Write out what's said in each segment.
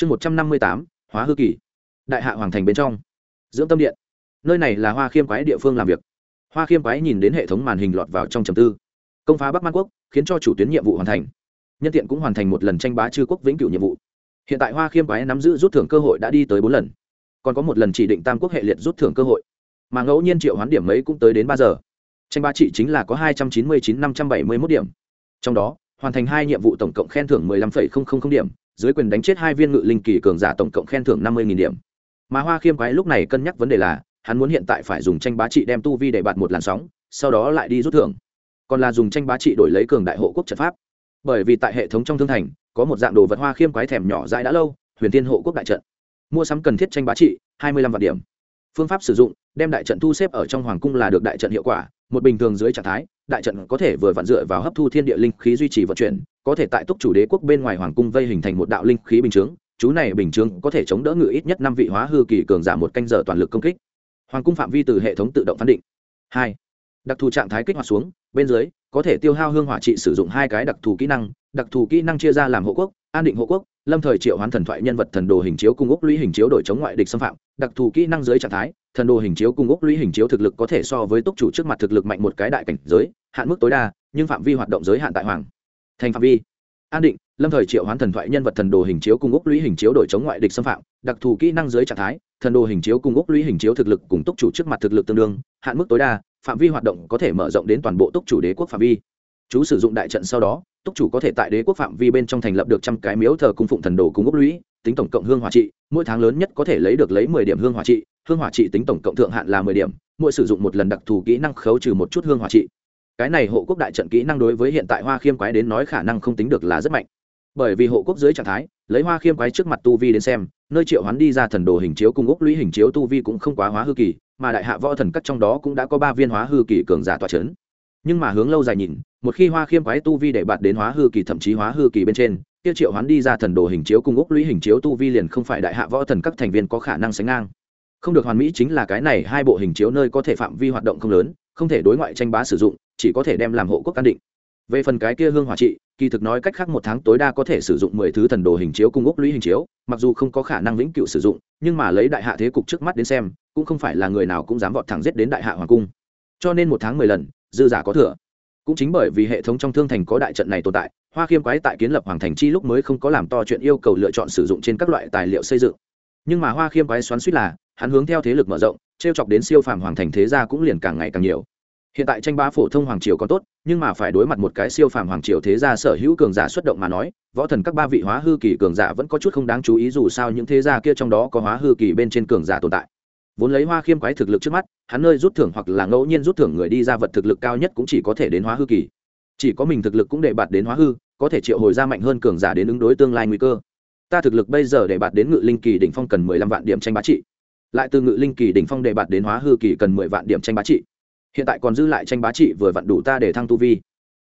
chương một trăm năm mươi tám, hóa hư kỳ. Đại hạ hoàng thành bên trong. Dưỡng tâm điện. Nơi này là hoa khiêm quái địa phương làm việc. Hoa khiêm quái nhìn đến hệ thống màn hình lọt vào trong trầm tư. Công phá bắc man quốc, khiến cho chủ tuyến nhiệm vụ hoàn thành. Nhân tiện cũng hoàn thành một lần tranh bá chư quốc vĩnh cửu nhiệm vụ. Hiện tại hoa khiêm quái nắm giữ rút thưởng cơ hội đã đi tới bốn lần. Còn có một lần chỉ định tam quốc hệ liệt rút thưởng cơ hội. Mà ngẫu nhiên triệu hoán điểm mấy cũng tới đến ba giờ. Tranh bá trị chính là có hai trăm chín mươi chín năm trăm bảy mươi mốt điểm. Trong đó, hoàn thành hai nhiệm vụ tổng cộng khen thưởng mười lăm phẩy không không không điểm dưới quyền đánh chết hai viên ngự linh kỳ cường giả tổng cộng khen thưởng năm mươi điểm. Mà hoa khiêm quái lúc này cân nhắc vấn đề là, hắn muốn hiện tại phải dùng tranh bá trị đem tu vi để bạt một làn sóng, sau đó lại đi rút thưởng. Còn là dùng tranh bá trị đổi lấy cường đại hộ quốc trận pháp. Bởi vì tại hệ thống trong thương thành, có một dạng đồ vật hoa khiêm quái thèm nhỏ dãi đã lâu, huyền thiên hộ quốc đại trận. Mua sắm cần thiết tranh bá trị, hai mươi lăm vạn điểm. Phương pháp sử dụng, đem đại trận thu xếp ở trong hoàng cung là được đại trận hiệu quả, một bình thường dưới trạng thái, đại trận có thể vừa vặn dựa vào hấp thu thiên địa linh khí duy trì vận chuyển có thể tại túc chủ đế quốc bên ngoài hoàng cung vây hình thành một đạo linh khí bình chướng, chú này bình chướng có thể chống đỡ ngự ít nhất năm vị hóa hư kỳ cường giả một canh giờ toàn lực công kích. Hoàng cung phạm vi từ hệ thống tự động phán định. Hai, đặc thù trạng thái kích hoạt xuống, bên dưới, có thể tiêu hao hương hỏa trị sử dụng hai cái đặc thù kỹ năng, đặc thù kỹ năng chia ra làm hộ quốc, an định hộ quốc, lâm thời triệu hoán thần thoại nhân vật thần đồ hình chiếu cung úc lũy hình chiếu đổi chống ngoại địch xâm phạm, đặc thù kỹ năng dưới trạng thái, thần đồ hình chiếu cung úc lũy hình chiếu thực lực có thể so với túc chủ trước mặt thực lực mạnh một cái đại cảnh giới, hạn mức tối đa, nhưng phạm vi hoạt động giới hạn tại hoàng thành phạm vi. An định, lâm thời triệu hoán thần thoại nhân vật thần đồ hình chiếu cung úc lũy hình chiếu đổi chống ngoại địch xâm phạm, đặc thù kỹ năng dưới trạng thái, thần đồ hình chiếu cung úc lũy hình chiếu thực lực cùng túc chủ trước mặt thực lực tương đương, hạn mức tối đa, phạm vi hoạt động có thể mở rộng đến toàn bộ túc chủ đế quốc phạm vi. Chú sử dụng đại trận sau đó, túc chủ có thể tại đế quốc phạm vi bên trong thành lập được trăm cái miếu thờ cung phụng thần đồ cung úc lũy, tính tổng cộng hương hỏa trị, mỗi tháng lớn nhất có thể lấy được lấy mười điểm hương hỏa trị, hương hỏa trị tính tổng cộng thượng hạn là mười điểm, mỗi sử dụng một lần đặc thù kỹ năng khấu trừ một chút hương hỏa trị cái này hộ quốc đại trận kỹ năng đối với hiện tại hoa khiêm quái đến nói khả năng không tính được là rất mạnh. Bởi vì hộ quốc dưới trạng thái, lấy hoa khiêm quái trước mặt tu vi đến xem, nơi triệu hoán đi ra thần đồ hình chiếu cung úc lũy hình chiếu tu vi cũng không quá hóa hư kỳ, mà đại hạ võ thần cắt trong đó cũng đã có ba viên hóa hư kỳ cường giả tọa c h ấ n nhưng mà hướng lâu dài nhìn, một khi hoa khiêm quái tu vi để bạt đến hóa hư kỳ thậm chí hóa hư kỳ bên trên tiêu triệu hoán đi ra thần đồ hình chiếu cung úc lũy hình chiếu tu vi liền không phải đại hạ võ thần các thành viên có khả năng sánh ngang. Không được hoàn mỹ chính là cái này hai bộ hình chiếu nơi có thể phạm vi hoạt động không lớn, không thể đối ngoại tranh bá sử dụng chỉ có thể đem làm hộ quốc an định. Về phần cái kia hương hỏa trị, kỳ thực nói cách khác một tháng tối đa có thể sử dụng mười thứ thần đồ hình chiếu cung úc lũy hình chiếu, mặc dù không có khả năng vĩnh cựu sử dụng, nhưng mà lấy đại hạ thế cục trước mắt đến xem, cũng không phải là người nào cũng dám vọt thẳng giết đến đại hạ hoàng cung. Cho nên một tháng mười lần, dư giả có thừa. Cũng chính bởi vì hệ thống trong thương thành có đại trận này tồn tại, hoa khiêm quái tại kiến lập hoàng thành chi lúc mới không có làm to chuyện yêu cầu lựa chọn sử dụng trên các loại tài liệu xây dựng. Nhưng mà hoa khiêm quái xoắn suýt là, hắn hướng theo thế lực mở rộng t r e o chọc đến siêu phàm hoàng thành thế gia cũng liền càng ngày càng nhiều hiện tại tranh bá phổ thông hoàng triều còn tốt, nhưng mà phải đối mặt một cái siêu phàm hoàng triều thế gia sở hữu cường giả xuất động mà nói, võ thần các ba vị hóa hư kỳ cường giả vẫn có chút không đáng chú ý dù sao những thế gia kia trong đó có hóa hư kỳ bên trên cường giả tồn tại. Vốn lấy hoa khiêm quái thực lực trước mắt, hắn nơi rút thưởng hoặc là ngẫu nhiên rút thưởng người đi ra vật thực lực cao nhất cũng chỉ có thể đến hóa hư kỳ. Chỉ có mình thực lực cũng để bạt đến hóa hư, có thể triệu hồi ra mạnh hơn cường giả đến ứng đối tương lai nguy cơ. Ta thực lực bây giờ để bạt đến ngự linh kỳ đỉnh phong cần mười lăm vạn điểm tranh bá trị. Lại từ ngự linh kỳ đỉnh phong để bạt đến hóa hư kỳ cần mười vạn điểm tranh bá trị hiện tại còn dư lại tranh bá trị vừa vặn đủ ta để thăng tu vi.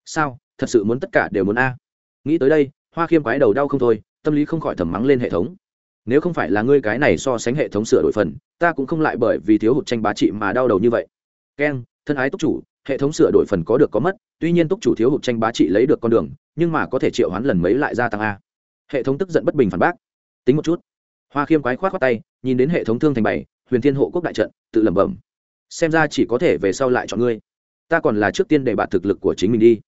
Sao? Thật sự muốn tất cả đều muốn a. Nghĩ tới đây, hoa khiêm quái đầu đau không thôi, tâm lý không khỏi thầm mắng lên hệ thống. Nếu không phải là ngươi cái này so sánh hệ thống sửa đổi phần, ta cũng không lại bởi vì thiếu hụt tranh bá trị mà đau đầu như vậy. Keng, thân ái túc chủ, hệ thống sửa đổi phần có được có mất, tuy nhiên túc chủ thiếu hụt tranh bá trị lấy được con đường, nhưng mà có thể triệu hoán lần mấy lại gia tăng a. Hệ thống tức giận bất bình phản bác. Tính một chút. Hoa khiêm quái khoát khoát tay, nhìn đến hệ thống thương thành bảy, huyền thiên hộ quốc đại trận, tự lẩm bẩm xem ra chỉ có thể về sau lại chọn ngươi. Ta còn là trước tiên để bạt thực lực của chính mình đi.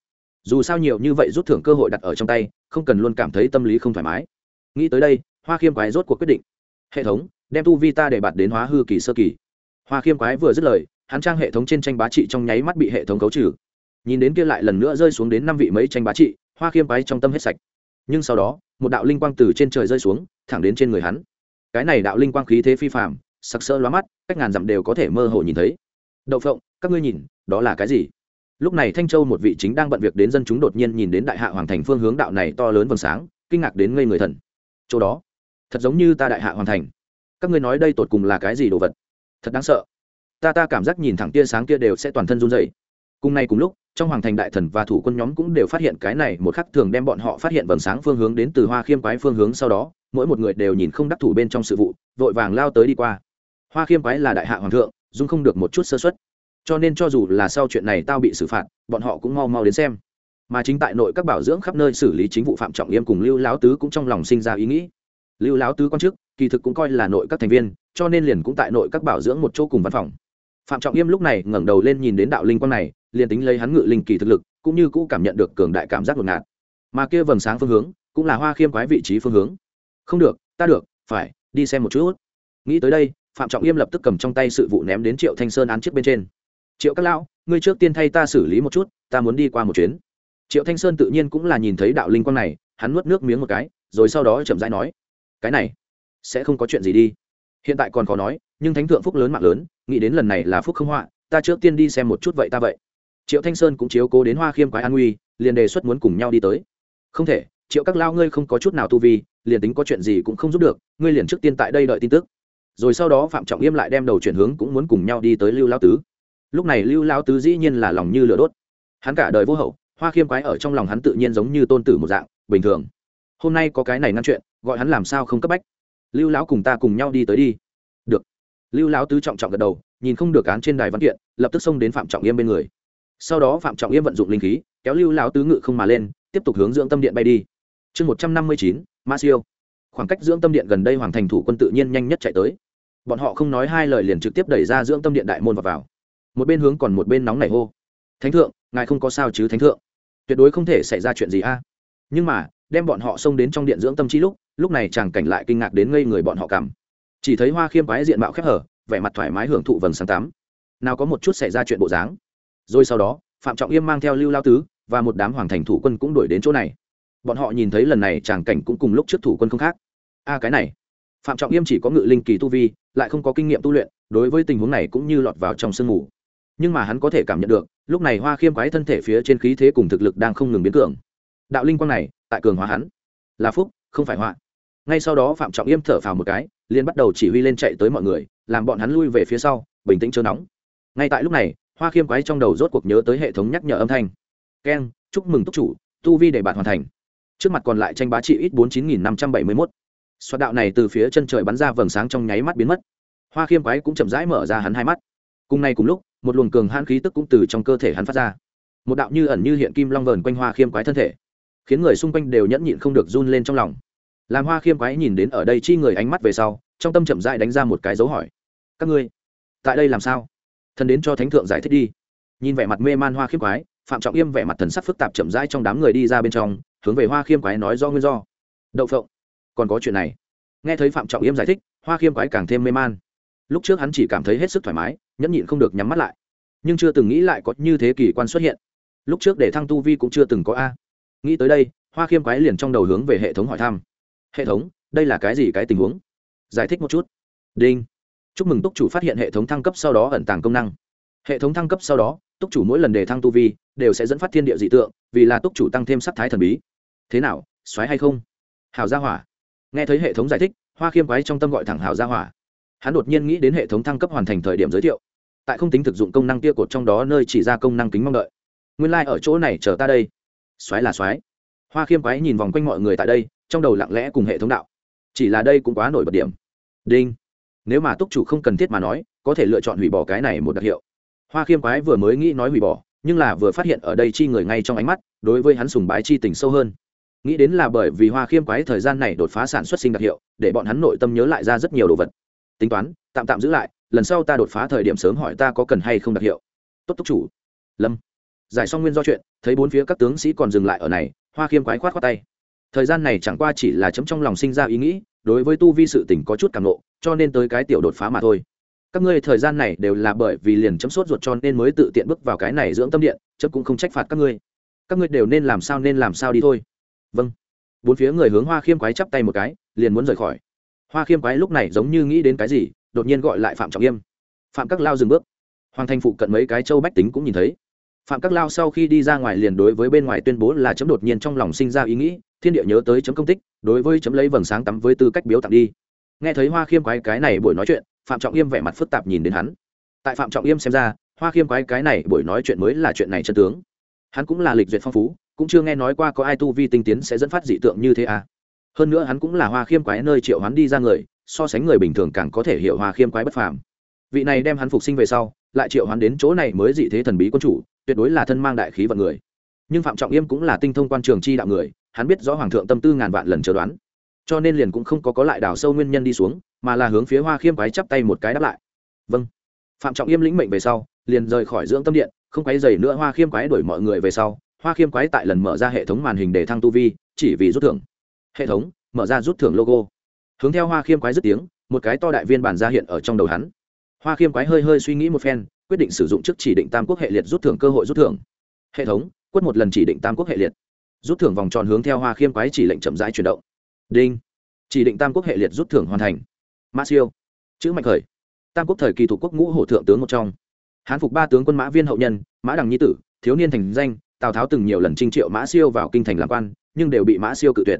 Dù sao nhiều như vậy rút thưởng cơ hội đặt ở trong tay, không cần luôn cảm thấy tâm lý không thoải mái. Nghĩ tới đây, hoa khiêm quái rốt cuộc quyết định. Hệ thống, đem tu vi ta để bạt đến hóa hư kỳ sơ kỳ. Hoa khiêm quái vừa dứt lời, hắn trang hệ thống trên tranh bá trị trong nháy mắt bị hệ thống cấu trừ. Nhìn đến kia lại lần nữa rơi xuống đến năm vị mấy tranh bá trị, hoa khiêm quái trong tâm hết sạch. Nhưng sau đó, một đạo linh quang từ trên trời rơi xuống, thẳng đến trên người hắn. Cái này đạo linh quang khí thế phi phạm sặc sỡ lóa mắt, cách ngàn dặm đều có thể mơ hồ nhìn thấy. Đậu phộng, các ngươi nhìn, đó là cái gì? Lúc này thanh châu một vị chính đang bận việc đến dân chúng đột nhiên nhìn đến đại hạ hoàng thành phương hướng đạo này to lớn vầng sáng, kinh ngạc đến ngây người thần. Chỗ đó, thật giống như ta đại hạ hoàng thành. Các ngươi nói đây tột cùng là cái gì đồ vật? Thật đáng sợ. Ta ta cảm giác nhìn thẳng tia sáng kia đều sẽ toàn thân run dày cùng nay cùng lúc, trong hoàng thành đại thần và thủ quân nhóm cũng đều phát hiện cái này một khắc thường đem bọn họ phát hiện vầng sáng phương hướng đến từ hoa khiêm quái phương hướng sau đó, mỗi một người đều nhìn không đắc thủ bên trong sự vụ, vội vàng lao tới đi qua hoa khiêm quái là đại hạ hoàng thượng, dung không được một chút sơ xuất cho nên cho dù là sau chuyện này tao bị xử phạt, bọn họ cũng mau mau đến xem. Mà chính tại nội các bảo dưỡng khắp nơi xử lý chính vụ phạm trọng yêm cùng lưu láo tứ cũng trong lòng sinh ra ý nghĩ. Lưu lão tứ quan chức, kỳ thực cũng coi là nội các thành viên, cho nên liền cũng tại nội các bảo dưỡng một chỗ cùng văn phòng. Phạm trọng yêm lúc này ngẩng đầu lên nhìn đến đạo linh quang này, liền tính lấy hắn ngự linh kỳ thực lực, cũng như cũ cảm nhận được cường đại cảm giác ngột ngạt. Mà kia vầng sáng phương hướng, cũng là hoa khiêm quái vị trí phương hướng. Không được, ta được, phải, đi xem một chút. Nghĩ tới đây phạm trọng yêm lập tức cầm trong tay sự vụ ném đến triệu thanh sơn án chiếc bên trên. Triệu các lão, ngươi trước tiên thay ta xử lý một chút, ta muốn đi qua một chuyến. Triệu thanh sơn tự nhiên cũng là nhìn thấy đạo linh quang này, hắn nuốt nước miếng một cái, rồi sau đó chậm rãi nói, cái này sẽ không có chuyện gì đi. Hiện tại còn khó nói, nhưng thánh thượng phúc lớn mạng lớn, nghĩ đến lần này là phúc không họa, ta trước tiên đi xem một chút vậy ta vậy. Triệu thanh sơn cũng chiếu cố đến hoa khiêm quái an nguy liền đề xuất muốn cùng nhau đi tới. Không thể, triệu các lao ngươi không có chút nào tu vi, liền tính có chuyện gì cũng không giúp được, ngươi liền trước tiên tại đây đợi tin tức rồi sau đó phạm trọng yêm lại đem đầu chuyển hướng cũng muốn cùng nhau đi tới lưu lao tứ. Lúc này lưu lao tứ dĩ nhiên là lòng như lửa đốt. Hắn cả đời vô hậu, hoa khiêm quái ở trong lòng hắn tự nhiên giống như tôn tử một dạng, bình thường. Hôm nay có cái này ngăn chuyện, gọi hắn làm sao không cấp bách? Lưu lão cùng ta cùng nhau đi tới đi. Được. Lưu lão tứ trọng trọng gật đầu, nhìn không được án trên đài văn kiện, lập tức xông đến phạm trọng yêm bên người. Sau đó phạm trọng yêm vận dụng linh khí, kéo lưu lão tứ ngự không mà lên, tiếp tục hướng dưỡng tâm điện bay đi. Chương một trăm năm mươi chín, ma siêu khoảng cách dưỡng tâm điện gần đây hoàng thành thủ quân tự nhiên nhanh nhất chạy tới. Bọn họ không nói hai lời liền trực tiếp đẩy ra dưỡng tâm điện đại môn và vào. Một bên hướng còn một bên nóng nảy hô. Thánh thượng, ngài không có sao chứ thánh thượng? Tuyệt đối không thể xảy ra chuyện gì a. Nhưng mà, đem bọn họ xông đến trong điện dưỡng tâm trí lúc lúc này chàng cảnh lại kinh ngạc đến ngây người bọn họ cảm. Chỉ thấy hoa khiêm quái diện mạo khép hở, vẻ mặt thoải mái hưởng thụ vầng sáng tám nào có một chút xảy ra chuyện bộ dáng. Rồi sau đó, phạm trọng yêm mang theo lưu lao tứ và một đám hoàng thành thủ quân cũng đuổi đến chỗ này. Bọn họ nhìn thấy lần này chàng cảnh cũng cùng lúc trước thủ quân không khác a cái này. Phạm trọng yêm chỉ có ngự linh kỳ tu vi, lại không có kinh nghiệm tu luyện, đối với tình huống này cũng như lọt vào trong sương mù. Nhưng mà hắn có thể cảm nhận được, lúc này hoa khiêm quái thân thể phía trên khí thế cùng thực lực đang không ngừng biến cường. Đạo linh quang này, tại cường hóa hắn. Là phúc, không phải họa. Ngay sau đó phạm trọng yêm thở phào một cái, liền bắt đầu chỉ huy lên chạy tới mọi người, làm bọn hắn lui về phía sau, bình tĩnh chớ nóng. Ngay tại lúc này, hoa khiêm quái trong đầu rốt cuộc nhớ tới hệ thống nhắc nhở âm thanh. Keng chúc mừng túc chủ, tu vi để bạn hoàn thành. Trước mặt còn lại tranh bá trị ít bốn chín nghìn năm trăm bảy mươi mốt xoạt đạo này từ phía chân trời bắn ra vầng sáng trong nháy mắt biến mất. Hoa khiêm quái cũng chậm rãi mở ra hắn hai mắt. Cùng nay cùng lúc, một luồng cường hãn khí tức cũng từ trong cơ thể hắn phát ra. Một đạo như ẩn như hiện kim long vờn quanh hoa khiêm quái thân thể, khiến người xung quanh đều nhẫn nhịn không được run lên trong lòng. Làm hoa khiêm quái nhìn đến ở đây chi người ánh mắt về sau, trong tâm chậm dại đánh ra một cái dấu hỏi. Các ngươi, tại đây làm sao? Thần đến cho thánh thượng giải thích đi. Nhìn vẻ mặt mê man hoa khiêm quái, phạm trọng yêm vẻ mặt thần sắc phức tạp chậm rãi trong đám người đi ra bên trong, hướng về hoa khiêm quái nói do nguyên do. Đậu phộng còn có chuyện này. Nghe thấy phạm trọng yêm giải thích, hoa khiêm quái càng thêm mê man. Lúc trước hắn chỉ cảm thấy hết sức thoải mái, nhẫn nhịn không được nhắm mắt lại. Nhưng chưa từng nghĩ lại có như thế kỳ quan xuất hiện. Lúc trước để thăng tu vi cũng chưa từng có a. Nghĩ tới đây, hoa khiêm quái liền trong đầu hướng về hệ thống hỏi thăm. Hệ thống, đây là cái gì cái tình huống? Giải thích một chút. Đinh. Chúc mừng túc chủ phát hiện hệ thống thăng cấp sau đó ẩn tàng công năng. Hệ thống thăng cấp sau đó, túc chủ mỗi lần đề thăng tu vi đều sẽ dẫn phát thiên địa dị tượng, vì là túc chủ tăng thêm sắc thái thần bí. Thế nào, xoáy hay không? Hào gia hỏa nghe thấy hệ thống giải thích, hoa khiêm quái trong tâm gọi thẳng hào gia hỏa. Hắn đột nhiên nghĩ đến hệ thống thăng cấp hoàn thành thời điểm giới thiệu. Tại không tính thực dụng công năng kia cột trong đó nơi chỉ ra công năng kính mong đợi. Nguyên lai、like、ở chỗ này chờ ta đây. Xoáy là xoáy hoa khiêm quái nhìn vòng quanh mọi người tại đây, trong đầu lặng lẽ cùng hệ thống đạo. Chỉ là đây cũng quá nổi bật điểm. Đinh. Nếu mà túc chủ không cần thiết mà nói, có thể lựa chọn hủy bỏ cái này một đặc hiệu. Hoa khiêm quái vừa mới nghĩ nói hủy bỏ, nhưng là vừa phát hiện ở đây chi người ngay trong ánh mắt, đối với hắn sùng bái chi tình sâu hơn nghĩ đến là bởi vì hoa khiêm quái thời gian này đột phá sản xuất sinh đặc hiệu, để bọn hắn nội tâm nhớ lại ra rất nhiều đồ vật. Tính toán, tạm tạm giữ lại, lần sau ta đột phá thời điểm sớm hỏi ta có cần hay không đặc hiệu. Tốt túc chủ. Lâm. Giải xong nguyên do chuyện, thấy bốn phía các tướng sĩ còn dừng lại ở này, hoa khiêm quái khoát khoát tay. Thời gian này chẳng qua chỉ là chấm trong lòng sinh ra ý nghĩ, đối với tu vi sự tỉnh có chút càng nộ, cho nên tới cái tiểu đột phá mà thôi. Các ngươi thời gian này đều là bởi vì liền chấm sốt ruột cho nên mới tự tiện bước vào cái này dưỡng tâm điện, chấm cũng không trách phạt các ngươi. Các ngươi đều nên làm sao nên làm sao đi thôi vâng. Bốn phía người hướng hoa khiêm quái chắp tay một cái, liền muốn rời khỏi. Hoa khiêm quái lúc này giống như nghĩ đến cái gì, đột nhiên gọi lại phạm trọng yêm phạm các lao dừng bước. Hoàng thành phụ cận mấy cái châu bách tính cũng nhìn thấy. Phạm các lao sau khi đi ra ngoài liền đối với bên ngoài tuyên bố là chấm đột nhiên trong lòng sinh ra ý nghĩ, thiên địa nhớ tới chấm công tích, đối với chấm lấy vầng sáng tắm với tư cách biếu tặng đi. Nghe thấy hoa khiêm quái cái này buổi nói chuyện, phạm trọng yêm vẻ mặt phức tạp nhìn đến hắn. Tại phạm trọng yêm xem ra, hoa khiêm quái cái này buổi nói chuyện mới là chuyện này chân tướng. Hắn cũng là lịch duyệt phong phú cũng chưa nghe nói qua có ai tu vi tinh tiến sẽ dẫn phát dị tượng như thế à. Hơn nữa hắn cũng là hoa khiêm quái nơi triệu hắn đi ra người, so sánh người bình thường càng có thể hiểu hoa khiêm quái bất phàm. Vị này đem hắn phục sinh về sau, lại triệu hắn đến chỗ này mới dị thế thần bí quân chủ, tuyệt đối là thân mang đại khí vận người. Nhưng phạm trọng yêm cũng là tinh thông quan trường chi đạo người, hắn biết rõ hoàng thượng tâm tư ngàn vạn lần chờ đoán. Cho nên liền cũng không có có lại đào sâu nguyên nhân đi xuống, mà là hướng phía hoa khiêm quái chắp tay một cái đáp lại. Vâng. Phạm trọng yêm lĩnh mệnh về sau, liền rời khỏi dưỡng tâm điện, không quấy dày nữa hoa khiêm quái đuổi mọi người về sau hoa khiêm quái tại lần mở ra hệ thống màn hình để thăng tu vi, chỉ vì rút thưởng. Hệ thống, mở ra rút thưởng logo. Hướng theo hoa khiêm quái dứt tiếng, một cái to đại viên bản ra hiện ở trong đầu hắn. Hoa khiêm quái hơi hơi suy nghĩ một phen, quyết định sử dụng trước chỉ định tam quốc hệ liệt rút thưởng cơ hội rút thưởng. Hệ thống, quất một lần chỉ định tam quốc hệ liệt. Rút thưởng vòng tròn hướng theo hoa khiêm quái chỉ lệnh chậm rãi chuyển động. Đinh. Chỉ định tam quốc hệ liệt rút thưởng hoàn thành. Mã siêu. Chữ mạnh khởi. Tam quốc thời kỳ thủ quốc ngũ hổ thượng tướng một trong. Hán phục ba tướng quân mã viên hậu nhân, mã đằng nhi tử, thiếu niên thành danh tào tháo từng nhiều lần trinh triệu mã siêu vào kinh thành làm quan, nhưng đều bị mã siêu cự tuyệt.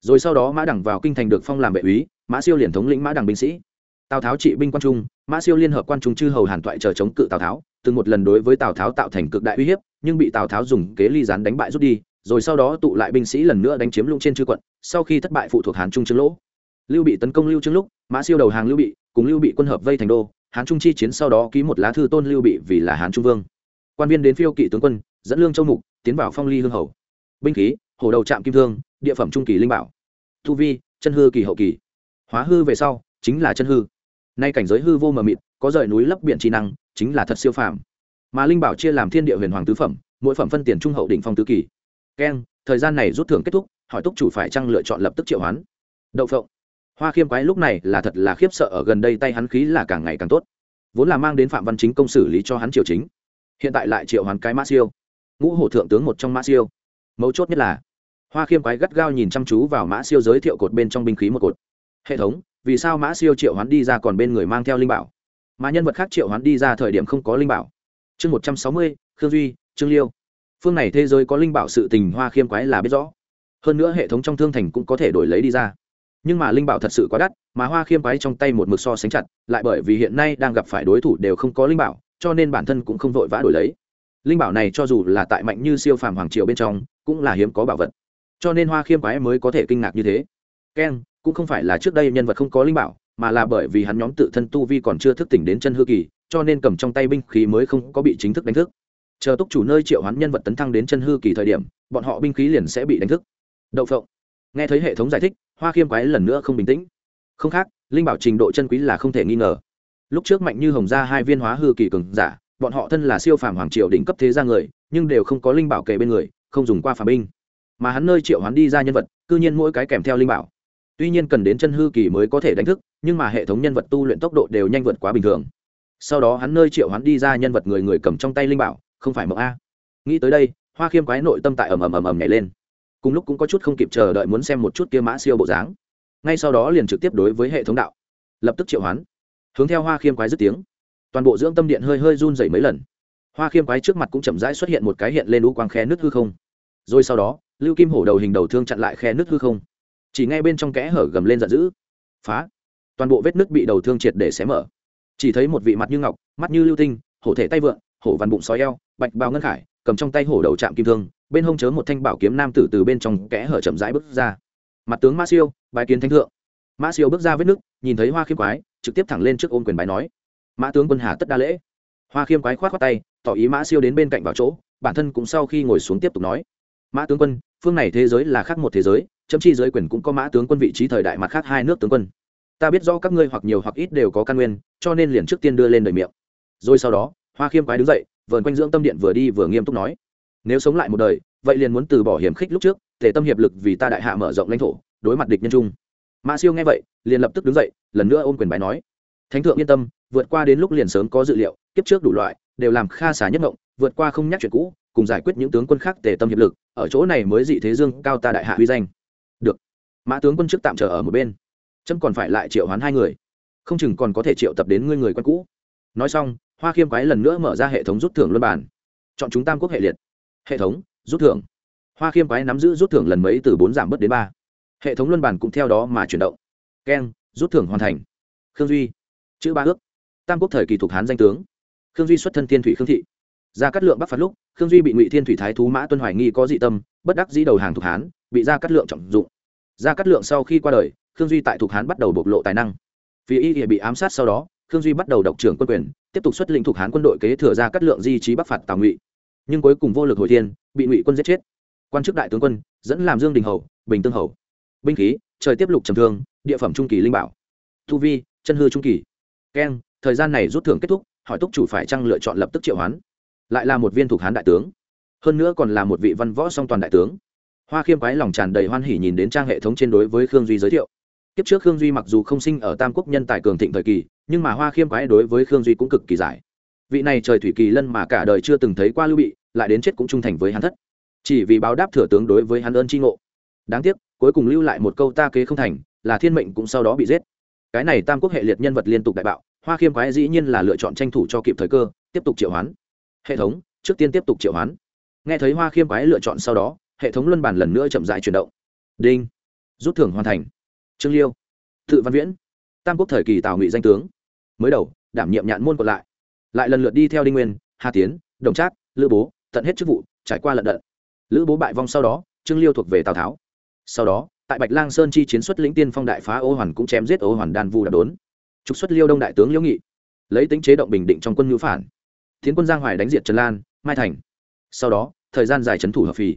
Rồi sau đó mã đằng vào kinh thành được phong làm vệ úy, mã siêu liền thống lĩnh mã đằng binh sĩ. Tào tháo trị binh quan trung, mã siêu liên hợp quan trung chư hầu hàn toại chờ chống cự tào tháo, từng một lần đối với tào tháo tạo thành cực đại uy hiếp, nhưng bị tào tháo dùng kế ly gián đánh bại rút đi, rồi sau đó tụ lại binh sĩ lần nữa đánh chiếm lũng trên chư quận, sau khi thất bại phụ thuộc hán trung trương lỗ. Lưu bị tấn công lưu trương lúc mã siêu đầu hàng lưu bị, cùng lưu bị quân hợp vây thành đô, hán trung chi chiến sau đó ký một lá thư tôn lưu bị vì là hán trung vương. Quan viên đến phiêu kỵ tướng quân dẫn lương châu mục, tiến vào phong ly hương hầu. Binh khí, hổ đầu trạm kim thương, địa phẩm trung kỳ linh bảo. Thu vi, chân hư kỳ hậu kỳ. Hóa hư về sau, chính là chân hư. Nay cảnh giới hư vô mờ mịt, có rời núi lấp biển trí năng, chính là thật siêu phàm. Mà linh bảo chia làm thiên địa huyền hoàng tứ phẩm, mỗi phẩm phân tiền trung hậu đỉnh phong tứ kỳ. Keng thời gian này rút thưởng kết thúc, hỏi túc chủ phải chăng lựa chọn lập tức triệu hoán. Đậu phộng. Hoa khiêm quái lúc này là thật là khiếp sợ, ở gần đây tay hắn khí là càng ngày càng tốt. Vốn là mang đến phạm văn chính công xử lý cho hắn triều chính. Hiện tại lại triệu hoán cái mã siêu ngũ hổ thượng tướng một trong mã siêu. Mấu chốt nhất là, hoa khiêm quái gắt gao nhìn chăm chú vào mã siêu giới thiệu cột bên trong binh khí một cột. Hệ thống, vì sao mã siêu triệu hoán đi ra còn bên người mang theo linh bảo? Mà nhân vật khác triệu hoán đi ra thời điểm không có linh bảo. Chương một trăm sáu mươi, khương duy, trương liêu. Phương này thế giới có linh bảo sự tình hoa khiêm quái là biết rõ. Hơn nữa hệ thống trong thương thành cũng có thể đổi lấy đi ra. Nhưng mà linh bảo thật sự quá đắt, mà hoa khiêm quái trong tay một mực so sánh chặt, lại bởi vì hiện nay đang gặp phải đối thủ đều không có linh bảo, cho nên bản thân cũng không vội vã đổi lấy linh bảo này cho dù là tại mạnh như siêu phàm hoàng triều bên trong, cũng là hiếm có bảo vật. Cho nên hoa khiêm quái mới có thể kinh ngạc như thế. Keng cũng không phải là trước đây nhân vật không có linh bảo, mà là bởi vì hắn nhóm tự thân tu vi còn chưa thức tỉnh đến chân hư kỳ, cho nên cầm trong tay binh khí mới không có bị chính thức đánh thức. Chờ túc chủ nơi triệu hắn nhân vật tấn thăng đến chân hư kỳ thời điểm, bọn họ binh khí liền sẽ bị đánh thức. Đậu phộng. Nghe thấy hệ thống giải thích, hoa khiêm quái lần nữa không bình tĩnh. Không khác, linh bảo trình độ chân quý là không thể nghi ngờ. Lúc trước mạnh như hồng gia hai viên hóa hư kỳ cường giả bọn họ thân là siêu phàm hoàng triều đỉnh cấp thế gia người, nhưng đều không có linh bảo kề bên người, không dùng qua phàm binh. Mà hắn nơi triệu hoán đi ra nhân vật, cư nhiên mỗi cái kèm theo linh bảo. Tuy nhiên cần đến chân hư kỳ mới có thể đánh thức, nhưng mà hệ thống nhân vật tu luyện tốc độ đều nhanh vượt quá bình thường. Sau đó hắn nơi triệu hắn đi ra nhân vật người người cầm trong tay linh bảo, không phải mộng a. Nghĩ tới đây, hoa khiêm quái nội tâm tại ầm ầm ầm ầm nhảy lên. Cùng lúc cũng có chút không kịp chờ đợi muốn xem một chút kia mã siêu bộ dáng. Ngay sau đó liền trực tiếp đối với hệ thống đạo. Lập tức triệu hoán. Hướng theo hoa khiêm quái dứt tiếng toàn bộ dưỡng tâm điện hơi hơi run dày mấy lần. Hoa khiêm quái trước mặt cũng chậm rãi xuất hiện một cái hiện lên lũ quang khe nứt hư không. Rồi sau đó lưu kim hổ đầu hình đầu thương chặn lại khe nứt hư không. Chỉ ngay bên trong kẽ hở gầm lên giận dữ. Phá! Toàn bộ vết nứt bị đầu thương triệt để xé mở. Chỉ thấy một vị mặt như ngọc mắt như lưu tinh hổ thể tay vượn hổ văn bụng sói eo bạch bao ngân khải cầm trong tay hổ đầu chạm kim thương bên hông chớ một thanh bảo kiếm nam tử từ bên trong kẽ hở chậm rãi bước ra. Mặt tướng ma siêu bài kiến thánh thượng. Ma siêu bước ra vết nứt, nhìn thấy hoa khiêm quái trực tiếp thẳng lên trước ôm quyền bài nói mã tướng quân hà tất đa lễ hoa khiêm quái khoát khoác tay tỏ ý mã siêu đến bên cạnh vào chỗ bản thân cũng sau khi ngồi xuống tiếp tục nói mã tướng quân phương này thế giới là khác một thế giới chấm chi giới quyền cũng có mã tướng quân vị trí thời đại mặt khác hai nước tướng quân ta biết rõ các ngươi hoặc nhiều hoặc ít đều có căn nguyên cho nên liền trước tiên đưa lên đời miệng rồi sau đó hoa khiêm quái đứng dậy vờn quanh dưỡng tâm điện vừa đi vừa nghiêm túc nói nếu sống lại một đời vậy liền muốn từ bỏ hiểm khích lúc trước thể tâm hiệp lực vì ta đại hạ mở rộng lãnh thổ đối mặt địch nhân trung mã siêu nghe vậy liền lập tức đứng dậy lần nữa ôm quyền bài nói thánh thượng yên tâm vượt qua đến lúc liền sớm có dự liệu, kiếp trước đủ loại, đều làm kha xả nhất ngộng, vượt qua không nhắc chuyện cũ, cùng giải quyết những tướng quân khác tề tâm hiệp lực, ở chỗ này mới dị thế dương cao ta đại hạ huy danh. Được. Mã tướng quân chức tạm trở ở một bên. Trâm còn phải lại triệu hoán hai người. Không chừng còn có thể triệu tập đến ngươi người quen cũ. Nói xong, hoa khiêm quái lần nữa mở ra hệ thống rút thưởng luân bản chọn chúng tam quốc hệ liệt. Hệ thống, rút thưởng. Hoa khiêm quái nắm giữ rút thưởng lần mấy từ bốn giảm bớt đến ba. Hệ thống luân bản cũng theo đó mà chuyển động. Keng, rút thưởng hoàn thành. Khương duy, chữ ba ước tam quốc thời kỳ thuộc hán danh tướng khương duy xuất thân thiên thủy khương thị ra cắt lượng bắc phạt lúc khương duy bị ngụy thiên thủy thái thú mã tuân hoài nghi có dị tâm bất đắc dĩ đầu hàng thuộc hán bị ra cắt lượng trọng dụng ra cắt lượng sau khi qua đời khương duy tại thuộc hán bắt đầu bộc lộ tài năng vì y bị ám sát sau đó khương duy bắt đầu độc trưởng quân quyền tiếp tục xuất lĩnh thuộc hán quân đội kế thừa ra cắt lượng di trí bắc phạt tào ngụy nhưng cuối cùng vô lực hồi thiên bị ngụy quân giết chết quan chức đại tướng quân dẫn làm dương đình hầu bình tương hầu binh khí trời tiếp lục trầm thương địa phẩm trung kỳ linh bảo thu vi chân hư trung kỳ keng thời gian này rút thưởng kết thúc, hỏi túc chủ phải chăng lựa chọn lập tức triệu hoán. Lại là một viên thuộc hán đại tướng. Hơn nữa còn là một vị văn võ song toàn đại tướng. Hoa khiêm quái lòng tràn đầy hoan hỉ nhìn đến trang hệ thống trên đối với khương duy giới thiệu. Kiếp trước khương duy mặc dù không sinh ở tam quốc nhân tài cường thịnh thời kỳ, nhưng mà hoa khiêm quái đối với khương duy cũng cực kỳ giải. Vị này trời thủy kỳ lân mà cả đời chưa từng thấy qua lưu bị, lại đến chết cũng trung thành với hắn thất. Chỉ vì báo đáp thừa tướng đối với hắn ơn tri ngộ. Đáng tiếc, cuối cùng lưu lại một câu ta kế không thành, là thiên mệnh cũng sau đó bị giết. Cái này tam quốc hệ liệt nhân vật liên tục đại bạo hoa khiêm quái dĩ nhiên là lựa chọn tranh thủ cho kịp thời cơ, tiếp tục triệu hoán. Hệ thống, trước tiên tiếp tục triệu hoán. Nghe thấy hoa khiêm quái lựa chọn sau đó, hệ thống luân bản lần nữa chậm dại chuyển động. Đinh. Rút thưởng hoàn thành. Trương liêu. Tự văn viễn. Tam quốc thời kỳ tào ngụy danh tướng. Mới đầu, đảm nhiệm nhạn môn còn lại. Lại lần lượt đi theo đinh nguyên, hà tiến, đồng trác, lữ bố, tận hết chức vụ, trải qua lận đận. Lữ bố bại vong sau đó, trương liêu thuộc về tào tháo. Sau đó, tại bạch lang sơn chi chiến xuất lĩnh tiên phong đại phá ô hoàn cũng chém giết ô hoàn đan vu đạp đốn trục xuất liêu đông đại tướng liễu nghị, lấy tính chế động bình định trong quân ngữ phản, tiến quân giang hoài đánh diệt trần lan, mai thành. Sau đó, thời gian dài trấn thủ hợp phì.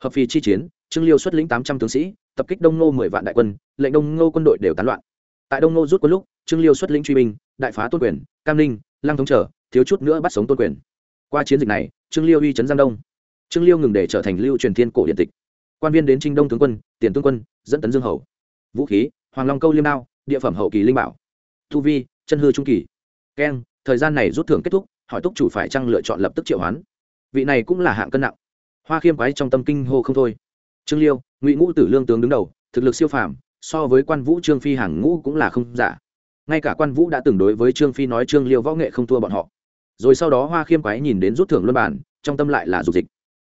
Hợp phì chi chiến, trương liêu xuất lĩnh tám trăm tướng sĩ, tập kích đông ngô mười vạn đại quân, lệnh đông ngô quân đội đều tán loạn. Tại đông ngô rút quân lúc, trương liêu xuất lĩnh truy binh, đại phá tôn quyền, cam ninh, lăng thống trở, thiếu chút nữa bắt sống tôn quyền. Qua chiến dịch này, trương liêu uy trấn giang đông. Trương liêu ngừng để trở thành lưu truyền thiên cổ điện tịch. Quan viên đến trinh đông tướng quân, tiền tướng quân, dẫn tấn dương hầu. Vũ khí, hoàng long câu liêm đao, địa phẩm hậu kỳ linh bảo thu vi, chân hư trung kỳ. Keng thời gian này rút thưởng kết thúc, hỏi túc chủ phải chăng lựa chọn lập tức triệu hoán. Vị này cũng là hạng cân nặng. Hoa khiêm quái trong tâm kinh hô không thôi. Trương liêu, ngụy ngũ tử lương tướng đứng đầu, thực lực siêu phàm, so với quan vũ, trương phi hàng ngũ cũng là không giả. Ngay cả quan vũ đã từng đối với trương phi nói trương liêu võ nghệ không thua bọn họ. Rồi sau đó hoa khiêm quái nhìn đến rút thưởng luân bản trong tâm lại là dục dịch.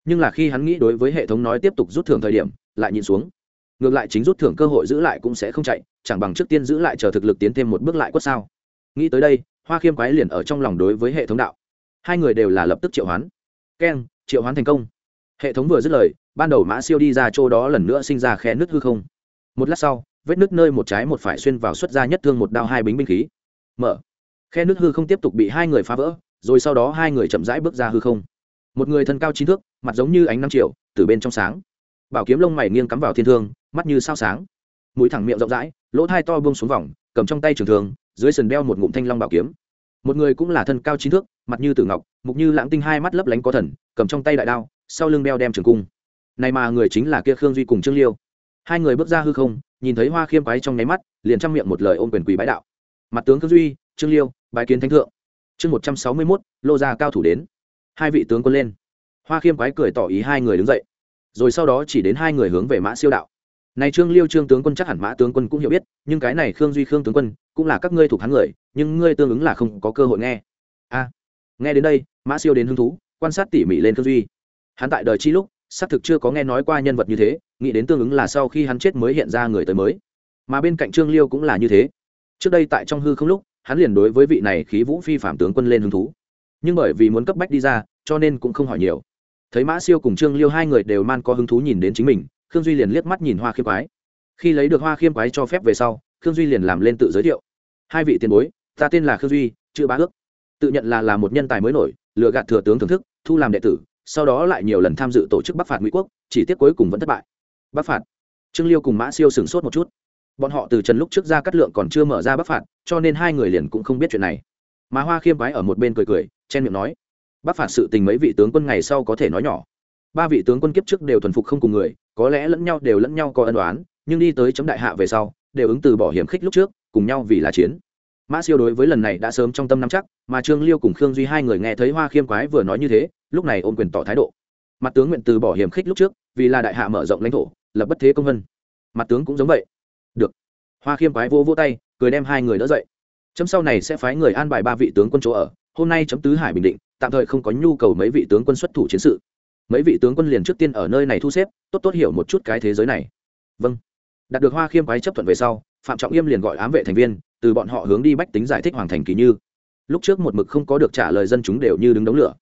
Nhưng là khi hắn nghĩ đối với hệ thống nói tiếp tục rút thưởng thời điểm, lại nhìn xuống ngược lại chính rút thưởng cơ hội giữ lại cũng sẽ không chạy, chẳng bằng trước tiên giữ lại chờ thực lực tiến thêm một bước lại quất sao. Nghĩ tới đây, hoa khiêm quái liền ở trong lòng đối với hệ thống đạo. Hai người đều là lập tức triệu hoán. Keng, triệu hoán thành công. Hệ thống vừa dứt lời, ban đầu mã siêu đi ra chỗ đó lần nữa sinh ra khe nứt hư không. Một lát sau, vết nứt nơi một trái một phải xuyên vào xuất ra nhất thương một đao hai bính binh khí. Mở. Khe nứt hư không tiếp tục bị hai người phá vỡ, rồi sau đó hai người chậm rãi bước ra hư không. Một người thân cao chín thước, mặt giống như ánh năm triệu từ bên trong sáng bảo kiếm lông mày nghiêng cắm vào thiên thương, mắt như sao sáng. Mũi thẳng miệng rộng rãi, lỗ thai to buông xuống vòng, cầm trong tay trường thường dưới sườn đeo một ngụm thanh long bảo kiếm. Một người cũng là thân cao chín thước, mặt như tử ngọc, mục như lãng tinh hai mắt lấp lánh có thần, cầm trong tay đại đao, sau lưng đeo đem trường cung. Này mà người chính là kia khương duy cùng trương liêu. Hai người bước ra hư không, nhìn thấy hoa khiêm quái trong nháy mắt, liền trang miệng một lời ôm quyền quỳ bái đạo. Mặt tướng khương duy, trương liêu, bái kiến thánh thượng. Chương một trăm sáu mươi mốt, lô gia cao thủ đến. Hai vị tướng quân lên. Hoa khiêm quái cười tỏ ý hai người đứng dậy rồi sau đó chỉ đến hai người hướng về mã siêu đạo. Này trương liêu trương tướng quân chắc hẳn mã tướng quân cũng hiểu biết, nhưng cái này khương duy khương tướng quân cũng là các ngươi thuộc hắn người, nhưng ngươi tương ứng là không có cơ hội nghe. A, nghe đến đây, mã siêu đến hứng thú, quan sát tỉ mỉ lên khương duy. Hắn tại đời chi lúc, xác thực chưa có nghe nói qua nhân vật như thế, nghĩ đến tương ứng là sau khi hắn chết mới hiện ra người tới mới. Mà bên cạnh trương liêu cũng là như thế. Trước đây tại trong hư không lúc, hắn liền đối với vị này khí vũ phi phạm tướng quân lên hứng thú. Nhưng bởi vì muốn cấp bách đi ra, cho nên cũng không hỏi nhiều thấy mã siêu cùng trương liêu hai người đều man có hứng thú nhìn đến chính mình, khương duy liền liếc mắt nhìn hoa khiêm quái. Khi lấy được hoa khiêm quái cho phép về sau, khương duy liền làm lên tự giới thiệu. Hai vị tiền bối, ta tên là khương duy, chữ bá ước. Tự nhận là là một nhân tài mới nổi lựa gạt thừa tướng thưởng thức, thu làm đệ tử, sau đó lại nhiều lần tham dự tổ chức bắc phạt ngụy quốc, chỉ tiếc cuối cùng vẫn thất bại. Bắc phạt? Trương liêu cùng mã siêu sửng sốt một chút. Bọn họ từ trần lúc trước ra cắt lượng còn chưa mở ra bắc phạt, cho nên hai người liền cũng không biết chuyện này. Mà hoa khiêm quái ở một bên cười cười, chen miệng nói bắc phạt sự tình mấy vị tướng quân ngày sau có thể nói nhỏ. Ba vị tướng quân kiếp trước đều thuần phục không cùng người, có lẽ lẫn nhau đều lẫn nhau có ân đoán nhưng đi tới chấm đại hạ về sau, đều ứng từ bỏ hiểm khích lúc trước, cùng nhau vì là chiến. Mã siêu đối với lần này đã sớm trong tâm nắm chắc, mà trương liêu cùng khương duy hai người nghe thấy hoa khiêm quái vừa nói như thế, lúc này ôm quyền tỏ thái độ. Mặt tướng nguyện từ bỏ hiểm khích lúc trước, vì là đại hạ mở rộng lãnh thổ, lập bất thế công vân. Mặt tướng cũng giống vậy. Được. Hoa khiêm quái vô vô tay, cười đem hai người đỡ dậy. Chấm sau này sẽ phái người an bài ba vị tướng quân chỗ ở, hôm nay chấm tứ hải bình định tạm thời không có nhu cầu mấy vị tướng quân xuất thủ chiến sự. Mấy vị tướng quân liền trước tiên ở nơi này thu xếp, tốt tốt hiểu một chút cái thế giới này. Vâng. Đạt được hoa khiêm quái chấp thuận về sau, phạm trọng yêm liền gọi ám vệ thành viên, từ bọn họ hướng đi bách tính giải thích hoàng thành kỳ như. Lúc trước một mực không có được trả lời dân chúng đều như đứng đống lửa.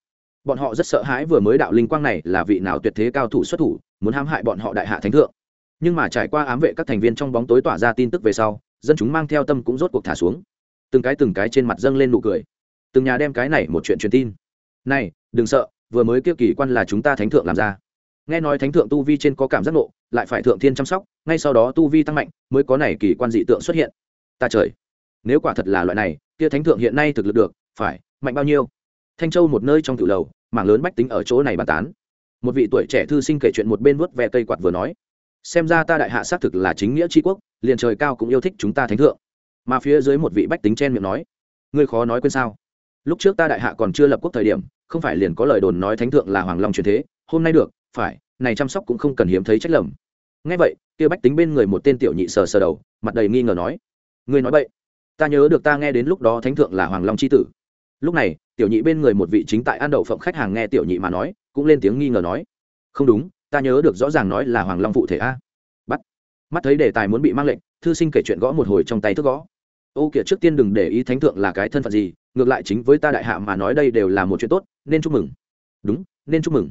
Bọn họ rất sợ hãi vừa mới đạo linh quang này là vị nào tuyệt thế cao thủ xuất thủ, muốn hãm hại bọn họ đại hạ thánh thượng. Nhưng mà trải qua ám vệ các thành viên trong bóng tối tỏa ra tin tức về sau, dân chúng mang theo tâm cũng rốt cuộc thả xuống. Từng cái từng cái trên mặt dâng lên nụ cười. Từng nhà đem cái này một chuyện truyền tin này, đừng sợ, vừa mới kia kỳ quan là chúng ta thánh thượng làm ra. Nghe nói thánh thượng tu vi trên có cảm giác nộ lại phải thượng thiên chăm sóc, ngay sau đó tu vi tăng mạnh, mới có này kỳ quan dị tượng xuất hiện. Ta trời, nếu quả thật là loại này, kia thánh thượng hiện nay thực lực được, phải, mạnh bao nhiêu? Thanh châu một nơi trong tiểu lầu, mảng lớn bách tính ở chỗ này bàn tán. Một vị tuổi trẻ thư sinh kể chuyện một bên vuốt ve cây quạt vừa nói, xem ra ta đại hạ xác thực là chính nghĩa tri quốc, liền trời cao cũng yêu thích chúng ta thánh thượng. Mà phía dưới một vị bách tính chen miệng nói, ngươi khó nói quên sao? Lúc trước ta đại hạ còn chưa lập quốc thời điểm, không phải liền có lời đồn nói thánh thượng là hoàng long truyền thế, hôm nay được, phải, này chăm sóc cũng không cần hiếm thấy trách lầm. Ngay vậy, kia bách tính bên người một tên tiểu nhị sờ sờ đầu, mặt đầy nghi ngờ nói, ngươi nói vậy ta nhớ được ta nghe đến lúc đó thánh thượng là hoàng long c h i tử. Lúc này, tiểu nhị bên người một vị chính tại ăn đậu phộng khách hàng nghe tiểu nhị mà nói, cũng lên tiếng nghi ngờ nói, không đúng, ta nhớ được rõ ràng nói là hoàng long phụ thể a. Bắt. Mắt thấy đề tài muốn bị mang lệnh, thư sinh kể chuyện gõ một hồi trong tay thức gõ. Ô kìa, trước tiên đừng để ý thánh thượng là cái thân phận gì ngược lại chính với ta đại hạ mà nói đây đều là một chuyện tốt, nên chúc mừng. Đúng, nên chúc mừng.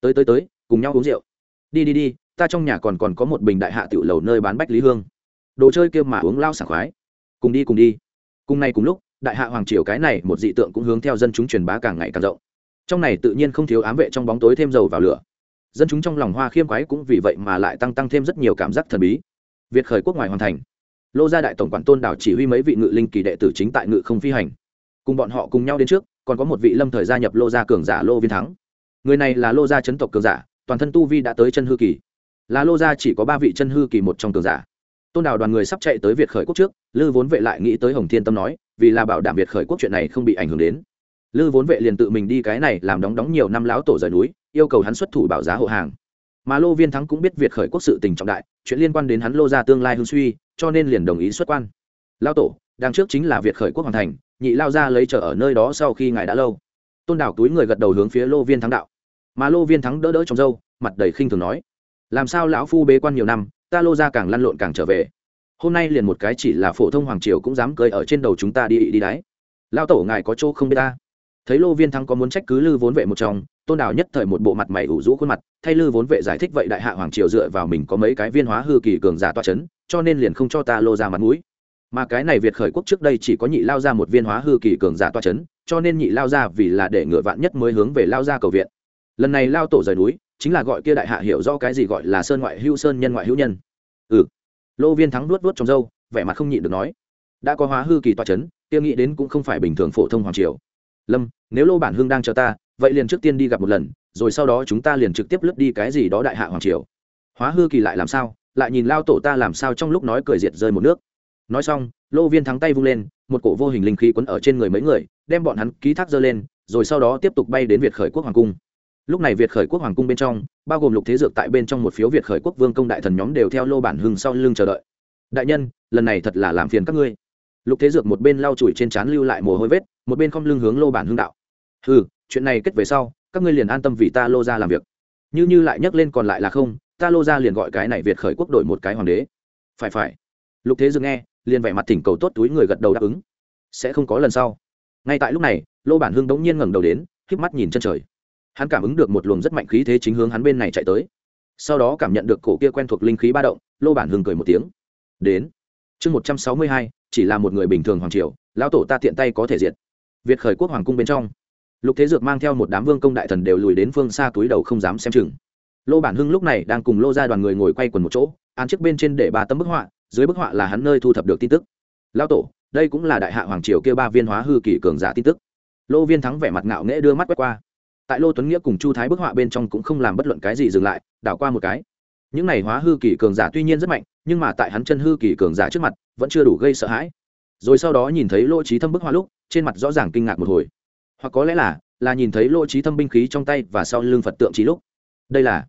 Tới tới tới, cùng nhau uống rượu. Đi đi đi, ta trong nhà còn còn có một bình đại hạ tiểu lầu nơi bán bách lý hương. Đồ chơi kia mà uống lao sảng khoái. Cùng đi cùng đi. Cùng nay cùng lúc, đại hạ hoàng triều cái này một dị tượng cũng hướng theo dân chúng truyền bá càng ngày càng rộng. Trong này tự nhiên không thiếu ám vệ trong bóng tối thêm dầu vào lửa. Dân chúng trong lòng hoa khiêm quái cũng vì vậy mà lại tăng tăng thêm rất nhiều cảm giác thần bí. Việt khởi quốc ngoài hoàn thành. Lô gia đại tổng quản tôn đảo chỉ huy mấy vị ngự linh kỳ đệ tử chính tại ngự không phi hành cùng bọn họ cùng nhau đến trước, còn có một vị lâm thời gia nhập lô gia cường giả lô viên thắng. Người này là lô gia chấn tộc cường giả, toàn thân tu vi đã tới chân hư kỳ. Là lô gia chỉ có ba vị chân hư kỳ một trong cường giả. Tôn đảo đoàn người sắp chạy tới việt khởi quốc trước, lư vốn vệ lại nghĩ tới hồng thiên tâm nói, vì là bảo đảm việt khởi quốc chuyện này không bị ảnh hưởng đến. Lư vốn vệ liền tự mình đi cái này làm đóng đóng nhiều năm lão tổ rời núi, yêu cầu hắn xuất thủ bảo giá hộ hàng. Mà lô viên thắng cũng biết việt khởi quốc sự tình trọng đại, chuyện liên quan đến hắn lô ra tương lai hương suy, cho nên liền đồng ý xuất quan. Lao tổ, đằng trước chính là việt khởi quốc hoàn thành nhị lao ra lấy chờ ở nơi đó sau khi ngài đã lâu. Tôn đảo túi người gật đầu hướng phía lô viên thắng đạo. Mà lô viên thắng đỡ đỡ trong dâu mặt đầy khinh thường nói, làm sao lão phu bế quan nhiều năm, ta lô ra càng lăn lộn càng trở về. Hôm nay liền một cái chỉ là phổ thông hoàng triều cũng dám cơi ở trên đầu chúng ta đi đi đáy lao tổ ngài có chỗ không biết ta? Thấy lô viên thắng có muốn trách cứ lư vốn vệ một trong, tôn đảo nhất thời một bộ mặt mày ủ rũ khuôn mặt, thay lư vốn vệ giải thích vậy đại hạ hoàng triều dựa vào mình có mấy cái viên hóa hư kỳ cường giả toa c h ấ n cho nên liền không cho ta lô ra mặt mũi mà cái này việt khởi quốc trước đây chỉ có nhị lao ra một viên hóa hư kỳ cường giả toa c h ấ n cho nên nhị lao ra vì là để ngựa vạn nhất mới hướng về lao ra cầu viện. Lần này lao tổ rời núi, chính là gọi kia đại hạ hiểu do cái gì gọi là sơn ngoại hữu sơn nhân ngoại hữu nhân. Ừ. Lô viên thắng luốt luốt trong dâu vẻ mặt không nhịn được nói. Đã có hóa hư kỳ toa c h ấ n kia nghĩ đến cũng không phải bình thường phổ thông hoàng triều. Lâm, nếu lô bản hưng đang chờ ta, vậy liền trước tiên đi gặp một lần, rồi sau đó chúng ta liền trực tiếp lướt đi cái gì đó đại hạ hoàng triều. Hóa hư kỳ lại làm sao? Lại nhìn lao tổ ta làm sao trong lúc nói cười diệt rơi một nước nói xong, lô viên thắng tay vung lên, một cổ vô hình linh khí quấn ở trên người mấy người, đem bọn hắn ký thác dơ lên, rồi sau đó tiếp tục bay đến việt khởi quốc hoàng cung. Lúc này việt khởi quốc hoàng cung bên trong, bao gồm lục thế dược tại bên trong một phiếu việt khởi quốc vương công đại thần nhóm đều theo lô bản hưng sau lưng chờ đợi. Đại nhân, lần này thật là làm phiền các ngươi. Lục thế dược một bên lau chùi trên trán lưu lại mồ hôi vết, một bên không lưng hướng lô bản hưng đạo. Ừ chuyện này kết về sau, các ngươi liền an tâm vì ta lô ra làm việc. Như như lại nhắc lên còn lại là không, ta lô ra liền gọi cái này việt khởi quốc đổi một cái hoàng đế. Phải phải. Lục thế dược nghe liền vẻ mặt thỉnh cầu tốt túi người gật đầu đáp ứng. Sẽ không có lần sau. Ngay tại lúc này, lô bản hưng đống nhiên ngẩng đầu đến k mắt nhìn chân trời. Hắn cảm ứng được một luồng rất mạnh khí thế chính hướng hắn bên này chạy tới. Sau đó cảm nhận được cổ kia quen thuộc linh khí ba động, lô bản hưng cười một tiếng. Đến. Chương một trăm sáu mươi hai, chỉ là một người bình thường hoàng triều, lão tổ ta tiện tay có thể diệt. Việt khởi quốc hoàng cung bên trong. Lục thế dược mang theo một đám vương công đại thần đều lùi đến phương xa túi đầu không dám xem chừng. Lô bản hưng lúc này đang cùng lô ra đoàn người ngồi quay quần một chỗ, án trước bên trên để ba tấm bức họa dưới bức họa là hắn nơi thu thập được tin tức. Lão tổ, đây cũng là đại hạ hoàng triều kêu ba viên hóa hư kỳ cường giả tin tức. Lô viên thắng vẻ mặt ngạo nghễ đưa mắt quét qua. Tại lô tuấn nghĩa cùng chu thái bức họa bên trong cũng không làm bất luận cái gì dừng lại, đảo qua một cái. Những này hóa hư kỳ cường giả tuy nhiên rất mạnh, nhưng mà tại hắn chân hư kỳ cường giả trước mặt, vẫn chưa đủ gây sợ hãi. Rồi sau đó nhìn thấy Lô trí thâm bức họa lúc, trên mặt rõ ràng kinh ngạc một hồi. Hoặc có lẽ là là nhìn thấy Lô trí thâm binh khí trong tay và sau lưng phật tượng trí lúc. Đây là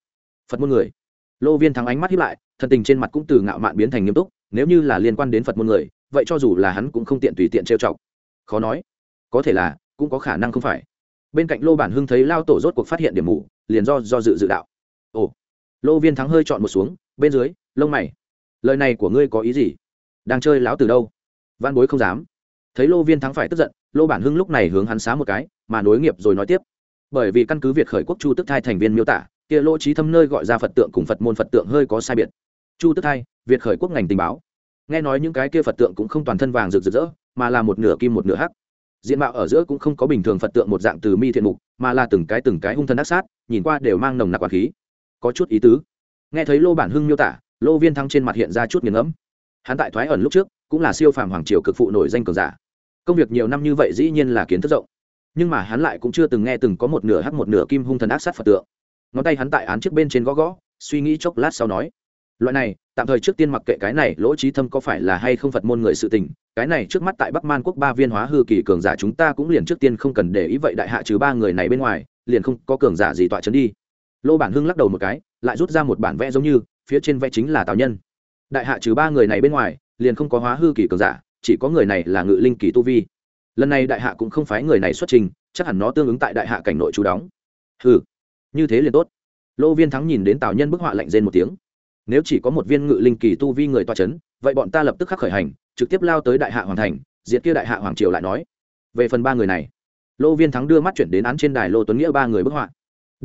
phật môn người lô viên thắng ánh mắt hiếp lại, thần tình trên mặt cũng từ ngạo mạn biến thành nghiêm túc, nếu như là liên quan đến phật môn người, vậy cho dù là hắn cũng không tiện tùy tiện trêu chọc. Khó nói. Có thể là, cũng có khả năng không phải. Bên cạnh lô bản hưng thấy lao tổ rốt cuộc phát hiện điểm mù, liền do do dự dự đạo. Ồ. Lô viên thắng hơi chọn một xuống, bên dưới, lông mày. Lời này của ngươi có ý gì? Đang chơi lão từ đâu? Văn bối không dám. Thấy lô viên thắng phải tức giận, lô bản hưng lúc này hướng hắn xá một cái, mà nối nghiệp rồi nói tiếp. Bởi vì căn cứ việt khởi quốc chu tức thai thành viên miêu tả kia lỗ trí thâm nơi gọi ra phật tượng cùng phật môn phật tượng hơi có sai biệt. Chu tức hai, việt khởi quốc ngành tình báo. Nghe nói những cái kia phật tượng cũng không toàn thân vàng rực rỡ mà là một nửa kim một nửa hắc. Diện mạo ở giữa cũng không có bình thường phật tượng một dạng từ mi thiện mục mà là từng cái từng cái hung thân ác sát nhìn qua đều mang nồng nặc quản khí. Có chút ý tứ. Nghe thấy lô bản hưng miêu tả lô viên thăng trên mặt hiện ra chút nghiền ngẫm. Hắn tại thoái ẩn lúc trước cũng là siêu phàm hoàng triều cực phụ nổi danh cường giả. Công việc nhiều năm như vậy dĩ nhiên là kiến thức rộng. Nhưng mà hắn lại cũng chưa từng nghe từng có một nửa hắc một nửa kim hung thần ác sát phật tượng ngón tay hắn tại án trước bên trên gõ gõ, suy nghĩ chốc lát sau nói, loại này, tạm thời trước tiên mặc kệ cái này, lỗ trí thâm có phải là hay không phật môn người sự tình, cái này trước mắt tại bắc man quốc ba viên hóa hư kỳ cường giả chúng ta cũng liền trước tiên không cần để ý vậy đại hạ trừ ba người này bên ngoài, liền không có cường giả gì tọa chấn đi. Lô bản hưng lắc đầu một cái, lại rút ra một bản vẽ giống như, phía trên vẽ chính là tào nhân. Đại hạ trừ ba người này bên ngoài, liền không có hóa hư kỳ cường giả, chỉ có người này là ngự linh kỳ tu vi. Lần này đại hạ cũng không phái người này xuất trình, chắc hẳn nó tương ứng tại đại hạ cảnh nội chú đóng. Hừ như thế liền tốt. Lô viên thắng nhìn đến tào nhân bức họa lạnh rên một tiếng. Nếu chỉ có một viên ngự linh kỳ tu vi người toa c h ấ n vậy bọn ta lập tức khắc khởi hành, trực tiếp lao tới đại hạ hoàng thành, diệt kia đại hạ hoàng triều lại nói. Về phần ba người này, lô viên thắng đưa mắt chuyển đến án trên đài lô tuấn nghĩa ba người bức họa.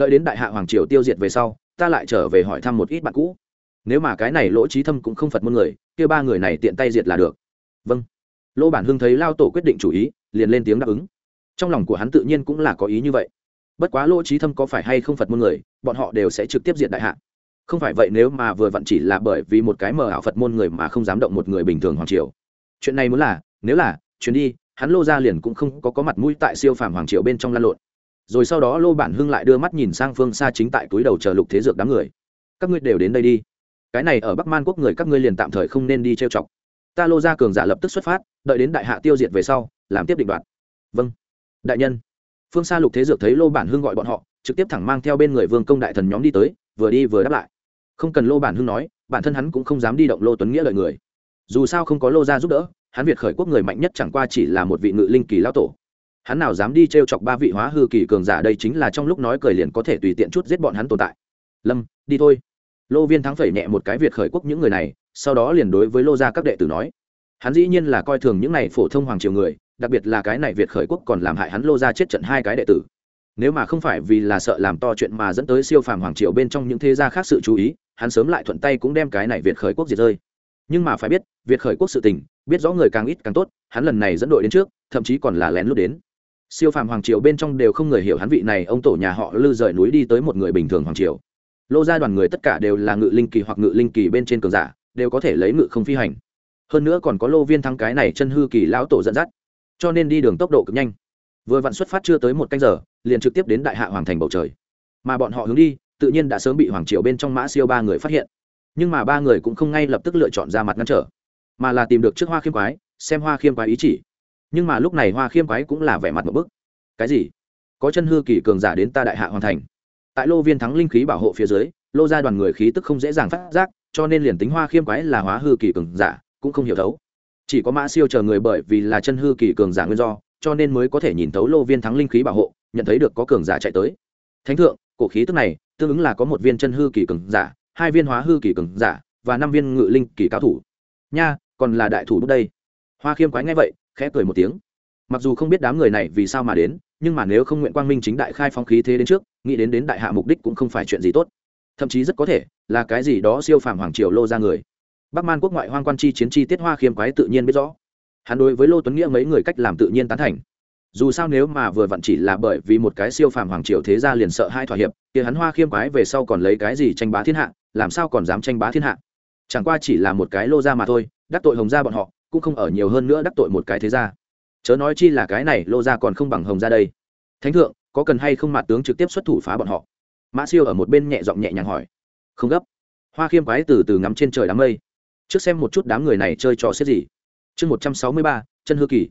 Đợi đến đại hạ hoàng triều tiêu diệt về sau, ta lại trở về hỏi thăm một ít bạn cũ. Nếu mà cái này lỗ trí thâm cũng không phật muôn người, kia ba người này tiện tay diệt là được. Vâng. Lô bản hưng thấy lao tổ quyết định chủ ý, liền lên tiếng đáp ứng. Trong lòng của hắn tự nhiên cũng là có ý như vậy bất quá lỗ trí thâm có phải hay không phật môn người, bọn họ đều sẽ trực tiếp diện đại hạ. Không phải vậy nếu mà vừa vặn chỉ là bởi vì một cái mờ ảo phật môn người mà không dám động một người bình thường hoàng triều. Chuyện này muốn là, nếu là chuyến đi, hắn lô ra liền cũng không có có mặt mũi tại siêu phàm hoàng triều bên trong lan lộn. Rồi sau đó lô bản hưng lại đưa mắt nhìn sang phương xa chính tại túi đầu chờ lục thế dược đám người. Các ngươi đều đến đây đi. Cái này ở bắc man quốc người các ngươi liền tạm thời không nên đi trêu chọc. Ta lô ra cường giả lập tức xuất phát, đợi đến đại hạ tiêu diệt về sau, làm tiếp định đoạt. Vâng. Đại nhân phương xa lục thế dược thấy lô bản hưng gọi bọn họ, trực tiếp thẳng mang theo bên người vương công đại thần nhóm đi tới, vừa đi vừa đáp lại. Không cần lô bản hưng nói, bản thân hắn cũng không dám đi động lô tuấn nghĩa lợi người. Dù sao không có lô ra giúp đỡ, hắn việt khởi quốc người mạnh nhất chẳng qua chỉ là một vị ngự linh kỳ lao tổ. Hắn nào dám đi t r e o chọc ba vị hóa hư kỳ cường giả đây chính là trong lúc nói cười liền có thể tùy tiện chút giết bọn hắn tồn tại. Lâm, đi thôi. Lô viên thắng phẩy nhẹ một cái việt khởi quốc những người này, sau đó liền đối với lô ra các đệ tử nói. Hắn dĩ nhiên là coi thường những này phổ thông hoàng triều người đặc biệt là cái này việt khởi quốc còn làm hại hắn lô ra chết trận hai cái đệ tử. Nếu mà không phải vì là sợ làm to chuyện mà dẫn tới siêu phàm hoàng triều bên trong những thế gia khác sự chú ý, hắn sớm lại thuận tay cũng đem cái này việt khởi quốc diệt rơi. Nhưng mà phải biết, việt khởi quốc sự tình, biết rõ người càng ít càng tốt, hắn lần này dẫn đội đến trước, thậm chí còn là lén lút đến. Siêu phàm hoàng triều bên trong đều không người hiểu hắn vị này, ông tổ nhà họ lư rời núi đi tới một người bình thường hoàng triều. Lô gia đoàn người tất cả đều là ngự linh kỳ hoặc ngự linh kỳ bên trên cường giả, đều có thể lấy ngự không phi hành. Hơn nữa còn có lô viên thắng cái này chân hư kỳ lão tổ dẫn dắt cho nên đi đường tốc độ cực nhanh. Vừa vặn xuất phát chưa tới một canh giờ, liền trực tiếp đến đại hạ hoàng thành bầu trời. Mà bọn họ hướng đi, tự nhiên đã sớm bị hoàng triều bên trong mã siêu ba người phát hiện. Nhưng mà ba người cũng không ngay lập tức lựa chọn ra mặt ngăn trở, mà là tìm được trước hoa khiêm quái, xem hoa khiêm quái ý chỉ. Nhưng mà lúc này hoa khiêm quái cũng là vẻ mặt một bức. Cái gì? Có chân hư kỳ cường giả đến ta đại hạ hoàn thành. Tại lô viên thắng linh khí bảo hộ phía dưới, lô ra đoàn người khí tức không dễ dàng phát giác, cho nên liền tính hoa khiêm quái là hóa hư kỳ cường giả, cũng không hiểu thấu chỉ có mã siêu chờ người bởi vì là chân hư kỳ cường giả nguyên do, cho nên mới có thể nhìn thấu lô viên thắng linh khí bảo hộ, nhận thấy được có cường giả chạy tới. Thánh thượng, cổ khí tức này, tương ứng là có một viên chân hư kỳ cường giả, hai viên hóa hư kỳ cường giả, và năm viên ngự linh kỳ cao thủ. Nha, còn là đại thủ đúc đây. Hoa khiêm quái ngay vậy, khẽ cười một tiếng. Mặc dù không biết đám người này vì sao mà đến, nhưng mà nếu không nguyện quang minh chính đại khai phong khí thế đến trước, nghĩ đến đến đại hạ mục đích cũng không phải chuyện gì tốt. Thậm chí rất có thể là cái gì đó siêu phàm hoàng triều lô ra người bắc man quốc ngoại hoang quan chi chiến chi tiết hoa khiêm quái tự nhiên biết rõ. Hắn đối với lô tuấn nghĩa mấy người cách làm tự nhiên tán thành. Dù sao nếu mà vừa vặn chỉ là bởi vì một cái siêu phàm hoàng triều thế gia liền sợ hai thỏa hiệp thì hắn hoa khiêm quái về sau còn lấy cái gì tranh bá thiên hạ, làm sao còn dám tranh bá thiên hạ? Chẳng qua chỉ là một cái lô gia mà thôi, đắc tội hồng gia bọn họ, cũng không ở nhiều hơn nữa đắc tội một cái thế gia. Chớ nói chi là cái này lô gia còn không bằng hồng gia đây. Thánh thượng, có cần hay không mặt tướng trực tiếp xuất thủ phá bọn họ? Mã siêu ở một bên nhẹ giọng nhẹ nhàng hỏi. Không gấp. Hoa khiêm quái từ từ ngắm trên trời đám mây trước xem một chút đám người này chơi trò xếp gì. Chương một trăm sáu mươi ba, chân hư kỳ.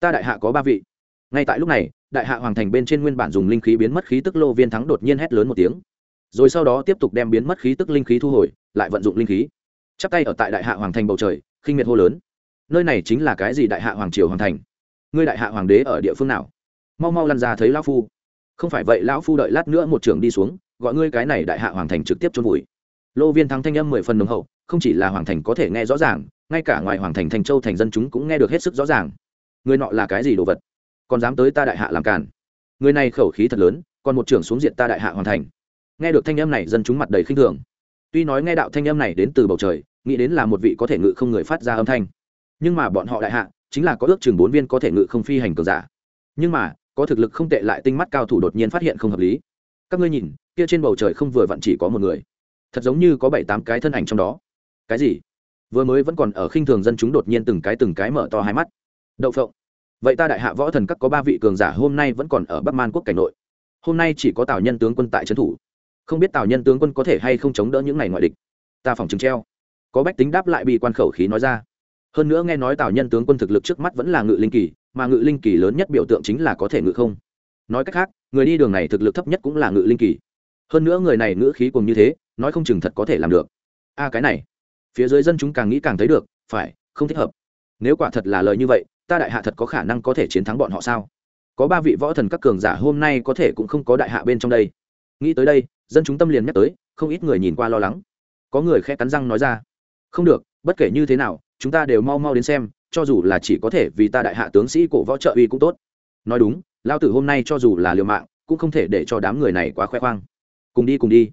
Ta đại hạ có ba vị. Ngay tại lúc này, đại hạ hoàng thành bên trên nguyên bản dùng linh khí biến mất khí tức lô viên thắng đột nhiên hét lớn một tiếng. Rồi sau đó tiếp tục đem biến mất khí tức linh khí thu hồi, lại vận dụng linh khí. Chắp tay ở tại đại hạ hoàng thành bầu trời, khinh miệt hô lớn. Nơi này chính là cái gì đại hạ hoàng triều hoàng thành? Ngươi đại hạ hoàng đế ở địa phương nào? Mau mau lăn ra thấy lão phu. Không phải vậy, lão phu đợi lát nữa một trường đi xuống, gọi ngươi cái này đại hạ hoàng thành trực tiếp chôn vùi lô viên thắng thanh âm mười phần nồng hậu, không chỉ là hoàng thành có thể nghe rõ ràng, ngay cả ngoài hoàng thành thành châu thành dân chúng cũng nghe được hết sức rõ ràng. Người nọ là cái gì đồ vật? Còn dám tới ta đại hạ làm càn? Người này khẩu khí thật lớn, còn một trưởng xuống diện ta đại hạ hoàn thành. Nghe được thanh âm này, dân chúng mặt đầy khinh thường. Tuy nói nghe đạo thanh âm này đến từ bầu trời, nghĩ đến là một vị có thể ngự không người phát ra âm thanh. Nhưng mà bọn họ đại hạ, chính là có ước chừng bốn viên có thể ngự không phi hành cường giả. Nhưng mà, có thực lực không tệ lại tinh mắt cao thủ đột nhiên phát hiện không hợp lý. Các ngươi nhìn, kia trên bầu trời không vừa vặn chỉ có một người thật giống như có bảy tám cái thân ảnh trong đó. Cái gì? Vừa mới vẫn còn ở khinh thường dân chúng đột nhiên từng cái từng cái mở to hai mắt. Đậu phộng. Vậy ta đại hạ võ thần các có ba vị cường giả hôm nay vẫn còn ở bắc man quốc cảnh nội. Hôm nay chỉ có tào nhân tướng quân tại trấn thủ. Không biết tào nhân tướng quân có thể hay không chống đỡ những ngày ngoại địch. Ta phòng chứng treo. Có bách tính đáp lại bị quan khẩu khí nói ra. Hơn nữa nghe nói tào nhân tướng quân thực lực trước mắt vẫn là ngự linh kỳ, mà ngự linh kỳ lớn nhất biểu tượng chính là có thể ngự không. Nói cách khác, người đi đường này thực lực thấp nhất cũng là ngự linh kỳ. Hơn nữa người này ngữ khí cùng như thế nói không chừng thật có thể làm được. A, cái này. Phía dưới dân chúng càng nghĩ càng thấy được, phải, không thích hợp. Nếu quả thật là lời như vậy, ta đại hạ thật có khả năng có thể chiến thắng bọn họ sao? Có ba vị võ thần các cường giả hôm nay có thể cũng không có đại hạ bên trong đây. Nghĩ tới đây, dân chúng tâm liền nhắc tới, không ít người nhìn qua lo lắng. Có người khẽ cắn răng nói ra, không được, bất kể như thế nào, chúng ta đều mau mau đến xem, cho dù là chỉ có thể vì ta đại hạ tướng sĩ cổ võ trợ uy cũng tốt. Nói đúng, lao tử hôm nay cho dù là liều mạng, cũng không thể để cho đám người này quá khoe khoang. Cùng đi cùng đi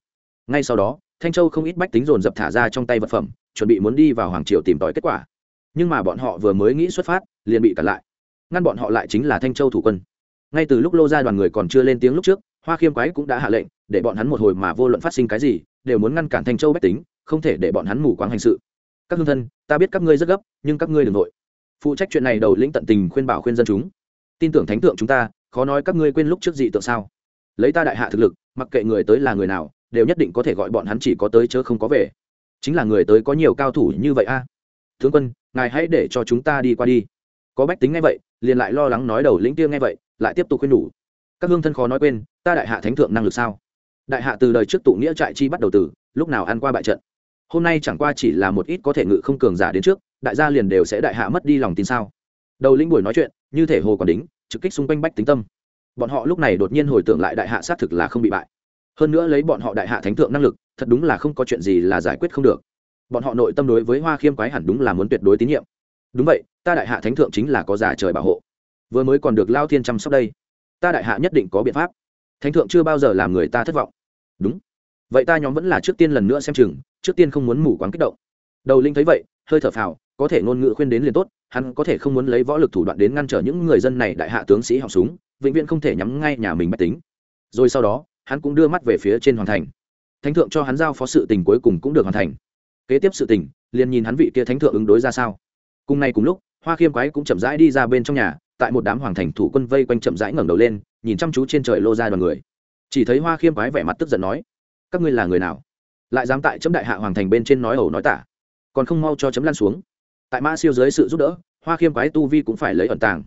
ngay sau đó, thanh châu không ít bách tính dồn dập thả ra trong tay vật phẩm, chuẩn bị muốn đi vào hoàng triều tìm tòi kết quả. Nhưng mà bọn họ vừa mới nghĩ xuất phát, liền bị cản lại. Ngăn bọn họ lại chính là thanh châu thủ quân. Ngay từ lúc lô ra đoàn người còn chưa lên tiếng lúc trước, hoa khiêm quái cũng đã hạ lệnh, để bọn hắn một hồi mà vô luận phát sinh cái gì, đều muốn ngăn cản thanh châu bách tính, không thể để bọn hắn mù quáng hành sự. Các hương thân, ta biết các ngươi rất gấp, nhưng các ngươi đ ừ n g nội phụ trách chuyện này đầu lĩnh tận tình khuyên bảo khuyên dân chúng. Tin tưởng thánh tượng chúng ta, khó nói các ngươi quên lúc trước dị tượng sao. Lấy ta đại hạ thực lực, mặc kệ người tới là người nào đều nhất định có thể gọi bọn hắn chỉ có tới chớ không có về. Chính là người tới có nhiều cao thủ như vậy a. À? tướng quân, ngài hãy để cho chúng ta đi qua đi. Có bách tính ngay vậy, liền lại lo lắng nói đầu lĩnh kia ngay vậy, lại tiếp tục khuyên nhủ. Các hương thân khó nói quên, ta đại hạ thánh thượng năng lực sao? Đại hạ từ đời trước tụ nghĩa trại chi bắt đầu từ, lúc nào ăn qua bại trận? Hôm nay chẳng qua chỉ là một ít có thể ngự không cường giả đến trước, đại gia liền đều sẽ đại hạ mất đi lòng tin sao? Đầu lĩnh buổi nói chuyện, như thể hồ còn đính, trực kích xung quanh bách tính tâm. Bọn họ lúc này đột nhiên hồi tưởng lại đại hạ xác thực là không bị bại hơn nữa lấy bọn họ đại hạ thánh thượng năng lực, thật đúng là không có chuyện gì là giải quyết không được. Bọn họ nội tâm đối với hoa khiêm quái hẳn đúng là muốn tuyệt đối tín nhiệm. Đúng vậy, ta đại hạ thánh thượng chính là có giả trời bảo hộ. Vừa mới còn được lao thiên chăm sóc đây. Ta đại hạ nhất định có biện pháp. Thánh thượng chưa bao giờ làm người ta thất vọng. Đúng. Vậy ta nhóm vẫn là trước tiên lần nữa xem chừng, trước tiên không muốn mù quáng kích động. Đầu linh thấy vậy, hơi thở phào, có thể ngôn ngữ khuyên đến liền tốt, hắn có thể không muốn lấy võ lực thủ đoạn đến ngăn trở những người dân này đại hạ tướng sĩ họng súng, vĩnh viễn không thể nhắm ngay nhà mình bách tính. Rồi sau đó hắn cũng đưa mắt về phía trên hoàn thành. Thánh thượng cho hắn giao phó sự tình cuối cùng cũng được hoàn thành. Kế tiếp sự tình, liền nhìn hắn vị kia thánh thượng ứng đối ra sao. Cùng ngày cùng lúc, hoa khiêm quái cũng chậm rãi đi ra bên trong nhà, tại một đám hoàng thành thủ quân vây quanh chậm rãi ngẩng đầu lên, nhìn chăm chú trên trời lô ra đoàn người. Chỉ thấy hoa khiêm quái vẻ mặt tức giận nói, các ngươi là người nào? Lại dám tại chấm đại hạ hoàng thành bên trên nói ẩu nói tả. Còn không mau cho chấm lan xuống. Tại mã siêu dưới sự giúp đỡ, hoa khiêm quái tu vi cũng phải lấy ẩn tàng.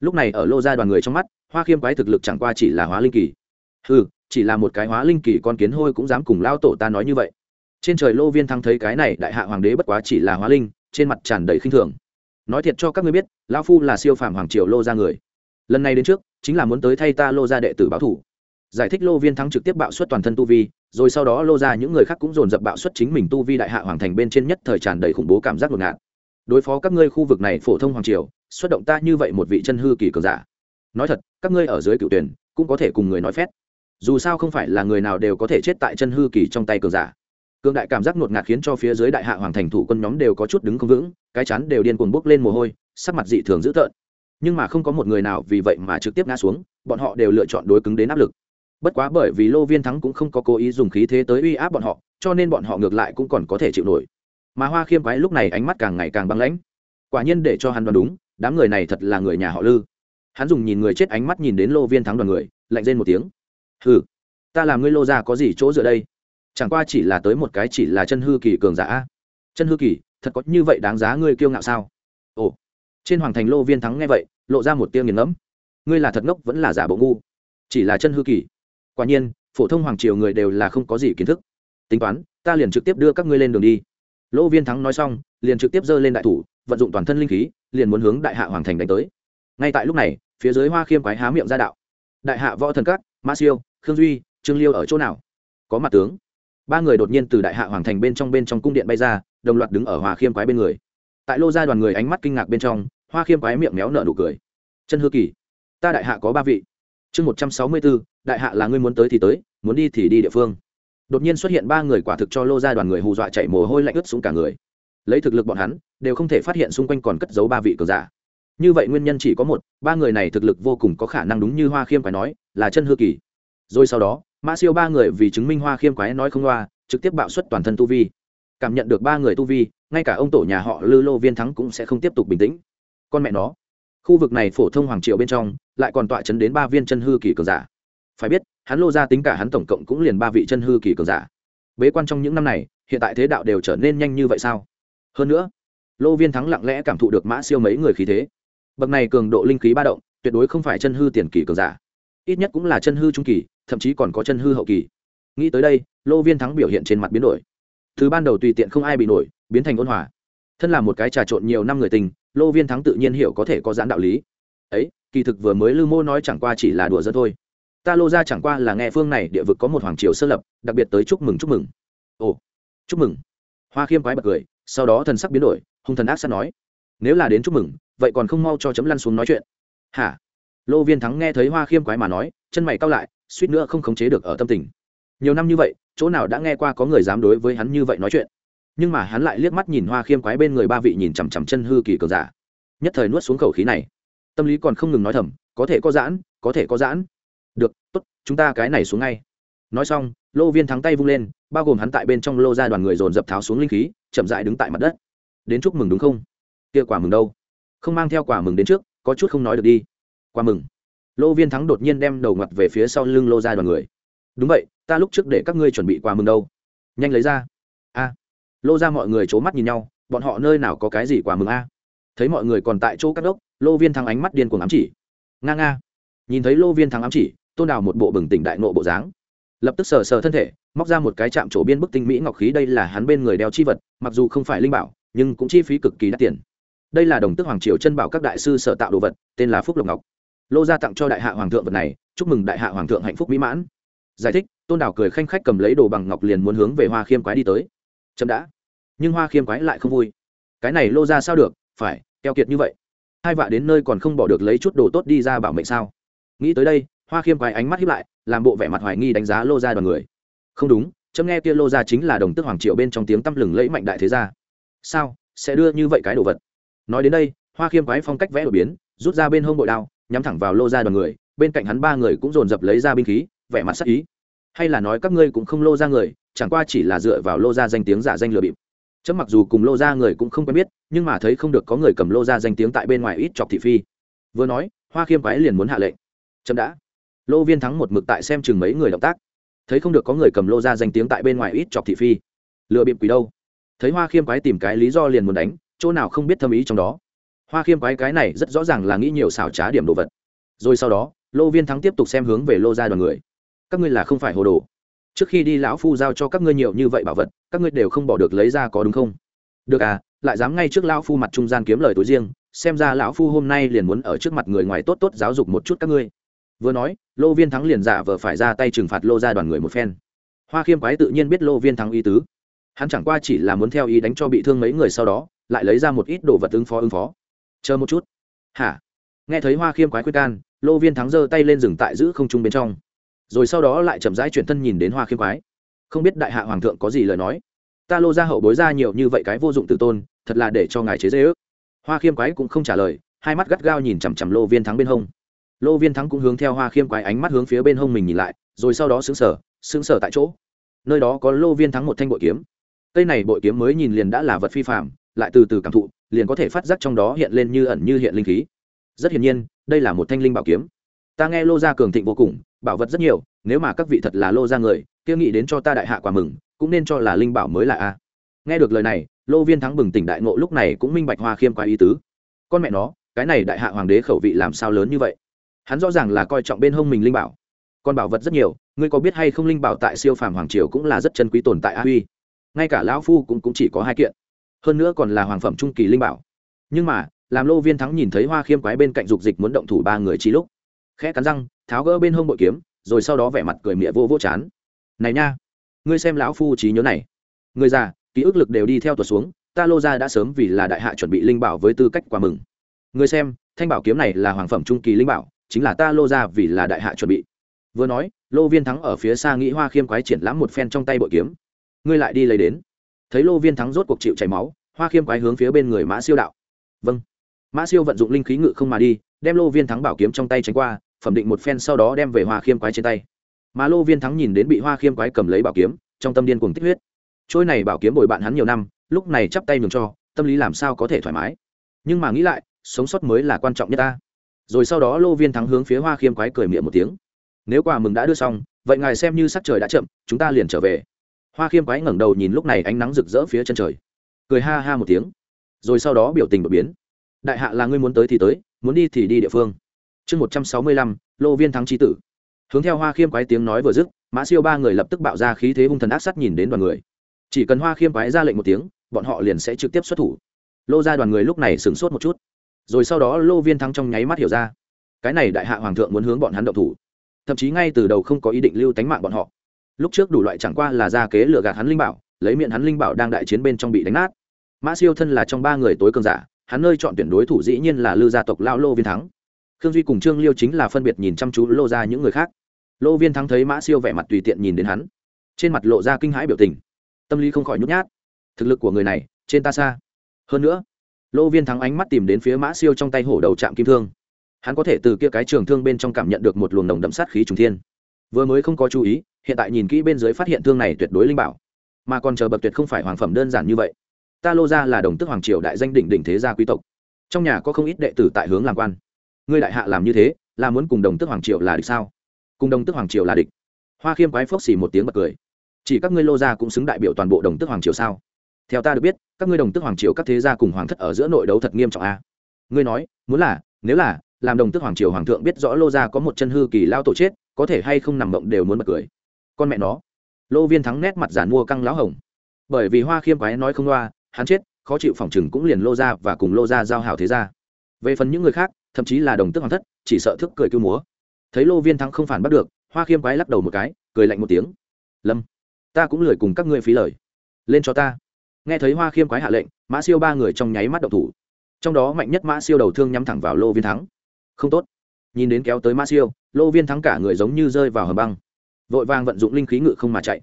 Lúc này ở lô ra đoàn người trong mắt, hoa khiêm quái thực lực chẳng qua chỉ là hóa linh kỳ. Ừ chỉ là một cái hóa linh kỳ con kiến hôi cũng dám cùng lao tổ ta nói như vậy. Trên trời lô viên thăng thấy cái này, đại hạ hoàng đế bất quá chỉ là hóa linh, trên mặt tràn đầy khinh thường. Nói thiệt cho các ngươi biết lao phu là siêu phàm hoàng triều lô ra người. Lần này đến trước, chính là muốn tới thay ta lô ra đệ tử báo thủ. Giải thích lô viên thắng trực tiếp bạo suất toàn thân tu vi, rồi sau đó lô ra những người khác cũng dồn dập bạo suất chính mình tu vi đại hạ hoàng thành bên trên nhất thời tràn đầy khủng bố cảm giác ngột ngạt. Đối phó các ngươi khu vực này phổ thông hoàng triều, xuất động ta như vậy một vị chân hư kỳ cường giả. Nói thật, các ngươi ở dưới cựu tuyển, cũng có thể cùng người nói phét dù sao không phải là người nào đều có thể chết tại chân hư kỳ trong tay cường giả. Cường đại cảm giác ngột ngạt khiến cho phía dưới đại hạ hoàng thành thủ quân nhóm đều có chút đứng không vững, cái chắn đều điên cuồng bốc lên mồ hôi, sắc mặt dị thường dữ tợn. Nhưng mà không có một người nào vì vậy mà trực tiếp ngã xuống, bọn họ đều lựa chọn đối cứng đến áp lực. Bất quá bởi vì lô viên thắng cũng không có cố ý dùng khí thế tới uy áp bọn họ, cho nên bọn họ ngược lại cũng còn có thể chịu nổi. Mà hoa khiêm quái lúc này ánh mắt càng ngày càng băng lãnh. Quả nhiên để cho hắn đoán đúng, đám người này thật là người nhà họ lư. Hắn dùng nhìn người chết ánh mắt nhìn đến lô viên thắng đoàn người, lạnh lên một tiếng hừ, ta làm ngươi lô ra có gì chỗ dựa đây? Chẳng qua chỉ là tới một cái chỉ là chân hư kỳ cường giả. Chân hư kỳ, thật có như vậy đáng giá ngươi kiêu ngạo sao? Ồ, trên hoàng thành lô viên thắng nghe vậy, lộ ra một tiêu nghiền ngẫm. Ngươi là thật ngốc vẫn là giả bộ ngu? Chỉ là chân hư kỳ. Quả nhiên, phổ thông hoàng triều người đều là không có gì kiến thức. Tính toán, ta liền trực tiếp đưa các ngươi lên đường đi. Lô viên thắng nói xong, liền trực tiếp giơ lên đại thủ, vận dụng toàn thân linh khí, liền muốn hướng đại hạ hoàng thành đánh tới. Ngay tại lúc này, phía dưới hoa khiêm quái há miệng ra đạo. Đại hạ võ thần cát ma siêu khương duy trương liêu ở chỗ nào có mặt tướng ba người đột nhiên từ đại hạ hoàng thành bên trong bên trong cung điện bay ra đồng loạt đứng ở hoa khiêm quái bên người tại lô gia đoàn người ánh mắt kinh ngạc bên trong hoa khiêm quái miệng méo nở nụ cười chân hư kỳ ta đại hạ có ba vị chương một trăm sáu mươi bốn đại hạ là ngươi muốn tới thì tới muốn đi thì đi địa phương đột nhiên xuất hiện ba người quả thực cho lô gia đoàn người hù dọa chạy mồ hôi lạnh ướt xuống cả người lấy thực lực bọn hắn đều không thể phát hiện xung quanh còn cất giấu ba vị cường giả như vậy nguyên nhân chỉ có một ba người này thực lực vô cùng có khả năng đúng như hoa khiêm quái nói là chân hư kỳ rồi sau đó mã siêu ba người vì chứng minh hoa khiêm quái nói không loa, trực tiếp bạo xuất toàn thân tu vi. Cảm nhận được ba người tu vi, ngay cả ông tổ nhà họ lư lô viên thắng cũng sẽ không tiếp tục bình tĩnh. Con mẹ nó, khu vực này phổ thông hoàng triệu bên trong, lại còn tọa chấn đến ba viên chân hư kỳ cường giả. Phải biết, hắn lô ra tính cả hắn tổng cộng cũng liền ba vị chân hư kỳ cường giả. Bế quan trong những năm này, hiện tại thế đạo đều trở nên nhanh như vậy sao? Hơn nữa, lô viên thắng lặng lẽ cảm thụ được mã siêu mấy người khí thế. Bậc này cường độ linh khí ba động, tuyệt đối không phải chân hư tiền kỳ cường giả. Ít nhất cũng là chân hư trung kỳ thậm chí còn có chân hư hậu kỳ. Nghĩ tới đây, lô viên thắng biểu hiện trên mặt biến đổi. Từ ban đầu tùy tiện không ai bị nổi, biến thành ôn hòa. Thân là một cái trà trộn nhiều năm người tình, lô viên thắng tự nhiên hiểu có thể có giãn đạo lý. Ấy, kỳ thực vừa mới lư mô nói chẳng qua chỉ là đùa dân thôi. Ta lô ra chẳng qua là nghe phương này địa vực có một hoàng triều sơ lập, đặc biệt tới chúc mừng chúc mừng. Ồ, chúc mừng. Hoa khiêm quái bật cười, sau đó thần sắc biến đổi, hung thần ác sắt nói. Nếu là đến chúc mừng, vậy còn không mau cho chấm lăn xuống nói chuyện. Hả? Lô viên thắng nghe thấy hoa khiêm quái mà nói, chân mày cao lại suýt nữa không khống chế được ở tâm tình. Nhiều năm như vậy, chỗ nào đã nghe qua có người dám đối với hắn như vậy nói chuyện. Nhưng mà hắn lại liếc mắt nhìn hoa khiêm quái bên người ba vị nhìn chằm chằm chân hư kỳ cường giả. Nhất thời nuốt xuống khẩu khí này. Tâm lý còn không ngừng nói thầm, có thể có giãn, có thể có giãn. Được, tốt, chúng ta cái này xuống ngay. Nói xong, lô viên thắng tay vung lên, bao gồm hắn tại bên trong lô ra đoàn người dồn dập tháo xuống linh khí, chậm dại đứng tại mặt đất. Đến chúc mừng đúng không? Kia quả mừng đâu? Không mang theo quả mừng đến trước, có chút không nói được đi. Quả mừng lô viên thắng đột nhiên đem đầu ngặt về phía sau lưng lô ra đoàn người. Đúng vậy, ta lúc trước để các ngươi chuẩn bị quà mừng đâu. Nhanh lấy ra. A. Lô ra mọi người c h ố mắt nhìn nhau, bọn họ nơi nào có cái gì quà mừng a? Thấy mọi người còn tại chỗ cắt đốc lô viên thắng ánh mắt điên cuồng ám chỉ. Nga nga. Nhìn thấy lô viên thắng ám chỉ, tôn đào một bộ bừng tỉnh đại nộ bộ dáng. Lập tức sờ sờ thân thể, móc ra một cái chạm trổ biên bức tinh mỹ ngọc khí, đây là hắn bên người đeo chi vật, mặc dù không phải linh bảo, nhưng cũng chi phí cực kỳ đắt tiền. Đây là đồng tức hoàng triều chân bảo các đại sư sở tạo đồ vật, tên là phúc lộc ngọc lô gia tặng cho đại hạ hoàng thượng vật này, chúc mừng đại hạ hoàng thượng hạnh phúc mỹ mãn. Giải thích, tôn đảo cười khanh khách cầm lấy đồ bằng ngọc liền muốn hướng về hoa khiêm quái đi tới. Chậm đã. Nhưng hoa khiêm quái lại không vui. Cái này lô ra sao được, phải, keo kiệt như vậy. Hai vạ đến nơi còn không bỏ được lấy chút đồ tốt đi ra bảo mệnh sao? Nghĩ tới đây, hoa khiêm quái ánh mắt hiếp lại, làm bộ vẻ mặt hoài nghi đánh giá lô ra đoàn người. Không đúng, chấm nghe kia lô ra chính là đồng tức hoàng triệu bên trong tiếng tăm lừng lẫy mạnh đại thế gia. Sao, sẽ đưa như vậy cái đồ vật? Nói đến đây, hoa khiêm quái phong cách vẽ đổi biến, rút ra bên hông bội đao nhắm thẳng vào lô ra đoàn người, bên cạnh hắn ba người cũng dồn dập lấy ra binh khí, vẻ mặt sắc ý. Hay là nói các ngươi cũng không lô ra người, chẳng qua chỉ là dựa vào lô ra danh tiếng giả danh lừa bịp. Chấm mặc dù cùng lô ra người cũng không quen biết, nhưng mà thấy không được có người cầm lô ra danh tiếng tại bên ngoài ít chọc thị phi. Vừa nói, hoa khiêm quái liền muốn hạ lệnh. Chấm đã. Lô viên thắng một mực tại xem chừng mấy người động tác. Thấy không được có người cầm lô ra danh tiếng tại bên ngoài ít chọc thị phi. Lừa bịp quỷ đâu? Thấy hoa khiêm quái tìm cái lý do liền muốn đánh, chỗ nào không biết thâm ý trong đó hoa khiêm quái cái này rất rõ ràng là nghĩ nhiều xảo trá điểm đồ vật. Rồi sau đó, lô viên thắng tiếp tục xem hướng về lô ra đoàn người. Các ngươi là không phải hồ đồ. Trước khi đi lão phu giao cho các ngươi nhiều như vậy bảo vật, các ngươi đều không bỏ được lấy ra có đúng không? Được à lại dám ngay trước lão phu mặt trung gian kiếm lời tối riêng, xem ra lão phu hôm nay liền muốn ở trước mặt người ngoài tốt tốt giáo dục một chút các ngươi. Vừa nói, lô viên thắng liền giả vờ phải ra tay trừng phạt lô ra đoàn người một phen. Hoa khiêm quái tự nhiên biết lô viên thắng ý tứ. Hắn chẳng qua chỉ là muốn theo ý đánh cho bị thương mấy người sau đó, lại lấy ra một ít đồ vật ứng phó ứng phó chờ một chút. Hả? Nghe thấy hoa khiêm quái quyết can, lô viên thắng giơ tay lên rừng tại giữ không trung bên trong. Rồi sau đó lại chậm rãi chuyển thân nhìn đến hoa khiêm quái. Không biết đại hạ hoàng thượng có gì lời nói. Ta lô ra hậu bối ra nhiều như vậy cái vô dụng tự tôn, thật là để cho ngài chế dễ ước hoa khiêm quái cũng không trả lời, hai mắt gắt gao nhìn chằm chằm lô viên thắng bên hông. Lô viên thắng cũng hướng theo hoa khiêm quái ánh mắt hướng phía bên hông mình nhìn lại, rồi sau đó xứng sở xứng sở tại chỗ. Nơi đó có lô viên thắng một thanh bội kiếm. Cây này bội kiếm mới nhìn liền đã là vật phi phạm lại từ từ cảm thụ liền có thể phát giác trong đó hiện lên như ẩn như hiện linh khí. Rất hiển nhiên đây là một thanh linh bảo kiếm. Ta nghe lô gia cường thịnh vô cùng bảo vật rất nhiều nếu mà các vị thật là lô gia người kia nghĩ đến cho ta đại hạ quả mừng cũng nên cho là linh bảo mới là a. Nghe được lời này lô viên thắng bừng tỉnh đại ngộ lúc này cũng minh bạch hoa khiêm quá ý tứ. Con mẹ nó cái này đại hạ hoàng đế khẩu vị làm sao lớn như vậy? Hắn rõ ràng là coi trọng bên hông mình linh bảo. Con bảo vật rất nhiều ngươi có biết hay không linh bảo tại siêu phàm hoàng triều cũng là rất chân quý tồn tại a huy. Ngay cả lão phu cũng, cũng chỉ có hai kiện hơn nữa còn là hoàng phẩm trung kỳ linh bảo. Nhưng mà, làm lô viên thắng nhìn thấy hoa khiêm quái bên cạnh dục dịch muốn động thủ ba người chi lúc, khẽ cắn răng, tháo gỡ bên hông bội kiếm, rồi sau đó vẻ mặt cười mịa vô vô chán. Này nha, ngươi xem lão phu trí nhớ này. Người già, ký ức lực đều đi theo tuột xuống, ta lô ra đã sớm vì là đại hạ chuẩn bị linh bảo với tư cách quà mừng. Người xem, thanh bảo kiếm này là hoàng phẩm trung kỳ linh bảo, chính là ta lô ra vì là đại hạ chuẩn bị. Vừa nói, lô viên thắng ở phía xa nghĩ hoa khiêm quái triển lãm một phen trong tay bội kiếm. Ngươi lại đi lấy đến thấy lô viên thắng rốt cuộc chịu chảy máu, hoa khiêm quái hướng phía bên người mã siêu đạo. Vâng. Mã siêu vận dụng linh khí ngự không mà đi, đem lô viên thắng bảo kiếm trong tay tránh qua, phẩm định một phen sau đó đem về hoa khiêm quái trên tay. Mà lô viên thắng nhìn đến bị hoa khiêm quái cầm lấy bảo kiếm, trong tâm điên cuồng tích huyết. Trôi này bảo kiếm bồi bạn hắn nhiều năm, lúc này chắp tay nhường cho, tâm lý làm sao có thể thoải mái. Nhưng mà nghĩ lại, sống sót mới là quan trọng nhất ta. Rồi sau đó lô viên thắng hướng phía hoa khiêm quái cười miệng một tiếng. Nếu quà mừng đã đưa xong, vậy ngài xem như sắc trời đã chậm, chúng ta liền trở về hoa khiêm quái ngẩng đầu nhìn lúc này ánh nắng rực rỡ phía chân trời. Cười ha ha một tiếng. Rồi sau đó biểu tình đột biến. Đại hạ là ngươi muốn tới thì tới, muốn đi thì đi địa phương. Chương một trăm sáu mươi lăm, lô viên thắng trí tử. Hướng theo hoa khiêm quái tiếng nói vừa dứt, mã siêu ba người lập tức bạo ra khí thế hung thần ác sắt nhìn đến đoàn người. Chỉ cần hoa khiêm quái ra lệnh một tiếng, bọn họ liền sẽ trực tiếp xuất thủ. Lô ra đoàn người lúc này sửng sốt một chút. Rồi sau đó lô viên thắng trong nháy mắt hiểu ra. Cái này đại hạ hoàng thượng muốn hướng bọn hắn động thủ. Thậm chí ngay từ đầu không có ý định lưu tánh mạng bọn họ lúc trước đủ loại chẳng qua là ra kế lừa gạt hắn linh bảo, lấy miệng hắn linh bảo đang đại chiến bên trong bị đánh nát. Mã siêu thân là trong ba người tối cường giả, hắn nơi chọn tuyển đối thủ dĩ nhiên là lư gia tộc lao lô viên thắng. Khương duy cùng trương liêu chính là phân biệt nhìn chăm chú lô ra những người khác. Lô viên thắng thấy mã siêu vẻ mặt tùy tiện nhìn đến hắn, trên mặt lộ ra kinh hãi biểu tình. Tâm lý không khỏi nhút nhát. Thực lực của người này, trên ta xa. Hơn nữa, lô viên thắng ánh mắt tìm đến phía mã siêu trong tay hổ đầu trạm kim thương. Hắn có thể từ kia cái trường thương bên trong cảm nhận được một luồng nồng đậm sát khí trùng thiên. Vừa mới không có chú ý hiện tại nhìn kỹ bên dưới phát hiện thương này tuyệt đối linh bảo, mà còn chờ bậc tuyệt không phải hoàng phẩm đơn giản như vậy. Ta lô ra là đồng tức hoàng triều đại danh đỉnh đỉnh thế gia quý tộc. Trong nhà có không ít đệ tử tại hướng làm quan. Ngươi đại hạ làm như thế, là muốn cùng đồng tức hoàng triều là địch sao? Cùng đồng tức hoàng triều là địch. Hoa khiêm quái phốc xì một tiếng bật cười. Chỉ các ngươi lô gia cũng xứng đại biểu toàn bộ đồng tức hoàng triều sao? Theo ta được biết, các ngươi đồng tức hoàng triều các thế gia cùng hoàng thất ở giữa nội đấu thật nghiêm trọng a. Ngươi nói, muốn là, nếu là, làm đồng tức hoàng triều hoàng thượng biết rõ lô gia có một chân hư kỳ lao tổ chết, có thể hay không nằm mộng đều muốn bật cười con mẹ nó. Lô viên thắng nét mặt giản mua căng lão hồng. Bởi vì hoa khiêm quái nói không loa, hắn chết, khó chịu phòng chừng cũng liền lô ra và cùng lô ra giao hảo thế ra. Về phần những người khác, thậm chí là đồng tước hoàng thất, chỉ sợ thức cười cứu múa. Thấy lô viên thắng không phản bắt được, hoa khiêm quái lắc đầu một cái, cười lạnh một tiếng. Lâm, ta cũng lười cùng các ngươi phí lời. Lên cho ta. Nghe thấy hoa khiêm quái hạ lệnh, mã siêu ba người trong nháy mắt đậu thủ. Trong đó mạnh nhất mã siêu đầu thương nhắm thẳng vào lô viên thắng. Không tốt. Nhìn đến kéo tới mã siêu, lô viên thắng cả người giống như rơi vào hầm băng vội vàng vận dụng linh khí ngự không mà chạy.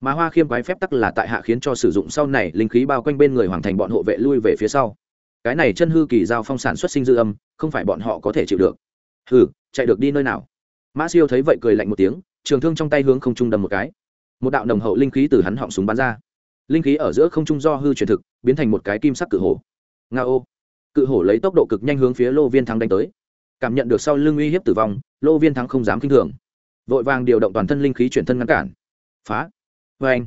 Mà hoa khiêm quái phép tắc là tại hạ khiến cho sử dụng sau này linh khí bao quanh bên người hoàng thành bọn hộ vệ lui về phía sau. Cái này chân hư kỳ giao phong sản xuất sinh dư âm, không phải bọn họ có thể chịu được. Hừ, chạy được đi nơi nào? Mã siêu thấy vậy cười lạnh một tiếng, trường thương trong tay hướng không trung đâm một cái. Một đạo nồng hậu linh khí từ hắn họng súng bắn ra. Linh khí ở giữa không trung do hư truyền thực, biến thành một cái kim sắc cự hổ. Nga ô. Cự hổ lấy tốc độ cực nhanh hướng phía lô viên thắng đánh tới. Cảm nhận được sau lưng uy hiếp tử vong, lô viên thắng không dám kinh thường vội vàng điều động toàn thân linh khí chuyển thân ngăn cản. Phá. Vê anh,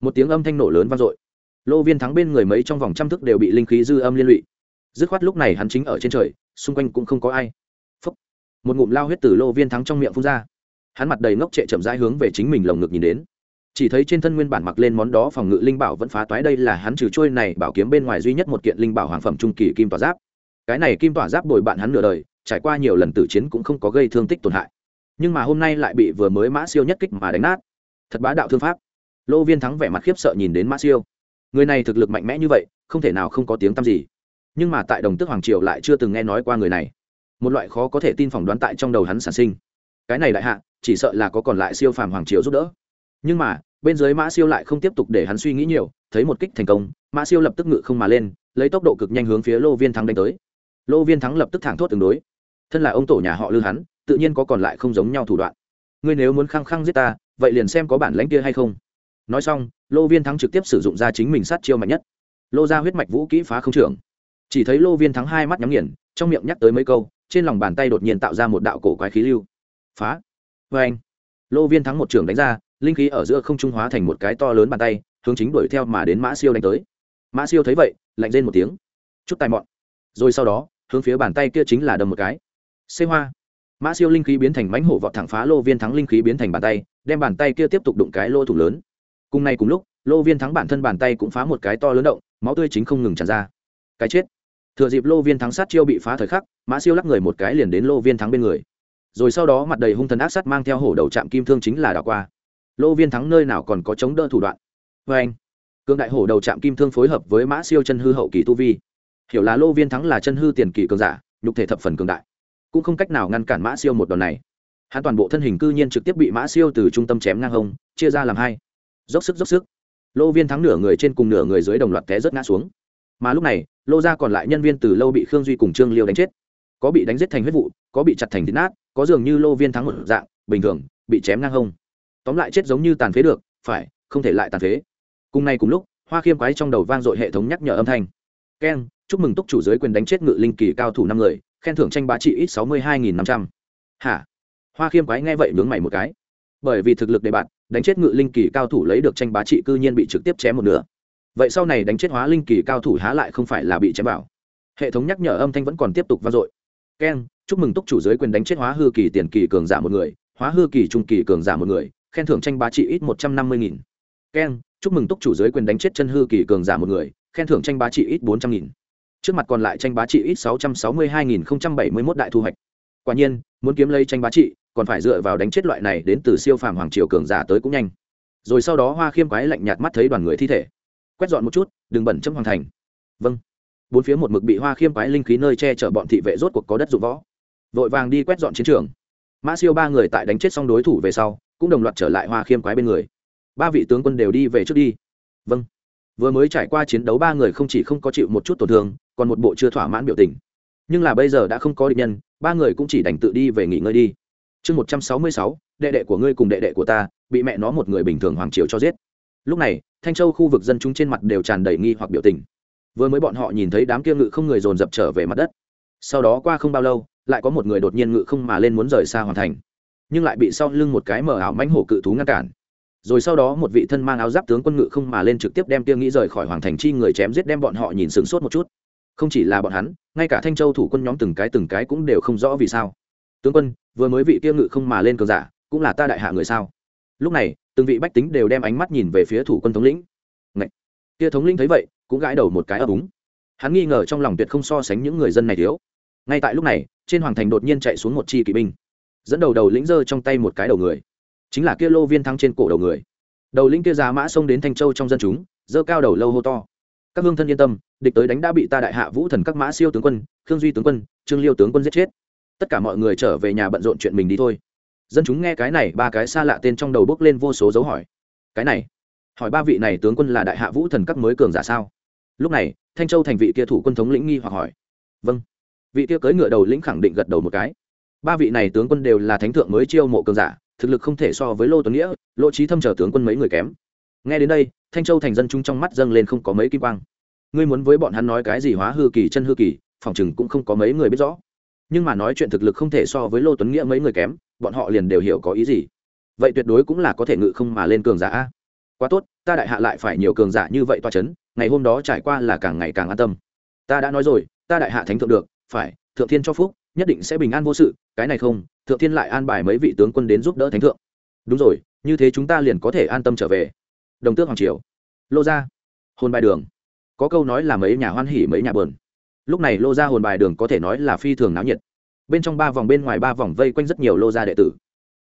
một tiếng âm thanh nổ lớn vang dội. Lô viên thắng bên người mấy trong vòng trăm thức đều bị linh khí dư âm liên lụy. Dứt khoát lúc này hắn chính ở trên trời, xung quanh cũng không có ai. Phúc. một ngụm lao huyết từ lô viên thắng trong miệng phun ra. Hắn mặt đầy ngốc trệ chậm rãi hướng về chính mình lồng ngực nhìn đến. Chỉ thấy trên thân nguyên bản mặc lên món đó phòng ngự linh bảo vẫn phá toái đây là hắn trừ trôi này bảo kiếm bên ngoài duy nhất một kiện linh bảo hoàng phẩm trung kỳ kim tỏa giáp. Cái này kim tỏa giáp bồi bạn hắn nửa đời, trải qua nhiều lần tử chiến cũng không có gây thương tích tổn hại nhưng mà hôm nay lại bị vừa mới mã siêu nhất kích mà đánh nát. Thật bá đạo thương pháp. Lô viên thắng vẻ mặt khiếp sợ nhìn đến mã siêu. Người này thực lực mạnh mẽ như vậy, không thể nào không có tiếng tăm gì. Nhưng mà tại đồng tước hoàng triều lại chưa từng nghe nói qua người này. Một loại khó có thể tin phỏng đoán tại trong đầu hắn sản sinh. Cái này đại hạ, chỉ sợ là có còn lại siêu phàm hoàng triều giúp đỡ. Nhưng mà, bên dưới mã siêu lại không tiếp tục để hắn suy nghĩ nhiều, thấy một kích thành công, mã siêu lập tức ngự không mà lên, lấy tốc độ cực nhanh hướng phía lô viên thắng đánh tới. Lô viên thắng lập tức thẳng thốt tương đối. Thân là ông tổ nhà họ lư hắn tự nhiên có còn lại không giống nhau thủ đoạn. Ngươi nếu muốn khăng khăng giết ta, vậy liền xem có bản lãnh kia hay không. Nói xong, lô viên thắng trực tiếp sử dụng ra chính mình sát chiêu mạnh nhất. Lô ra huyết mạch vũ kỹ phá không trưởng. Chỉ thấy lô viên thắng hai mắt nhắm nghiền, trong miệng nhắc tới mấy câu, trên lòng bàn tay đột nhiên tạo ra một đạo cổ quái khí lưu. Phá. Vê anh. Lô viên thắng một trường đánh ra, linh khí ở giữa không trung hóa thành một cái to lớn bàn tay, hướng chính đuổi theo mà đến mã siêu đánh tới. Mã siêu thấy vậy, lạnh rên một tiếng. Chút tài mọn. Rồi sau đó, hướng phía bàn tay kia chính là đâm một cái. Xê hoa mã siêu linh khí biến thành mánh hổ vọt thẳng phá lô viên thắng linh khí biến thành bàn tay, đem bàn tay kia tiếp tục đụng cái lô thủ lớn. Cùng ngày cùng lúc, lô viên thắng bản thân bàn tay cũng phá một cái to lớn động, máu tươi chính không ngừng tràn ra. Cái chết. Thừa dịp lô viên thắng sát chiêu bị phá thời khắc, mã siêu lắc người một cái liền đến lô viên thắng bên người. Rồi sau đó mặt đầy hung thần ác sát mang theo hổ đầu trạm kim thương chính là đảo qua. Lô viên thắng nơi nào còn có chống đỡ thủ đoạn? Vê anh, cương đại hổ đầu trạm kim thương phối hợp với mã siêu chân hư hậu kỳ tu vi. Hiểu là lô viên thắng là chân hư tiền kỳ cường giả, nhục thể thập phần cường đại cũng không cách nào ngăn cản mã siêu một đòn này. Hắn toàn bộ thân hình cư nhiên trực tiếp bị mã siêu từ trung tâm chém ngang hông, chia ra làm hai. Dốc sức dốc sức. Lô viên thắng nửa người trên cùng nửa người dưới đồng loạt té rất ngã xuống. Mà lúc này, lô ra còn lại nhân viên từ lâu bị khương duy cùng trương liêu đánh chết. Có bị đánh giết thành huyết vụ, có bị chặt thành thịt nát, có dường như lô viên thắng một dạng, bình thường, bị chém ngang hông. Tóm lại chết giống như tàn phế được, phải, không thể lại tàn phế. Cùng nay cùng lúc, hoa khiêm quái trong đầu vang dội hệ thống nhắc nhở âm thanh. Keng chúc mừng túc chủ giới quyền đánh chết ngự linh kỳ cao thủ năm người khen thưởng tranh bá trị ít sáu mươi hai nghìn năm trăm. Hả? Hoa khiêm quái nghe vậy nướng mày một cái. Bởi vì thực lực đề bạn đánh chết ngự linh kỳ cao thủ lấy được tranh bá trị cư nhiên bị trực tiếp chém một nửa. Vậy sau này đánh chết hóa linh kỳ cao thủ há lại không phải là bị chém vào? Hệ thống nhắc nhở âm thanh vẫn còn tiếp tục vang dội. Keng chúc mừng túc chủ giới quyền đánh chết hóa hư kỳ tiền kỳ cường giả một người, hóa hư kỳ trung kỳ cường giả một người, khen thưởng tranh bá trị ít một trăm năm mươi nghìn. Keng chúc mừng túc chủ giới quyền đánh chết chân hư kỳ cường giả một người, khen thưởng tranh bá trị ít bốn trăm nghìn trước mặt còn lại tranh bá trị ít sáu trăm sáu mươi hai nghìn bảy mươi mốt đại thu hoạch. Quả nhiên, muốn kiếm lấy tranh bá trị, còn phải dựa vào đánh chết loại này đến từ siêu phàm hoàng triều cường giả tới cũng nhanh. Rồi sau đó hoa khiêm quái lạnh nhạt mắt thấy đoàn người thi thể. Quét dọn một chút, đừng bẩn chấm hoàng thành. Vâng. Bốn phía một mực bị hoa khiêm quái linh khí nơi che chở bọn thị vệ rốt cuộc có đất dụng võ. Vội vàng đi quét dọn chiến trường. Mã siêu ba người tại đánh chết xong đối thủ về sau, cũng đồng loạt trở lại hoa khiêm quái bên người. Ba vị tướng quân đều đi về trước đi. Vâng. Vừa mới trải qua chiến đấu ba người không chỉ không có chịu một chút tổn thương còn một bộ chưa thỏa mãn biểu tình. Nhưng là bây giờ đã không có địch nhân, ba người cũng chỉ đành tự đi về nghỉ ngơi đi. Chương một trăm sáu mươi sáu, đệ đệ của ngươi cùng đệ đệ của ta, bị mẹ nó một người bình thường hoàng triều cho giết. Lúc này, thanh châu khu vực dân chúng trên mặt đều tràn đầy nghi hoặc biểu tình. Vừa mới bọn họ nhìn thấy đám kia ngự không người dồn dập trở về mặt đất. Sau đó qua không bao lâu, lại có một người đột nhiên ngự không mà lên muốn rời xa hoàn thành. Nhưng lại bị sau lưng một cái mở ảo mãnh hổ cự thú ngăn cản. Rồi sau đó một vị thân mang áo giáp tướng quân ngự không mà lên trực tiếp đem kia nghĩ rời khỏi hoàng thành chi người chém giết đem bọn họ nhìn sửng sốt một chút không chỉ là bọn hắn, ngay cả thanh châu thủ quân nhóm từng cái từng cái cũng đều không rõ vì sao. Tướng quân, vừa mới vị kia ngự không mà lên cờ giả, cũng là ta đại hạ người sao? Lúc này, từng vị bách tính đều đem ánh mắt nhìn về phía thủ quân thống lĩnh. Ngậy! kia thống lĩnh thấy vậy, cũng gãi đầu một cái ấp úng. Hắn nghi ngờ trong lòng tuyệt không so sánh những người dân này thiếu. Ngay tại lúc này, trên hoàng thành đột nhiên chạy xuống một chi kỵ binh, dẫn đầu đầu lĩnh giơ trong tay một cái đầu người. Chính là kia lô viên thăng trên cổ đầu người. Đầu lĩnh kia giá mã xông đến thanh châu trong dân chúng, giơ cao đầu lâu hô to các hương thân yên tâm, địch tới đánh đã bị ta đại hạ vũ thần các mã siêu tướng quân, khương duy tướng quân, trương liêu tướng quân giết chết. Tất cả mọi người trở về nhà bận rộn chuyện mình đi thôi. Dân chúng nghe cái này, ba cái xa lạ tên trong đầu bước lên vô số dấu hỏi. Cái này, hỏi ba vị này tướng quân là đại hạ vũ thần các mới cường giả sao? Lúc này, thanh châu thành vị kia thủ quân thống lĩnh nghi hoặc hỏi. Vâng. Vị kia cưỡi ngựa đầu lĩnh khẳng định gật đầu một cái. Ba vị này tướng quân đều là thánh thượng mới chiêu mộ cường giả, thực lực không thể so với lô tuấn nghĩa lộ trí thâm trở tướng quân mấy người kém nghe đến đây, thanh châu thành dân chúng trong mắt dâng lên không có mấy kim quang. Ngươi muốn với bọn hắn nói cái gì hóa hư kỳ, chân hư kỳ, phòng chừng cũng không có mấy người biết rõ. Nhưng mà nói chuyện thực lực không thể so với lô tuấn nghĩa mấy người kém, bọn họ liền đều hiểu có ý gì. Vậy tuyệt đối cũng là có thể ngự không mà lên cường giả quá tốt, ta đại hạ lại phải nhiều cường giả như vậy toa c h ấ n ngày hôm đó trải qua là càng ngày càng an tâm. Ta đã nói rồi, ta đại hạ thánh thượng được, phải, thượng thiên cho phúc, nhất định sẽ bình an vô sự, cái này không, thượng thiên lại an bài mấy vị tướng quân đến giúp đỡ thánh thượng. Đúng rồi, như thế chúng ta liền có thể an tâm trở về đồng tước hoàng triều. Lô gia, hồn bài đường. Có câu nói là mấy nhà hoan hỉ mấy nhà bờn lúc này lô gia hồn bài đường có thể nói là phi thường náo nhiệt. Bên trong ba vòng bên ngoài ba vòng vây quanh rất nhiều lô gia đệ tử.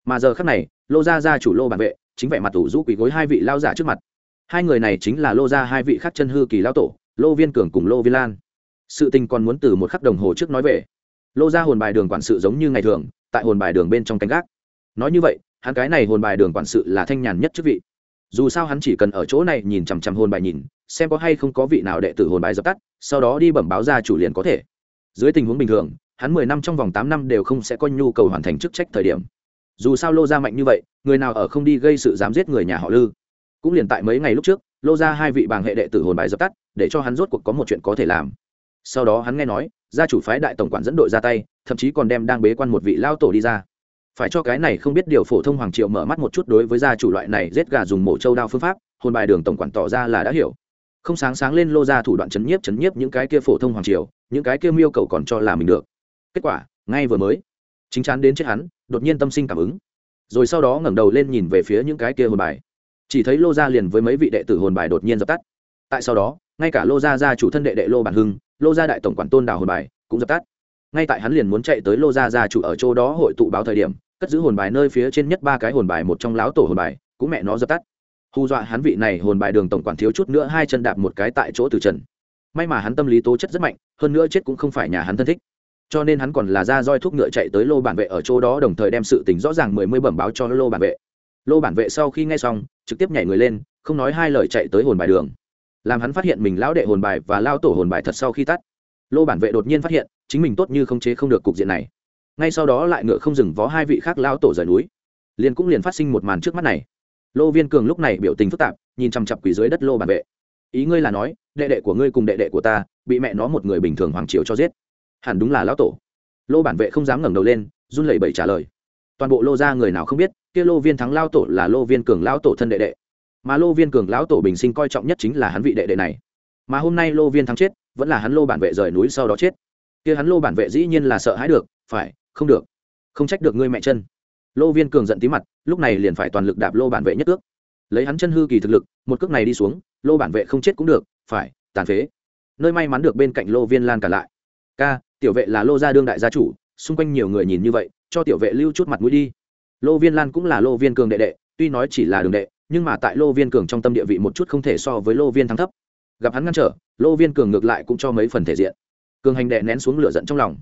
Mà giờ khác này, lô gia gia chủ lô bản vệ chính vẻ mặt tủ rũ quỳ gối hai vị lao giả trước mặt. Hai người này chính là lô gia hai vị khắc chân hư kỳ lao tổ, lô viên cường cùng lô viên lan. Sự tình còn muốn từ một khắc đồng hồ trước nói về. Lô gia hồn bài đường quản sự giống như ngày thường, tại hồn bài đường bên trong canh gác. Nói như vậy, hắn cái này hồn bài đường quản sự là thanh nhàn nhất chức vị dù sao hắn chỉ cần ở chỗ này nhìn chằm chằm hồn bài nhìn, xem có hay không có vị nào đệ tử hồn bài dập tắt, sau đó đi bẩm báo ra chủ liền có thể. Dưới tình huống bình thường, hắn mười năm trong vòng tám năm đều không sẽ có nhu cầu hoàn thành chức trách thời điểm. Dù sao lô gia mạnh như vậy, người nào ở không đi gây sự dám giết người nhà họ lư. Cũng liền tại mấy ngày lúc trước, lô gia hai vị bàng hệ đệ tử hồn bài dập tắt, để cho hắn rốt cuộc có một chuyện có thể làm. Sau đó hắn nghe nói, gia chủ phái đại tổng quản dẫn đội ra tay, thậm chí còn đem đang bế quan một vị lao tổ đi ra phải cho cái này không biết điều phổ thông hoàng triệu mở mắt một chút đối với gia chủ loại này giết gà dùng mổ châu đao phương pháp, hồn bài đường tổng quản tỏ ra là đã hiểu. Không sáng sáng lên lô ra thủ đoạn chấn nhiếp chấn nhiếp những cái kia phổ thông hoàng triều, những cái kia miêu cầu còn cho là mình được. Kết quả, ngay vừa mới, chính chắn đến chết hắn, đột nhiên tâm sinh cảm ứng. Rồi sau đó ngẩng đầu lên nhìn về phía những cái kia hồn bài. Chỉ thấy lô gia liền với mấy vị đệ tử hồn bài đột nhiên dập tắt. Tại sau đó, ngay cả lô gia gia chủ thân đệ đệ lô bản hưng, lô gia đại tổng quản tôn đào hồn bài cũng dập tắt ngay tại hắn liền muốn chạy tới lô gia gia chủ ở chỗ đó hội tụ báo thời điểm, cất giữ hồn bài nơi phía trên nhất ba cái hồn bài, một trong láo tổ hồn bài, cũng mẹ nó dập tắt. Hù dọa hắn vị này hồn bài đường tổng quản thiếu chút nữa hai chân đạp một cái tại chỗ từ trần. May mà hắn tâm lý tố chất rất mạnh, hơn nữa chết cũng không phải nhà hắn thân thích. Cho nên hắn còn là ra roi thuốc ngựa chạy tới lô bản vệ ở chỗ đó đồng thời đem sự tình rõ ràng mười mươi bẩm báo cho lô bản vệ. Lô bản vệ sau khi nghe xong, trực tiếp nhảy người lên, không nói hai lời chạy tới hồn bài đường. Làm hắn phát hiện mình lão đệ hồn bài và lao tổ hồn bài thật sau khi tắt lô bản vệ đột nhiên phát hiện, chính mình tốt như không chế không được cục diện này. Ngay sau đó lại ngựa không dừng vó hai vị khác lao tổ rời núi. Liền cũng liền phát sinh một màn trước mắt này. Lô viên cường lúc này biểu tình phức tạp, nhìn chằm chặp quỷ dưới đất lô bản vệ. Ý ngươi là nói, đệ đệ của ngươi cùng đệ đệ của ta, bị mẹ nó một người bình thường hoàng triều cho giết. Hẳn đúng là lão tổ. Lô bản vệ không dám ngẩng đầu lên, run lẩy bẩy trả lời. Toàn bộ lô ra người nào không biết, kia lô viên thắng lao tổ là lô viên cường lão tổ thân đệ đệ. Mà lô viên cường lão tổ bình sinh coi trọng nhất chính là hắn vị đệ đệ này. Mà hôm nay lô viên thắng chết vẫn là hắn lô bản vệ rời núi sau đó chết. Kia hắn lô bản vệ dĩ nhiên là sợ hãi được, phải, không được, không trách được ngươi mẹ chân. Lô viên cường giận tí mặt, lúc này liền phải toàn lực đạp lô bản vệ nhất cước. Lấy hắn chân hư kỳ thực lực, một cước này đi xuống, lô bản vệ không chết cũng được, phải, tàn phế. Nơi may mắn được bên cạnh lô viên lan cả lại. Ca, tiểu vệ là lô gia đương đại gia chủ, xung quanh nhiều người nhìn như vậy, cho tiểu vệ lưu chút mặt mũi đi. Lô viên lan cũng là lô viên cường đệ đệ, tuy nói chỉ là đường đệ, nhưng mà tại lô viên cường trong tâm địa vị một chút không thể so với lô viên thắng thấp gặp hắn ngăn trở, lô viên cường ngược lại cũng cho mấy phần thể diện. Cường hành đệ nén xuống lửa giận trong lòng.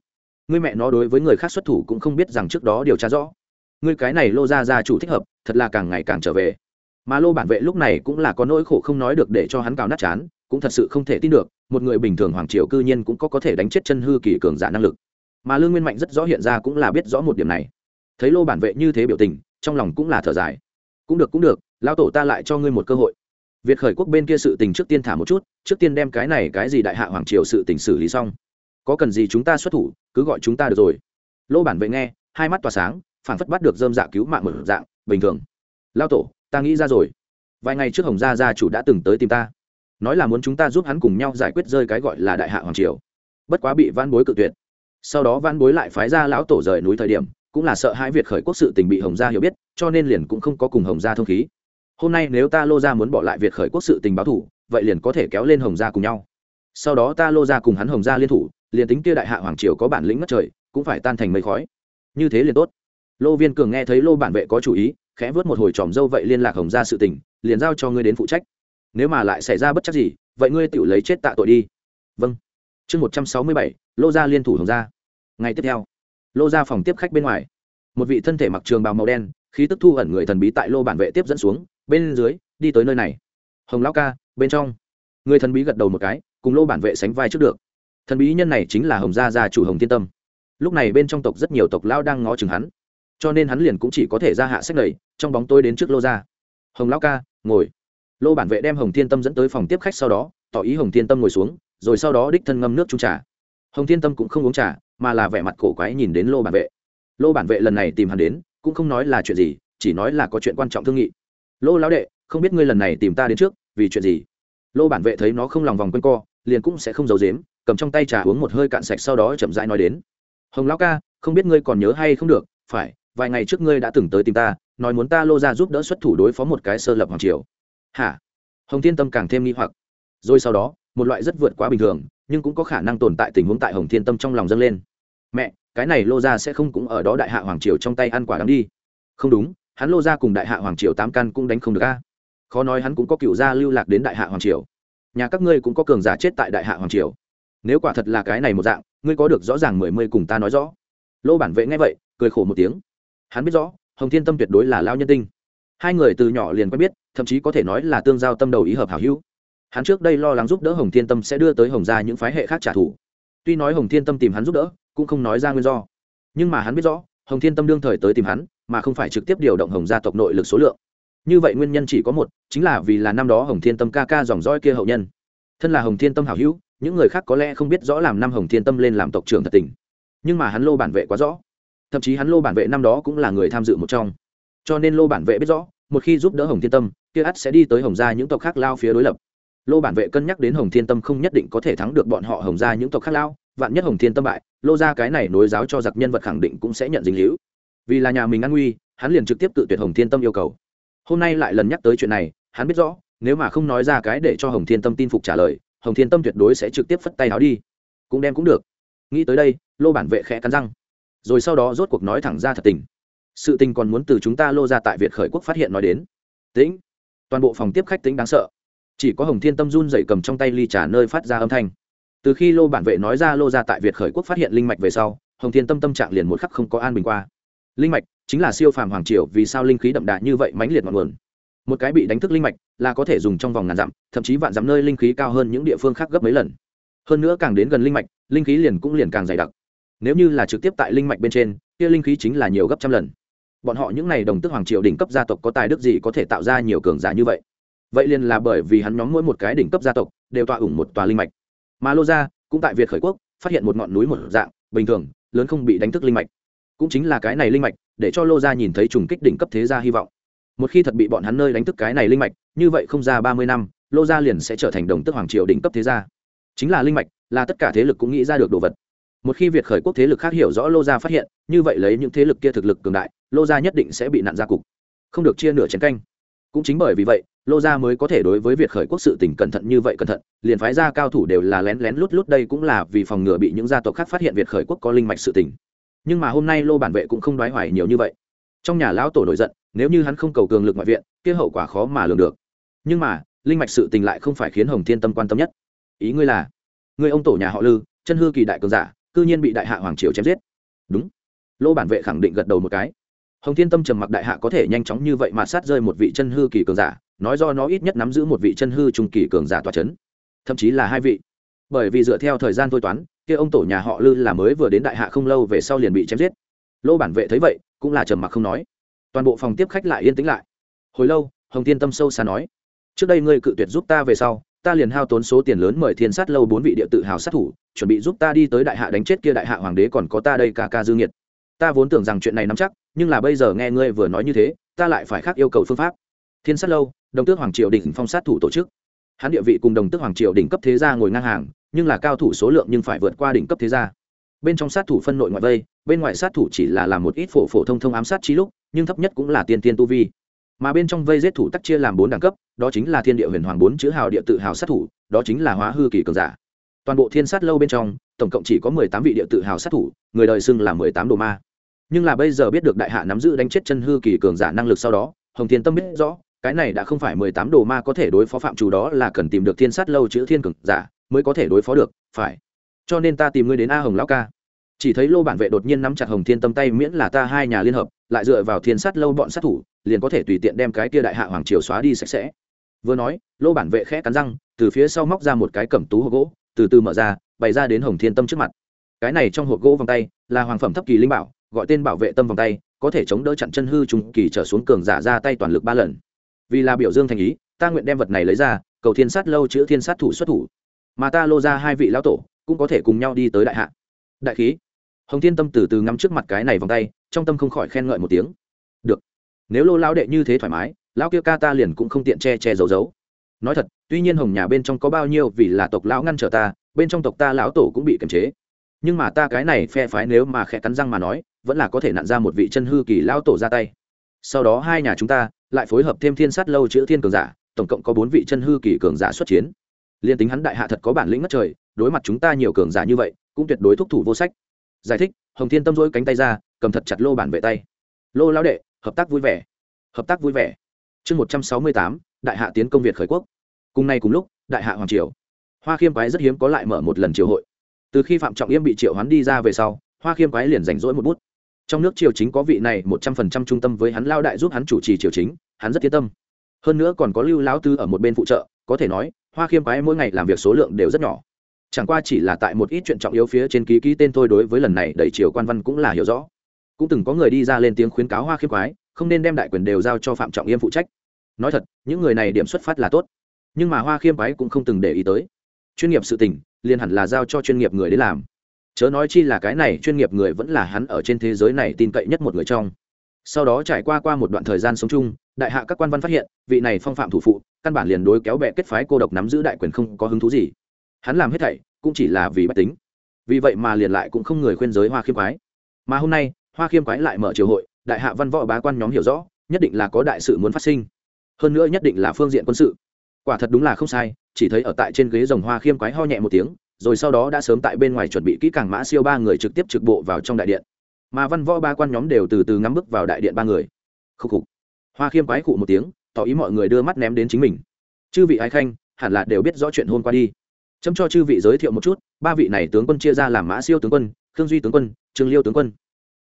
Người mẹ nó đối với người khác xuất thủ cũng không biết rằng trước đó điều tra rõ. Ngươi cái này lô ra gia chủ thích hợp, thật là càng ngày càng trở về. Mà lô bản vệ lúc này cũng là có nỗi khổ không nói được để cho hắn cào nát chán, cũng thật sự không thể tin được, một người bình thường hoàng triều cư nhiên cũng có có thể đánh chết chân hư kỳ cường giả năng lực. Mà lương nguyên mạnh rất rõ hiện ra cũng là biết rõ một điểm này. Thấy lô bản vệ như thế biểu tình, trong lòng cũng là thở dài. Cũng được cũng được lao tổ ta lại cho ngươi một cơ hội việt khởi quốc bên kia sự tình trước tiên thả một chút, trước tiên đem cái này cái gì đại hạ hoàng triều sự tình xử lý xong. Có cần gì chúng ta xuất thủ, cứ gọi chúng ta được rồi. Lỗ bản vệ nghe, hai mắt tỏa sáng phản phất bắt được dơm dạ cứu mạng một dạng, bình thường. Lao tổ, ta nghĩ ra rồi. Vài ngày trước hồng gia gia chủ đã từng tới tìm ta. Nói là muốn chúng ta giúp hắn cùng nhau giải quyết rơi cái gọi là đại hạ hoàng triều. Bất quá bị van bối cự tuyệt. Sau đó van bối lại phái ra lão tổ rời núi thời điểm, cũng là sợ hai việt khởi quốc sự tình bị hồng gia hiểu biết, cho nên liền cũng không có cùng hồng gia thông khí hôm nay nếu ta lô gia muốn bỏ lại việc khởi quốc sự tình báo thủ, vậy liền có thể kéo lên hồng gia cùng nhau. Sau đó ta lô gia cùng hắn hồng gia liên thủ, liền tính kia đại hạ hoàng triều có bản lĩnh mất trời, cũng phải tan thành mây khói. Như thế liền tốt. Lô viên cường nghe thấy lô bản vệ có chủ ý, khẽ vớt một hồi tròm dâu vậy liên lạc hồng gia sự tình, liền giao cho ngươi đến phụ trách. Nếu mà lại xảy ra bất chắc gì, vậy ngươi tự lấy chết tạ tội đi. Vâng. Chương một trăm sáu mươi bảy, lô gia liên thủ hồng gia. Ngày tiếp theo, lô gia phòng tiếp khách bên ngoài. Một vị thân thể mặc trường bào màu đen, khí tức thu ẩn người thần bí tại lô bản vệ tiếp dẫn xuống bên dưới, đi tới nơi này. Hồng lão ca, bên trong. Người thần bí gật đầu một cái, cùng lô bản vệ sánh vai trước được. Thần bí nhân này chính là hồng gia gia chủ hồng thiên tâm. Lúc này bên trong tộc rất nhiều tộc lao đang ngó chừng hắn. Cho nên hắn liền cũng chỉ có thể ra hạ sách lầy trong bóng tôi đến trước lô ra hồng lão ca, ngồi. Lô bản vệ đem hồng thiên tâm dẫn tới phòng tiếp khách sau đó, tỏ ý hồng thiên tâm ngồi xuống, rồi sau đó đích thân ngâm nước trung trà. Hồng thiên tâm cũng không uống trà, mà là vẻ mặt cổ quái nhìn đến lô bản vệ. Lô bản vệ lần này tìm hắn đến, cũng không nói là chuyện gì, chỉ nói là có chuyện quan trọng thương nghị lô lão đệ, không biết ngươi lần này tìm ta đến trước, vì chuyện gì? Lô bản vệ thấy nó không lòng vòng quanh co, liền cũng sẽ không giấu dếm cầm trong tay trà uống một hơi cạn sạch sau đó chậm rãi nói đến. Hồng lão ca, không biết ngươi còn nhớ hay không được, phải, vài ngày trước ngươi đã từng tới tìm ta, nói muốn ta lô ra giúp đỡ xuất thủ đối phó một cái sơ lập hoàng triều. Hả? Hồng thiên tâm càng thêm nghi hoặc. Rồi sau đó, một loại rất vượt quá bình thường, nhưng cũng có khả năng tồn tại tình huống tại hồng thiên tâm trong lòng dâng lên. Mẹ, cái này lô ra sẽ không cũng ở đó đại hạ hoàng triều trong tay ăn quả đắng đi. Không đúng hắn lô ra cùng đại hạ hoàng triều tám căn cũng đánh không được a. Khó nói hắn cũng có cựu gia lưu lạc đến đại hạ hoàng triều. Nhà các ngươi cũng có cường giả chết tại đại hạ hoàng triều. Nếu quả thật là cái này một dạng, ngươi có được rõ ràng mười mươi cùng ta nói rõ. Lô bản vệ nghe vậy, cười khổ một tiếng. Hắn biết rõ, hồng thiên tâm tuyệt đối là lao nhân tinh. Hai người từ nhỏ liền quen biết, thậm chí có thể nói là tương giao tâm đầu ý hợp hảo hữu. Hắn trước đây lo lắng giúp đỡ hồng thiên tâm sẽ đưa tới hồng ra những phái hệ khác trả thù. Tuy nói hồng thiên tâm tìm hắn giúp đỡ, cũng không nói ra nguyên do. Nhưng mà hắn biết rõ, hồng thiên tâm đương thời tới tìm hắn mà không phải trực tiếp điều động hồng gia tộc nội lực số lượng. Như vậy nguyên nhân chỉ có một, chính là vì là năm đó hồng thiên tâm ca ca dòng dõi kia hậu nhân. Thân là hồng thiên tâm hảo hữu, những người khác có lẽ không biết rõ làm năm hồng thiên tâm lên làm tộc trưởng thật tình. Nhưng mà hắn lô bản vệ quá rõ. Thậm chí hắn lô bản vệ năm đó cũng là người tham dự một trong. Cho nên lô bản vệ biết rõ, một khi giúp đỡ hồng thiên tâm, kia ắt sẽ đi tới hồng gia những tộc khác lao phía đối lập. Lô bản vệ cân nhắc đến hồng thiên tâm không nhất định có thể thắng được bọn họ hồng gia những tộc khác lao, vạn nhất hồng thiên tâm bại, lô ra cái này nối giáo cho giặc nhân vật khẳng định cũng sẽ nhận dính hữu vì là nhà mình an nguy, hắn liền trực tiếp tự tuyệt hồng thiên tâm yêu cầu. Hôm nay lại lần nhắc tới chuyện này, hắn biết rõ, nếu mà không nói ra cái để cho hồng thiên tâm tin phục trả lời, hồng thiên tâm tuyệt đối sẽ trực tiếp phất tay áo đi. Cũng đem cũng được. Nghĩ tới đây, lô bản vệ khẽ cắn răng. Rồi sau đó rốt cuộc nói thẳng ra thật tình. Sự tình còn muốn từ chúng ta lô ra tại việt khởi quốc phát hiện nói đến. Tĩnh. Toàn bộ phòng tiếp khách tính đáng sợ. Chỉ có hồng thiên tâm run dậy cầm trong tay ly trà nơi phát ra âm thanh. Từ khi lô bản vệ nói ra lô ra tại việt khởi quốc phát hiện linh mạch về sau, hồng thiên tâm tâm trạng liền một khắc không có an bình qua linh mạch chính là siêu phàm hoàng triều, vì sao linh khí đậm đà như vậy mãnh liệt ngọn nguồn? Một cái bị đánh thức linh mạch là có thể dùng trong vòng ngàn dặm, thậm chí vạn dặm nơi linh khí cao hơn những địa phương khác gấp mấy lần. Hơn nữa càng đến gần linh mạch, linh khí liền cũng liền càng dày đặc. Nếu như là trực tiếp tại linh mạch bên trên, kia linh khí chính là nhiều gấp trăm lần. Bọn họ những n à y đồng tức hoàng triều đỉnh cấp gia tộc có tài đức gì có thể tạo ra nhiều cường giả như vậy? Vậy liền là bởi vì hắn nhóm mỗi một cái đỉnh cấp gia tộc đều tọa ủng một tòa linh mạch. Mà lô gia cũng tại việt khởi quốc phát hiện một ngọn núi một dạng, bình thường, lớn không bị đánh thức linh mạch cũng chính là cái này linh mạch, để cho lô gia nhìn thấy trùng kích đỉnh cấp thế gia hy vọng. Một khi thật bị bọn hắn nơi đánh thức cái này linh mạch, như vậy không ra ba mươi năm, lô gia liền sẽ trở thành đồng tức hoàng triều đỉnh cấp thế gia. Chính là linh mạch, là tất cả thế lực cũng nghĩ ra được đồ vật. Một khi việt khởi quốc thế lực khác hiểu rõ lô gia phát hiện, như vậy lấy những thế lực kia thực lực cường đại, lô gia nhất định sẽ bị nạn gia cục. Không được chia nửa chén canh. Cũng chính bởi vì vậy, lô gia mới có thể đối với việt khởi quốc sự tỉnh cẩn thận như vậy cẩn thận, liền phái gia cao thủ đều là lén lén lút lút đây cũng là vì phòng ngừa bị những gia tộc khác phát hiện việt khởi quốc có linh mạch sự tỉnh nhưng mà hôm nay lô bản vệ cũng không đoái hoài nhiều như vậy. Trong nhà lão tổ nổi giận, nếu như hắn không cầu cường lực ngoại viện, kia hậu quả khó mà lường được. Nhưng mà, linh mạch sự tình lại không phải khiến hồng thiên tâm quan tâm nhất. Ý ngươi là, người ông tổ nhà họ lư, chân hư kỳ đại cường giả, cư nhiên bị đại hạ hoàng triều chém giết. Đúng. Lô bản vệ khẳng định gật đầu một cái. Hồng thiên tâm trầm mặc đại hạ có thể nhanh chóng như vậy mà sát rơi một vị chân hư kỳ cường giả, nói do nó ít nhất nắm giữ một vị chân hư trung kỳ cường giả tòa c h ấ n thậm chí là hai vị bởi vì dựa theo thời gian thôi toán, kia ông tổ nhà họ lư là mới vừa đến đại hạ không lâu về sau liền bị chém giết. Lô bản vệ thấy vậy, cũng là trầm mặc không nói. Toàn bộ phòng tiếp khách lại yên tĩnh lại. Hồi lâu, hồng thiên tâm sâu xa nói, trước đây ngươi cự tuyệt giúp ta về sau, ta liền hao tốn số tiền lớn mời thiên sát lâu bốn vị địa tự hào sát thủ, chuẩn bị giúp ta đi tới đại hạ đánh chết kia đại hạ hoàng đế còn có ta đây ca ca dư nghiệt. Ta vốn tưởng rằng chuyện này nắm chắc, nhưng là bây giờ nghe ngươi vừa nói như thế, ta lại phải khác yêu cầu phương pháp. Thiên sát lâu, đồng tước hoàng triều đỉnh phong sát thủ tổ chức hắn địa vị cùng đồng tức hoàng triều đỉnh cấp thế gia ngồi ngang hàng, nhưng là cao thủ số lượng nhưng phải vượt qua đỉnh cấp thế gia. Bên trong sát thủ phân nội ngoại vây, bên ngoài sát thủ chỉ là làm một ít phổ phổ thông thông ám sát trí lúc, nhưng thấp nhất cũng là tiên tiên tu vi. Mà bên trong vây giết thủ tắc chia làm bốn đẳng cấp, đó chính là thiên địa huyền hoàng bốn chữ hào địa tự hào sát thủ, đó chính là hóa hư kỳ cường giả. Toàn bộ thiên sát lâu bên trong, tổng cộng chỉ có mười tám vị địa tự hào sát thủ, người đời xưng là mười tám đồ ma. Nhưng là bây giờ biết được đại hạ nắm giữ đánh chết chân hư kỳ cường giả năng lực sau đó, hồng thiên tâm biết rõ cái này đã không phải mười tám đồ ma có thể đối phó phạm chủ đó là cần tìm được thiên sát lâu chữ thiên cực giả, mới có thể đối phó được, phải. Cho nên ta tìm ngươi đến a hồng lão ca. Chỉ thấy lô bản vệ đột nhiên nắm chặt hồng thiên tâm tay miễn là ta hai nhà liên hợp, lại dựa vào thiên sát lâu bọn sát thủ, liền có thể tùy tiện đem cái kia đại hạ hoàng triều xóa đi sạch sẽ. Vừa nói, lô bản vệ khẽ cắn răng, từ phía sau móc ra một cái cẩm tú hộp gỗ, từ từ mở ra, bày ra đến hồng thiên tâm trước mặt. Cái này trong hộp gỗ vòng tay, là hoàng phẩm thấp kỳ linh bảo, gọi tên bảo vệ tâm vòng tay, có thể chống đỡ chặn chân hư trùng kỳ trở xuống cường giả ra tay toàn lực ba lần vì là biểu dương thành ý, ta nguyện đem vật này lấy ra, cầu thiên sát lâu chữ thiên sát thủ xuất thủ. Mà ta lô ra hai vị lão tổ, cũng có thể cùng nhau đi tới đại hạ. Đại khí. Hồng thiên tâm từ từ ngắm trước mặt cái này vòng tay, trong tâm không khỏi khen ngợi một tiếng. Được. Nếu lô lão đệ như thế thoải mái, lão kia ca ta liền cũng không tiện che che giấu giấu. Nói thật, tuy nhiên hồng nhà bên trong có bao nhiêu vì là tộc lão ngăn trở ta, bên trong tộc ta lão tổ cũng bị kiềm chế. Nhưng mà ta cái này phe phái nếu mà khẽ cắn răng mà nói, vẫn là có thể nặn ra một vị chân hư kỳ lão tổ ra tay. Sau đó hai nhà chúng ta lại phối hợp thêm thiên sát lâu chữ thiên cường giả, tổng cộng có bốn vị chân hư kỳ cường giả xuất chiến. Liên tính hắn đại hạ thật có bản lĩnh ngất trời, đối mặt chúng ta nhiều cường giả như vậy, cũng tuyệt đối thúc thủ vô sách. Giải thích, hồng thiên tâm dỗi cánh tay ra, cầm thật chặt lô bản vệ tay. Lô lao đệ, hợp tác vui vẻ. Hợp tác vui vẻ. Chương một trăm sáu mươi tám, đại hạ tiến công việt khởi quốc. Cùng nay cùng lúc, đại hạ hoàng triều. Hoa khiêm quái rất hiếm có lại mở một lần triều hội. Từ khi phạm trọng yêm bị triệu hoán đi ra về sau, hoa khiêm quái liền rảnh rỗi một bút trong nước triều chính có vị này một trăm phần trăm trung tâm với hắn lao đại giúp hắn chủ trì triều chính, hắn rất yên tâm. Hơn nữa còn có lưu lão tư ở một bên phụ trợ, có thể nói, hoa khiêm quái mỗi ngày làm việc số lượng đều rất nhỏ. Chẳng qua chỉ là tại một ít chuyện trọng yếu phía trên ký ký tên thôi đối với lần này đẩy triều quan văn cũng là hiểu rõ. Cũng từng có người đi ra lên tiếng khuyến cáo hoa khiêm quái, không nên đem đại quyền đều giao cho phạm trọng yêm phụ trách. Nói thật, những người này điểm xuất phát là tốt. Nhưng mà hoa khiêm quái cũng không từng để ý tới. Chuyên nghiệp sự tình, liền hẳn là giao cho chuyên nghiệp người đến làm chớ nói chi là cái này chuyên nghiệp người vẫn là hắn ở trên thế giới này tin cậy nhất một người trong. Sau đó trải qua qua một đoạn thời gian sống chung, đại hạ các quan văn phát hiện, vị này phong phạm thủ phụ, căn bản liền đối kéo bẹ kết phái cô độc nắm giữ đại quyền không có hứng thú gì. Hắn làm hết thảy, cũng chỉ là vì bách tính. Vì vậy mà liền lại cũng không người khuyên giới hoa khiêm quái. Mà hôm nay, hoa khiêm quái lại mở triều hội, đại hạ văn võ bá quan nhóm hiểu rõ, nhất định là có đại sự muốn phát sinh. Hơn nữa nhất định là phương diện quân sự. Quả thật đúng là không sai, chỉ thấy ở tại trên ghế rồng hoa khiêm quái ho nhẹ một tiếng rồi sau đó đã sớm tại bên ngoài chuẩn bị kỹ càng mã siêu ba người trực tiếp trực bộ vào trong đại điện. Mà văn võ ba quan nhóm đều từ từ ngắm bước vào đại điện ba người. Khúc khục. Hoa khiêm quái khụ một tiếng, tỏ ý mọi người đưa mắt ném đến chính mình. Chư vị ái khanh, hẳn là đều biết rõ chuyện hôm qua đi. Chấm cho chư vị giới thiệu một chút, ba vị này tướng quân chia ra làm mã siêu tướng quân, khương duy tướng quân, trương liêu tướng quân.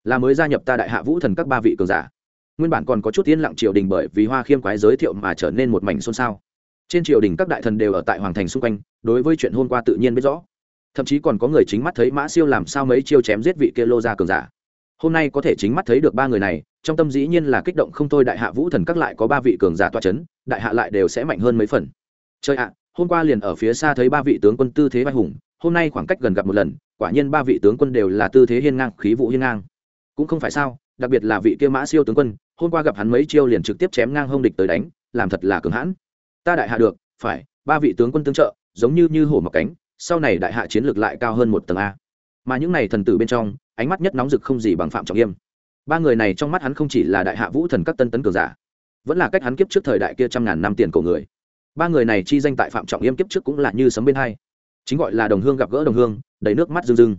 Là mới gia nhập ta đại hạ vũ thần các ba vị cường giả. Nguyên bản còn có chút yên lặng triều đình bởi vì hoa khiêm quái giới thiệu mà trở nên một mảnh xôn xao trên triều đình các đại thần đều ở tại hoàng thành xung quanh, đối với chuyện hôm qua tự nhiên biết rõ. Thậm chí còn có người chính mắt thấy mã siêu làm sao mấy chiêu chém giết vị kia lô ra cường giả. Hôm nay có thể chính mắt thấy được ba người này, trong tâm dĩ nhiên là kích động không thôi đại hạ vũ thần các lại có ba vị cường giả toa c h ấ n đại hạ lại đều sẽ mạnh hơn mấy phần. Chơi ạ, hôm qua liền ở phía xa thấy ba vị tướng quân tư thế vai hùng, hôm nay khoảng cách gần gặp một lần, quả nhiên ba vị tướng quân đều là tư thế hiên ngang, khí vũ hiên ngang. Cũng không phải sao, đặc biệt là vị kia mã siêu tướng quân, hôm qua gặp hắn mấy chiêu liền trực tiếp chém ngang hông địch tới đánh, làm thật là cường hãn ta đại hạ được, phải, ba vị tướng quân tương trợ, giống như như hổ mọc cánh, sau này đại hạ chiến lược lại cao hơn một tầng a. Mà những n à y thần tử bên trong, ánh mắt nhất nóng rực không gì bằng phạm trọng yêm ba người này trong mắt hắn không chỉ là đại hạ vũ thần các tân tấn cường giả, vẫn là cách hắn kiếp trước thời đại kia trăm ngàn năm tiền cổ người. Ba người này chi danh tại phạm trọng yêm kiếp trước cũng là như sấm bên hai. Chính gọi là đồng hương gặp gỡ đồng hương, đầy nước mắt rưng rưng.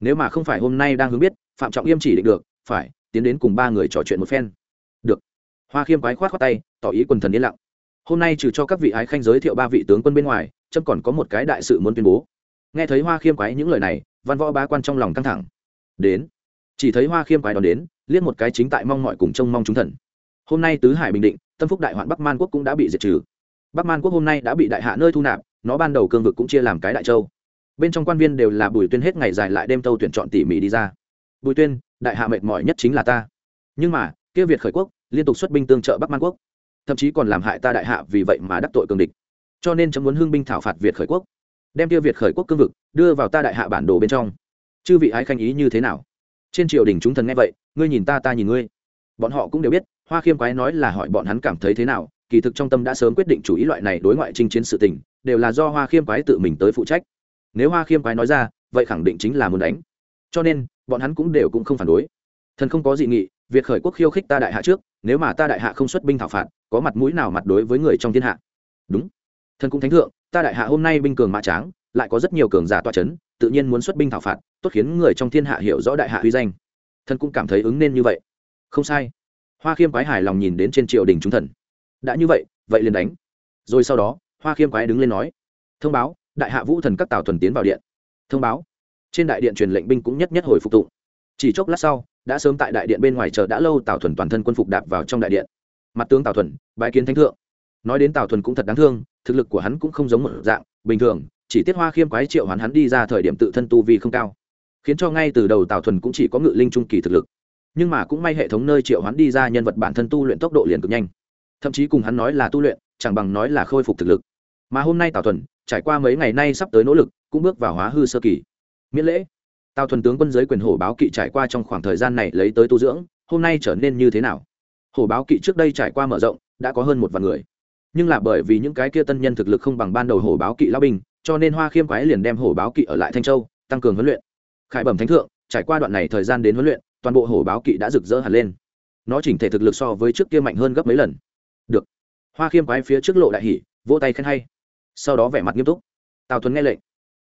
Nếu mà không phải hôm nay đang hướng biết, phạm trọng yêm chỉ định được, phải, tiến đến cùng ba người trò chuyện một phen. Được. Hoa khiêm quái khoát khoát tay, tỏ ý quần thần yên lặng hôm nay trừ cho các vị ái khanh giới thiệu ba vị tướng quân bên ngoài trâm còn có một cái đại sự muốn tuyên bố. Nghe thấy hoa khiêm quái những lời này, văn võ ba quan trong lòng căng thẳng. Đến. Chỉ thấy hoa khiêm quái đón đến, liếc một cái chính tại mong mọi cùng trông mong chúng thần. Hôm nay tứ hải bình định, tâm phúc đại hoạn bắc man quốc cũng đã bị diệt trừ. Bắc man quốc hôm nay đã bị đại hạ nơi thu nạp, nó ban đầu cương vực cũng chia làm cái đại châu. Bên trong quan viên đều là bùi tuyên hết ngày dài lại đêm tâu tuyển chọn tỉ mỉ đi ra. Bùi tuyên, đại hạ mệt mỏi nhất chính là ta. Nhưng mà, kia việt khởi quốc, liên tục xuất binh tương trợ bắc man quốc thậm chí còn làm hại ta đại hạ vì vậy mà đắc tội cường địch. Cho nên chấm muốn hương binh thảo phạt việt khởi quốc, đem kia việt khởi quốc cương vực đưa vào ta đại hạ bản đồ bên trong. Chư vị ái khanh ý như thế nào? Trên triều đình chúng thần nghe vậy, ngươi nhìn ta ta nhìn ngươi. Bọn họ cũng đều biết, hoa khiêm quái nói là hỏi bọn hắn cảm thấy thế nào, kỳ thực trong tâm đã sớm quyết định chủ ý loại này đối ngoại chinh chiến sự tình, đều là do hoa khiêm quái tự mình tới phụ trách. Nếu hoa khiêm quái nói ra, vậy khẳng định chính là muốn đánh. Cho nên, bọn hắn cũng đều cũng không phản đối thần không có dị nghị, việc khởi quốc khiêu khích ta đại hạ trước, nếu mà ta đại hạ không xuất binh thảo phạt, có mặt mũi nào mặt đối với người trong thiên hạ? Đúng. Thần cũng thánh thượng, ta đại hạ hôm nay binh cường mã tráng, lại có rất nhiều cường giả toa c h ấ n tự nhiên muốn xuất binh thảo phạt, tốt khiến người trong thiên hạ hiểu rõ đại hạ uy danh. Thần cũng cảm thấy ứng nên như vậy. Không sai. Hoa khiêm quái hài lòng nhìn đến trên triều đình chúng thần. Đã như vậy vậy liền đánh. Rồi sau đó, hoa khiêm quái đứng lên nói. Thông báo, đại hạ vũ thần các tàu thuần tiến vào điện. Thông báo, trên đại điện truyền lệnh binh cũng nhất nhất hồi phục tụng chỉ chốc lát sau đã sớm tại đại điện bên ngoài chờ đã lâu tào thuần toàn thân quân phục đạp vào trong đại điện. Mặt tướng tào thuần bãi kiến thánh thượng. Nói đến tào thuần cũng thật đáng thương, thực lực của hắn cũng không giống một dạng, bình thường, chỉ tiết hoa khiêm quái triệu hoán hắn đi ra thời điểm tự thân tu vi không cao, khiến cho ngay từ đầu tào thuần cũng chỉ có ngự linh trung kỳ thực lực. Nhưng mà cũng may hệ thống nơi triệu hoán đi ra nhân vật bản thân tu luyện tốc độ liền cực nhanh. Thậm chí cùng hắn nói là tu luyện, chẳng bằng nói là khôi phục thực lực. Mà hôm nay tào thuần, trải qua mấy ngày nay sắp tới nỗ lực, cũng bước vào hóa hư sơ kỳ. Miễn lễ tào thuần tướng quân giới quyền hổ báo kỵ trải qua trong khoảng thời gian này lấy tới tu dưỡng, hôm nay trở nên như thế nào? Hổ báo kỵ trước đây trải qua mở rộng, đã có hơn một vạn người. Nhưng là bởi vì những cái kia tân nhân thực lực không bằng ban đầu hổ báo kỵ lao binh, cho nên hoa khiêm quái liền đem hổ báo kỵ ở lại thanh châu, tăng cường huấn luyện. Khải bẩm thánh thượng, trải qua đoạn này thời gian đến huấn luyện, toàn bộ hổ báo kỵ đã rực rỡ hẳn lên. Nó chỉnh thể thực lực so với trước kia mạnh hơn gấp mấy lần. Được. Hoa khiêm quái phía trước lộ đại hỷ vỗ tay khen hay. Sau đó vẻ mặt nghiêm túc. Tào tuấn nghe lệnh.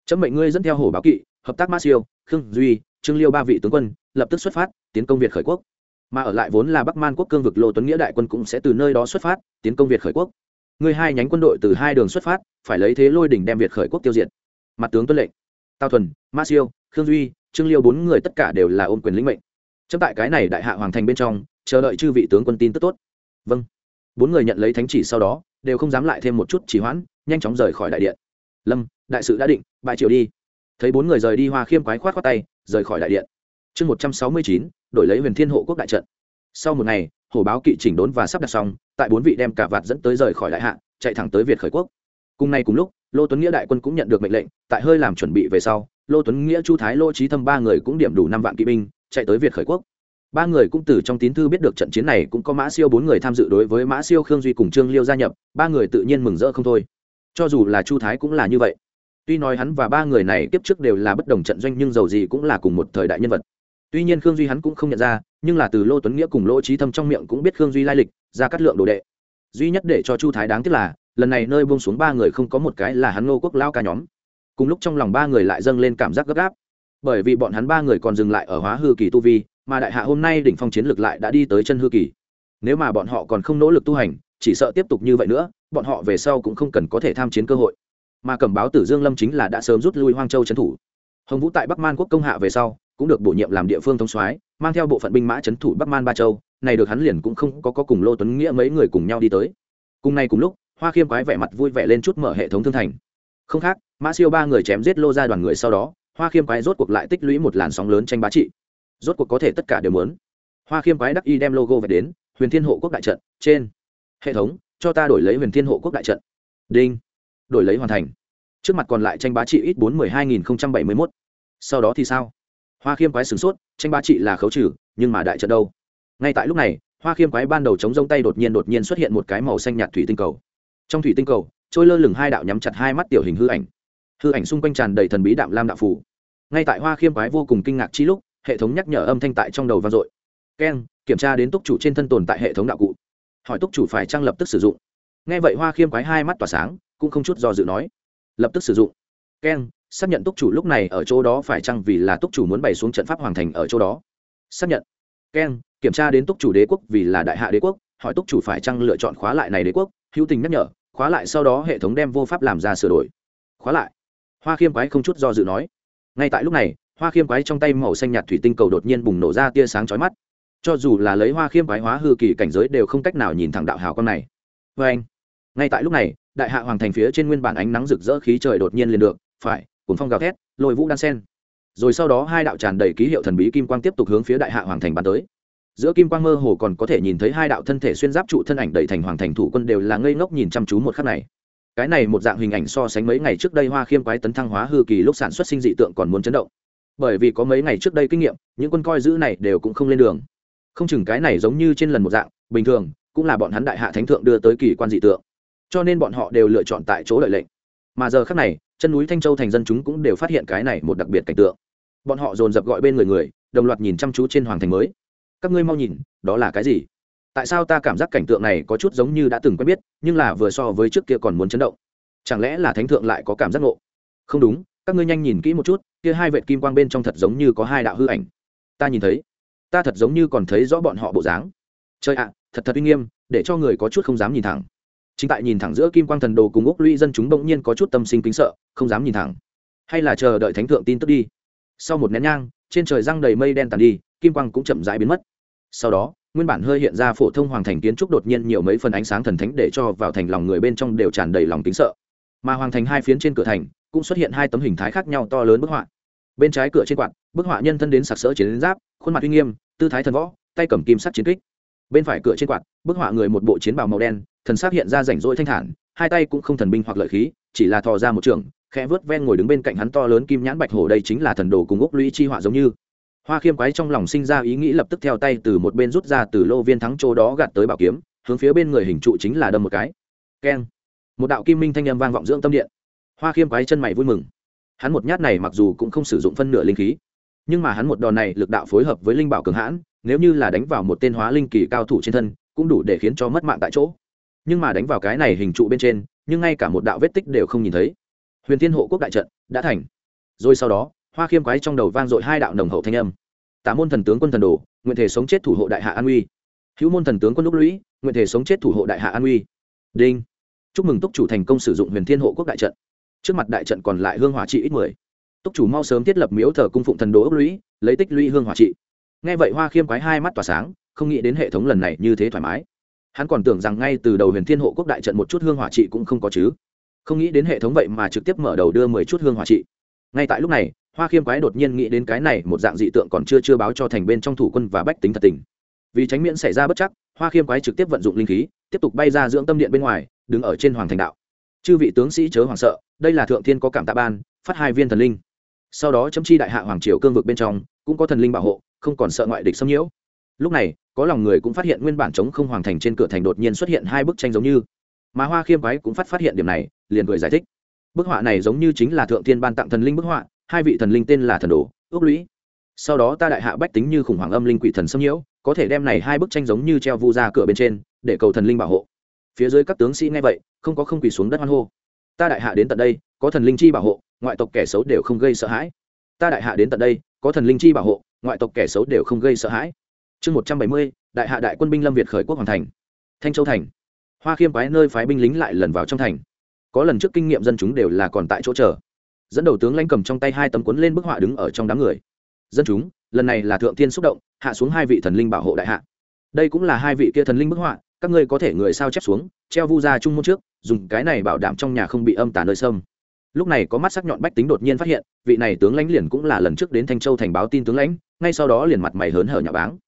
Chấm mệnh ngươi dẫn theo hổ báo kỵ, hợp tác ma siêu khương duy trương liêu ba vị tướng quân lập tức xuất phát tiến công việt khởi quốc mà ở lại vốn là bắc man quốc cương vực lô tuấn nghĩa đại quân cũng sẽ từ nơi đó xuất phát tiến công việt khởi quốc ngươi hai nhánh quân đội từ hai đường xuất phát phải lấy thế lôi đỉnh đem việt khởi quốc tiêu diệt mặt tướng tuân lệnh tào thuần ma siêu khương duy trương liêu bốn người tất cả đều là ôm quyền lĩnh mệnh chấm tại cái này đại hạ hoàng thành bên trong chờ đợi chư vị tướng quân tin tức tốt vâng bốn người nhận lấy thánh chỉ sau đó đều không dám lại thêm một chút trì hoãn nhanh chóng rời khỏi đại điện lâm đại sự đã định bại triều đi thấy bốn người rời đi hoa khiêm quái khoát khoát tay, rời khỏi đại điện. Chương một trăm sáu mươi chín, đổi lấy huyền thiên hộ quốc đại trận. Sau một ngày, hổ báo kỵ chỉnh đốn và sắp đặt xong, tại bốn vị đem cả vạt dẫn tới rời khỏi đại hạ, chạy thẳng tới việt khởi quốc. Cùng ngày cùng lúc, lô tuấn nghĩa đại quân cũng nhận được mệnh lệnh, tại hơi làm chuẩn bị về sau, lô tuấn nghĩa, chu thái, lô trí thâm ba người cũng điểm đủ năm vạn kỵ binh, chạy tới việt khởi quốc. Ba người cũng từ trong tín thư biết được trận chiến này cũng có mã siêu bốn người tham dự đối với mã siêu, khương duy cùng trương liêu gia nhập, ba người tự nhiên mừng rỡ không thôi. Cho dù là chu thái cũng là như vậy tuy nói hắn và ba người này tiếp trước đều là bất đồng trận doanh nhưng dầu gì cũng là cùng một thời đại nhân vật. Tuy nhiên khương duy hắn cũng không nhận ra, nhưng là từ lô tuấn nghĩa cùng lỗ trí thâm trong miệng cũng biết khương duy lai lịch, ra cắt lượng đồ đệ. Duy nhất để cho chu thái đáng tiếc là, lần này nơi buông xuống ba người không có một cái là hắn ngô quốc lao ca nhóm. Cùng lúc trong lòng ba người lại dâng lên cảm giác gấp gáp. Bởi vì bọn hắn ba người còn dừng lại ở hóa hư kỳ tu vi, mà đại hạ hôm nay đỉnh phong chiến lược lại đã đi tới chân hư kỳ. Nếu mà bọn họ còn không nỗ lực tu hành, chỉ sợ tiếp tục như vậy nữa, bọn họ về sau cũng không cần có thể tham chiến cơ hội mà cẩm báo tử dương lâm chính là đã sớm rút lui hoang châu trấn thủ. Hồng vũ tại bắc man quốc công hạ về sau cũng được bổ nhiệm làm địa phương thông soái mang theo bộ phận binh mã trấn thủ bắc man ba châu này được hắn liền cũng không có, có cùng lô tuấn nghĩa mấy người cùng nhau đi tới. Cùng nay cùng lúc hoa khiêm quái vẻ mặt vui vẻ lên chút mở hệ thống thương thành. Không khác mã siêu ba người chém giết lô ra đoàn người sau đó hoa khiêm quái rốt cuộc lại tích lũy một làn sóng lớn tranh bá trị. Rốt cuộc có thể tất cả đều muốn. Hoa khiêm quái đắc y đem logo về đến huyền thiên hộ quốc đại trận trên hệ thống cho ta đổi lấy huyền thiên hộ quốc đại trận. Đinh đổi lấy hoàn thành. Trước mặt còn lại tranh bá trị ít bốn mươi hai nghìn bảy mươi mốt. Sau đó thì sao? Hoa khiêm quái sửng sốt, tranh bá trị là khấu trừ, nhưng mà đại trận đâu? Ngay tại lúc này, hoa khiêm quái ban đầu chống rông tay đột nhiên đột nhiên xuất hiện một cái màu xanh nhạt thủy tinh cầu. Trong thủy tinh cầu, trôi lơ lửng hai đạo nhắm chặt hai mắt tiểu hình hư ảnh. Hư ảnh xung quanh tràn đầy thần bí đạm lam đạo phủ ngay tại hoa khiêm quái vô cùng kinh ngạc chi lúc, hệ thống nhắc nhở âm thanh tại trong đầu vang dội. Keng, kiểm tra đến túc chủ trên thân tồn tại hệ thống đạo cụ. Hỏi túc chủ phải trang lập tức sử dụng. Nghe vậy hoa khiêm quái hai mắt tỏa sáng cũng không chút do dự nói, lập tức sử dụng. Keng, xác nhận túc chủ lúc này ở chỗ đó phải chăng vì là túc chủ muốn bày xuống trận pháp hoàng thành ở chỗ đó? Xác nhận. Keng, kiểm tra đến túc chủ đế quốc vì là đại hạ đế quốc, hỏi túc chủ phải chăng lựa chọn khóa lại này đế quốc, hữu tình nhắc nhở, khóa lại sau đó hệ thống đem vô pháp làm ra sửa đổi. Khóa lại. Hoa khiêm quái không chút do dự nói. Ngay tại lúc này, hoa khiêm quái trong tay màu xanh nhạt thủy tinh cầu đột nhiên bùng nổ ra tia sáng chói mắt. Cho dù là lấy hoa khiêm quái hóa hư kỳ cảnh giới đều không cách nào nhìn thẳng đạo hào con này. Vê anh ngay tại lúc này đại hạ hoàng thành phía trên nguyên bản ánh nắng rực rỡ khí trời đột nhiên liền được, phải cuốn phong gào thét, lôi vũ đan sen. Rồi sau đó hai đạo tràn đầy ký hiệu thần bí kim quang tiếp tục hướng phía đại hạ hoàng thành bắn tới. Giữa kim quang mơ hồ còn có thể nhìn thấy hai đạo thân thể xuyên giáp trụ thân ảnh đầy thành hoàng thành thủ quân đều là ngây ngốc nhìn chăm chú một khắc này. Cái này một dạng hình ảnh so sánh mấy ngày trước đây hoa khiêm quái tấn thăng hóa hư kỳ lúc sản xuất sinh dị tượng còn muốn chấn động. Bởi vì có mấy ngày trước đây kinh nghiệm, những quân coi giữ này đều cũng không lên đường. Không chừng cái này giống như trên lần một dạng, bình thường, cũng là bọn hắn đại hạ thánh thượng đưa tới kỳ quan dị tượng cho nên bọn họ đều lựa chọn tại chỗ lợi lệnh. Mà giờ khác này, chân núi thanh châu thành dân chúng cũng đều phát hiện cái này một đặc biệt cảnh tượng. Bọn họ dồn dập gọi bên người người, đồng loạt nhìn chăm chú trên hoàng thành mới. Các ngươi mau nhìn, đó là cái gì? Tại sao ta cảm giác cảnh tượng này có chút giống như đã từng quen biết, nhưng là vừa so với trước kia còn muốn chấn động? Chẳng lẽ là thánh thượng lại có cảm giác ngộ? Không đúng, các ngươi nhanh nhìn kỹ một chút, kia hai Vệ kim quang bên trong thật giống như có hai đạo hư ảnh. Ta nhìn thấy, ta thật giống như còn thấy rõ bọn họ bộ dáng. Chơi ạ, thật thật uy nghiêm, để cho người có chút không dám nhìn thẳng chính tại nhìn thẳng giữa kim quang thần đồ cùng úc lũy dân chúng bỗng nhiên có chút tâm sinh kính sợ, không dám nhìn thẳng. Hay là chờ đợi thánh thượng tin tức đi. Sau một nén nhang, trên trời răng đầy mây đen tàn đi, kim quang cũng chậm rãi biến mất. Sau đó, nguyên bản hơi hiện ra phổ thông hoàng thành kiến trúc đột nhiên nhiều mấy phần ánh sáng thần thánh để cho vào thành lòng người bên trong đều tràn đầy lòng kính sợ. Mà hoàng thành hai phiến trên cửa thành cũng xuất hiện hai tấm hình thái khác nhau to lớn bức họa. Bên trái cửa trên quạt, bức họa nhân thân đến sặc sỡ chiến giáp, khuôn mặt uy nghiêm, tư thái thần võ, tay cầm kim sắt chiến kích. Bên phải cửa trên quạt, bức họa người một bộ chiến bào màu đen thần sắc hiện ra rảnh rỗi thanh thản, hai tay cũng không thần binh hoặc lợi khí, chỉ là thò ra một trường, khẽ vớt ven ngồi đứng bên cạnh hắn to lớn kim nhãn bạch hổ đây chính là thần đồ cùng úc lũy chi họa giống như. Hoa khiêm quái trong lòng sinh ra ý nghĩ lập tức theo tay từ một bên rút ra từ lô viên thắng chỗ đó gạt tới bảo kiếm, hướng phía bên người hình trụ chính là đâm một cái. Keng. Một đạo kim minh thanh âm vang vọng dưỡng tâm điện. Hoa khiêm quái chân mày vui mừng. Hắn một nhát này mặc dù cũng không sử dụng phân nửa linh khí, nhưng mà hắn một đòn này lực đạo phối hợp với linh bảo cường hãn, nếu như là đánh vào một tên hóa linh kỳ cao thủ trên thân, cũng đủ để khiến cho mất mạng tại chỗ nhưng mà đánh vào cái này hình trụ bên trên, nhưng ngay cả một đạo vết tích đều không nhìn thấy. Huyền thiên hộ quốc đại trận đã thành. Rồi sau đó, hoa khiêm quái trong đầu vang dội hai đạo nồng hậu thanh âm. Tả môn thần tướng quân thần đồ, nguyện thể sống chết thủ hộ đại hạ an uy. Hữu môn thần tướng quân đúc lũy, nguyện thể sống chết thủ hộ đại hạ an uy. Đinh. Chúc mừng túc chủ thành công sử dụng huyền thiên hộ quốc đại trận. Trước mặt đại trận còn lại hương hỏa trị ít mười. Túc chủ mau sớm thiết lập miếu thờ cung phụng thần đồ ốc lũy, lấy tích lũy hương hỏa trị. Nghe vậy hoa khiêm quái hai mắt tỏa sáng, không nghĩ đến hệ thống lần này như thế thoải mái hắn còn tưởng rằng ngay từ đầu huyền thiên hộ quốc đại trận một chút hương hỏa trị cũng không có chứ. Không nghĩ đến hệ thống vậy mà trực tiếp mở đầu đưa mười chút hương hỏa trị. Ngay tại lúc này, hoa khiêm quái đột nhiên nghĩ đến cái này một dạng dị tượng còn chưa chưa báo cho thành bên trong thủ quân và bách tính thật tình. Vì tránh miễn xảy ra bất chắc, hoa khiêm quái trực tiếp vận dụng linh khí, tiếp tục bay ra dưỡng tâm điện bên ngoài, đứng ở trên hoàng thành đạo. Chư vị tướng sĩ chớ hoàng sợ, đây là thượng thiên có cảm tạ ban, phát hai viên thần linh. Sau đó chấm chi đại hạ hoàng triều cương vực bên trong, cũng có thần linh bảo hộ, không còn sợ ngoại địch xâm nhiễu lúc này, có lòng người cũng phát hiện nguyên bản chống không hoàng thành trên cửa thành đột nhiên xuất hiện hai bức tranh giống như. Mà hoa khiêm quái cũng phát phát hiện điểm này, liền cười giải thích. Bức họa này giống như chính là thượng thiên ban tặng thần linh bức họa, hai vị thần linh tên là thần đồ, ước lũy. Sau đó ta đại hạ bách tính như khủng hoảng âm linh quỷ thần xâm nhiễu, có thể đem này hai bức tranh giống như treo vu ra cửa bên trên, để cầu thần linh bảo hộ. Phía dưới các tướng sĩ nghe vậy, không có không quỳ xuống đất hoan hô. Ta đại hạ đến tận đây, có thần linh chi bảo hộ, ngoại tộc kẻ xấu đều không gây sợ hãi. Ta đại hạ đến tận đây, có thần linh chi bảo hộ, ngoại tộc kẻ xấu đều không gây sợ hãi chương một trăm bảy mươi, đại hạ đại quân binh lâm việt khởi quốc hoàn thành. Thanh châu thành. Hoa khiêm quái nơi phái binh lính lại lần vào trong thành. Có lần trước kinh nghiệm dân chúng đều là còn tại chỗ chờ. Dẫn đầu tướng lãnh cầm trong tay hai tấm cuốn lên bức họa đứng ở trong đám người. Dân chúng, lần này là thượng tiên xúc động, hạ xuống hai vị thần linh bảo hộ đại hạ. Đây cũng là hai vị kia thần linh bức họa, các ngươi có thể người sao chép xuống, treo vu ra trung môn trước, dùng cái này bảo đảm trong nhà không bị âm tà nơi sâm. Lúc này có mắt sắc nhọn bách tính đột nhiên phát hiện, vị này tướng lãnh liền cũng là lần trước đến thanh châu thành báo tin tướng lãnh, ngay sau đó liền mặt mày hớn hở nhà báng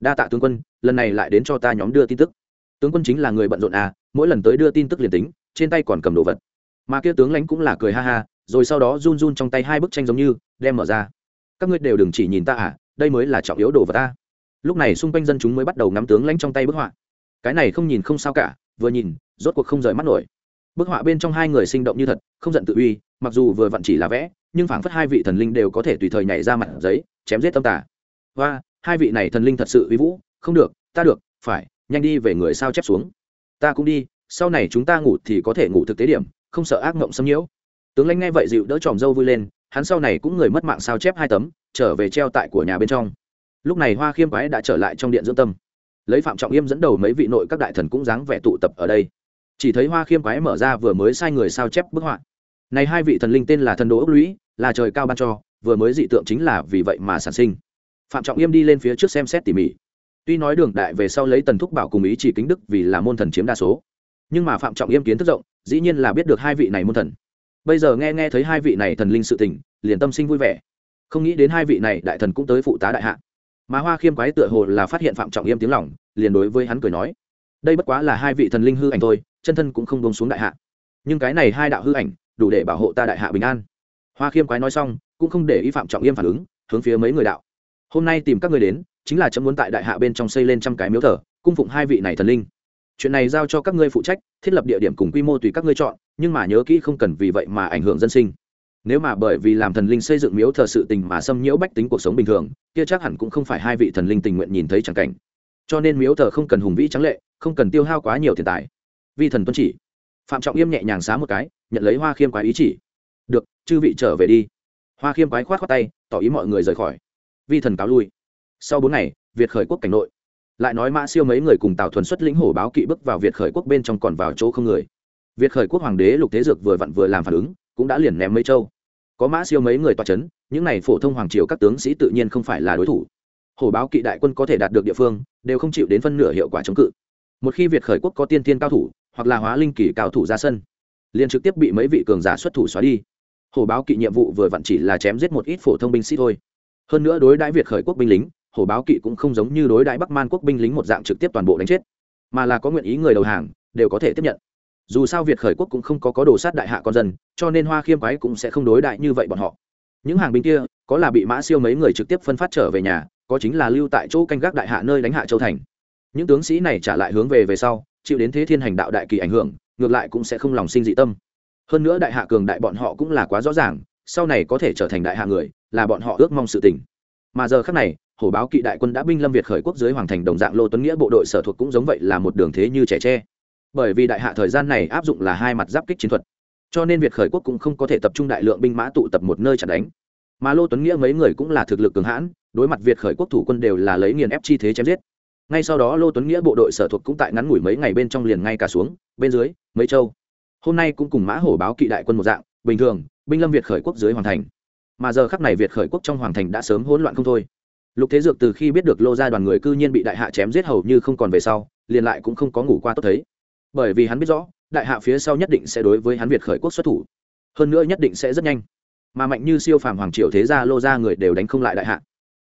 đa tạ tướng quân, lần này lại đến cho ta nhóm đưa tin tức. Tướng quân chính là người bận rộn à mỗi lần tới đưa tin tức liền tính, trên tay còn cầm đồ vật. Mà kia tướng lãnh cũng là cười ha ha, rồi sau đó run run trong tay hai bức tranh giống như, đem mở ra. Các ngươi đều đừng chỉ nhìn ta à đây mới là trọng yếu đồ vật ta. Lúc này xung quanh dân chúng mới bắt đầu ngắm tướng lãnh trong tay bức họa. Cái này không nhìn không sao cả, vừa nhìn, rốt cuộc không rời mắt nổi. Bức họa bên trong hai người sinh động như thật, không giận tự uy, mặc dù vừa vặn chỉ là vẽ, nhưng phảng phất hai vị thần linh đều có thể tùy thời nhảy ra mặt giấy, chém giết tâm tả và hai vị này thần linh thật sự uy vũ, không được, ta được, phải, nhanh đi về người sao chép xuống. Ta cũng đi, sau này chúng ta ngủ thì có thể ngủ thực tế điểm, không sợ ác mộng xâm nhiễu. Tướng lãnh nghe vậy dịu đỡ tròm dâu vui lên, hắn sau này cũng người mất mạng sao chép hai tấm, trở về treo tại của nhà bên trong. Lúc này hoa khiêm quái đã trở lại trong điện dưỡng tâm. Lấy phạm trọng yêm dẫn đầu mấy vị nội các đại thần cũng dáng vẻ tụ tập ở đây. Chỉ thấy hoa khiêm quái mở ra vừa mới sai người sao chép bức họa. Này hai vị thần linh tên là thần đồ ốc lũy, là trời cao ban cho, vừa mới dị tượng chính là vì vậy mà sản sinh phạm trọng yêm đi lên phía trước xem xét tỉ mỉ. Tuy nói đường đại về sau lấy tần thúc bảo cùng ý chỉ kính đức vì là môn thần chiếm đa số, nhưng mà phạm trọng yêm kiến thức rộng, dĩ nhiên là biết được hai vị này môn thần. Bây giờ nghe nghe thấy hai vị này thần linh sự tình, liền tâm sinh vui vẻ. Không nghĩ đến hai vị này đại thần cũng tới phụ tá đại hạ. Mà hoa khiêm quái tựa hồ là phát hiện phạm trọng yêm tiếng lòng, liền đối với hắn cười nói, đây bất quá là hai vị thần linh hư ảnh thôi, chân thân cũng không bông xuống đại hạ. Nhưng cái này hai đạo hư ảnh, đủ để bảo hộ ta đại hạ bình an. Hoa khiêm quái nói xong, cũng không để ý phạm trọng yêm phản ứng, hướng phía mấy người đạo hôm nay tìm các người đến, chính là chấm muốn tại đại hạ bên trong xây lên trăm cái miếu thờ, cung phụng hai vị này thần linh. Chuyện này giao cho các ngươi phụ trách, thiết lập địa điểm cùng quy mô tùy các ngươi chọn, nhưng mà nhớ kỹ không cần vì vậy mà ảnh hưởng dân sinh. Nếu mà bởi vì làm thần linh xây dựng miếu thờ sự tình mà xâm nhiễu bách tính cuộc sống bình thường, kia chắc hẳn cũng không phải hai vị thần linh tình nguyện nhìn thấy chẳng cảnh. Cho nên miếu thờ không cần hùng vĩ trắng lệ, không cần tiêu hao quá nhiều tiền tài. Vi thần tuân chỉ. Phạm trọng yêm nhẹ nhàng xá một cái, nhận lấy hoa khiêm quái ý chỉ. Được, chư vị trở về đi. Hoa khiêm quái khoát khoát tay, tỏ ý mọi người rời khỏi vi thần cáo lui. Sau bốn ngày, việt khởi quốc cảnh nội. Lại nói mã siêu mấy người cùng tào thuần xuất lĩnh hổ báo kỵ bước vào việt khởi quốc bên trong còn vào chỗ không người. Việt khởi quốc hoàng đế lục thế dược vừa vặn vừa làm phản ứng, cũng đã liền ném mấy châu. Có mã siêu mấy người toa c h ấ n những n à y phổ thông hoàng triều các tướng sĩ tự nhiên không phải là đối thủ. Hổ báo kỵ đại quân có thể đạt được địa phương, đều không chịu đến phân nửa hiệu quả chống cự. Một khi việt khởi quốc có tiên tiên cao thủ, hoặc là hóa linh kỳ cao thủ ra sân, liền trực tiếp bị mấy vị cường giả xuất thủ xóa đi. Hổ báo kỵ nhiệm vụ vừa vặn chỉ là chém giết một ít phổ thông binh sĩ thôi hơn nữa đối đãi việt khởi quốc binh lính, hổ báo kỵ cũng không giống như đối đãi bắc man quốc binh lính một dạng trực tiếp toàn bộ đánh chết, mà là có nguyện ý người đầu hàng, đều có thể tiếp nhận. Dù sao việt khởi quốc cũng không có có đồ sát đại hạ con dân, cho nên hoa khiêm quái cũng sẽ không đối đại như vậy bọn họ. Những hàng binh kia, có là bị mã siêu mấy người trực tiếp phân phát trở về nhà, có chính là lưu tại chỗ canh gác đại hạ nơi đánh hạ châu thành. Những tướng sĩ này trả lại hướng về về sau, chịu đến thế thiên hành đạo đại kỳ ảnh hưởng, ngược lại cũng sẽ không lòng sinh dị tâm. Hơn nữa đại hạ cường đại bọn họ cũng là quá rõ ràng sau này có thể trở thành đại hạ người, là bọn họ ước mong sự tình. Mà giờ khác này, hổ báo kỵ đại quân đã binh lâm việt khởi quốc dưới hoàng thành đồng dạng lô tuấn nghĩa bộ đội sở thuộc cũng giống vậy là một đường thế như trẻ tre. Bởi vì đại hạ thời gian này áp dụng là hai mặt giáp kích chiến thuật, cho nên việt khởi quốc cũng không có thể tập trung đại lượng binh mã tụ tập một nơi chặn đánh. Mà lô tuấn nghĩa mấy người cũng là thực lực cường hãn, đối mặt việt khởi quốc thủ quân đều là lấy nghiền ép chi thế chém giết. Ngay sau đó lô tuấn nghĩa bộ đội sở thuộc cũng tại ngắn ngủi mấy ngày bên trong liền ngay cả xuống, bên dưới, mấy châu. Hôm nay cũng cùng mã hổ báo kỵ đại quân một dạng bình thường, binh lâm việt khởi quốc dưới hoàng thành. Mà giờ khắc này việt khởi quốc trong hoàng thành đã sớm hỗn loạn không thôi. Lục thế dược từ khi biết được lô gia đoàn người cư nhiên bị đại hạ chém giết hầu như không còn về sau, liền lại cũng không có ngủ qua tốt thấy. Bởi vì hắn biết rõ, đại hạ phía sau nhất định sẽ đối với hắn việt khởi quốc xuất thủ. Hơn nữa nhất định sẽ rất nhanh. Mà mạnh như siêu phàm hoàng triều thế gia lô gia người đều đánh không lại đại hạ.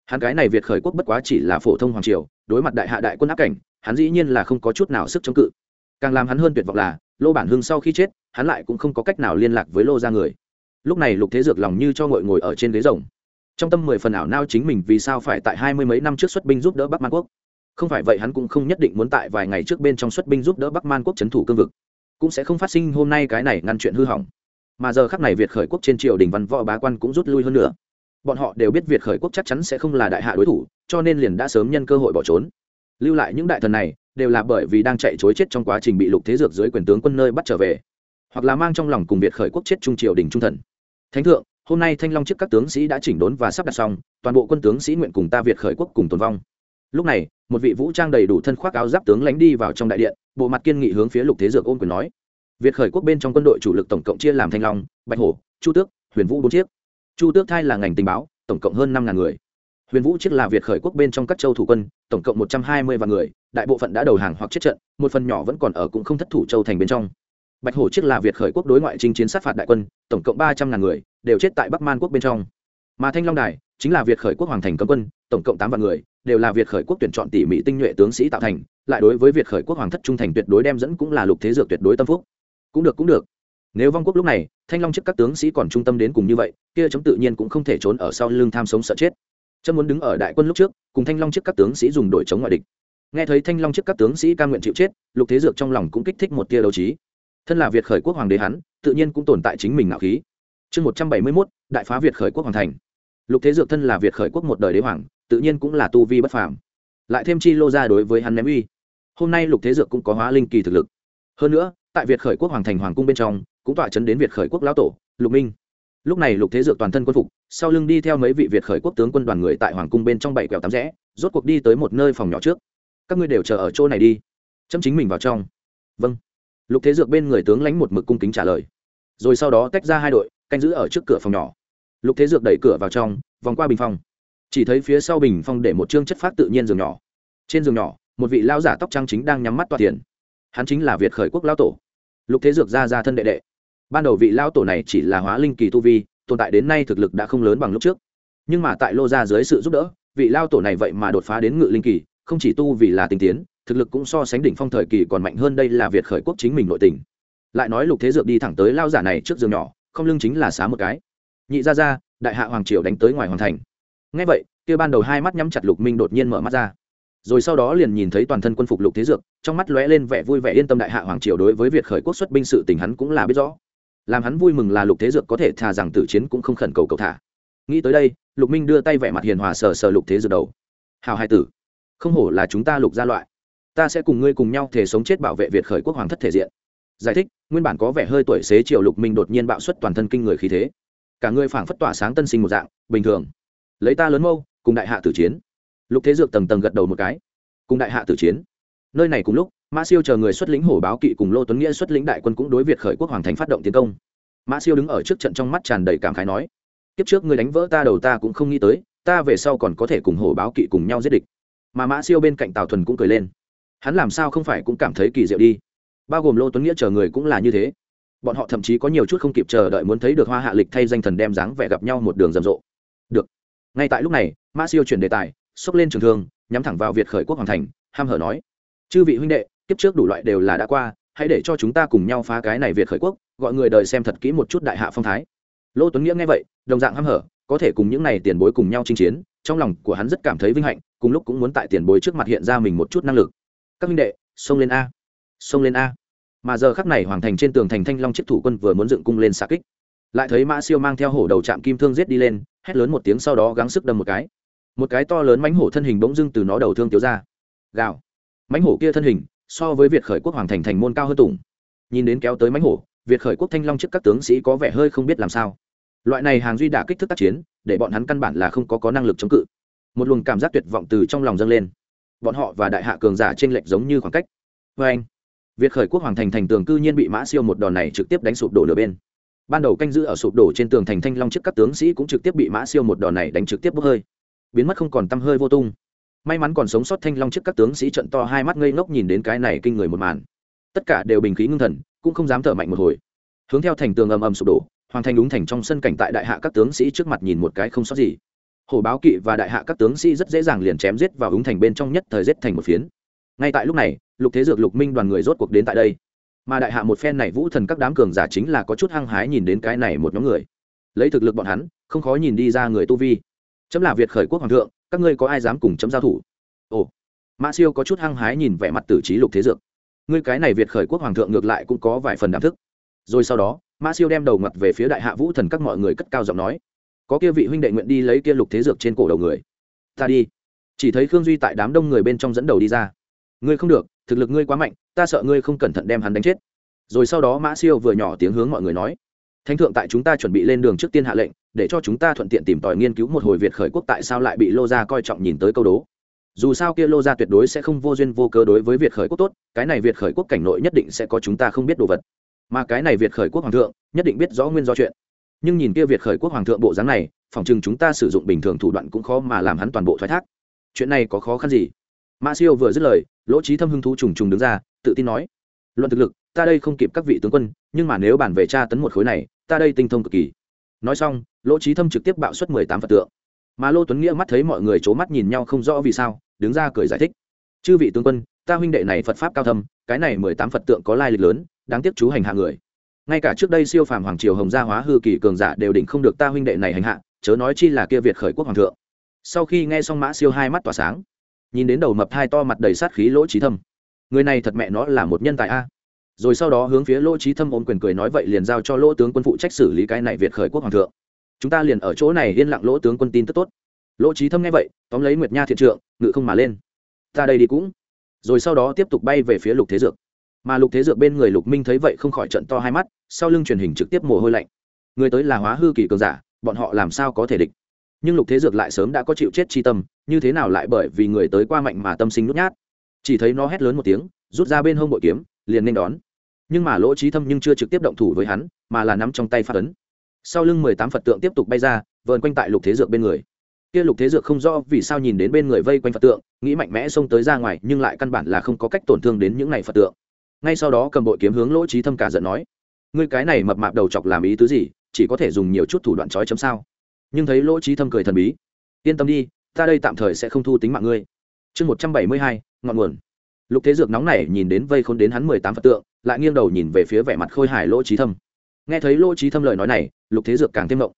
Hắn cái này việt khởi quốc bất quá chỉ là phổ thông hoàng triều, đối mặt đại hạ đại quân áp cảnh, hắn dĩ nhiên là không có chút nào sức chống cự càng làm hắn hơn tuyệt vọng là, lô bản hưng sau khi chết, hắn lại cũng không có cách nào liên lạc với lô gia người. Lúc này lục thế dược lòng như cho ngồi ngồi ở trên ghế rồng. Trong tâm mười phần ảo nao chính mình vì sao phải tại hai mươi mấy năm trước xuất binh giúp đỡ bắc man quốc. Không phải vậy hắn cũng không nhất định muốn tại vài ngày trước bên trong xuất binh giúp đỡ bắc man quốc c h ấ n thủ cương vực. Cũng sẽ không phát sinh hôm nay cái này ngăn chuyện hư hỏng. Mà giờ khắc này việt khởi quốc trên triều đình văn võ bá quan cũng rút lui hơn nữa. Bọn họ đều biết việt khởi quốc chắc chắn sẽ không là đại hạ đối thủ, cho nên liền đã sớm nhân cơ hội bỏ trốn. Lưu lại những đại thần này đều là bởi vì đang chạy chối chết trong quá trình bị lục thế dược dưới quyền tướng quân nơi bắt trở về, hoặc là mang trong lòng cùng việt khởi quốc chết trung triều đình trung thần. Thánh thượng, hôm nay thanh long trước các tướng sĩ đã chỉnh đốn và sắp đặt xong, toàn bộ quân tướng sĩ nguyện cùng ta việt khởi quốc cùng tồn vong. Lúc này, một vị vũ trang đầy đủ thân khoác áo giáp tướng lánh đi vào trong đại điện, bộ mặt kiên nghị hướng phía lục thế dược ôm quyền nói. Việt khởi quốc bên trong quân đội chủ lực tổng cộng chia làm thanh long, bạch hổ, chu tước, huyền vũ bốn chiếc. Chu tước thai là ngành tình báo, tổng cộng hơn năm ngàn người. Huyền vũ chiếc là việt khởi quốc bên trong các châu thủ quân, tổng cộng một trăm hai mươi vạn người đại bộ phận đã đầu hàng hoặc chết trận, một phần nhỏ vẫn còn ở cũng không thất thủ châu thành bên trong. Bạch hổ chiếc là việt khởi quốc đối ngoại chinh chiến sát phạt đại quân, tổng cộng ba trăm ngàn người, đều chết tại bắc man quốc bên trong. Mà thanh long đài chính là việt khởi quốc hoàng thành cấm quân, tổng cộng tám vạn người, đều là việt khởi quốc tuyển chọn tỉ mỉ tinh nhuệ tướng sĩ tạo thành, lại đối với việt khởi quốc hoàng thất trung thành tuyệt đối đem dẫn cũng là lục thế dược tuyệt đối tâm phúc. Cũng được cũng được. Nếu vong quốc lúc này, thanh long trước các tướng sĩ còn trung tâm đến cùng như vậy, kia chấm tự nhiên cũng không thể trốn ở sau lưng tham sống sợ chết. Chấm muốn đứng ở đại quân lúc trước, cùng thanh long trước các tướng sĩ dùng đội chống ngoại địch nghe thấy thanh long trước các tướng sĩ ca nguyện chịu chết, lục thế dược trong lòng cũng kích thích một tia đấu trí. Thân là việt khởi quốc hoàng đế hắn, tự nhiên cũng tồn tại chính mình ngạo khí. Chương một trăm bảy mươi mốt, đại phá việt khởi quốc hoàng thành. Lục thế dược thân là việt khởi quốc một đời đế hoàng, tự nhiên cũng là tu vi bất phàm. Lại thêm chi lô ra đối với hắn ném uy. Hôm nay lục thế dược cũng có hóa linh kỳ thực lực. Hơn nữa, tại việt khởi quốc hoàng thành hoàng cung bên trong, cũng tọa chấn đến việt khởi quốc lão tổ, lục minh. Lúc này lục thế dược toàn thân quân phục, sau lưng đi theo mấy vị việt khởi quốc tướng quân đoàn người tại hoàng cung bên trong bảy quẹo tám rẽ, rốt cuộc đi tới một nơi phòng nhỏ trước các ngươi đều chờ ở chỗ này đi. Chấm chính mình vào trong. Vâng. Lục thế dược bên người tướng lánh một mực cung kính trả lời. Rồi sau đó tách ra hai đội, canh giữ ở trước cửa phòng nhỏ. Lục thế dược đẩy cửa vào trong, vòng qua bình phong chỉ thấy phía sau bình phong để một chương chất phát tự nhiên giường nhỏ. Trên giường nhỏ, một vị lao giả tóc trắng chính đang nhắm mắt toa tiền hắn chính là việt khởi quốc lao tổ. Lục thế dược ra ra thân đệ đệ. Ban đầu vị lao tổ này chỉ là hóa linh kỳ tu vi, tồn tại đến nay thực lực đã không lớn bằng lúc trước. Nhưng mà tại lô ra dưới sự giúp đỡ, vị lao tổ này vậy mà đột phá đến ngự linh kỳ không chỉ tu vì là tinh tiến, thực lực cũng so sánh đỉnh phong thời kỳ còn mạnh hơn đây là việt khởi quốc chính mình nội tình. Lại nói lục thế dược đi thẳng tới lao giả này trước giường nhỏ, không lưng chính là xá một cái. Nhị ra ra đại hạ hoàng triều đánh tới ngoài hoàng thành. Ngay vậy, kia ban đầu hai mắt nhắm chặt lục minh đột nhiên mở mắt ra. Rồi sau đó liền nhìn thấy toàn thân quân phục lục thế dược, trong mắt lóe lên vẻ vui vẻ yên tâm đại hạ hoàng triều đối với việc khởi quốc xuất binh sự tình hắn cũng là biết rõ. Làm hắn vui mừng là lục thế dược có thể thà rằng tử chiến cũng không khẩn cầu cầu thả. Nghĩ tới đây, lục minh đưa tay vẻ mặt hiền hòa sờ sờ lục thế dược đầu. Hào hai tử không hổ là chúng ta lục gia loại. Ta sẽ cùng ngươi cùng nhau thể sống chết bảo vệ việt khởi quốc hoàng thất thể diện. Giải thích, nguyên bản có vẻ hơi tuổi xế triệu lục minh đột nhiên bạo xuất toàn thân kinh người khí thế. Cả người phảng phất tỏa sáng tân sinh một dạng, bình thường. Lấy ta lớn mâu, cùng đại hạ tử chiến. Lục thế dược tầng tầng gật đầu một cái. Cùng đại hạ tử chiến. Nơi này cùng lúc mã siêu chờ người xuất lĩnh hổ báo kỵ cùng lô tuấn nghĩa xuất lĩnh đại quân cũng đối việt khởi quốc hoàng thành phát động tiến công. Mã siêu đứng ở trước trận trong mắt tràn đầy cảm khái nói, kiếp trước ngươi đánh vỡ ta đầu ta cũng không nghĩ tới, ta về sau còn có thể cùng hổ báo kỵ cùng nhau giết địch mà mã siêu bên cạnh tào thuần cũng cười lên hắn làm sao không phải cũng cảm thấy kỳ diệu đi bao gồm lô tuấn nghĩa chờ người cũng là như thế bọn họ thậm chí có nhiều chút không kịp chờ đợi muốn thấy được hoa hạ lịch thay danh thần đem dáng vẻ gặp nhau một đường rầm rộ được ngay tại lúc này mã siêu chuyển đề tài xốc lên trường thương nhắm thẳng vào việt khởi quốc hoàng thành ham hở nói chư vị huynh đệ kiếp trước đủ loại đều là đã qua hãy để cho chúng ta cùng nhau phá cái này việt khởi quốc gọi người đời xem thật kỹ một chút đại hạ phong thái lô tuấn nghĩa nghe vậy đồng dạng ham hở có thể cùng những này tiền bối cùng nhau chinh chiến, trong lòng của hắn rất cảm thấy vinh hạnh, cùng lúc cũng muốn tại tiền bối trước mặt hiện ra mình một chút năng lực. Các huynh đệ, xông lên a. Xông lên a. Mà giờ khắc này hoàng thành trên tường thành thanh long chiếc thủ quân vừa muốn dựng cung lên xạ kích. Lại thấy mã siêu mang theo hổ đầu chạm kim thương giết đi lên, hét lớn một tiếng sau đó gắng sức đâm một cái. Một cái to lớn mánh hổ thân hình bỗng dưng từ nó đầu thương tiếu ra. Gào. Mánh hổ kia thân hình, so với việt khởi quốc hoàng thành thành môn cao hơn tùng. Nhìn đến kéo tới mánh hổ, việt khởi quốc thanh long trước các tướng sĩ có vẻ hơi không biết làm sao loại này hàng duy đả kích thước tác chiến, để bọn hắn căn bản là không có có năng lực chống cự. Một luồng cảm giác tuyệt vọng từ trong lòng dâng lên. Bọn họ và đại hạ cường giả t r ê n lệch giống như khoảng cách. Vê anh, việt khởi quốc hoàng thành thành tường cư nhiên bị mã siêu một đòn này trực tiếp đánh sụp đổ nửa bên. Ban đầu canh giữ ở sụp đổ trên tường thành thanh long trước các tướng sĩ cũng trực tiếp bị mã siêu một đòn này đánh trực tiếp bốc hơi. Biến mất không còn tăm hơi vô tung. May mắn còn sống sót thanh long trước các tướng sĩ trận to hai mắt ngây ngốc nhìn đến cái này kinh người một màn. Tất cả đều bình khí ngưng thần, cũng không dám thở mạnh một hồi. Hướng theo thành tường ầm ầm sụp đổ hoàng thành đúng thành trong sân cảnh tại đại hạ các tướng sĩ trước mặt nhìn một cái không sót gì. Hổ báo kỵ và đại hạ các tướng sĩ rất dễ dàng liền chém giết vào ứng thành bên trong nhất thời giết thành một phiến. Ngay tại lúc này, lục thế dược, lục minh đoàn người rốt cuộc đến tại đây. Mà đại hạ một phen này vũ thần các đám cường giả chính là có chút hăng hái nhìn đến cái này một nhóm người. Lấy thực lực bọn hắn, không khó nhìn đi ra người tu vi. Chấm là việt khởi quốc hoàng thượng, các ngươi có ai dám cùng chấm giao thủ? Ồ, mã siêu có chút hăng hái nhìn vẻ mặt tử trí lục thế dược. Ngươi cái này việt khởi quốc hoàng thượng ngược lại cũng có vài phần đảm thức rồi sau đó mã siêu đem đầu ngặt về phía đại hạ vũ thần các mọi người cất cao giọng nói, có kia vị huynh đệ nguyện đi lấy kia lục thế dược trên cổ đầu người. Ta đi. Chỉ thấy khương duy tại đám đông người bên trong dẫn đầu đi ra. Ngươi không được, thực lực ngươi quá mạnh, ta sợ ngươi không cẩn thận đem hắn đánh chết. Rồi sau đó mã siêu vừa nhỏ tiếng hướng mọi người nói, thánh thượng tại chúng ta chuẩn bị lên đường trước tiên hạ lệnh, để cho chúng ta thuận tiện tìm tòi nghiên cứu một hồi việt khởi quốc tại sao lại bị lô gia coi trọng nhìn tới câu đố. Dù sao kia lô gia tuyệt đối sẽ không vô duyên vô cớ đối với việt khởi quốc tốt, cái này việt khởi quốc cảnh nội nhất định sẽ có chúng ta không biết đồ vật mà cái này việt khởi quốc hoàng thượng, nhất định biết rõ nguyên do chuyện. Nhưng nhìn kia việt khởi quốc hoàng thượng bộ dáng này, phòng chừng chúng ta sử dụng bình thường thủ đoạn cũng khó mà làm hắn toàn bộ thoái thác. Chuyện này có khó khăn gì? Ma siêu vừa dứt lời, lỗ trí thâm hưng thú trùng trùng đứng ra, tự tin nói, luận thực lực, ta đây không kịp các vị tướng quân, nhưng mà nếu bản về tra tấn một khối này, ta đây tinh thông cực kỳ. Nói xong, lỗ trí thâm trực tiếp bạo suất mười tám phật tượng. Mà lô tuấn nghĩa mắt thấy mọi người c h ố mắt nhìn nhau không rõ vì sao, đứng ra cười giải thích, chư vị tướng quân, ta huynh đệ này phật pháp cao thâm, cái này mười tám phật tượng có lai lịch lớn đáng tiếc chú hành hạ người. Ngay cả trước đây siêu phàm hoàng triều hồng gia hóa hư kỳ cường giả đều định không được ta huynh đệ này hành hạ, chớ nói chi là kia việt khởi quốc hoàng thượng. Sau khi nghe xong mã siêu hai mắt tỏa sáng, nhìn đến đầu mập hai to mặt đầy sát khí lỗ trí thâm. Người này thật mẹ nó là một nhân tài a. Rồi sau đó hướng phía lỗ trí thâm ôm quyền cười nói vậy liền giao cho lỗ tướng quân phụ trách xử lý cái này việt khởi quốc hoàng thượng. Chúng ta liền ở chỗ này yên lặng lỗ tướng quân tin tức tốt. Lỗ trí thâm nghe vậy, tóm lấy nguyệt nha thiện trượng, ngự không mà lên. Ta đây đi cũng. Rồi sau đó tiếp tục bay về phía lục thế dược mà lục thế dược bên người lục minh thấy vậy không khỏi trận to hai mắt, sau lưng truyền hình trực tiếp mồ hôi lạnh. Người tới là hóa hư kỳ cường giả, bọn họ làm sao có thể địch? Nhưng lục thế dược lại sớm đã có chịu chết chi tâm, như thế nào lại bởi vì người tới qua mạnh mà tâm sinh nhút nhát? Chỉ thấy nó hét lớn một tiếng, rút ra bên hông bội kiếm, liền nên đón. Nhưng mà lỗ trí thâm nhưng chưa trực tiếp động thủ với hắn, mà là nắm trong tay phát ấn. Sau lưng mười tám phật tượng tiếp tục bay ra, vờn quanh tại lục thế dược bên người. Kia lục thế dược không rõ vì sao nhìn đến bên người vây quanh phật tượng, nghĩ mạnh mẽ xông tới ra ngoài, nhưng lại căn bản là không có cách tổn thương đến những này phật tượng ngay sau đó cầm bội kiếm hướng lỗ trí thâm cả giận nói, ngươi cái này mập mạp đầu chọc làm ý tứ gì, chỉ có thể dùng nhiều chút thủ đoạn trói chấm sao? Nhưng thấy lỗ trí thâm cười thần bí, yên tâm đi, ta đây tạm thời sẽ không thu tính mạng ngươi. Chương một trăm bảy mươi hai, ngọn nguồn. Lục thế dược nóng này nhìn đến vây khôn đến hắn mười tám phật tượng, lại nghiêng đầu nhìn về phía vẻ mặt khôi hài lỗ trí thâm. Nghe thấy lỗ trí thâm lời nói này, lục thế dược càng thêm động.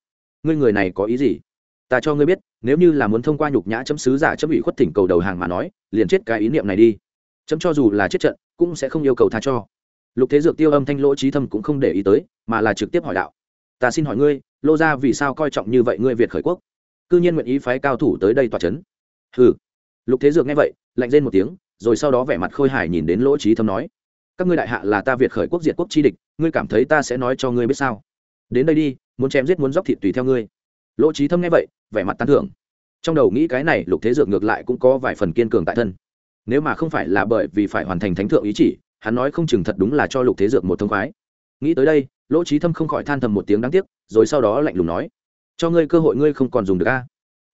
Ngươi người này có ý gì? Ta cho ngươi biết, nếu như là muốn thông qua nhục nhã chấm sứ giả chấm ủy khuất thỉnh cầu đầu hàng mà nói, liền chết cái ý niệm này đi. Chấm cho dù là chết trận cũng sẽ không yêu cầu tha cho. Lục thế dược tiêu âm thanh lỗ trí thâm cũng không để ý tới, mà là trực tiếp hỏi đạo. Ta xin hỏi ngươi, lô ra vì sao coi trọng như vậy ngươi việt khởi quốc? Cư nhiên nguyện ý phái cao thủ tới đây tòa c h ấ n hừ. Lục thế dược nghe vậy, lạnh lên một tiếng, rồi sau đó vẻ mặt khôi hài nhìn đến lỗ trí thâm nói. Các ngươi đại hạ là ta việt khởi quốc diệt quốc chi địch, ngươi cảm thấy ta sẽ nói cho ngươi biết sao? Đến đây đi, muốn chém giết muốn dóc thịt tùy theo ngươi. Lỗ trí thâm nghe vậy, vẻ mặt tán thưởng. Trong đầu nghĩ cái này, lục thế dược ngược lại cũng có vài phần kiên cường tại thân nếu mà không phải là bởi vì phải hoàn thành thánh thượng ý chỉ, hắn nói không chừng thật đúng là cho lục thế dược một thông khoái. Nghĩ tới đây, lỗ trí thâm không khỏi than thầm một tiếng đáng tiếc, rồi sau đó lạnh lùng nói, cho ngươi cơ hội ngươi không còn dùng được a.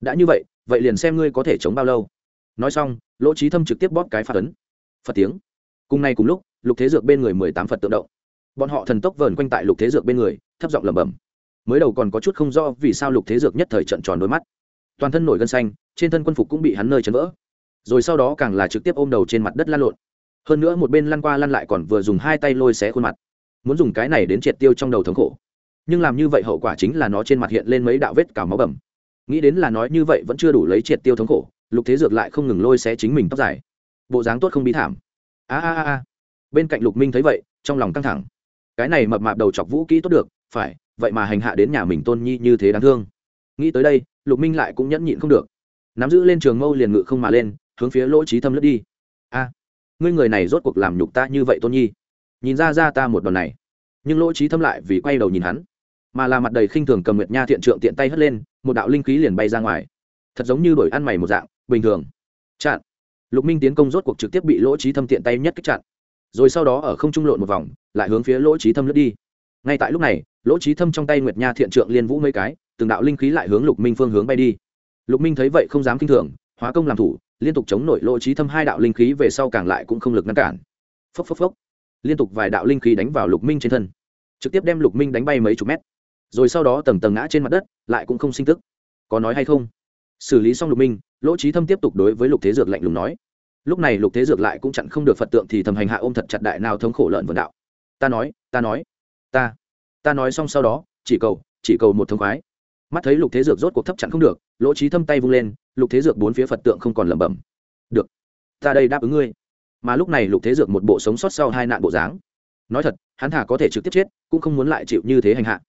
Đã như vậy vậy liền xem ngươi có thể chống bao lâu. Nói xong, lỗ trí thâm trực tiếp bóp cái phạt ấn. Phật tiếng. Cùng ngày cùng lúc, lục thế dược bên người mười tám phật tự động. Bọn họ thần tốc vờn quanh tại lục thế dược bên người, thấp giọng lẩm bẩm. Mới đầu còn có chút không do vì sao lục thế dược nhất thời trận tròn đôi mắt. Toàn thân nổi gân xanh, trên thân quân phục cũng bị hắn nơi chấn vỡ rồi sau đó càng là trực tiếp ôm đầu trên mặt đất lăn lộn. Hơn nữa một bên lăn qua lăn lại còn vừa dùng hai tay lôi xé khuôn mặt. Muốn dùng cái này đến triệt tiêu trong đầu thống khổ. Nhưng làm như vậy hậu quả chính là nó trên mặt hiện lên mấy đạo vết cào máu bầm. Nghĩ đến là nói như vậy vẫn chưa đủ lấy triệt tiêu thống khổ, lục thế dược lại không ngừng lôi xé chính mình tóc dài. Bộ dáng tốt không bí thảm. A a a. Bên cạnh lục minh thấy vậy, trong lòng căng thẳng. Cái này mập mạp đầu chọc vũ kỹ tốt được, phải, vậy mà hành hạ đến nhà mình tôn nhi như thế đáng thương. Nghĩ tới đây, lục minh lại cũng nhẫn nhịn không được. Nắm giữ lên trường mâu liền ngự không mà lên hướng phía lỗ trí thâm lướt đi. A, ngươi người này rốt cuộc làm nhục ta như vậy tôn nhi. Nhìn ra ra ta một đòn này. Nhưng lỗ trí thâm lại vì quay đầu nhìn hắn. Mà là mặt đầy khinh thường cầm nguyệt nha thiện trượng tiện tay hất lên, một đạo linh khí liền bay ra ngoài. Thật giống như đổi ăn mày một dạng, bình thường. Chặn. Lục minh tiến công rốt cuộc trực tiếp bị lỗ trí thâm tiện tay nhất kích chặn. Rồi sau đó ở không trung lộn một vòng, lại hướng phía lỗ trí thâm lướt đi. Ngay tại lúc này, lỗ trí thâm trong tay nguyệt nha thiện trượng liên vũ mấy cái, từng đạo linh khí lại hướng lục minh phương hướng bay đi. Lục minh thấy vậy không dám kinh thường, hóa công làm thủ liên tục chống nổi lỗ trí thâm hai đạo linh khí về sau càng lại cũng không lực ngăn cản. Phốc phốc phốc. Liên tục vài đạo linh khí đánh vào lục minh trên thân. Trực tiếp đem lục minh đánh bay mấy chục mét. Rồi sau đó tầng tầng ngã trên mặt đất, lại cũng không sinh tức. Có nói hay không? Xử lý xong lục minh, lỗ trí thâm tiếp tục đối với lục thế dược lạnh lùng nói. Lúc này lục thế dược lại cũng chặn không được phật tượng thì thầm hành hạ ôm thật chặt đại nào thống khổ lợn vần đạo. Ta nói ta nói, ta ta nói xong sau đó, chỉ cầu chỉ cầu một thống khoái. Mắt thấy lục thế dược rốt cuộc thấp chặn không được, lỗ trí thâm tay vung lên lục thế dược bốn phía phật tượng không còn lẩm bẩm. Được, ta đây đáp ứng ngươi. Mà lúc này lục thế dược một bộ sống sót sau hai nạn bộ dáng. Nói thật, hắn thả có thể trực tiếp chết, cũng không muốn lại chịu như thế hành hạ.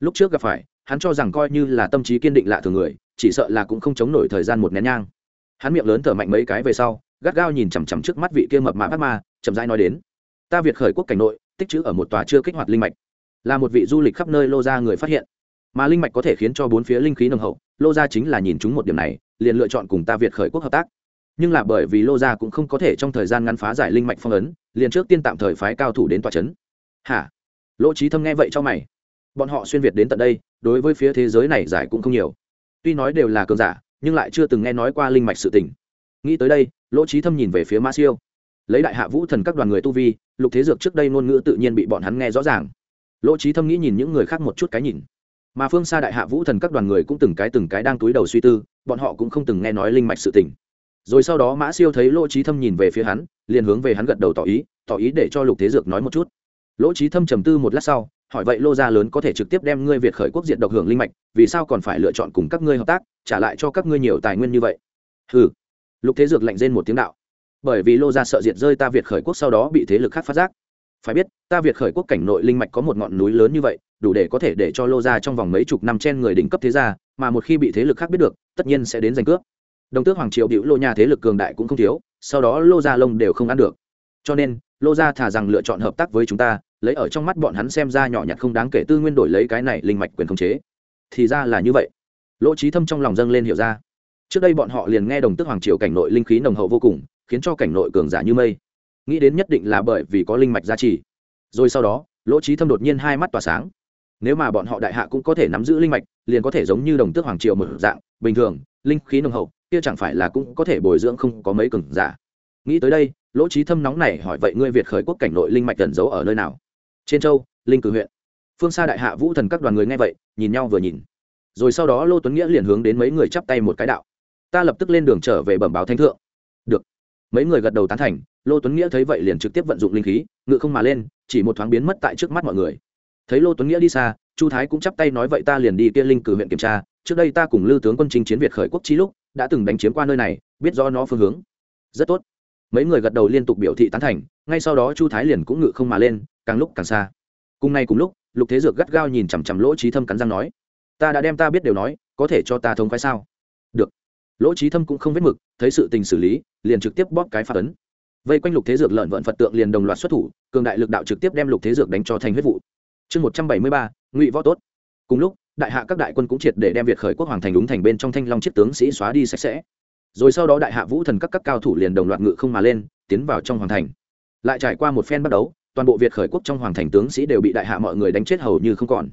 Lúc trước gặp phải, hắn cho rằng coi như là tâm trí kiên định lạ thường người, chỉ sợ là cũng không chống nổi thời gian một nén nhang. Hắn miệng lớn thở mạnh mấy cái về sau, gắt gao nhìn chằm chằm trước mắt vị kia mập mã bắt ma, chậm rãi nói đến. Ta việt khởi quốc cảnh nội, tích chữ ở một tòa chưa kích hoạt linh mạch. Là một vị du lịch khắp nơi lô ra người phát hiện mà linh mạch có thể khiến cho bốn phía linh khí nồng hậu, lô gia chính là nhìn chúng một điểm này, liền lựa chọn cùng ta việt khởi quốc hợp tác. Nhưng là bởi vì lô gia cũng không có thể trong thời gian ngắn phá giải linh mạch phong ấn, liền trước tiên tạm thời phái cao thủ đến tòa trấn hả? Lỗ trí thâm nghe vậy cho mày. Bọn họ xuyên việt đến tận đây, đối với phía thế giới này giải cũng không nhiều. Tuy nói đều là cường giả, nhưng lại chưa từng nghe nói qua linh mạch sự tình. Nghĩ tới đây, lỗ trí thâm nhìn về phía ma siêu. Lấy đại hạ vũ thần các đoàn người tu vi, lục thế dược trước đây ngôn ngữ tự nhiên bị bọn hắn nghe rõ ràng. Lỗ trí thâm nghĩ nhìn những người khác một chút cái nhìn mà phương xa đại hạ vũ thần các đoàn người cũng từng cái từng cái đang túi đầu suy tư, bọn họ cũng không từng nghe nói linh mạch sự tình. Rồi sau đó mã siêu thấy lỗ trí thâm nhìn về phía hắn, liền hướng về hắn gật đầu tỏ ý tỏ ý để cho lục thế dược nói một chút. Lỗ trí thâm trầm tư một lát sau, hỏi vậy lô gia lớn có thể trực tiếp đem ngươi việt khởi quốc diện độc hưởng linh mạch, vì sao còn phải lựa chọn cùng các ngươi hợp tác, trả lại cho các ngươi nhiều tài nguyên như vậy? Ừ lục thế dược lạnh rên một tiếng đạo. Bởi vì lô gia sợ diệt rơi ta việt khởi quốc sau đó bị thế lực khác phát giác. Phải biết, ta việt khởi quốc cảnh nội linh mạch có một ngọn núi lớn như vậy đủ để có thể để cho lô gia trong vòng mấy chục năm trên người đỉnh cấp thế gia, mà một khi bị thế lực khác biết được, tất nhiên sẽ đến giành cướp. Đồng tước hoàng triều biểu lô nhà thế lực cường đại cũng không thiếu, sau đó lô gia lông đều không ăn được. Cho nên, lô gia thả rằng lựa chọn hợp tác với chúng ta, lấy ở trong mắt bọn hắn xem ra nhỏ nhặt không đáng kể tư nguyên đổi lấy cái này linh mạch quyền khống chế. Thì ra là như vậy. Lỗ trí thâm trong lòng dâng lên hiểu ra. Trước đây bọn họ liền nghe đồng tước hoàng triều cảnh nội linh khí nồng hậu vô cùng, khiến cho cảnh nội cường giả như mây. Nghĩ đến nhất định là bởi vì có linh mạch gia trì. Rồi sau đó, lỗ trí thâm đột nhiên hai mắt tỏa sáng nếu mà bọn họ đại hạ cũng có thể nắm giữ linh mạch, liền có thể giống như đồng tước hoàng triều một dạng, bình thường, linh khí nồng hậu, kia chẳng phải là cũng có thể bồi dưỡng không có mấy cường giả. Nghĩ tới đây, lỗ trí thâm nóng này hỏi vậy ngươi việt khởi quốc cảnh nội linh mạch gần giấu ở nơi nào? Trên châu, linh cử huyện. Phương xa đại hạ vũ thần các đoàn người nghe vậy, nhìn nhau vừa nhìn. Rồi sau đó lô tuấn nghĩa liền hướng đến mấy người chắp tay một cái đạo. Ta lập tức lên đường trở về bẩm báo thanh thượng. Được. Mấy người gật đầu tán thành, lô tuấn nghĩa thấy vậy liền trực tiếp vận dụng linh khí, ngự không mà lên, chỉ một thoáng biến mất tại trước mắt mọi người thấy lô tuấn nghĩa đi xa, chu thái cũng chắp tay nói, vậy ta liền đi kia linh cử huyện kiểm tra, trước đây ta cùng lưu tướng quân trình chiến việt khởi quốc chi lúc, đã từng đánh chiếm qua nơi này, biết do nó phương hướng. Rất tốt. Mấy người gật đầu liên tục biểu thị tán thành, ngay sau đó chu thái liền cũng ngự không mà lên, càng lúc càng xa. Cùng nay cùng lúc, lục thế dược gắt gao nhìn chằm chằm lỗ trí thâm cắn răng nói, ta đã đem ta biết đều nói, có thể cho ta thống khoái sao? Được. Lỗ trí thâm cũng không vết mực, thấy sự tình xử lý, liền trực tiếp bóp cái phát ấn vây quanh lục thế dược lợn vợn phật tượng liền đồng loạt xuất thủ, cường đại lực đạo trực tiếp đem lục thế dược đánh cho thành huyết vụ chương một trăm bảy mươi ba, ngụy võ tốt. Cùng lúc, đại hạ các đại quân cũng triệt để đem việt khởi quốc hoàng thành đúng thành bên trong thanh long chiếc tướng sĩ xóa đi sạch sẽ. Rồi sau đó đại hạ vũ thần các các cao thủ liền đồng loạt ngự không mà lên, tiến vào trong hoàng thành. Lại trải qua một phen bắt đấu toàn bộ việt khởi quốc trong hoàng thành tướng sĩ đều bị đại hạ mọi người đánh chết hầu như không còn.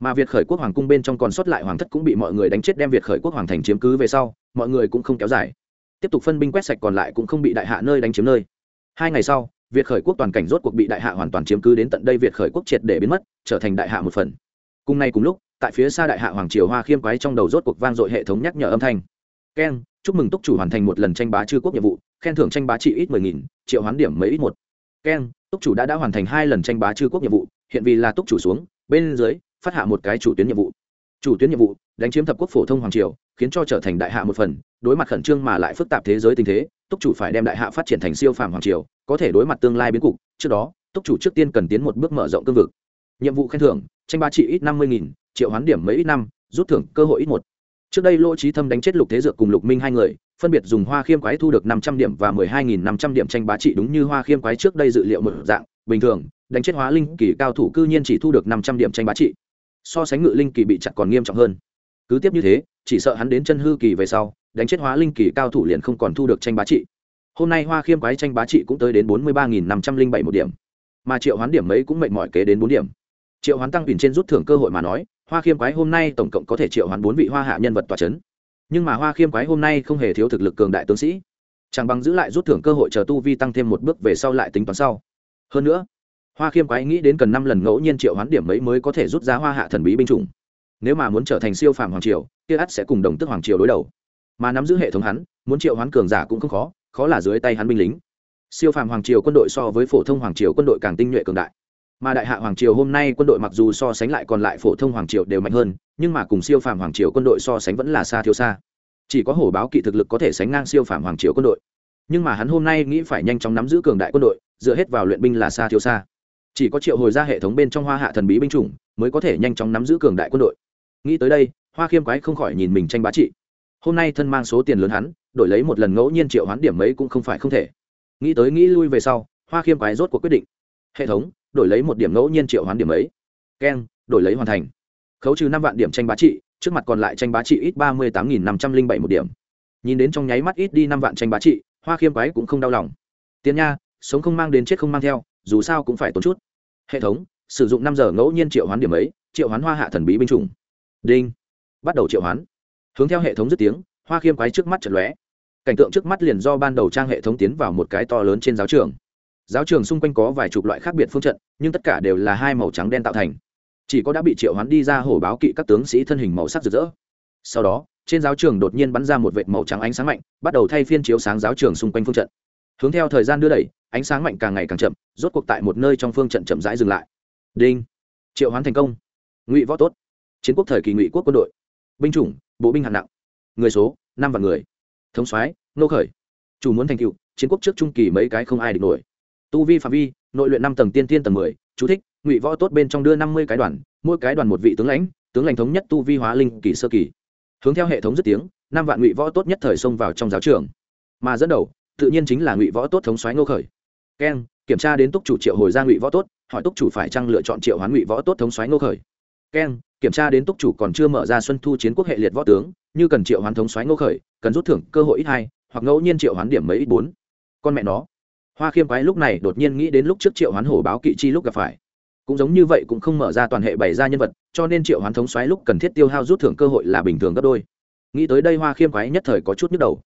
Mà việt khởi quốc hoàng cung bên trong còn sót lại hoàng thất cũng bị mọi người đánh chết đem việt khởi quốc hoàng thành chiếm cứ về sau, mọi người cũng không kéo dài. Tiếp tục phân binh quét sạch còn lại cũng không bị đại hạ nơi đánh chiếm nơi. Hai ngày sau việt khởi quốc toàn cảnh rốt cuộc bị đại hạ hoàn toàn chiếm cứ đến tận đây việt khởi quốc triệt để biến mất, trở thành đại hạ một phần. Cùng nay cùng lúc, tại phía xa đại hạ hoàng triều hoa khiêm quái trong đầu rốt cuộc vang dội hệ thống nhắc nhở âm thanh. Keng, chúc mừng túc chủ hoàn thành một lần tranh bá chư quốc nhiệm vụ, khen thưởng tranh bá trị ít mười nghìn, triệu hoán điểm mấy ít một. Keng, túc chủ đã đã hoàn thành hai lần tranh bá chư quốc nhiệm vụ, hiện vì là túc chủ xuống, bên dưới, phát hạ một cái chủ tuyến nhiệm vụ. Chủ tuyến nhiệm vụ, đánh chiếm thập quốc phổ thông hoàng triều khiến cho trở thành đại hạ một phần, đối mặt khẩn trương mà lại phức tạp thế giới tình thế, túc chủ phải đem đại hạ phát triển thành siêu phàm hoàng triều, có thể đối mặt tương lai biến cục, trước đó, túc chủ trước tiên cần tiến một bước mở rộng cương vực. Nhiệm vụ khen thưởng, tranh bá trị ít năm mươi nghìn, triệu hoán điểm mấy ít năm, rút thưởng cơ hội ít một. Trước đây lỗ trí thâm đánh chết lục thế dược cùng lục minh hai người, phân biệt dùng hoa khiêm quái thu được năm trăm điểm và mười hai nghìn năm trăm điểm tranh bá trị đúng như hoa khiêm quái trước đây dự liệu một dạng, bình thường, đánh chết hóa linh kỳ cao thủ cư nhiên chỉ thu được năm trăm điểm tranh bá trị. So sánh ngự linh kỳ bị chặt còn nghiêm trọng hơn cứ tiếp như thế, chỉ sợ hắn đến chân hư kỳ về sau, đánh chết hóa linh kỳ cao thủ liền không còn thu được tranh bá trị. Hôm nay hoa khiêm quái tranh bá trị cũng tới đến bốn mươi ba nghìn năm trăm linh bảy một điểm. Mà triệu hoán điểm mấy cũng mệt mỏi kế đến bốn điểm. Triệu hoán tăng ủy trên rút thưởng cơ hội mà nói, hoa khiêm quái hôm nay tổng cộng có thể triệu hoán bốn vị hoa hạ nhân vật tòa c h ấ n nhưng mà hoa khiêm quái hôm nay không hề thiếu thực lực cường đại tướng sĩ. Chẳng bằng giữ lại rút thưởng cơ hội chờ tu vi tăng thêm một bước về sau lại tính toán sau. Hơn nữa, hoa khiêm quái nghĩ đến cần năm lần ngẫu nhiên triệu hoán điểm mấy mới có thể rút ra hoa hạ thần bí binh chủng nếu mà muốn trở thành siêu phàm hoàng triều, kia ắt sẽ cùng đồng tức hoàng triều đối đầu. Mà nắm giữ hệ thống hắn, muốn triệu hoán cường giả cũng không khó khó là dưới tay hắn binh lính. Siêu phàm hoàng triều quân đội so với phổ thông hoàng triều quân đội càng tinh nhuệ cường đại. Mà đại hạ hoàng triều hôm nay quân đội mặc dù so sánh lại còn lại phổ thông hoàng triều đều mạnh hơn, nhưng mà cùng siêu phàm hoàng triều quân đội so sánh vẫn là xa thiếu xa. Chỉ có hổ báo kỵ thực lực có thể sánh ngang siêu phàm hoàng triều quân đội. Nhưng mà hắn hôm nay nghĩ phải nhanh chóng nắm giữ cường đại quân đội, dựa hết vào luyện binh là xa thiếu xa. Chỉ có triệu hồi ra hệ thống bên trong hoa hạ thần bí binh chủng, mới có thể nhanh chóng nắm giữ cường đại quân đội nghĩ tới đây, hoa khiêm quái không khỏi nhìn mình tranh bá trị. Hôm nay thân mang số tiền lớn hắn, đổi lấy một lần ngẫu nhiên triệu hoán điểm mấy cũng không phải không thể. Nghĩ tới nghĩ lui về sau, hoa khiêm quái rốt cuộc quyết định. Hệ thống, đổi lấy một điểm ngẫu nhiên triệu hoán điểm ấy keng, đổi lấy hoàn thành. Khấu trừ năm vạn điểm tranh bá trị, trước mặt còn lại tranh bá trị ít ba mươi tám nghìn năm trăm linh bảy một điểm. Nhìn đến trong nháy mắt ít đi năm vạn tranh bá trị, hoa khiêm quái cũng không đau lòng. Tiền nha, sống không mang đến chết không mang theo, dù sao cũng phải tốn chút. Hệ thống, sử dụng năm giờ ngẫu nhiên triệu hoán điểm ấy triệu hoán hoa hạ thần bí binh chủng đinh. Bắt đầu triệu hoán. Hướng theo hệ thống dứt tiếng, hoa khiêm quái trước mắt chật lóe. Cảnh tượng trước mắt liền do ban đầu trang hệ thống tiến vào một cái to lớn trên giáo trường. Giáo trường xung quanh có vài chục loại khác biệt phương trận, nhưng tất cả đều là hai màu trắng đen tạo thành. Chỉ có đã bị triệu hoán đi ra hổ báo kỵ các tướng sĩ thân hình màu sắc rực rỡ. Sau đó, trên giáo trường đột nhiên bắn ra một vệt màu trắng ánh sáng mạnh, bắt đầu thay phiên chiếu sáng giáo trường xung quanh phương trận. Hướng theo thời gian đưa đẩy, ánh sáng mạnh càng ngày càng chậm, rốt cuộc tại một nơi trong phương trận chậm rãi dừng lại. Đinh. Triệu hoán thành công. Ngụy võ tốt chiến quốc thời kỳ ngụy quốc quân đội. Binh chủng, bộ binh hạng nặng. Người số, năm vạn người. Thống soái nô khởi. Chủ muốn thành cựu chiến quốc trước trung kỳ mấy cái không ai địch nổi. Tu vi phạm vi, nội luyện năm tầng tiên tiên tầng mười, chú thích, ngụy võ tốt bên trong đưa năm mươi cái đoàn, mỗi cái đoàn một vị tướng lãnh tướng lãnh thống nhất tu vi hóa linh kỳ sơ kỳ. Hướng theo hệ thống dứt tiếng, năm vạn ngụy võ tốt nhất thời xông vào trong giáo trường. Mà dẫn đầu, tự nhiên chính là ngụy võ tốt thống soái ngô khởi. Keng kiểm tra đến túc chủ triệu hồi ra ngụy võ tốt, hỏi túc chủ phải chăng lựa chọn triệu hoán ngụy võ tốt thống soái ngô khởi. Keng kiểm tra đến túc chủ còn chưa mở ra xuân thu chiến quốc hệ liệt võ tướng, như cần triệu hoán thống xoáy ngô khởi, cần rút thưởng cơ hội ít hai, hoặc ngẫu nhiên triệu hoán điểm mấy ít bốn. Con mẹ nó. Hoa khiêm quái lúc này đột nhiên nghĩ đến lúc trước triệu hoán hổ báo kỵ chi lúc gặp phải. Cũng giống như vậy cũng không mở ra toàn hệ bày ra nhân vật, cho nên triệu hoán thống xoáy lúc cần thiết tiêu hao rút thưởng cơ hội là bình thường gấp đôi. Nghĩ tới đây hoa khiêm quái nhất thời có chút nhức đầu.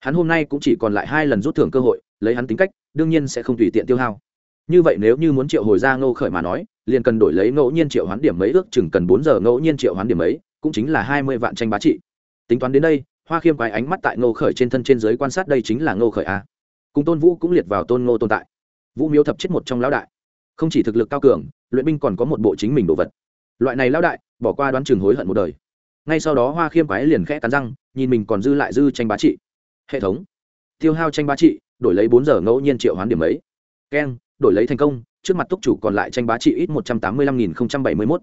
Hắn hôm nay cũng chỉ còn lại hai lần rút thưởng cơ hội, lấy hắn tính cách, đương nhiên sẽ không tùy tiện tiêu hao. Như vậy nếu như muốn triệu hồi ra ngô khởi mà nói liền cần đổi lấy ngẫu nhiên triệu hoán điểm mấy ước chừng cần bốn giờ ngẫu nhiên triệu hoán điểm mấy, cũng chính là hai mươi vạn tranh bá trị. Tính toán đến đây, hoa khiêm quái ánh mắt tại ngô khởi trên thân trên giới quan sát đây chính là ngô khởi a. Cùng tôn vũ cũng liệt vào tôn ngô tồn tại. Vũ miếu thập chết một trong lão đại. Không chỉ thực lực cao cường, luyện binh còn có một bộ chính mình đồ vật. Loại này lão đại, bỏ qua đoán chừng hối hận một đời. Ngay sau đó hoa khiêm quái liền khẽ cắn răng, nhìn mình còn dư lại dư tranh bá trị. Hệ thống. Tiêu hao tranh bá trị, đổi lấy bốn giờ ngẫu nhiên triệu hoán điểm ấy keng, đổi lấy thành công trước mặt túc chủ còn lại tranh bá trị ít một trăm tám mươi lăm nghìn không trăm bảy mươi mốt.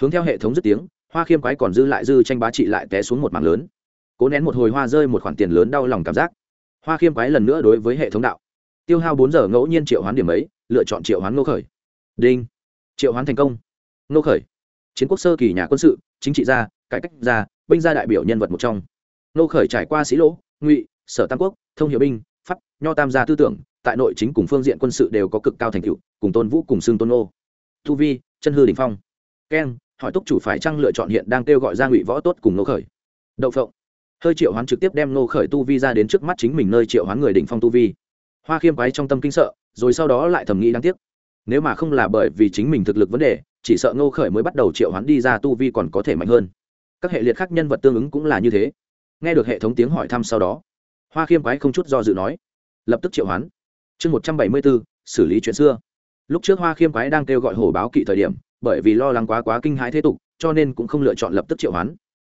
Hướng theo hệ thống dứt tiếng, hoa khiêm quái còn dư lại dư tranh bá trị lại té xuống một mảng lớn. Cố nén một hồi hoa rơi một khoản tiền lớn đau lòng cảm giác. Hoa khiêm quái lần nữa đối với hệ thống đạo. Tiêu hao bốn giờ ngẫu nhiên triệu hoán điểm ấy, lựa chọn triệu hoán ngô khởi. Đinh. Triệu hoán thành công. Ngô khởi. Chiến quốc sơ kỳ nhà quân sự, chính trị gia, cải cách gia, binh gia đại biểu nhân vật một trong. Ngô khởi trải qua sĩ lỗ, ngụy, sở tam quốc, thông hiệu binh, pháp, nho tam gia tư tưởng, tại nội chính cùng phương diện quân sự đều có cực cao thành tựu cùng tôn vũ cùng xưng tôn ô thu vi, chân hư đình phong. Keng, hỏi túc chủ phải chăng lựa chọn hiện đang kêu gọi ra ngụy võ tốt cùng nô khởi? Đậu phộng. Hơi triệu hoán trực tiếp đem nô khởi tu vi ra đến trước mắt chính mình nơi triệu hoán người đỉnh phong tu vi. Hoa khiêm quái trong tâm kinh sợ, rồi sau đó lại thầm nghĩ đáng tiếc. Nếu mà không là bởi vì chính mình thực lực vấn đề, chỉ sợ nô khởi mới bắt đầu triệu hoán đi ra tu vi còn có thể mạnh hơn. Các hệ liệt khác nhân vật tương ứng cũng là như thế. Nghe được hệ thống tiếng hỏi thăm sau đó, hoa khiêm quái không chút do dự nói, lập tức triệu hoán. Chương một trăm bảy mươi bốn xử lý chuyện xưa lúc trước hoa khiêm quái đang kêu gọi hổ báo kỵ thời điểm, bởi vì lo lắng quá quá kinh hãi thế tục, cho nên cũng không lựa chọn lập tức triệu hoán.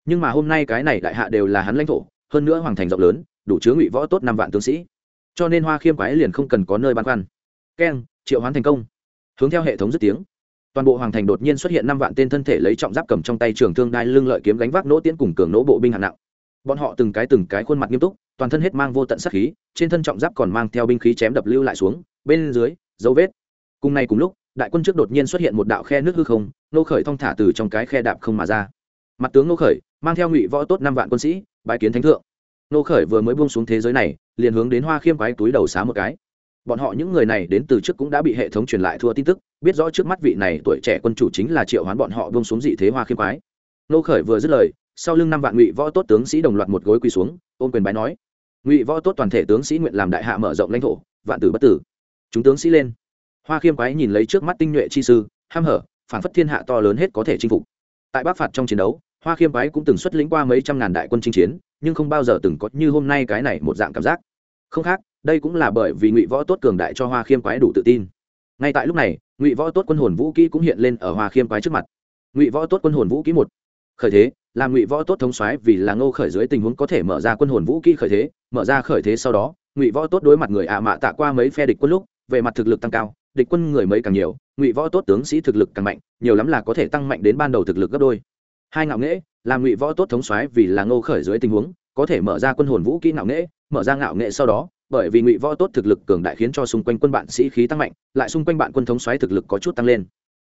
Nhưng mà hôm nay cái này đại hạ đều là hắn lãnh thổ, hơn nữa hoàng thành rộng lớn, đủ chứa ngụy võ tốt năm vạn tướng sĩ. Cho nên hoa khiêm quái liền không cần có nơi băn khoăn. Keng, triệu hoán thành công. Hướng theo hệ thống dứt tiếng, toàn bộ hoàng thành đột nhiên xuất hiện năm vạn tên thân thể lấy trọng giáp cầm trong tay trường thương đai lưng lợi kiếm gánh vác nỗ tiễn cùng cường nỗ bộ binh hạng nặng. Bọn họ từng cái từng cái khuôn mặt nghiêm túc, toàn thân hết mang vô tận sát khí, trên thân trọng giáp còn mang theo binh khí chém đập lưu lại xuống, bên dưới, dấu vết cùng ngày cùng lúc, đại quân trước đột nhiên xuất hiện một đạo khe nước hư không nô khởi thong thả từ trong cái khe đạp không mà ra. Mặt tướng nô khởi, mang theo ngụy võ tốt năm vạn quân sĩ bãi kiến thánh thượng. Nô khởi vừa mới buông xuống thế giới này, liền hướng đến hoa khiêm quái túi đầu xá một cái. Bọn họ những người này đến từ trước cũng đã bị hệ thống truyền lại thua tin tức, biết rõ trước mắt vị này tuổi trẻ quân chủ chính là triệu hoán bọn họ buông xuống dị thế hoa khiêm quái. Nô khởi vừa dứt lời, sau lưng năm vạn ngụy võ tốt tướng sĩ đồng loạt một gối quỳ xuống, ôm quyền bái nói. Ngụy võ tốt toàn thể tướng sĩ nguyện làm đại hạ mở rộng lãnh thổ, vạn tử bất tử. Chúng tướng sĩ lên hoa khiêm quái nhìn lấy trước mắt tinh nhuệ chi sư, ham hở phản phất thiên hạ to lớn hết có thể chinh phục. Tại bắc phạt trong chiến đấu, hoa khiêm quái cũng từng xuất lĩnh qua mấy trăm ngàn đại quân chinh chiến, nhưng không bao giờ từng có như hôm nay cái này một dạng cảm giác. Không khác, đây cũng là bởi vì ngụy võ tốt cường đại cho hoa khiêm quái đủ tự tin. Ngay tại lúc này, ngụy võ tốt quân hồn vũ kỹ cũng hiện lên ở hoa khiêm quái trước mặt. Ngụy võ tốt quân hồn vũ kỹ một. Khởi thế là ngụy võ tốt thống soái vì là ngô khởi dưới tình huống có thể mở ra quân hồn vũ kỹ khởi thế, mở ra khởi thế sau đó, ngụy võ tốt đối mặt người ạ mạ tạ qua mấy phe địch quân lúc, về mặt thực lực tăng cao địch quân người mấy càng nhiều, ngụy võ tốt tướng sĩ thực lực càng mạnh, nhiều lắm là có thể tăng mạnh đến ban đầu thực lực gấp đôi. Hai ngạo nghễ, là ngụy võ tốt thống soái vì là ngô khởi dưới tình huống, có thể mở ra quân hồn vũ kỹ ngạo nghễ, mở ra ngạo nghệ sau đó, bởi vì ngụy võ tốt thực lực cường đại khiến cho xung quanh quân bạn sĩ khí tăng mạnh, lại xung quanh bạn quân thống soái thực lực có chút tăng lên.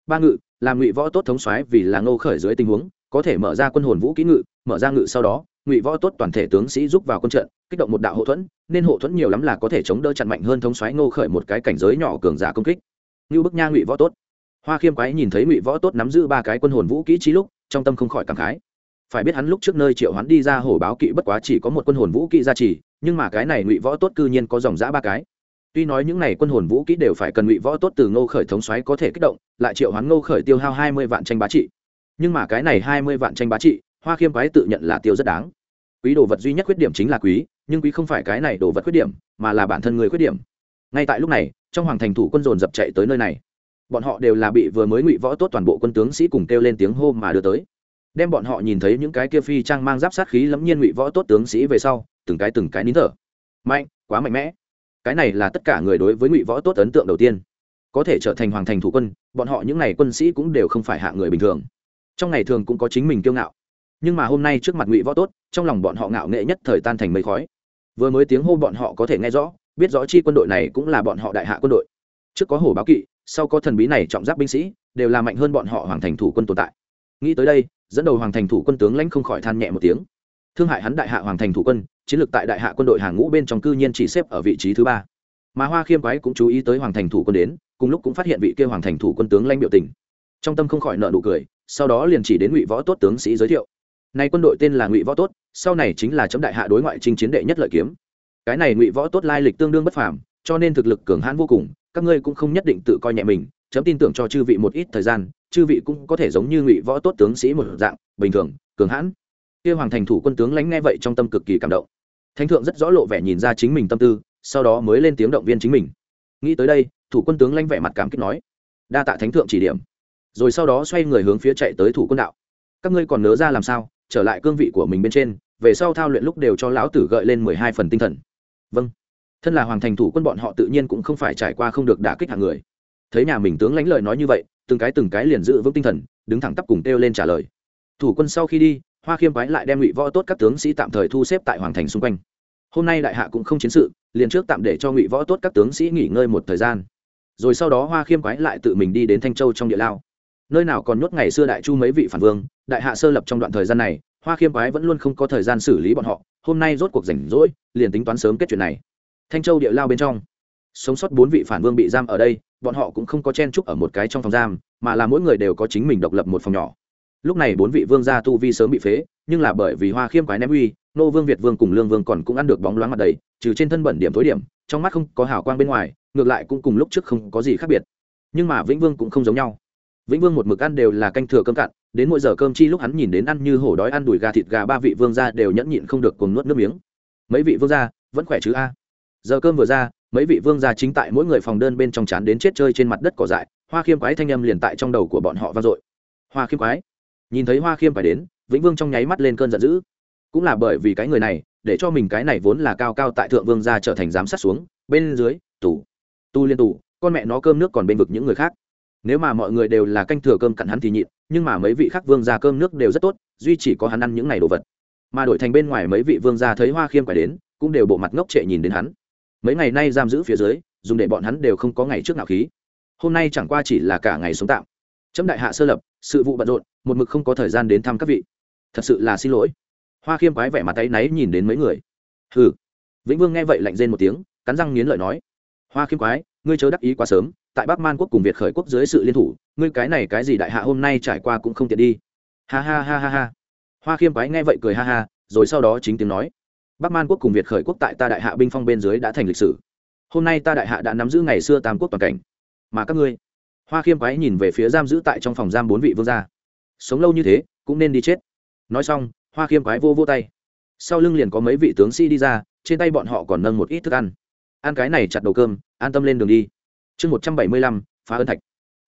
Ba ngự, là ngụy võ tốt thống soái vì là ngô khởi dưới tình huống, có thể mở ra quân hồn vũ kỹ ngự, mở ra ngự sau đó, ngụy võ tốt toàn thể tướng sĩ giúp vào quân trận kích động một đạo hộ thuẫn, nên hộ thuẫn nhiều lắm là có thể chống đỡ chặn mạnh hơn thống xoáy ngô khởi một cái cảnh giới nhỏ cường giả công kích. Như bức nha ngụy võ tốt. Hoa khiêm quái nhìn thấy ngụy võ tốt nắm giữ ba cái quân hồn vũ kỹ trí lúc, trong tâm không khỏi cảm khái. Phải biết hắn lúc trước nơi triệu hắn đi ra hổ báo kỵ bất quá chỉ có một quân hồn vũ kỵ gia trì, nhưng mà cái này ngụy võ tốt cư nhiên có dòng giã ba cái. Tuy nói những này quân hồn vũ kỹ đều phải cần ngụy võ tốt từ ngô khởi thống xoáy có thể kích động, lại triệu hoán ngô khởi tiêu hao hai mươi vạn tranh bá trị. Nhưng mà cái này hai mươi vạn tranh bá trị, hoa khiêm quái tự nhận là tiêu rất đáng. Quý đồ vật duy nhất khuyết điểm chính là quý nhưng quý không phải cái này đồ vật khuyết điểm, mà là bản thân người khuyết điểm. Ngay tại lúc này, trong hoàng thành thủ quân dồn dập chạy tới nơi này. Bọn họ đều là bị vừa mới ngụy võ tốt toàn bộ quân tướng sĩ cùng kêu lên tiếng hô mà đưa tới. Đem bọn họ nhìn thấy những cái kia phi trang mang giáp sát khí lẫm nhiên ngụy võ tốt tướng sĩ về sau, từng cái từng cái nín thở. Mạnh, quá mạnh mẽ. Cái này là tất cả người đối với ngụy võ tốt ấn tượng đầu tiên. Có thể trở thành hoàng thành thủ quân, bọn họ những n à y quân sĩ cũng đều không phải hạ người bình thường. Trong ngày thường cũng có chính mình kiêu ngạo nhưng mà hôm nay trước mặt ngụy võ tốt, trong lòng bọn họ ngạo nghệ nhất thời tan thành mây khói. Vừa mới tiếng hô bọn họ có thể nghe rõ, biết rõ chi quân đội này cũng là bọn họ đại hạ quân đội. Trước có hổ báo kỵ, sau có thần bí này trọng giáp binh sĩ, đều là mạnh hơn bọn họ hoàng thành thủ quân tồn tại. Nghĩ tới đây, dẫn đầu hoàng thành thủ quân tướng lãnh không khỏi than nhẹ một tiếng. Thương hại hắn đại hạ hoàng thành thủ quân, chiến lược tại đại hạ quân đội hàng ngũ bên trong cư nhiên chỉ xếp ở vị trí thứ ba. Mà hoa khiêm quái cũng chú ý tới hoàng thành thủ quân đến, cùng lúc cũng phát hiện vị kia hoàng thành thủ quân tướng lãnh biểu tình. Trong tâm không khỏi nợ nụ cười, sau đó liền chỉ đến ngụy võ tốt tướng sĩ giới thiệu nay quân đội tên là ngụy võ tốt, sau này chính là chấm đại hạ đối ngoại trinh chiến đệ nhất lợi kiếm. Cái này ngụy võ tốt lai lịch tương đương bất phàm, cho nên thực lực cường hãn vô cùng, các ngươi cũng không nhất định tự coi nhẹ mình, chấm tin tưởng cho chư vị một ít thời gian, chư vị cũng có thể giống như ngụy võ tốt tướng sĩ một dạng, bình thường, cường hãn. Kia hoàng thành thủ quân tướng lánh nghe vậy trong tâm cực kỳ cảm động. Thánh thượng rất rõ lộ vẻ nhìn ra chính mình tâm tư, sau đó mới lên tiếng động viên chính mình. Nghĩ tới đây, thủ quân tướng lánh vẻ mặt cảm kích nói, đa tạ thánh thượng chỉ điểm. Rồi sau đó xoay người hướng phía chạy tới thủ quân đạo, các ngươi còn nhớ ra làm sao? Trở lại cương vị của mình bên trên, về sau thao luyện lúc đều cho lão tử gợi lên mười hai phần tinh thần. Vâng. Thân là hoàng thành thủ quân bọn họ tự nhiên cũng không phải trải qua không được đả kích hàng người. Thấy nhà mình tướng lãnh lời nói như vậy, từng cái từng cái liền giữ vững tinh thần, đứng thẳng tắp cùng kêu lên trả lời. Thủ quân sau khi đi, hoa khiêm quái lại đem ngụy võ tốt các tướng sĩ tạm thời thu xếp tại hoàng thành xung quanh. Hôm nay đại hạ cũng không chiến sự, liền trước tạm để cho ngụy võ tốt các tướng sĩ nghỉ ngơi một thời gian. Rồi sau đó hoa khiêm quái lại tự mình đi đến thanh châu trong địa lao. Nơi nào còn nhốt ngày xưa đại chu mấy vị phản vương đại hạ sơ lập trong đoạn thời gian này, hoa khiêm quái vẫn luôn không có thời gian xử lý bọn họ, hôm nay rốt cuộc rảnh rỗi, liền tính toán sớm kết chuyện này. Thanh châu địa lao bên trong, sống sót bốn vị phản vương bị giam ở đây, bọn họ cũng không có chen chúc ở một cái trong phòng giam, mà là mỗi người đều có chính mình độc lập một phòng nhỏ. Lúc này bốn vị vương gia tu vi sớm bị phế, nhưng là bởi vì hoa khiêm quái ném uy, nô vương việt vương cùng lương vương còn cũng ăn được bóng loáng mặt đầy, trừ trên thân bẩn điểm tối điểm, trong mắt không có hào quang bên ngoài, ngược lại cũng cùng lúc trước không có gì khác biệt. Nhưng mà vĩnh vương cũng không giống nhau. Vĩnh vương một mực ăn đều là canh thừa cơm cạn đến mỗi giờ cơm chi lúc hắn nhìn đến ăn như hổ đói ăn đùi gà thịt gà, ba vị vương gia đều nhẫn nhịn không được cùng nuốt nước miếng. Mấy vị vương gia, vẫn khỏe chứ a? Giờ cơm vừa ra, mấy vị vương gia chính tại mỗi người phòng đơn bên trong chán đến chết chơi trên mặt đất cỏ dại, hoa khiêm quái thanh âm liền tại trong đầu của bọn họ vang dội. Hoa khiêm quái? Nhìn thấy hoa khiêm phải đến, vĩnh vương trong nháy mắt lên cơn giận dữ. Cũng là bởi vì cái người này, để cho mình cái này vốn là cao cao tại thượng vương gia trở thành giám sát xuống, bên dưới, tù. Tu liên tù, con mẹ nó cơm nước còn bên vực những người khác. Nếu mà mọi người đều là canh thừa cơm cặn hắn thì nhịn nhưng mà mấy vị khác vương gia cơm nước đều rất tốt, duy chỉ có hắn ăn những này đồ vật. Mà đổi thành bên ngoài mấy vị vương gia thấy hoa khiêm phải đến, cũng đều bộ mặt ngốc trệ nhìn đến hắn. Mấy ngày nay giam giữ phía dưới, dùng để bọn hắn đều không có ngày trước nào khí. Hôm nay chẳng qua chỉ là cả ngày sống tạm. Chấm đại hạ sơ lập, sự vụ bận rộn, một mực không có thời gian đến thăm các vị. Thật sự là xin lỗi. Hoa khiêm quái vẻ mặt tay náy nhìn đến mấy người. Hừ. Vĩnh vương nghe vậy lạnh rên một tiếng, cắn răng nghiến lợi nói. Hoa khiêm quái, ngươi chớ đắc ý quá sớm tại bắc man quốc cùng việt khởi quốc dưới sự liên thủ, ngươi cái này cái gì đại hạ hôm nay trải qua cũng không tiện đi. Ha ha ha ha ha. Hoa khiêm quái nghe vậy cười ha ha, rồi sau đó chính tiếng nói. Bắc man quốc cùng việt khởi quốc tại ta đại hạ binh phong bên dưới đã thành lịch sử. Hôm nay ta đại hạ đã nắm giữ ngày xưa tam quốc toàn cảnh. Mà các ngươi? Hoa khiêm quái nhìn về phía giam giữ tại trong phòng giam bốn vị vương gia. Sống lâu như thế, cũng nên đi chết. Nói xong, hoa khiêm quái vô vô tay. Sau lưng liền có mấy vị tướng sĩ đi ra, trên tay bọn họ còn nâng một ít thức ăn. Ăn cái này chặt đầu cơm, an tâm lên đường đi chương một trăm bảy mươi lăm, phá ân thạch.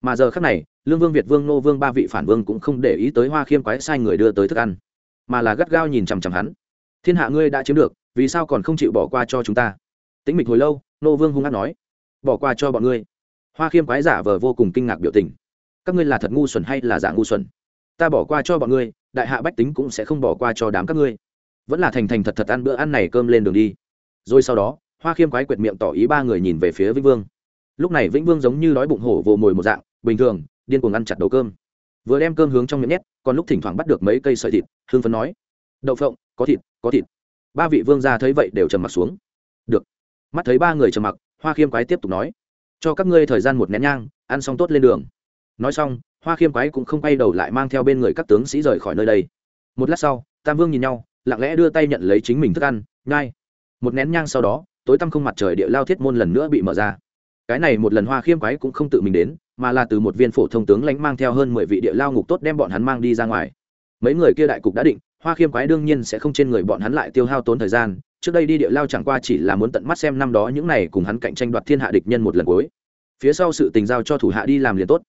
Mà giờ khác này, lương vương việt vương, nô vương ba vị phản vương cũng không để ý tới hoa khiêm quái sai người đưa tới thức ăn, mà là gắt gao nhìn chằm chằm hắn. Thiên hạ ngươi đã chiếm được, vì sao còn không chịu bỏ qua cho chúng ta? Tĩnh mịch hồi lâu, nô vương hung hát nói. Bỏ qua cho bọn ngươi. Hoa khiêm quái giả vờ vô cùng kinh ngạc biểu tình. Các ngươi là thật ngu xuẩn hay là giả ngu xuẩn? Ta bỏ qua cho bọn ngươi, đại hạ bách tính cũng sẽ không bỏ qua cho đám các ngươi. Vẫn là thành thành thật thật ăn bữa ăn này cơm lên đường đi. Rồi sau đó, hoa khiêm quái quệt miệng tỏ ý ba người nhìn về phía vĩnh vương lúc này vĩnh vương giống như đói bụng hổ vồ mồi một dạng, bình thường, điên cuồng ăn chặt đầu cơm. Vừa đem cơm hướng trong miệng nhét, còn lúc thỉnh thoảng bắt được mấy cây sợi thịt hương phấn nói, đậu phộng, có thịt có thịt. Ba vị vương gia thấy vậy đều trầm mặc xuống. Được. Mắt thấy ba người trầm mặc, hoa khiêm quái tiếp tục nói, cho các ngươi thời gian một nén nhang, ăn xong tốt lên đường. Nói xong, hoa khiêm quái cũng không quay đầu lại mang theo bên người các tướng sĩ rời khỏi nơi đây. Một lát sau, tam vương nhìn nhau, lặng lẽ đưa tay nhận lấy chính mình thức ăn, nhai. Một nén nhang sau đó, tối tăm không mặt trời địa lao thiết môn lần nữa bị mở ra cái này một lần hoa khiêm quái cũng không tự mình đến, mà là từ một viên phổ thông tướng lãnh mang theo hơn mười vị địa lao ngục tốt đem bọn hắn mang đi ra ngoài. Mấy người kia đại cục đã định, hoa khiêm quái đương nhiên sẽ không trên người bọn hắn lại tiêu hao tốn thời gian, trước đây đi địa lao chẳng qua chỉ là muốn tận mắt xem năm đó những này cùng hắn cạnh tranh đoạt thiên hạ địch nhân một lần cuối. Phía sau sự tình giao cho thủ hạ đi làm liền tốt.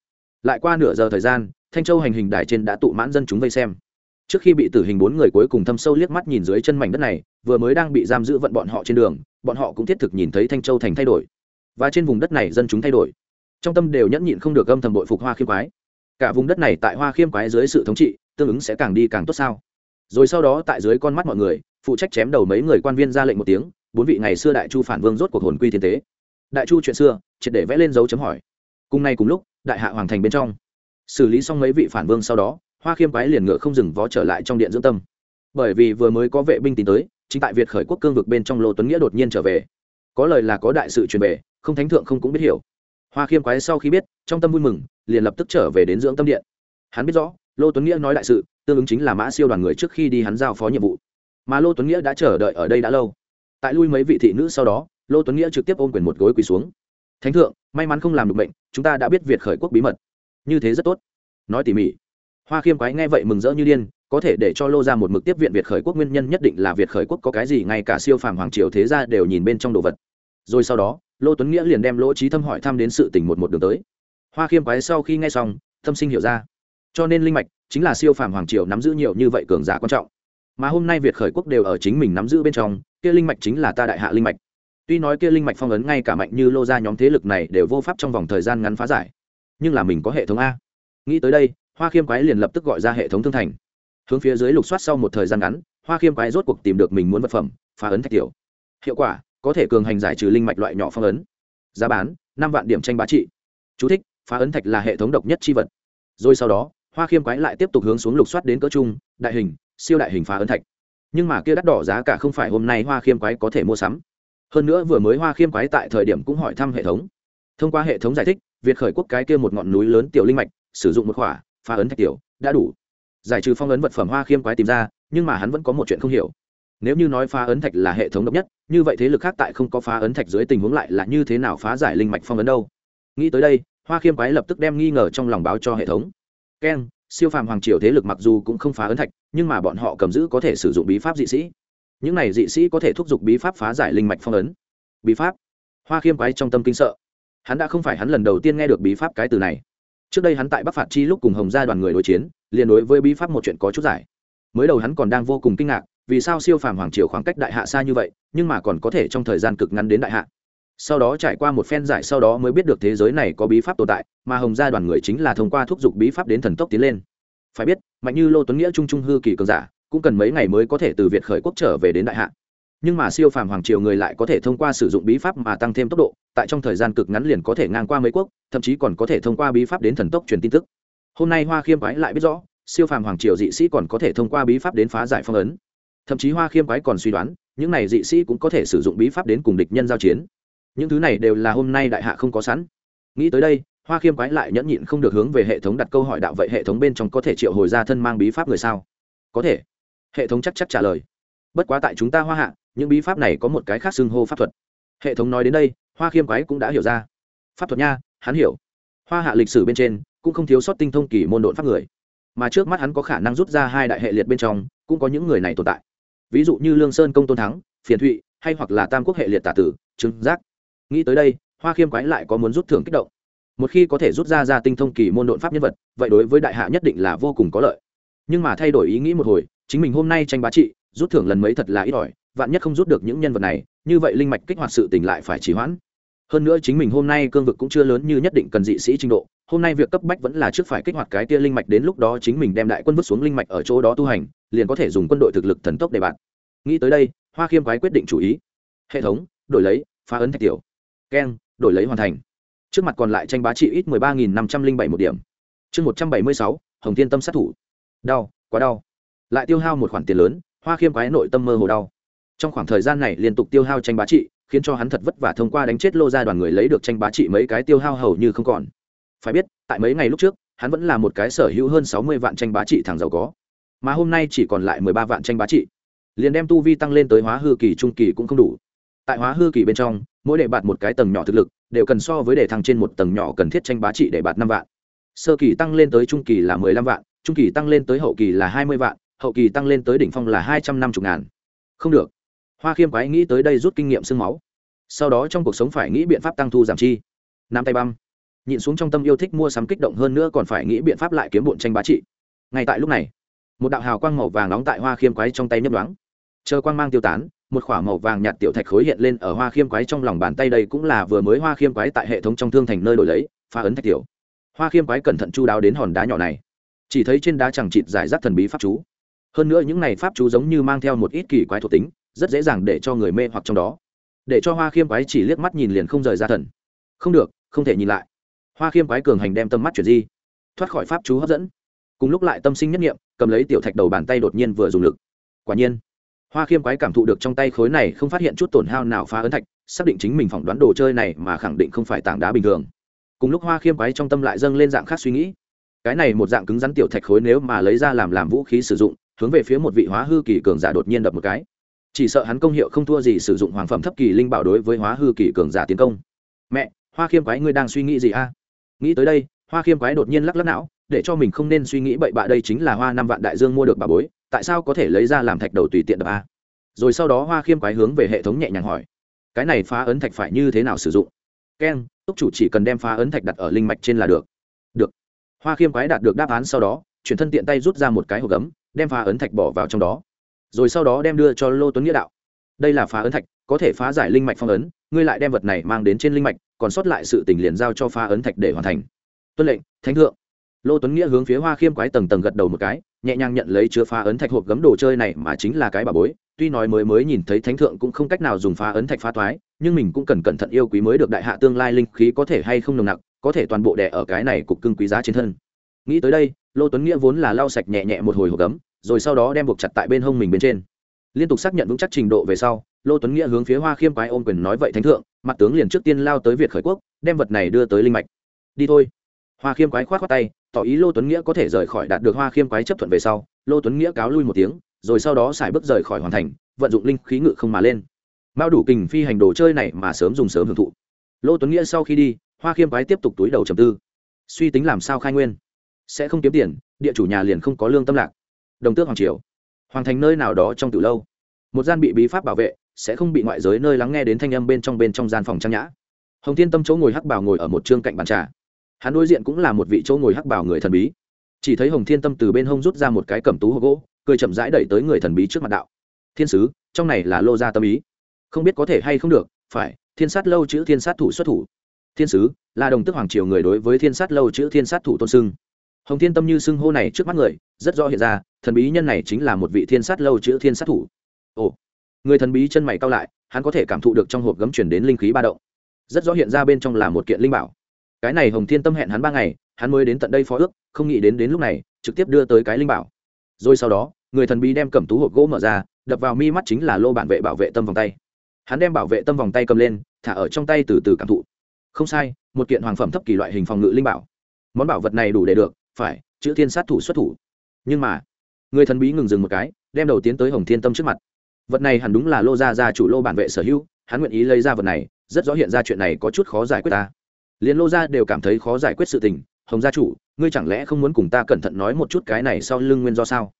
Lại qua nửa giờ thời gian, thanh châu hành hình đài trên đã tụ mãn dân chúng vây xem. Trước khi bị tử hình bốn người cuối cùng thâm sâu liếc mắt nhìn dưới chân mảnh đất này, vừa mới đang bị giam giữ vận bọn họ trên đường, bọn họ cũng thiết thực nhìn thấy thanh châu thành thay đổi và trên vùng đất này dân chúng thay đổi. Trong tâm đều nhẫn nhịn không được âm thầm bội phục hoa khiêm quái. Cả vùng đất này tại hoa khiêm quái dưới sự thống trị, tương ứng sẽ càng đi càng tốt sao? Rồi sau đó tại dưới con mắt mọi người, phụ trách chém đầu mấy người quan viên ra lệnh một tiếng, bốn vị ngày xưa đại chu phản vương rốt cuộc hồn quy thiên tế. Đại chu chuyện xưa, triệt để vẽ lên dấu chấm hỏi. Cùng ngày cùng lúc, đại hạ hoàng thành bên trong. Xử lý xong mấy vị phản vương sau đó, hoa khiêm quái liền ngựa không dừng vó trở lại trong điện dưỡng tâm. Bởi vì vừa mới có vệ binh tìm tới, chính tại việt khởi quốc cương vực bên trong lô tuấn nghĩa đột nhiên trở về có lời là có đại sự truyền về, không thánh thượng không cũng biết hiểu. Hoa khiêm quái sau khi biết, trong tâm vui mừng, liền lập tức trở về đến dưỡng tâm điện. Hắn biết rõ, lô tuấn nghĩa nói đại sự, tương ứng chính là mã siêu đoàn người trước khi đi hắn giao phó nhiệm vụ. Mà lô tuấn nghĩa đã chờ đợi ở đây đã lâu. Tại lui mấy vị thị nữ sau đó, lô tuấn nghĩa trực tiếp ôm quyền một gối quỳ xuống. Thánh thượng, may mắn không làm được bệnh chúng ta đã biết việt khởi quốc bí mật. Như thế rất tốt. Nói tỉ mỉ. Hoa khiêm quái nghe vậy mừng rỡ như điên có thể để cho lô ra một mực tiếp viện việt khởi quốc nguyên nhân nhất định là việt khởi quốc có cái gì ngay cả siêu phàm hoàng triều thế ra đều nhìn bên trong đồ vật. Rồi sau đó, lô tuấn nghĩa liền đem lỗ trí thâm hỏi thăm đến sự tình một một đường tới. Hoa khiêm quái sau khi nghe xong, thâm sinh hiểu ra. Cho nên linh mạch chính là siêu phàm hoàng triều nắm giữ nhiều như vậy cường giả quan trọng. Mà hôm nay việt khởi quốc đều ở chính mình nắm giữ bên trong, kia linh mạch chính là ta đại hạ linh mạch. Tuy nói kia linh mạch phong ấn ngay cả mạnh như lô ra nhóm thế lực này đều vô pháp trong vòng thời gian ngắn phá giải, nhưng là mình có hệ thống a. Nghĩ tới đây, hoa khiêm quái liền lập tức gọi ra hệ thống thương thành hướng phía dưới lục soát sau một thời gian ngắn hoa khiêm quái rốt cuộc tìm được mình muốn vật phẩm phá ấn thạch tiểu. Hiệu quả có thể cường hành giải trừ linh mạch loại nhỏ phong ấn. Giá bán năm vạn điểm tranh bá trị. Chú thích, phá ấn thạch là hệ thống độc nhất chi vật. Rồi sau đó hoa khiêm quái lại tiếp tục hướng xuống lục soát đến cỡ trung đại hình siêu đại hình phá ấn thạch. Nhưng mà kia đắt đỏ giá cả không phải hôm nay hoa khiêm quái có thể mua sắm. Hơn nữa vừa mới hoa khiêm quái tại thời điểm cũng hỏi thăm hệ thống. Thông qua hệ thống giải thích việt khởi quốc cái kia một ngọn núi lớn tiểu linh mạch sử dụng một khỏa phá ấn thạch tiểu đã đủ giải trừ phong ấn vật phẩm hoa khiêm quái tìm ra, nhưng mà hắn vẫn có một chuyện không hiểu. Nếu như nói phá ấn thạch là hệ thống độc nhất, như vậy thế lực khác tại không có phá ấn thạch dưới tình huống lại là như thế nào phá giải linh mạch phong ấn đâu? Nghĩ tới đây, hoa khiêm quái lập tức đem nghi ngờ trong lòng báo cho hệ thống. Keng siêu phàm hoàng triều thế lực mặc dù cũng không phá ấn thạch, nhưng mà bọn họ cầm giữ có thể sử dụng bí pháp dị sĩ. Những này dị sĩ có thể thúc giục bí pháp phá giải linh mạch phong ấn. Bí pháp? Hoa khiêm quái trong tâm kinh sợ. Hắn đã không phải hắn lần đầu tiên nghe được bí pháp cái từ này. Trước đây hắn tại bắc phạt chi lúc cùng hồng gia đoàn người đối chiến liền đối với bí pháp một chuyện có chút giải. Mới đầu hắn còn đang vô cùng kinh ngạc, vì sao siêu phàm hoàng triều khoảng cách đại hạ xa như vậy, nhưng mà còn có thể trong thời gian cực ngắn đến đại hạ. Sau đó trải qua một phen giải sau đó mới biết được thế giới này có bí pháp tồn tại, mà hồng gia đoàn người chính là thông qua thúc giục bí pháp đến thần tốc tiến lên. Phải biết, mạnh như lô tuấn nghĩa trung trung hư kỳ cường giả, cũng cần mấy ngày mới có thể từ việt khởi quốc trở về đến đại hạ. Nhưng mà siêu phàm hoàng triều người lại có thể thông qua sử dụng bí pháp mà tăng thêm tốc độ, tại trong thời gian cực ngắn liền có thể ngang qua mấy quốc, thậm chí còn có thể thông qua bí pháp đến thần tốc truyền tin tức hôm nay hoa khiêm quái lại biết rõ, siêu phàm hoàng triều dị sĩ còn có thể thông qua bí pháp đến phá giải phong ấn. Thậm chí hoa khiêm quái còn suy đoán, những này dị sĩ cũng có thể sử dụng bí pháp đến cùng địch nhân giao chiến. Những thứ này đều là hôm nay đại hạ không có sẵn. Nghĩ tới đây, hoa khiêm quái lại nhẫn nhịn không được hướng về hệ thống đặt câu hỏi đạo vậy hệ thống bên trong có thể triệu hồi ra thân mang bí pháp người sao? Có thể. Hệ thống chắc chắc trả lời. Bất quá tại chúng ta hoa hạ, những bí pháp này có một cái khác xưng hô pháp thuật. Hệ thống nói đến đây, hoa khiêm quái cũng đã hiểu ra. Pháp thuật nha, hắn hiểu. Hoa hạ lịch sử bên trên cũng không thiếu sót tinh thông kỳ môn độn pháp người. Mà trước mắt hắn có khả năng rút ra hai đại hệ liệt bên trong, cũng có những người này tồn tại. Ví dụ như lương sơn công tôn thắng, phiền thụy, hay hoặc là tam quốc hệ liệt tả tử trứng giác. Nghĩ tới đây, hoa khiêm quái lại có muốn rút thưởng kích động. Một khi có thể rút ra ra tinh thông kỳ môn độn pháp nhân vật, vậy đối với đại hạ nhất định là vô cùng có lợi. Nhưng mà thay đổi ý nghĩ một hồi, chính mình hôm nay tranh bá trị, rút thưởng lần mấy thật là ít ỏi, vạn nhất không rút được những nhân vật này, như vậy linh mạch kích hoạt sự tình lại phải trì hoãn. Hơn nữa chính mình hôm nay cương vực cũng chưa lớn như nhất định cần dị sĩ trình độ hôm nay việc cấp bách vẫn là trước phải kích hoạt cái tia linh mạch đến lúc đó chính mình đem đại quân vứt xuống linh mạch ở chỗ đó tu hành, liền có thể dùng quân đội thực lực thần tốc để bạn. Nghĩ tới đây, hoa khiêm quái quyết định chủ ý. Hệ thống, đổi lấy, phá ấn thạch tiểu. Keng, đổi lấy hoàn thành. Trước mặt còn lại tranh bá trị ít mười ba nghìn năm trăm linh bảy một điểm. Chương một trăm bảy mươi sáu, hồng thiên tâm sát thủ. Đau, quá đau. Lại tiêu hao một khoản tiền lớn, hoa khiêm quái nội tâm mơ hồ đau. Trong khoảng thời gian này liên tục tiêu hao tranh bá trị, khiến cho hắn thật vất vả thông qua đánh chết lô ra đoàn người lấy được tranh bá trị mấy cái tiêu hao hầu như không còn phải biết, tại mấy ngày lúc trước, hắn vẫn là một cái sở hữu hơn sáu mươi vạn tranh bá trị thằng giàu có. Mà hôm nay chỉ còn lại mười ba vạn tranh bá trị. Liền đem tu vi tăng lên tới hóa hư kỳ, trung kỳ cũng không đủ. Tại hóa hư kỳ bên trong, mỗi đề bạt một cái tầng nhỏ thực lực, đều cần so với đề thăng trên một tầng nhỏ cần thiết tranh bá trị để bạt năm vạn. Sơ kỳ tăng lên tới trung kỳ là mười lăm vạn, trung kỳ tăng lên tới hậu kỳ là hai mươi vạn, hậu kỳ tăng lên tới đỉnh phong là hai trăm năm mươi ngàn. Không được. Hoa khiêm quái nghĩ tới đây rút kinh nghiệm sương máu. Sau đó trong cuộc sống phải nghĩ biện pháp tăng thu giảm chi. Nam tay băm nhịn xuống trong tâm yêu thích mua sắm kích động hơn nữa còn phải nghĩ biện pháp lại kiếm bộn tranh bá trị. Ngay tại lúc này, một đạo hào quang màu vàng nóng tại hoa khiêm quái trong tay nhấp đoáng chờ quang mang tiêu tán, một k h ỏ a màu vàng nhạt tiểu thạch khối hiện lên ở hoa khiêm quái trong lòng bàn tay đây cũng là vừa mới hoa khiêm quái tại hệ thống trong thương thành nơi đổi lấy pha ấn thạch tiểu. Hoa khiêm quái cẩn thận chu đáo đến hòn đá nhỏ này. Chỉ thấy trên đá chẳng chịt giải rác thần bí pháp chú. Hơn nữa những này pháp chú giống như mang theo một ít kỳ quái thuộc tính, rất dễ dàng để cho người mê hoặc trong đó. Để cho hoa khiêm quái chỉ liếc mắt nhìn liền không rời ra thần. Không được, không thể nhìn lại hoa khiêm quái cường hành đem tâm mắt chuyển di, thoát khỏi pháp chú hấp dẫn. Cùng lúc lại tâm sinh nhất nghiệm, cầm lấy tiểu thạch đầu bàn tay đột nhiên vừa dùng lực. Quả nhiên, hoa khiêm quái cảm thụ được trong tay khối này không phát hiện chút tổn hao nào phá ấn thạch, xác định chính mình phỏng đoán đồ chơi này mà khẳng định không phải tảng đá bình thường. Cùng lúc hoa khiêm quái trong tâm lại dâng lên dạng khác suy nghĩ. Cái này một dạng cứng rắn tiểu thạch khối nếu mà lấy ra làm làm vũ khí sử dụng, hướng về phía một vị hóa hư kỳ cường giả đột nhiên đập một cái. Chỉ sợ hắn công hiệu không thua gì sử dụng hoàng phẩm thấp kỳ linh bảo đối với hóa hư kỳ cường giả tiến công. Mẹ, hoa khiêm quái ngươi đang suy nghĩ gì a? Nghĩ tới đây, hoa khiêm quái đột nhiên lắc lắc não, để cho mình không nên suy nghĩ bậy bạ đây chính là hoa năm vạn đại dương mua được bà bối, tại sao có thể lấy ra làm thạch đầu tùy tiện đập a? Rồi sau đó hoa khiêm quái hướng về hệ thống nhẹ nhàng hỏi, cái này phá ấn thạch phải như thế nào sử dụng? Keng túc chủ chỉ cần đem phá ấn thạch đặt ở linh mạch trên là được. Được. Hoa khiêm quái đạt được đáp án sau đó, chuyển thân tiện tay rút ra một cái hộp gấm, đem phá ấn thạch bỏ vào trong đó. Rồi sau đó đem đưa cho lô tuấn nghĩa đạo. Đây là phá ấn thạch, có thể phá giải linh mạch phong ấn, ngươi lại đem vật này mang đến trên linh mạch còn sót lại sự tình liền giao cho phá ấn thạch để hoàn thành. Tuân lệnh, thánh thượng. Lô tuấn nghĩa hướng phía hoa khiêm quái tầng tầng gật đầu một cái, nhẹ nhàng nhận lấy chứa phá ấn thạch hộp gấm đồ chơi này mà chính là cái bà bối. Tuy nói mới mới nhìn thấy thánh thượng cũng không cách nào dùng phá ấn thạch phá toái, nhưng mình cũng cần cẩn thận yêu quý mới được đại hạ tương lai linh khí có thể hay không nồng nặc, có thể toàn bộ đẻ ở cái này cục cưng quý giá trên thân. Nghĩ tới đây, lô tuấn nghĩa vốn là lau sạch nhẹ nhẹ một hồi hộp gấm, rồi sau đó đem buộc chặt tại bên hông mình bên trên. Liên tục xác nhận vững chắc trình độ về sau, lô tuấn nghĩa hướng phía hoa khiêm quái ôm quyền nói vậy thánh thượng mặt tướng liền trước tiên lao tới việt khởi quốc, đem vật này đưa tới linh mạch. Đi thôi. Hoa khiêm quái k h o á t khoác tay, tỏ ý lô tuấn nghĩa có thể rời khỏi đạt được hoa khiêm quái chấp thuận về sau, lô tuấn nghĩa cáo lui một tiếng, rồi sau đó xài bước rời khỏi hoàn thành, vận dụng linh khí ngự không mà lên. Mao đủ kình phi hành đồ chơi này mà sớm dùng sớm hưởng thụ. Lô tuấn nghĩa sau khi đi, hoa khiêm quái tiếp tục túi đầu trầm tư. Suy tính làm sao khai nguyên? Sẽ không kiếm tiền, địa chủ nhà liền không có lương tâm lạc. Đồng tước hoàng triều. Hoàng thành nơi nào đó trong từ lâu. Một gian bị bí pháp bảo vệ sẽ không bị ngoại giới nơi lắng nghe đến thanh âm bên trong bên trong gian phòng trang nhã. Hồng thiên tâm chỗ ngồi hắc bảo ngồi ở một trương cạnh bàn trà. Hắn đối diện cũng là một vị chỗ ngồi hắc bảo người thần bí. Chỉ thấy hồng thiên tâm từ bên hông rút ra một cái cẩm tú hộp gỗ, cười chậm rãi đẩy tới người thần bí trước mặt đạo. Thiên sứ, trong này là lô gia tâm ý. Không biết có thể hay không được, phải, thiên sát lâu chữ thiên sát thủ xuất thủ. Thiên sứ, là đồng tức hoàng triều người đối với thiên sát lâu chữ thiên sát thủ tôn sưng hồng thiên tâm như xưng hô này trước mắt người, rất rõ hiện ra, thần bí nhân này chính là một vị thiên sát lâu chữ thiên sát thủ. Ồ người thần bí chân mày cao lại, hắn có thể cảm thụ được trong hộp gấm chuyển đến linh khí ba động. Rất rõ hiện ra bên trong là một kiện linh bảo. Cái này hồng thiên tâm hẹn hắn ba ngày, hắn mới đến tận đây phó ước, không nghĩ đến đến lúc này, trực tiếp đưa tới cái linh bảo. Rồi sau đó, người thần bí đem cầm tú hộp gỗ mở ra, đập vào mi mắt chính là lô bản vệ bảo vệ tâm vòng tay. Hắn đem bảo vệ tâm vòng tay cầm lên, thả ở trong tay từ từ cảm thụ. Không sai, một kiện hoàng phẩm thấp kỳ loại hình phòng ngự linh bảo. Món bảo vật này đủ để được, phải, chữ thiên sát thủ xuất thủ. Nhưng mà, người thần bí ngừng dừng một cái, đem đầu tiến tới hồng thiên tâm trước mặt vật này hẳn đúng là lô gia gia chủ lô bản vệ sở hữu, hắn nguyện ý lấy ra vật này, rất rõ hiện ra chuyện này có chút khó giải quyết ta. Liền lô gia đều cảm thấy khó giải quyết sự tình, hồng gia chủ, ngươi chẳng lẽ không muốn cùng ta cẩn thận nói một chút cái này sau lưng nguyên do sao?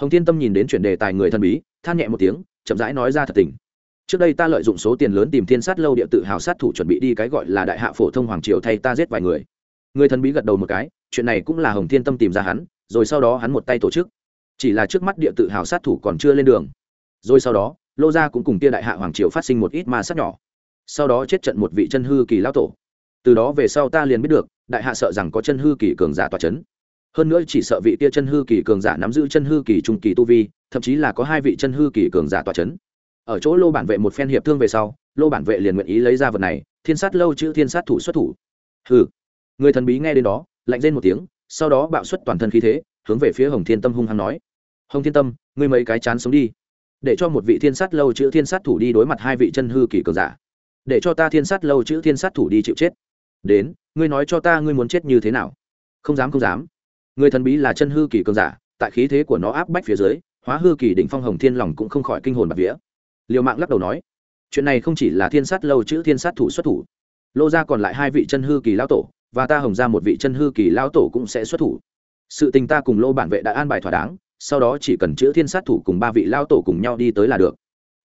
Hồng thiên tâm nhìn đến chuyện đề tài người thần bí, than nhẹ một tiếng, chậm rãi nói ra thật tình. Trước đây ta lợi dụng số tiền lớn tìm thiên sát lâu địa tự hào sát thủ chuẩn bị đi cái gọi là đại hạ phổ thông hoàng triều thay ta giết vài người. Người thần bí gật đầu một cái, chuyện này cũng là hồng thiên tâm tìm ra hắn, rồi sau đó hắn một tay tổ chức. Chỉ là trước mắt địa tự hào sát thủ còn chưa lên đường rồi sau đó, lô gia cũng cùng kia đại hạ hoàng triều phát sinh một ít ma sát nhỏ. Sau đó chết trận một vị chân hư kỳ lão tổ. Từ đó về sau ta liền biết được, đại hạ sợ rằng có chân hư kỳ cường giả tòa c h ấ n hơn nữa chỉ sợ vị kia chân hư kỳ cường giả nắm giữ chân hư kỳ trung kỳ tu vi, thậm chí là có hai vị chân hư kỳ cường giả tòa c h ấ n ở chỗ lô bản vệ một phen hiệp thương về sau, lô bản vệ liền nguyện ý lấy ra vật này, thiên sát lâu chữ thiên sát thủ xuất thủ. Hừ. Người thần bí nghe đến đó, lạnh lên một tiếng, sau đó bạo xuất toàn thân khí thế, hướng về phía hồng thiên tâm hung hăng nói. Hồng thiên tâm, ngươi mấy cái chán sống đi để cho một vị thiên sát lâu chữ thiên sát thủ đi đối mặt hai vị chân hư kỳ cường giả. Để cho ta thiên sát lâu chữ thiên sát thủ đi chịu chết. Đến, ngươi nói cho ta ngươi muốn chết như thế nào? Không dám không dám. Người thần bí là chân hư kỳ cường giả, tại khí thế của nó áp bách phía dưới, hóa hư kỳ đỉnh phong hồng thiên lòng cũng không khỏi kinh hồn bạc vía. Liều mạng lắc đầu nói, chuyện này không chỉ là thiên sát lâu chữ thiên sát thủ xuất thủ. Lô ra còn lại hai vị chân hư kỳ lão tổ, và ta hồng ra một vị chân hư kỳ lão tổ cũng sẽ xuất thủ. Sự tình ta cùng lô bản vệ đã an bài thỏa đáng sau đó chỉ cần chữ thiên sát thủ cùng ba vị lao tổ cùng nhau đi tới là được.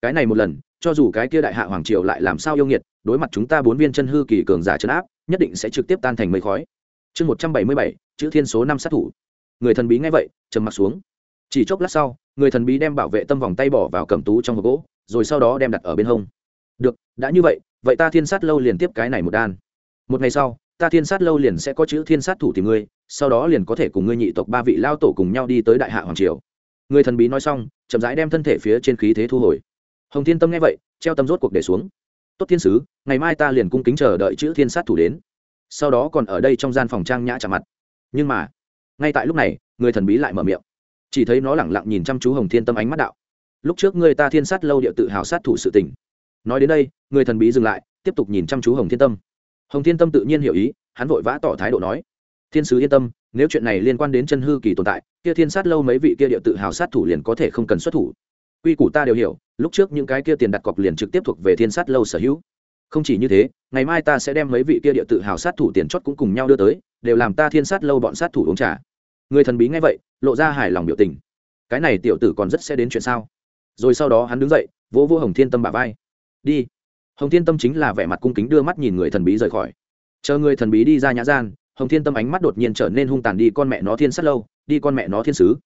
Cái này một lần, cho dù cái kia đại hạ hoàng triều lại làm sao yêu nghiệt, đối mặt chúng ta bốn viên chân hư kỳ cường giả chấn áp, nhất định sẽ trực tiếp tan thành mây khói. Chương một trăm bảy mươi bảy, chữ thiên số năm sát thủ. Người thần bí nghe vậy, trầm m ặ t xuống. Chỉ chốc lát sau, người thần bí đem bảo vệ tâm vòng tay bỏ vào cầm tú trong hộp gỗ, rồi sau đó đem đặt ở bên hông. Được, đã như vậy vậy ta thiên sát lâu liền tiếp cái này một đan. Một ngày sau, ta thiên sát lâu liền sẽ có chữ thiên sát thủ tìm ngươi sau đó liền có thể cùng ngươi nhị tộc ba vị lao tổ cùng nhau đi tới đại hạ hoàng triều. Người thần bí nói xong, chậm rãi đem thân thể phía trên khí thế thu hồi. Hồng thiên tâm nghe vậy, treo tâm rốt cuộc để xuống. Tốt thiên sứ, ngày mai ta liền cung kính chờ đợi chữ thiên sát thủ đến. Sau đó còn ở đây trong gian phòng trang nhã chạm mặt. Nhưng mà, ngay tại lúc này, người thần bí lại mở miệng. Chỉ thấy nó lẳng lặng nhìn chăm chú hồng thiên tâm ánh mắt đạo. Lúc trước người ta thiên sát lâu địa tự hào sát thủ sự tình. Nói đến đây, người thần bí dừng lại, tiếp tục nhìn chăm chú hồng thiên tâm. Hồng thiên tâm tự nhiên hiểu ý, hắn vội vã tỏ thái độ nói thiên sứ yên tâm, nếu chuyện này liên quan đến chân hư kỳ tồn tại, kia thiên sát lâu mấy vị kia địa tự hào sát thủ liền có thể không cần xuất thủ. Quy củ ta đều hiểu, lúc trước những cái kia tiền đặt cọc liền trực tiếp thuộc về thiên sát lâu sở hữu. Không chỉ như thế, ngày mai ta sẽ đem mấy vị kia địa tự hào sát thủ tiền chót cũng cùng nhau đưa tới, đều làm ta thiên sát lâu bọn sát thủ uống trà. Người thần bí nghe vậy, lộ ra hài lòng biểu tình. Cái này tiểu tử còn rất sẽ đến chuyện sao? Rồi sau đó hắn đứng dậy, vỗ vỗ hồng thiên tâm bà vai. Đi. Hồng thiên tâm chính là vẻ mặt cung kính đưa mắt nhìn người thần bí rời khỏi. Chờ người thần bí đi ra nhã gian hồng thiên tâm ánh mắt đột nhiên trở nên hung tàn đi, con mẹ nó thiên sát lâu, đi con mẹ nó thiên sứ.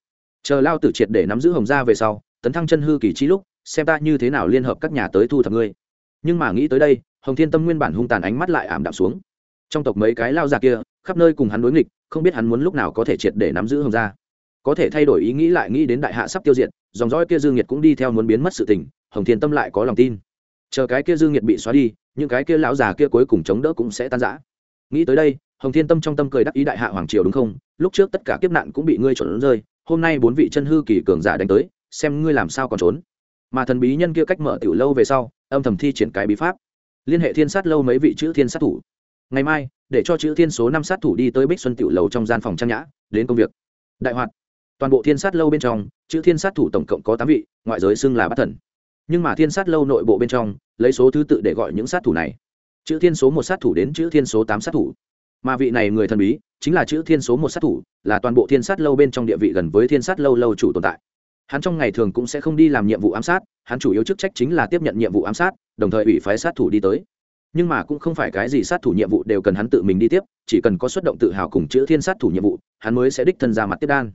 Chờ lao tử triệt để nắm giữ hồng gia về sau, tấn thăng chân hư kỳ trí lúc, xem ta như thế nào liên hợp các nhà tới thu thập ngươi. Nhưng mà nghĩ tới đây, hồng thiên tâm nguyên bản hung tàn ánh mắt lại ảm đạm xuống. Trong tộc mấy cái lao già kia, khắp nơi cùng hắn đối nghịch, không biết hắn muốn lúc nào có thể triệt để nắm giữ hồng gia. Có thể thay đổi ý nghĩ lại nghĩ đến đại hạ sắp tiêu diệt, dòng dõi kia dương nhiệt cũng đi theo muốn biến mất sự tình, hồng thiên tâm lại có lòng tin. Chờ cái kia dương nhiệt bị xóa đi, những cái kia lão già kia cuối cùng chống đỡ cũng sẽ tan rã. Nghĩ tới đây hồng thiên tâm trong tâm cười đắc ý đại hạ hoàng triều đúng không? Lúc trước tất cả kiếp nạn cũng bị ngươi trộn rơi, hôm nay bốn vị chân hư kỳ cường giả đánh tới, xem ngươi làm sao còn trốn. Mà thần bí nhân kia cách mở tiểu lâu về sau, âm thầm thi triển cái bí pháp. Liên hệ thiên sát lâu mấy vị chữ thiên sát thủ. Ngày mai, để cho chữ thiên số năm sát thủ đi tới bích xuân tiểu lầu trong gian phòng trang nhã, đến công việc. Đại hoạt. Toàn bộ thiên sát lâu bên trong, chữ thiên sát thủ tổng cộng có tám vị, ngoại giới xưng là bát thần. Nhưng mà thiên sát lâu nội bộ bên trong, lấy số thứ tự để gọi những sát thủ này. Chữ thiên số một sát thủ đến chữ thiên số tám sát thủ mà vị này người thần bí, chính là chữ thiên số một sát thủ, là toàn bộ thiên sát lâu bên trong địa vị gần với thiên sát lâu lâu chủ tồn tại. Hắn trong ngày thường cũng sẽ không đi làm nhiệm vụ ám sát, hắn chủ yếu chức trách chính là tiếp nhận nhiệm vụ ám sát, đồng thời ủy phái sát thủ đi tới. Nhưng mà cũng không phải cái gì sát thủ nhiệm vụ đều cần hắn tự mình đi tiếp, chỉ cần có xuất động tự hào cùng chữ thiên sát thủ nhiệm vụ, hắn mới sẽ đích thân ra mặt tiếp đan.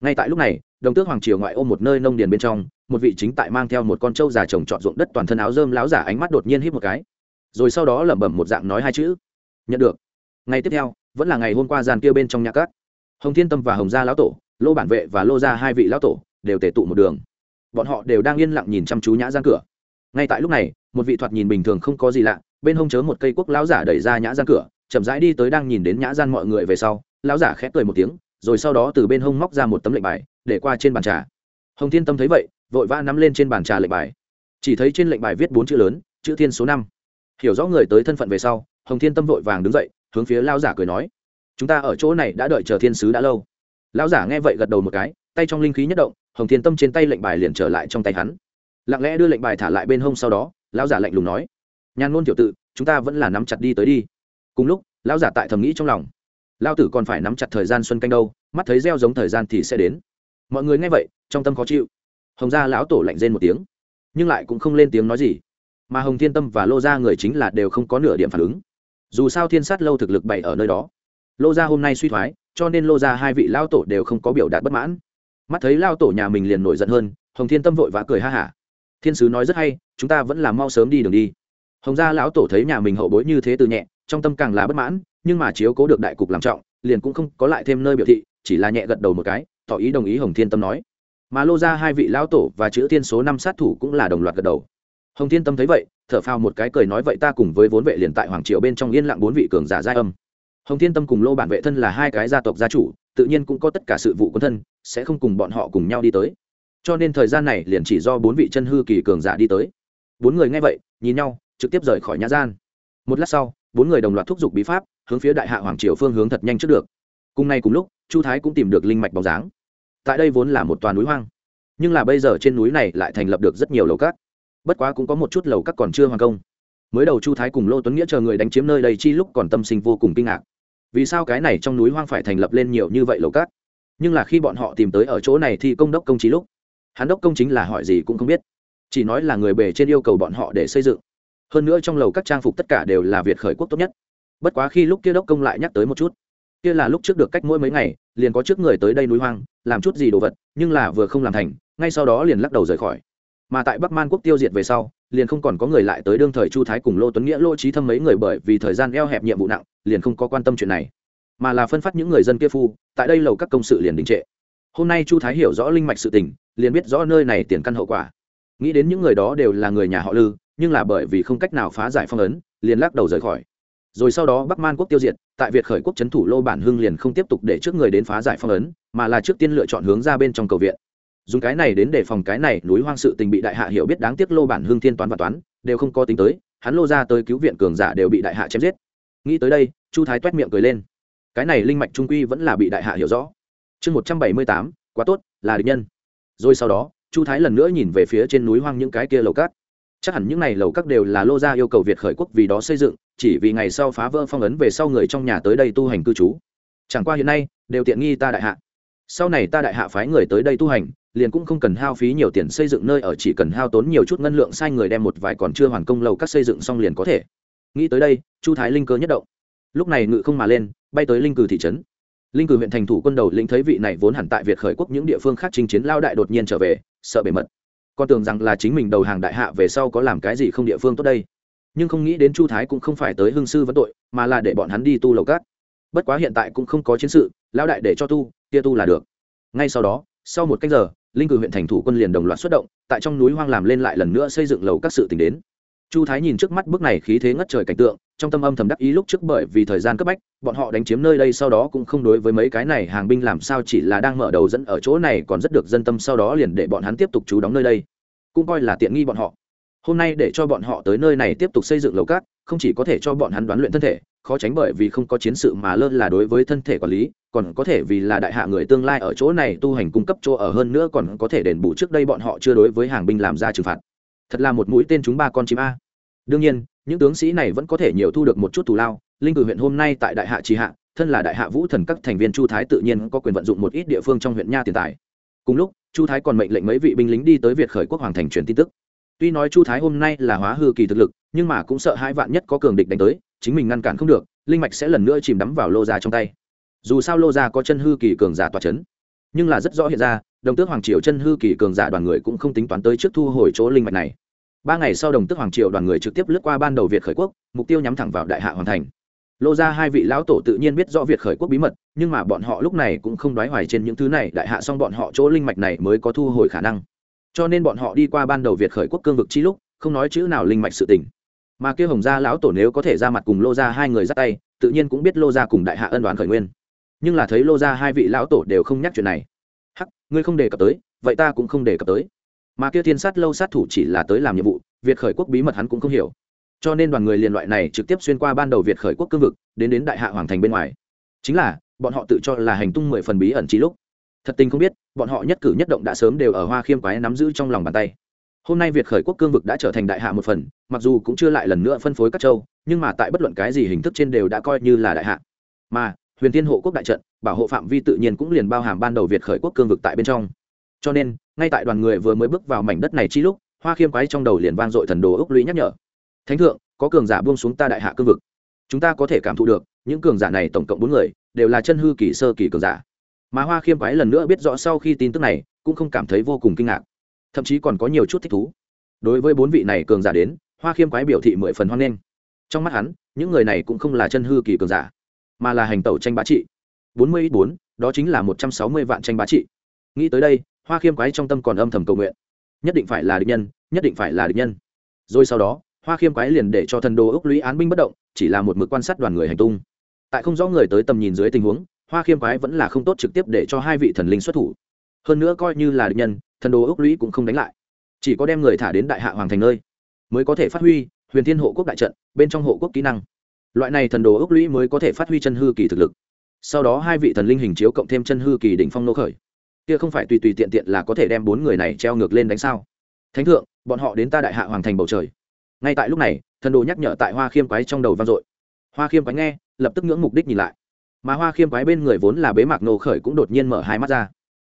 Ngay tại lúc này, đồng tước hoàng triều ngoại ô một nơi nông điền bên trong, một vị chính tại mang theo một con trâu già trồng trọt ruộng đất toàn thân áo dơm láo giả ánh mắt đột nhiên hít một cái. Rồi sau đó lẩm bẩm một dạng nói hai chữ. Nhận được ngày tiếp theo, vẫn là ngày hôm qua giàn kia bên trong nhà cát hồng thiên tâm và hồng gia lão tổ, lô bản vệ và lô gia hai vị lão tổ, đều tề tụ một đường. Bọn họ đều đang yên lặng nhìn chăm chú nhã gian cửa. Ngay tại lúc này, một vị thoạt nhìn bình thường không có gì lạ, bên hông chớ một cây quốc lão giả đẩy ra nhã gian cửa, chậm rãi đi tới đang nhìn đến nhã gian mọi người về sau, lão giả khẽ cười một tiếng, rồi sau đó từ bên hông móc ra một tấm lệnh bài, để qua trên bàn trà. Hồng thiên tâm thấy vậy, vội vã nắm lên trên bàn trà lệnh bài. Chỉ thấy trên lệnh bài viết bốn chữ lớn, chữ thiên số năm. Hiểu rõ người tới thân phận về sau, hồng thiên tâm vội vàng đứng dậy hướng phía lao giả cười nói, chúng ta ở chỗ này đã đợi chờ thiên sứ đã lâu. Lao giả nghe vậy gật đầu một cái, tay trong linh khí nhất động, hồng thiên tâm trên tay lệnh bài liền trở lại trong tay hắn. Lặng lẽ đưa lệnh bài thả lại bên hông sau đó, lão giả lạnh lùng nói, nhàn ngôn tiểu tự chúng ta vẫn là nắm chặt đi tới đi. Cùng lúc, lão giả tại thầm nghĩ trong lòng lao tử còn phải nắm chặt thời gian xuân canh đâu, mắt thấy gieo giống thời gian thì sẽ đến. Mọi người nghe vậy, trong tâm khó chịu. Hồng gia lão tổ lạnh rên một tiếng, nhưng lại cũng không lên tiếng nói gì. Mà hồng thiên tâm và lô gia người chính là đều không có nửa điểm phản ứng dù sao thiên sát lâu thực lực bày ở nơi đó. Lô gia hôm nay suy thoái, cho nên lô gia hai vị lao tổ đều không có biểu đạt bất mãn. Mắt thấy lao tổ nhà mình liền nổi giận hơn, hồng thiên tâm vội vã cười ha hả. Thiên sứ nói rất hay, chúng ta vẫn là mau sớm đi đường đi. Hồng gia lão tổ thấy nhà mình hậu bối như thế từ nhẹ, trong tâm càng là bất mãn, nhưng mà chiếu cố được đại cục làm trọng, liền cũng không có lại thêm nơi biểu thị, chỉ là nhẹ gật đầu một cái, tỏ ý đồng ý hồng thiên tâm nói. Mà lô ra hai vị lão tổ và chữ thiên số năm sát thủ cũng là đồng loạt gật đầu hồng thiên tâm thấy vậy, thở phao một cái cười nói vậy ta cùng với vốn vệ liền tại hoàng triều bên trong yên lặng bốn vị cường giả giai âm. Hồng thiên tâm cùng lô bản vệ thân là hai cái gia tộc gia chủ, tự nhiên cũng có tất cả sự vụ quân thân, sẽ không cùng bọn họ cùng nhau đi tới. Cho nên thời gian này liền chỉ do bốn vị chân hư kỳ cường giả đi tới. Bốn người nghe vậy, nhìn nhau, trực tiếp rời khỏi nhà gian. Một lát sau, bốn người đồng loạt thúc giục bí pháp, hướng phía đại hạ hoàng triều phương hướng thật nhanh trước được. Cùng ngày cùng lúc, chu thái cũng tìm được linh mạch bóng dáng. Tại đây vốn là một toàn núi hoang, nhưng là bây giờ trên núi này lại thành lập được rất nhiều lầu cát bất quá cũng có một chút lầu các còn chưa hoàn công. Mới đầu chu thái cùng lô tuấn nghĩa chờ người đánh chiếm nơi đây chi lúc còn tâm sinh vô cùng kinh ngạc. Vì sao cái này trong núi hoang phải thành lập lên nhiều như vậy lầu cát nhưng là khi bọn họ tìm tới ở chỗ này thì công đốc công trí lúc. Hắn đốc công chính là hỏi gì cũng không biết. Chỉ nói là người bề trên yêu cầu bọn họ để xây dựng. Hơn nữa trong lầu các trang phục tất cả đều là việt khởi quốc tốt nhất. Bất quá khi lúc kia đốc công lại nhắc tới một chút. Kia là lúc trước được cách mỗi mấy ngày, liền có trước người tới đây núi hoang, làm chút gì đồ vật, nhưng là vừa không làm thành, ngay sau đó liền lắc đầu rời khỏi mà tại bắc man quốc tiêu diệt về sau, liền không còn có người lại tới đương thời chu thái cùng lô tuấn nghĩa, lô trí thâm mấy người bởi vì thời gian eo hẹp nhiệm vụ nặng, liền không có quan tâm chuyện này. Mà là phân phát những người dân kia phu, tại đây lầu các công sự liền đình trệ. Hôm nay chu thái hiểu rõ linh mạch sự tình, liền biết rõ nơi này tiền căn hậu quả. Nghĩ đến những người đó đều là người nhà họ lư, nhưng là bởi vì không cách nào phá giải phong ấn, liền lắc đầu rời khỏi. Rồi sau đó bắc man quốc tiêu diệt, tại việt khởi quốc c h ấ n thủ lô bản hưng liền không tiếp tục để trước người đến phá giải phong ấn, mà là trước tiên lựa chọn hướng ra bên trong cầu viện dùng cái này đến để phòng cái này núi hoang sự tình bị đại hạ hiểu biết đáng tiếc lô bản hưng thiên toán và toán, đều không có tính tới, hắn lô ra tới cứu viện cường giả đều bị đại hạ chém giết. Nghĩ tới đây, chu thái t u é t miệng cười lên. Cái này linh mạch trung quy vẫn là bị đại hạ hiểu rõ. Chương một trăm bảy mươi tám, quá tốt, là địch nhân. Rồi sau đó, chu thái lần nữa nhìn về phía trên núi hoang những cái kia lầu cát. Chắc hẳn những n à y lầu các đều là lô gia yêu cầu việt khởi quốc vì đó xây dựng, chỉ vì ngày sau phá vỡ phong ấn về sau người trong nhà tới đây tu hành cư trú. Chẳng qua hiện nay, đều tiện nghi ta đại hạ. Sau này ta đại hạ phái người tới đây tu hành liền cũng không cần hao phí nhiều tiền xây dựng nơi ở, chỉ cần hao tốn nhiều chút ngân lượng sai người đem một vài còn chưa hoàn công lầu các xây dựng xong liền có thể. Nghĩ tới đây, chu thái linh cơ nhất động. Lúc này ngự không mà lên, bay tới linh cử thị trấn. Linh cử huyện thành thủ quân đầu lĩnh thấy vị này vốn hẳn tại việt khởi quốc những địa phương khác chinh chiến lao đại đột nhiên trở về, sợ bề mật. Con tưởng rằng là chính mình đầu hàng đại hạ về sau có làm cái gì không địa phương tốt đây. Nhưng không nghĩ đến chu thái cũng không phải tới hương sư vấn tội, mà là để bọn hắn đi tu lầu cát bất quá hiện tại cũng không có chiến sự lao đại để cho tu, kia tu là được. Ngay sau đó, sau một cách giờ linh cử huyện thành thủ quân liền đồng loạt xuất động, tại trong núi hoang làm lên lại lần nữa xây dựng lầu các sự t đến. Chu thái nhìn trước mắt bước này khí thế ngất trời cảnh tượng, trong tâm âm thầm đắc ý lúc trước bởi vì thời gian cấp bách, bọn họ đánh chiếm nơi đây sau đó cũng không đối với mấy cái này hàng binh làm sao chỉ là đang mở đầu dẫn ở chỗ này còn rất được dân tâm sau đó liền để bọn hắn tiếp tục trú đóng nơi đây. Cũng coi là tiện nghi bọn họ hôm nay để cho bọn họ tới nơi này tiếp tục xây dựng lầu cát, không chỉ có thể cho bọn hắn đoán luyện thân thể, khó tránh bởi vì không có chiến sự mà lơ là đối với thân thể quản lý, còn có thể vì là đại hạ người tương lai ở chỗ này tu hành cung cấp chỗ ở hơn nữa còn có thể đền bù trước đây bọn họ chưa đối với hàng binh làm ra trừng phạt. Thật là một mũi tên chúng ba con chim a. Đương nhiên, những tướng sĩ này vẫn có thể nhiều thu được một chút thù lao, linh cử huyện hôm nay tại đại hạ trì hạ, thân là đại hạ vũ thần các thành viên chu thái tự nhiên có quyền vận dụng một ít địa phương trong huyện nha tiền tài. Cùng lúc, chu thái còn mệnh lệnh mấy vị binh lính đi tới việt khởi quốc hoàng thành truyền tin tức tuy nói chu thái hôm nay là hóa hư kỳ thực lực, nhưng mà cũng sợ hai vạn nhất có cường địch đánh tới, chính mình ngăn cản không được, linh mạch sẽ lần nữa chìm đắm vào lô gia trong tay. Dù sao lô gia có chân hư kỳ cường giả tòa c h ấ n nhưng là rất rõ hiện ra, đồng tước hoàng triều chân hư kỳ cường giả đoàn người cũng không tính toán tới trước thu hồi chỗ linh mạch này. Ba ngày sau đồng tước hoàng triều đoàn người trực tiếp lướt qua ban đầu việt khởi quốc, mục tiêu nhắm thẳng vào đại hạ hoàn thành. Lô gia hai vị lão tổ tự nhiên biết rõ việt khởi quốc bí mật, nhưng mà bọn họ lúc này cũng không đoái hoài trên những thứ này, đại hạ xong bọn họ chỗ linh mạch này mới có thu hồi khả năng cho nên bọn họ đi qua ban đầu việt khởi quốc cương vực chi lúc, không nói chữ nào linh mạch sự tình. Mà kia hồng gia lão tổ nếu có thể ra mặt cùng lô gia hai người dắt tay, tự nhiên cũng biết lô gia cùng đại hạ ân đoán khởi nguyên. Nhưng là thấy lô gia hai vị lão tổ đều không nhắc chuyện này. Hắc, ngươi không đề cập tới, vậy ta cũng không đề cập tới. Mà kia thiên sát lâu sát thủ chỉ là tới làm nhiệm vụ, việt khởi quốc bí mật hắn cũng không hiểu. Cho nên đoàn người liên loại này trực tiếp xuyên qua ban đầu việt khởi quốc cương vực, đến đến đại hạ hoàng thành bên ngoài. Chính là, bọn họ tự cho là hành tung mười phần bí ẩn trí lúc. Thật tình không biết bọn họ nhất cử nhất động đã sớm đều ở hoa khiêm quái nắm giữ trong lòng bàn tay. Hôm nay việt khởi quốc cương vực đã trở thành đại hạ một phần, mặc dù cũng chưa lại lần nữa phân phối các châu, nhưng mà tại bất luận cái gì hình thức trên đều đã coi như là đại hạ. Mà, huyền thiên hộ quốc đại trận, bảo hộ phạm vi tự nhiên cũng liền bao hàm ban đầu việt khởi quốc cương vực tại bên trong. Cho nên, ngay tại đoàn người vừa mới bước vào mảnh đất này chi lúc, hoa khiêm quái trong đầu liền vang dội thần đồ ốc lũy nhắc nhở. Thánh thượng, có cường giả buông xuống ta đại hạ cương vực. Chúng ta có thể cảm thụ được, những cường giả này tổng cộng bốn người, đều là chân hư kỳ sơ kỳ cường giả mà hoa khiêm quái lần nữa biết rõ sau khi tin tức này, cũng không cảm thấy vô cùng kinh ngạc. Thậm chí còn có nhiều chút thích thú. Đối với bốn vị này cường giả đến, hoa khiêm quái biểu thị mười phần hoan nghênh. Trong mắt hắn, những người này cũng không là chân hư kỳ cường giả, mà là hành tẩu tranh bá trị. Bốn mươi ít bốn, đó chính là một trăm sáu mươi vạn tranh bá trị. Nghĩ tới đây, hoa khiêm quái trong tâm còn âm thầm cầu nguyện. Nhất định phải là địch nhân, nhất định phải là địch nhân. Rồi sau đó, hoa khiêm quái liền để cho thần đồ ước lũy án binh bất động, chỉ là một mực quan sát đoàn người hành tung. Tại không rõ người tới tầm nhìn dưới tình huống hoa khiêm quái vẫn là không tốt trực tiếp để cho hai vị thần linh xuất thủ. Hơn nữa coi như là địch nhân, thần đồ ước lũy cũng không đánh lại. Chỉ có đem người thả đến đại hạ hoàng thành nơi, mới có thể phát huy huyền thiên hộ quốc đại trận, bên trong hộ quốc kỹ năng. Loại này thần đồ ước lũy mới có thể phát huy chân hư kỳ thực lực. Sau đó hai vị thần linh hình chiếu cộng thêm chân hư kỳ đỉnh phong nô khởi. Kia không phải tùy tùy tiện tiện là có thể đem bốn người này treo ngược lên đánh sao? Thánh thượng, bọn họ đến ta đại hạ hoàng thành bầu trời. Ngay tại lúc này, thần đồ nhắc nhở tại hoa khiêm quái trong đầu vang dội. Hoa khiêm quái nghe, lập tức ngưỡng mục đích nhìn lại mà hoa khiêm quái bên người vốn là bế mạc nô khởi cũng đột nhiên mở hai mắt ra.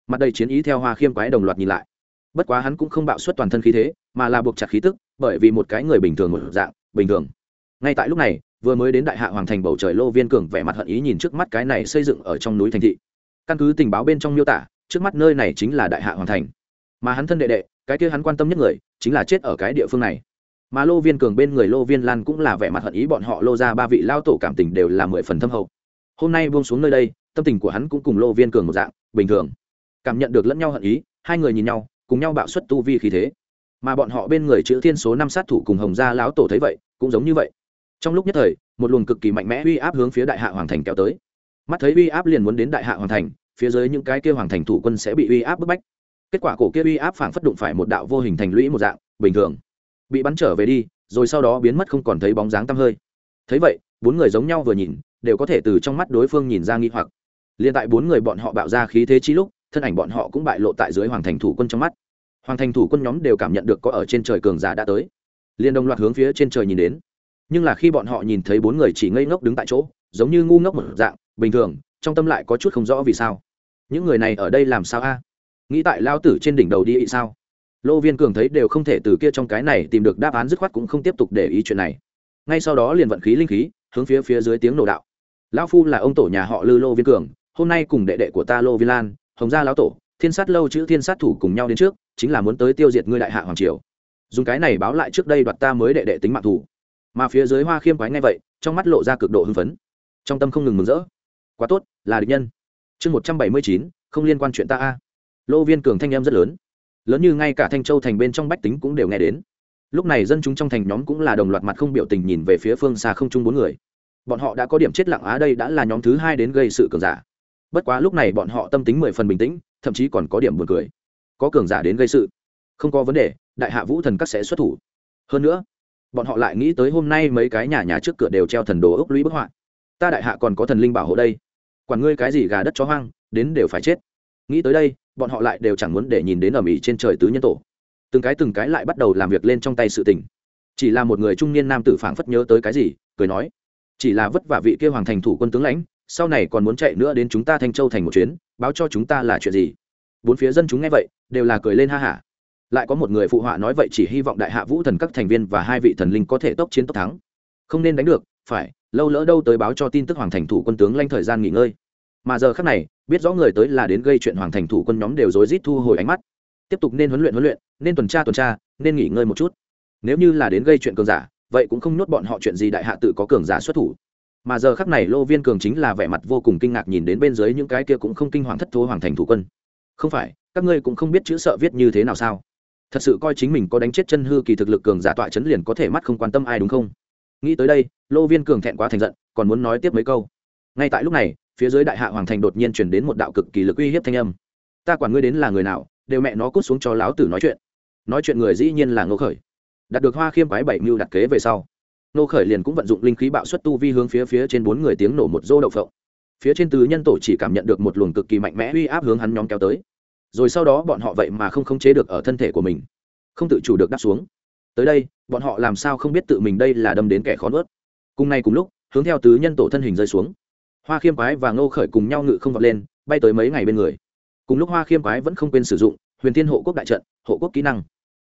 Mặt đầy chiến ý theo hoa khiêm quái đồng loạt nhìn lại. Bất quá hắn cũng không bạo suất toàn thân khí thế, mà là buộc chặt khí tức, bởi vì một cái người bình thường một dạng, bình thường. Ngay tại lúc này, vừa mới đến đại hạ hoàng thành bầu trời lô viên cường vẻ mặt hận ý nhìn trước mắt cái này xây dựng ở trong núi thành thị. Căn cứ tình báo bên trong miêu tả, trước mắt nơi này chính là đại hạ hoàng thành. Mà hắn thân đệ đệ, cái kia hắn quan tâm nhất người, chính là chết ở cái địa phương này. Mà lô viên cường bên người lô viên lan cũng là vẻ mặt hận ý bọn họ lô ra ba vị lao tổ cảm tình đều là mười phần thâm hậu hôm nay buông xuống nơi đây, tâm tình của hắn cũng cùng lô viên cường một dạng, bình thường. Cảm nhận được lẫn nhau hận ý, hai người nhìn nhau, cùng nhau bạo xuất tu vi khí thế. Mà bọn họ bên người chữ thiên số năm sát thủ cùng hồng gia lão tổ thấy vậy, cũng giống như vậy. Trong lúc nhất thời, một luồng cực kỳ mạnh mẽ uy áp hướng phía đại hạ hoàng thành kéo tới. Mắt thấy uy áp liền muốn đến đại hạ hoàng thành, phía dưới những cái kia hoàng thành thủ quân sẽ bị uy áp bức bách. Kết quả cổ kia uy áp phảng phất đụng phải một đạo vô hình thành lũy một dạng, bình thường. Bị bắn trở về đi, rồi sau đó biến mất không còn thấy bóng dáng tăm hơi. Thấy vậy, bốn người giống nhau vừa nhìn đều có thể từ trong mắt đối phương nhìn ra nghi hoặc. Liền tại bốn người bọn họ bạo ra khí thế chi lúc, thân ảnh bọn họ cũng bại lộ tại dưới hoàng thành thủ quân trong mắt. Hoàng thành thủ quân nhóm đều cảm nhận được có ở trên trời cường giả đã tới. Liền đồng loạt hướng phía trên trời nhìn đến. Nhưng là khi bọn họ nhìn thấy bốn người chỉ ngây ngốc đứng tại chỗ, giống như ngu ngốc một dạng, bình thường, trong tâm lại có chút không rõ vì sao. Những người này ở đây làm sao a? Nghĩ tại lao tử trên đỉnh đầu đi ý sao? Lô viên cường thấy đều không thể từ kia trong cái này tìm được đáp án dứt khoát cũng không tiếp tục để ý chuyện này. Ngay sau đó liền vận khí linh khí, hướng phía phía dưới tiếng nổ đạo lão phu là ông tổ nhà họ lư lô viên cường, hôm nay cùng đệ đệ của ta lô viên lan, hồng gia lão tổ, thiên sát lâu chữ thiên sát thủ cùng nhau đến trước, chính là muốn tới tiêu diệt ngươi đại hạ hoàng triều. Dùng cái này báo lại trước đây đoạt ta mới đệ đệ tính mạng thủ. Mà phía dưới hoa khiêm quái ngay vậy, trong mắt lộ ra cực độ hưng phấn. Trong tâm không ngừng mừng rỡ. Quá tốt, là địch nhân. Chương một trăm bảy mươi chín, không liên quan chuyện ta a. Lô viên cường thanh em rất lớn. Lớn như ngay cả thanh châu thành bên trong bách tính cũng đều nghe đến. Lúc này dân chúng trong thành nhóm cũng là đồng loạt mặt không biểu tình nhìn về phía phương xa không chung bốn người bọn họ đã có điểm chết lặng á, đây đã là nhóm thứ hai đến gây sự cường giả. Bất quá lúc này bọn họ tâm tính mười phần bình tĩnh, thậm chí còn có điểm buồn cười. Có cường giả đến gây sự. Không có vấn đề, đại hạ vũ thần các sẽ xuất thủ. Hơn nữa, bọn họ lại nghĩ tới hôm nay mấy cái nhà nhà trước cửa đều treo thần đồ ốc lũy bức họa. Ta đại hạ còn có thần linh bảo hộ đây. Quản ngươi cái gì gà đất chó hoang, đến đều phải chết. Nghĩ tới đây, bọn họ lại đều chẳng muốn để nhìn đến ở mỹ trên trời tứ nhân tổ. Từng cái từng cái lại bắt đầu làm việc lên trong tay sự tình. Chỉ là một người trung niên nam tử phảng phất nhớ tới cái gì, cười nói chỉ là vất vả vị kia hoàng thành thủ quân tướng lãnh, sau này còn muốn chạy nữa đến chúng ta thanh châu thành một chuyến, báo cho chúng ta là chuyện gì? Bốn phía dân chúng nghe vậy, đều là cười lên ha hả. Lại có một người phụ họa nói vậy chỉ hy vọng đại hạ vũ thần các thành viên và hai vị thần linh có thể tốc chiến tốc thắng. Không nên đánh được, phải, lâu lỡ đâu tới báo cho tin tức hoàng thành thủ quân tướng lanh thời gian nghỉ ngơi. Mà giờ khác này, biết rõ người tới là đến gây chuyện hoàng thành thủ quân nhóm đều rối rít thu hồi ánh mắt. Tiếp tục nên huấn luyện huấn luyện, nên tuần tra tuần tra, nên nghỉ ngơi một chút. Nếu như là đến gây chuyện cường giả vậy cũng không nhốt bọn họ chuyện gì đại hạ tự có cường giả xuất thủ. Mà giờ khắc này lô viên cường chính là vẻ mặt vô cùng kinh ngạc nhìn đến bên dưới những cái kia cũng không kinh hoàng thất thố hoàng thành thủ quân. Không phải, các ngươi cũng không biết chữ sợ viết như thế nào sao? Thật sự coi chính mình có đánh chết chân hư kỳ thực lực cường giả tọa chấn liền có thể mắt không quan tâm ai đúng không? Nghĩ tới đây, lô viên cường thẹn quá thành giận, còn muốn nói tiếp mấy câu. Ngay tại lúc này, phía dưới đại hạ hoàng thành đột nhiên chuyển đến một đạo cực kỳ lực uy hiếp thanh âm. Ta quản ngươi đến là người nào, đều mẹ nó cút xuống cho láo tử nói chuyện. Nói chuyện người dĩ nhiên là ngô khởi đạt được hoa khiêm quái bảy mưu đặt kế về sau. Nô khởi liền cũng vận dụng linh khí bạo xuất tu vi hướng phía phía trên bốn người tiếng nổ một dô đậu phộng. Phía trên tứ nhân tổ chỉ cảm nhận được một luồng cực kỳ mạnh mẽ uy áp hướng hắn nhóm kéo tới. Rồi sau đó bọn họ vậy mà không khống chế được ở thân thể của mình. Không tự chủ được đáp xuống. Tới đây, bọn họ làm sao không biết tự mình đây là đâm đến kẻ khó nuốt. Cùng nay cùng lúc, hướng theo tứ nhân tổ thân hình rơi xuống. Hoa khiêm quái và ngô khởi cùng nhau ngự không vọt lên, bay tới mấy ngày bên người. Cùng lúc hoa khiêm quái vẫn không quên sử dụng huyền thiên hộ quốc đại trận, hộ quốc kỹ năng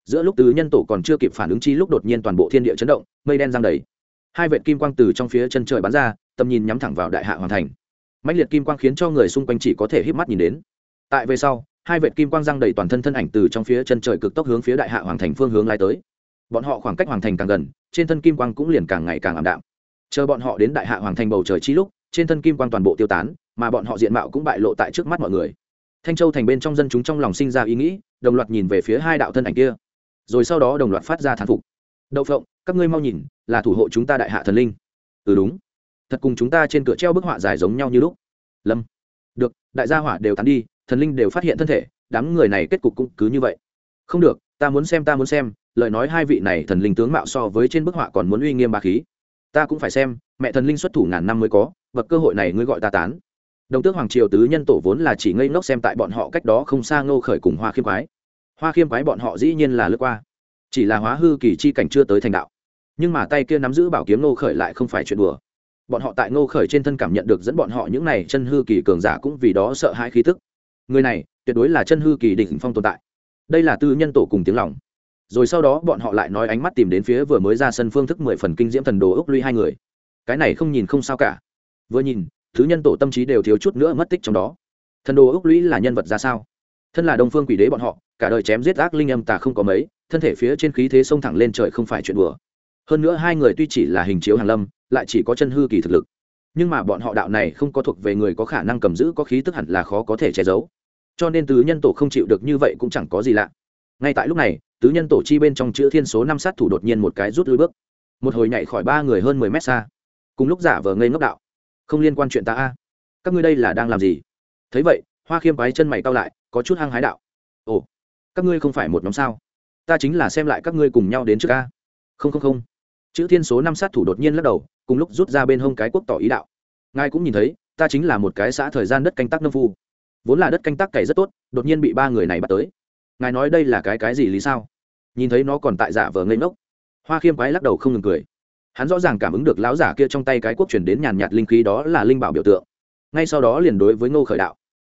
giữa lúc tứ nhân tổ còn chưa kịp phản ứng chi lúc đột nhiên toàn bộ thiên địa chấn động, mây đen giang đầy. Hai vệt kim quang từ trong phía chân trời bắn ra, tầm nhìn nhắm thẳng vào đại hạ hoàn thành. Mạnh liệt kim quang khiến cho người xung quanh chỉ có thể híp mắt nhìn đến. Tại về sau, hai vệt kim quang giang đầy toàn thân thân ảnh từ trong phía chân trời cực tốc hướng phía đại hạ hoàng thành phương hướng lai tới. Bọn họ khoảng cách hoàng thành càng gần, trên thân kim quang cũng liền càng ngày càng ảm đạm. Chờ bọn họ đến đại hạ hoàng thành bầu trời chi lúc, trên thân kim quang toàn bộ tiêu tán, mà bọn họ diện mạo cũng bại lộ tại trước mắt mọi người. Thanh châu thành bên trong dân chúng trong lòng sinh ra ý nghĩ, đồng loạt nhìn về phía hai đạo thân ảnh kia rồi sau đó đồng loạt phát ra thán phục. Đậu phộng, các ngươi mau nhìn, là thủ hộ chúng ta đại hạ thần linh. Ừ đúng. Thật cùng chúng ta trên cửa treo bức họa dài giống nhau như lúc. Lâm. Được, đại gia hỏa đều tán đi, thần linh đều phát hiện thân thể, đám người này kết cục cũng cứ như vậy. Không được, ta muốn xem, ta muốn xem, lời nói hai vị này thần linh tướng mạo so với trên bức họa còn muốn uy nghiêm ba khí. Ta cũng phải xem, mẹ thần linh xuất thủ ngàn năm mới có và cơ hội này ngươi gọi ta tán. Đồng tước hoàng triều tứ nhân tổ vốn là chỉ ngây ngốc xem tại bọn họ cách đó không xa ngô khởi cùng hoa khiêm quái hoa khiêm quái bọn họ dĩ nhiên là lướt qua. Chỉ là hóa hư kỳ chi cảnh chưa tới thành đạo. Nhưng mà tay kia nắm giữ bảo kiếm ngô khởi lại không phải chuyện đùa. Bọn họ tại ngô khởi trên thân cảm nhận được dẫn bọn họ những này chân hư kỳ cường giả cũng vì đó sợ hãi khí tức. Người này, tuyệt đối là chân hư kỳ đỉnh phong tồn tại. Đây là tư nhân tổ cùng tiếng lòng. Rồi sau đó bọn họ lại nói ánh mắt tìm đến phía vừa mới ra sân phương thức mười phần kinh diễm thần đồ ốc lũy hai người. Cái này không nhìn không sao cả. Vừa nhìn, thứ nhân tổ tâm trí đều thiếu chút nữa mất tích trong đó. Thần đồ ốc lũy là nhân vật ra sao? Thân là đông phương quỷ đế bọn họ, cả đời chém giết ác linh âm tà không có mấy, thân thể phía trên khí thế sông thẳng lên trời không phải chuyện đùa. Hơn nữa hai người tuy chỉ là hình chiếu hàn lâm, lại chỉ có chân hư kỳ thực lực. Nhưng mà bọn họ đạo này không có thuộc về người có khả năng cầm giữ, có khí tức hẳn là khó có thể che giấu. Cho nên tứ nhân tổ không chịu được như vậy cũng chẳng có gì lạ. Ngay tại lúc này, tứ nhân tổ chi bên trong chữ thiên số năm sát thủ đột nhiên một cái rút lui bước. Một hồi nhảy khỏi ba người hơn mười mét xa. Cùng lúc giả vờ ngây ngốc đạo. Không liên quan chuyện ta a. Các ngươi đây là đang làm gì? Thấy vậy, hoa khiêm quái chân mày cao lại có chút hăng hái đạo. Ồ, các ngươi không phải một nhóm sao? Ta chính là xem lại các ngươi cùng nhau đến trước ca không không không. Chữ thiên số năm sát thủ đột nhiên lắc đầu, cùng lúc rút ra bên hông cái quốc tỏ ý đạo. Ngài cũng nhìn thấy, ta chính là một cái xã thời gian đất canh tác nông phu. Vốn là đất canh tác cày rất tốt, đột nhiên bị ba người này bắt tới. Ngài nói đây là cái cái gì lý sao? Nhìn thấy nó còn tại giả vờ ngây ngốc. Hoa khiêm quái lắc đầu không ngừng cười. Hắn rõ ràng cảm ứng được lão giả kia trong tay cái quốc chuyển đến nhàn nhạt linh khí đó là linh bảo biểu tượng. Ngay sau đó liền đối với ngô khởi đạo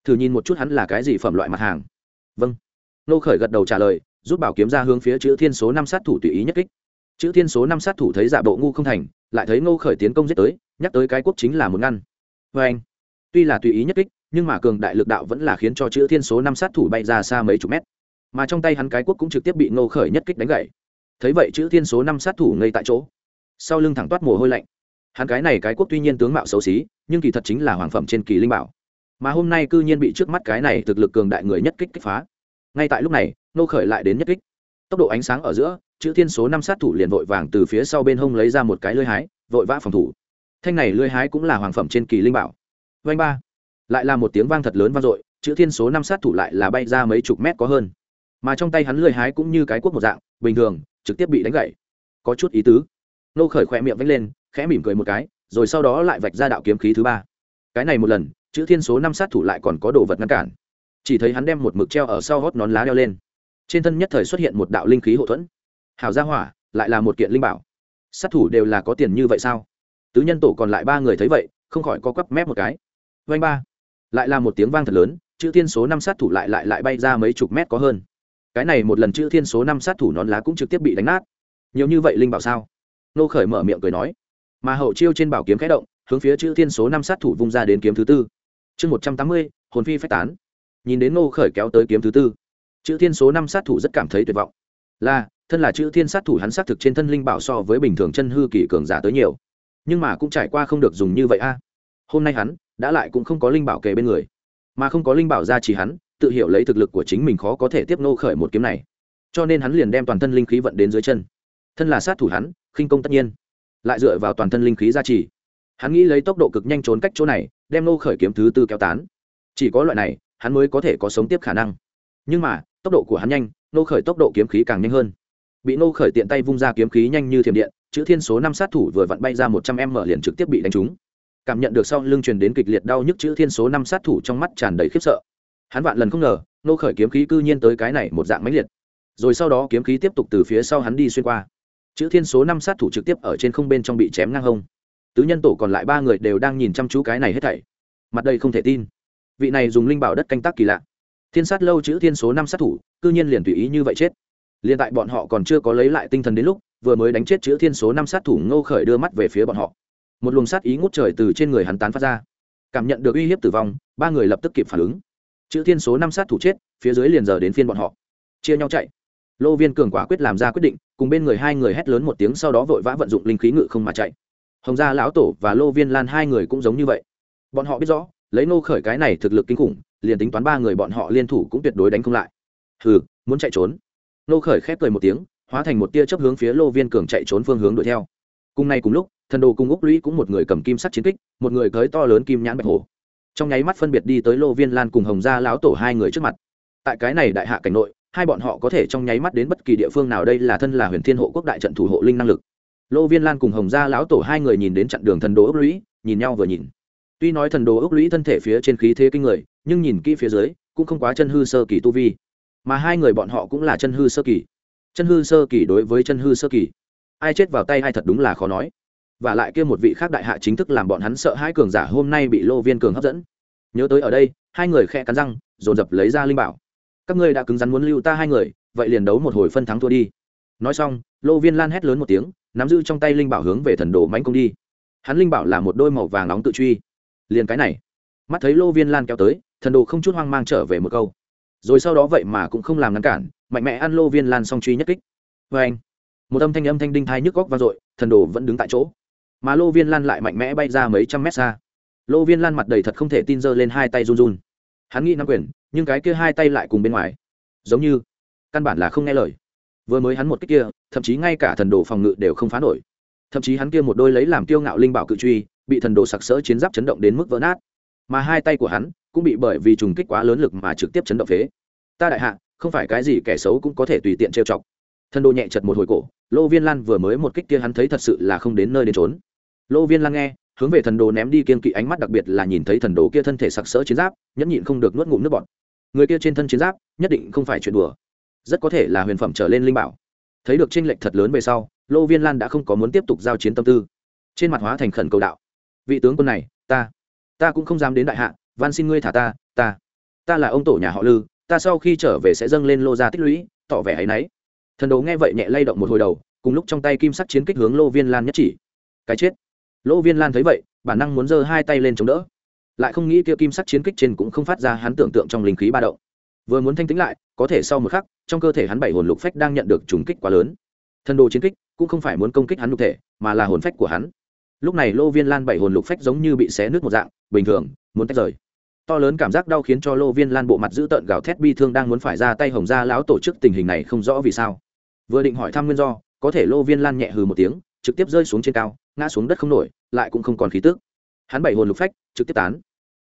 thử nhìn một chút hắn là cái gì phẩm loại mặt hàng. Vâng. Ngô khởi gật đầu trả lời, rút bảo kiếm ra hướng phía chữ thiên số năm sát thủ tùy ý nhất kích. Chữ thiên số năm sát thủ thấy giả bộ ngu không thành, lại thấy ngô khởi tiến công giết tới, nhắc tới cái quốc chính là một ngăn. Vê anh. Tuy là tùy ý nhất kích, nhưng mà cường đại lực đạo vẫn là khiến cho chữ thiên số năm sát thủ bay ra xa mấy chục mét. Mà trong tay hắn cái quốc cũng trực tiếp bị ngô khởi nhất kích đánh gãy. Thấy vậy chữ thiên số năm sát thủ ngay tại chỗ. Sau lưng thẳng toát mồ hôi lạnh. Hắn cái này cái quốc tuy nhiên tướng mạo xấu xí, nhưng kỳ thật chính là hoàng phẩm trên kỳ linh bảo mà hôm nay cư nhiên bị trước mắt cái này thực lực cường đại người nhất kích kích phá. Ngay tại lúc này nô khởi lại đến nhất kích. Tốc độ ánh sáng ở giữa, chữ thiên số năm sát thủ liền vội vàng từ phía sau bên hông lấy ra một cái lưới hái, vội vã phòng thủ. Thanh này lưới hái cũng là hoàng phẩm trên kỳ linh bảo. Vanh ba. Lại là một tiếng vang thật lớn vang dội, chữ thiên số năm sát thủ lại là bay ra mấy chục mét có hơn. Mà trong tay hắn lưới hái cũng như cái cuốc một dạng, bình thường, trực tiếp bị đánh gãy. Có chút ý tứ. Nô khởi khỏe miệng vách lên, khẽ mỉm cười một cái, rồi sau đó lại vạch ra đạo kiếm khí thứ ba. Cái này một lần chữ thiên số năm sát thủ lại còn có đồ vật ngăn cản. Chỉ thấy hắn đem một mực treo ở sau hót nón lá đeo lên. Trên thân nhất thời xuất hiện một đạo linh khí hậu thuẫn. Hào gia hỏa, lại là một kiện linh bảo. Sát thủ đều là có tiền như vậy sao? Tứ nhân tổ còn lại ba người thấy vậy, không khỏi có quắp mép một cái. Vanh ba. Lại là một tiếng vang thật lớn, chữ thiên số năm sát thủ lại lại lại bay ra mấy chục mét có hơn. Cái này một lần chữ thiên số năm sát thủ nón lá cũng trực tiếp bị đánh nát. Nhiều như vậy linh bảo sao? Nô khởi mở miệng cười nói. Mà hậu chiêu trên bảo kiếm khẽ động, hướng phía chữ thiên số năm sát thủ vung ra đến kiếm thứ tư chương một trăm tám mươi, hồn phi phách tán. Nhìn đến nô khởi kéo tới kiếm thứ tư, chữ thiên số năm sát thủ rất cảm thấy tuyệt vọng. Là, thân là chữ thiên sát thủ hắn sát thực trên thân linh bảo so với bình thường chân hư kỳ cường giả tới nhiều. Nhưng mà cũng trải qua không được dùng như vậy a. Hôm nay hắn đã lại cũng không có linh bảo kề bên người. Mà không có linh bảo ra chỉ hắn, tự hiểu lấy thực lực của chính mình khó có thể tiếp nô khởi một kiếm này. Cho nên hắn liền đem toàn thân linh khí vận đến dưới chân. Thân là sát thủ hắn, khinh công tất nhiên. Lại dựa vào toàn thân linh khí gia trì hắn nghĩ lấy tốc độ cực nhanh trốn cách chỗ này đem nô khởi kiếm thứ tư kéo tán. Chỉ có loại này, hắn mới có thể có sống tiếp khả năng. Nhưng mà, tốc độ của hắn nhanh, nô khởi tốc độ kiếm khí càng nhanh hơn. Bị nô khởi tiện tay vung ra kiếm khí nhanh như thiểm điện, chữ thiên số năm sát thủ vừa vặn bay ra một trăm em mở liền trực tiếp bị đánh trúng. Cảm nhận được sau lưng truyền đến kịch liệt đau nhức chữ thiên số năm sát thủ trong mắt tràn đầy khiếp sợ. Hắn vạn lần không ngờ, nô khởi kiếm khí cư nhiên tới cái này một dạng mãnh liệt. Rồi sau đó kiếm khí tiếp tục từ phía sau hắn đi xuyên qua. Chữ thiên số năm sát thủ trực tiếp ở trên không bên trong bị chém ngang hông tứ nhân tổ còn lại ba người đều đang nhìn chăm chú cái này hết thảy. Mặt đây không thể tin. Vị này dùng linh bảo đất canh tác kỳ lạ. Thiên sát lâu chữ thiên số năm sát thủ, cư nhiên liền tùy ý như vậy chết. Liền tại bọn họ còn chưa có lấy lại tinh thần đến lúc, vừa mới đánh chết chữ thiên số năm sát thủ ngô khởi đưa mắt về phía bọn họ. Một luồng sát ý ngút trời từ trên người hắn tán phát ra. Cảm nhận được uy hiếp tử vong, ba người lập tức kịp phản ứng. Chữ thiên số năm sát thủ chết, phía dưới liền giờ đến phiên bọn họ. Chia nhau chạy. Lô viên cường quả quyết làm ra quyết định, cùng bên người hai người hét lớn một tiếng sau đó vội vã vận dụng linh khí ngự không mà chạy hồng gia lão tổ và lô viên lan hai người cũng giống như vậy. Bọn họ biết rõ, lấy nô khởi cái này thực lực kinh khủng, liền tính toán ba người bọn họ liên thủ cũng tuyệt đối đánh không lại. Hừ, muốn chạy trốn. Nô khởi khép cười một tiếng, hóa thành một tia chớp hướng phía lô viên cường chạy trốn phương hướng đuổi theo. Cùng nay cùng lúc, thần đồ cùng úc lũy cũng một người cầm kim sắt chiến kích, một người cưới to lớn kim nhãn bạch hổ. Trong nháy mắt phân biệt đi tới lô viên lan cùng hồng gia lão tổ hai người trước mặt. Tại cái này đại hạ cảnh nội, hai bọn họ có thể trong nháy mắt đến bất kỳ địa phương nào, đây là thân là huyền thiên hộ quốc đại trận thủ hộ linh năng lực lô viên lan cùng hồng gia lão tổ hai người nhìn đến chặn đường thần đồ ốc lũy, nhìn nhau vừa nhìn. Tuy nói thần đồ ốc lũy thân thể phía trên khí thế kinh người, nhưng nhìn kỹ phía dưới, cũng không quá chân hư sơ kỳ tu vi. Mà hai người bọn họ cũng là chân hư sơ kỳ. Chân hư sơ kỳ đối với chân hư sơ kỳ. Ai chết vào tay ai thật đúng là khó nói. Và lại kia một vị khác đại hạ chính thức làm bọn hắn sợ hai cường giả hôm nay bị lô viên cường hấp dẫn. Nhớ tới ở đây, hai người khe cắn răng, dồn dập lấy ra linh bảo. Các ngươi đã cứng rắn muốn lưu ta hai người, vậy liền đấu một hồi phân thắng thua đi. Nói xong, lô viên lan hét lớn một tiếng nắm giữ trong tay linh bảo hướng về thần đồ mánh công đi. Hắn linh bảo là một đôi màu vàng nóng tự truy. Liền cái này, mắt thấy lô viên lan kéo tới, thần đồ không chút hoang mang trở về một câu. Rồi sau đó vậy mà cũng không làm ngăn cản, mạnh mẽ ăn lô viên lan song truy nhất kích. Vê anh, một âm thanh âm thanh đinh thai nhức góc vang dội, thần đồ vẫn đứng tại chỗ. Mà lô viên lan lại mạnh mẽ bay ra mấy trăm mét xa. Lô viên lan mặt đầy thật không thể tin giơ lên hai tay run run. Hắn nghĩ nắm quyền, nhưng cái kia hai tay lại cùng bên ngoài. Giống như, căn bản là không nghe lời vừa mới hắn một cách kia, thậm chí ngay cả thần đồ phòng ngự đều không phá nổi. Thậm chí hắn kia một đôi lấy làm kiêu ngạo linh bảo cự truy, bị thần đồ sặc sỡ chiến giáp chấn động đến mức vỡ nát. Mà hai tay của hắn cũng bị bởi vì trùng kích quá lớn lực mà trực tiếp chấn động phế. Ta đại hạ, không phải cái gì kẻ xấu cũng có thể tùy tiện trêu chọc. Thần đồ nhẹ chật một hồi cổ, lô viên lan vừa mới một kích kia hắn thấy thật sự là không đến nơi đến trốn lô viên lan nghe, hướng về thần đồ ném đi kiên kỵ ánh mắt đặc biệt là nhìn thấy thần đồ kia thân thể sặc sỡ chiến giáp, nhẫn nhịn không được nuốt ngụm nước bọt. Người kia trên thân chiến giáp, nhất định không phải chuyện đùa rất có thể là huyền phẩm trở lên linh bảo. Thấy được tranh lệch thật lớn về sau, lô viên lan đã không có muốn tiếp tục giao chiến tâm tư. Trên mặt hóa thành khẩn cầu đạo, vị tướng quân này, ta ta cũng không dám đến đại hạ, van xin ngươi thả ta ta ta là ông tổ nhà họ lư, ta sau khi trở về sẽ dâng lên lô gia tích lũy, tỏ vẻ hay náy thần đồ nghe vậy nhẹ lay động một hồi đầu, cùng lúc trong tay kim sắc chiến kích hướng lô viên lan nhất chỉ. Cái chết. Lô viên lan thấy vậy, bản năng muốn giơ hai tay lên chống đỡ. Lại không nghĩ kia kim sắc chiến kích trên cũng không phát ra hắn tưởng tượng trong linh khí ba động. Vừa muốn thanh tĩnh lại có thể sau một khắc, trong cơ thể hắn bảy hồn lục phách đang nhận được trùng kích quá lớn. Thần đồ chiến kích cũng không phải muốn công kích hắn lục thể, mà là hồn phách của hắn. Lúc này lô viên lan bảy hồn lục phách giống như bị xé nước một dạng, bình thường, muốn tách rời. To lớn cảm giác đau khiến cho lô viên lan bộ mặt dữ tợn gào thét bi thương đang muốn phải ra tay hồng ra lão tổ chức tình hình này không rõ vì sao. Vừa định hỏi thăm nguyên do, có thể lô viên lan nhẹ hừ một tiếng, trực tiếp rơi xuống trên cao, ngã xuống đất không nổi, lại cũng không còn khí tức. Hắn bảy hồn lục phách, trực tiếp tán.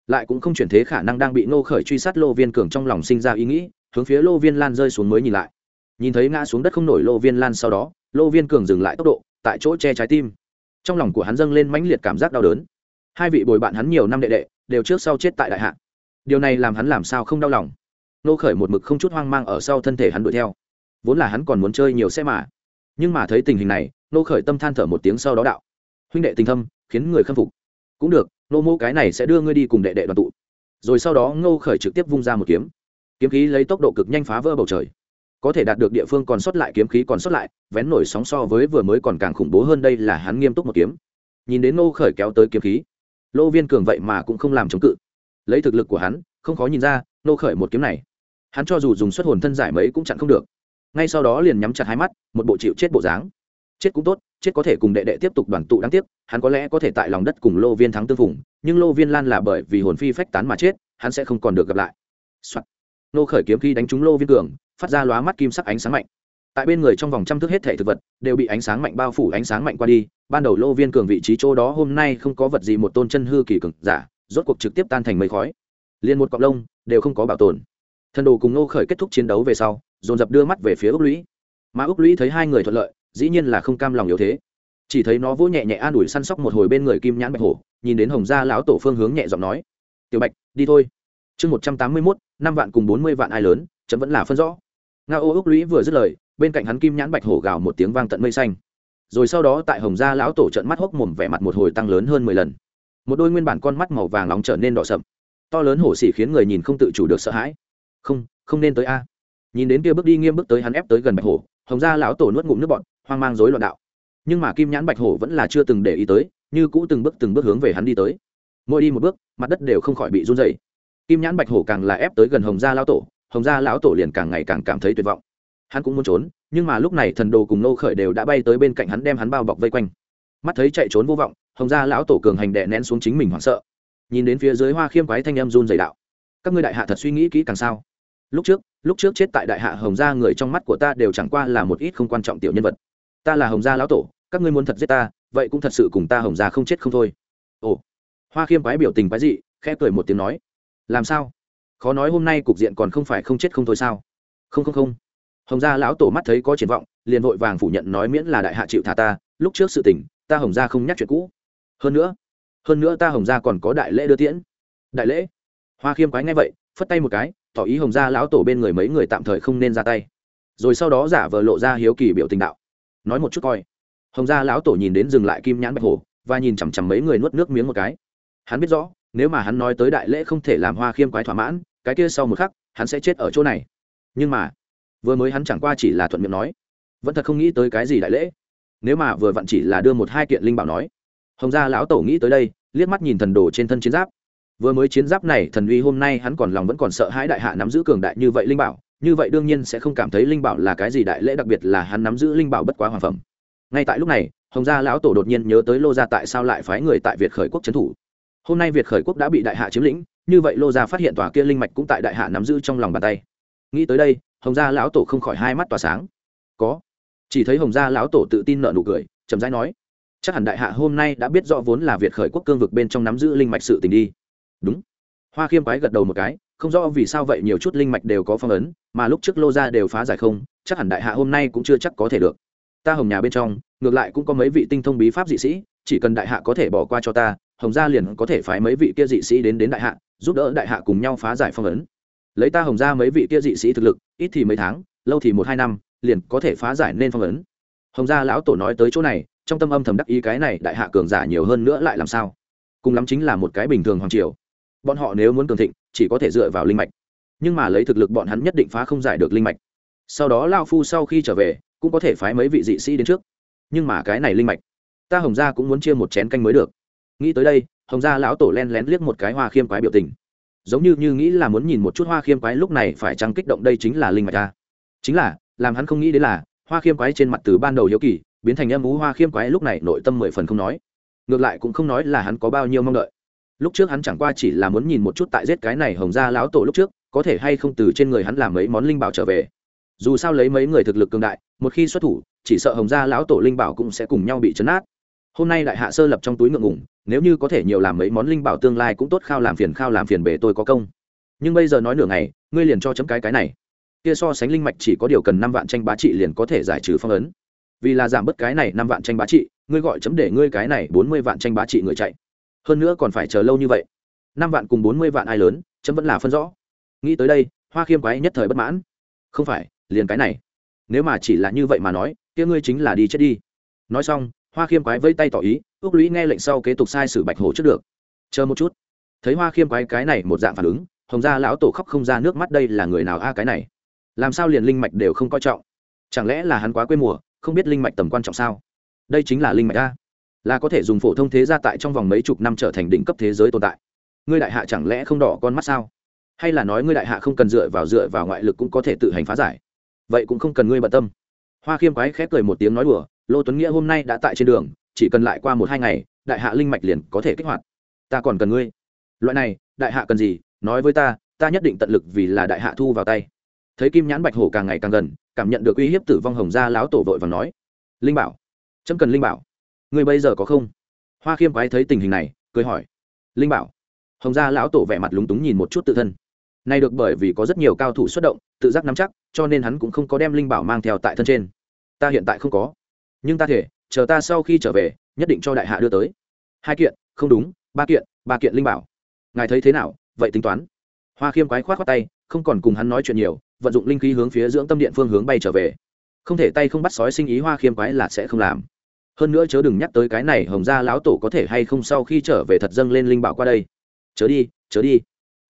Lại cũng không chuyển thế khả năng đang bị nô khởi truy sát lô viên cường trong lòng sinh ra ý nghĩ hướng phía lô viên lan rơi xuống mới nhìn lại. Nhìn thấy ngã xuống đất không nổi lô viên lan sau đó, lô viên cường dừng lại tốc độ, tại chỗ che trái tim. Trong lòng của hắn dâng lên mãnh liệt cảm giác đau đớn. Hai vị bồi bạn hắn nhiều năm đệ đệ, đều trước sau chết tại đại hạ. Điều này làm hắn làm sao không đau lòng? Nô khởi một mực không chút hoang mang ở sau thân thể hắn đuổi theo. Vốn là hắn còn muốn chơi nhiều xe mà. Nhưng mà thấy tình hình này, nô khởi tâm than thở một tiếng sau đó đạo. Huynh đệ tình thâm, khiến người khâm phục. Cũng được, nô mô cái này sẽ đưa ngươi đi cùng đệ đệ đoàn tụ. Rồi sau đó ngô khởi trực tiếp vung ra một kiếm kiếm khí lấy tốc độ cực nhanh phá vỡ bầu trời. Có thể đạt được địa phương còn sót lại, kiếm khí còn sót lại, vén nổi sóng so với vừa mới còn càng khủng bố hơn đây là hắn nghiêm túc một kiếm. Nhìn đến nô khởi kéo tới kiếm khí, lô viên cường vậy mà cũng không làm chống cự. Lấy thực lực của hắn, không khó nhìn ra nô khởi một kiếm này, hắn cho dù dùng xuất hồn thân giải mấy cũng chặn không được. Ngay sau đó liền nhắm chặt hai mắt, một bộ chịu chết bộ dáng. Chết cũng tốt, chết có thể cùng đệ đệ tiếp tục đoàn tụ đáng tiếc, hắn có lẽ có thể tại lòng đất cùng lô viên thắng tương phùng, nhưng lô viên lan là bởi vì hồn phi phách tán mà chết, hắn sẽ không còn được gặp lại、Soạn nô khởi kiếm khi đánh trúng lô viên cường, phát ra lóa mắt kim sắc ánh sáng mạnh. Tại bên người trong vòng trăm thước hết thể thực vật, đều bị ánh sáng mạnh bao phủ, ánh sáng mạnh qua đi. Ban đầu lô viên cường vị trí chỗ đó hôm nay không có vật gì một tôn chân hư kỳ cường giả, rốt cuộc trực tiếp tan thành mây khói. Liền một cọng lông, đều không có bảo tồn. Thần đồ cùng nô khởi kết thúc chiến đấu về sau, dồn dập đưa mắt về phía úc lũy. Mà úc lũy thấy hai người thuận lợi, dĩ nhiên là không cam lòng yếu thế. Chỉ thấy nó vỗ nhẹ nhẹ an ủi săn sóc một hồi bên người kim nhãn bạch hổ, nhìn đến hồng gia lão tổ phương hướng nhẹ giọng nói, tiểu bạch, đi thôi. Chương một trăm tám mươi mốt năm vạn cùng bốn mươi vạn ai lớn, chấm vẫn là phân rõ. Nga ô ước lũy vừa dứt lời, bên cạnh hắn kim nhãn bạch hổ gào một tiếng vang tận mây xanh. Rồi sau đó tại hồng gia lão tổ trận mắt hốc mồm vẻ mặt một hồi tăng lớn hơn mười lần. Một đôi nguyên bản con mắt màu vàng nóng trở nên đỏ sậm. To lớn hổ xỉ khiến người nhìn không tự chủ được sợ hãi. Không không nên tới a. Nhìn đến kia bước đi nghiêm bước tới hắn ép tới gần bạch hổ, hồng gia lão tổ nuốt ngụm nước bọt, hoang mang rối loạn đạo. Nhưng mà kim nhãn bạch hổ vẫn là chưa từng để ý tới, như cũ từng bước từng bước hướng về hắn đi tới. Mỗi đi một bước, mặt đất đều không khỏi bị run dày kim nhãn bạch hổ càng là ép tới gần hồng gia lão tổ, hồng gia lão tổ liền càng ngày càng cảm thấy tuyệt vọng. Hắn cũng muốn trốn, nhưng mà lúc này thần đồ cùng nô khởi đều đã bay tới bên cạnh hắn đem hắn bao bọc vây quanh. Mắt thấy chạy trốn vô vọng, hồng gia lão tổ cường hành đệ nén xuống chính mình hoảng sợ. Nhìn đến phía dưới hoa khiêm quái thanh em run dày đạo, các ngươi đại hạ thật suy nghĩ kỹ càng sao? Lúc trước lúc trước chết tại đại hạ hồng gia người trong mắt của ta đều chẳng qua là một ít không quan trọng tiểu nhân vật. Ta là hồng gia lão tổ, các ngươi muốn thật giết ta, vậy cũng thật sự cùng ta hồng gia không chết không thôi. Ồ, hoa khiêm quái biểu tình quái dị, khẽ cười một tiếng nói làm sao? Khó nói hôm nay cục diện còn không phải không chết không thôi sao? Không không không. Hồng gia lão tổ mắt thấy có triển vọng, liền vội vàng phủ nhận nói miễn là đại hạ chịu thả ta, lúc trước sự tình, ta hồng gia không nhắc chuyện cũ. Hơn nữa hơn nữa ta hồng gia còn có đại lễ đưa tiễn. Đại lễ? Hoa khiêm quái ngay vậy, phất tay một cái, tỏ ý hồng gia lão tổ bên người mấy người tạm thời không nên ra tay. Rồi sau đó giả vờ lộ ra hiếu kỳ biểu tình đạo. Nói một chút coi. Hồng gia lão tổ nhìn đến dừng lại kim nhãn bạch hổ, và nhìn chằm chằm mấy người nuốt nước miếng một cái. Hắn biết rõ nếu mà hắn nói tới đại lễ không thể làm hoa khiêm quái thỏa mãn, cái kia sau một khắc, hắn sẽ chết ở chỗ này. Nhưng mà, vừa mới hắn chẳng qua chỉ là thuận miệng nói, vẫn thật không nghĩ tới cái gì đại lễ. Nếu mà vừa vặn chỉ là đưa một hai kiện linh bảo nói, hồng gia lão tổ nghĩ tới đây, liếc mắt nhìn thần đồ trên thân chiến giáp. Vừa mới chiến giáp này, thần uy hôm nay hắn còn lòng vẫn còn sợ hãi đại hạ nắm giữ cường đại như vậy linh bảo, như vậy đương nhiên sẽ không cảm thấy linh bảo là cái gì đại lễ, đặc biệt là hắn nắm giữ linh bảo bất quá hoàng phẩm. Ngay tại lúc này, hồng gia lão tổ đột nhiên nhớ tới lô gia tại sao lại phái người tại việt khởi quốc trấn thủ hôm nay việt khởi quốc đã bị đại hạ chiếm lĩnh, như vậy lô gia phát hiện tòa kia linh mạch cũng tại đại hạ nắm giữ trong lòng bàn tay. Nghĩ tới đây, hồng gia lão tổ không khỏi hai mắt tỏa sáng. Có. Chỉ thấy hồng gia lão tổ tự tin nợ nụ cười, chậm rãi nói, chắc hẳn đại hạ hôm nay đã biết rõ vốn là việt khởi quốc cương vực bên trong nắm giữ linh mạch sự tình đi. Đúng. Hoa khiêm quái gật đầu một cái, không rõ vì sao vậy nhiều chút linh mạch đều có phong ấn, mà lúc trước lô ra đều phá giải không, chắc hẳn đại hạ hôm nay cũng chưa chắc có thể được. Ta hồng nhà bên trong, ngược lại cũng có mấy vị tinh thông bí pháp dị sĩ, chỉ cần đại hạ có thể bỏ qua cho ta hồng gia liền có thể phái mấy vị kia dị sĩ đến đến đại hạ, giúp đỡ đại hạ cùng nhau phá giải phong ấn. Lấy ta hồng gia mấy vị kia dị sĩ thực lực, ít thì mấy tháng, lâu thì một hai năm, liền có thể phá giải nên phong ấn. Hồng gia lão tổ nói tới chỗ này, trong tâm âm thầm đắc ý cái này đại hạ cường giả nhiều hơn nữa lại làm sao? Cùng lắm chính là một cái bình thường hoàng triều. Bọn họ nếu muốn cường thịnh, chỉ có thể dựa vào linh mạch. Nhưng mà lấy thực lực bọn hắn nhất định phá không giải được linh mạch. Sau đó lao phu sau khi trở về, cũng có thể phái mấy vị dị sĩ đến trước. Nhưng mà cái này linh mạch, ta hồng gia cũng muốn chia một chén canh mới được nghĩ tới đây, hồng gia lão tổ len lén liếc một cái hoa khiêm quái biểu tình. Giống như như nghĩ là muốn nhìn một chút hoa khiêm quái lúc này phải chăng kích động đây chính là linh mạch ta. Chính là, làm hắn không nghĩ đến là, hoa khiêm quái trên mặt từ ban đầu hiếu kỳ, biến thành âm ú hoa khiêm quái lúc này nội tâm mười phần không nói. Ngược lại cũng không nói là hắn có bao nhiêu mong đợi. Lúc trước hắn chẳng qua chỉ là muốn nhìn một chút tại giết cái này hồng gia lão tổ lúc trước, có thể hay không từ trên người hắn làm mấy món linh bảo trở về. Dù sao lấy mấy người thực lực cường đại, một khi xuất thủ, chỉ sợ hồng gia lão tổ linh bảo cũng sẽ cùng nhau bị chấn át hôm nay đại hạ sơ lập trong túi ngượng ngủng nếu như có thể nhiều làm mấy món linh bảo tương lai cũng tốt, khao làm phiền, khao làm phiền bể tôi có công. Nhưng bây giờ nói nửa ngày, ngươi liền cho chấm cái cái này. Kia so sánh linh mạch chỉ có điều cần năm vạn tranh bá trị liền có thể giải trừ phong ấn. Vì là giảm bớt cái này năm vạn tranh bá trị, ngươi gọi chấm để ngươi cái này bốn mươi vạn tranh bá trị người chạy. Hơn nữa còn phải chờ lâu như vậy. Năm vạn cùng bốn mươi vạn ai lớn, chấm vẫn là phân rõ. Nghĩ tới đây, hoa khiêm quái nhất thời bất mãn. Không phải, liền cái này. Nếu mà chỉ là như vậy mà nói, kia ngươi chính là đi chết đi. Nói xong hoa khiêm quái vây tay tỏ ý ước lũy nghe lệnh sau kế tục sai sử bạch hổ trước được. Chờ một chút. Thấy hoa khiêm quái cái này một dạng phản ứng, hồng gia lão tổ khóc không ra nước mắt đây là người nào a cái này? Làm sao liền linh mạch đều không coi trọng? Chẳng lẽ là hắn quá quê mùa, không biết linh mạch tầm quan trọng sao? Đây chính là linh mạch a. Là có thể dùng phổ thông thế gia tại trong vòng mấy chục năm trở thành đỉnh cấp thế giới tồn tại. Ngươi đại hạ chẳng lẽ không đỏ con mắt sao? Hay là nói ngươi đại hạ không cần dựa vào dựa vào ngoại lực cũng có thể tự hành phá giải? Vậy cũng không cần ngươi bận tâm. Hoa khiêm quái khép cười một tiếng nói đùa lô tuấn nghĩa hôm nay đã tại trên đường, chỉ cần lại qua một hai ngày, đại hạ linh mạch liền có thể kích hoạt. Ta còn cần ngươi. Loại này, đại hạ cần gì, nói với ta ta nhất định tận lực vì là đại hạ thu vào tay. Thấy kim nhãn bạch hổ càng ngày càng gần, cảm nhận được uy hiếp tử vong hồng gia láo tổ vội và nói. Linh bảo. Chấm cần linh bảo. Ngươi bây giờ có không? Hoa khiêm quái thấy tình hình này, cười hỏi. Linh bảo. Hồng gia lão tổ vẻ mặt lúng túng nhìn một chút tự thân. Nay được bởi vì có rất nhiều cao thủ xuất động, tự giác nắm chắc, cho nên hắn cũng không có đem linh bảo mang theo tại thân trên. Ta hiện tại không có nhưng ta thể, chờ ta sau khi trở về, nhất định cho đại hạ đưa tới. Hai kiện, không đúng, ba kiện ba kiện linh bảo. Ngài thấy thế nào? Vậy tính toán. Hoa khiêm quái k h o á t khoác tay, không còn cùng hắn nói chuyện nhiều, vận dụng linh khí hướng phía dưỡng tâm điện phương hướng bay trở về. Không thể tay không bắt sói sinh ý hoa khiêm quái là sẽ không làm. Hơn nữa chớ đừng nhắc tới cái này, hồng gia lão tổ có thể hay không sau khi trở về thật dâng lên linh bảo qua đây. Chớ đi chớ đi.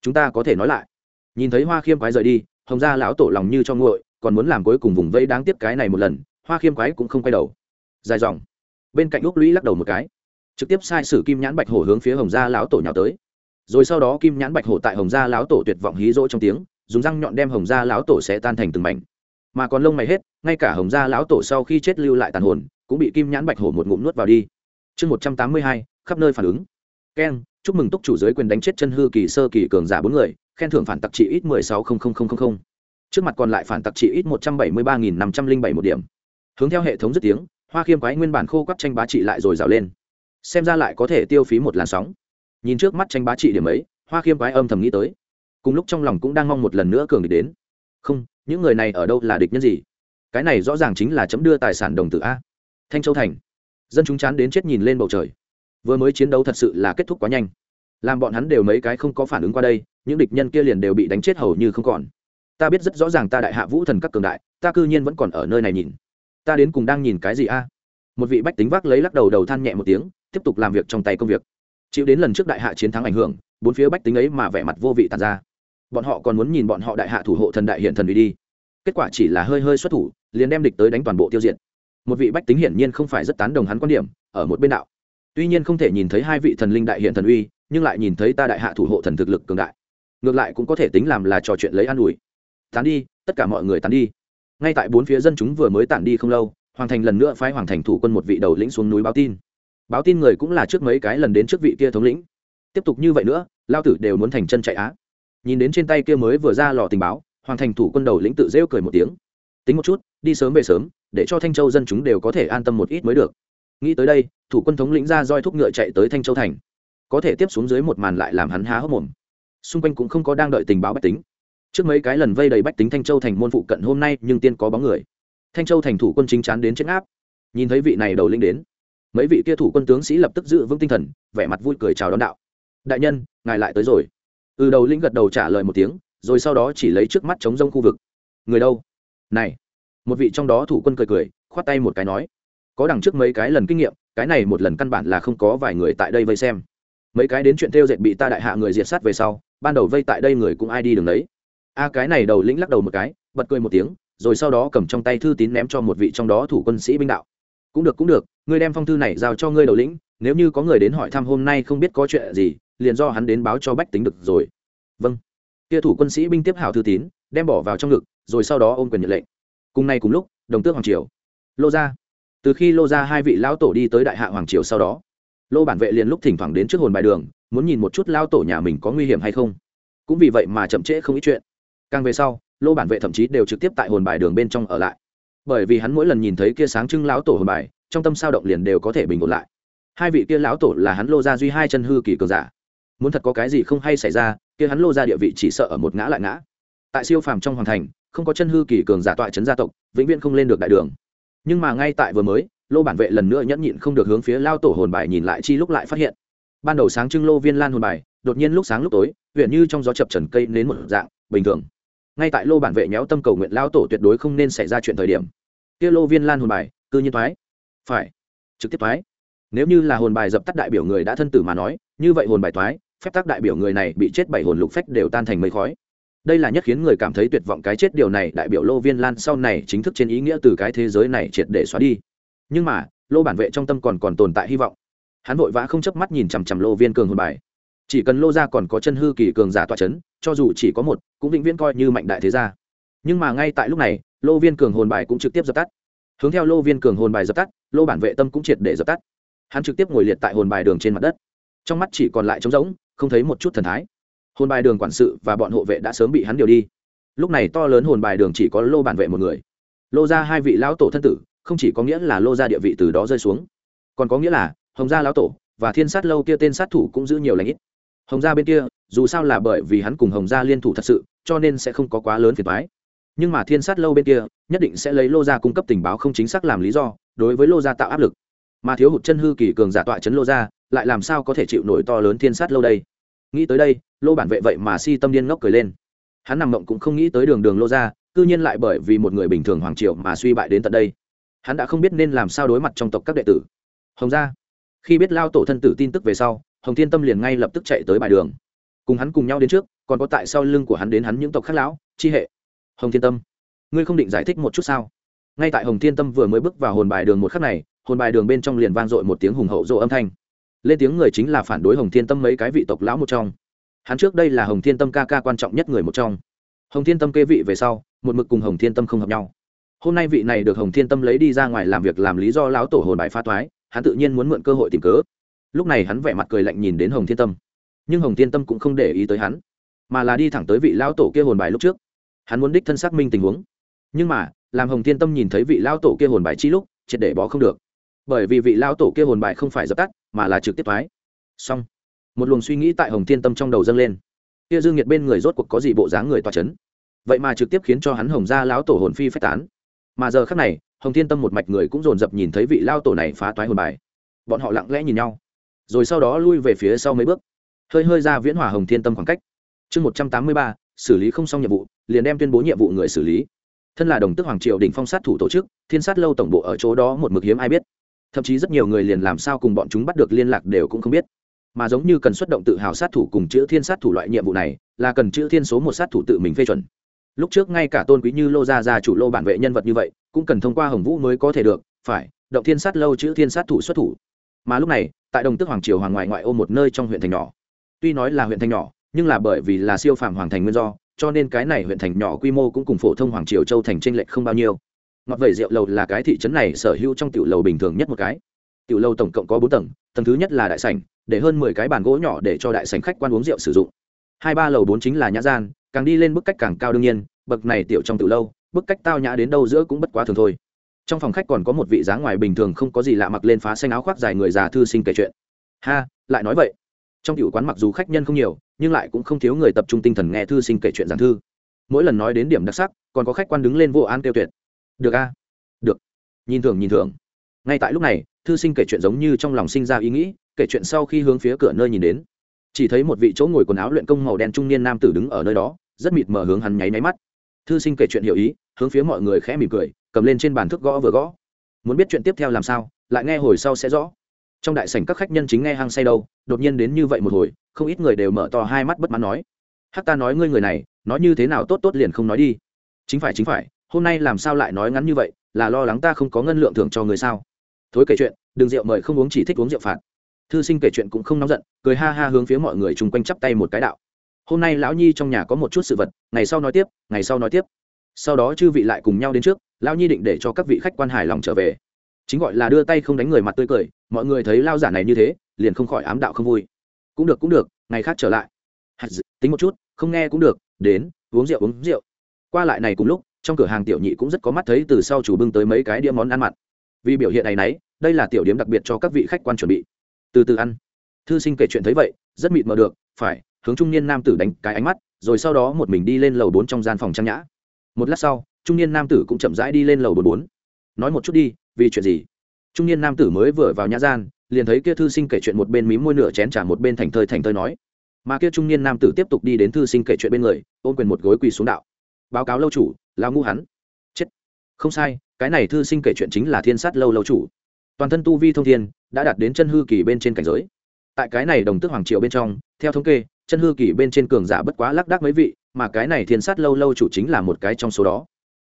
Chúng ta có thể nói lại. Nhìn thấy hoa khiêm quái rời đi, hồng gia lão tổ lòng như cho nguội, còn muốn làm cuối cùng vùng vẫy đáng tiếc cái này một lần, hoa khiêm quái cũng không quay đầu dài dòng. Bên cạnh úc lũy lắc đầu một cái. Trực tiếp sai sử kim nhãn bạch hổ hướng phía hồng gia lão tổ nhào tới. Rồi sau đó kim nhãn bạch hổ tại hồng gia lão tổ tuyệt vọng hí rỗ trong tiếng, dùng răng nhọn đem hồng gia lão tổ sẽ tan thành từng mảnh. Mà còn lông mày hết, ngay cả hồng gia lão tổ sau khi chết lưu lại tàn hồn, cũng bị kim nhãn bạch hổ một ngụm nuốt vào đi. Chương một trăm tám mươi hai, khắp nơi phản ứng. Keng chúc mừng túc chủ giới quyền đánh chết chân hư kỳ sơ kỳ cường giả bốn người, khen thưởng phản tặc trị ít mười sáu trước mặt còn lại phản tặc trị ít một trăm bảy mươi ba nghìn năm trăm linh bảy một điểm. Hướng theo hệ thống dứt tiếng hoa khiêm quái nguyên bản khô quắp tranh bá trị lại rồi rào lên. Xem ra lại có thể tiêu phí một làn sóng. Nhìn trước mắt tranh bá trị điểm ấy, hoa khiêm quái âm thầm nghĩ tới. Cùng lúc trong lòng cũng đang mong một lần nữa cường địch đến. Không, những người này ở đâu là địch nhân gì? Cái này rõ ràng chính là chấm đưa tài sản đồng tử a. Thanh châu thành. Dân chúng chán đến chết nhìn lên bầu trời. Vừa mới chiến đấu thật sự là kết thúc quá nhanh. Làm bọn hắn đều mấy cái không có phản ứng qua đây, những địch nhân kia liền đều bị đánh chết hầu như không còn. Ta biết rất rõ ràng ta đại hạ vũ thần các cường đại, ta cư nhiên vẫn còn ở nơi này nhìn ta đến cùng đang nhìn cái gì a? Một vị bách tính vác lấy lắc đầu đầu than nhẹ một tiếng, tiếp tục làm việc trong tay công việc. Chịu đến lần trước đại hạ chiến thắng ảnh hưởng, bốn phía bách tính ấy mà vẻ mặt vô vị tàn ra. Bọn họ còn muốn nhìn bọn họ đại hạ thủ hộ thần đại hiện thần uy đi. Kết quả chỉ là hơi hơi xuất thủ, liền đem địch tới đánh toàn bộ tiêu diệt. Một vị bách tính hiển nhiên không phải rất tán đồng hắn quan điểm, ở một bên đạo. Tuy nhiên không thể nhìn thấy hai vị thần linh đại hiện thần uy, nhưng lại nhìn thấy ta đại hạ thủ hộ thần thực lực cường đại. Ngược lại cũng có thể tính làm là trò chuyện lấy an ủi. Tán đi, tất cả mọi người tán đi ngay tại bốn phía dân chúng vừa mới tản đi không lâu, hoàng thành lần nữa phái hoàng thành thủ quân một vị đầu lĩnh xuống núi báo tin. Báo tin người cũng là trước mấy cái lần đến trước vị kia thống lĩnh. Tiếp tục như vậy nữa, lao tử đều muốn thành chân chạy á. Nhìn đến trên tay kia mới vừa ra lò tình báo, hoàng thành thủ quân đầu lĩnh tự rêu cười một tiếng. Tính một chút, đi sớm về sớm, để cho thanh châu dân chúng đều có thể an tâm một ít mới được. Nghĩ tới đây, thủ quân thống lĩnh ra roi thúc ngựa chạy tới thanh châu thành. Có thể tiếp xuống dưới một màn lại làm hắn há hốc mồm. Xung quanh cũng không có đang đợi tình báo bách tính trước mấy cái lần vây đầy bách tính thanh châu thành môn phụ cận hôm nay, nhưng tiên có bóng người. Thanh châu thành thủ quân chính chắn đến chấn áp nhìn thấy vị này đầu linh đến, mấy vị kia thủ quân tướng sĩ lập tức giữ vững tinh thần, vẻ mặt vui cười chào đón đạo. Đại nhân, ngài lại tới rồi. Ừ đầu linh gật đầu trả lời một tiếng, rồi sau đó chỉ lấy trước mắt chống rông khu vực. Người đâu? Này. Một vị trong đó thủ quân cười cười, khoát tay một cái nói. Có đằng trước mấy cái lần kinh nghiệm, cái này một lần căn bản là không có vài người tại đây vây xem. Mấy cái đến chuyện theo dệt bị ta đại hạ người diệt sát về sau, ban đầu vây tại đây người cũng ai đi đường đấy a cái này đầu lĩnh lắc đầu một cái, bật cười một tiếng, rồi sau đó cầm trong tay thư tín ném cho một vị trong đó thủ quân sĩ binh đạo. Cũng được cũng được, ngươi đem phong thư này giao cho ngươi đầu lĩnh, nếu như có người đến hỏi thăm hôm nay không biết có chuyện gì, liền do hắn đến báo cho bách tính được rồi. Vâng. Kia thủ quân sĩ binh tiếp hảo thư tín, đem bỏ vào trong ngực, rồi sau đó ôm quyền nhận lệnh. Cùng nay cùng lúc, đồng tước hoàng triều. Lô gia. Từ khi lô gia hai vị lão tổ đi tới đại hạ hoàng triều sau đó, lô bản vệ liền lúc thỉnh thoảng đến trước hồn bài đường, muốn nhìn một chút lao tổ nhà mình có nguy hiểm hay không. Cũng vì vậy mà chậm trễ không ít chuyện càng về sau, lô bản vệ thậm chí đều trực tiếp tại hồn bài đường bên trong ở lại. Bởi vì hắn mỗi lần nhìn thấy kia sáng trưng lão tổ hồn bài, trong tâm sao động liền đều có thể bình ổn lại. Hai vị kia lão tổ là hắn lô gia duy hai chân hư kỳ cường giả. Muốn thật có cái gì không hay xảy ra, kia hắn lô gia địa vị chỉ sợ ở một ngã lại ngã. Tại siêu phàm trong hoàng thành, không có chân hư kỳ cường giả tọa chấn gia tộc, vĩnh viễn không lên được đại đường. Nhưng mà ngay tại vừa mới, lô bản vệ lần nữa nhẫn nhịn không được hướng phía lao tổ hồn bài nhìn lại chi lúc lại phát hiện. Ban đầu sáng trưng lô viên lan hồn bài, đột nhiên lúc sáng lúc tối huyện như trong gió chập trần cây đến một dạng, bình thường ngay tại lô bản vệ nhéo tâm cầu nguyện lao tổ tuyệt đối không nên xảy ra chuyện thời điểm. Kia lô viên lan hồn bài, cư nhiên thoái. Phải, trực tiếp thoái. Nếu như là hồn bài dập tắt đại biểu người đã thân tử mà nói, như vậy hồn bài thoái, phép tắc đại biểu người này bị chết bảy hồn lục phách đều tan thành mây khói. Đây là nhất khiến người cảm thấy tuyệt vọng cái chết điều này, đại biểu lô viên lan sau này chính thức trên ý nghĩa từ cái thế giới này triệt để xóa đi. Nhưng mà, lô bản vệ trong tâm còn còn tồn tại hy vọng. Hắn vội vã không chớp mắt nhìn chằm chằm lô viên cường hồn bài chỉ cần lô ra còn có chân hư kỳ cường giả tọa c h ấ n cho dù chỉ có một, cũng vĩnh viễn coi như mạnh đại thế gia. Nhưng mà ngay tại lúc này, lô viên cường hồn bài cũng trực tiếp dập tắt. Hướng theo lô viên cường hồn bài dập tắt, lô bản vệ tâm cũng triệt để dập tắt. Hắn trực tiếp ngồi liệt tại hồn bài đường trên mặt đất. Trong mắt chỉ còn lại trống rỗng, không thấy một chút thần thái. Hồn bài đường quản sự và bọn hộ vệ đã sớm bị hắn điều đi. Lúc này to lớn hồn bài đường chỉ có lô bản vệ một người. Lô ra hai vị lão tổ thân tử, không chỉ có nghĩa là lô ra địa vị từ đó rơi xuống, còn có nghĩa là hồng gia lão tổ và thiên sát lâu kia tên sát thủ cũng giữ nhiều lãnh ít hồng gia bên kia, dù sao là bởi vì hắn cùng hồng gia liên thủ thật sự, cho nên sẽ không có quá lớn phiền thoái nhưng mà thiên sát lâu bên kia, nhất định sẽ lấy lô gia cung cấp tình báo không chính xác làm lý do, đối với lô gia tạo áp lực. Mà thiếu hụt chân hư kỳ cường giả tọa chấn lô gia, lại làm sao có thể chịu nổi to lớn thiên sát lâu đây? Nghĩ tới đây, lô bản vệ vậy mà si tâm điên ngốc cười lên. Hắn nằm mộng cũng không nghĩ tới đường đường lô gia, cư nhiên lại bởi vì một người bình thường hoàng triệu mà suy bại đến tận đây. Hắn đã không biết nên làm sao đối mặt trong tộc các đệ tử. Hồng gia, khi biết lao tổ thân tử tin tức về sau hồng thiên tâm liền ngay lập tức chạy tới bài đường. Cùng hắn cùng nhau đến trước, còn có tại sau lưng của hắn đến hắn những tộc khác lão, chi hệ. Hồng thiên tâm, ngươi không định giải thích một chút sao? Ngay tại hồng thiên tâm vừa mới bước vào hồn bài đường một khắc này, hồn bài đường bên trong liền vang dội một tiếng hùng hậu rộ âm thanh. Lên tiếng người chính là phản đối hồng thiên tâm mấy cái vị tộc lão một trong. Hắn trước đây là hồng thiên tâm ca ca quan trọng nhất người một trong. Hồng thiên tâm kê vị về sau, một mực cùng hồng thiên tâm không hợp nhau. Hôm nay vị này được hồng thiên tâm lấy đi ra ngoài làm việc làm lý do lão tổ hồn bài phá toái, hắn tự nhiên muốn mượn cơ hội tìm cớ lúc này hắn vẻ mặt cười lạnh nhìn đến hồng thiên tâm. Nhưng hồng thiên tâm cũng không để ý tới hắn, mà là đi thẳng tới vị lão tổ kia hồn bài lúc trước. Hắn muốn đích thân xác minh tình huống. Nhưng mà, làm hồng thiên tâm nhìn thấy vị lão tổ kia hồn bài chi lúc, triệt để bỏ không được. Bởi vì vị lão tổ kia hồn bài không phải dập tắt, mà là trực tiếp thoái. Xong, một luồng suy nghĩ tại hồng thiên tâm trong đầu dâng lên. Kia dương nhiệt bên người rốt cuộc có gì bộ dáng người toa c h ấ n vậy mà trực tiếp khiến cho hắn hồng ra lão tổ hồn phi phách tán. Mà giờ khác này, hồng thiên tâm một mạch người cũng dồn dập nhìn thấy vị lao tổ này phá toái hồn bài. Bọn họ lặng lẽ nhìn nhau rồi sau đó lui về phía sau mấy bước. Hơi hơi ra viễn hòa hồng thiên tâm khoảng cách. Chương một trăm tám mươi ba, xử lý không xong nhiệm vụ, liền đem tuyên bố nhiệm vụ người xử lý. Thân là đồng tức hoàng triều đỉnh phong sát thủ tổ chức, thiên sát lâu tổng bộ ở chỗ đó một mực hiếm ai biết. Thậm chí rất nhiều người liền làm sao cùng bọn chúng bắt được liên lạc đều cũng không biết. Mà giống như cần xuất động tự hào sát thủ cùng chữ thiên sát thủ loại nhiệm vụ này, là cần chữ thiên số một sát thủ tự mình phê chuẩn. Lúc trước ngay cả tôn quý như lô gia gia chủ lô bản vệ nhân vật như vậy, cũng cần thông qua hồng vũ mới có thể được, phải, động thiên sát lâu chữ thiên sát thủ xuất thủ mà lúc này, tại đồng tước hoàng triều hoàng ngoại ngoại ô một nơi trong huyện thành nhỏ. Tuy nói là huyện thành nhỏ, nhưng là bởi vì là siêu phàm hoàng thành nguyên do, cho nên cái này huyện thành nhỏ quy mô cũng cùng phổ thông hoàng triều châu thành tranh lệch không bao nhiêu. Ngọt vẩy rượu lầu là cái thị trấn này sở hữu trong tiểu lầu bình thường nhất một cái. Tiểu lầu tổng cộng có bốn tầng tầng thứ nhất là đại sảnh, để hơn mười cái bàn gỗ nhỏ để cho đại sảnh khách quan uống rượu sử dụng. Hai ba lầu bốn chính là nhã gian, càng đi lên bức cách càng cao đương nhiên, bậc này tiểu trong tiểu lâu, bức cách tao nhã đến đâu giữa cũng bất quá thường thôi trong phòng khách còn có một vị dáng ngoài bình thường không có gì lạ mặc lên phá xanh áo khoác dài người già thư sinh kể chuyện. Ha, lại nói vậy. Trong cựu quán mặc dù khách nhân không nhiều, nhưng lại cũng không thiếu người tập trung tinh thần nghe thư sinh kể chuyện giảng thư. Mỗi lần nói đến điểm đặc sắc, còn có khách quan đứng lên vô an tiêu tuyệt. Được a. Được. Nhìn thường nhìn thường ngay tại lúc này, thư sinh kể chuyện giống như trong lòng sinh ra ý nghĩ, kể chuyện sau khi hướng phía cửa nơi nhìn đến. Chỉ thấy một vị chỗ ngồi quần áo luyện công màu đen trung niên nam tử đứng ở nơi đó, rất mịt mờ hướng hắn nháy máy mắt. Thư sinh kể chuyện hiểu ý, hướng phía mọi người khẽ mỉm cười cầm lên trên bàn thức gõ vừa gõ. Muốn biết chuyện tiếp theo làm sao, lại nghe hồi sau sẽ rõ. Trong đại sảnh các khách nhân chính nghe hăng say đâu, đột nhiên đến như vậy một hồi, không ít người đều mở to hai mắt bất mãn nói. Hắc ta nói ngươi người này, nói như thế nào tốt tốt liền không nói đi. Chính phải chính phải, hôm nay làm sao lại nói ngắn như vậy, là lo lắng ta không có ngân lượng thưởng cho người sao? Thối kể chuyện, đừng rượu mời không uống chỉ thích uống rượu phạt. Thư sinh kể chuyện cũng không nóng giận, cười ha ha hướng phía mọi người chung quanh chắp tay một cái đạo. Hôm nay lão nhi trong nhà có một chút sự vật, ngày sau nói tiếp, ngày sau nói tiếp sau đó chư vị lại cùng nhau đến trước lao nhi định để cho các vị khách quan hài lòng trở về. Chính gọi là đưa tay không đánh người mặt tươi cười, mọi người thấy lao giả này như thế, liền không khỏi ám đạo không vui. Cũng được cũng được, ngày khác trở lại. Tính một chút, không nghe cũng được, đến, uống rượu uống rượu. Qua lại này cùng lúc, trong cửa hàng tiểu nhị cũng rất có mắt thấy từ sau chủ bưng tới mấy cái đĩa món ăn mặn vì biểu hiện này nấy, đây là tiểu điểm đặc biệt cho các vị khách quan chuẩn bị. Từ từ ăn. Thư sinh kể chuyện thấy vậy, rất mịt mờ được, phải, hướng trung niên nam tử đánh cái ánh mắt, rồi sau đó một mình đi lên lầu bốn trong gian phòng trang nhã một lát sau, trung niên nam tử cũng chậm rãi đi lên lầu bốn bốn. Nói một chút đi, vì chuyện gì? Trung niên nam tử mới vừa vào nhã gian, liền thấy kia thư sinh kể chuyện một bên mím môi nửa chén trả một bên thành thơi thành thơi nói. Mà kia trung niên nam tử tiếp tục đi đến thư sinh kể chuyện bên người, ôm quyền một gối quỳ xuống đạo. Báo cáo lâu chủ lao ngu hắn. Chết. Không sai, cái này thư sinh kể chuyện chính là thiên sát lâu lâu chủ. Toàn thân tu vi thông thiên, đã đạt đến chân hư kỳ bên trên cảnh giới. Tại cái này đồng tức hoàng triệu bên trong, theo thống kê chân hư kỳ bên trên cường giả bất quá lác đác mấy vị, mà cái này thiên sát lâu lâu chủ chính là một cái trong số đó.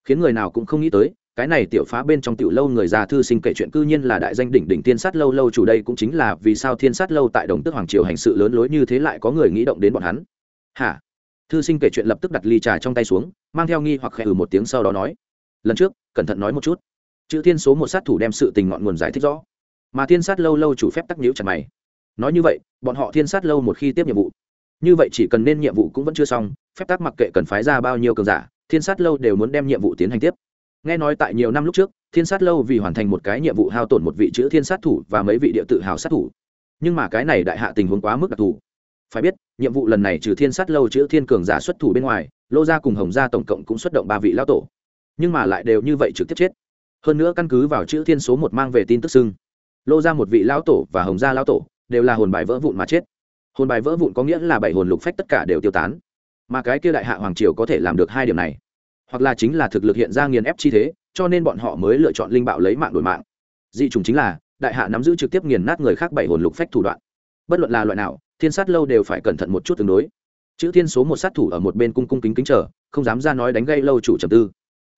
Khiến người nào cũng không nghĩ tới, cái này tiểu phá bên trong tiểu lâu người già thư sinh kể chuyện cư nhiên là đại danh đỉnh đỉnh thiên sát lâu lâu chủ đây cũng chính là vì sao thiên sát lâu tại đồng tước hoàng triều hành sự lớn lối như thế lại có người nghĩ động đến bọn hắn. Hả? Thư sinh kể chuyện lập tức đặt ly trà trong tay xuống, mang theo nghi hoặc khẽ ừ một tiếng sau đó nói, lần trước, cẩn thận nói một chút. Chữ thiên số một sát thủ đem sự tình ngọn nguồn giải thích rõ. Mà thiên sát lâu lâu chủ phép tắc nhiễu chặt mày. Nói như vậy, bọn họ thiên sát lâu một khi tiếp nhiệm vụ như vậy chỉ cần nên nhiệm vụ cũng vẫn chưa xong, phép tắc mặc kệ cần phái ra bao nhiêu cường giả, thiên sát lâu đều muốn đem nhiệm vụ tiến hành tiếp. Nghe nói tại nhiều năm lúc trước, thiên sát lâu vì hoàn thành một cái nhiệm vụ hao tổn một vị chữ thiên sát thủ và mấy vị địa tự hào sát thủ. Nhưng mà cái này đại hạ tình huống quá mức đặc thù. Phải biết, nhiệm vụ lần này trừ thiên sát lâu chữ thiên cường giả xuất thủ bên ngoài, lô gia cùng hồng gia tổng cộng cũng xuất động ba vị lao tổ. Nhưng mà lại đều như vậy trực tiếp chết. Hơn nữa căn cứ vào chữ thiên số một mang về tin tức xưng, lô ra một vị lao tổ và hồng gia lao tổ đều là hồn bài vỡ vụn mà chết hồn bài vỡ vụn có nghĩa là bảy hồn lục phách tất cả đều tiêu tán. Mà cái kia đại hạ hoàng triều có thể làm được hai điểm này. Hoặc là chính là thực lực hiện ra nghiền ép chi thế, cho nên bọn họ mới lựa chọn linh bạo lấy mạng đổi mạng. Dị trùng chính là, đại hạ nắm giữ trực tiếp nghiền nát người khác bảy hồn lục phách thủ đoạn. Bất luận là loại nào, thiên sát lâu đều phải cẩn thận một chút tương đối. Chữ thiên số một sát thủ ở một bên cung cung kính kính chờ, không dám ra nói đánh gây lâu chủ trầm tư.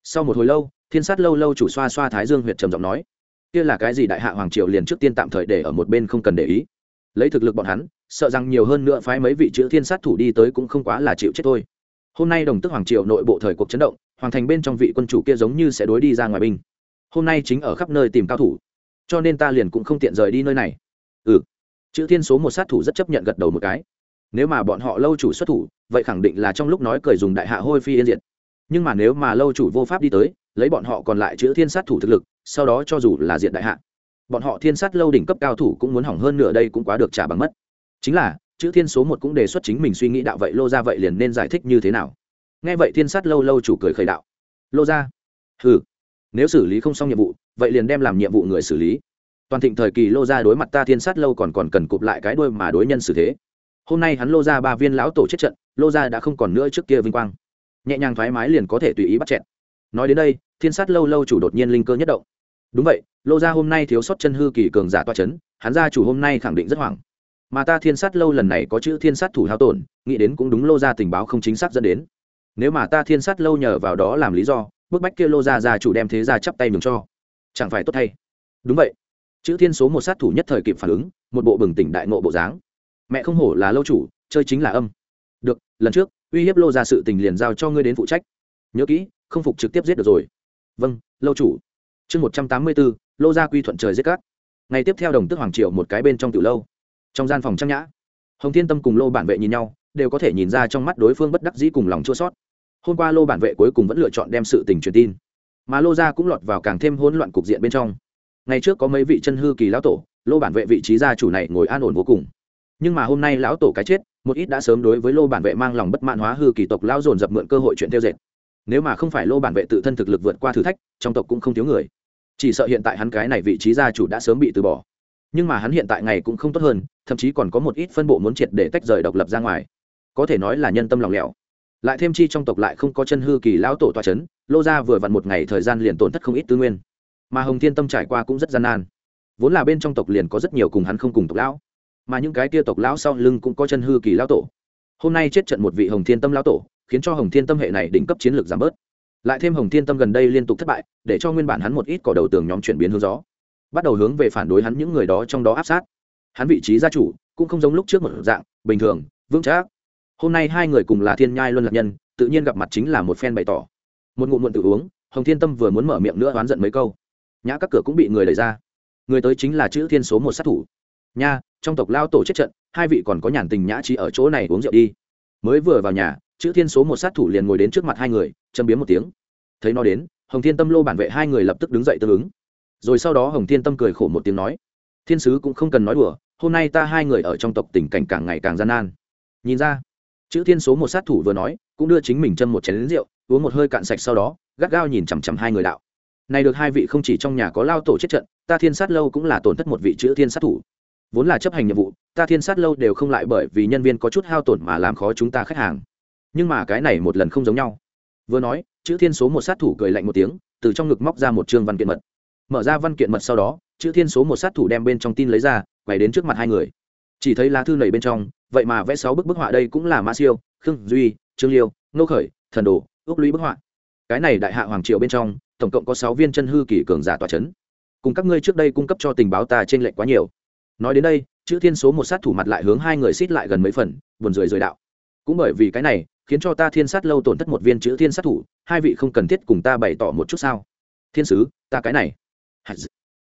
Sau một hồi lâu, thiên sát lâu lâu chủ xoa xoa thái dương huyệt trầm giọng nói, kia là cái gì đại hạ hoàng triều liền trước tiên tạm thời để ở một bên không cần để ý? Lấy thực lực bọn hắn sợ rằng nhiều hơn nữa phái mấy vị chữ thiên sát thủ đi tới cũng không quá là chịu chết thôi. Hôm nay đồng tức hoàng triều nội bộ thời cuộc chấn động, hoàng thành bên trong vị quân chủ kia giống như sẽ đối đi ra ngoài binh. Hôm nay chính ở khắp nơi tìm cao thủ, cho nên ta liền cũng không tiện rời đi nơi này. Ừ. Chữ thiên số một sát thủ rất chấp nhận gật đầu một cái. Nếu mà bọn họ lâu chủ xuất thủ, vậy khẳng định là trong lúc nói cười dùng đại hạ hôi phi yên diệt. Nhưng mà nếu mà lâu chủ vô pháp đi tới, lấy bọn họ còn lại chữ thiên sát thủ thực lực, sau đó cho dù là diện đại hạ, bọn họ thiên sát lâu đỉnh cấp cao thủ cũng muốn hỏng hơn nửa đây cũng quá được trả bằng mất chính là, chữ thiên số một cũng đề xuất chính mình suy nghĩ đạo vậy lô ra vậy liền nên giải thích như thế nào. Nghe vậy thiên sát lâu lâu chủ cười khởi đạo. Lô ra ừ nếu xử lý không xong nhiệm vụ, vậy liền đem làm nhiệm vụ người xử lý. Toàn thịnh thời kỳ lô ra đối mặt ta thiên sát lâu còn còn cần cụp lại cái đuôi mà đối nhân xử thế. Hôm nay hắn lô ra ba viên lão tổ chết trận, lô ra đã không còn nữa trước kia vinh quang. Nhẹ nhàng thoải mái liền có thể tùy ý bắt chẹn nói đến đây, thiên sát lâu lâu chủ đột nhiên linh cơ nhất động. Đúng vậy, lô gia hôm nay thiếu sót chân hư kỳ cường giả toa c h ấ n hắn gia chủ hôm nay khẳng định rất hoảng mà ta thiên sát lâu lần này có chữ thiên sát thủ hao tổn, nghĩ đến cũng đúng lô gia tình báo không chính xác dẫn đến. Nếu mà ta thiên sát lâu nhờ vào đó làm lý do, bức bách kia lô gia gia chủ đem thế ra chắp tay mừng cho. Chẳng phải tốt thay. Đúng vậy. Chữ thiên số một sát thủ nhất thời kịp phản ứng, một bộ bừng tỉnh đại ngộ bộ dáng. Mẹ không hổ là lâu chủ, chơi chính là âm. Được, lần trước, uy hiếp lô ra sự tình liền giao cho ngươi đến phụ trách. Nhớ kỹ, không phục trực tiếp giết được rồi. Vâng lâu chủ. Chương một trăm tám mươi bốn, lô gia quy thuận trời giết cát. Ngày tiếp theo đồng tước hoàng triều một cái bên trong tiểu lâu trong gian phòng trang nhã. Hồng thiên tâm cùng lô bản vệ nhìn nhau, đều có thể nhìn ra trong mắt đối phương bất đắc dĩ cùng lòng chua sót. Hôm qua lô bản vệ cuối cùng vẫn lựa chọn đem sự tình truyền tin, mà lô gia cũng lọt vào càng thêm hỗn loạn cục diện bên trong. Ngày trước có mấy vị chân hư kỳ lão tổ, lô bản vệ vị trí gia chủ này ngồi an ổn vô cùng. Nhưng mà hôm nay lão tổ cái chết, một ít đã sớm đối với lô bản vệ mang lòng bất mãn hóa hư kỳ tộc lão dồn dập mượn cơ hội chuyện tiêu dệt. Nếu mà không phải lô bản vệ tự thân thực lực vượt qua thử thách, trong tộc cũng không thiếu người. Chỉ sợ hiện tại hắn cái này vị trí gia chủ đã sớm bị từ bỏ. Nhưng mà hắn hiện tại ngày cũng không tốt hơn thậm chí còn có một ít phân bộ muốn triệt để tách rời độc lập ra ngoài. Có thể nói là nhân tâm lòng lẻo. Lại thêm chi trong tộc lại không có chân hư kỳ lão tổ toa c h ấ n lô ra vừa vặn một ngày thời gian liền tổn thất không ít tư nguyên. Mà hồng thiên tâm trải qua cũng rất gian nan. Vốn là bên trong tộc liền có rất nhiều cùng hắn không cùng tộc lão, mà những cái kia tộc lão sau lưng cũng có chân hư kỳ lão tổ. Hôm nay chết trận một vị hồng thiên tâm lão tổ, khiến cho hồng thiên tâm hệ này đỉnh cấp chiến lược giảm bớt. Lại thêm hồng thiên tâm gần đây liên tục thất bại, để cho nguyên bản hắn một ít cỏ đầu tường nhóm chuyển biến hướng gió. Bắt đầu hướng về phản đối hắn những người đó trong đó áp sát hắn vị trí gia chủ cũng không giống lúc trước một dạng, bình thường, vững chắc. Hôm nay hai người cùng là thiên nhai luân lạc nhân, tự nhiên gặp mặt chính là một phen bày tỏ. Một ngụm muộn tự uống, hồng thiên tâm vừa muốn mở miệng nữa oán giận mấy câu. Nhã các cửa cũng bị người đẩy ra. Người tới chính là chữ thiên số một sát thủ. Nha, trong tộc lao tổ chết trận, hai vị còn có nhàn tình nhã trí ở chỗ này uống rượu đi. Mới vừa vào nhà, chữ thiên số một sát thủ liền ngồi đến trước mặt hai người, châm biếm một tiếng. Thấy nó đến, hồng thiên tâm lô bản vệ hai người lập tức đứng dậy tương ứng. Rồi sau đó hồng thiên tâm cười khổ một tiếng nói, thiên sứ cũng không cần nói đùa hôm nay ta hai người ở trong tộc tình cảnh càng ngày càng gian nan. Nhìn ra, chữ thiên số một sát thủ vừa nói, cũng đưa chính mình châm một chén rượu, uống một hơi cạn sạch sau đó, gắt gao nhìn chằm chằm hai người đạo. Này được hai vị không chỉ trong nhà có lao tổ chết trận, ta thiên sát lâu cũng là tổn thất một vị chữ thiên sát thủ. Vốn là chấp hành nhiệm vụ, ta thiên sát lâu đều không lại bởi vì nhân viên có chút hao tổn mà làm khó chúng ta khách hàng. Nhưng mà cái này một lần không giống nhau. Vừa nói, chữ thiên số một sát thủ cười lạnh một tiếng, từ trong ngực móc ra một chương văn kiện mật. Mở ra văn kiện mật sau đó, chữ thiên số một sát thủ đem bên trong tin lấy ra quay đến trước mặt hai người. Chỉ thấy lá thư này bên trong, vậy mà vẽ sáu bức bức họa đây cũng là mã siêu, khương duy, trương liêu nô khởi, thần đồ, ước lũy bức họa. Cái này đại hạ hoàng triều bên trong, tổng cộng có sáu viên chân hư kỷ cường giả tòa c h ấ n cùng các ngươi trước đây cung cấp cho tình báo ta trên lệch quá nhiều. Nói đến đây, chữ thiên số một sát thủ mặt lại hướng hai người xít lại gần mấy phần, buồn rười rời đạo. Cũng bởi vì cái này, khiến cho ta thiên sát lâu tổn thất một viên chữ thiên sát thủ, hai vị không cần thiết cùng ta bày tỏ một chút sao? Thiên sứ, ta cái này.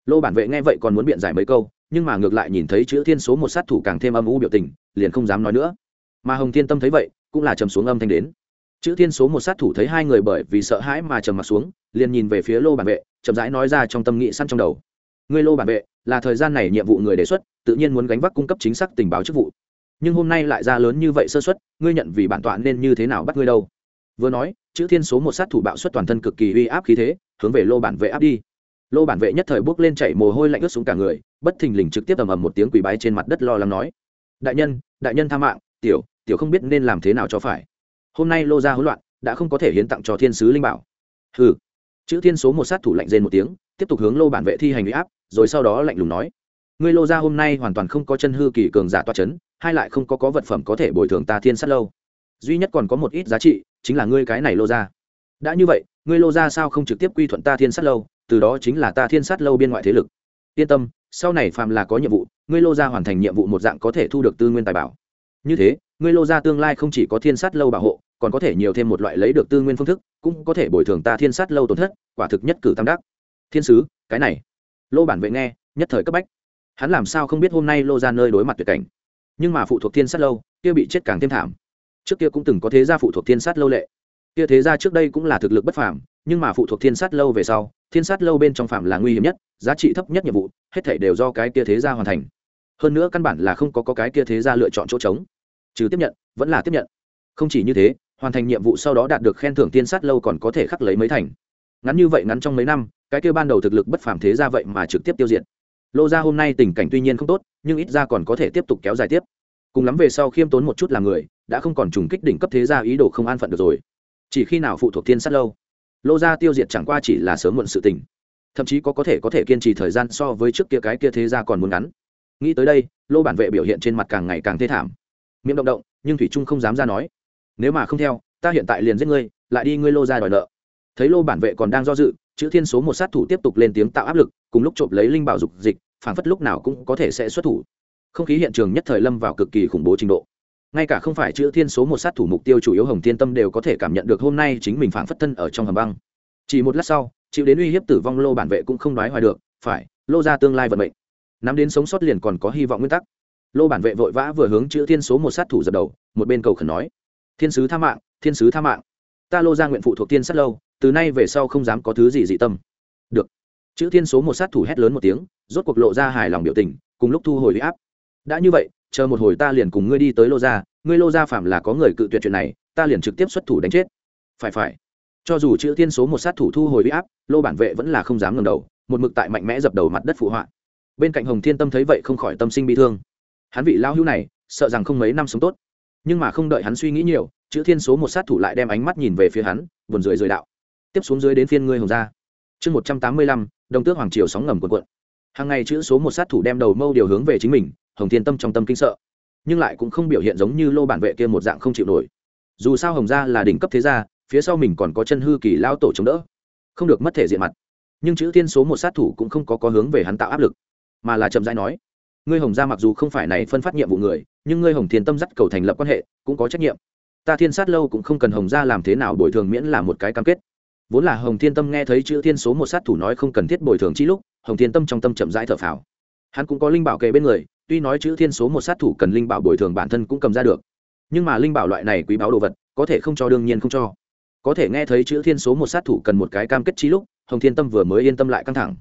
Lô bản vệ nghe vậy còn muốn biện giải mấy câu nhưng mà ngược lại nhìn thấy chữ thiên số một sát thủ càng thêm âm u biểu tình, liền không dám nói nữa. Mà hồng thiên tâm thấy vậy, cũng là trầm xuống âm thanh đến. Chữ thiên số một sát thủ thấy hai người bởi vì sợ hãi mà trầm mặt xuống, liền nhìn về phía lô bản vệ, chậm rãi nói ra trong tâm nghị săn trong đầu. Ngươi lô bản vệ, là thời gian này nhiệm vụ người đề xuất, tự nhiên muốn gánh vác cung cấp chính xác tình báo chức vụ. Nhưng hôm nay lại ra lớn như vậy sơ xuất ngươi nhận vì bản tọa nên như thế nào bắt ngươi đâu? Vừa nói, chữ thiên số một sát thủ bạo xuất toàn thân cực kỳ uy áp khí thế, hướng về lô bản vệ áp đi. Lô bản vệ nhất thời bước lên chạy mồ hôi lạnh ướt xuống cả người bất thình lình trực tiếp ầm ầm một tiếng quỳ bái trên mặt đất lo lắng nói. Đại nhân đại nhân tha mạng, tiểu tiểu không biết nên làm thế nào cho phải. Hôm nay lô ra hỗn loạn, đã không có thể hiến tặng cho thiên sứ linh bảo. Hừ. Chữ thiên số một sát thủ lạnh rên một tiếng, tiếp tục hướng lô bản vệ thi hành uy áp, rồi sau đó lạnh lùng nói. Ngươi lô ra hôm nay hoàn toàn không có chân hư kỳ cường giả toa c h ấ n hai lại không có có vật phẩm có thể bồi thường ta thiên sát lâu. Duy nhất còn có một ít giá trị, chính là ngươi cái này lô ra. Đã như vậy, ngươi lô ra sao không trực tiếp quy thuận ta thiên sát lâu, từ đó chính là ta thiên sát lâu biên ngoại thế lực. Yên tâm sau này phạm là có nhiệm vụ, ngươi lô ra hoàn thành nhiệm vụ một dạng có thể thu được tư nguyên tài bảo. Như thế, ngươi lô ra tương lai không chỉ có thiên sát lâu bảo hộ, còn có thể nhiều thêm một loại lấy được tư nguyên phương thức, cũng có thể bồi thường ta thiên sát lâu tổn thất, quả thực nhất cử tam đắc. Thiên sứ, cái này. Lô bản vệ nghe, nhất thời cấp bách. Hắn làm sao không biết hôm nay lô ra nơi đối mặt tuyệt cảnh. Nhưng mà phụ thuộc thiên sát lâu, kia bị chết càng thêm thảm. Trước kia cũng từng có thế gia phụ thuộc thiên sát lâu lệ. Kia thế gia trước đây cũng là thực lực bất phàm nhưng mà phụ thuộc thiên sát lâu về sau thiên sát lâu bên trong phạm là nguy hiểm nhất giá trị thấp nhất nhiệm vụ hết thể đều do cái kia thế gia hoàn thành. Hơn nữa căn bản là không có, có cái kia thế gia lựa chọn chỗ trống. Trừ tiếp nhận vẫn là tiếp nhận. Không chỉ như thế hoàn thành nhiệm vụ sau đó đạt được khen thưởng thiên sát lâu còn có thể khắc lấy mấy thành. Ngắn như vậy ngắn trong mấy năm cái kia ban đầu thực lực bất phàm thế gia vậy mà trực tiếp tiêu diệt. Lô gia hôm nay tình cảnh tuy nhiên không tốt nhưng ít ra còn có thể tiếp tục kéo dài tiếp. Cùng lắm về sau khiêm tốn một chút là người đã không còn trùng kích đỉnh cấp thế gia ý đồ không an phận được rồi. Chỉ khi nào phụ thuộc thiên sát lâu lô gia tiêu diệt chẳng qua chỉ là sớm muộn sự tình. Thậm chí có có thể có thể kiên trì thời gian so với trước kia cái kia thế ra còn muốn ngắn. Nghĩ tới đây, lô bản vệ biểu hiện trên mặt càng ngày càng thê thảm. Miệng động động, nhưng thủy trung không dám ra nói. Nếu mà không theo, ta hiện tại liền giết ngươi, lại đi ngươi lô ra đòi nợ. Thấy lô bản vệ còn đang do dự, chữ thiên số một sát thủ tiếp tục lên tiếng tạo áp lực, cùng lúc trộm lấy linh bảo dục dịch phản phất lúc nào cũng có thể sẽ xuất thủ. Không khí hiện trường nhất thời lâm vào cực kỳ khủng bố trình độ ngay cả không phải chữ thiên số một sát thủ mục tiêu chủ yếu hồng thiên tâm đều có thể cảm nhận được hôm nay chính mình phản phất thân ở trong hầm băng. Chỉ một lát sau, chịu đến uy hiếp tử vong lô bản vệ cũng không nói hoài được, phải, lô ra tương lai vận mệnh. Nắm đến sống sót liền còn có hy vọng nguyên tắc. Lô bản vệ vội vã vừa hướng chữ thiên số một sát thủ dập đầu, một bên cầu khẩn nói, thiên sứ tha mạng, thiên sứ tha mạng. Ta lô ra nguyện phụ thuộc tiên sát lâu, từ nay về sau không dám có thứ gì dị tâm. Được. Chữ thiên số một sát thủ hét lớn một tiếng, rốt cuộc lộ ra hài lòng biểu tình, cùng lúc thu hồi huy áp. Đã như vậy chờ một hồi ta liền cùng ngươi đi tới lô gia, ngươi lô gia phạm là có người cự tuyệt chuyện này, ta liền trực tiếp xuất thủ đánh chết. Phải phải. Cho dù chữ thiên số một sát thủ thu hồi huy áp, lô bản vệ vẫn là không dám ngầm đầu, một mực tại mạnh mẽ dập đầu mặt đất phụ họa. Bên cạnh hồng thiên tâm thấy vậy không khỏi tâm sinh bi thương. Hắn vị lao hữu này, sợ rằng không mấy năm sống tốt. Nhưng mà không đợi hắn suy nghĩ nhiều, chữ thiên số một sát thủ lại đem ánh mắt nhìn về phía hắn, buồn rười rời đạo. Tiếp xuống dưới đến phiên ngươi hồng gia. Chương một trăm tám mươi lăm, đồng tước hoàng triều sóng ngầm quần quận hàng ngày chữ số một sát thủ đem đầu mâu điều hướng về chính mình hồng thiên tâm trong tâm kinh sợ, nhưng lại cũng không biểu hiện giống như lô bản vệ kia một dạng không chịu nổi. Dù sao hồng gia là đỉnh cấp thế gia, phía sau mình còn có chân hư kỳ lao tổ chống đỡ, không được mất thể diện mặt. Nhưng chữ thiên số một sát thủ cũng không có có hướng về hắn tạo áp lực, mà là chậm rãi nói, ngươi hồng gia mặc dù không phải này phân phát nhiệm vụ người, nhưng ngươi hồng thiên tâm dắt cầu thành lập quan hệ, cũng có trách nhiệm. Ta thiên sát lâu cũng không cần hồng gia làm thế nào bồi thường miễn là một cái cam kết. Vốn là hồng thiên tâm nghe thấy chữ thiên số một sát thủ nói không cần thiết bồi thường chi lúc, hồng thiên tâm trong tâm chậm rãi thở phào. Hắn cũng có linh bảo kề bên người tuy nói chữ thiên số một sát thủ cần linh bảo bồi thường bản thân cũng cầm ra được, nhưng mà linh bảo loại này quý báo đồ vật, có thể không cho, đương nhiên không cho. Có thể nghe thấy chữ thiên số một sát thủ cần một cái cam kết chi lúc, hồng thiên tâm vừa mới yên tâm lại căng thẳng.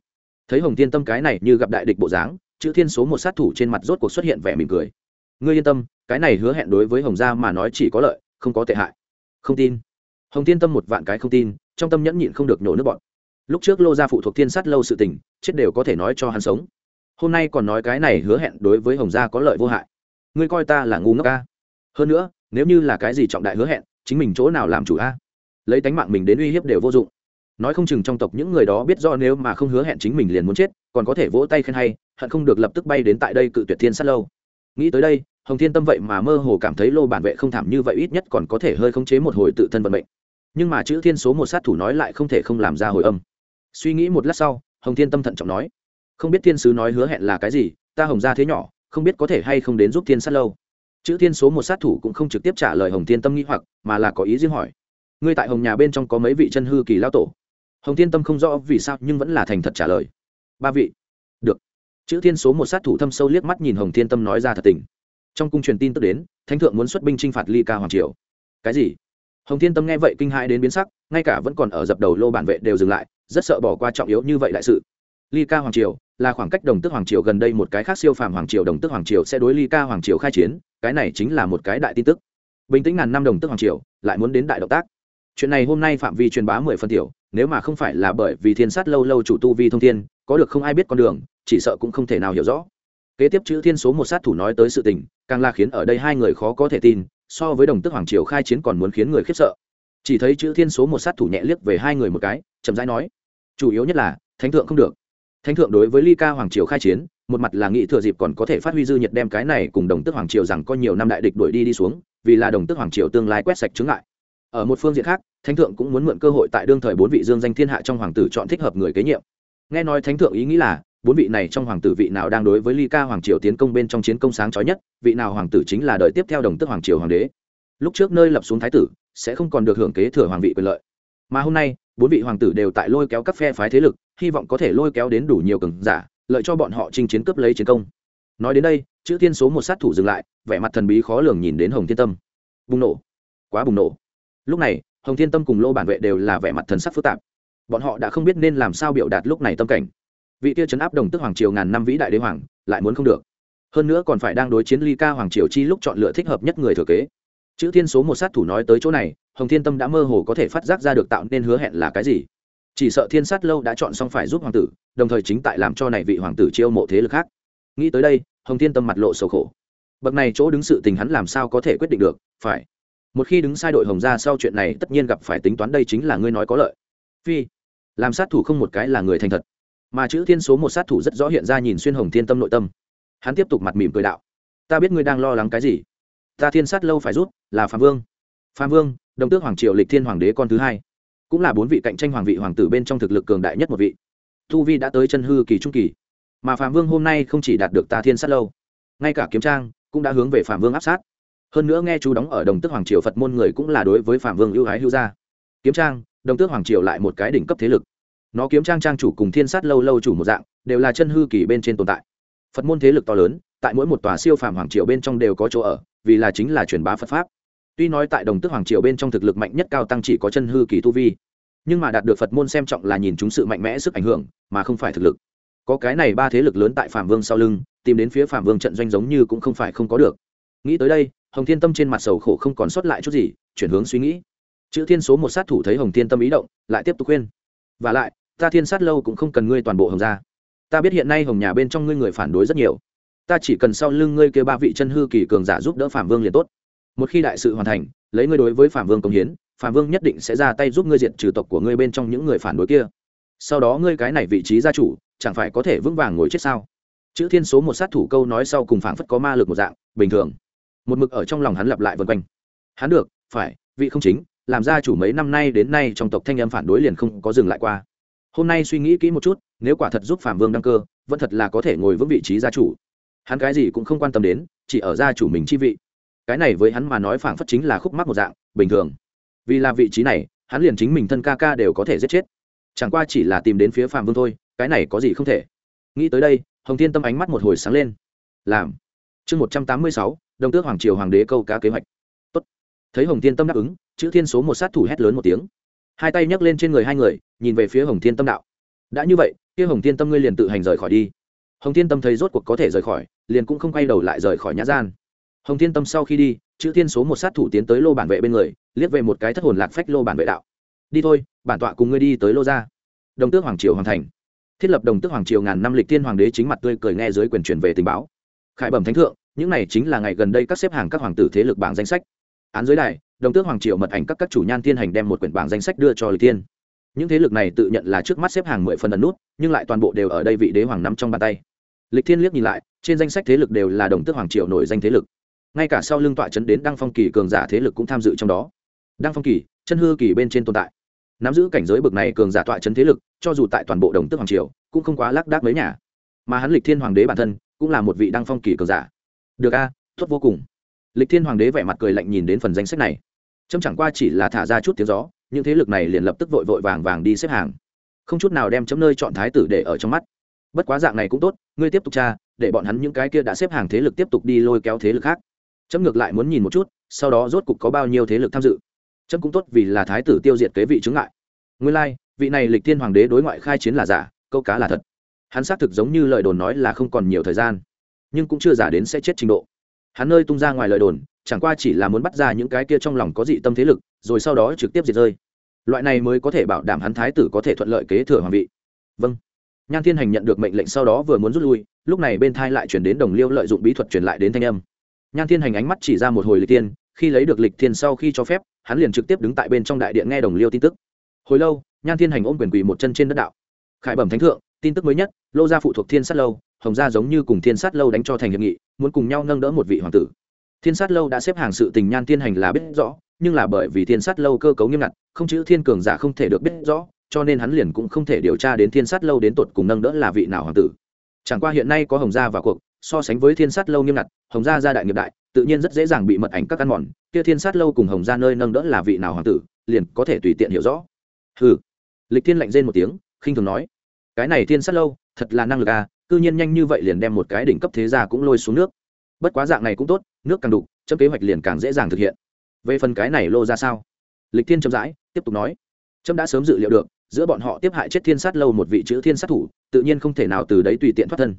Thấy hồng thiên tâm cái này như gặp đại địch bộ dáng, chữ thiên số một sát thủ trên mặt rốt cuộc xuất hiện vẻ mỉm cười. Ngươi yên tâm, cái này hứa hẹn đối với hồng gia mà nói chỉ có lợi, không có tệ hại. Không tin. Hồng thiên tâm một vạn cái không tin, trong tâm nhẫn nhịn không được nhổ nước bọn lúc trước lô gia phụ thuộc thiên sát lâu sự tình, chết đều có thể nói cho hắn sống hôm nay còn nói cái này hứa hẹn đối với hồng gia có lợi vô hại. Ngươi coi ta là ngu ngốc ca. Hơn nữa, nếu như là cái gì trọng đại hứa hẹn, chính mình chỗ nào làm chủ a? Lấy tánh mạng mình đến uy hiếp đều vô dụng. Nói không chừng trong tộc những người đó biết do nếu mà không hứa hẹn chính mình liền muốn chết, còn có thể vỗ tay khen hay, hận không được lập tức bay đến tại đây cự tuyệt thiên sát lâu. Nghĩ tới đây, hồng thiên tâm vậy mà mơ hồ cảm thấy lô bản vệ không thảm như vậy ít nhất còn có thể hơi khống chế một hồi tự thân vận mệnh. Nhưng mà chữ thiên số một sát thủ nói lại không thể không làm ra hồi âm. Suy nghĩ một lát sau, hồng thiên tâm thận trọng nói không biết thiên sứ nói hứa hẹn là cái gì, ta hồng ra thế nhỏ, không biết có thể hay không đến giúp thiên sát lâu. Chữ thiên số một sát thủ cũng không trực tiếp trả lời hồng thiên tâm nghĩ hoặc, mà là có ý riêng hỏi. Ngươi tại hồng nhà bên trong có mấy vị chân hư kỳ lao tổ? Hồng thiên tâm không rõ vì sao nhưng vẫn là thành thật trả lời. Ba vị. Được. Chữ thiên số một sát thủ thâm sâu liếc mắt nhìn hồng thiên tâm nói ra thật tình. Trong cung truyền tin tức đến, thánh thượng muốn xuất binh chinh phạt ly ca hoàng triều. Cái gì? Hồng thiên tâm nghe vậy kinh hãi đến biến sắc, ngay cả vẫn còn ở dập đầu lô bản vệ đều dừng lại, rất sợ bỏ qua trọng yếu như vậy đại sự ly ca hoàng triều là khoảng cách đồng tức hoàng triều gần đây một cái khác siêu phàm hoàng triều. Đồng tức hoàng triều sẽ đối ly ca hoàng triều khai chiến, cái này chính là một cái đại tin tức. Bình tĩnh ngàn năm đồng tức hoàng triều lại muốn đến đại động tác. Chuyện này hôm nay phạm vi truyền bá mười phân tiểu, nếu mà không phải là bởi vì thiên sát lâu lâu chủ tu vi thông thiên, có được không ai biết con đường, chỉ sợ cũng không thể nào hiểu rõ. Kế tiếp chữ thiên số một sát thủ nói tới sự tình, càng là khiến ở đây hai người khó có thể tin, so với đồng tức hoàng triều khai chiến còn muốn khiến người khiếp sợ. Chỉ thấy chữ thiên số một sát thủ nhẹ liếc về hai người một cái, chậm rãi nói, chủ yếu nhất là, thánh thượng không được thánh thượng đối với ly ca hoàng triều khai chiến, một mặt là nghĩ thừa dịp còn có thể phát huy dư nhiệt đem cái này cùng đồng tức hoàng triều rằng có nhiều năm đại địch đuổi đi đi xuống, vì là đồng tức hoàng triều tương lai quét sạch chứng lại ở một phương diện khác, thánh thượng cũng muốn mượn cơ hội tại đương thời bốn vị dương danh thiên hạ trong hoàng tử chọn thích hợp người kế nhiệm. Nghe nói thánh thượng ý nghĩ là, bốn vị này trong hoàng tử vị nào đang đối với ly ca hoàng triều tiến công bên trong chiến công sáng chói nhất, vị nào hoàng tử chính là đời tiếp theo đồng tức hoàng triều hoàng đế. Lúc trước nơi lập xuống thái tử, sẽ không còn được hưởng kế thừa hoàng vị quyền lợi. Mà hôm nay, bốn vị hoàng tử đều tại lôi kéo các phe phái thế lực hy vọng có thể lôi kéo đến đủ nhiều cường giả, lợi cho bọn họ chinh chiến cướp lấy chiến công. Nói đến đây, chữ thiên số một sát thủ dừng lại, vẻ mặt thần bí khó lường nhìn đến hồng thiên tâm. Bùng nổ. Quá bùng nổ. Lúc này, hồng thiên tâm cùng lô bản vệ đều là vẻ mặt thần sắc phức tạp. Bọn họ đã không biết nên làm sao biểu đạt lúc này tâm cảnh. Vị tia chấn áp đồng tức hoàng triều ngàn năm vĩ đại đế hoàng, lại muốn không được. Hơn nữa còn phải đang đối chiến ly ca hoàng triều chi lúc chọn lựa thích hợp nhất người thừa kế. Chữ thiên số một sát thủ nói tới chỗ này, hồng thiên tâm đã mơ hồ có thể phát giác ra được tạo nên hứa hẹn là cái gì chỉ sợ thiên sát lâu đã chọn xong phải giúp hoàng tử, đồng thời chính tại làm cho này vị hoàng tử chiêu mộ thế lực khác. Nghĩ tới đây, hồng thiên tâm mặt lộ sầu khổ. Bậc này chỗ đứng sự tình hắn làm sao có thể quyết định được, phải. Một khi đứng sai đội hồng ra sau chuyện này tất nhiên gặp phải tính toán đây chính là ngươi nói có lợi. Phi, làm sát thủ không một cái là người thành thật. Mà chữ thiên số một sát thủ rất rõ hiện ra nhìn xuyên hồng thiên tâm nội tâm. Hắn tiếp tục mặt mỉm cười đạo. Ta biết ngươi đang lo lắng cái gì. Ta thiên sát lâu phải rút, là phạm vương. Phạm vương, đồng tước hoàng triều lịch thiên hoàng đế con thứ hai cũng là bốn vị cạnh tranh hoàng vị hoàng tử bên trong thực lực cường đại nhất một vị. Thu vi đã tới chân hư kỳ trung kỳ, mà phạm vương hôm nay không chỉ đạt được ta thiên sát lâu, ngay cả kiếm trang cũng đã hướng về phạm vương áp sát. Hơn nữa nghe chú đóng ở đồng tước hoàng triều phật môn người cũng là đối với phạm vương ưu ái hữu gia. Kiếm trang, đồng tước hoàng triều lại một cái đỉnh cấp thế lực. Nó kiếm trang trang chủ cùng thiên sát lâu lâu chủ một dạng, đều là chân hư kỳ bên trên tồn tại. Phật môn thế lực to lớn, tại mỗi một tòa siêu phàm hoàng triều bên trong đều có chỗ ở, vì là chính là truyền bá phật pháp tuy nói tại đồng tước hoàng triều bên trong thực lực mạnh nhất cao tăng chỉ có chân hư kỳ tu vi, nhưng mà đạt được phật môn xem trọng là nhìn chúng sự mạnh mẽ sức ảnh hưởng, mà không phải thực lực. Có cái này ba thế lực lớn tại phạm vương sau lưng, tìm đến phía phạm vương trận doanh giống như cũng không phải không có được. Nghĩ tới đây, hồng thiên tâm trên mặt sầu khổ không còn sót lại chút gì, chuyển hướng suy nghĩ. Chữ thiên số một sát thủ thấy hồng thiên tâm ý động, lại tiếp tục khuyên. Và lại, ta thiên sát lâu cũng không cần ngươi toàn bộ hồng gia. Ta biết hiện nay hồng nhà bên trong ngươi người phản đối rất nhiều. Ta chỉ cần sau lưng ngươi kêu ba vị chân hư kỳ cường giả giúp đỡ phạm vương liền tốt một khi đại sự hoàn thành, lấy ngươi đối với phạm vương công hiến, phạm vương nhất định sẽ ra tay giúp ngươi diệt trừ tộc của ngươi bên trong những người phản đối kia. Sau đó ngươi cái này vị trí gia chủ, chẳng phải có thể vững vàng ngồi chết sao? Chữ thiên số một sát thủ câu nói sau cùng phảng phất có ma lực một dạng, bình thường. Một mực ở trong lòng hắn lặp lại vân quanh. Hắn được, phải, vị không chính, làm gia chủ mấy năm nay đến nay trong tộc thanh âm phản đối liền không có dừng lại qua. Hôm nay suy nghĩ kỹ một chút, nếu quả thật giúp phạm vương đăng cơ, vẫn thật là có thể ngồi vững vị trí gia chủ. Hắn cái gì cũng không quan tâm đến, chỉ ở gia chủ mình chi vị cái này với hắn mà nói phảng phất chính là khúc mắc một dạng, bình thường. Vì là vị trí này, hắn liền chính mình thân ca ca đều có thể giết chết. Chẳng qua chỉ là tìm đến phía phạm vương thôi, cái này có gì không thể. Nghĩ tới đây, hồng thiên tâm ánh mắt một hồi sáng lên. Làm. Chương một trăm tám mươi sáu đồng tước hoàng triều hoàng đế câu cá kế hoạch. Tốt. thấy hồng thiên tâm đáp ứng, chữ thiên số một sát thủ hét lớn một tiếng. Hai tay nhấc lên trên người hai người, nhìn về phía hồng thiên tâm đạo. Đã như vậy, kia hồng thiên tâm ngươi liền tự hành rời khỏi đi. Hồng thiên tâm thấy rốt cuộc có thể rời khỏi, liền cũng không quay đầu lại rời khỏi nhã gian hồng thiên tâm sau khi đi, chữ thiên số một sát thủ tiến tới lô bản vệ bên người, liếc về một cái thất hồn lạc phách lô bản vệ đạo. Đi thôi, bản tọa cùng ngươi đi tới lô gia. Đồng tước hoàng triều hoàn thành. Thiết lập đồng tước hoàng triều ngàn năm lịch tiên hoàng đế chính mặt tươi cười nghe dưới quyền truyền về tình báo. Khải bẩm thánh thượng, những này chính là ngày gần đây các xếp hàng các hoàng tử thế lực bảng danh sách. Án dưới đài, đồng tước hoàng triều mật ảnh các các chủ nhan Thiên hành đem một quyển bảng danh sách đưa cho lịch tiên những thế lực này tự nhận là trước mắt xếp hàng mười phần ẩn nút, nhưng lại toàn bộ đều ở đây vị đế hoàng nắm trong bàn tay. Lịch thiên liếc nhìn lại, trên danh sách thế lực đều là đồng tước hoàng triều nổi danh thế lực ngay cả sau lưng tọa chấn đến đăng phong kỳ cường giả thế lực cũng tham dự trong đó. Đăng phong kỳ chân hư kỳ bên trên tồn tại. Nắm giữ cảnh giới bực này cường giả tọa chấn thế lực cho dù tại toàn bộ đồng tước hoàng triều cũng không quá lác đác mấy nhà. Mà hắn lịch thiên hoàng đế bản thân cũng là một vị đăng phong kỳ cường giả. Được a à, tốt vô cùng. Lịch thiên hoàng đế vẻ mặt cười lạnh nhìn đến phần danh sách này. Trâm chẳng qua chỉ là thả ra chút tiếng gió những thế lực này liền lập tức vội vội vàng vàng đi xếp hàng. Không chút nào đem chấm nơi chọn thái tử để ở trong mắt. Bất quá dạng này cũng tốt ngươi tiếp tục tra để bọn hắn những cái kia đã xếp hàng thế lực tiếp tục đi lôi kéo thế lực khác chấm ngược lại muốn nhìn một chút sau đó rốt cục có bao nhiêu thế lực tham dự. Chấm cũng tốt vì là thái tử tiêu diệt kế vị chứng ngại. Nguyên lai、like, vị này lịch thiên hoàng đế đối ngoại khai chiến là giả câu cá là thật. Hắn xác thực giống như lời đồn nói là không còn nhiều thời gian nhưng cũng chưa giả đến sẽ chết trình độ. Hắn nơi tung ra ngoài lời đồn chẳng qua chỉ là muốn bắt ra những cái kia trong lòng có dị tâm thế lực rồi sau đó trực tiếp diệt rơi. Loại này mới có thể bảo đảm hắn thái tử có thể thuận lợi kế thừa hoàng vị. Vâng. Nhan thiên hành nhận được mệnh lệnh sau đó vừa muốn rút lui lúc này bên thai lại chuyển đến đồng liêu lợi dụng bí thuật truyền lại đến thanh âm nhan thiên hành ánh mắt chỉ ra một hồi lịch tiên khi lấy được lịch thiên sau khi cho phép, hắn liền trực tiếp đứng tại bên trong đại điện nghe đồng liêu tin tức. Hồi lâu, nhan thiên hành ôm quyền quỳ một chân trên đất đạo. Khải bẩm thánh thượng, tin tức mới nhất, lô gia phụ thuộc thiên sát lâu, hồng gia giống như cùng thiên sát lâu đánh cho thành hiệp nghị, muốn cùng nhau nâng đỡ một vị hoàng tử. Thiên sát lâu đã xếp hàng sự tình nhan thiên hành là biết rõ, nhưng là bởi vì thiên sát lâu cơ cấu nghiêm ngặt, không chữ thiên cường giả không thể được biết rõ, cho nên hắn liền cũng không thể điều tra đến thiên sát lâu đến tột cùng nâng đỡ là vị nào hoàng tử. Chẳng qua hiện nay có hồng gia vào cuộc so sánh với thiên sát lâu nghiêm ngặt, hồng gia gia đại nghiệp đại, tự nhiên rất dễ dàng bị mật ảnh các căn mòn. Kia thiên sát lâu cùng hồng gia nơi nâng đỡ là vị nào hoàng tử, liền có thể tùy tiện hiểu rõ. Hừ. Lịch thiên lạnh rên một tiếng, khinh thường nói, cái này thiên sát lâu, thật là năng lực à cư nhiên nhanh như vậy liền đem một cái đỉnh cấp thế gia cũng lôi xuống nước. Bất quá dạng này cũng tốt, nước càng đục, chấm kế hoạch liền càng dễ dàng thực hiện. Về phần cái này lô ra sao? Lịch thiên chậm rãi, tiếp tục nói trâm đã sớm dự liệu được, giữa bọn họ tiếp hại chết thiên sát lâu một vị chữ thiên sát thủ, tự nhiên không thể nào từ đấy tùy tiện thoát thân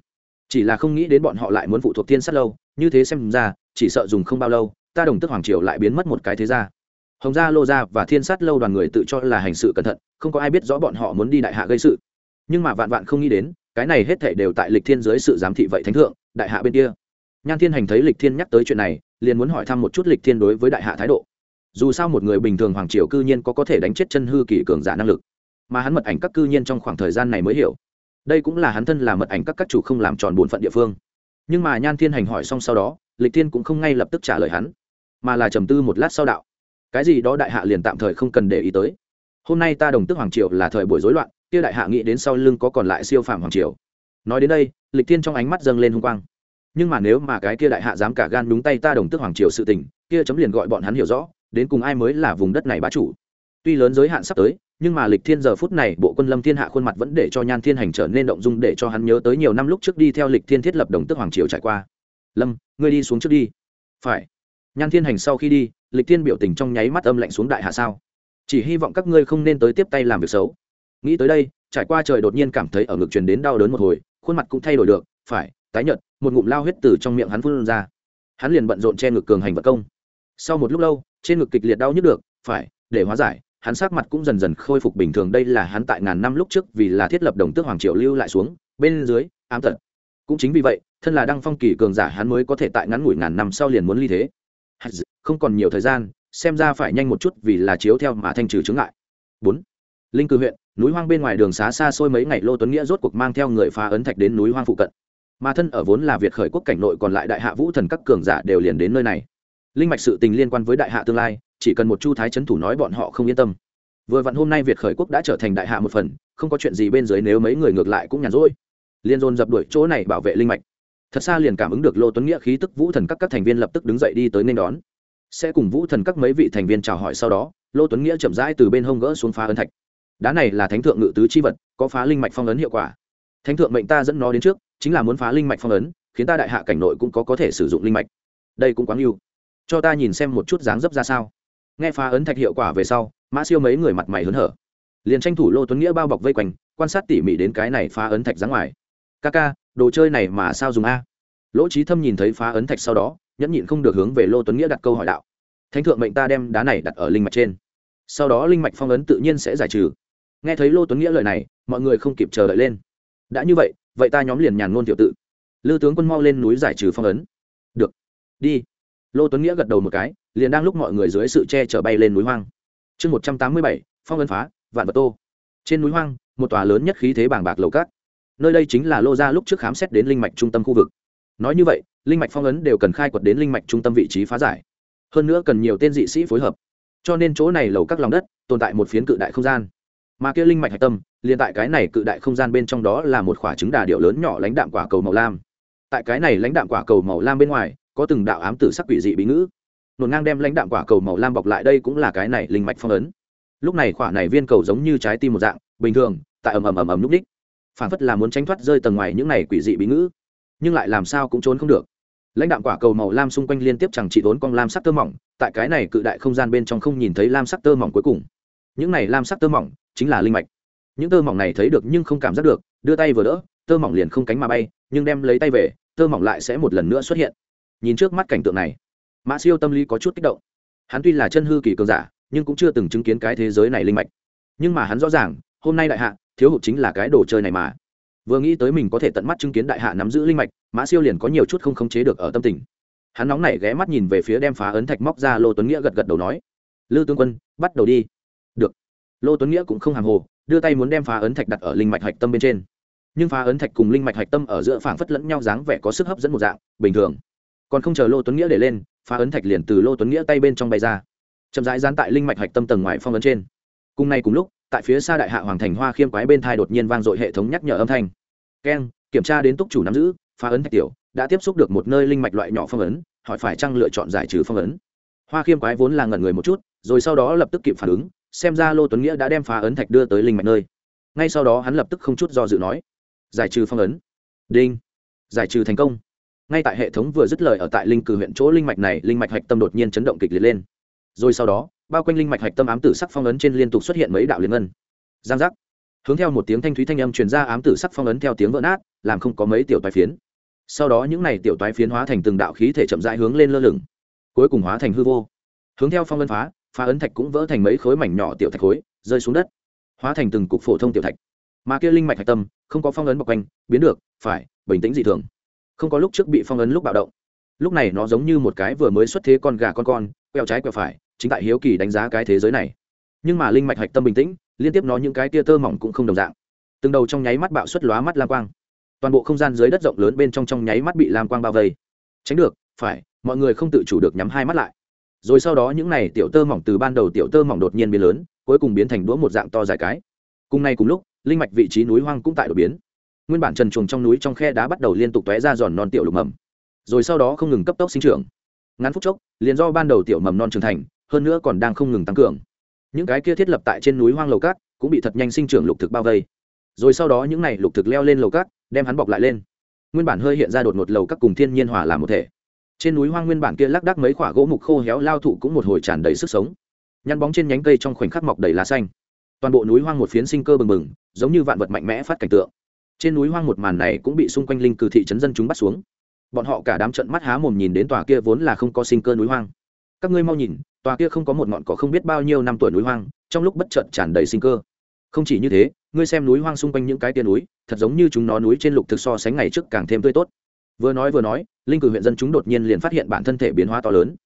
chỉ là không nghĩ đến bọn họ lại muốn phụ thuộc thiên sát lâu, như thế xem ra, chỉ sợ dùng không bao lâu, ta đồng tức hoàng triều lại biến mất một cái thế gia. Hồng gia, lô gia và thiên sát lâu đoàn người tự cho là hành sự cẩn thận, không có ai biết rõ bọn họ muốn đi đại hạ gây sự. Nhưng mà vạn vạn không nghĩ đến, cái này hết thể đều tại lịch thiên dưới sự giám thị vậy thánh thượng, đại hạ bên kia. Nhan thiên hành thấy lịch thiên nhắc tới chuyện này, liền muốn hỏi thăm một chút lịch thiên đối với đại hạ thái độ. Dù sao một người bình thường hoàng triều cư nhiên có có thể đánh chết chân hư kỳ cường giả năng lực. Mà hắn mật ảnh các cư nhiên trong khoảng thời gian này mới hiểu đây cũng là hắn thân là mật ảnh các các chủ không làm tròn bổn phận địa phương. Nhưng mà nhan thiên hành hỏi xong sau đó, lịch thiên cũng không ngay lập tức trả lời hắn, mà là trầm tư một lát sau đạo. Cái gì đó đại hạ liền tạm thời không cần để ý tới. Hôm nay ta đồng tức hoàng triều là thời buổi rối loạn, kia đại hạ nghĩ đến sau lưng có còn lại siêu phàm hoàng triều. Nói đến đây, lịch thiên trong ánh mắt dâng lên hung quang. Nhưng mà nếu mà cái kia đại hạ dám cả gan đúng tay ta đồng tức hoàng triều sự tình, kia chấm liền gọi bọn hắn hiểu rõ, đến cùng ai mới là vùng đất này bá chủ. Tuy lớn giới hạn sắp tới nhưng mà lịch thiên giờ phút này, bộ quân lâm thiên hạ khuôn mặt vẫn để cho nhan thiên hành trở nên động dung để cho hắn nhớ tới nhiều năm lúc trước đi theo lịch thiên thiết lập đồng tức hoàng triều trải qua. Lâm, ngươi đi xuống trước đi. Phải. Nhan thiên hành sau khi đi, lịch thiên biểu tình trong nháy mắt âm lạnh xuống đại hạ sao. Chỉ hy vọng các ngươi không nên tới tiếp tay làm việc xấu. Nghĩ tới đây, trải qua trời đột nhiên cảm thấy ở ngực truyền đến đau đớn một hồi, khuôn mặt cũng thay đổi được, phải, tái nhợt. Một ngụm lao huyết từ trong miệng hắn phun ra. Hắn liền bận rộn che ngực cường hành vật công. Sau một lúc lâu, trên ngực kịch liệt đau nhức được, phải, để hóa giải hắn sắc mặt cũng dần dần khôi phục bình thường. Đây là hắn tại ngàn năm lúc trước vì là thiết lập đồng tước hoàng triều lưu lại xuống, bên dưới, ám tật. Cũng chính vì vậy, thân là đăng phong kỳ cường giả, hắn mới có thể tại ngắn ngủi ngàn năm sau liền muốn ly thế. Không còn nhiều thời gian, xem ra phải nhanh một chút vì là chiếu theo mà thanh trừ chứng ngại. Bốn, linh cư huyện, núi hoang bên ngoài đường xá xa xôi mấy ngày, lô tuấn nghĩa rốt cuộc mang theo người phá ấn thạch đến núi hoang phụ cận. Mà thân ở vốn là việt khởi quốc cảnh nội còn lại đại hạ vũ thần các cường giả đều liền đến nơi này linh mạch sự tình liên quan với đại hạ tương lai, chỉ cần một chu thái trấn thủ nói bọn họ không yên tâm. Vừa vặn hôm nay việt khởi quốc đã trở thành đại hạ một phần, không có chuyện gì bên dưới nếu mấy người ngược lại cũng nhàn rỗi. Liên dồn dập đuổi chỗ này bảo vệ linh mạch. Thật xa liền cảm ứng được lô tuấn nghĩa khí tức vũ thần các các thành viên lập tức đứng dậy đi tới nên đón. Sẽ cùng vũ thần các mấy vị thành viên chào hỏi sau đó, lô tuấn nghĩa chậm rãi từ bên hông gỡ xuống phá ấn thạch. Đá này là thánh thượng ngự tứ chi vật, có phá linh mạch phong ấn hiệu quả. Thánh thượng mệnh ta dẫn nó đến trước, chính là muốn phá linh mạch phong ấn, khiến ta đại hạ cảnh nội cũng có có thể sử dụng linh mạch. Đây cũng quá yêu cho ta nhìn xem một chút dáng dấp ra sao. Nghe phá ấn thạch hiệu quả về sau, mã siêu mấy người mặt mày hớn hở. Liền tranh thủ lô tuấn nghĩa bao bọc vây quanh, quan sát tỉ mỉ đến cái này phá ấn thạch ra ngoài. Ca ca, đồ chơi này mà sao dùng a? Lỗ trí thâm nhìn thấy phá ấn thạch sau đó, nhẫn nhịn không được hướng về lô tuấn nghĩa đặt câu hỏi đạo. Thánh thượng mệnh ta đem đá này đặt ở linh mạch trên. Sau đó linh mạch phong ấn tự nhiên sẽ giải trừ. Nghe thấy lô tuấn nghĩa lời này, mọi người không kịp chờ đợi lên. Đã như vậy vậy ta nhóm liền nhàn ngôn tiểu tự. Lư tướng quân mau lên núi giải trừ phong ấn. Được. Đi lô tuấn nghĩa gật đầu một cái, liền đang lúc mọi người dưới sự che chở bay lên núi hoang. Chương một trăm tám mươi bảy, phong ấn phá, vạn vật tô. Trên núi hoang, một tòa lớn nhất khí thế bàng bạc lầu cát. Nơi đây chính là lô gia lúc trước khám xét đến linh mạch trung tâm khu vực. Nói như vậy, linh mạch phong ấn đều cần khai quật đến linh mạch trung tâm vị trí phá giải. Hơn nữa cần nhiều tên dị sĩ phối hợp. Cho nên chỗ này lầu các lòng đất tồn tại một phiến cự đại không gian. Mà kia linh mạch hạch tâm, liền tại cái này cự đại không gian bên trong đó là một quả trứng đà điệu lớn nhỏ lãnh đạm quả cầu màu lam. Tại cái này lãnh đạm quả cầu màu lam bên ngoài có từng đạo ám tử sắc quỷ dị bí ngữ. Nổn ngang đem lãnh đạm quả cầu màu lam bọc lại đây cũng là cái này linh mạch phong ấn. Lúc này quả này viên cầu giống như trái tim một dạng, bình thường, tại ầm ầm ầm ầm núp đích. Phản phất là muốn tránh thoát rơi tầng ngoài những này quỷ dị bí ngữ. Nhưng lại làm sao cũng trốn không được. Lãnh đạm quả cầu màu lam xung quanh liên tiếp chẳng chỉ tốn con lam sắc tơ mỏng, tại cái này cự đại không gian bên trong không nhìn thấy lam sắc tơ mỏng cuối cùng. Những này lam sắc tơ mỏng chính là linh mạch. Những tơ mỏng này thấy được nhưng không cảm giác được, đưa tay vừa đỡ, tơ mỏng liền không cánh mà bay, nhưng đem lấy tay về, tơ mỏng lại sẽ một lần nữa xuất hiện nhìn trước mắt cảnh tượng này. Mã siêu tâm lý có chút kích động. Hắn tuy là chân hư kỳ cường giả, nhưng cũng chưa từng chứng kiến cái thế giới này linh mạch. Nhưng mà hắn rõ ràng, hôm nay đại hạ, thiếu hụt chính là cái đồ chơi này mà. Vừa nghĩ tới mình có thể tận mắt chứng kiến đại hạ nắm giữ linh mạch, mã siêu liền có nhiều chút không khống chế được ở tâm tình. Hắn nóng nảy ghé mắt nhìn về phía đem phá ấn thạch móc ra lô tuấn nghĩa gật gật đầu nói, lư tướng quân, bắt đầu đi. Được. Lô tuấn nghĩa cũng không hàng hồ, đưa tay muốn đem phá ấn thạch đặt ở linh mạch hạch tâm bên trên. Nhưng phá ấn thạch cùng linh mạch hạch tâm ở giữa phảng phất lẫn nhau dáng vẻ có sức hấp dẫn một dạng, bình thường còn không chờ lô tuấn nghĩa để lên phá ấn thạch liền từ lô tuấn nghĩa tay bên trong bay ra chậm rãi dán tại linh mạch hạch tâm tầng ngoài phong ấn trên cùng nay cùng lúc tại phía xa đại hạ hoàng thành hoa khiêm quái bên thai đột nhiên vang dội hệ thống nhắc nhở âm thanh keng kiểm tra đến túc chủ nắm giữ phá ấn thạch tiểu đã tiếp xúc được một nơi linh mạch loại nhỏ phong ấn hỏi phải chăng lựa chọn giải trừ phong ấn hoa khiêm quái vốn là ngẩn người một chút rồi sau đó lập tức kịp phản ứng xem ra lô tuấn nghĩa đã đem phá ấn thạch đưa tới linh mạch nơi ngay sau đó hắn lập tức không chút do dự nói giải trừ phong ấn đinh giải trừ thành công ngay tại hệ thống vừa dứt lời ở tại linh cử huyện chỗ linh mạch này, linh mạch hạch tâm đột nhiên chấn động kịch liệt lên. Rồi sau đó, bao quanh linh mạch hạch tâm ám tử sắc phong ấn trên liên tục xuất hiện mấy đạo liên ngân. Giang giác. Hướng theo một tiếng thanh thúy thanh âm truyền ra ám tử sắc phong ấn theo tiếng vỡ nát, làm không có mấy tiểu toái phiến. Sau đó những này tiểu toái phiến hóa thành từng đạo khí thể chậm rãi hướng lên lơ lửng, cuối cùng hóa thành hư vô. Hướng theo phong ấn phá phá ấn thạch cũng vỡ thành mấy khối mảnh nhỏ tiểu thạch khối, rơi xuống đất. Hóa thành từng cục phổ thông tiểu thạch. Mà kia linh mạch hạch tâm, không có phong ấn bọc quanh, biến được, phải, bình tĩnh dị thường không có lúc trước bị phong ấn lúc bạo động. Lúc này nó giống như một cái vừa mới xuất thế con gà con con, quẹo trái quẹo phải, chính tại hiếu kỳ đánh giá cái thế giới này. Nhưng mà linh mạch hạch tâm bình tĩnh, liên tiếp nó những cái tia tơ mỏng cũng không đồng dạng. Từng đầu trong nháy mắt bạo xuất lóa mắt lam quang. Toàn bộ không gian dưới đất rộng lớn bên trong trong nháy mắt bị lam quang bao vây. Tránh được, phải, mọi người không tự chủ được nhắm hai mắt lại. Rồi sau đó những này tiểu tơ mỏng từ ban đầu tiểu tơ mỏng đột nhiên biến lớn, cuối cùng biến thành đũa một dạng to dài cái. Cùng nay cùng lúc, linh mạch vị trí núi hoang cũng tại đột biến nguyên bản trần chuồng trong núi trong khe đá bắt đầu liên tục tóe ra giòn non tiểu lục mầm. Rồi sau đó không ngừng cấp tốc sinh trưởng. Ngắn phút chốc, liền do ban đầu tiểu mầm non trưởng thành, hơn nữa còn đang không ngừng tăng cường. Những cái kia thiết lập tại trên núi hoang lầu cát cũng bị thật nhanh sinh trưởng lục thực bao vây. Rồi sau đó những này lục thực leo lên lầu cát, đem hắn bọc lại lên. Nguyên bản hơi hiện ra đột ngột lầu các cùng thiên nhiên hòa làm một thể. Trên núi hoang nguyên bản kia lác đác mấy khoả gỗ mục khô héo lao thụ cũng một hồi tràn đầy sức sống. Nhăn bóng trên nhánh cây trong khoảnh khắc mọc đầy lá xanh. Toàn bộ núi hoang một phiến sinh cơ bừng bừng, giống như vạn vật mạnh mẽ phát cảnh tượng trên núi hoang một màn này cũng bị xung quanh linh cử thị trấn dân chúng bắt xuống. Bọn họ cả đám trận mắt há mồm nhìn đến tòa kia vốn là không có sinh cơ núi hoang. Các ngươi mau nhìn, tòa kia không có một ngọn cỏ không biết bao nhiêu năm tuổi núi hoang, trong lúc bất chợt tràn đầy sinh cơ. Không chỉ như thế, ngươi xem núi hoang xung quanh những cái tia núi, thật giống như chúng nó núi trên lục thực so sánh ngày trước càng thêm tươi tốt. Vừa nói vừa nói, linh cử huyện dân chúng đột nhiên liền phát hiện bản thân thể biến hóa to lớn.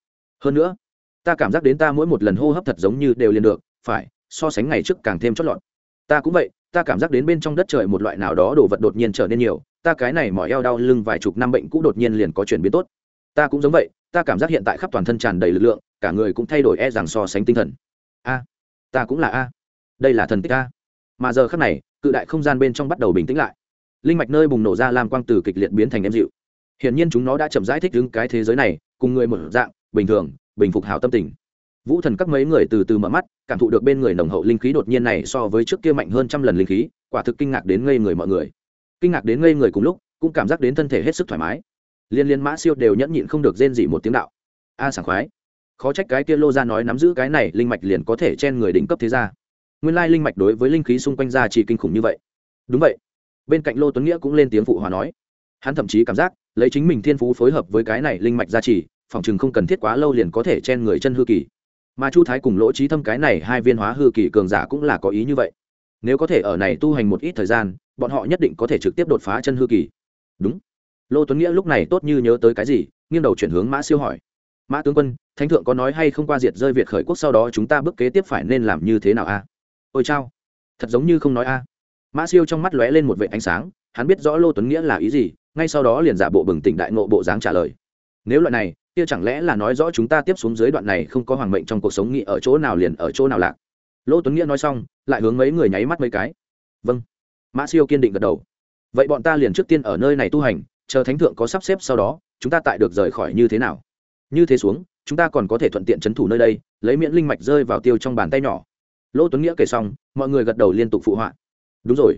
Hơn nữa, ta cảm giác đến ta mỗi một lần hô hấp thật giống như đều liền được, phải, so sánh ngày trước càng thêm chót lọt. Ta cũng vậy ta cảm giác đến bên trong đất trời một loại nào đó đồ vật đột nhiên trở nên nhiều, ta cái này mỏi eo đau lưng vài chục năm bệnh cũ đột nhiên liền có chuyển biến tốt. Ta cũng giống vậy, ta cảm giác hiện tại khắp toàn thân tràn đầy lực lượng, cả người cũng thay đổi e rằng so sánh tinh thần. A, ta cũng là a. Đây là thần tích a. Mà giờ khắc này, cự đại không gian bên trong bắt đầu bình tĩnh lại. Linh mạch nơi bùng nổ ra làm quang từ kịch liệt biến thành em dịu. Hiển nhiên chúng nó đã chậm rãi thích đứng cái thế giới này, cùng người một dạng, bình thường, bình phục hào tâm tình vũ thần các mấy người từ từ mở mắt, cảm thụ được bên người nồng hậu linh khí đột nhiên này so với trước kia mạnh hơn trăm lần linh khí, quả thực kinh ngạc đến ngây người mọi người. Kinh ngạc đến ngây người cùng lúc, cũng cảm giác đến thân thể hết sức thoải mái. Liên liên mã siêu đều nhẫn nhịn không được rên dị một tiếng đạo. A sảng khoái. Khó trách cái kia lô ra nói nắm giữ cái này linh mạch liền có thể chen người đỉnh cấp thế gia. Nguyên lai linh mạch đối với linh khí xung quanh ra chỉ kinh khủng như vậy. Đúng vậy. Bên cạnh lô tuấn nghĩa cũng lên tiếng phụ hòa nói. Hắn thậm chí cảm giác, lấy chính mình thiên phú phối hợp với cái này linh mạch gia trì, phòng chừng không cần thiết quá lâu liền có thể chen người chân hư kỳ mà chu thái cùng lỗ trí thâm cái này hai viên hóa hư kỳ cường giả cũng là có ý như vậy. Nếu có thể ở này tu hành một ít thời gian, bọn họ nhất định có thể trực tiếp đột phá chân hư kỳ. Đúng. Lô tuấn nghĩa lúc này tốt như nhớ tới cái gì, nghiêng đầu chuyển hướng mã siêu hỏi. Mã tướng quân, thánh thượng có nói hay không qua diệt rơi việt khởi quốc sau đó chúng ta bước kế tiếp phải nên làm như thế nào a? Ôi chao, thật giống như không nói a. Mã siêu trong mắt lóe lên một vệ ánh sáng, hắn biết rõ lô tuấn nghĩa là ý gì, ngay sau đó liền giả bộ bừng tỉnh đại ngộ bộ dáng trả lời. Nếu loại này kia chẳng lẽ là nói rõ chúng ta tiếp xuống dưới đoạn này không có hoàng mệnh trong cuộc sống nghĩ ở chỗ nào liền ở chỗ nào lạc? Lô tuấn nghĩa nói xong, lại hướng mấy người nháy mắt mấy cái. Vâng. Mã siêu kiên định gật đầu. Vậy bọn ta liền trước tiên ở nơi này tu hành, chờ thánh thượng có sắp xếp sau đó, chúng ta tại được rời khỏi như thế nào? Như thế xuống, chúng ta còn có thể thuận tiện c h ấ n thủ nơi đây, lấy miễn linh mạch rơi vào tiêu trong bàn tay nhỏ. Lỗ tuấn nghĩa kể xong, mọi người gật đầu liên tục phụ họa. Đúng rồi.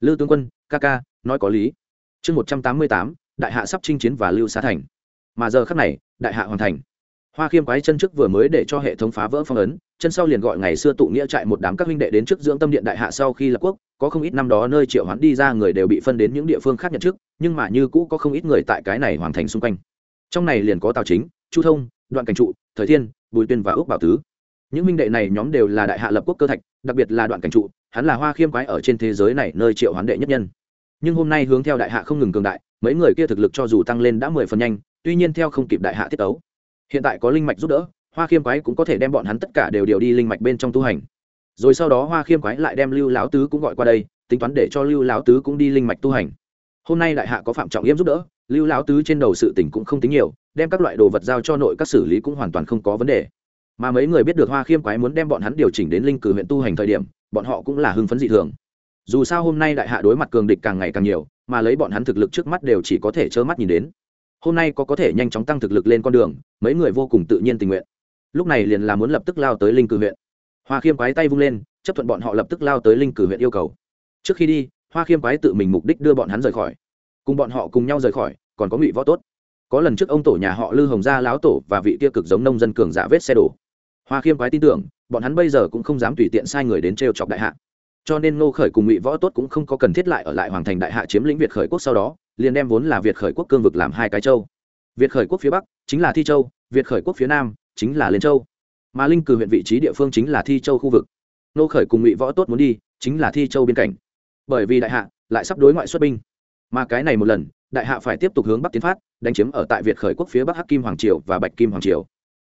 Lư tướng quân, ca ca, nói có lý. Chương một trăm tám mươi tám, đại hạ sắp chinh chiến và lưu xá thành mà giờ khắc này, đại hạ hoàn thành. Hoa khiêm quái chân trước vừa mới để cho hệ thống phá vỡ phong ấn, chân sau liền gọi ngày xưa tụ nghĩa trại một đám các huynh đệ đến trước dưỡng tâm điện đại hạ sau khi lập quốc, có không ít năm đó nơi triệu hoán đi ra người đều bị phân đến những địa phương khác nhận chức nhưng mà như cũ có không ít người tại cái này hoàn thành xung quanh. Trong này liền có tào chính, chu thông, đoạn cảnh trụ, thời thiên, bùi tuyên và ước bảo tứ. Những huynh đệ này nhóm đều là đại hạ lập quốc cơ thạch, đặc biệt là đoạn cảnh trụ, hắn là hoa khiêm quái ở trên thế giới này nơi triệu hoán đệ nhất nhân. Nhưng hôm nay hướng theo đại hạ không ngừng cường đại, mấy người kia thực lực cho dù tăng lên đã mười phần nhanh tuy nhiên theo không kịp đại hạ tiết ấu hiện tại có linh mạch giúp đỡ, hoa khiêm quái cũng có thể đem bọn hắn tất cả đều điều đi linh mạch bên trong tu hành. Rồi sau đó hoa khiêm quái lại đem lưu lão tứ cũng gọi qua đây, tính toán để cho lưu lão tứ cũng đi linh mạch tu hành. Hôm nay đại hạ có phạm trọng yếm giúp đỡ, lưu lão tứ trên đầu sự tỉnh cũng không tính nhiều, đem các loại đồ vật giao cho nội các xử lý cũng hoàn toàn không có vấn đề. Mà mấy người biết được hoa khiêm quái muốn đem bọn hắn điều chỉnh đến linh cử huyện tu hành thời điểm, bọn họ cũng là hưng phấn dị thường. Dù sao hôm nay đại hạ đối mặt cường địch càng ngày càng nhiều, mà lấy bọn hắn thực lực trước mắt đều chỉ có thể trơ mắt nhìn đến hôm nay có có thể nhanh chóng tăng thực lực lên con đường, mấy người vô cùng tự nhiên tình nguyện. Lúc này liền là muốn lập tức lao tới linh cử huyện. Hoa khiêm quái tay vung lên, chấp thuận bọn họ lập tức lao tới linh cử huyện yêu cầu. Trước khi đi, hoa khiêm quái tự mình mục đích đưa bọn hắn rời khỏi. Cùng bọn họ cùng nhau rời khỏi, còn có ngụy võ tốt. Có lần trước ông tổ nhà họ lư hồng gia láo tổ và vị kia cực giống nông dân cường giả vết xe đổ. Hoa khiêm quái tin tưởng, bọn hắn bây giờ cũng không dám tùy tiện sai người đến t chọc đại hạ. Cho nên ngô khởi cùng ngụy võ tốt cũng không có cần thiết lại ở lại hoàng thành đại hạ chiếm lĩnh việt khởi quốc sau đó liền đem vốn là việt khởi quốc cương vực làm hai cái châu. Việt khởi quốc phía bắc chính là thi châu, việt khởi quốc phía nam chính là liên châu. Mà linh cử huyện vị trí địa phương chính là thi châu khu vực. Nô khởi cùng ngụy võ tốt muốn đi chính là thi châu biên cảnh. Bởi vì đại hạ lại sắp đối ngoại xuất binh. Mà cái này một lần, đại hạ phải tiếp tục hướng bắc tiến phát, đánh chiếm ở tại việt khởi quốc phía bắc hắc kim hoàng triều và bạch kim hoàng triều.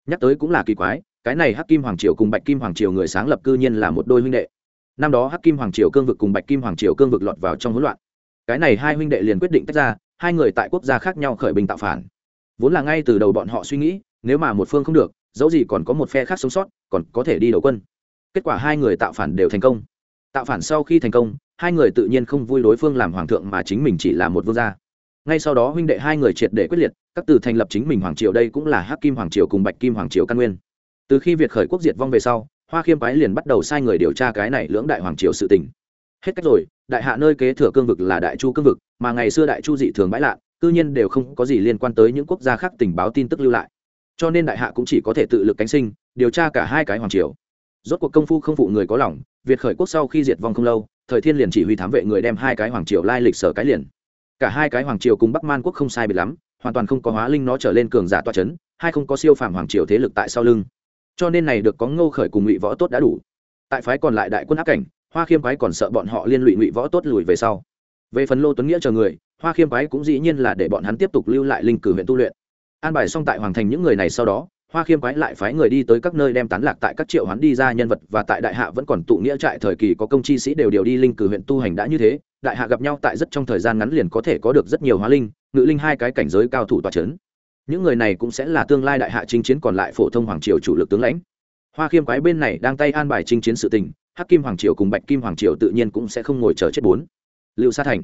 Nhắc tới cũng là kỳ quái, cái này hắc kim hoàng triều cùng bạch kim hoàng triều người sáng lập cư nhiên là một đôi huynh đệ. Năm đó hắc kim hoàng triều cương vực cùng bạch kim hoàng triều cương vực lọt vào trong hỗn loạn cái này hai huynh đệ liền quyết định tách ra, hai người tại quốc gia khác nhau khởi bình tạo phản. Vốn là ngay từ đầu bọn họ suy nghĩ, nếu mà một phương không được, dẫu gì còn có một phe khác sống sót, còn có thể đi đầu quân. Kết quả hai người tạo phản đều thành công. Tạo phản sau khi thành công, hai người tự nhiên không vui đối phương làm hoàng thượng mà chính mình chỉ là một vương gia. Ngay sau đó huynh đệ hai người triệt để quyết liệt, các từ thành lập chính mình hoàng triều đây cũng là hắc kim hoàng triều cùng bạch kim hoàng triều căn nguyên. Từ khi việt khởi quốc diệt vong về sau, hoa khiêm quái liền bắt đầu sai người điều tra cái này lưỡng đại hoàng triều sự tình hết cách rồi, đại hạ nơi kế thừa cương vực là đại chu cương vực, mà ngày xưa đại chu dị thường bãi lạ, cư nhiên đều không có gì liên quan tới những quốc gia khác tình báo tin tức lưu lại. Cho nên đại hạ cũng chỉ có thể tự lực cánh sinh, điều tra cả hai cái hoàng triều. Rốt cuộc công phu không phụ người có lòng, việt khởi quốc sau khi diệt vong không lâu, thời thiên liền chỉ huy thám vệ người đem hai cái hoàng triều lai lịch sở cái liền. Cả hai cái hoàng triều cùng bắc man quốc không sai biệt lắm, hoàn toàn không có hóa linh nó trở lên cường giả toa c h ấ n hay không có siêu phàm hoàng triều thế lực tại sau lưng. Cho nên này được có ngô khởi cùng ngụy võ tốt đã đủ. Tại phái còn lại đại quân áp cảnh hoa khiêm quái còn sợ bọn họ liên lụy ngụy võ tốt lùi về sau. Về phần lô tuấn nghĩa chờ người, hoa khiêm quái cũng dĩ nhiên là để bọn hắn tiếp tục lưu lại linh cử huyện tu luyện. An bài xong tại hoàng thành những người này sau đó, hoa khiêm quái lại phái người đi tới các nơi đem tán lạc tại các triệu hắn đi ra nhân vật và tại đại hạ vẫn còn tụ nghĩa trại thời kỳ có công chi sĩ đều điều đi linh cử huyện tu hành đã như thế, đại hạ gặp nhau tại rất trong thời gian ngắn liền có thể có được rất nhiều hóa linh, ngự linh hai cái cảnh giới cao thủ tòa c h ấ n những người này cũng sẽ là tương lai đại hạ chinh chiến còn lại phổ thông hoàng triều chủ lực tướng lãnh. Hoa khiêm quái bên này đang tay an bài chinh chiến sự tình hắc kim hoàng triều cùng bạch kim hoàng triều tự nhiên cũng sẽ không ngồi chờ chết bốn. Lưu sa thành.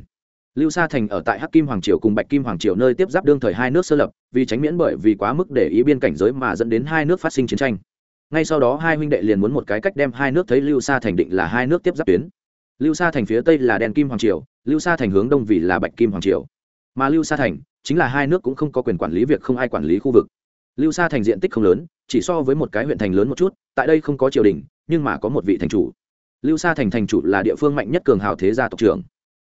Lưu sa thành ở tại hắc kim hoàng triều cùng bạch kim hoàng triều nơi tiếp giáp đương thời hai nước sơ lập, vì tránh miễn bởi vì quá mức để ý biên cảnh giới mà dẫn đến hai nước phát sinh chiến tranh. Ngay sau đó hai huynh đệ liền muốn một cái cách đem hai nước thấy lưu sa thành định là hai nước tiếp giáp tuyến. Lưu sa thành phía tây là đen kim hoàng triều, lưu sa thành hướng đông vì là bạch kim hoàng triều. Mà lưu sa thành chính là hai nước cũng không có quyền quản lý việc không ai quản lý khu vực. Lưu sa thành diện tích không lớn, chỉ so với một cái huyện thành lớn một chút, tại đây không có triều đình, nhưng mà có một vị thành chủ lưu sa thành thành chủ là địa phương mạnh nhất cường hào thế gia tộc trưởng.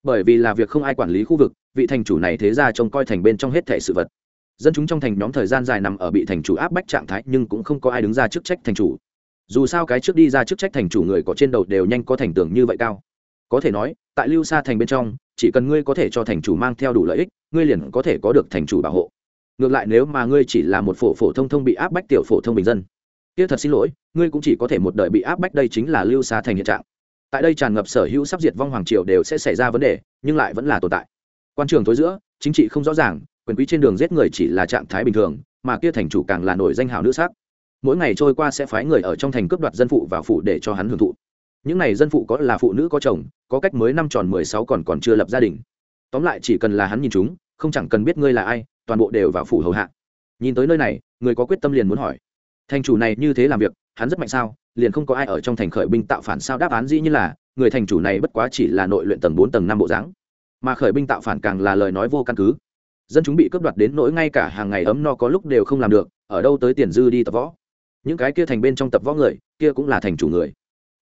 Bởi vì là việc không ai quản lý khu vực, vị thành chủ này thế gia trông coi thành bên trong hết thể sự vật. Dân chúng trong thành nhóm thời gian dài nằm ở bị thành chủ áp bách trạng thái nhưng cũng không có ai đứng ra chức trách thành chủ. Dù sao cái trước đi ra chức trách thành chủ người có trên đầu đều nhanh có thành tưởng như vậy cao. Có thể nói, tại lưu sa thành bên trong, chỉ cần ngươi có thể cho thành chủ mang theo đủ lợi ích, ngươi liền có thể có được thành chủ bảo hộ. Ngược lại nếu mà ngươi chỉ là một phổ phổ thông thông bị áp bách tiểu phổ thông bình dân kia thật xin lỗi, ngươi cũng chỉ có thể một đời bị áp bách đây chính là lưu sa thành hiện trạng. Tại đây tràn ngập sở hữu sắp diệt vong hoàng triều đều sẽ xảy ra vấn đề, nhưng lại vẫn là tồn tại. Quan trường tối giữa, chính trị không rõ ràng, quyền quý trên đường giết người chỉ là trạng thái bình thường, mà kia thành chủ càng là nổi danh hào nữ sắc. Mỗi ngày trôi qua sẽ phái người ở trong thành cướp đoạt dân phụ vào phủ để cho hắn hưởng thụ. Những này dân phụ có là phụ nữ có chồng, có cách mới năm tròn mười sáu còn còn chưa lập gia đình. Tóm lại chỉ cần là hắn nhìn chúng, không chẳng cần biết ngươi là ai, toàn bộ đều vào phủ hầu hạ. Nhìn tới nơi này, người có quyết tâm liền muốn hỏi thành chủ này như thế làm việc, hắn rất mạnh sao? Liền không có ai ở trong thành khởi binh tạo phản sao? Đáp án dĩ như là, người thành chủ này bất quá chỉ là nội luyện tầng bốn, tầng năm bộ dáng. Mà khởi binh tạo phản càng là lời nói vô căn cứ. Dân chúng bị cướp đoạt đến nỗi ngay cả hàng ngày ấm no có lúc đều không làm được, ở đâu tới tiền dư đi tập võ. Những cái kia thành bên trong tập võ người, kia cũng là thành chủ người.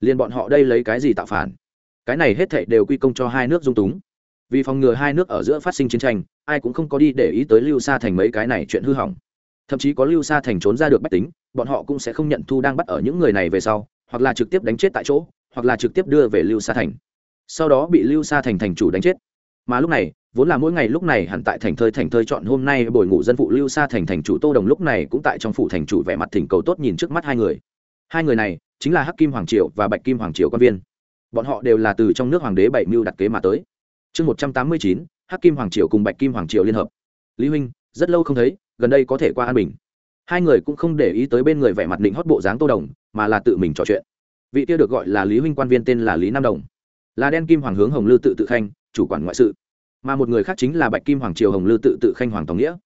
Liền bọn họ đây lấy cái gì tạo phản? Cái này hết thệ đều quy công cho hai nước dung túng. Vì phòng ngừa hai nước ở giữa phát sinh chiến tranh, ai cũng không có đi để ý tới lưu xa thành mấy cái này chuyện hư hỏng thậm chí có lưu xa thành trốn ra được bách tính, bọn họ cũng sẽ không nhận thu đang bắt ở những người này về sau, hoặc là trực tiếp đánh chết tại chỗ, hoặc là trực tiếp đưa về lưu xa thành. Sau đó bị lưu xa thành thành chủ đánh chết. Mà lúc này, vốn là mỗi ngày lúc này hẳn tại thành thơi thành thơi chọn hôm nay bồi ngủ dân phụ lưu xa thành thành chủ tô đồng lúc này cũng tại trong phủ thành chủ vẻ mặt thỉnh cầu tốt nhìn trước mắt hai người. Hai người này chính là hắc kim hoàng triều và bạch kim hoàng triều quan viên. Bọn họ đều là từ trong nước hoàng đế bảy mưu đặt kế mà tới. Chương một trăm tám mươi chín, hắc kim hoàng triều cùng bạch kim hoàng triều liên hợp. Lý huynh, rất lâu không thấy gần đây có thể qua an bình. Hai người cũng không để ý tới bên người vẻ mặt định hót bộ dáng tô đồng, mà là tự mình trò chuyện. Vị kia được gọi là lý huynh quan viên tên là lý nam đồng. Là đen kim hoàng hướng hồng lư tự tự khanh, chủ quản ngoại sự. Mà một người khác chính là bạch kim hoàng triều hồng lư tự tự khanh hoàng tòng nghĩa.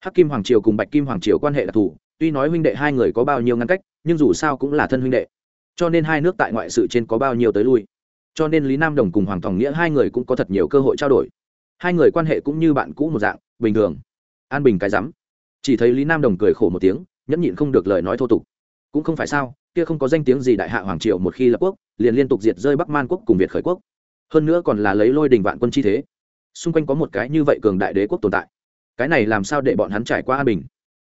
Hắc kim hoàng triều cùng bạch kim hoàng triều quan hệ đặc thù, tuy nói huynh đệ hai người có bao nhiêu ngăn cách, nhưng dù sao cũng là thân huynh đệ. Cho nên hai nước tại ngoại sự trên có bao nhiêu tới lui. Cho nên lý nam đồng cùng hoàng tòng nghĩa hai người cũng có thật nhiều cơ hội trao đổi. Hai người quan hệ cũng như bạn cũ một dạng, bình thường. An bình cái rắm chỉ thấy lý nam đồng cười khổ một tiếng, nhẫn nhịn không được lời nói thô tục. Cũng không phải sao, kia không có danh tiếng gì đại hạ hoàng triều một khi lập quốc, liền liên tục diệt rơi bắc man quốc cùng việt khởi quốc. Hơn nữa còn là lấy lôi đình vạn quân chi thế. Xung quanh có một cái như vậy cường đại đế quốc tồn tại. Cái này làm sao để bọn hắn trải qua an bình?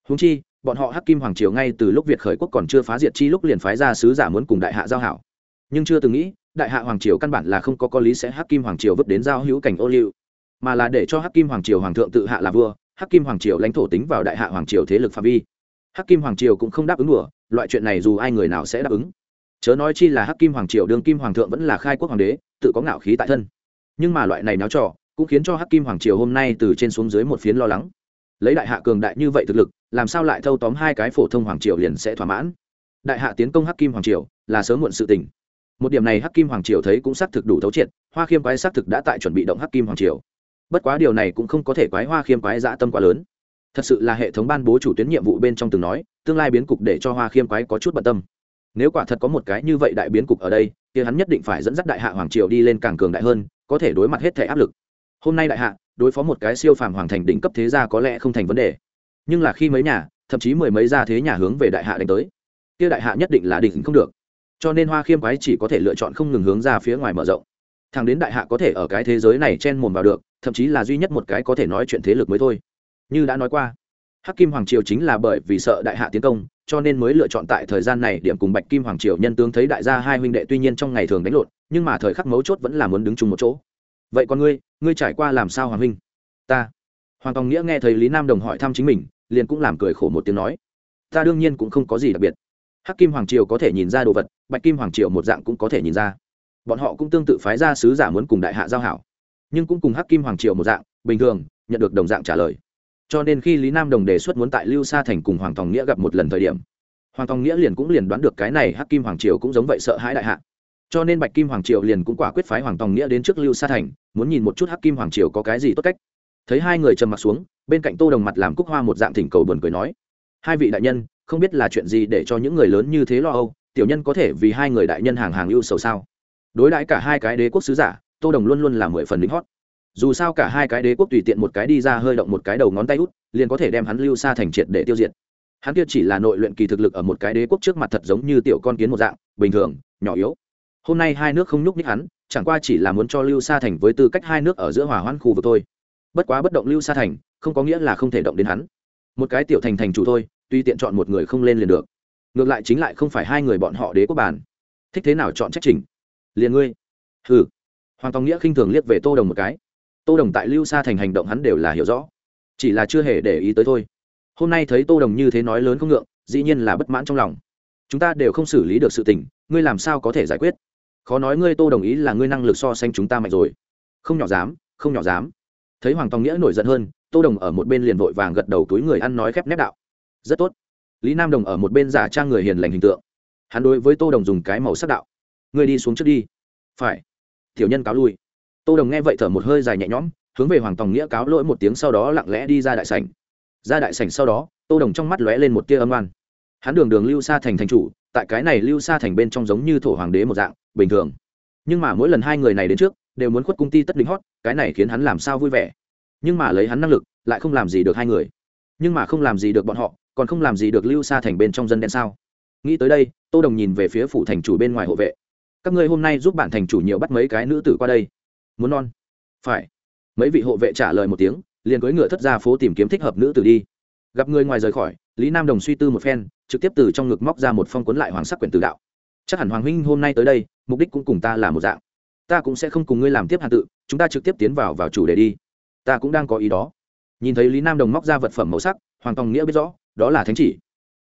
Húng chi, bọn họ hắc kim hoàng triều ngay từ lúc việt khởi quốc còn chưa phá diệt chi lúc liền phái ra sứ giả muốn cùng đại hạ giao hảo. Nhưng chưa từng nghĩ, đại hạ hoàng triều căn bản là không có có lý sẽ hắc kim hoàng triều vứt đến giao hữu cảnh ô liu, mà là để cho hắc kim hoàng triều hoàng thượng tự hạ là vua hắc kim hoàng triều lãnh thổ tính vào đại hạ hoàng triều thế lực phạm vi. Hắc kim hoàng triều cũng không đáp ứng đùa, loại chuyện này dù ai người nào sẽ đáp ứng. Chớ nói chi là hắc kim hoàng triều đương kim hoàng thượng vẫn là khai quốc hoàng đế, tự có ngạo khí tại thân. Nhưng mà loại này náo trò, cũng khiến cho hắc kim hoàng triều hôm nay từ trên xuống dưới một phiến lo lắng. Lấy đại hạ cường đại như vậy thực lực, làm sao lại thâu tóm hai cái phổ thông hoàng triều liền sẽ thỏa mãn? Đại hạ tiến công hắc kim hoàng triều, là sớm muộn sự tình. Một điểm này hắc kim hoàng triều thấy cũng xác thực đủ thấu triệt, hoa khiêm quái xác thực đã tại chuẩn bị động hắc kim hoàng triều bất quá điều này cũng không có thể quái hoa khiêm quái dã tâm quá lớn. Thật sự là hệ thống ban bố chủ tuyến nhiệm vụ bên trong từng nói, tương lai biến cục để cho hoa khiêm quái có chút bận tâm. Nếu quả thật có một cái như vậy đại biến cục ở đây, thì hắn nhất định phải dẫn dắt đại hạ hoàng triều đi lên càng cường đại hơn, có thể đối mặt hết thể áp lực. Hôm nay đại hạ, đối phó một cái siêu phàm hoàng thành đỉnh cấp thế gia có lẽ không thành vấn đề. Nhưng là khi mấy nhà, thậm chí mười mấy gia thế nhà hướng về đại hạ đánh tới, kia đại hạ nhất định là đỉnh không được. Cho nên hoa khiêm quái chỉ có thể lựa chọn không ngừng hướng ra phía ngoài mở rộng thằng đến đại hạ có thể ở cái thế giới này chen mồm vào được, thậm chí là duy nhất một cái có thể nói chuyện thế lực mới thôi. Như đã nói qua, hắc kim hoàng triều chính là bởi vì sợ đại hạ tiến công, cho nên mới lựa chọn tại thời gian này điểm cùng bạch kim hoàng triều nhân tướng thấy đại gia hai huynh đệ tuy nhiên trong ngày thường đánh lộn, nhưng mà thời khắc mấu chốt vẫn là muốn đứng chung một chỗ. Vậy còn ngươi ngươi trải qua làm sao hoàng huynh? Ta. Hoàng tòng nghĩa nghe thấy lý nam đồng hỏi thăm chính mình, liền cũng làm cười khổ một tiếng nói. Ta đương nhiên cũng không có gì đặc biệt. Hắc kim hoàng triều có thể nhìn ra đồ vật, bạch kim hoàng triều một dạng cũng có thể nhìn ra bọn họ cũng tương tự phái ra sứ giả muốn cùng đại hạ giao hảo. Nhưng cũng cùng hắc kim hoàng triều một dạng, bình thường, nhận được đồng dạng trả lời. Cho nên khi lý nam đồng đề xuất muốn tại lưu sa thành cùng hoàng tòng nghĩa gặp một lần thời điểm, hoàng tòng nghĩa liền cũng liền đoán được cái này hắc kim hoàng triều cũng giống vậy sợ hãi đại hạ. Cho nên bạch kim hoàng triều liền cũng quả quyết phái hoàng tòng nghĩa đến trước lưu sa thành, muốn nhìn một chút hắc kim hoàng triều có cái gì tốt cách. Thấy hai người trầm mặt xuống, bên cạnh tô đồng mặt làm cúc hoa một dạng thỉnh cầu buồn cười nói, hai vị đại nhân, không biết là chuyện gì để cho những người lớn như thế lo âu? Tiểu nhân có thể vì hai người đại nhân hàng hàng ưu sầu sao? Đối đãi cả hai cái đế quốc sứ giả, tô đồng luôn luôn là mười phần lính hót. Dù sao cả hai cái đế quốc tùy tiện một cái đi ra hơi động một cái đầu ngón tay út, liền có thể đem hắn lưu xa thành triệt để tiêu diệt. Hắn kia chỉ là nội luyện kỳ thực lực ở một cái đế quốc trước mặt thật giống như tiểu con kiến một dạng, bình thường, nhỏ yếu. Hôm nay hai nước không nhúc nhích hắn, chẳng qua chỉ là muốn cho lưu sa thành với tư cách hai nước ở giữa hòa hoãn khu vực thôi. Bất quá bất động lưu sa thành, không có nghĩa là không thể động đến hắn. Một cái tiểu thành thành chủ thôi, tuy tiện chọn một người không lên liền được. Ngược lại chính lại không phải hai người bọn họ đế quốc bàn. Thích thế nào chọn trách trình liền ngươi. Hừ. Hoàng tòng nghĩa khinh thường liếc về tô đồng một cái. Tô đồng tại lưu xa thành hành động hắn đều là hiểu rõ. Chỉ là chưa hề để ý tới thôi. Hôm nay thấy tô đồng như thế nói lớn không ngượng, dĩ nhiên là bất mãn trong lòng. Chúng ta đều không xử lý được sự tình, ngươi làm sao có thể giải quyết? Khó nói ngươi tô đồng ý là ngươi năng lực so sánh chúng ta mạnh rồi. Không nhỏ dám, không nhỏ dám. Thấy hoàng tòng nghĩa nổi giận hơn, tô đồng ở một bên liền vội vàng gật đầu túi người ăn nói khép nép đạo. Rất tốt. Lý nam đồng ở một bên giả trang người hiền lành hình tượng. Hắn đối với tô đồng dùng cái màu sắc đạo ngươi đi xuống trước đi. Phải. Tiểu nhân cáo lui. Tô đồng nghe vậy thở một hơi dài nhẹ nhõm, hướng về hoàng tòng nghĩa cáo lỗi một tiếng sau đó lặng lẽ đi ra đại sảnh. Ra đại sảnh sau đó, tô đồng trong mắt lóe lên một tia âm oan. Hắn đường đường lưu xa thành thành chủ, tại cái này lưu xa thành bên trong giống như thổ hoàng đế một dạng, bình thường. Nhưng mà mỗi lần hai người này đến trước, đều muốn khuất cung ti tất đính hót, cái này khiến hắn làm sao vui vẻ. Nhưng mà lấy hắn năng lực, lại không làm gì được hai người. Nhưng mà không làm gì được bọn họ, còn không làm gì được lưu xa thành bên trong dân đen sao? Nghĩ tới đây, tô đồng nhìn về phía phủ thành chủ bên ngoài hộ vệ các ngươi hôm nay giúp bản thành chủ nhiều bắt mấy cái nữ tử qua đây. Muốn non? Phải. Mấy vị hộ vệ trả lời một tiếng, liền cưỡi ngựa thất ra phố tìm kiếm thích hợp nữ tử đi. Gặp người ngoài rời khỏi, lý nam đồng suy tư một phen, trực tiếp từ trong ngực móc ra một phong cuốn lại hoàng sắc quyển tử đạo. Chắc hẳn hoàng huynh hôm nay tới đây, mục đích cũng cùng ta là một dạng. Ta cũng sẽ không cùng ngươi làm tiếp hạ tự, chúng ta trực tiếp tiến vào vào chủ đề đi. Ta cũng đang có ý đó. Nhìn thấy lý nam đồng móc ra vật phẩm màu sắc, hoàng tòng nghĩa biết rõ, đó là thánh chỉ.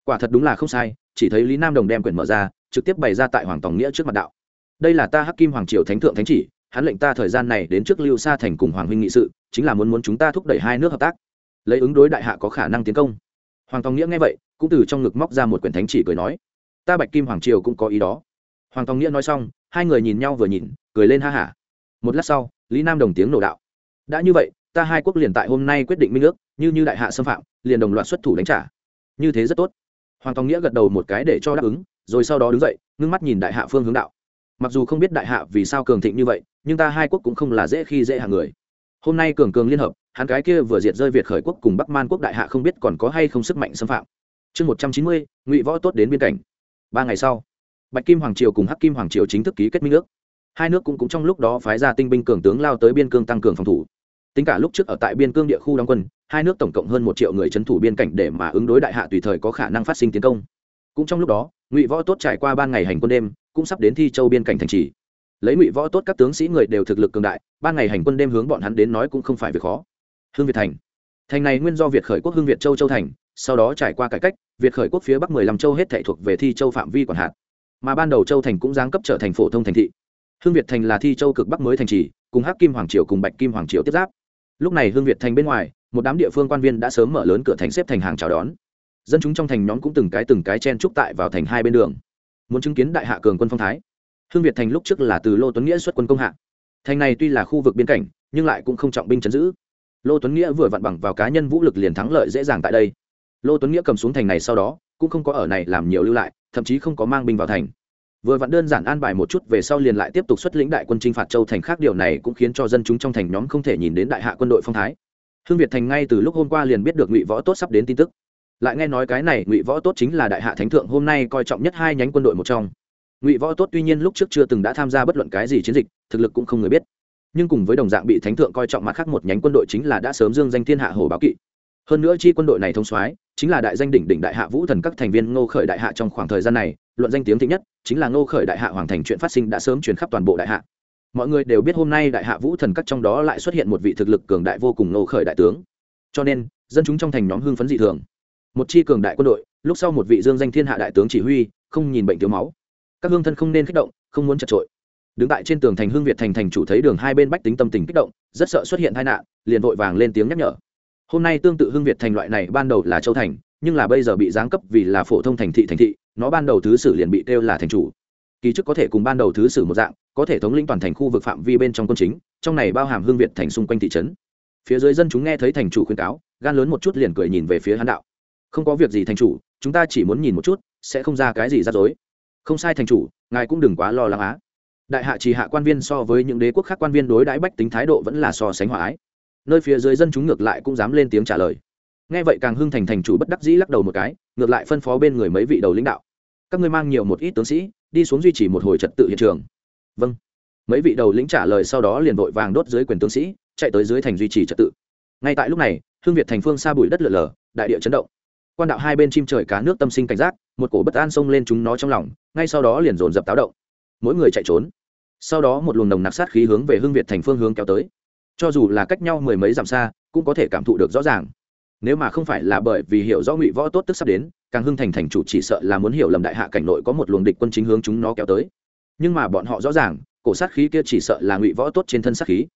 Quả thật đúng là không sai, chỉ thấy lý nam đồng đem quyển mở ra, trực tiếp bày ra tại hoàng tòng nghĩa trước mặt đạo đây là ta hắc kim hoàng triều thánh thượng thánh chỉ, hắn lệnh ta thời gian này đến trước lưu sa thành cùng hoàng huynh nghị sự, chính là muốn muốn chúng ta thúc đẩy hai nước hợp tác. Lấy ứng đối đại hạ có khả năng tiến công. Hoàng tòng nghĩa nghe vậy, cũng từ trong ngực móc ra một quyển thánh chỉ cười nói, ta bạch kim hoàng triều cũng có ý đó. Hoàng tòng nghĩa nói xong, hai người nhìn nhau vừa nhìn, cười lên ha hả. Một lát sau, lý nam đồng tiếng nổ đạo, đã như vậy, ta hai quốc liền tại hôm nay quyết định minh ước, như như đại hạ xâm phạm, liền đồng loạt xuất thủ đánh trả. Như thế rất tốt. Hoàng tòng nghĩa gật đầu một cái để cho đáp ứng, rồi sau đó đứng dậy, ngưng mắt nhìn đại hạ phương hướng đạo mặc dù không biết đại hạ vì sao cường thịnh như vậy nhưng ta hai quốc cũng không là dễ khi dễ hàng người. Hôm nay cường cường liên hợp hắn cái kia vừa diệt rơi việt khởi quốc cùng bắc man quốc đại hạ không biết còn có hay không sức mạnh xâm phạm. Chương một trăm chín mươi ngụy võ tốt đến biên cảnh. Ba ngày sau bạch kim hoàng triều cùng hắc kim hoàng triều chính thức ký kết minh nước hai nước cũng, cũng trong lúc đó phái ra tinh binh cường tướng lao tới biên cương tăng cường phòng thủ. Tính cả lúc trước ở tại biên cương địa khu đóng quân hai nước tổng cộng hơn một triệu người c h ấ n thủ biên cảnh để mà ứng đối đại hạ tùy thời có khả năng phát sinh tiến công. Cũng trong lúc đó ngụy võ tốt trải qua ba ngày hành quân đêm cũng sắp đến thi châu biên cảnh thành trì. Lấy ngụy võ tốt các tướng sĩ người đều thực lực cường đại, ban ngày hành quân đêm hướng bọn hắn đến nói cũng không phải việc khó. Hương việt thành. Thành này nguyên do việt khởi quốc hương việt châu châu thành, sau đó trải qua cải cách, việt khởi quốc phía bắc mười lăm châu hết thệ thuộc về thi châu phạm vi quản hạt. Mà ban đầu châu thành cũng giáng cấp trở thành phổ thông thành thị. Hương việt thành là thi châu cực bắc mới thành trì, cùng hắc kim hoàng triều cùng bạch kim hoàng triều tiếp giáp. Lúc này hương việt thành bên ngoài, một đám địa phương quan viên đã sớm mở lớn cửa thành xếp thành hàng chào đón. Dân chúng trong thành nhóm cũng từng cái từng cái chen trúc tại vào thành hai bên đường muốn chứng kiến đại hạ cường quân phong thái. Hương việt thành lúc trước là từ lô tuấn nghĩa xuất quân công hạ. Thành này tuy là khu vực biên cảnh, nhưng lại cũng không trọng binh chấn giữ. Lô tuấn nghĩa vừa vặn bằng vào cá nhân vũ lực liền thắng lợi dễ dàng tại đây. Lô tuấn nghĩa cầm xuống thành này sau đó, cũng không có ở này làm nhiều lưu lại, thậm chí không có mang binh vào thành. Vừa vặn đơn giản an bài một chút về sau liền lại tiếp tục xuất lĩnh đại quân chinh phạt châu thành khác, điều này cũng khiến cho dân chúng trong thành nhóm không thể nhìn đến đại hạ quân đội phong thái. Hương việt thành ngay từ lúc hôm qua liền biết được ngụy võ tốt sắp đến tin tức lại nghe nói cái này ngụy võ tốt chính là đại hạ thánh thượng hôm nay coi trọng nhất hai nhánh quân đội một trong. Ngụy võ tốt tuy nhiên lúc trước chưa từng đã tham gia bất luận cái gì chiến dịch, thực lực cũng không người biết. Nhưng cùng với đồng dạng bị thánh thượng coi trọng mặt khác một nhánh quân đội chính là đã sớm dương danh thiên hạ hồ báo kỵ. Hơn nữa chi quân đội này thông soái, chính là đại danh đỉnh đỉnh đại hạ vũ thần các thành viên ngô khởi đại hạ trong khoảng thời gian này, luận danh tiếng thịnh nhất, chính là ngô khởi đại hạ hoàng thành chuyện phát sinh đã sớm truyền khắp toàn bộ đại hạ. Mọi người đều biết hôm nay đại hạ vũ thần các trong đó lại xuất hiện một vị thực lực cường đại vô cùng ngô khởi đại tướng. Cho nên, dân chúng trong thành nhóm hưng phấn dị thường một chi cường đại quân đội, lúc sau một vị dương danh thiên hạ đại tướng chỉ huy, không nhìn bệnh thiếu máu. Các hương thân không nên kích động, không muốn chật trội. Đứng tại trên tường thành hương việt thành thành chủ thấy đường hai bên bách tính tâm tình kích động, rất sợ xuất hiện tai nạn, liền vội vàng lên tiếng nhắc nhở. Hôm nay tương tự hương việt thành loại này ban đầu là châu thành, nhưng là bây giờ bị giáng cấp vì là phổ thông thành thị thành thị, nó ban đầu thứ sử liền bị kêu là thành chủ. Kỳ chức có thể cùng ban đầu thứ sử một dạng, có thể thống lĩnh toàn thành khu vực phạm vi bên trong quân chính, trong này bao hàm hương việt thành xung quanh thị trấn. Phía dưới dân chúng nghe thấy thành chủ khuyên cáo, gan lớn một chút liền cười nhìn về phía hán đạo không có việc gì thành chủ, chúng ta chỉ muốn nhìn một chút, sẽ không ra cái gì ra rối. Không sai thành chủ, ngài cũng đừng quá lo lắng á. Đại hạ chỉ hạ quan viên so với những đế quốc khác quan viên đối đãi bách tính thái độ vẫn là so sánh hòa ái. Nơi phía dưới dân chúng ngược lại cũng dám lên tiếng trả lời. Nghe vậy càng hưng thành thành chủ bất đắc dĩ lắc đầu một cái, ngược lại phân phó bên người mấy vị đầu lãnh đạo. Các ngươi mang nhiều một ít tướng sĩ, đi xuống duy trì một hồi trật tự hiện trường. Vâng. Mấy vị đầu lĩnh trả lời sau đó liền vội vàng đốt dưới quyền tướng sĩ, chạy tới dưới thành duy trì trật tự. Ngay tại lúc này hương việt thành phương xa bụi đất lở lở, đại địa chấn động quan đạo hai bên chim trời cá nước tâm sinh cảnh giác, một cổ bất an xông lên chúng nó trong lòng, ngay sau đó liền dồn dập táo động. Mỗi người chạy trốn. Sau đó một luồng nồng nặc sát khí hướng về hương việt thành phương hướng kéo tới. Cho dù là cách nhau mười mấy dặm xa, cũng có thể cảm thụ được rõ ràng. Nếu mà không phải là bởi vì hiểu rõ ngụy võ tốt tức sắp đến, càng hưng thành thành chủ chỉ sợ là muốn hiểu lầm đại hạ cảnh nội có một luồng địch quân chính hướng chúng nó kéo tới. Nhưng mà bọn họ rõ ràng, cổ sát khí kia chỉ sợ là ngụy võ tốt trên thân sát khí.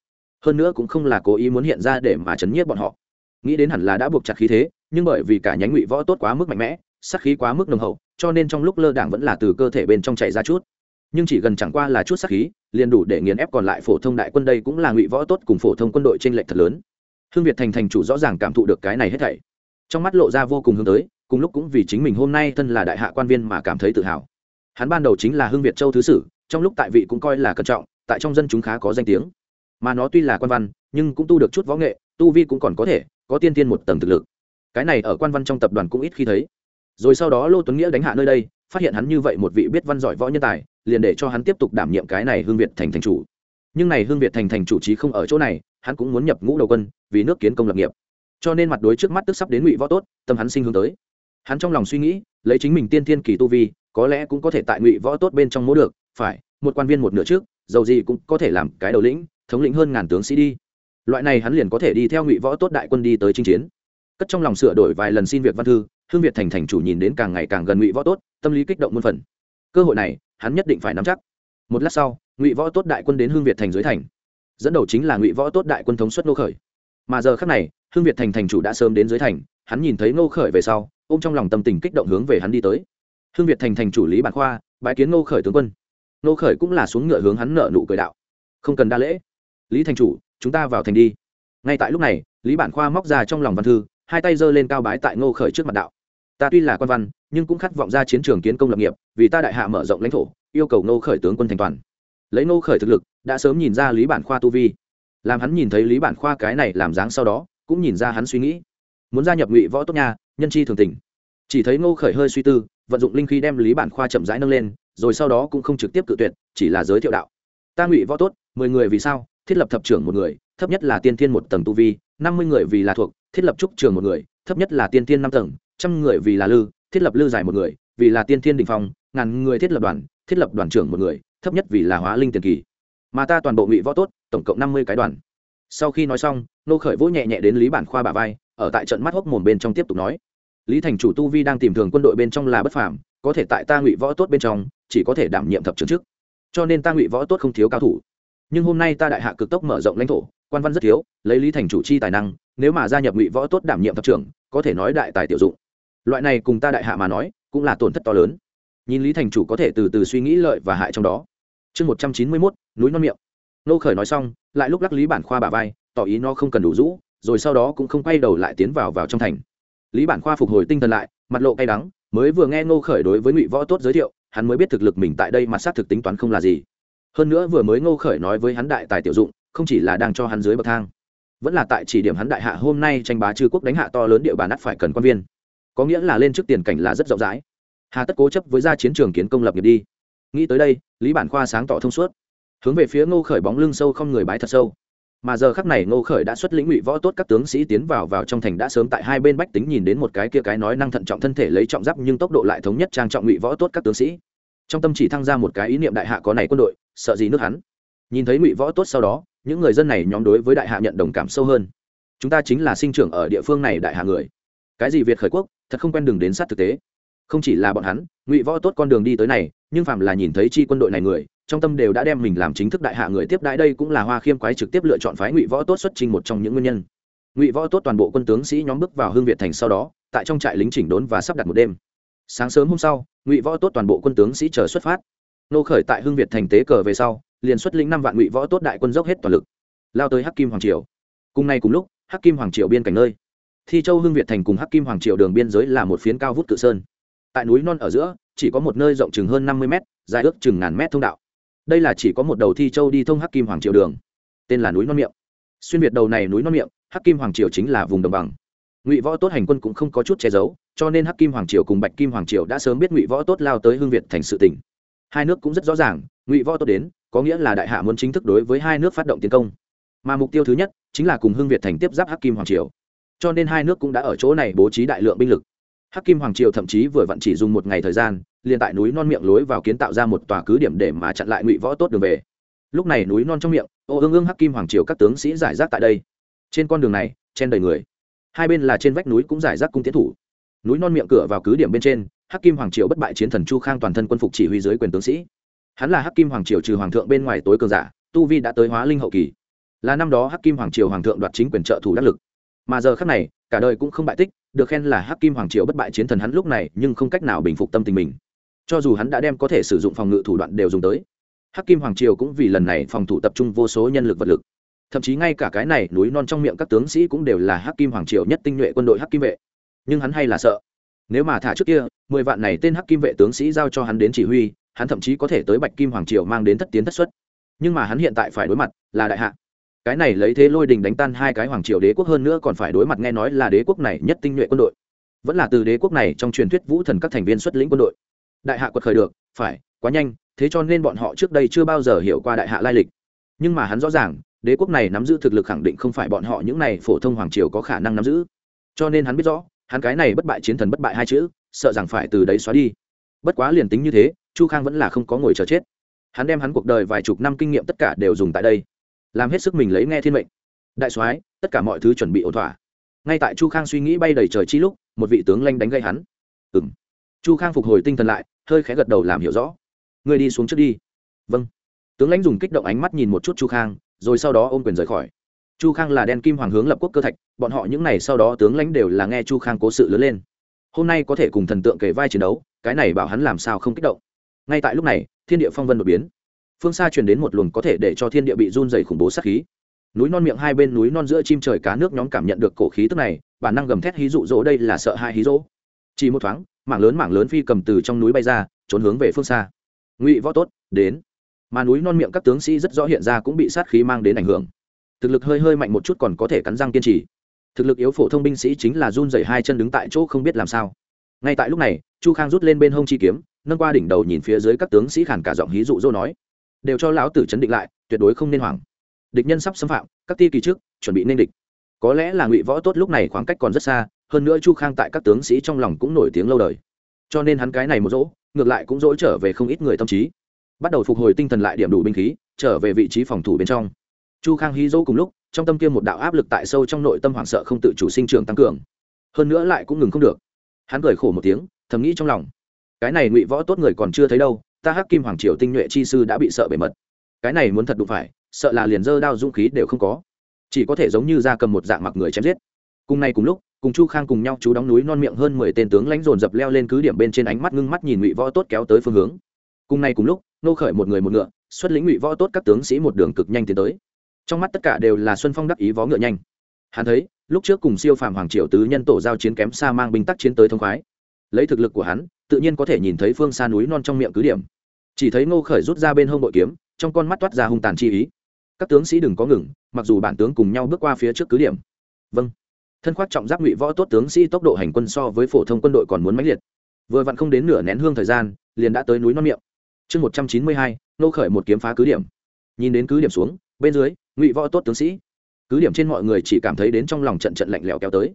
Hơn nữa cũng không là cố ý muốn hiện ra để mà chấn nhiếp bọn họ. Nghĩ đến hẳn là đã buộc chặt khí thế nhưng bởi vì cả nhánh ngụy võ tốt quá mức mạnh mẽ, sát khí quá mức nồng hậu, cho nên trong lúc lơ đảng vẫn là từ cơ thể bên trong chạy ra chút. Nhưng chỉ gần chẳng qua là chút sát khí, liền đủ để nghiền ép còn lại phổ thông đại quân đây cũng là ngụy võ tốt cùng phổ thông quân đội trên lệch thật lớn. Hương việt thành thành chủ rõ ràng cảm thụ được cái này hết thảy. Trong mắt lộ ra vô cùng hướng tới, cùng lúc cũng vì chính mình hôm nay thân là đại hạ quan viên mà cảm thấy tự hào. Hắn ban đầu chính là hương việt châu thứ sử, trong lúc tại vị cũng coi là cẩn trọng, tại trong dân chúng khá có danh tiếng. Mà nó tuy là quan văn, nhưng cũng tu được chút võ nghệ, tu vi cũng còn có thể, có tiên tiên một tầng thực lực cái này ở quan văn trong tập đoàn cũng ít khi thấy. Rồi sau đó lô tuấn nghĩa đánh hạ nơi đây, phát hiện hắn như vậy một vị biết văn giỏi võ nhân tài, liền để cho hắn tiếp tục đảm nhiệm cái này hương việt thành thành chủ. Nhưng này hương việt thành thành chủ trí không ở chỗ này, hắn cũng muốn nhập ngũ đầu quân, vì nước kiến công lập nghiệp. Cho nên mặt đối trước mắt tức sắp đến ngụy võ tốt, tâm hắn sinh hướng tới. Hắn trong lòng suy nghĩ, lấy chính mình tiên thiên kỳ tu vi, có lẽ cũng có thể tại ngụy võ tốt bên trong mỗ được, phải, một quan viên một nửa trước, dầu gì cũng có thể làm cái đầu lĩnh, thống lĩnh hơn ngàn tướng sĩ đi. Loại này hắn liền có thể đi theo ngụy võ tốt đại quân đi tới chinh chiến cất trong lòng sửa đổi vài lần xin việc văn thư, hương việt thành thành chủ nhìn đến càng ngày càng gần ngụy võ tốt, tâm lý kích động muôn phần. Cơ hội này, hắn nhất định phải nắm chắc. Một lát sau, ngụy võ tốt đại quân đến hương việt thành dưới thành. Dẫn đầu chính là ngụy võ tốt đại quân thống suất nô khởi. Mà giờ khác này, hương việt thành thành chủ đã sớm đến dưới thành, hắn nhìn thấy nô khởi về sau, ôm trong lòng tâm tình kích động hướng về hắn đi tới. Hương việt thành thành chủ lý bản khoa bãi kiến nô khởi tướng quân. Nô khởi cũng là xuống ngựa hướng hắn nợ nụ cười đạo. Không cần đa lễ. Lý thành chủ, chúng ta vào thành đi. Ngay tại lúc này, lý bản khoa móc ra trong lòng văn thư hai tay giơ lên cao bái tại ngô khởi trước mặt đạo. Ta tuy là quan văn, nhưng cũng khát vọng ra chiến trường kiến công lập nghiệp, vì ta đại hạ mở rộng lãnh thổ, yêu cầu ngô khởi tướng quân thành toàn. Lấy ngô khởi thực lực, đã sớm nhìn ra lý bản khoa tu vi. Làm hắn nhìn thấy lý bản khoa cái này làm dáng sau đó, cũng nhìn ra hắn suy nghĩ. Muốn gia nhập ngụy võ tốt nhà. nhân chi thường tình. Chỉ thấy ngô khởi hơi suy tư, vận dụng linh khí đem lý bản khoa chậm rãi nâng lên, rồi sau đó cũng không trực tiếp cự tuyệt, chỉ là giới thiệu đạo. Ta ngụy võ tốt, mười người vì sao? Thiết lập thập trưởng một người, thấp nhất là tiên thiên một tầng tu vi năm mươi người vì là thuộc, thiết lập trúc trường một người, thấp nhất là tiên tiên năm tầng, trăm người vì là lư, thiết lập lư giải một người, vì là tiên thiên đình phong, ngàn người thiết lập đoàn, thiết lập đoàn trưởng một người, thấp nhất vì là hóa linh tiền kỳ. Mà ta toàn bộ ngụy võ tốt, tổng cộng năm mươi cái đoàn. Sau khi nói xong, nô khởi vỗ nhẹ nhẹ đến lý bản khoa bà vai, ở tại trận mắt hốc mồm bên trong tiếp tục nói. Lý thành chủ tu vi đang tìm thường quân đội bên trong là bất phàm, có thể tại ta ngụy võ tốt bên trong, chỉ có thể đảm nhiệm thập trưởng chức. Cho nên ta ngụy võ tốt không thiếu cao thủ. Nhưng hôm nay ta đại hạ cực tốc mở rộng lãnh thổ quan văn rất thiếu, lấy lý thành chủ chi tài năng, nếu mà gia nhập ngụy võ tốt đảm nhiệm thập trưởng, có thể nói đại tài tiểu dụng. Loại này cùng ta đại hạ mà nói, cũng là tổn thất to lớn. Nhìn lý thành chủ có thể từ từ suy nghĩ lợi và hại trong đó. Chương một trăm chín mươi mốt, núi non miệng. Nô khởi nói xong, lại lúc lắc lý bản khoa bà vai, tỏ ý nó không cần đủ rũ, rồi sau đó cũng không quay đầu lại tiến vào vào trong thành. Lý bản khoa phục hồi tinh thần lại, mặt lộ cay đắng, mới vừa nghe nô khởi đối với ngụy võ tốt giới thiệu, hắn mới biết thực lực mình tại đây mặt sát thực tính toán không là gì. Hơn nữa vừa mới ngô khởi nói với hắn đại tài tiểu dụng không chỉ là đang cho hắn dưới bậc thang, vẫn là tại chỉ điểm hắn đại hạ hôm nay tranh bá chư quốc đánh hạ to lớn địa bàn ắt phải cần quan viên. Có nghĩa là lên trước tiền cảnh là rất rộng rãi. Hà tất cố chấp với ra chiến trường kiến công lập nghiệp đi. Nghĩ tới đây, lý bản khoa sáng tỏ thông suốt. Hướng về phía ngô khởi bóng lưng sâu không người bái thật sâu. Mà giờ khắc này ngô khởi đã xuất lĩnh ngụy võ tốt các tướng sĩ tiến vào vào trong thành đã sớm tại hai bên bách tính nhìn đến một cái kia cái nói năng thận trọng thân thể lấy trọng giáp nhưng tốc độ lại thống nhất trang trọng ngụy võ tốt các tướng sĩ. Trong tâm chỉ thăng ra một cái ý niệm đại hạ có này quân đội, sợ gì nước hắn. Nhìn thấy ngụy võ tốt sau đó những người dân này nhóm đối với đại hạ nhận đồng cảm sâu hơn. Chúng ta chính là sinh trưởng ở địa phương này đại hạ người. Cái gì việt khởi quốc, thật không quen đường đến sát thực tế. Không chỉ là bọn hắn, ngụy võ tốt con đường đi tới này, nhưng phạm là nhìn thấy chi quân đội này người, trong tâm đều đã đem mình làm chính thức đại hạ người tiếp đại đây cũng là hoa khiêm quái trực tiếp lựa chọn phái ngụy võ tốt xuất trình một trong những nguyên nhân. Ngụy võ tốt toàn bộ quân tướng sĩ nhóm bước vào hương việt thành sau đó, tại trong trại lính chỉnh đốn và sắp đặt một đêm. Sáng sớm hôm sau, ngụy võ tốt toàn bộ quân tướng sĩ chờ xuất phát. Nô khởi tại hương việt thành tế cờ về sau liền xuất lĩnh năm vạn ngụy võ tốt đại quân dốc hết toàn lực, lao tới hắc kim hoàng triều. Cùng ngày cùng lúc, hắc kim hoàng triều biên cảnh nơi, thi châu hương việt thành cùng hắc kim hoàng triều đường biên giới là một phiến cao vút cự sơn. Tại núi non ở giữa, chỉ có một nơi rộng chừng hơn năm mươi m dài ước chừng ngàn mét thông đạo. Đây là chỉ có một đầu thi châu đi thông hắc kim hoàng triều đường. Tên là núi non miệng. Xuyên việt đầu này núi non miệng, hắc kim hoàng triều chính là vùng đồng bằng. Ngụy võ tốt hành quân cũng không có chút che giấu, cho nên hắc kim hoàng triều cùng bạch kim hoàng triều đã sớm biết ngụy võ tốt lao tới hương việt thành sự tỉnh hai nước cũng rất rõ ràng, ngụy võ tốt đến có nghĩa là đại hạ muốn chính thức đối với hai nước phát động tiến công. Mà mục tiêu thứ nhất chính là cùng hưng việt thành tiếp giáp hắc kim hoàng triều. Cho nên hai nước cũng đã ở chỗ này bố trí đại lượng binh lực. Hắc kim hoàng triều thậm chí vừa vặn chỉ dùng một ngày thời gian, liền tại núi non miệng lối vào kiến tạo ra một tòa cứ điểm để mà chặn lại ngụy võ tốt đường về. Lúc này núi non trong miệng, ô ương ương hắc kim hoàng triều các tướng sĩ giải rác tại đây. Trên con đường này, chen đầy người. Hai bên là trên vách núi cũng giải rác cung tiến thủ. Núi non miệng cửa vào cứ điểm bên trên, hắc kim hoàng triều bất bại chiến thần chu khang toàn thân quân phục chỉ huy dưới quyền tướng sĩ hắn là hắc kim hoàng triều trừ hoàng thượng bên ngoài tối cường giả, tu vi đã tới hóa linh hậu kỳ. Là năm đó hắc kim hoàng triều hoàng thượng đoạt chính quyền trợ thủ đắc lực. Mà giờ khác này, cả đời cũng không bại tích, được khen là hắc kim hoàng triều bất bại chiến thần hắn lúc này nhưng không cách nào bình phục tâm tình mình. Cho dù hắn đã đem có thể sử dụng phòng ngự thủ đoạn đều dùng tới, hắc kim hoàng triều cũng vì lần này phòng thủ tập trung vô số nhân lực vật lực. Thậm chí ngay cả cái này núi non trong miệng các tướng sĩ cũng đều là hắc kim hoàng triều nhất tinh nhuệ quân đội hắc kim vệ. Nhưng hắn hay là sợ. Nếu mà thả trước kia, mười vạn này tên hắc kim vệ tướng sĩ giao cho hắn đến chỉ huy hắn thậm chí có thể tới bạch kim hoàng triều mang đến thất tiến thất xuất. Nhưng mà hắn hiện tại phải đối mặt là đại hạ. Cái này lấy thế lôi đình đánh tan hai cái hoàng triều đế quốc hơn nữa còn phải đối mặt nghe nói là đế quốc này nhất tinh nhuệ quân đội. Vẫn là từ đế quốc này trong truyền thuyết vũ thần các thành viên xuất lĩnh quân đội. Đại hạ quật khởi được, phải, quá nhanh, thế cho nên bọn họ trước đây chưa bao giờ hiểu qua đại hạ lai lịch. Nhưng mà hắn rõ ràng, đế quốc này nắm giữ thực lực khẳng định không phải bọn họ những này phổ thông hoàng triều có khả năng nắm giữ. Cho nên hắn biết rõ, hắn cái này bất bại chiến thần bất bại hai chữ, sợ rằng phải từ đấy xóa đi. Bất quá liền tính như thế chu khang vẫn là không có ngồi chờ chết. Hắn đem hắn cuộc đời vài chục năm kinh nghiệm tất cả đều dùng tại đây, làm hết sức mình lấy nghe thiên mệnh. Đại soái, tất cả mọi thứ chuẩn bị ổn thỏa. Ngay tại chu khang suy nghĩ bay đầy trời chi lúc, một vị tướng lanh đánh gây hắn. Ừng chu khang phục hồi tinh thần lại, hơi khẽ gật đầu làm hiểu rõ. Người đi xuống trước đi. Vâng. Tướng lãnh dùng kích động ánh mắt nhìn một chút chu khang, rồi sau đó ôm quyền rời khỏi. Chu khang là đen kim hoàng hướng lập quốc cơ thạch, bọn họ những n à y sau đó tướng lãnh đều là nghe chu khang cố sự lớn lên. Hôm nay có thể cùng thần tượng kể vai chiến đấu, cái này bảo hắn làm sao không kích động ngay tại lúc này, thiên địa phong vân đột biến. Phương xa truyền đến một luồng có thể để cho thiên địa bị run dày khủng bố sát khí. Núi non miệng hai bên núi non giữa chim trời cá nước nhóm cảm nhận được cổ khí tức này, bản năng gầm thét hí dụ dỗ đây là sợ hai hí dỗ. Chỉ một thoáng, mảng lớn mảng lớn phi cầm từ trong núi bay ra, trốn hướng về phương xa. Ngụy võ tốt, đến. Mà núi non miệng các tướng sĩ rất rõ hiện ra cũng bị sát khí mang đến ảnh hưởng. Thực lực hơi hơi mạnh một chút còn có thể cắn răng kiên trì. Thực lực yếu phổ thông binh sĩ chính là run dày hai chân đứng tại chỗ không biết làm sao. Ngay tại lúc này, chu khang rút lên bên hông chi kiếm nâng qua đỉnh đầu nhìn phía dưới các tướng sĩ khàn cả giọng hí dụ dỗ nói. Đều cho lão tử chấn định lại, tuyệt đối không nên hoảng. Địch nhân sắp xâm phạm, các ti kỳ trước, chuẩn bị nên địch. Có lẽ là ngụy võ tốt lúc này khoảng cách còn rất xa, hơn nữa chu khang tại các tướng sĩ trong lòng cũng nổi tiếng lâu đời. Cho nên hắn cái này một dỗ, ngược lại cũng dỗ trở về không ít người tâm trí. Bắt đầu phục hồi tinh thần lại điểm đủ binh khí, trở về vị trí phòng thủ bên trong. Chu khang hí dỗ cùng lúc, trong tâm kia một đạo áp lực tại sâu trong nội tâm hoảng sợ không tự chủ sinh trưởng tăng cường. Hơn nữa lại cũng ngừng không được. Hắn cười khổ một tiếng, thầm nghĩ trong lòng cái này ngụy võ tốt người còn chưa thấy đâu, ta hắc kim hoàng triều tinh nhuệ chi sư đã bị sợ bề mật. Cái này muốn thật đụng phải, sợ là liền dơ đao dũng khí đều không có. Chỉ có thể giống như ra cầm một dạng mặc người chém giết. Cùng nay cùng lúc, cùng chu khang cùng nhau chú đóng núi non miệng hơn mười tên tướng lãnh dồn dập leo lên cứ điểm bên trên ánh mắt ngưng mắt nhìn ngụy võ tốt kéo tới phương hướng. Cùng nay cùng lúc, nô khởi một người một ngựa, xuất lĩnh ngụy võ tốt các tướng sĩ một đường cực nhanh tiến tới. Trong mắt tất cả đều là xuân phong đắc ý vó ngựa nhanh. Hắn thấy, lúc trước cùng siêu phàm hoàng triều tứ nhân tổ giao chiến kém xa mang binh tắc chiến tới thông khoái. Lấy thực lực của hắn tự nhiên có thể nhìn thấy phương xa núi non trong miệng cứ điểm. Chỉ thấy ngô khởi rút ra bên hông bội kiếm, trong con mắt toát ra hung tàn chi ý. Các tướng sĩ đừng có ngừng, mặc dù bản tướng cùng nhau bước qua phía trước cứ điểm. Vâng. Thân khoác trọng giáp ngụy võ tốt tướng sĩ tốc độ hành quân so với phổ thông quân đội còn muốn mãnh liệt. Vừa vặn không đến nửa nén hương thời gian, liền đã tới núi non miệng. Chương một trăm chín mươi hai nô khởi một kiếm phá cứ điểm. Nhìn đến cứ điểm xuống, bên dưới, ngụy võ tốt tướng sĩ. Cứ điểm trên mọi người chỉ cảm thấy đến trong lòng trận trận lạnh lẽo kéo tới.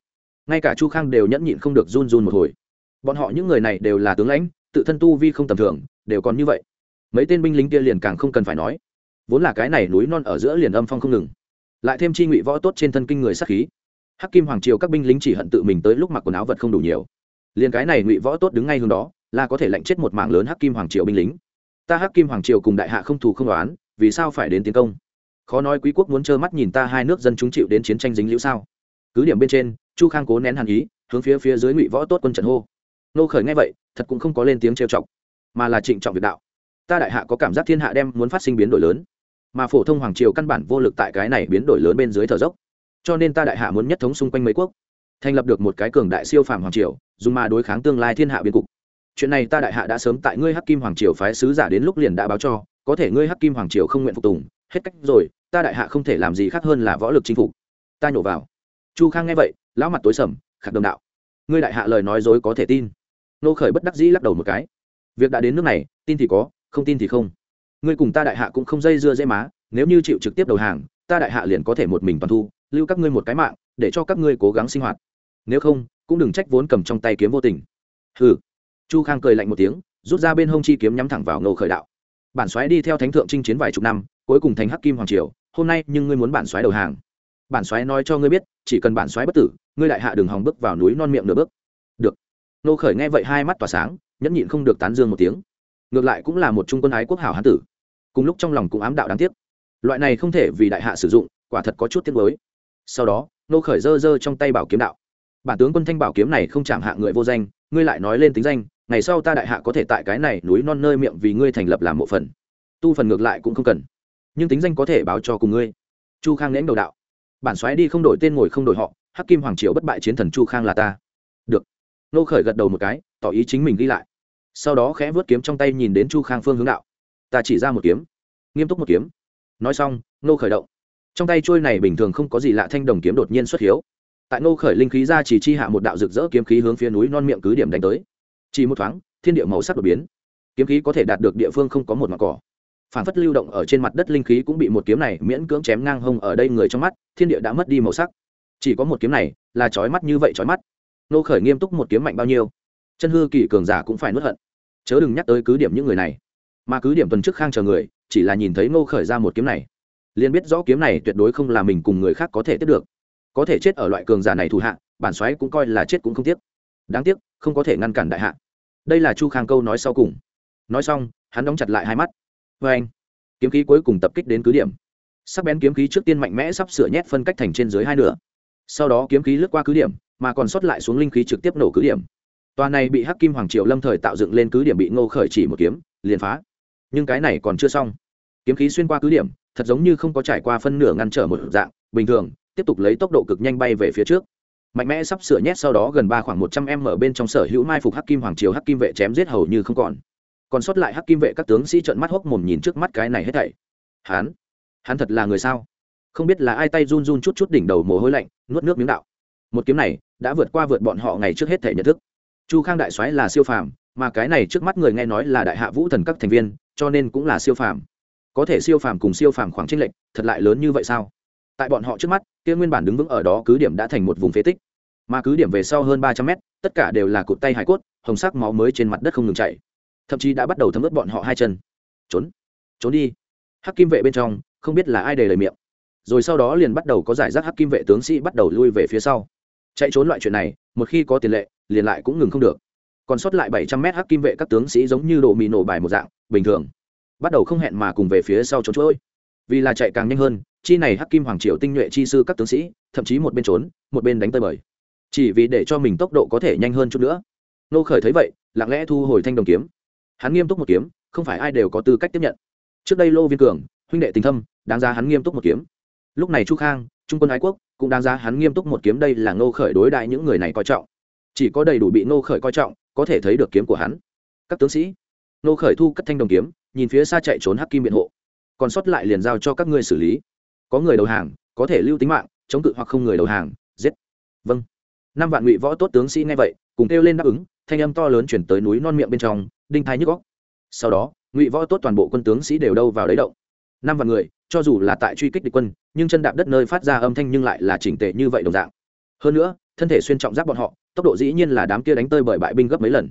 Ngay cả chu khang đều nhẫn nhịn không được run run một hồi bọn họ những người này đều là tướng lãnh, tự thân tu vi không tầm thường, đều còn như vậy. Mấy tên binh lính kia liền càng không cần phải nói. Vốn là cái này núi non ở giữa liền âm phong không ngừng. Lại thêm chi ngụy võ tốt trên thân kinh người sắc khí. Hắc kim hoàng triều các binh lính chỉ hận tự mình tới lúc mặc quần áo vật không đủ nhiều. Liền cái này ngụy võ tốt đứng ngay hướng đó, là có thể lệnh chết một mạng lớn hắc kim hoàng triều binh lính. Ta hắc kim hoàng triều cùng đại hạ không thù không đoán vì sao phải đến tiến công? Khó nói quý quốc muốn trơ mắt nhìn ta hai nước dân chúng chịu đến chiến tranh dính liễu sao? Cứ điểm bên trên, chu khang cố nén hàn ý, hướng phía phía dưới ngụy võ tốt quân trận hô nô khởi nghe vậy, thật cũng không có lên tiếng trêu chọc, mà là trịnh trọng việc đạo. Ta đại hạ có cảm giác thiên hạ đem muốn phát sinh biến đổi lớn, mà phổ thông hoàng triều căn bản vô lực tại cái này biến đổi lớn bên dưới thở dốc. Cho nên ta đại hạ muốn nhất thống xung quanh mấy quốc, thành lập được một cái cường đại siêu phàm hoàng triều, dùng mà đối kháng tương lai thiên hạ biên cục. Chuyện này ta đại hạ đã sớm tại ngươi hắc kim hoàng triều phái sứ giả đến lúc liền đã báo cho, có thể ngươi hắc kim hoàng triều không nguyện phục tùng, hết cách rồi, ta đại hạ không thể làm gì khác hơn là võ lực chinh phục. Ta nhổ vào. Chu khang nghe vậy, lão mặt tối sầm, khạc đồng đạo. Ngươi đại hạ lời nói dối có thể tin nô khởi bất đắc dĩ lắc đầu một cái. Việc đã đến nước này, tin thì có, không tin thì không. Ngươi cùng ta đại hạ cũng không dây dưa dễ má, nếu như chịu trực tiếp đầu hàng, ta đại hạ liền có thể một mình toàn thu, lưu các ngươi một cái mạng, để cho các ngươi cố gắng sinh hoạt. Nếu không, cũng đừng trách vốn cầm trong tay kiếm vô tình. Hừ. Chu khang cười lạnh một tiếng, rút ra bên hông chi kiếm nhắm thẳng vào ngô khởi đạo. Bản xoáy đi theo thánh thượng chinh chiến vài chục năm, cuối cùng thành hắc kim hoàng triều, hôm nay nhưng ngươi muốn bản xoáy đầu hàng. Bản xoáy nói cho ngươi biết, chỉ cần bản xoáy bất tử, ngươi đại hạ đường hòng bước vào núi non miệng nửa bước nô khởi nghe vậy hai mắt tỏa sáng, nhẫn nhịn không được tán dương một tiếng. Ngược lại cũng là một trung quân ái quốc hảo hán tử. Cùng lúc trong lòng cũng ám đạo đáng tiếc. Loại này không thể vì đại hạ sử dụng, quả thật có chút tiếc mới sau đó, nô khởi dơ dơ trong tay bảo kiếm đạo. Bản tướng quân thanh bảo kiếm này không chạm hạ người vô danh, ngươi lại nói lên tính danh, ngày sau ta đại hạ có thể tại cái này núi non nơi miệng vì ngươi thành lập làm một phần. Tu phần ngược lại cũng không cần. Nhưng tính danh có thể báo cho cùng ngươi. Chu khang nén đầu đạo. Bản xoáy đi không đổi tên ngồi không đổi họ, hắc kim hoàng triều bất bại chiến thần chu khang là ta nô khởi gật đầu một cái, tỏ ý chính mình ghi lại. Sau đó khẽ vớt kiếm trong tay nhìn đến chu khang phương hướng đạo. Ta chỉ ra một kiếm. Nghiêm túc một kiếm. Nói xong, nô khởi động. Trong tay trôi này bình thường không có gì lạ, thanh đồng kiếm đột nhiên xuất hiếu. Tại nô khởi linh khí ra chỉ chi hạ một đạo rực rỡ kiếm khí hướng phía núi non miệng cứ điểm đánh tới. Chỉ một thoáng, thiên địa màu sắc đột biến. Kiếm khí có thể đạt được địa phương không có một mặt cỏ. Phản phất lưu động ở trên mặt đất linh khí cũng bị một kiếm này miễn cưỡng chém ngang hông ở đây người trong mắt, thiên địa đã mất đi màu sắc. Chỉ có một kiếm này là trói mắt như vậy trói mắt nô khởi nghiêm túc một kiếm mạnh bao nhiêu. Chân hư kỳ cường giả cũng phải nuốt hận. Chớ đừng nhắc tới cứ điểm những người này. Mà cứ điểm tuần trước khang chờ người, chỉ là nhìn thấy nô khởi ra một kiếm này, liền biết rõ kiếm này tuyệt đối không là mình cùng người khác có thể tiếp được. Có thể chết ở loại cường giả này thủ hạ, bản xoáy cũng coi là chết cũng không tiếc. Đáng tiếc, không có thể ngăn cản đại hạ. Đây là chu khang câu nói sau cùng. Nói xong, hắn đóng chặt lại hai mắt. Vê anh, kiếm khí cuối cùng tập kích đến cứ điểm. Sắc bén kiếm khí trước tiên mạnh mẽ sắp sửa nhét phân cách thành trên dưới hai nửa. Sau đó kiếm khí lướt qua cứ điểm mà còn sót lại xuống linh khí trực tiếp nổ cứ điểm. Tòa này bị hắc kim hoàng triều lâm thời tạo dựng lên cứ điểm bị ngô khởi chỉ một kiếm, liền phá. Nhưng cái này còn chưa xong. Kiếm khí xuyên qua cứ điểm, thật giống như không có trải qua phân nửa ngăn trở một dạng, bình thường, tiếp tục lấy tốc độ cực nhanh bay về phía trước. Mạnh mẽ sắp sửa nhét sau đó gần ba khoảng một trăm em ở bên trong sở hữu mai phục hắc kim hoàng triều hắc kim vệ chém giết hầu như không còn. Còn sót lại hắc kim vệ các tướng sĩ trợn mắt hốc mồm nhìn trước mắt cái này hết thảy. Hắn hắn thật là người sao? Không biết là ai tay run run chút chút đỉnh đầu mồ hôi lạnh, nuốt nước miếng đạo một kiếm này đã vượt qua vượt bọn họ ngày trước hết thể nhận thức. Chu khang đại soái là siêu phàm, mà cái này trước mắt người nghe nói là đại hạ vũ thần các thành viên, cho nên cũng là siêu phàm. Có thể siêu phàm cùng siêu phàm khoảng tranh lệch, thật lại lớn như vậy sao? Tại bọn họ trước mắt, kia nguyên bản đứng vững ở đó cứ điểm đã thành một vùng phế tích. Mà cứ điểm về sau hơn ba trăm mét, tất cả đều là cụt tay hải cốt, hồng sắc máu mới trên mặt đất không ngừng chảy. Thậm chí đã bắt đầu thấm ướt bọn họ hai chân. Trốn trốn đi. Hắc kim vệ bên trong, không biết là ai đầy lời miệng. Rồi sau đó liền bắt đầu có giải rác hắc kim vệ tướng sĩ bắt đầu lui về phía sau chạy trốn loại chuyện này, một khi có tiền lệ, liền lại cũng ngừng không được. Còn sót lại bảy trăm mét hắc kim vệ các tướng sĩ giống như độ mì nổ bài một dạng, bình thường. Bắt đầu không hẹn mà cùng về phía sau trốn trôi. Vì là chạy càng nhanh hơn, chi này hắc kim hoàng triều tinh nhuệ chi sư các tướng sĩ, thậm chí một bên trốn, một bên đánh tơi bời. Chỉ vì để cho mình tốc độ có thể nhanh hơn chút nữa. Nô khởi thấy vậy, lặng lẽ thu hồi thanh đồng kiếm. Hắn nghiêm túc một kiếm, không phải ai đều có tư cách tiếp nhận. Trước đây lô viên cường, huynh đệ tình thâm, đáng ra hắn nghiêm túc một kiếm. Lúc này chu khang, trung quân ái quốc cũng đáng ra hắn nghiêm túc một kiếm đây là ngô khởi đối đại những người này coi trọng. Chỉ có đầy đủ bị ngô khởi coi trọng, có thể thấy được kiếm của hắn. Các tướng sĩ, ngô khởi thu cất thanh đồng kiếm, nhìn phía xa chạy trốn hắc kim biện hộ. Còn sót lại liền giao cho các ngươi xử lý. Có người đầu hàng, có thể lưu tính mạng, chống cự hoặc không người đầu hàng, giết. Vâng. Năm vạn ngụy võ tốt tướng sĩ nghe vậy, cùng kêu lên đáp ứng, thanh âm to lớn chuyển tới núi non miệng bên trong, đinh thái nhức góc sau đó, ngụy võ tốt toàn bộ quân tướng sĩ đều đâu vào đấy động. Năm vạn người cho dù là tại truy kích địch quân, nhưng chân đạp đất nơi phát ra âm thanh nhưng lại là chỉnh tệ như vậy đồng dạng. Hơn nữa, thân thể xuyên trọng giáp bọn họ, tốc độ dĩ nhiên là đám kia đánh tơi bởi bại binh gấp mấy lần.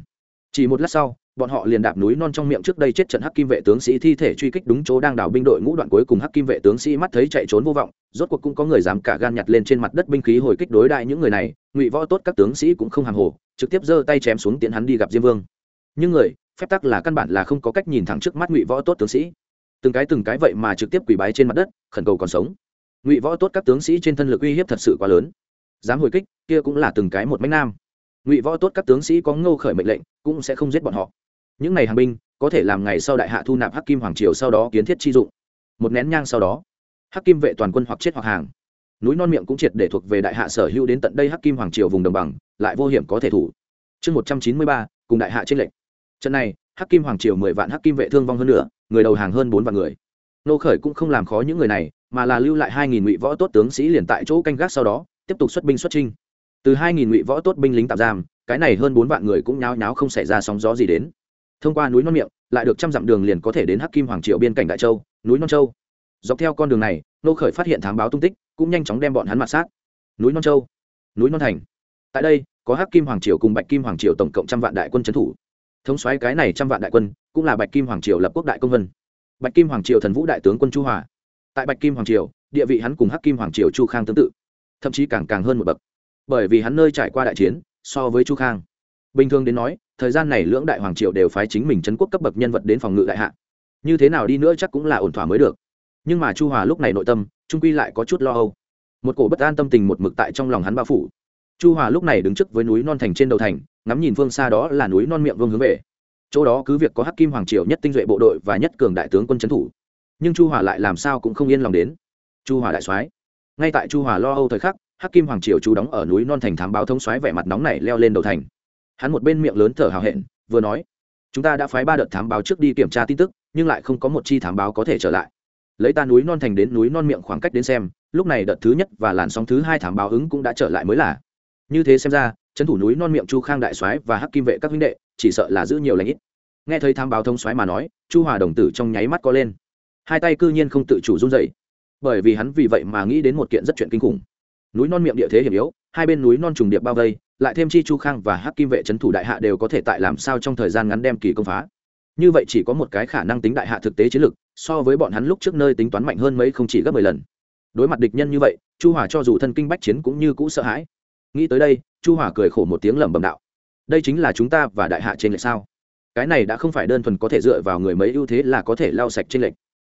Chỉ một lát sau, bọn họ liền đạp núi non trong miệng trước đây chết trận hắc kim vệ tướng sĩ thi thể truy kích đúng chỗ đang đảo binh đội ngũ đoạn cuối cùng hắc kim vệ tướng sĩ mắt thấy chạy trốn vô vọng, rốt cuộc cũng có người dám cả gan nhặt lên trên mặt đất binh khí hồi kích đối đại những người này, ngụy võ tốt các tướng sĩ cũng không hàng hồ, trực tiếp giơ tay chém xuống tiện hắn đi gặp diêm vương. Nhưng người, phép tắc là căn bản là không có cách nhìn thẳng trước mắt ngụy võ tốt tướng sĩ từng cái từng cái vậy mà trực tiếp quỳ bái trên mặt đất, khẩn cầu còn sống. Ngụy võ tốt các tướng sĩ trên thân lực uy hiếp thật sự quá lớn. Dám hồi kích, kia cũng là từng cái một mách nam. Ngụy võ tốt các tướng sĩ có ngô khởi mệnh lệnh, cũng sẽ không giết bọn họ. Những ngày hàng binh, có thể làm ngày sau đại hạ thu nạp hắc kim hoàng triều sau đó kiến thiết chi dụng. Một nén nhang sau đó, hắc kim vệ toàn quân hoặc chết hoặc hàng. Núi non miệng cũng triệt để thuộc về đại hạ sở hữu đến tận đây hắc kim hoàng triều vùng đồng bằng, lại vô hiểm có thể thủ. Chương một trăm chín mươi ba, cùng đại hạ trên lệnh trận này, hắc kim hoàng triều mười vạn hắc kim vệ thương vong hơn nữa người đầu hàng hơn bốn vạn người. Nô khởi cũng không làm khó những người này, mà là lưu lại hai nghìn ngụy võ tốt tướng sĩ liền tại chỗ canh gác sau đó, tiếp tục xuất binh xuất trinh từ hai nghìn ngụy võ tốt binh lính tạm giam, cái này hơn bốn vạn người cũng nháo nháo không xảy ra sóng gió gì đến. Thông qua núi non miệng, lại được trăm dặm đường liền có thể đến hắc kim hoàng triệu biên cảnh đại châu, núi non châu. Dọc theo con đường này, nô khởi phát hiện thám báo tung tích, cũng nhanh chóng đem bọn hắn mặt sát. Núi non châu, núi non thành. Tại đây, có hắc kim hoàng triều cùng bạch kim hoàng triều tổng cộng trăm vạn đại quân trấn thủ thống xoáy cái này trăm vạn đại quân, cũng là bạch kim hoàng triều lập quốc đại công vân. Bạch kim hoàng triều thần vũ đại tướng quân chu hòa. Tại bạch kim hoàng triều, địa vị hắn cùng hắc kim hoàng triều chu khang tương tự, thậm chí càng càng hơn một bậc. Bởi vì hắn nơi trải qua đại chiến, so với chu khang, bình thường đến nói, thời gian này lưỡng đại hoàng triều đều phái chính mình trấn quốc cấp bậc nhân vật đến phòng ngự đại hạ. Như thế nào đi nữa chắc cũng là ổn thỏa mới được. Nhưng mà chu hòa lúc này nội tâm, trung quy lại có chút lo âu. Một cổ bất an tâm tình một mực tại trong lòng hắn bao phủ. Chu hòa lúc này đứng trước với núi non thành trên đầu thành ngắm nhìn phương xa đó là núi non miệng vương hướng về. Chỗ đó cứ việc có hắc kim hoàng triều nhất tinh duệ bộ đội và nhất cường đại tướng quân trấn thủ, nhưng chu hòa lại làm sao cũng không yên lòng đến. Chu hòa đại soái, ngay tại chu hòa lo âu thời khắc, hắc kim hoàng triều chú đóng ở núi non thành thám báo thông soái vẻ mặt nóng này leo lên đầu thành. Hắn một bên miệng lớn thở hào hẹn, vừa nói, chúng ta đã phái ba đợt thám báo trước đi kiểm tra tin tức, nhưng lại không có một chi thám báo có thể trở lại. Lấy ta núi non thành đến núi non miệng khoảng cách đến xem, lúc này đợt thứ nhất và làn sóng thứ hai thám báo ứng cũng đã trở lại mới là. Như thế xem ra trấn thủ núi non miệng chu khang đại soái và hắc kim vệ các huynh đệ, chỉ sợ là giữ nhiều lãnh ít. Nghe thấy Tham báo thông soái mà nói, chu hòa đồng tử trong nháy mắt có lên. Hai tay cư nhiên không tự chủ run dậy bởi vì hắn vì vậy mà nghĩ đến một kiện rất chuyện kinh khủng. Núi non miệng địa thế hiểm yếu, hai bên núi non trùng điệp bao vây, lại thêm chi chu khang và hắc kim vệ trấn thủ đại hạ đều có thể tại làm sao trong thời gian ngắn đem kỳ công phá. Như vậy chỉ có một cái khả năng tính đại hạ thực tế chiến lược so với bọn hắn lúc trước nơi tính toán mạnh hơn mấy không chỉ gấp mười lần. Đối mặt địch nhân như vậy, chu hòa cho dù thân kinh bách chiến cũng như cũ sợ hãi nghĩ tới đây, chu hòa cười khổ một tiếng lẩm bẩm đạo. Đây chính là chúng ta và đại hạ trên lệch sao? Cái này đã không phải đơn thuần có thể dựa vào người mấy ưu thế là có thể lau sạch trên lệch.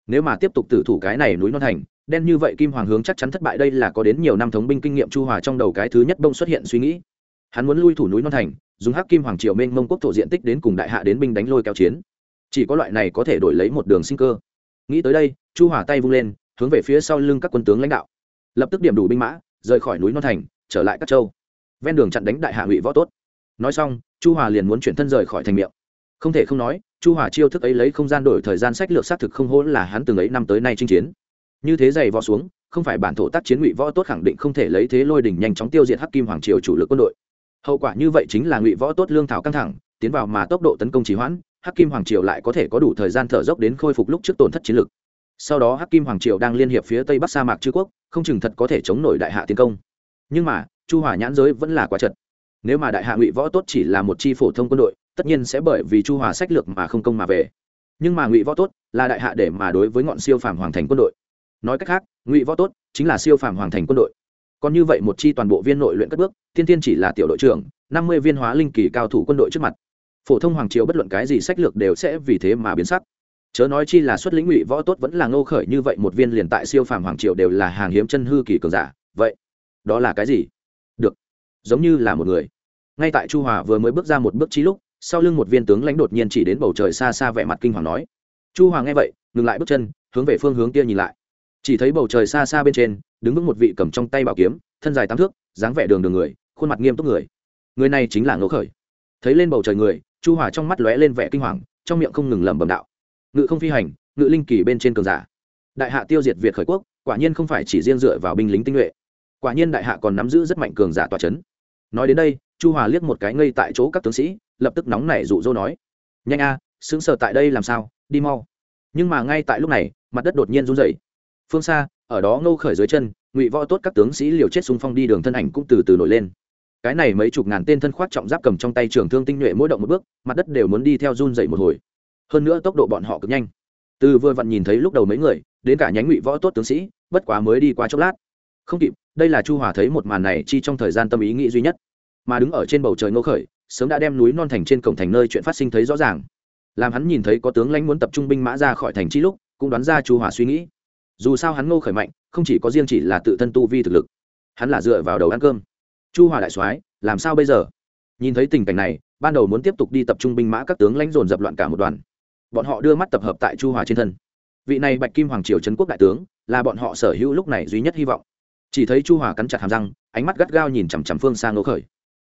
Nếu mà tiếp tục tử thủ cái này núi non thành, đen như vậy kim hoàng hướng chắc chắn thất bại đây là có đến nhiều năm thống binh kinh nghiệm chu hòa trong đầu cái thứ nhất bông xuất hiện suy nghĩ. Hắn muốn lui thủ núi non thành, dùng hắc kim hoàng triều mênh mông quốc thổ diện tích đến cùng đại hạ đến binh đánh lôi kéo chiến. Chỉ có loại này có thể đổi lấy một đường sinh cơ. Nghĩ tới đây, chu hòa tay vung lên, hướng về phía sau lưng các quân tướng lãnh đạo. Lập tức điểm đủ binh mã, rời khỏi núi non thành trở lại các châu. Ven đường chặn đánh đại hạ ngụy võ tốt. Nói xong, chu hòa liền muốn chuyển thân rời khỏi thành miệng. Không thể không nói, chu hòa chiêu thức ấy lấy không gian đổi thời gian sách lược xác thực không hỗn là hắn từng ấy năm tới nay chinh chiến. Như thế giày võ xuống, không phải bản thổ tác chiến ngụy võ tốt khẳng định không thể lấy thế lôi đỉnh nhanh chóng tiêu diệt hắc kim hoàng triều chủ lực quân đội. Hậu quả như vậy chính là ngụy võ tốt lương thảo căng thẳng, tiến vào mà tốc độ tấn công trì hoãn, hắc kim hoàng triều lại có thể có đủ thời gian thở dốc đến khôi phục lúc trước tổn thất chiến lực. Sau đó hắc kim hoàng triều đang liên hiệp phía tây bắc sa mạc chư quốc, không chừng thật có thể chống nổi đại hạ tiến công nhưng mà, chu hỏa nhãn giới vẫn là quá chật. Nếu mà đại hạ ngụy võ tốt chỉ là một chi phổ thông quân đội, tất nhiên sẽ bởi vì chu hòa sách lược mà không công mà về. Nhưng mà ngụy võ tốt là đại hạ để mà đối với ngọn siêu phàm hoàng thành quân đội. Nói cách khác, ngụy võ tốt chính là siêu phàm hoàng thành quân đội. Còn như vậy một chi toàn bộ viên nội luyện cất bước, thiên tiên chỉ là tiểu đội trưởng, năm mươi viên hóa linh kỳ cao thủ quân đội trước mặt. Phổ thông hoàng triều bất luận cái gì sách lược đều sẽ vì thế mà biến sắc. Chớ nói chi là xuất lĩnh ngụy võ tốt vẫn là ngô khởi như vậy một viên liền tại siêu phàm hoàng triều đều là hàng hiếm chân hư kỳ cường giả. Vậy đó là cái gì? Được. Giống như là một người. Ngay tại chu hòa vừa mới bước ra một bước trí lúc, sau lưng một viên tướng lãnh đột nhiên chỉ đến bầu trời xa xa vẻ mặt kinh hoàng nói. Chu hòa nghe vậy, ngừng lại bước chân, hướng về phương hướng kia nhìn lại. Chỉ thấy bầu trời xa xa bên trên, đứng vững một vị cầm trong tay bảo kiếm, thân dài tám thước, dáng vẻ đường đường người, khuôn mặt nghiêm túc người. Người này chính là ngỗ khởi. Thấy lên bầu trời người, chu hòa trong mắt lóe lên vẻ kinh hoàng, trong miệng không ngừng lẩm bẩm đạo. Ngự không phi hành, ngự linh kỳ bên trên cường giả. Đại hạ tiêu diệt việt khởi quốc, quả nhiên không phải chỉ riêng dựa vào binh lính tinh nhuệ quả nhiên đại hạ còn nắm giữ rất mạnh cường giả tòa c h ấ n nói đến đây chu hòa liếc một cái ngây tại chỗ các tướng sĩ lập tức nóng nảy rụ rỗ nói nhanh a à, sững sờ tại đây làm sao đi mau. Nhưng mà ngay tại lúc này mặt đất đột nhiên run dậy phương xa ở đó ngô khởi dưới chân ngụy võ tốt các tướng sĩ liều chết xung phong đi đường thân ảnh cũng từ từ nổi lên. Cái này mấy chục ngàn tên thân khoác trọng giáp cầm trong tay trường thương tinh nhuệ mỗi động một bước mặt đất đều muốn đi theo run dậy một hồi. Hơn nữa tốc độ bọn họ cực nhanh. Từ vừa vặn nhìn thấy lúc đầu mấy người đến cả nhánh ngụy võ tốt tướng sĩ bất quá mới đi qua chốc lát. Không kịp đây là chu hòa thấy một màn này chi trong thời gian tâm ý nghĩ duy nhất. Mà đứng ở trên bầu trời ngô khởi, sớm đã đem núi non thành trên cổng thành nơi chuyện phát sinh thấy rõ ràng. Làm hắn nhìn thấy có tướng lãnh muốn tập trung binh mã ra khỏi thành chi lúc, cũng đoán ra chu hòa suy nghĩ. Dù sao hắn ngô khởi mạnh, không chỉ có riêng chỉ là tự thân tu vi thực lực, hắn là dựa vào đầu ăn cơm. Chu hòa đại soái, làm sao bây giờ? Nhìn thấy tình cảnh này, ban đầu muốn tiếp tục đi tập trung binh mã các tướng lãnh dồn dập loạn cả một đoàn. Bọn họ đưa mắt tập hợp tại chu hòa trên thân. Vị này bạch kim hoàng triều trấn quốc đại tướng, là bọn họ sở hữu lúc này duy nhất hy vọng chỉ thấy chu hòa cắn chặt hàm răng, ánh mắt gắt gao nhìn chằm chằm phương sang ngô khởi.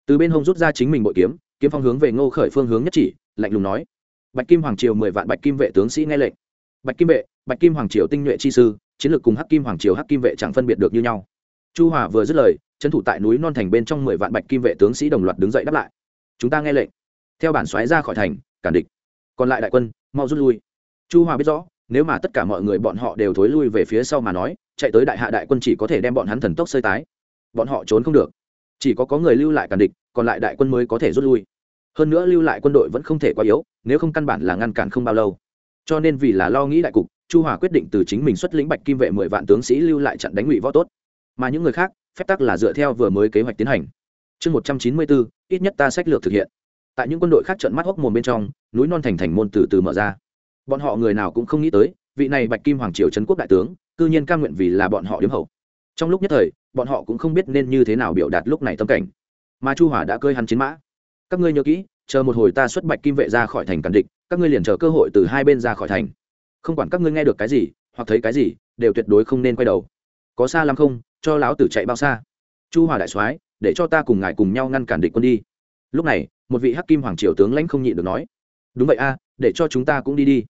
Từ bên hông rút ra chính mình bội kiếm kiếm phong hướng về ngô khởi phương hướng nhất chỉ, lạnh lùng nói. Bạch kim hoàng triều mười vạn bạch kim vệ tướng sĩ nghe lệnh. Bạch kim vệ, bạch kim hoàng triều tinh nhuệ chi sư, chiến lược cùng hắc kim hoàng triều, hắc kim vệ chẳng phân biệt được như nhau. Chu hòa vừa dứt lời, trấn thủ tại núi non thành bên trong mười vạn bạch kim vệ tướng sĩ đồng loạt đứng dậy đáp lại. Chúng ta nghe lệnh. Theo bản xoáy ra khỏi thành, cản địch. Còn lại đại quân, mau rút lui. Chu hòa biết rõ nếu mà tất cả mọi người bọn họ đều thối lui về phía sau mà nói, chạy tới đại hạ đại quân chỉ có thể đem bọn hắn thần tốc sơi tái. Bọn họ trốn không được. Chỉ có có người lưu lại cản địch, còn lại đại quân mới có thể rút lui. Hơn nữa lưu lại quân đội vẫn không thể quá yếu, nếu không căn bản là ngăn cản không bao lâu. Cho nên vì là lo nghĩ đại cục, chu hòa quyết định từ chính mình xuất lĩnh bạch kim vệ mười vạn tướng sĩ lưu lại chặn đánh ngụy võ tốt. Mà những người khác, phép tắc là dựa theo vừa mới kế hoạch tiến hành. Chương một trăm chín mươi bốn, ít nhất ta sách lược thực hiện. Tại những quân đội khác trận mắt hốc mồm bên trong, núi non thành thành môn từ từ mở ra bọn họ người nào cũng không nghĩ tới, vị này bạch kim hoàng triều trấn quốc đại tướng, cư nhiên ca nguyện vì là bọn họ điếm hậu trong lúc nhất thời, bọn họ cũng không biết nên như thế nào biểu đạt lúc này tâm cảnh. Mà chu hỏa đã cơi hắn chiến mã. Các ngươi nhớ kỹ, chờ một hồi ta xuất bạch kim vệ ra khỏi thành cản địch, các ngươi liền chờ cơ hội từ hai bên ra khỏi thành. Không quản các ngươi nghe được cái gì, hoặc thấy cái gì, đều tuyệt đối không nên quay đầu. Có xa lắm không, cho láo tử chạy bao xa. Chu hòa đại soái, để cho ta cùng ngài cùng nhau ngăn cản địch quân đi. Lúc này, một vị hắc kim hoàng triều tướng lãnh không nhịn được nói. Đúng vậy a, để cho chúng ta cũng đi đi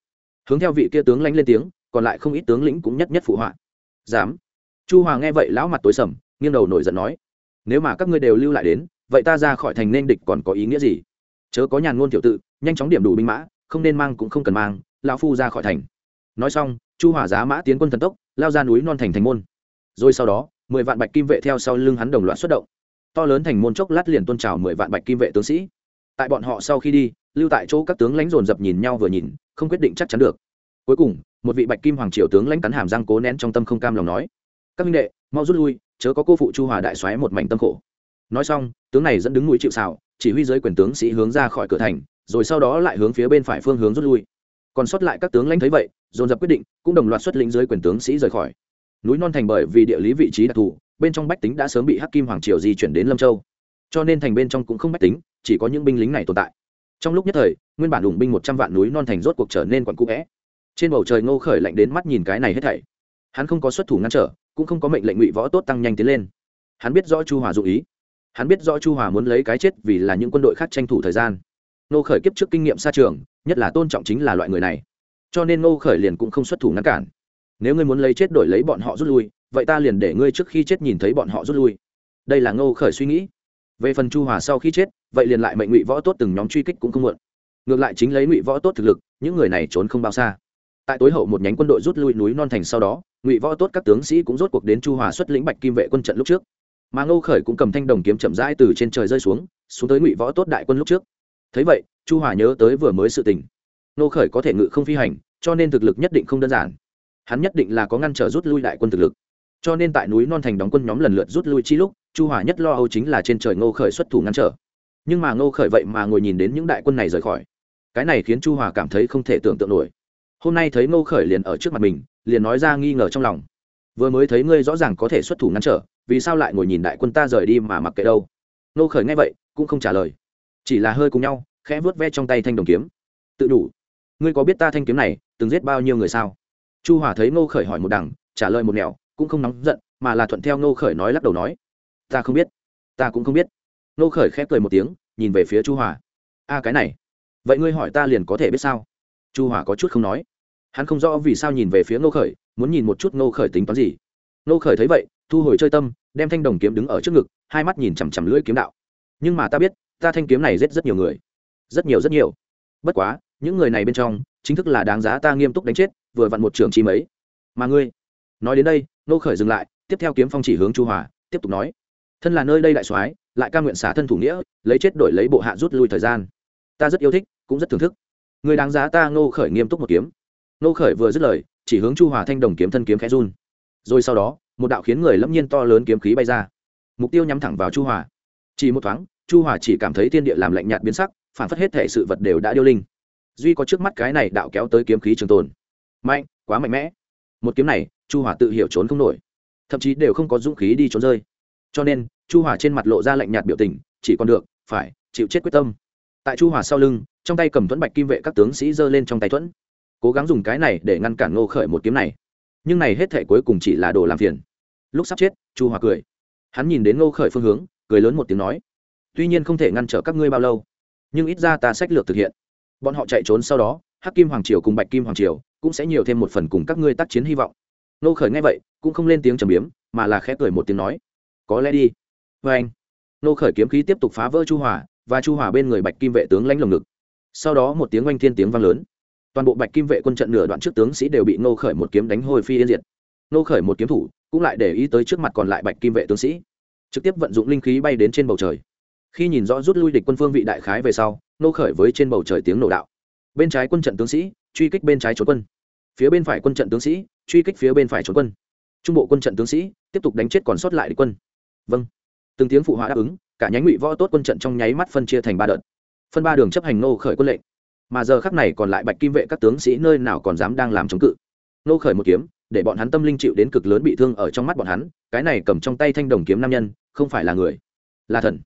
hướng theo vị kia tướng lãnh lên tiếng, còn lại không ít tướng lĩnh cũng nhất nhất phụ họa. Dám. Chu hòa nghe vậy lão mặt tối sầm, nghiêng đầu nổi giận nói, nếu mà các ngươi đều lưu lại đến, vậy ta ra khỏi thành nên địch còn có ý nghĩa gì? Chớ có nhàn ngôn tiểu tự, nhanh chóng điểm đủ binh mã, không nên mang cũng không cần mang, lão phu ra khỏi thành. Nói xong, chu hòa giá mã tiến quân thần tốc, lao ra núi non thành thành môn. Rồi sau đó, mười vạn bạch kim vệ theo sau lưng hắn đồng loạt xuất động. To lớn thành môn chốc lát liền tôn trào mười vạn bạch kim vệ tướng sĩ. Tại bọn họ sau khi đi lưu tại chỗ các tướng lãnh dồn dập nhìn nhau vừa nhìn, không quyết định chắc chắn được. Cuối cùng, một vị bạch kim hoàng triều tướng lãnh cắn hàm răng cố nén trong tâm không cam lòng nói, các minh đệ, mau rút lui, chớ có cô phụ chu hòa đại xoáy một mảnh tâm khổ. Nói xong, tướng này dẫn đứng núi chịu xào chỉ huy giới quyền tướng sĩ hướng ra khỏi cửa thành, rồi sau đó lại hướng phía bên phải phương hướng rút lui. Còn sót lại các tướng lãnh thấy vậy, dồn dập quyết định cũng đồng loạt xuất lĩnh giới quyền tướng sĩ rời khỏi. Núi non thành bởi vì địa lý vị trí đặc thù, bên trong bách tính đã sớm bị hắc kim hoàng triều di chuyển đến lâm châu. Cho nên thành bên trong cũng không bách tính, chỉ có những binh lính này tồn tại trong lúc nhất thời, nguyên bản đủng binh một trăm vạn núi non thành rốt cuộc trở nên quặn cũ vẽ trên bầu trời ngô khởi lạnh đến mắt nhìn cái này hết thảy. Hắn không có xuất thủ ngăn trở, cũng không có mệnh lệnh ngụy võ tốt tăng nhanh tiến lên. Hắn biết rõ chu hòa dụ ý. Hắn biết rõ chu hòa muốn lấy cái chết vì là những quân đội khác tranh thủ thời gian. Ngô khởi kiếp trước kinh nghiệm xa trường, nhất là tôn trọng chính là loại người này. Cho nên ngô khởi liền cũng không xuất thủ ngăn cản. Nếu ngươi muốn lấy chết đổi lấy bọn họ rút lui, vậy ta liền để ngươi trước khi chết nhìn thấy bọn họ rút lui. Đây là ngô khởi suy nghĩ. Về phần chu hòa sau khi chết vậy liền lại mệnh ngụy võ tốt từng nhóm truy kích cũng không muộn. Ngược lại chính lấy ngụy võ tốt thực lực, những người này trốn không bao xa. Tại tối hậu một nhánh quân đội rút lui núi non thành sau đó, ngụy võ tốt các tướng sĩ cũng rốt cuộc đến chu hòa xuất lĩnh bạch kim vệ quân trận lúc trước. Mà ngô khởi cũng cầm thanh đồng kiếm chậm rãi từ trên trời rơi xuống xuống tới ngụy võ tốt đại quân lúc trước. Thấy vậy, chu hòa nhớ tới vừa mới sự tình. Ngô khởi có thể ngự không phi hành, cho nên thực lực nhất định không đơn giản. Hắn nhất định là có ngăn trở rút lui đại quân thực lực. Cho nên tại núi non thành đóng quân nhóm lần lượt rút lui chi lúc, chu hòa nhất lo âu chính là trên trời ngô khởi xuất thủ ngăn trở nhưng mà ngô khởi vậy mà ngồi nhìn đến những đại quân này rời khỏi. Cái này khiến chu hòa cảm thấy không thể tưởng tượng nổi. Hôm nay thấy ngô khởi liền ở trước mặt mình, liền nói ra nghi ngờ trong lòng. Vừa mới thấy ngươi rõ ràng có thể xuất thủ ngăn trở, vì sao lại ngồi nhìn đại quân ta rời đi mà mặc kệ đâu? Ngô khởi nghe vậy, cũng không trả lời. Chỉ là hơi cùng nhau, khẽ vớt ve trong tay thanh đồng kiếm. Tự đủ. Ngươi có biết ta thanh kiếm này, từng giết bao nhiêu người sao? Chu hòa thấy ngô khởi hỏi một đằng, trả lời một nẻo, cũng không nóng giận, mà là thuận theo ngô khởi nói lắc đầu nói. Ta không biết. Ta cũng không biết. Nô khởi khép cười một tiếng, nhìn về phía chu hòa. A, cái này, vậy ngươi hỏi ta liền có thể biết sao? Chu hòa có chút không nói. Hắn không rõ vì sao nhìn về phía Nô khởi, muốn nhìn một chút Nô khởi tính toán gì. Nô khởi thấy vậy, thu hồi chơi tâm, đem thanh đồng kiếm đứng ở trước ngực, hai mắt nhìn chằm chằm lưỡi kiếm đạo. Nhưng mà ta biết, ta thanh kiếm này giết rất nhiều người. Rất nhiều rất nhiều. Bất quá, những người này bên trong, chính thức là đáng giá ta nghiêm túc đánh chết, vừa vặn một trường chi mấy. Mà ngươi? Nói đến đây nô khởi dừng lại, tiếp theo kiếm phong chỉ hướng chu hòa, tiếp tục nói thân là nơi đây đại soái, lại ca nguyện xả thân thủ nghĩa, lấy chết đổi lấy bộ hạ rút lui thời gian. Ta rất yêu thích, cũng rất thưởng thức. Người đáng giá ta ngô khởi nghiêm túc một kiếm. Ngô khởi vừa dứt lời, chỉ hướng chu hòa thanh đồng kiếm thân kiếm khẽ run. Rồi sau đó, một đạo khiến người lâm nhiên to lớn kiếm khí bay ra. Mục tiêu nhắm thẳng vào chu hòa. Chỉ một thoáng, chu hòa chỉ cảm thấy thiên địa làm lạnh nhạt biến sắc, phản phất hết thể sự vật đều đã điêu linh. Duy có trước mắt cái này đạo kéo tới kiếm khí trường tồn. Mạnh, quá mạnh mẽ. Một kiếm này, chu hòa tự hiểu trốn không nổi. Thậm chí đều không có dũng khí đi trốn rơi cho nên, chu Hòa trên mặt lộ ra lạnh nhạt biểu tình, chỉ còn được, phải, chịu chết quyết tâm. Tại chu Hòa sau lưng, trong tay cầm thuẫn bạch kim vệ các tướng sĩ giơ lên trong tay thuẫn. Cố gắng dùng cái này để ngăn cản ngô khởi một kiếm này. Nhưng này hết thể cuối cùng chỉ là đồ làm phiền. Lúc sắp chết, chu Hòa cười. Hắn nhìn đến ngô khởi phương hướng, cười lớn một tiếng nói, tuy nhiên không thể ngăn trở các ngươi bao lâu, nhưng ít ra ta sách lược thực hiện. Bọn họ chạy trốn sau đó, hắc kim hoàng triều cùng bạch kim hoàng triều cũng sẽ nhiều thêm một phần cùng các ngươi tác chiến hy vọng. Nô khởi nghe vậy, cũng không lên tiếng trầm biếm, mà là khẽ cười một tiếng nói có lẽ đi. Vê anh, nô khởi kiếm khí tiếp tục phá vỡ chu hỏa và chu hỏa bên người bạch kim vệ tướng lãnh lồng ngực. Sau đó một tiếng oanh thiên tiếng vang lớn. Toàn bộ bạch kim vệ quân trận nửa đoạn trước tướng sĩ đều bị nô khởi một kiếm đánh hồi phi yên diệt. Nô khởi một kiếm thủ, cũng lại để ý tới trước mặt còn lại bạch kim vệ tướng sĩ. Trực tiếp vận dụng linh khí bay đến trên bầu trời. Khi nhìn rõ rút lui địch quân phương vị đại khái về sau, nô khởi với trên bầu trời tiếng nổ đạo. Bên trái quân trận tướng sĩ, truy kích bên trái trốn quân. Phía bên phải quân trận tướng sĩ, truy kích phía bên phải trốn quân. Trung bộ quân trận tướng sĩ, tiếp tục đánh chết còn sót lại địch quân vâng. Từng tiếng phụ họa đáp ứng, cả nhánh ngụy võ tốt quân trận trong nháy mắt phân chia thành ba đợt. Phân ba đường chấp hành nô khởi quân lệnh. Mà giờ khắc này còn lại bạch kim vệ các tướng sĩ nơi nào còn dám đang làm chống cự. Nô khởi một kiếm, để bọn hắn tâm linh chịu đến cực lớn bị thương ở trong mắt bọn hắn, cái này cầm trong tay thanh đồng kiếm nam nhân, không phải là người, là thần.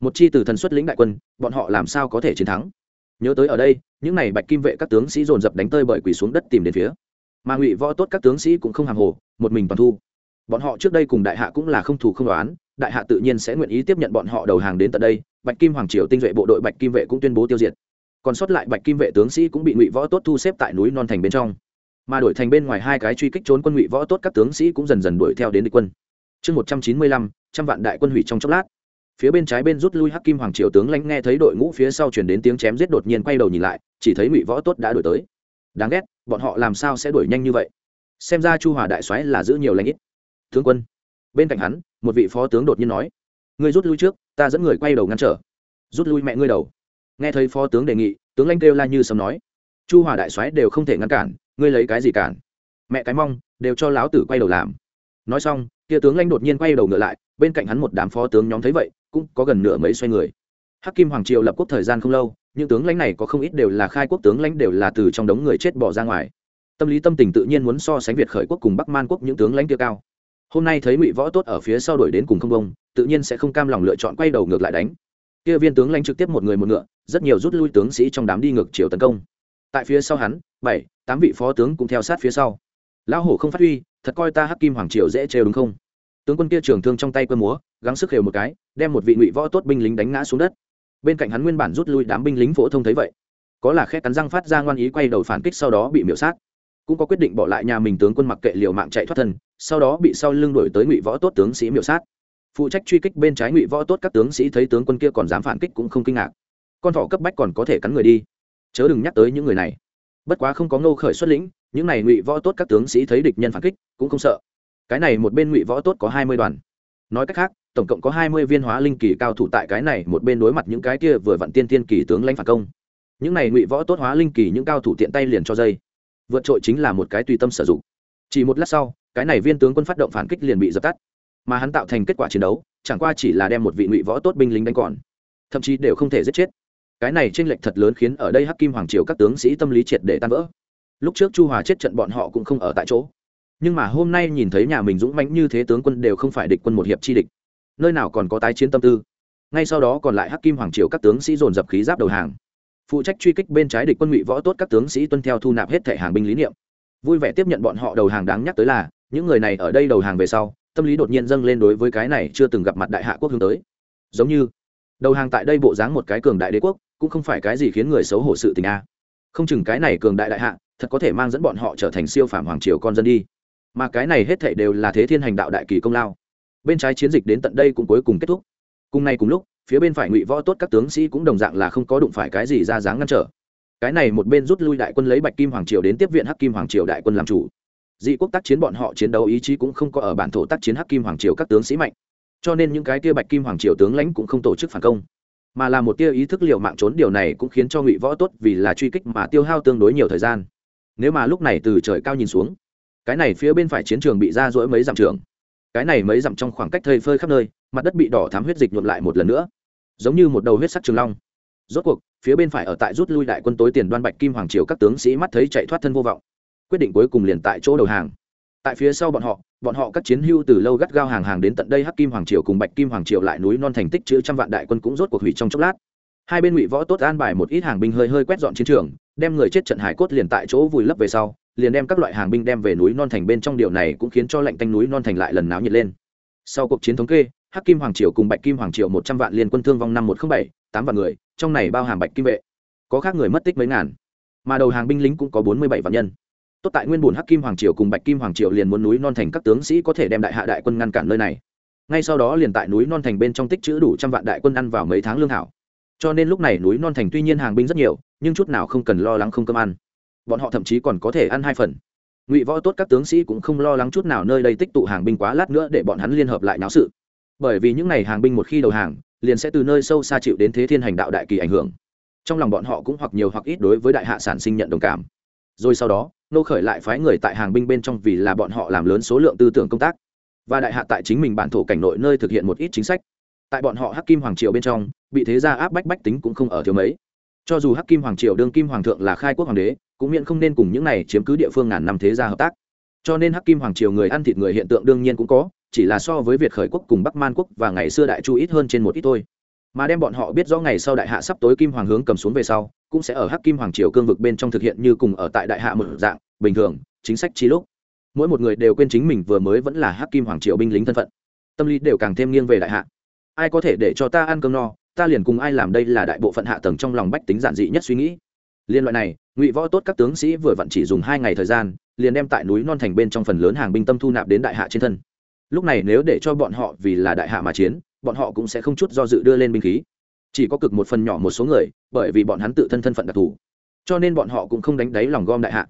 Một chi từ thần xuất lĩnh đại quân, bọn họ làm sao có thể chiến thắng? Nhớ tới ở đây, những n à y bạch kim vệ các tướng sĩ dồn dập đánh tơi bởi quỳ xuống đất tìm đến phía. Mà ngụy võ tốt các tướng sĩ cũng không hàng hồ, một mình toàn thu bọn họ trước đây cùng đại hạ cũng là không thủ không đoán đại hạ tự nhiên sẽ nguyện ý tiếp nhận bọn họ đầu hàng đến tận đây, bạch kim hoàng triều tinh duệ bộ đội bạch kim vệ cũng tuyên bố tiêu diệt. Còn sót lại bạch kim vệ tướng sĩ cũng bị ngụy võ tốt thu xếp tại núi non thành bên trong. Mà đổi thành bên ngoài hai cái truy kích trốn quân ngụy võ tốt các tướng sĩ cũng dần dần đuổi theo đến địch quân. Chương một trăm chín mươi lăm, trăm vạn đại quân hủy trong chốc lát. Phía bên trái bên rút lui hắc kim hoàng triều tướng lãnh nghe thấy đội ngũ phía sau chuyển đến tiếng chém giết đột nhiên quay đầu nhìn lại, chỉ thấy ngụy võ tốt đã đuổi tới. Đáng ghét, bọn họ làm sao sẽ đuổi nhanh như vậy? Xem ra chu hòa đại soái là giữ nhiều lãnh ít tướng quân. Bên cạnh hắn, một vị phó tướng đột nhiên nói, ngươi rút lui trước, ta dẫn người quay đầu ngăn trở. Rút lui mẹ ngươi đầu. Nghe thấy phó tướng đề nghị, tướng lãnh kêu la như sấm nói, chu hòa đại soái đều không thể ngăn cản, ngươi lấy cái gì cản? Mẹ cái mong, đều cho láo tử quay đầu làm. Nói xong, kia tướng lãnh đột nhiên quay đầu ngựa lại, bên cạnh hắn một đám phó tướng nhóm thấy vậy, cũng có gần nửa mấy xoay người. Hắc kim hoàng triều lập quốc thời gian không lâu, những tướng lãnh này có không ít đều là khai quốc tướng lãnh đều là từ trong đống người chết bỏ ra ngoài. Tâm lý tâm tình tự nhiên muốn so sánh việt khởi quốc cùng bắc man quốc những tướng lãnh kia cao hôm nay thấy ngụy võ tốt ở phía sau đuổi đến cùng không bông, tự nhiên sẽ không cam lòng lựa chọn quay đầu ngược lại đánh. Kia viên tướng lãnh trực tiếp một người một ngựa, rất nhiều rút lui tướng sĩ trong đám đi ngược chiều tấn công. Tại phía sau hắn, bảy, tám vị phó tướng cũng theo sát phía sau. Lão hổ không phát huy, thật coi ta hắc kim hoàng triều dễ trêu đúng không? Tướng quân kia trường thương trong tay quân múa, gắng sức khều một cái, đem một vị ngụy võ tốt binh lính đánh ngã xuống đất. Bên cạnh hắn nguyên bản rút lui đám binh lính phổ thông thấy vậy. Có là khe cắn răng phát ra ngoan ý quay đầu phản kích sau đó bị miễu sát. Cũng có quyết định bỏ lại nhà mình tướng quân mặc kệ liều mạng chạy thoát thân sau đó bị sau lưng đổi tới ngụy võ tốt tướng sĩ miểu sát. Phụ trách truy kích bên trái ngụy võ tốt các tướng sĩ thấy tướng quân kia còn dám phản kích cũng không kinh ngạc. Con thỏ cấp bách còn có thể cắn người đi. Chớ đừng nhắc tới những người này. Bất quá không có ngô khởi xuất lĩnh, những này ngụy võ tốt các tướng sĩ thấy địch nhân phản kích, cũng không sợ. Cái này một bên ngụy võ tốt có hai mươi đoàn. Nói cách khác, tổng cộng có hai mươi viên hóa linh kỳ cao thủ tại cái này một bên đối mặt những cái kia vừa vặn tiên tiên kỳ tướng lãnh phản công. Những này ngụy võ tốt hóa linh kỳ những cao thủ tiện tay liền cho dây. Vượt trội chính là một cái tùy tâm sử dụng. Chỉ một lát sau cái này viên tướng quân phát động phản kích liền bị dập tắt. Mà hắn tạo thành kết quả chiến đấu, chẳng qua chỉ là đem một vị ngụy võ tốt binh lính đánh còn, thậm chí đều không thể giết chết. Cái này tranh lệch thật lớn khiến ở đây hắc kim hoàng triều các tướng sĩ tâm lý triệt để tan vỡ. Lúc trước chu hòa chết trận bọn họ cũng không ở tại chỗ. Nhưng mà hôm nay nhìn thấy nhà mình dũng mãnh như thế tướng quân đều không phải địch quân một hiệp chi địch. Nơi nào còn có tái chiến tâm tư. Ngay sau đó còn lại hắc kim hoàng triều các tướng sĩ dồn dập khí giáp đầu hàng. Phụ trách truy kích bên trái địch quân ngụy võ tốt các tướng sĩ tuân theo thu nạp hết thẻ hàng binh lý niệm. Vui vẻ tiếp nhận bọn họ đầu hàng đáng nhắc tới là những người này ở đây đầu hàng về sau, tâm lý đột nhiên dâng lên đối với cái này chưa từng gặp mặt đại hạ quốc hướng tới. Giống như, đầu hàng tại đây bộ dáng một cái cường đại đế quốc, cũng không phải cái gì khiến người xấu hổ sự tình a. Không chừng cái này cường đại đại hạ, thật có thể mang dẫn bọn họ trở thành siêu phàm hoàng triều con dân đi. Mà cái này hết thảy đều là thế thiên hành đạo đại kỳ công lao. Bên trái chiến dịch đến tận đây cũng cuối cùng kết thúc. Cùng nay cùng lúc, phía bên phải ngụy võ tốt các tướng sĩ cũng đồng dạng là không có đụng phải cái gì ra dáng ngăn trở. Cái này một bên rút lui đại quân lấy bạch kim hoàng triều đến tiếp viện hắc kim hoàng triều đại quân làm chủ dị quốc tác chiến bọn họ chiến đấu ý chí cũng không có ở bản thổ tác chiến hắc kim hoàng triều các tướng sĩ mạnh. Cho nên những cái tia bạch kim hoàng triều tướng lãnh cũng không tổ chức phản công. Mà là một tia ý thức liệu mạng trốn điều này cũng khiến cho ngụy võ tốt vì là truy kích mà tiêu hao tương đối nhiều thời gian. Nếu mà lúc này từ trời cao nhìn xuống, cái này phía bên phải chiến trường bị ra rỗi mấy dặm trường. Cái này mấy dặm trong khoảng cách thây phơi khắp nơi, mặt đất bị đỏ thám huyết dịch nhuộm lại một lần nữa. Giống như một đầu huyết sắc trường long. Rốt cuộc, phía bên phải ở tại rút lui đại quân tối tiền đoan bạch kim hoàng triều các tướng sĩ mắt thấy chạy thoát thân vô vọng quyết định cuối cùng liền tại chỗ đầu hàng. Tại phía sau bọn họ bọn họ các chiến hưu từ lâu gắt gao hàng hàng đến tận đây hắc kim hoàng triều cùng bạch kim hoàng triều lại núi non thành tích chữ trăm vạn đại quân cũng rốt cuộc hủy trong chốc lát. Hai bên ngụy võ tốt an bài một ít hàng binh hơi hơi quét dọn chiến trường, đem người chết trận hải cốt liền tại chỗ vùi lấp về sau, liền đem các loại hàng binh đem về núi non thành bên trong điều này cũng khiến cho lạnh tanh núi non thành lại lần náo nhiệt lên. Sau cuộc chiến thống kê, hắc kim hoàng triều cùng bạch kim hoàng triều một trăm vạn liên quân thương vong năm một trăm bảy, tám vạn người, trong này bao hàm bạch kim vệ. Có khác người mất tích mấy ngàn, mà đầu hàng binh lính cũng có bốn mươi bảy vạn nhân tốt tại nguyên bùn hắc kim hoàng triều cùng bạch kim hoàng triều liền muốn núi non thành các tướng sĩ có thể đem đại hạ đại quân ngăn cản nơi này. Ngay sau đó liền tại núi non thành bên trong tích chữ đủ trăm vạn đại quân ăn vào mấy tháng lương thảo. Cho nên lúc này núi non thành tuy nhiên hàng binh rất nhiều, nhưng chút nào không cần lo lắng không cơm ăn. Bọn họ thậm chí còn có thể ăn hai phần. Ngụy võ tốt các tướng sĩ cũng không lo lắng chút nào nơi đây tích tụ hàng binh quá lát nữa để bọn hắn liên hợp lại náo sự. Bởi vì những n à y hàng binh một khi đầu hàng, liền sẽ từ nơi sâu xa chịu đến thế thiên hành đạo đại kỳ ảnh hưởng. Trong lòng bọn họ cũng hoặc nhiều hoặc ít đối với đại hạ sản sinh nhận đồng cảm. Rồi sau đó nô khởi lại phái người tại hàng binh bên trong vì là bọn họ làm lớn số lượng tư tưởng công tác. Và đại hạ tại chính mình bản thổ cảnh nội nơi thực hiện một ít chính sách. Tại bọn họ hắc kim hoàng triều bên trong, bị thế gia áp bách bách tính cũng không ở thiếu mấy. Cho dù hắc kim hoàng triều đương kim hoàng thượng là khai quốc hoàng đế, cũng miễn không nên cùng những này chiếm cứ địa phương ngàn năm thế gia hợp tác. Cho nên hắc kim hoàng triều người ăn thịt người hiện tượng đương nhiên cũng có, chỉ là so với việt khởi quốc cùng bắc man quốc và ngày xưa đại chu ít hơn trên một ít thôi mà đem bọn họ biết rõ ngày sau đại hạ sắp tối kim hoàng hướng cầm xuống về sau, cũng sẽ ở hắc kim hoàng triều cương vực bên trong thực hiện như cùng ở tại đại hạ một dạng, bình thường, chính sách chi lúc. Mỗi một người đều quên chính mình vừa mới vẫn là hắc kim hoàng triều binh lính thân phận. Tâm lý đều càng thêm nghiêng về đại hạ. Ai có thể để cho ta ăn cơm no, ta liền cùng ai làm đây là đại bộ phận hạ tầng trong lòng bách tính giản dị nhất suy nghĩ. Liên loại này, ngụy võ tốt các tướng sĩ vừa vặn chỉ dùng hai ngày thời gian, liền đem tại núi non thành bên trong phần lớn hàng binh tâm thu nạp đến đại hạ trên thân. Lúc này nếu để cho bọn họ vì là đại hạ mà chiến bọn họ cũng sẽ không chút do dự đưa lên binh khí. Chỉ có cực một phần nhỏ một số người, bởi vì bọn hắn tự thân thân phận đặc thù. Cho nên bọn họ cũng không đánh đáy lòng gom đại hạ.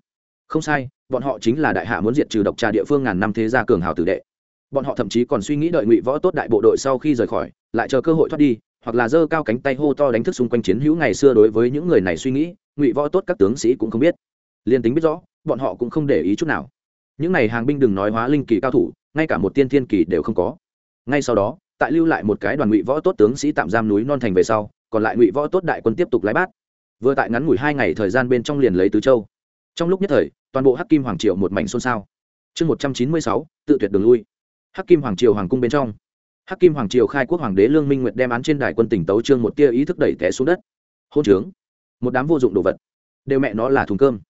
Không sai, bọn họ chính là đại hạ muốn diệt trừ độc trà địa phương ngàn năm thế gia cường hào tử đệ. Bọn họ thậm chí còn suy nghĩ đợi ngụy võ tốt đại bộ đội sau khi rời khỏi, lại chờ cơ hội thoát đi, hoặc là giơ cao cánh tay hô to đánh thức xung quanh chiến hữu ngày xưa đối với những người này suy nghĩ, ngụy võ tốt các tướng sĩ cũng không biết. Liên tính biết rõ, bọn họ cũng không để ý chút nào. Những n à y hàng binh đừng nói hóa linh kỳ cao thủ, ngay cả một tiên thiên kỳ đều không có. Ngay sau đó tại lưu lại một cái đoàn ngụy võ tốt tướng sĩ tạm giam núi non thành về sau, còn lại ngụy võ tốt đại quân tiếp tục lái bát. Vừa tại ngắn ngủi hai ngày thời gian bên trong liền lấy tứ châu. Trong lúc nhất thời, toàn bộ hắc kim hoàng triều một mảnh xôn xao. Chương một trăm chín mươi sáu, tự tuyệt đường lui. Hắc kim hoàng triều hoàng cung bên trong. Hắc kim hoàng triều khai quốc hoàng đế lương minh nguyệt đem án trên đài quân tỉnh tấu trương một tia ý thức đẩy té xuống đất. Hôn trướng. Một đám vô dụng đồ vật. Đều mẹ nó là thùng cơm.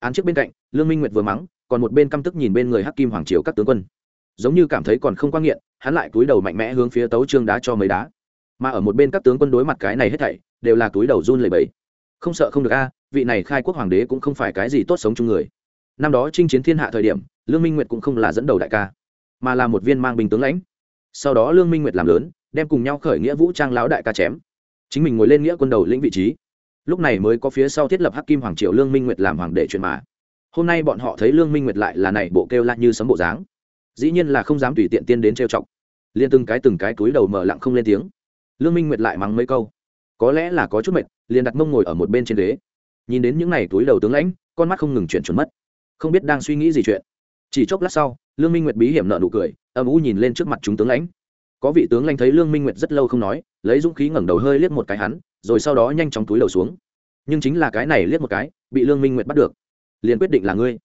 Án trước bên cạnh, lương minh nguyệt vừa mắng, còn một bên căm tức nhìn bên người hắc kim hoàng triều các tướng quân giống như cảm thấy còn không quan nghiện, hắn lại túi đầu mạnh mẽ hướng phía tấu trương đá cho mấy đá. Mà ở một bên các tướng quân đối mặt cái này hết thảy, đều là túi đầu run lẩy bẩy. Không sợ không được a, vị này khai quốc hoàng đế cũng không phải cái gì tốt sống chung người. Năm đó chinh chiến thiên hạ thời điểm, lương minh nguyệt cũng không là dẫn đầu đại ca, mà là một viên mang binh tướng lãnh. Sau đó lương minh nguyệt làm lớn, đem cùng nhau khởi nghĩa vũ trang lão đại ca chém. Chính mình ngồi lên nghĩa quân đầu lĩnh vị trí. Lúc này mới có phía sau thiết lập hắc kim hoàng triều lương minh nguyệt làm hoàng đệ truyền mà. Hôm nay bọn họ thấy lương minh nguyệt lại là này bộ kêu la như sấm bộ dáng dĩ nhiên là không dám tùy tiện tiên đến trêu chọc. Liên từng cái từng cái túi đầu mở lặng không lên tiếng. Lương minh nguyệt lại mắng mấy câu. Có lẽ là có chút mệt, liền đặt mông ngồi ở một bên trên ghế. Nhìn đến những n à y túi đầu tướng lãnh, con mắt không ngừng chuyển chuẩn mất. Không biết đang suy nghĩ gì chuyện. Chỉ chốc lát sau, lương minh nguyệt bí hiểm nợ nụ cười, âm u nhìn lên trước mặt chúng tướng lãnh. Có vị tướng lãnh thấy lương minh nguyệt rất lâu không nói, lấy dũng khí ngẩng đầu hơi liếc một cái hắn, rồi sau đó nhanh chóng túi đầu xuống. Nhưng chính là cái này liếc một cái, bị lương minh nguyệt bắt được. Liền quyết định là ngươi.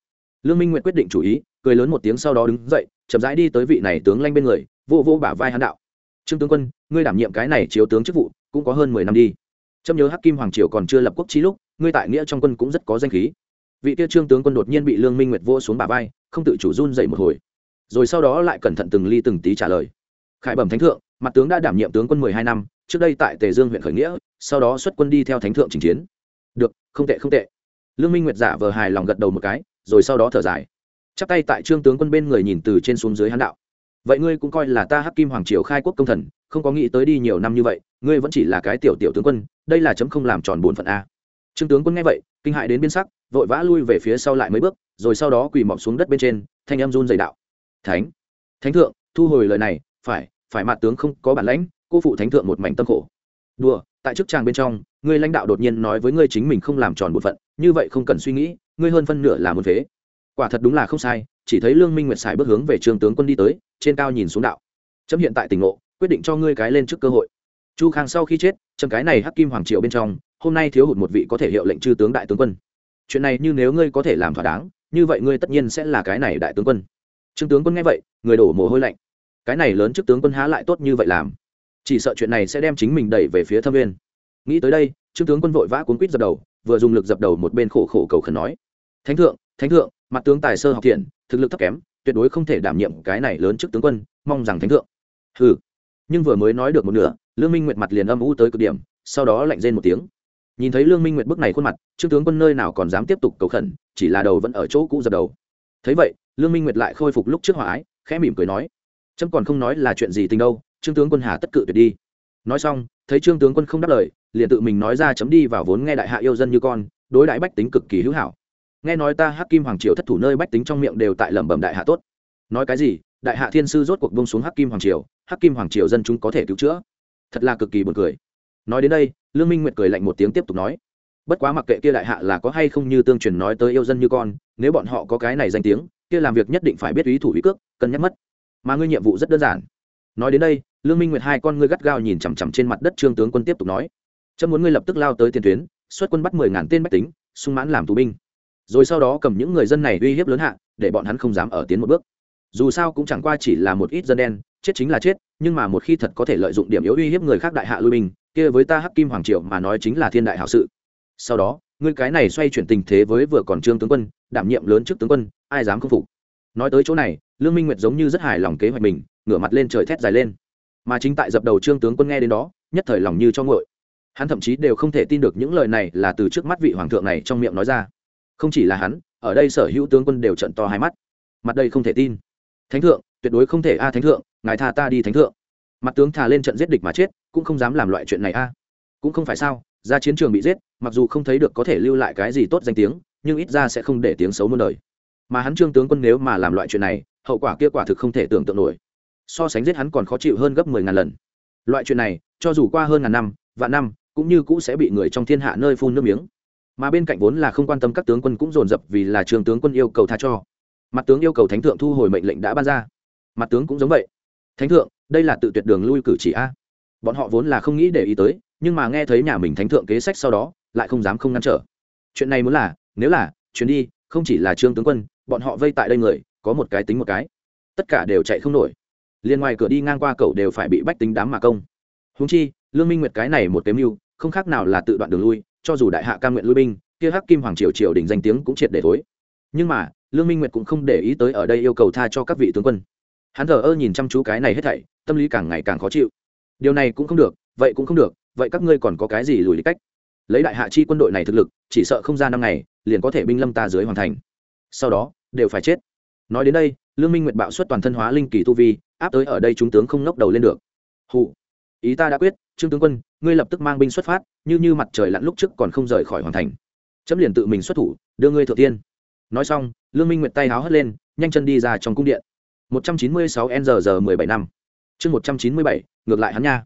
Lương minh nguyệt quyết định chủ ý, cười lớn một tiếng sau đó đứng dậy chậm rãi đi tới vị này tướng lanh bên người, vô vô bả vai hắn đạo. Trương tướng quân, ngươi đảm nhiệm cái này chiếu tướng chức vụ, cũng có hơn mười năm đi. Trâm nhớ hắc kim hoàng triều còn chưa lập quốc trí lúc, ngươi tại nghĩa trong quân cũng rất có danh khí. Vị kia trương tướng quân đột nhiên bị lương minh nguyệt vô xuống bả vai, không tự chủ run dậy một hồi. Rồi sau đó lại cẩn thận từng ly từng tí trả lời. Khải bẩm thánh thượng, mặt tướng đã đảm nhiệm tướng quân mười hai năm, trước đây tại tề dương huyện khởi nghĩa, sau đó xuất quân đi theo thánh thượng trình chiến. Được, không tệ không tệ. Lương minh nguyệt giả vờ hài lòng gật đầu một cái, rồi sau đó thở dài chắp tay tại trương tướng quân bên người nhìn từ trên xuống dưới hán đạo. Vậy ngươi cũng coi là ta hắc kim hoàng triều khai quốc công thần, không có nghĩ tới đi nhiều năm như vậy, ngươi vẫn chỉ là cái tiểu tiểu tướng quân, đây là chấm không làm tròn bổn phận a. Trương tướng quân nghe vậy, kinh hại đến biên sắc, vội vã lui về phía sau lại mấy bước, rồi sau đó quỳ mọp xuống đất bên trên, thanh em run dày đạo. Thánh thánh thượng, thu hồi lời này, phải phải mặt tướng không có bản lãnh, cô phụ thánh thượng một mảnh tâm khổ. Đùa, tại chức tràng bên trong, ngươi lãnh đạo đột nhiên nói với ngươi chính mình không làm tròn bổn phận, như vậy không cần suy nghĩ, ngươi hơn phân nửa là một phế quả thật đúng là không sai, chỉ thấy lương minh nguyệt xài bước hướng về trường tướng quân đi tới, trên cao nhìn xuống đạo. Chấm hiện tại tỉnh ngộ, quyết định cho ngươi cái lên trước cơ hội. Chu khang sau khi chết, chấm cái này hắc kim hoàng triệu bên trong, hôm nay thiếu hụt một vị có thể hiệu lệnh chư tướng đại tướng quân. Chuyện này như nếu ngươi có thể làm thỏa đáng, như vậy ngươi tất nhiên sẽ là cái này đại tướng quân. Trương tướng quân nghe vậy, người đổ mồ hôi lạnh. Cái này lớn trước tướng quân há lại tốt như vậy làm? Chỉ sợ chuyện này sẽ đem chính mình đẩy về phía thâm viên nghĩ tới đây, trương tướng quân vội vã cuốn quýt dập đầu, vừa dùng lực dập đầu một bên khổ khổ cầu khẩn nói. Thánh thượng thánh thượng mặt tướng tài sơ học thiện, thực lực thấp kém, tuyệt đối không thể đảm nhiệm cái này lớn trước tướng quân, mong rằng thánh thượng. Hừ. Nhưng vừa mới nói được một nửa, lương minh nguyệt mặt liền âm u tới cực điểm, sau đó lạnh rên một tiếng. Nhìn thấy lương minh nguyệt bức này khuôn mặt trương tướng quân nơi nào còn dám tiếp tục cầu khẩn, chỉ là đầu vẫn ở chỗ cũ dập đầu. Thấy vậy, lương minh nguyệt lại khôi phục lúc trước hòa ái, khẽ mỉm cười nói trâm còn không nói là chuyện gì tình đâu, trương tướng quân hà tất cự tuyệt đi. Nói xong, thấy trương tướng quân không đáp lời, liền tự mình nói ra chấm đi vào vốn nghe đại hạ yêu dân như con, đối đãi bách tính cực kỳ hữu hảo nghe nói ta hắc kim hoàng triều thất thủ nơi bách tính trong miệng đều tại lẩm bẩm đại hạ tốt. Nói cái gì? Đại hạ thiên sư rốt cuộc bông xuống hắc kim hoàng triều, hắc kim hoàng triều dân chúng có thể cứu chữa. Thật là cực kỳ buồn cười. Nói đến đây, lương minh nguyệt cười lạnh một tiếng tiếp tục nói. Bất quá mặc kệ kia đại hạ là có hay không như tương truyền nói tới yêu dân như con, nếu bọn họ có cái này danh tiếng, kia làm việc nhất định phải biết ý thủ ý cước, cân nhắc mất. Mà ngươi nhiệm vụ rất đơn giản. Nói đến đây, lương minh nguyệt hai con ngươi gắt gao nhìn chằm chằm trên mặt đất trương tướng quân tiếp tục nói. Chấm muốn ngươi lập tức lao tới tiền tuyến, xuất quân bắt mười ngàn tên bách tính, sung mãn làm tù binh rồi sau đó cầm những người dân này uy hiếp lớn hạ, để bọn hắn không dám ở tiến một bước. Dù sao cũng chẳng qua chỉ là một ít dân đen, chết chính là chết, nhưng mà một khi thật có thể lợi dụng điểm yếu uy hiếp người khác đại hạ lui binh, kia với ta hắc kim hoàng triệu mà nói chính là thiên đại hảo sự. Sau đó, ngươi cái này xoay chuyển tình thế với vừa còn trương tướng quân, đảm nhiệm lớn trước tướng quân, ai dám không phục? Nói tới chỗ này, lương minh nguyệt giống như rất hài lòng kế hoạch mình, ngửa mặt lên trời thét dài lên. Mà chính tại dập đầu trương tướng quân nghe đến đó, nhất thời lòng như cho ngội hắn thậm chí đều không thể tin được những lời này là từ trước mắt vị hoàng thượng này trong miệng nói ra không chỉ là hắn, ở đây sở hữu tướng quân đều trận to hai mắt. Mặt đây không thể tin. Thánh thượng, tuyệt đối không thể a thánh thượng, ngài tha ta đi thánh thượng. Mặt tướng thà lên trận giết địch mà chết, cũng không dám làm loại chuyện này a. Cũng không phải sao, ra chiến trường bị giết, mặc dù không thấy được có thể lưu lại cái gì tốt danh tiếng, nhưng ít ra sẽ không để tiếng xấu muôn đời. Mà hắn trương tướng quân nếu mà làm loại chuyện này, hậu quả kia quả thực không thể tưởng tượng nổi. So sánh giết hắn còn khó chịu hơn gấp mười ngàn lần. Loại chuyện này, cho dù qua hơn ngàn năm, vạn năm, cũng như cũ sẽ bị người trong thiên hạ nơi phun nước miếng mà bên cạnh vốn là không quan tâm các tướng quân cũng dồn dập vì là trường tướng quân yêu cầu tha cho. Mặt tướng yêu cầu thánh thượng thu hồi mệnh lệnh đã ban ra. Mặt tướng cũng giống vậy. Thánh thượng, đây là tự tuyệt đường lui cử chỉ a. Bọn họ vốn là không nghĩ để ý tới, nhưng mà nghe thấy nhà mình thánh thượng kế sách sau đó, lại không dám không ngăn trở. Chuyện này muốn là, nếu là, chuyến đi, không chỉ là trương tướng quân, bọn họ vây tại đây người, có một cái tính một cái. Tất cả đều chạy không nổi. Liền ngoài cửa đi ngang qua cậu đều phải bị bách tính đám mà công. Húng chi, lương minh nguyệt cái này một kém mưu, không khác nào là tự đoạn đường lui cho dù đại hạ ca nguyện lui binh, kia hắc kim hoàng triều triều đình danh tiếng cũng triệt để thối. Nhưng mà, lương minh nguyệt cũng không để ý tới ở đây yêu cầu tha cho các vị tướng quân. Hắn thờ ơ nhìn chăm chú cái này hết thảy, tâm lý càng ngày càng khó chịu. Điều này cũng không được, vậy cũng không được, vậy các ngươi còn có cái gì lùi lý cách? Lấy đại hạ chi quân đội này thực lực, chỉ sợ không ra năm ngày, liền có thể binh lâm ta dưới hoàn thành. Sau đó, đều phải chết. Nói đến đây, lương minh nguyệt bạo xuất toàn thân hóa linh kỳ tu vi, áp tới ở đây chúng tướng không ngóc đầu lên được. Hụ ý ta đã quyết, trương tướng quân, ngươi lập tức mang binh xuất phát, như như mặt trời lặn lúc trước còn không rời khỏi hoàn thành. Chấm liền tự mình xuất thủ, đưa ngươi thượng tiên. Nói xong, lương minh nguyệt tay háo hất lên, nhanh chân đi ra trong cung điện. Một trăm chín mươi sáu n giờ mười bảy năm. Chương một trăm chín mươi bảy, ngược lại hắn nha.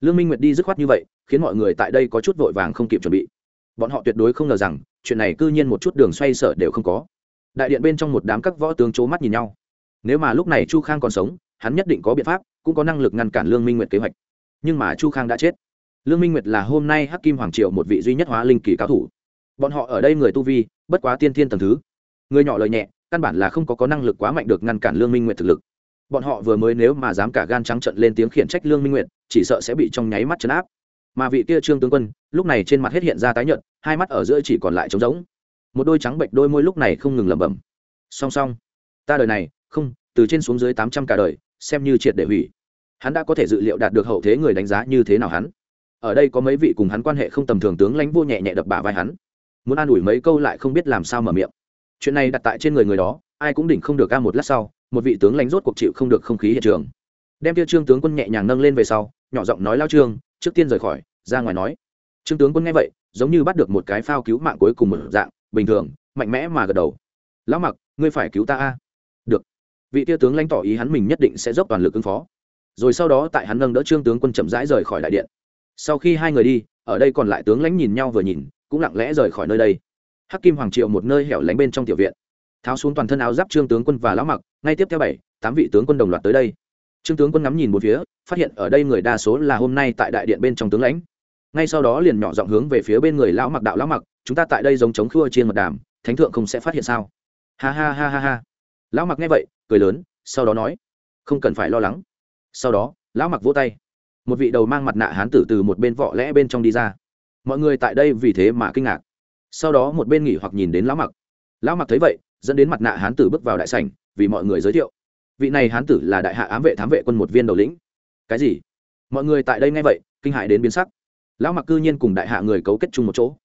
Lương minh nguyệt đi dứt khoát như vậy, khiến mọi người tại đây có chút vội vàng không kịp chuẩn bị. Bọn họ tuyệt đối không ngờ rằng, chuyện này cư nhiên một chút đường xoay sở đều không có. Đại điện bên trong một đám các võ tướng c mắt nhìn nhau. Nếu mà lúc này chu khang còn sống, hắn nhất định có biện pháp, cũng có năng lực ngăn cản lương minh nguyệt kế hoạch nhưng mà chu khang đã chết. Lương minh nguyệt là hôm nay hắc kim hoàng Triệu một vị duy nhất hóa linh kỳ cao thủ. Bọn họ ở đây người tu vi, bất quá tiên thiên tầng thứ. Người nhỏ lời nhẹ, căn bản là không có có năng lực quá mạnh được ngăn cản lương minh nguyệt thực lực. Bọn họ vừa mới nếu mà dám cả gan trắng trận lên tiếng khiển trách lương minh nguyệt, chỉ sợ sẽ bị trong nháy mắt chấn áp. Mà vị kia trương tướng quân, lúc này trên mặt hết hiện ra tái nhợt, hai mắt ở giữa chỉ còn lại trống rỗng. Một đôi trắng bệnh đôi môi lúc này không ngừng lẩm bẩm. Song song, ta đời này, không, từ trên xuống dưới tám trăm cả đời, xem như triệt để hủy hắn đã có thể dự liệu đạt được hậu thế người đánh giá như thế nào hắn. Ở đây có mấy vị cùng hắn quan hệ không tầm thường tướng lãnh vô nhẹ nhẹ đập bả vai hắn. Muốn an ủi mấy câu lại không biết làm sao mở miệng. Chuyện này đặt tại trên người người đó, ai cũng đỉnh không được ca một lát sau, một vị tướng lãnh rốt cuộc chịu không được không khí hiện trường. Đem tiêu trương tướng quân nhẹ nhàng nâng lên về sau, nhỏ giọng nói, lao trương, trước tiên rời khỏi, ra ngoài nói. Trương tướng quân nghe vậy, giống như bắt được một cái phao cứu mạng cuối cùng một dạng, bình thường, mạnh mẽ mà gật đầu. Lão mặc, ngươi phải cứu ta a. Được. Vị tiêu tướng lãnh tỏ ý hắn mình nhất định sẽ dốc toàn lực ứng phó rồi sau đó tại hắn nâng đỡ trương tướng quân chậm rãi rời khỏi đại điện. Sau khi hai người đi, ở đây còn lại tướng lãnh nhìn nhau vừa nhìn, cũng lặng lẽ rời khỏi nơi đây. Hắc kim hoàng triệu một nơi hẻo lánh bên trong tiểu viện. Tháo xuống toàn thân áo giáp trương tướng quân và lão mặc, ngay tiếp theo bảy, tám vị tướng quân đồng loạt tới đây. Trương tướng quân ngắm nhìn một phía, phát hiện ở đây người đa số là hôm nay tại đại điện bên trong tướng lãnh. Ngay sau đó liền nhỏ giọng hướng về phía bên người lão mặc đạo lão mặc, chúng ta tại đây giống chống khua chiên mật đàm, thánh thượng không sẽ phát hiện sao? Ha ha ha ha ha. Lão mặc nghe vậy, cười lớn, sau đó nói, không cần phải lo lắng sau đó, lão mặc vỗ tay. Một vị đầu mang mặt nạ hán tử từ một bên vọ lẽ bên trong đi ra. Mọi người tại đây vì thế mà kinh ngạc. Sau đó một bên nghỉ hoặc nhìn đến lão mặc. Lão mặc thấy vậy, dẫn đến mặt nạ hán tử bước vào đại sảnh, vì mọi người giới thiệu. Vị này hán tử là đại hạ ám vệ thám vệ quân một viên đầu lĩnh. Cái gì? Mọi người tại đây nghe vậy, kinh hại đến biến sắc. Lão mặc cư nhiên cùng đại hạ người cấu kết chung một chỗ.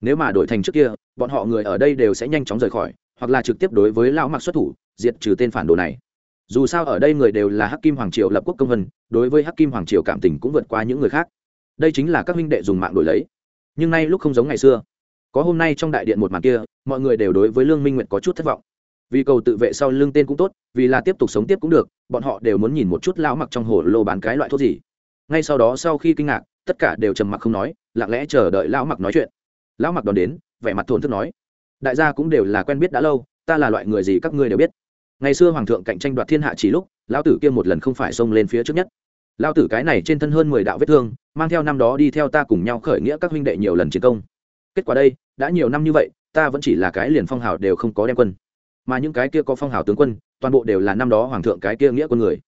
Nếu mà đổi thành trước kia, bọn họ người ở đây đều sẽ nhanh chóng rời khỏi, hoặc là trực tiếp đối với lão mặc xuất thủ, diệt trừ tên phản đồ này dù sao ở đây người đều là hắc kim hoàng triều lập quốc công vân, đối với hắc kim hoàng triều cảm tình cũng vượt qua những người khác. Đây chính là các minh đệ dùng mạng đổi lấy. Nhưng nay lúc không giống ngày xưa. Có hôm nay trong đại điện một màn kia, mọi người đều đối với lương minh nguyện có chút thất vọng. Vì cầu tự vệ sau lương tên cũng tốt, vì là tiếp tục sống tiếp cũng được, bọn họ đều muốn nhìn một chút lão mặc trong hồ lô bán cái loại thuốc gì. Ngay sau đó sau khi kinh ngạc, tất cả đều trầm mặc không nói, lặng lẽ chờ đợi lão mặc nói chuyện. Lão mặc đón đến, vẻ mặt thổn thức nói, đại gia cũng đều là quen biết đã lâu, ta là loại người gì các ngươi đều biết? Ngày xưa hoàng thượng cạnh tranh đoạt thiên hạ chỉ lúc, lão tử kia một lần không phải xông lên phía trước nhất. Lão tử cái này trên thân hơn mười đạo vết thương, mang theo năm đó đi theo ta cùng nhau khởi nghĩa các huynh đệ nhiều lần chiến công. Kết quả đây, đã nhiều năm như vậy, ta vẫn chỉ là cái liền phong hào đều không có đem quân. Mà những cái kia có phong hào tướng quân, toàn bộ đều là năm đó hoàng thượng cái kia nghĩa quân người.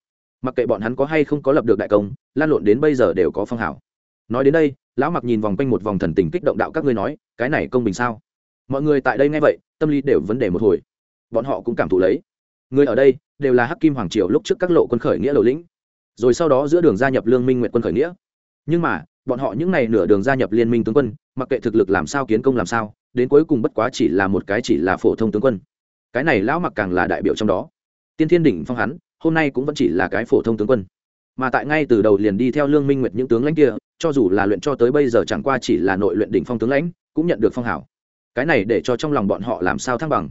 Mặc kệ bọn hắn có hay không có lập được đại công, lan lộn đến bây giờ đều có phong hào. Nói đến đây, lão mặc nhìn vòng quanh một vòng thần tình kích động đạo các ngươi nói, cái này công bình sao? Mọi người tại đây nghe vậy, tâm lý đều vấn đề một hồi. Bọn họ cũng cảm thụ lấy người ở đây đều là hắc kim hoàng triều lúc trước các lộ quân khởi nghĩa đầu lĩnh, rồi sau đó giữa đường gia nhập lương minh nguyện quân khởi nghĩa. Nhưng mà, bọn họ những n à y nửa đường gia nhập liên minh tướng quân, mặc kệ thực lực làm sao kiến công làm sao, đến cuối cùng bất quá chỉ là một cái chỉ là phổ thông tướng quân. Cái này lão mặc càng là đại biểu trong đó. Tiên thiên đỉnh phong hắn, hôm nay cũng vẫn chỉ là cái phổ thông tướng quân. Mà tại ngay từ đầu liền đi theo lương minh nguyệt những tướng lãnh kia, cho dù là luyện cho tới bây giờ chẳng qua chỉ là nội luyện đỉnh phong tướng lãnh, cũng nhận được phong hảo cái này để cho trong lòng bọn họ làm sao thăng bằng.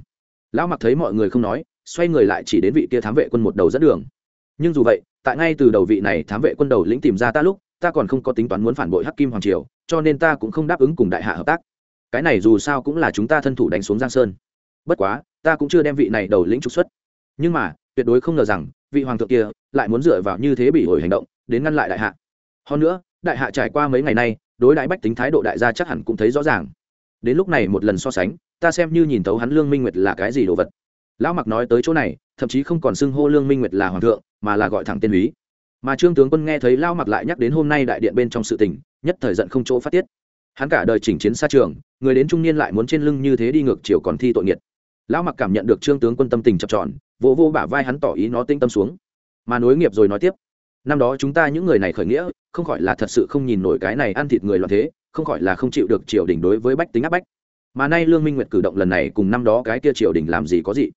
Lão mặc thấy mọi người không nói xoay người lại chỉ đến vị kia thám vệ quân một đầu dẫn đường. Nhưng dù vậy, tại ngay từ đầu vị này thám vệ quân đầu lĩnh tìm ra ta lúc, ta còn không có tính toán muốn phản bội hắc kim hoàng triều, cho nên ta cũng không đáp ứng cùng đại hạ hợp tác. Cái này dù sao cũng là chúng ta thân thủ đánh xuống giang sơn. Bất quá, ta cũng chưa đem vị này đầu lĩnh trục xuất. Nhưng mà, tuyệt đối không ngờ rằng, vị hoàng thượng kia lại muốn dựa vào như thế bị hồi hành động, đến ngăn lại đại hạ. Hơn nữa, đại hạ trải qua mấy ngày nay, đối đại bách tính thái độ đại gia chắc hẳn cũng thấy rõ ràng. Đến lúc này một lần so sánh, ta xem như nhìn thấu hắn lương minh nguyệt là cái gì đồ vật lão mặc nói tới chỗ này, thậm chí không còn xưng hô lương minh nguyệt là hoàng thượng, mà là gọi thẳng tên úy. Mà trương tướng quân nghe thấy lão mặc lại nhắc đến hôm nay đại điện bên trong sự tình, nhất thời giận không chỗ phát tiết. Hắn cả đời chỉnh chiến xa trường, người đến trung niên lại muốn trên lưng như thế đi ngược chiều còn thi tội nghiệt. Lão mặc cảm nhận được trương tướng quân tâm tình chập tròn, vỗ vô bả vai hắn tỏ ý nó tinh tâm xuống. Mà nối nghiệp rồi nói tiếp, năm đó chúng ta những người này khởi nghĩa, không khỏi là thật sự không nhìn nổi cái này ăn thịt người loạn thế, không khỏi là không chịu được triều đình đối với bách tính áp bách. Mà nay lương minh nguyệt cử động lần này cùng năm đó cái kia triều đình làm gì có gì?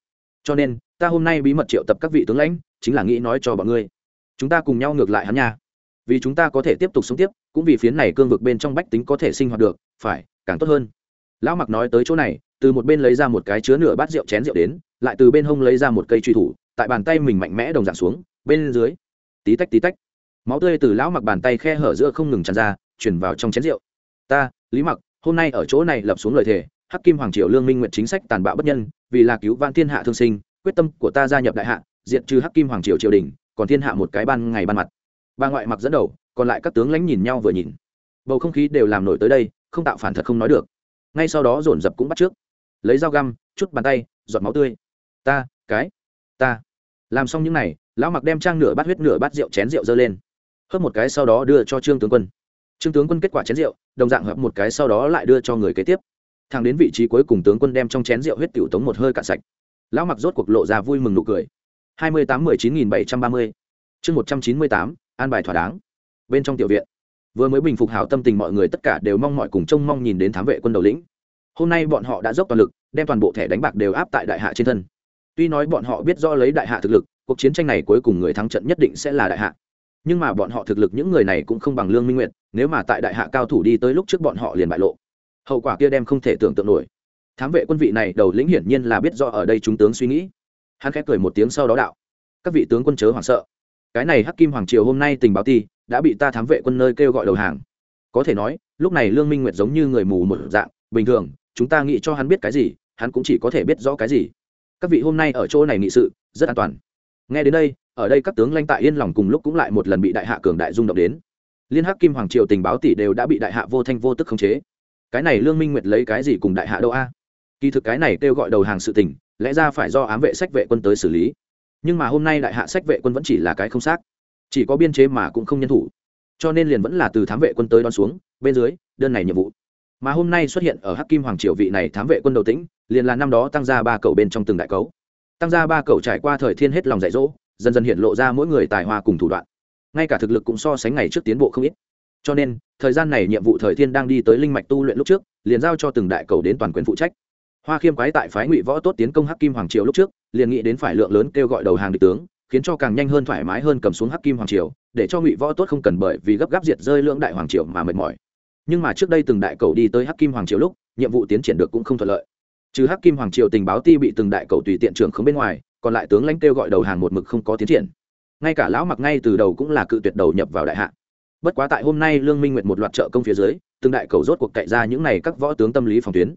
Cho nên, ta hôm nay bí mật triệu tập các vị tướng lãnh, chính là nghĩ nói cho bọn ngươi. Chúng ta cùng nhau ngược lại hắn nha. Vì chúng ta có thể tiếp tục sống tiếp, cũng vì phiến này cương vực bên trong bách tính có thể sinh hoạt được, phải, càng tốt hơn. Lão mặc nói tới chỗ này, từ một bên lấy ra một cái chứa nửa bát rượu chén rượu đến, lại từ bên hông lấy ra một cây truy thủ, tại bàn tay mình mạnh mẽ đồng dạng xuống, bên dưới. Tí tách tí tách. Máu tươi từ lão mặc bàn tay khe hở giữa không ngừng tràn ra, chuyển vào trong chén rượu. Ta, lý mặc, hôm nay ở chỗ này lập xuống lời thề hắc kim hoàng triều lương minh nguyện chính sách tàn bạo bất nhân vì là cứu vãn thiên hạ thương sinh quyết tâm của ta gia nhập đại hạ diện trừ hắc kim hoàng triều triều đình còn thiên hạ một cái ban ngày ban mặt. Bà ngoại mặc dẫn đầu còn lại các tướng lãnh nhìn nhau vừa nhìn. Bầu không khí đều làm nổi tới đây không tạo phản thật không nói được. Ngay sau đó dồn dập cũng bắt trước. Lấy dao găm chút bàn tay giọt máu tươi. Ta cái ta. Làm xong những này, lão mặc đem trang nửa bát huyết nửa bát rượu chén rượu dơ lên. Hớp một cái sau đó đưa cho trương tướng quân. Trương tướng quân kết quả chén rượu đồng dạng hợp một cái sau đó lại đưa cho người kế tiếp thang đến vị trí cuối cùng tướng quân đem trong chén rượu huyết tiểu tống một hơi cạn sạch. Lão mặc rốt cuộc lộ ra vui mừng nụ cười. Hai mươi tám mười chín nghìn bảy trăm ba mươi. Chương một trăm chín mươi tám, an bài thỏa đáng. Bên trong tiểu viện, vừa mới bình phục hảo tâm tình mọi người tất cả đều mong mọi cùng trông mong nhìn đến thám vệ quân đầu lĩnh. Hôm nay bọn họ đã dốc toàn lực, đem toàn bộ thẻ đánh bạc đều áp tại đại hạ trên thân. Tuy nói bọn họ biết do lấy đại hạ thực lực, cuộc chiến tranh này cuối cùng người thắng trận nhất định sẽ là đại hạ. Nhưng mà bọn họ thực lực những người này cũng không bằng lương minh nguyện nếu mà tại đại hạ cao thủ đi tới lúc trước bọn họ liền bại lộ hậu quả kia đem không thể tưởng tượng nổi. Thám vệ quân vị này đầu lĩnh hiển nhiên là biết do ở đây chúng tướng suy nghĩ. Hắn khép cười một tiếng sau đó đạo, các vị tướng quân chớ hoảng sợ. Cái này hắc kim hoàng triều hôm nay tình báo ti đã bị ta thám vệ quân nơi kêu gọi đầu hàng. Có thể nói, lúc này lương minh nguyệt giống như người mù một dạng, bình thường, chúng ta nghĩ cho hắn biết cái gì, hắn cũng chỉ có thể biết rõ cái gì. Các vị hôm nay ở chỗ này nghị sự, rất an toàn. Nghe đến đây, ở đây các tướng lãnh tại yên lòng cùng lúc cũng lại một lần bị đại hạ cường đại rung động đến. Liên hắc kim hoàng triều tình báo tỷ đều đã bị đại hạ vô thanh vô tức khống chế cái này lương minh nguyệt lấy cái gì cùng đại hạ đâu a? Kỳ thực cái này kêu gọi đầu hàng sự tình, lẽ ra phải do ám vệ sách vệ quân tới xử lý. Nhưng mà hôm nay đại hạ sách vệ quân vẫn chỉ là cái không xác. Chỉ có biên chế mà cũng không nhân thủ. Cho nên liền vẫn là từ thám vệ quân tới đón xuống, bên dưới, đơn này nhiệm vụ. Mà hôm nay xuất hiện ở hắc kim hoàng triều vị này thám vệ quân đầu tĩnh, liền là năm đó tăng ra ba cầu bên trong từng đại cấu. Tăng ra ba cầu trải qua thời thiên hết lòng dạy dỗ, dần dần hiện lộ ra mỗi người tài hoa cùng thủ đoạn. Ngay cả thực lực cũng so sánh ngày trước tiến bộ không ít cho nên, thời gian này nhiệm vụ thời thiên đang đi tới linh mạch tu luyện lúc trước, liền giao cho từng đại cầu đến toàn quyền phụ trách. Hoa khiêm quái tại phái ngụy võ tốt tiến công hắc kim hoàng triều lúc trước, liền nghĩ đến phải lượng lớn kêu gọi đầu hàng địch tướng, khiến cho càng nhanh hơn thoải mái hơn cầm xuống hắc kim hoàng triều, để cho ngụy võ tốt không cần bởi vì gấp gáp diệt rơi lưỡng đại hoàng triều mà mệt mỏi. Nhưng mà trước đây từng đại cầu đi tới hắc kim hoàng triều lúc, nhiệm vụ tiến triển được cũng không thuận lợi. Trừ hắc kim hoàng triều tình báo ti bị từng đại cầu tùy tiện trưởng không bên ngoài, còn lại tướng lãnh kêu gọi đầu hàng một mực không có tiến triển. Ngay cả lão mặc ngay từ đầu cũng là cự tuyệt đầu nhập vào đại hạ bất quá tại hôm nay lương minh nguyệt một loạt trợ công phía dưới, từng đại cầu rốt cuộc cậy ra những này các võ tướng tâm lý phòng tuyến.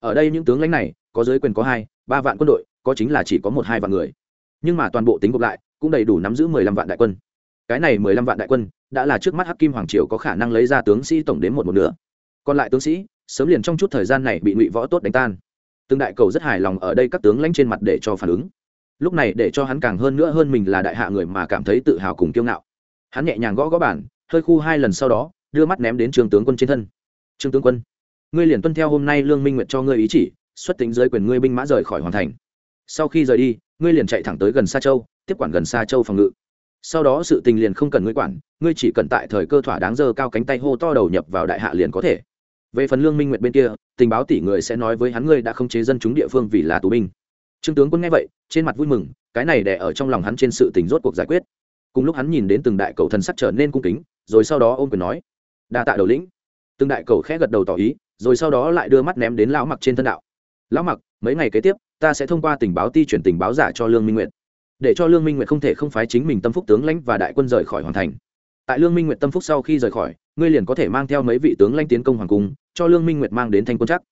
Ở đây những tướng lãnh này, có giới quyền có hai, ba vạn quân đội, có chính là chỉ có một hai vạn người. Nhưng mà toàn bộ tính gộp lại, cũng đầy đủ nắm giữ mười lăm vạn đại quân. Cái này mười lăm vạn đại quân, đã là trước mắt hắc kim hoàng triều có khả năng lấy ra tướng sĩ tổng đến một một nửa. Còn lại tướng sĩ, sớm liền trong chút thời gian này bị ngụy võ tốt đánh tan. Từng đại cầu rất hài lòng ở đây các tướng lãnh trên mặt để cho phản ứng. Lúc này để cho hắn càng hơn nữa hơn mình là đại hạ người mà cảm thấy tự hào cùng kiêu ngạo. Hắn nhẹ nhàng gõ gõ bản hơi khu hai lần sau đó, đưa mắt ném đến trường tướng quân trên thân. Trương tướng quân, ngươi liền tuân theo hôm nay lương minh nguyện cho ngươi ý chỉ, xuất tính dưới quyền ngươi binh mã rời khỏi hoàn thành. Sau khi rời đi, ngươi liền chạy thẳng tới gần xa châu, tiếp quản gần xa châu phòng ngự. Sau đó sự tình liền không cần ngươi quản, ngươi chỉ cần tại thời cơ thỏa đáng dơ cao cánh tay hô to đầu nhập vào đại hạ liền có thể. Về phần lương minh nguyện bên kia, tình báo tỷ người sẽ nói với hắn ngươi đã không chế dân chúng địa phương vì là tù binh. Trương tướng quân nghe vậy, trên mặt vui mừng, cái này đẻ ở trong lòng hắn trên sự tình rốt cuộc giải quyết. Cùng lúc hắn nhìn đến từng đại cầu thần sắc trở nên cung kính rồi sau đó ôm quyền nói, đa tạ đầu lĩnh. Từng đại cầu khẽ gật đầu tỏ ý, rồi sau đó lại đưa mắt ném đến lão mặc trên thân đạo, lão mặc, mấy ngày kế tiếp, ta sẽ thông qua tình báo ti chuyển tình báo giả cho lương minh nguyện để cho lương minh nguyện không thể không phái chính mình tâm phúc tướng lãnh và đại quân rời khỏi hoàn thành. Tại lương minh nguyện tâm phúc sau khi rời khỏi, ngươi liền có thể mang theo mấy vị tướng lãnh tiến công hoàng cung, cho lương minh nguyệt mang đến thanh quân chắc.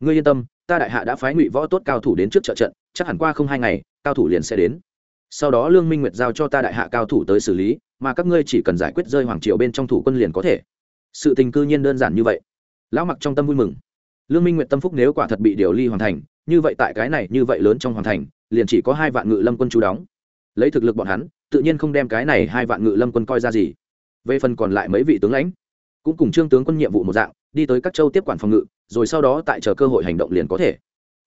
Ngươi yên tâm, ta đại hạ đã phái ngụy võ tốt cao thủ đến trước trợ trận, chắc hẳn qua không hai ngày, cao thủ liền sẽ đến sau đó lương minh nguyệt giao cho ta đại hạ cao thủ tới xử lý, mà các ngươi chỉ cần giải quyết rơi hoàng triều bên trong thủ quân liền có thể. Sự tình cư nhiên đơn giản như vậy. Lão mặc trong tâm vui mừng. Lương minh nguyệt tâm phúc nếu quả thật bị điều ly hoàn thành, như vậy tại cái này như vậy lớn trong hoàn thành, liền chỉ có hai vạn ngự lâm quân chú đóng. Lấy thực lực bọn hắn, tự nhiên không đem cái này hai vạn ngự lâm quân coi ra gì. Về phần còn lại mấy vị tướng lãnh, cũng cùng trương tướng quân nhiệm vụ một dạng, đi tới các châu tiếp quản phòng ngự, rồi sau đó tại chờ cơ hội hành động liền có thể.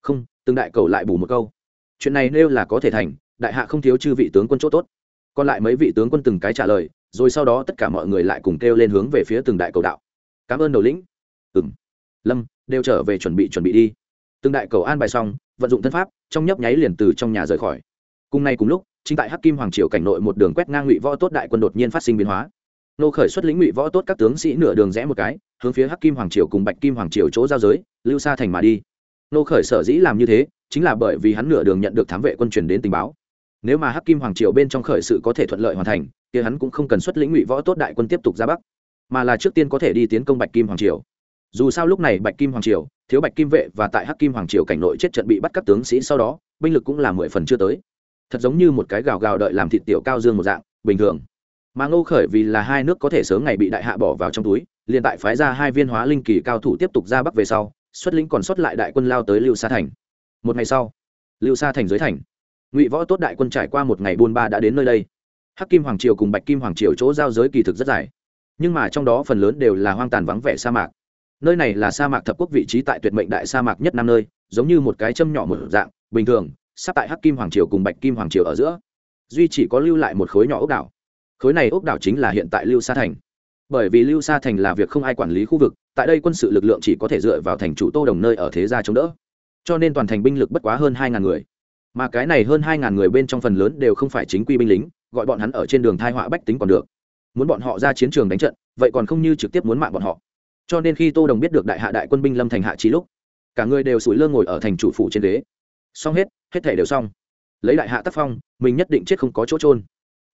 Không từng đại cầu lại bù một câu. Chuyện này nếu là có thể thành đại hạ không thiếu chư vị tướng quân chỗ tốt. Còn lại mấy vị tướng quân từng cái trả lời, rồi sau đó tất cả mọi người lại cùng kêu lên hướng về phía từng đại cầu đạo. Cảm ơn đầu lĩnh. Ừng lâm, đều trở về chuẩn bị chuẩn bị đi. Từng đại cầu an bài xong, vận dụng thân pháp, trong nhấp nháy liền từ trong nhà rời khỏi. Cùng nay cùng lúc, chính tại hắc kim hoàng triều cảnh nội một đường quét ngang ngụy võ tốt đại quân đột nhiên phát sinh biến hóa. Nô khởi xuất lĩnh ngụy võ tốt các tướng sĩ nửa đường rẽ một cái, hướng phía hắc kim hoàng triều cùng bạch kim hoàng triều chỗ giao giới, lưu xa thành mà đi. Nô khởi sở dĩ làm như thế, chính là bởi vì hắn nửa đường nhận được thám vệ quân truyền đến tình báo nếu mà hắc kim hoàng triều bên trong khởi sự có thể thuận lợi hoàn thành thì hắn cũng không cần xuất lĩnh ngụy võ tốt đại quân tiếp tục ra bắc, mà là trước tiên có thể đi tiến công bạch kim hoàng triều. Dù sao lúc này bạch kim hoàng triều, thiếu bạch kim vệ và tại hắc kim hoàng triều cảnh nội chết trận bị bắt các tướng sĩ sau đó, binh lực cũng là mười phần chưa tới. Thật giống như một cái gào gào đợi làm thịt tiểu cao dương một dạng, bình thường. Mà ngô khởi vì là hai nước có thể sớm ngày bị đại hạ bỏ vào trong túi, liền tại phái ra hai viên hóa linh kỳ cao thủ tiếp tục ra bắc về sau, xuất lĩnh còn xuất lại đại quân lao tới lưu sa thành. Một ngày sau, lưu sa thành dưới thành ngụy võ tốt đại quân trải qua một ngày buôn ba đã đến nơi đây hắc kim hoàng triều cùng bạch kim hoàng triều chỗ giao giới kỳ thực rất dài nhưng mà trong đó phần lớn đều là hoang tàn vắng vẻ sa mạc nơi này là sa mạc thập quốc vị trí tại tuyệt mệnh đại sa mạc nhất năm nơi giống như một cái châm nhỏ một dạng bình thường sắp tại hắc kim hoàng triều cùng bạch kim hoàng triều ở giữa duy chỉ có lưu lại một khối nhỏ ốc đảo khối này ốc đảo chính là hiện tại lưu sa thành bởi vì lưu sa thành là việc không ai quản lý khu vực tại đây quân sự lực lượng chỉ có thể dựa vào thành chủ tô đồng nơi ở thế gia chống đỡ cho nên toàn thành binh lực bất quá hơn hai ngàn người mà cái này hơn hai ngàn người bên trong phần lớn đều không phải chính quy binh lính, gọi bọn hắn ở trên đường thai họa bách tính còn được. Muốn bọn họ ra chiến trường đánh trận, vậy còn không như trực tiếp muốn mạng bọn họ. Cho nên khi tô đồng biết được đại hạ đại quân binh lâm thành hạ trí lúc, cả người đều sủi lơ ngồi ở thành chủ phủ trên ghế. Xong hết hết thể đều xong. Lấy đại hạ tác phong, mình nhất định chết không có chỗ trôn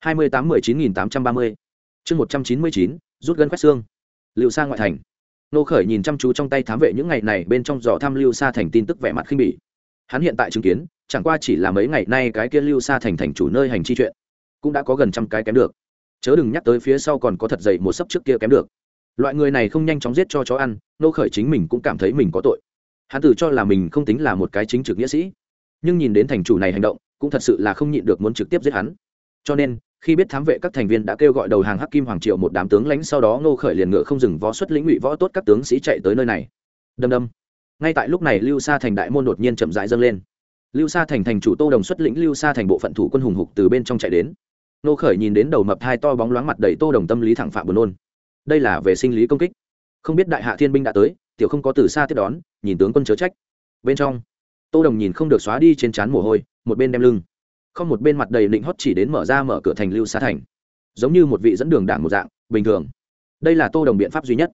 hai mươi tám mười chín nghìn tám trăm ba mươi. Chương một trăm chín mươi chín, rút gân quét xương. Lưu xa ngoại thành. Nô khởi nhìn chăm chú trong tay thám vệ những ngày này bên trong giò tham lưu xa thành tin tức vẻ mặt khinh bỉ. Hắn hiện tại chứng kiến chẳng qua chỉ là mấy ngày nay cái kia lưu sa thành thành chủ nơi hành chi chuyện, cũng đã có gần trăm cái kém được. Chớ đừng nhắc tới phía sau còn có thật dậy một sấp trước kia kém được. Loại người này không nhanh chóng giết cho chó ăn, nô khởi chính mình cũng cảm thấy mình có tội. Hắn tự cho là mình không tính là một cái chính trực nghĩa sĩ, nhưng nhìn đến thành chủ này hành động, cũng thật sự là không nhịn được muốn trực tiếp giết hắn. Cho nên, khi biết thám vệ các thành viên đã kêu gọi đầu hàng hắc kim hoàng triệu một đám tướng lãnh sau đó ngô khởi liền ngựa không dừng võ xuất lĩnh ngụy võ tốt các tướng sĩ chạy tới nơi này. Đâm đâm. Ngay tại lúc này lưu sa thành đại môn đột nhiên chậm rãi dâng lên lưu sa thành thành chủ tô đồng xuất lĩnh lưu sa thành bộ phận thủ quân hùng hục từ bên trong chạy đến. Nô khởi nhìn đến đầu mập hai to bóng loáng mặt đầy tô đồng tâm lý thẳng phạm buồn nôn. Đây là về sinh lý công kích. Không biết đại hạ thiên binh đã tới, tiểu không có từ xa tiếp đón, nhìn tướng quân chớ trách. Bên trong, tô đồng nhìn không được xóa đi trên trán mồ hôi, một bên đem lưng. Không một bên mặt đầy định hót chỉ đến mở ra mở cửa thành lưu xa thành. Giống như một vị dẫn đường đảng một dạng, bình thường. Đây là tô đồng biện pháp duy nhất.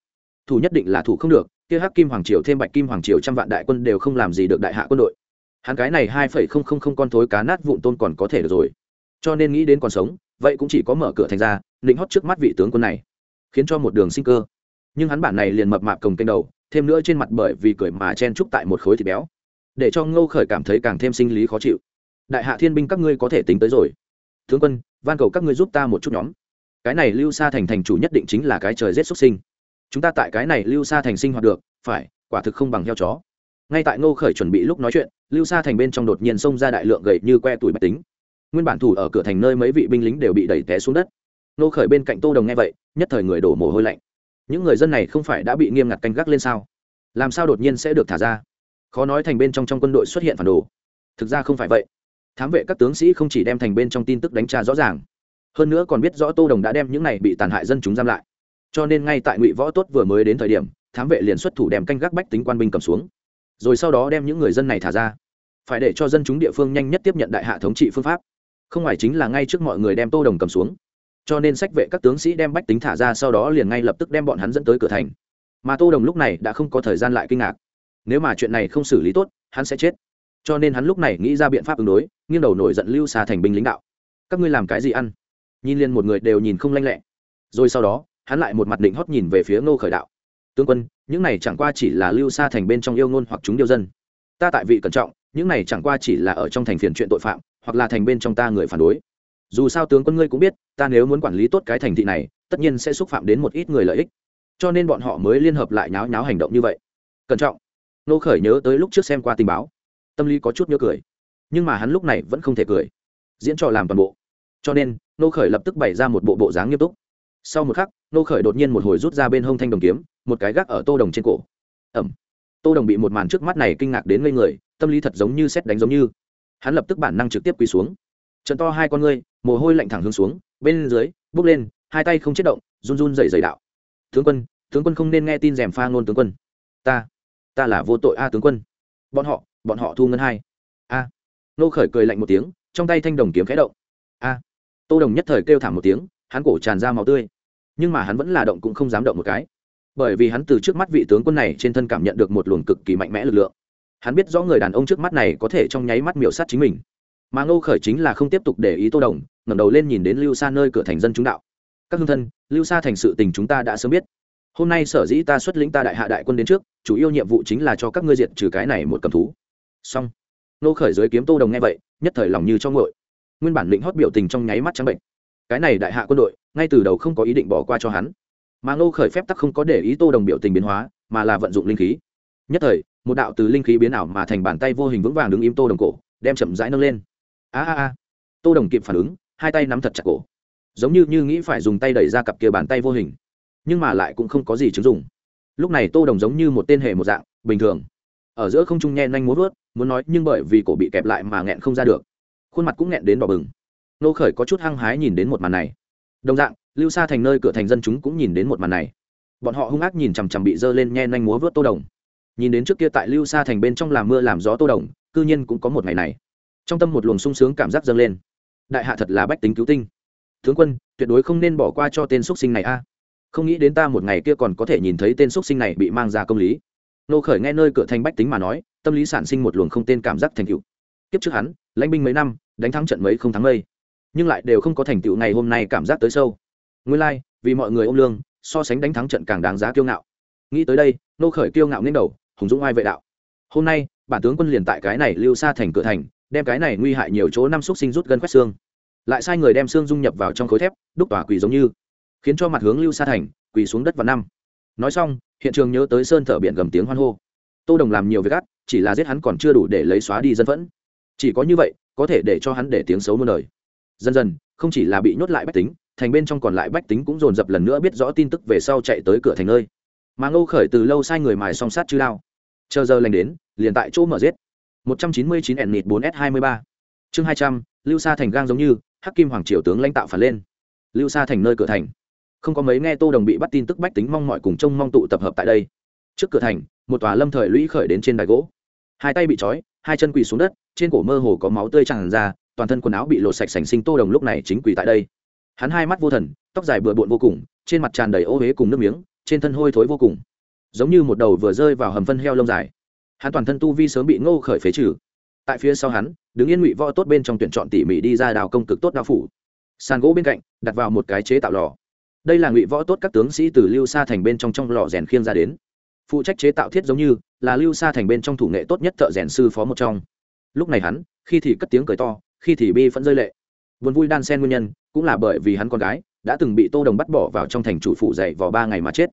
Thủ nhất định là thủ không được, kia hắc kim hoàng triều thêm bạch kim hoàng triều trăm vạn đại quân đều không làm gì được đại hạ quân đội hắn cái này hai phẩy không không không con thối cá nát vụn tôn còn có thể được rồi. Cho nên nghĩ đến còn sống, vậy cũng chỉ có mở cửa thành ra định hót trước mắt vị tướng quân này, khiến cho một đường sinh cơ. Nhưng hắn bản này liền mập mạp cồng kênh đầu, thêm nữa trên mặt bởi vì cười mà chen trúc tại một khối thịt béo, để cho ngô khởi cảm thấy càng thêm sinh lý khó chịu. Đại hạ thiên binh các ngươi có thể tính tới rồi. Tướng quân, van cầu các ngươi giúp ta một chút nhóm. Cái này lưu xa thành thành chủ nhất định chính là cái trời rét xuất sinh. Chúng ta tại cái này lưu xa thành sinh hoạt được, phải, quả thực không bằng heo chó ngay tại ngô khởi chuẩn bị lúc nói chuyện, lưu xa thành bên trong đột nhiên xông ra đại lượng gậy như que tuổi bạch tính. Nguyên bản thủ ở cửa thành nơi mấy vị binh lính đều bị đẩy té xuống đất. Ngô khởi bên cạnh tô đồng nghe vậy, nhất thời người đổ mồ hôi lạnh. Những người dân này không phải đã bị nghiêm ngặt canh gác lên sao? Làm sao đột nhiên sẽ được thả ra? Khó nói thành bên trong trong quân đội xuất hiện phản đồ. Thực ra không phải vậy. Thám vệ các tướng sĩ không chỉ đem thành bên trong tin tức đánh tra rõ ràng, hơn nữa còn biết rõ tô đồng đã đem những này bị tàn hại dân chúng giam lại. Cho nên ngay tại ngụy võ tốt vừa mới đến thời điểm, thám vệ liền xuất thủ đem canh gác bách tính quan binh cầm xuống rồi sau đó đem những người dân này thả ra. Phải để cho dân chúng địa phương nhanh nhất tiếp nhận đại hạ thống trị phương pháp. Không ngoài chính là ngay trước mọi người đem tô đồng cầm xuống. Cho nên sách vệ các tướng sĩ đem bách tính thả ra sau đó liền ngay lập tức đem bọn hắn dẫn tới cửa thành. Mà tô đồng lúc này đã không có thời gian lại kinh ngạc. Nếu mà chuyện này không xử lý tốt, hắn sẽ chết. Cho nên hắn lúc này nghĩ ra biện pháp ứng đối, nghiêng đầu nổi giận lưu xa thành binh lính đạo. Các ngươi làm cái gì ăn? Nhìn liền một người đều nhìn không lanh lẹ. Rồi sau đó, hắn lại một mặt định hót nhìn về phía ngô khởi đạo tướng quân, những này chẳng qua chỉ là lưu xa thành bên trong yêu ngôn hoặc chúng điêu dân. Ta tại vị cẩn trọng, những này chẳng qua chỉ là ở trong thành phiền chuyện tội phạm, hoặc là thành bên trong ta người phản đối. Dù sao tướng quân ngươi cũng biết, ta nếu muốn quản lý tốt cái thành thị này, tất nhiên sẽ xúc phạm đến một ít người lợi ích. Cho nên bọn họ mới liên hợp lại nháo nháo hành động như vậy. Cẩn trọng. Nô khởi nhớ tới lúc trước xem qua tình báo. Tâm lý có chút nhớ cười. Nhưng mà hắn lúc này vẫn không thể cười. Diễn trò làm toàn bộ. Cho nên, nô khởi lập tức bày ra một bộ bộ dáng nghiêm túc. Sau một khắc, nô khởi đột nhiên một hồi rút ra bên hông thanh đồng kiếm một cái gác ở tô đồng trên cổ. Ẩm. Tô đồng bị một màn trước mắt này kinh ngạc đến ngây người, tâm lý thật giống như xét đánh giống như. Hắn lập tức bản năng trực tiếp quỳ xuống. Trận to hai con ngươi, mồ hôi lạnh thẳng hướng xuống, bên dưới, bước lên, hai tay không chết động, run run dậy dày đạo. Tướng quân tướng quân không nên nghe tin rèm pha ngôn tướng quân. Ta ta là vô tội a tướng quân. Bọn họ bọn họ thu ngân hai. A. Nô khởi cười lạnh một tiếng, trong tay thanh đồng kiếm khẽ động. A. Tô đồng nhất thời kêu thảm một tiếng, hắn cổ tràn ra máu tươi. Nhưng mà hắn vẫn là động cũng không dám động một cái bởi vì hắn từ trước mắt vị tướng quân này trên thân cảm nhận được một luồng cực kỳ mạnh mẽ lực lượng. Hắn biết rõ người đàn ông trước mắt này có thể trong nháy mắt miểu sát chính mình. Mà ngô khởi chính là không tiếp tục để ý tô đồng, ngẩng đầu lên nhìn đến lưu xa nơi cửa thành dân chúng đạo. Các hương thân, lưu xa thành sự tình chúng ta đã sớm biết. Hôm nay sở dĩ ta xuất lĩnh ta đại hạ đại quân đến trước, chủ yếu nhiệm vụ chính là cho các ngươi diệt trừ cái này một cầm thú. Xong nô khởi dưới kiếm tô đồng nghe vậy, nhất thời lòng như cho ngội nguyên bản lĩnh hót biểu tình trong nháy mắt trắng bệnh. Cái này đại hạ quân đội, ngay từ đầu không có ý định bỏ qua cho hắn mà ngô khởi phép tắc không có để ý tô đồng biểu tình biến hóa, mà là vận dụng linh khí. Nhất thời, một đạo từ linh khí biến ảo mà thành bàn tay vô hình vững vàng đứng im tô đồng cổ, đem chậm rãi nâng lên. A a a. Tô đồng kịp phản ứng, hai tay nắm thật chặt cổ. Giống như như nghĩ phải dùng tay đẩy ra cặp kia bàn tay vô hình, nhưng mà lại cũng không có gì chứng dùng lúc này tô đồng giống như một tên hề một dạng, bình thường. Ở giữa không trung nhen nhanh muốn vớt muốn nói nhưng bởi vì cổ bị kẹp lại mà nghẹn không ra được. Khuôn mặt cũng nghẹn đến đỏ bừng. Nô khởi có chút hăng hái nhìn đến một màn này. Đồng dạng lưu xa thành nơi cửa thành dân chúng cũng nhìn đến một màn này. Bọn họ hung ác nhìn chằm chằm bị dơ lên nhen nhanh múa vớt tô đồng. Nhìn đến trước kia tại lưu xa thành bên trong làm mưa làm gió tô đồng, cư nhiên cũng có một ngày này. Trong tâm một luồng sung sướng cảm giác dâng lên. Đại hạ thật là bách tính cứu tinh. Tướng quân, tuyệt đối không nên bỏ qua cho tên x sinh này a. Không nghĩ đến ta một ngày kia còn có thể nhìn thấy tên x sinh này bị mang ra công lý. Nô khởi nghe nơi cửa thành bách tính mà nói, tâm lý sản sinh một luồng không tên cảm giác thành cựu kiếp trước hắn, lãnh binh mấy năm, đánh thắng trận mấy không thắng mây. Nhưng lại đều không có thành tựu ngày hôm nay cảm giác tới sâu nguyên lai、like, vì mọi người ôm lương so sánh đánh thắng trận càng đáng giá kiêu ngạo. Nghĩ tới đây nô khởi kiêu ngạo lên đầu hùng dũng ai vệ đạo. Hôm nay bản tướng quân liền tại cái này lưu xa thành cửa thành đem cái này nguy hại nhiều chỗ năm xúc sinh rút gân quét xương. Lại sai người đem xương dung nhập vào trong khối thép đúc tỏa quỳ giống như khiến cho mặt hướng lưu xa thành quỳ xuống đất vào năm. Nói xong hiện trường nhớ tới sơn thở biển gầm tiếng hoan hô. Tô đồng làm nhiều việc gắt chỉ là giết hắn còn chưa đủ để lấy xóa đi dân phẫn. Chỉ có như vậy có thể để cho hắn để tiếng xấu muôn đời. Dần dần không chỉ là bị nhốt lại bách tính thành bên trong còn lại bách tính cũng dồn dập lần nữa biết rõ tin tức về sau chạy tới cửa thành nơi. Mà ngô khởi từ lâu sai người mài song sát chư lao chờ giờ lành đến liền tại chỗ mở giết. 199 ẻn nịt 4 s 23 chương 200, lưu sa thành gang giống như hắc kim hoàng triều tướng lãnh tạo phản lên. Lưu sa thành nơi cửa thành. Không có mấy nghe tô đồng bị bắt tin tức bách tính mong mọi cùng trông mong tụ tập hợp tại đây. Trước cửa thành một tòa lâm thời lũy khởi đến trên đài gỗ. Hai tay bị trói hai chân quỳ xuống đất trên cổ mơ hồ có máu tươi tràn ra toàn thân quần áo bị lột sạch sành sinh tô đồng lúc này chính quỳ tại đây hắn hai mắt vô thần, tóc dài bừa bộn vô cùng, trên mặt tràn đầy ô huế cùng nước miếng, trên thân hôi thối vô cùng. Giống như một đầu vừa rơi vào hầm phân heo lông dài. Hắn toàn thân tu vi sớm bị ngô khởi phế trừ. Tại phía sau hắn, đứng yên ngụy võ tốt bên trong tuyển chọn tỉ mỉ đi ra đào công cực tốt đao phủ. Sàn gỗ bên cạnh, đặt vào một cái chế tạo lò. Đây là ngụy võ tốt các tướng sĩ từ lưu xa thành bên trong trong lò rèn khiêng ra đến. Phụ trách chế tạo thiết giống như, là lưu xa thành bên trong thủ nghệ tốt nhất thợ rèn sư phó một trong. Lúc này hắn, khi thì cất tiếng cười to, khi thì bi phẫn rơi lệ. Vốn vui đan sen nguyên nhân cũng là bởi vì hắn con gái, đã từng bị tô đồng bắt bỏ vào trong thành chủ phủ dạy vào ba ngày mà chết.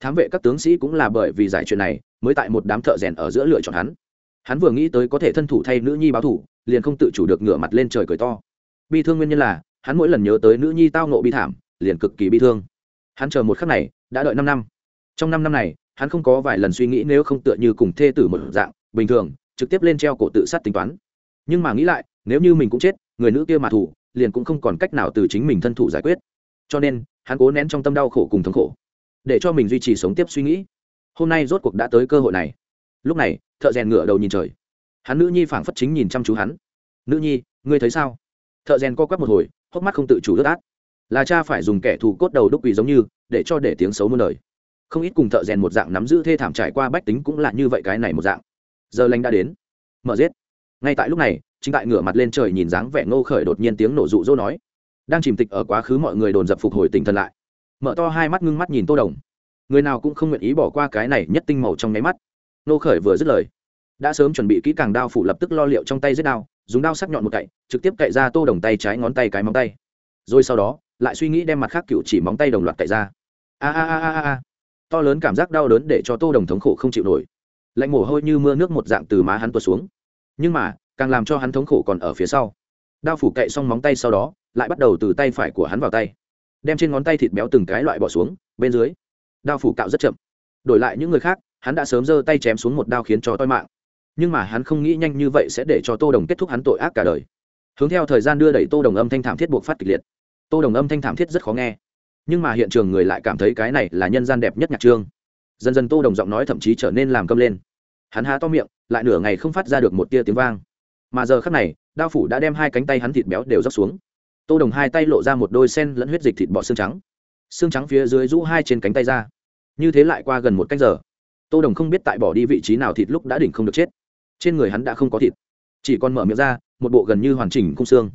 Thám vệ các tướng sĩ cũng là bởi vì giải chuyện này, mới tại một đám thợ rèn ở giữa lựa chọn hắn. Hắn vừa nghĩ tới có thể thân thủ thay nữ nhi báo thủ, liền không tự chủ được ngửa mặt lên trời cười to. Bi thương nguyên nhân là, hắn mỗi lần nhớ tới nữ nhi tao nộ bi thảm, liền cực kỳ bi thương. Hắn chờ một khắc này, đã đợi năm năm. Trong năm năm này, hắn không có vài lần suy nghĩ nếu không tựa như cùng thê tử một dạng, bình thường, trực tiếp lên treo cổ tự sát tính toán. Nhưng mà nghĩ lại, nếu như mình cũng chết người nữ kia mà thủ, liền cũng không còn cách nào từ chính mình thân thủ giải quyết. Cho nên, hắn cố nén trong tâm đau khổ cùng thống khổ, để cho mình duy trì sống tiếp suy nghĩ. Hôm nay rốt cuộc đã tới cơ hội này. Lúc này, thợ rèn ngựa đầu nhìn trời. Hắn nữ nhi phảng phất chính nhìn chăm chú hắn. Nữ nhi, ngươi thấy sao? Thợ rèn co quắp một hồi, hốc mắt không tự chủ ướt át. Là cha phải dùng kẻ thù cốt đầu đúc quỷ giống như, để cho để tiếng xấu muôn đời. Không ít cùng thợ rèn một dạng nắm giữ thê thảm trải qua bách tính cũng là như vậy cái này một dạng. Giờ lành đã đến. Mở giết ngay tại lúc này, chính tại ngửa mặt lên trời nhìn dáng vẻ ngô khởi đột nhiên tiếng nổ rụ rỗ nói. Đang chìm tịch ở quá khứ mọi người đồn dập phục hồi tinh thần lại. Mở to hai mắt ngưng mắt nhìn tô đồng. Người nào cũng không nguyện ý bỏ qua cái này nhất tinh màu trong nháy mắt. Ngô khởi vừa dứt lời, đã sớm chuẩn bị kỹ càng đao phủ lập tức lo liệu trong tay giết đao, dùng đao sắc nhọn một cậy, trực tiếp cậy ra tô đồng tay trái ngón tay cái móng tay. Rồi sau đó, lại suy nghĩ đem mặt khác cựu chỉ móng tay đồng loạt cậy ra. A a a a a. To lớn cảm giác đau đớn để cho tô đồng thống khổ không chịu nổi. Lạnh mồ hôi như mưa nước một dạng từ má hắn tuột xuống nhưng mà, càng làm cho hắn thống khổ còn ở phía sau. Đao phủ cậy xong móng tay sau đó, lại bắt đầu từ tay phải của hắn vào tay. Đem trên ngón tay thịt béo từng cái loại bỏ xuống, bên dưới. Đao phủ cạo rất chậm. Đổi lại những người khác, hắn đã sớm giơ tay chém xuống một đao khiến cho toi mạng. Nhưng mà hắn không nghĩ nhanh như vậy sẽ để cho tô đồng kết thúc hắn tội ác cả đời. Hướng theo thời gian đưa đẩy tô đồng âm thanh thảm thiết buộc phát kịch liệt. Tô đồng âm thanh thảm thiết rất khó nghe. Nhưng mà hiện trường người lại cảm thấy cái này là nhân gian đẹp nhất nhạc trương. Dần dần tô đồng giọng nói thậm chí trở nên làm câm lên. Hắn há to miệng lại nửa ngày không phát ra được một tia tiếng vang. Mà giờ khắc này, đao phủ đã đem hai cánh tay hắn thịt béo đều dốc xuống. Tô đồng hai tay lộ ra một đôi sen lẫn huyết dịch thịt bọ xương trắng. Xương trắng phía dưới rũ hai trên cánh tay ra. Như thế lại qua gần một cách giờ, tô đồng không biết tại bỏ đi vị trí nào thịt lúc đã đỉnh không được chết. Trên người hắn đã không có thịt, chỉ còn mở miệng ra một bộ gần như hoàn chỉnh khung xương.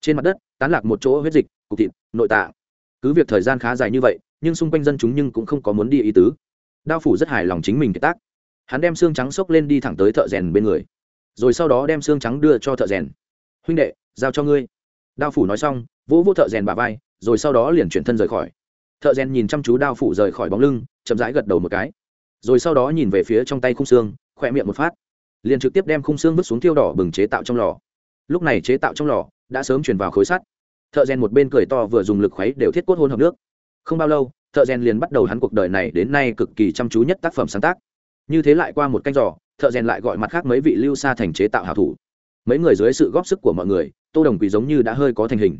Trên mặt đất, tán lạc một chỗ huyết dịch, cục thịt, nội tạng. Cứ việc thời gian khá dài như vậy, nhưng xung quanh dân chúng nhưng cũng không có muốn đi ý tứ. Đao phủ rất hài lòng chính mình kiệt tác hắn đem xương trắng xốc lên đi thẳng tới thợ rèn bên người. Rồi sau đó đem xương trắng đưa cho thợ rèn. Huynh đệ, giao cho ngươi. Đao phủ nói xong, vỗ vỗ thợ rèn bà vai, rồi sau đó liền chuyển thân rời khỏi. Thợ rèn nhìn chăm chú đao phủ rời khỏi bóng lưng, chậm rãi gật đầu một cái. Rồi sau đó nhìn về phía trong tay khung xương, khỏe miệng một phát. Liền trực tiếp đem khung xương vứt xuống thiêu đỏ bừng chế tạo trong lò. Lúc này chế tạo trong lò đã sớm chuyển vào khối sắt. Thợ rèn một bên cười to vừa dùng lực khuấy đều thiết cốt hôn hợp nước. Không bao lâu, thợ rèn liền bắt đầu hắn cuộc đời này đến nay cực kỳ chăm chú nhất tác phẩm sáng tác như thế lại qua một canh giỏ thợ rèn lại gọi mặt khác mấy vị lưu xa thành chế tạo hảo thủ. Mấy người dưới sự góp sức của mọi người, tô đồng quỳ giống như đã hơi có thành hình.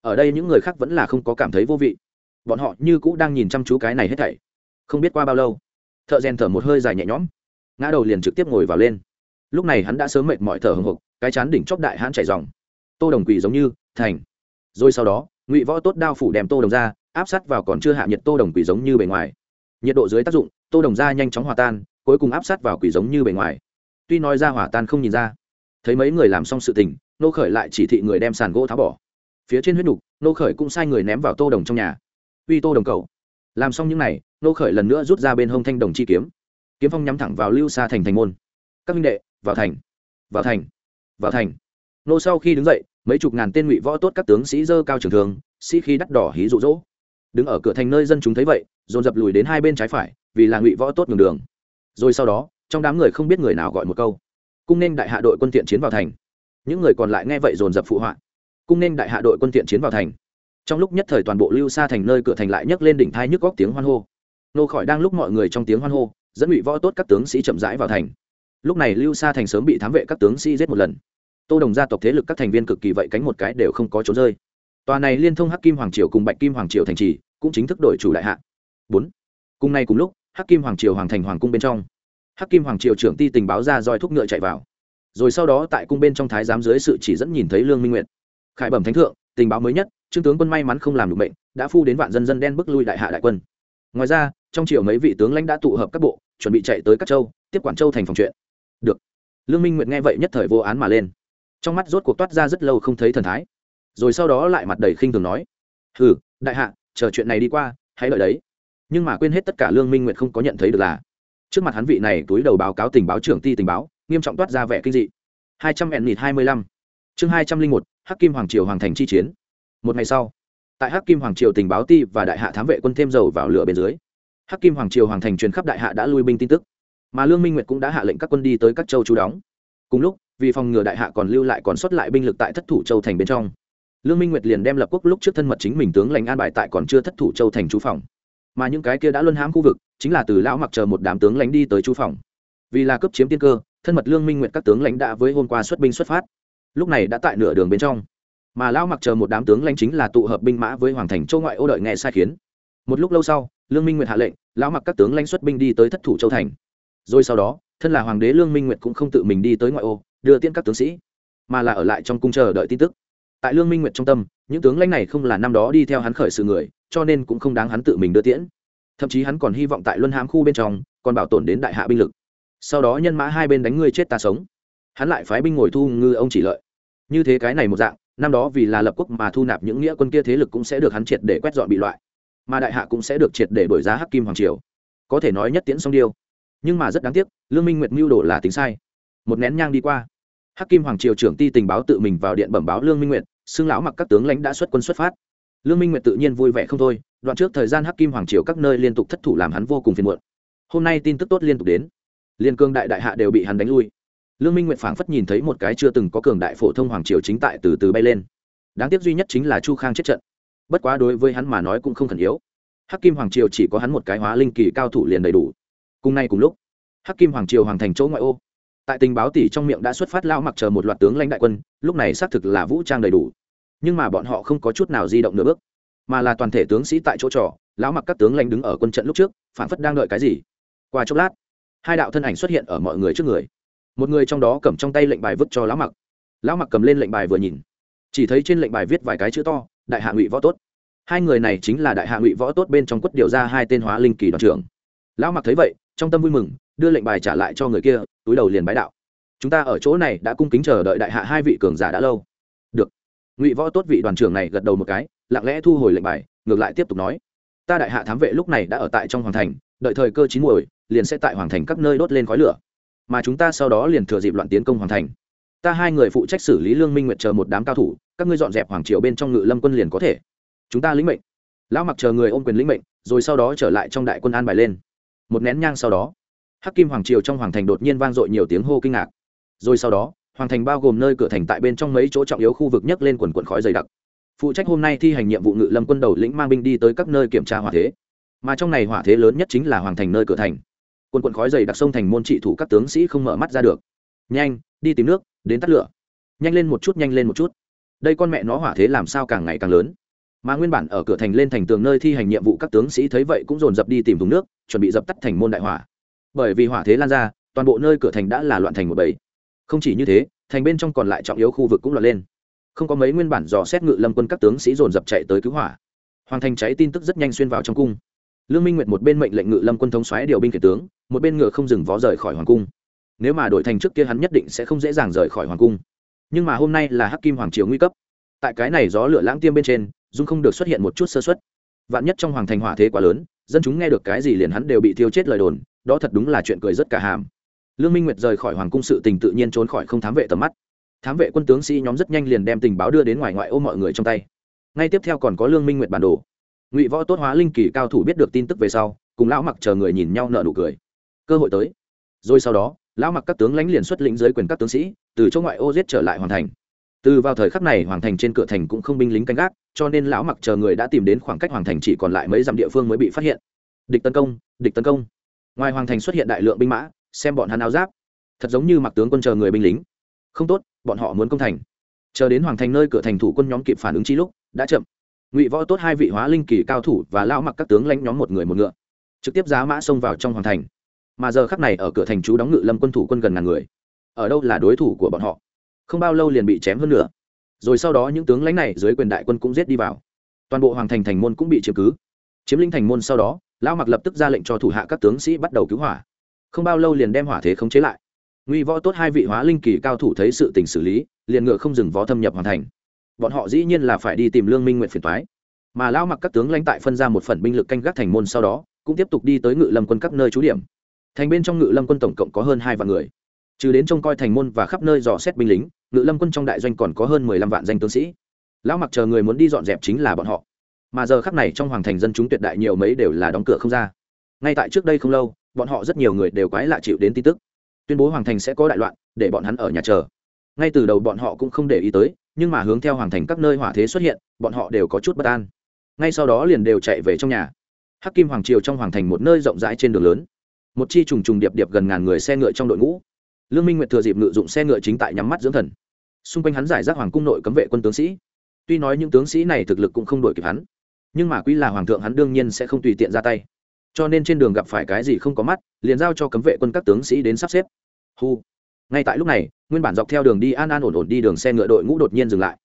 Ở đây những người khác vẫn là không có cảm thấy vô vị. Bọn họ như cũ đang nhìn chăm chú cái này hết thảy. Không biết qua bao lâu, thợ rèn thở một hơi dài nhẹ nhõm, ngã đầu liền trực tiếp ngồi vào lên. Lúc này hắn đã sớm mệt mọi thở hồng hộc cái chán đỉnh chóp đại hãn chảy dòng tô đồng quỳ giống như, thành. Rồi sau đó, ngụy võ tốt đao phủ đem tô đồng ra, áp sát vào còn chưa hạ nhiệt tô đồng quỳ giống như bề ngoài. Nhiệt độ dưới tác dụng, tô đồng ra nhanh chóng hòa tan cuối cùng áp sát vào quỷ giống như bề ngoài. Tuy nói ra hỏa tan không nhìn ra, thấy mấy người làm xong sự tình, nô khởi lại chỉ thị người đem sàn gỗ tháo bỏ. Phía trên huyết nục, nô khởi cũng sai người ném vào tô đồng trong nhà. Uy tô đồng cầu làm xong những n à y nô khởi lần nữa rút ra bên hông thanh đồng chi kiếm. Kiếm phong nhắm thẳng vào lưu xa thành thành môn. Các minh đệ, vào thành vào thành vào thành. Nô sau khi đứng dậy, mấy chục ngàn tên ngụy võ tốt các tướng sĩ dơ cao trường thường sĩ khí đắt đỏ hí rụ rỗ đứng ở cửa thành nơi dân chúng thấy vậy, dồn dập lùi đến hai bên trái phải, vì là ngụy võ tốt ngừng đường rồi sau đó, trong đám người không biết người nào gọi một câu. Cung nên đại hạ đội quân tiện chiến vào thành. Những người còn lại nghe vậy dồn dập phụ họa. Cung nên đại hạ đội quân tiện chiến vào thành. Trong lúc nhất thời toàn bộ lưu xa thành nơi cửa thành lại nhấc lên đỉnh thai nhức góc tiếng hoan hô. Nô khỏi đang lúc mọi người trong tiếng hoan hô, dẫn ngụy võ tốt các tướng sĩ chậm rãi vào thành. Lúc này lưu xa thành sớm bị thám vệ các tướng sĩ giết một lần. Tô đồng gia tộc thế lực các thành viên cực kỳ vậy cánh một cái đều không có trốn rơi. Tòa này liên thông hắc kim hoàng triều cùng bạch kim hoàng triều thành trì, cũng chính thức đổi chủ đại hạ. Bốn. Cùng nay cùng lúc hắc kim hoàng triều hoàng thành hoàng cung bên trong. Hắc kim hoàng triều trưởng ti tình báo ra roi thúc ngựa chạy vào. Rồi sau đó tại cung bên trong thái giám dưới sự chỉ dẫn nhìn thấy lương minh nguyệt. Khải bẩm thánh thượng, tình báo mới nhất, trương tướng quân may mắn không làm được bệnh đã phu đến vạn dân dân đen bức lui đại hạ đại quân. Ngoài ra, trong triều mấy vị tướng lãnh đã tụ hợp các bộ, chuẩn bị chạy tới các châu, tiếp quản châu thành phòng chuyện. Được. Lương minh nguyệt nghe vậy nhất thời vô án mà lên. Trong mắt rốt cuộc toát ra rất lâu không thấy thần thái. Rồi sau đó lại mặt đầy khinh thường nói, hừ, đại hạ, chờ chuyện này đi qua, hãy lợi đấy nhưng mà quên hết tất cả lương minh nguyệt không có nhận thấy được là trước mặt hắn vị này túi đầu báo cáo tình báo trưởng ti tình báo nghiêm trọng toát ra vẻ kinh dị hai trăm ẹn nịt hai mươi lăm chương hai trăm linh một hắc kim hoàng triều hoàng thành chi chiến một ngày sau tại hắc kim hoàng triều tình báo ti và đại hạ thám vệ quân thêm dầu vào lửa bên dưới hắc kim hoàng triều hoàng thành truyền khắp đại hạ đã lui binh tin tức mà lương minh nguyệt cũng đã hạ lệnh các quân đi tới các châu chú đóng cùng lúc vì phòng ngừa đại hạ còn lưu lại còn sót lại binh lực tại thất thủ châu thành bên trong lương minh nguyệt liền đem lập quốc lúc trước thân mật chính mình tướng lãnh an bài tại còn chưa thất thủ châu thành chú phòng mà những cái kia đã luân hãm khu vực chính là từ lão mặc chờ một đám tướng lãnh đi tới chu phòng. Vì là cấp chiếm tiên cơ, thân mật lương minh nguyện các tướng lãnh đã với hôm qua xuất binh xuất phát. Lúc này đã tại nửa đường bên trong. Mà lão mặc chờ một đám tướng lãnh chính là tụ hợp binh mã với hoàng thành châu ngoại ô đợi nghe sai khiến. Một lúc lâu sau, lương minh nguyện hạ lệnh, lão mặc các tướng lãnh xuất binh đi tới thất thủ châu thành. Rồi sau đó, thân là hoàng đế lương minh nguyện cũng không tự mình đi tới ngoại ô, đưa tiễn các tướng sĩ. Mà là ở lại trong cung chờ đợi tin tức. Tại lương minh nguyện trong tâm những tướng lãnh này không là năm đó đi theo hắn khởi sự người, cho nên cũng không đáng hắn tự mình đưa tiễn. Thậm chí hắn còn hy vọng tại luân hãm khu bên trong, còn bảo tồn đến đại hạ binh lực. Sau đó nhân mã hai bên đánh ngươi chết ta sống. Hắn lại phái binh ngồi thu ngư ông chỉ lợi. Như thế cái này một dạng, năm đó vì là lập quốc mà thu nạp những nghĩa quân kia thế lực cũng sẽ được hắn triệt để quét dọn bị loại. Mà đại hạ cũng sẽ được triệt để đổi giá hắc kim hoàng triều. Có thể nói nhất tiễn song điêu. Nhưng mà rất đáng tiếc, lương minh nguyệt mưu đồ là tính sai. Một nén nhang đi qua. Hắc kim hoàng triều trưởng ti tình báo tự mình vào điện bẩm báo lương minh nguyệt xương lão mặc các tướng lãnh đã xuất quân xuất phát. Lương minh nguyệt tự nhiên vui vẻ không thôi, đoạn trước thời gian hắc kim hoàng triều các nơi liên tục thất thủ làm hắn vô cùng phiền muộn. Hôm nay tin tức tốt liên tục đến. Liên cương đại đại hạ đều bị hắn đánh lui. Lương minh nguyệt phảng phất nhìn thấy một cái chưa từng có cường đại phổ thông hoàng triều chính tại từ từ bay lên. Đáng tiếc duy nhất chính là chu khang chết trận. Bất quá đối với hắn mà nói cũng không khẩn yếu. Hắc kim hoàng triều chỉ có hắn một cái hóa linh kỳ cao thủ liền đầy đủ. Cùng nay cùng lúc, hắc kim hoàng triều hoàng thành chỗ ngoại ô. Tại tình báo tỷ trong miệng đã xuất phát lao mặc chờ một loạt tướng lãnh đại quân, lúc này xác thực là vũ trang đầy đủ nhưng mà bọn họ không có chút nào di động nửa bước, mà là toàn thể tướng sĩ tại chỗ trò, lão mặc các tướng lãnh đứng ở quân trận lúc trước phản phất đang đợi cái gì. Qua chốc lát, hai đạo thân ảnh xuất hiện ở mọi người trước người. Một người trong đó cầm trong tay lệnh bài vứt cho lão mặc. Lão mặc cầm lên lệnh bài vừa nhìn, chỉ thấy trên lệnh bài viết vài cái chữ to, đại hạ ngụy võ tốt. Hai người này chính là đại hạ ngụy võ tốt bên trong quất điều ra hai tên hóa linh kỳ đoàn trưởng. Lão mặc thấy vậy, trong tâm vui mừng, đưa lệnh bài trả lại cho người kia, túi đầu liền bái đạo, chúng ta ở chỗ này đã cung kính chờ đợi đại hạ hai vị cường giả đã lâu ngụy võ tốt vị đoàn trưởng này gật đầu một cái, lặng lẽ thu hồi lệnh bài, ngược lại tiếp tục nói, ta đại hạ thám vệ lúc này đã ở tại trong hoàng thành, đợi thời cơ chín muồi, liền sẽ tại hoàng thành các nơi đốt lên khói lửa. Mà chúng ta sau đó liền thừa dịp loạn tiến công hoàng thành. Ta hai người phụ trách xử lý lương minh nguyệt chờ một đám cao thủ, các ngươi dọn dẹp hoàng triều bên trong ngự lâm quân liền có thể. Chúng ta lĩnh mệnh. Lão mặc chờ người ôm quyền lĩnh mệnh, rồi sau đó trở lại trong đại quân an bài lên. Một nén nhang sau đó, hắc kim hoàng triều trong hoàng thành đột nhiên vang dội nhiều tiếng hô kinh ngạc. Rồi sau đó hoàng thành bao gồm nơi cửa thành tại bên trong mấy chỗ trọng yếu khu vực nhấc lên quần quần khói dày đặc. Phụ trách hôm nay thi hành nhiệm vụ ngự lâm quân đầu lĩnh mang binh đi tới các nơi kiểm tra hỏa thế. Mà trong này hỏa thế lớn nhất chính là hoàng thành nơi cửa thành. Quần quần khói dày đặc sông thành môn trị thủ các tướng sĩ không mở mắt ra được. Nhanh, đi tìm nước, đến tắt lửa. Nhanh lên một chút, nhanh lên một chút. Đây con mẹ nó hỏa thế làm sao càng ngày càng lớn. Mà nguyên bản ở cửa thành lên thành tường nơi thi hành nhiệm vụ các tướng sĩ thấy vậy cũng dồn dập đi tìm thùng nước, chuẩn bị dập tắt thành môn đại hỏa. Bởi vì hỏa thế lan ra, toàn bộ nơi cửa thành đã là loạn thành một bầy không chỉ như thế, thành bên trong còn lại trọng yếu khu vực cũng loạn lên. Không có mấy nguyên bản dò xét ngự lâm quân các tướng sĩ dồn dập chạy tới cứu hỏa. Hoàng thành cháy tin tức rất nhanh xuyên vào trong cung. Lương minh nguyệt một bên mệnh lệnh ngự lâm quân thống xoáy điều binh kể tướng, một bên ngựa không dừng vó rời khỏi hoàng cung. Nếu mà đổi thành trước kia hắn nhất định sẽ không dễ dàng rời khỏi hoàng cung. Nhưng mà hôm nay là hắc kim hoàng triều nguy cấp. Tại cái này gió lửa lãng tiêm bên trên, dung không được xuất hiện một chút sơ xuất vạn nhất trong hoàng thành hỏa thế quá lớn, dân chúng nghe được cái gì liền hắn đều bị thiêu chết lời đồn, đó thật đúng là chuyện cười rất cả hàm lương minh nguyệt rời khỏi hoàng cung sự tình tự nhiên trốn khỏi không thám vệ tầm mắt. Thám vệ quân tướng sĩ nhóm rất nhanh liền đem tình báo đưa đến ngoài ngoại ô mọi người trong tay. Ngay tiếp theo còn có lương minh nguyệt bản đồ. Ngụy võ tốt hóa linh kỳ cao thủ biết được tin tức về sau, cùng lão mặc chờ người nhìn nhau nợ nụ cười. Cơ hội tới. Rồi sau đó, lão mặc các tướng lãnh liền xuất lĩnh dưới quyền các tướng sĩ, từ chỗ ngoại ô giết trở lại hoàn thành. Từ vào thời khắc này hoàng thành trên cửa thành cũng không binh lính canh gác, cho nên lão mặc chờ người đã tìm đến khoảng cách hoàng thành chỉ còn lại mấy dặm địa phương mới bị phát hiện. Địch tấn công, địch tấn công. Ngoài hoàng thành xuất hiện đại lượng binh mã xem bọn hắn áo giáp. Thật giống như mặc tướng quân chờ người binh lính. Không tốt, bọn họ muốn công thành. Chờ đến hoàng thành nơi cửa thành thủ quân nhóm kịp phản ứng chi lúc, đã chậm. Ngụy võ tốt hai vị hóa linh kỳ cao thủ và lão mặc các tướng lãnh nhóm một người một ngựa, trực tiếp giá mã xông vào trong hoàng thành. Mà giờ khắc này ở cửa thành chú đóng ngự lâm quân thủ quân gần ngàn người. Ở đâu là đối thủ của bọn họ? Không bao lâu liền bị chém hơn nữa rồi sau đó những tướng lãnh này dưới quyền đại quân cũng giết đi vào. Toàn bộ hoàng thành thành môn cũng bị chiếm cứ. Chiếm lĩnh thành môn sau đó, lão mặc lập tức ra lệnh cho thủ hạ các tướng sĩ bắt đầu cứu hỏa không bao lâu liền đem hỏa thế khống chế lại. Nguy võ tốt hai vị hóa linh kỳ cao thủ thấy sự tình xử lý, liền ngựa không dừng vó thâm nhập hoàn thành. Bọn họ dĩ nhiên là phải đi tìm lương minh nguyện phiền toái. Mà lão mặc các tướng lãnh tại phân ra một phần binh lực canh gác thành môn sau đó, cũng tiếp tục đi tới ngự lâm quân các nơi trú điểm. Thành bên trong ngự lâm quân tổng cộng có hơn hai vạn người. Trừ đến trông coi thành môn và khắp nơi dò xét binh lính, ngự lâm quân trong đại doanh còn có hơn mười lăm vạn danh tướng sĩ. Lão mặc chờ người muốn đi dọn dẹp chính là bọn họ. Mà giờ khắc này trong hoàng thành dân chúng tuyệt đại nhiều mấy đều là đóng cửa không ra. Ngay tại trước đây không lâu bọn họ rất nhiều người đều quái lạ chịu đến tin tức. Tuyên bố hoàng thành sẽ có đại loạn, để bọn hắn ở nhà chờ. Ngay từ đầu bọn họ cũng không để ý tới, nhưng mà hướng theo hoàng thành các nơi hỏa thế xuất hiện, bọn họ đều có chút bất an. Ngay sau đó liền đều chạy về trong nhà. Hắc kim hoàng triều trong hoàng thành một nơi rộng rãi trên đường lớn. Một chi trùng trùng điệp điệp gần ngàn người xe ngựa trong đội ngũ. Lương minh nguyệt thừa dịp ngự dụng xe ngựa chính tại nhắm mắt dưỡng thần. Xung quanh hắn giải rác hoàng cung nội cấm vệ quân tướng sĩ. Tuy nói những tướng sĩ này thực lực cũng không đổi kịp hắn, nhưng mà quý là hoàng thượng hắn đương nhiên sẽ không tùy tiện ra tay cho nên trên đường gặp phải cái gì không có mắt liền giao cho cấm vệ quân các tướng sĩ đến sắp xếp. Hu ngay tại lúc này nguyên bản dọc theo đường đi an an ổn ổn đi đường xe ngựa đội ngũ đột nhiên dừng lại.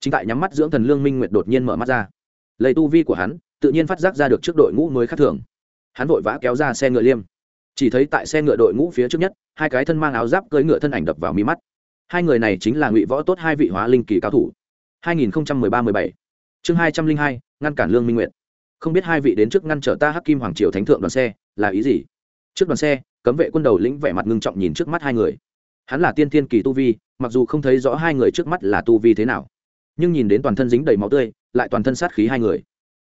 Chính tại nhắm mắt dưỡng thần lương minh nguyệt đột nhiên mở mắt ra. Lấy tu vi của hắn tự nhiên phát giác ra được trước đội ngũ mới khác thường. Hắn vội vã kéo ra xe ngựa liêm. Chỉ thấy tại xe ngựa đội ngũ phía trước nhất hai cái thân mang áo giáp cưỡi ngựa thân ảnh đập vào mi mắt. Hai người này chính là ngụy võ tốt hai vị hóa linh kỳ cao thủ. 2013-17 chương 202, ngăn cản lương minh nguyệt không biết hai vị đến trước ngăn trở ta hắc kim hoàng triều thánh thượng đoàn xe, là ý gì? Trước đoàn xe, cấm vệ quân đầu lĩnh vẻ mặt ngưng trọng nhìn trước mắt hai người. Hắn là tiên thiên kỳ tu vi, mặc dù không thấy rõ hai người trước mắt là tu vi thế nào, nhưng nhìn đến toàn thân dính đầy máu tươi, lại toàn thân sát khí hai người.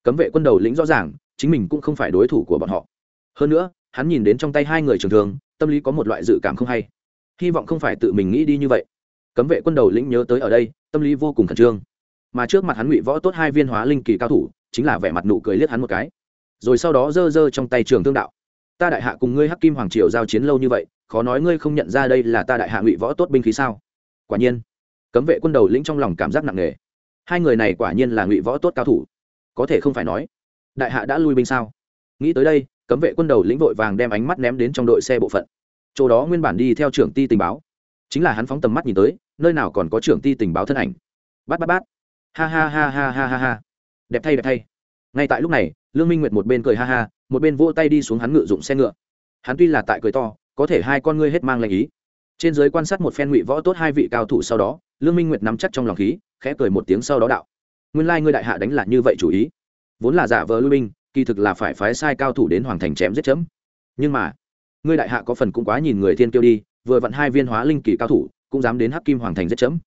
Cấm vệ quân đầu lĩnh rõ ràng, chính mình cũng không phải đối thủ của bọn họ. Hơn nữa, hắn nhìn đến trong tay hai người trường thường tâm lý có một loại dự cảm không hay. Hy vọng không phải tự mình nghĩ đi như vậy. Cấm vệ quân đầu lĩnh nhớ tới ở đây, tâm lý vô cùng khẩn trương. Mà trước mặt hắn ngụy võ tốt hai viên hóa linh kỳ cao thủ chính là vẻ mặt nụ cười liếc hắn một cái. Rồi sau đó giơ giơ trong tay trường thương đạo. Ta đại hạ cùng ngươi hắc kim hoàng triều giao chiến lâu như vậy, khó nói ngươi không nhận ra đây là ta đại hạ ngụy võ tốt binh khí sao? Quả nhiên, cấm vệ quân đầu lĩnh trong lòng cảm giác nặng nề. Hai người này quả nhiên là ngụy võ tốt cao thủ. Có thể không phải nói, đại hạ đã lui binh sao? Nghĩ tới đây, cấm vệ quân đầu lĩnh vội vàng đem ánh mắt ném đến trong đội xe bộ phận. Chỗ đó nguyên bản đi theo trưởng ti tình báo. Chính là hắn phóng tầm mắt nhìn tới, nơi nào còn có trưởng ti tình báo thân ảnh. Bát bát bát. Ha ha ha ha ha ha ha đẹp thay đẹp thay. Ngay tại lúc này, lương minh nguyệt một bên cười ha ha, một bên vỗ tay đi xuống hắn ngự dụng xe ngựa. Hắn tuy là tại cười to, có thể hai con ngươi hết mang lệnh ý. Trên giới quan sát một phen ngụy võ tốt hai vị cao thủ sau đó, lương minh nguyệt nắm chắc trong lòng khí, khẽ cười một tiếng sau đó đạo. Nguyên lai ngươi đại hạ đánh là như vậy chủ ý. Vốn là giả vờ lui binh, kỳ thực là phải phái sai cao thủ đến hoàng thành chém giết chấm. Nhưng mà, ngươi đại hạ có phần cũng quá nhìn người thiên kiêu đi, vừa vặn hai viên hóa linh kỳ cao thủ, cũng dám đến hắc kim hoàng thành giết chấm.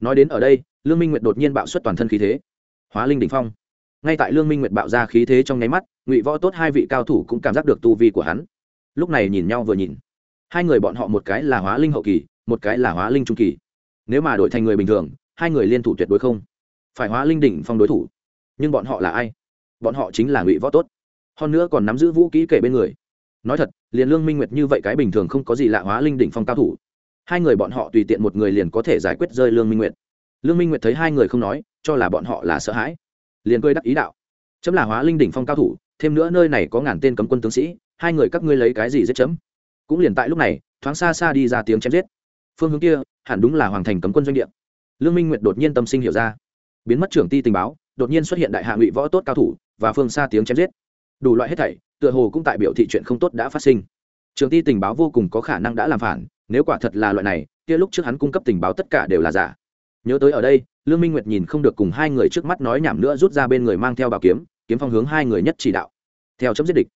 Nói đến ở đây, lương minh nguyệt đột nhiên bạo xuất toàn thân khí thế. Hóa linh đỉnh phong ngay tại lương minh nguyệt bạo ra khí thế trong nháy mắt, ngụy võ tốt hai vị cao thủ cũng cảm giác được tu vi của hắn. Lúc này nhìn nhau vừa nhìn, hai người bọn họ một cái là hóa linh hậu kỳ, một cái là hóa linh trung kỳ. Nếu mà đổi thành người bình thường, hai người liên thủ tuyệt đối không phải hóa linh đỉnh phong đối thủ. Nhưng bọn họ là ai? Bọn họ chính là ngụy võ tốt. Hơn nữa còn nắm giữ vũ kỹ kể bên người. Nói thật, liền lương minh nguyệt như vậy cái bình thường không có gì lạ hóa linh đỉnh phong cao thủ. Hai người bọn họ tùy tiện một người liền có thể giải quyết rơi lương minh nguyệt. Lương minh nguyệt thấy hai người không nói, cho là bọn họ là sợ hãi liền cười đắc ý đạo. Chấm là hóa linh đỉnh phong cao thủ, thêm nữa nơi này có ngàn tên cấm quân tướng sĩ, hai người các ngươi lấy cái gì giết chấm? Cũng liền tại lúc này, thoáng xa xa đi ra tiếng chém giết. Phương hướng kia, hẳn đúng là hoàng thành cấm quân doanh địa. Lương minh nguyệt đột nhiên tâm sinh hiểu ra. Biến mất trưởng ti tình báo, đột nhiên xuất hiện đại hạ ngụy võ tốt cao thủ, và phương xa tiếng chém giết. Đủ loại hết thảy, tựa hồ cũng tại biểu thị chuyện không tốt đã phát sinh. Trường ti tình báo vô cùng có khả năng đã làm phản, nếu quả thật là loại này, kia lúc trước hắn cung cấp tình báo tất cả đều là giả nhớ tới ở đây, lương minh nguyệt nhìn không được cùng hai người trước mắt nói nhảm nữa rút ra bên người mang theo bảo kiếm kiếm phong hướng hai người nhất chỉ đạo. Theo chấm giết địch.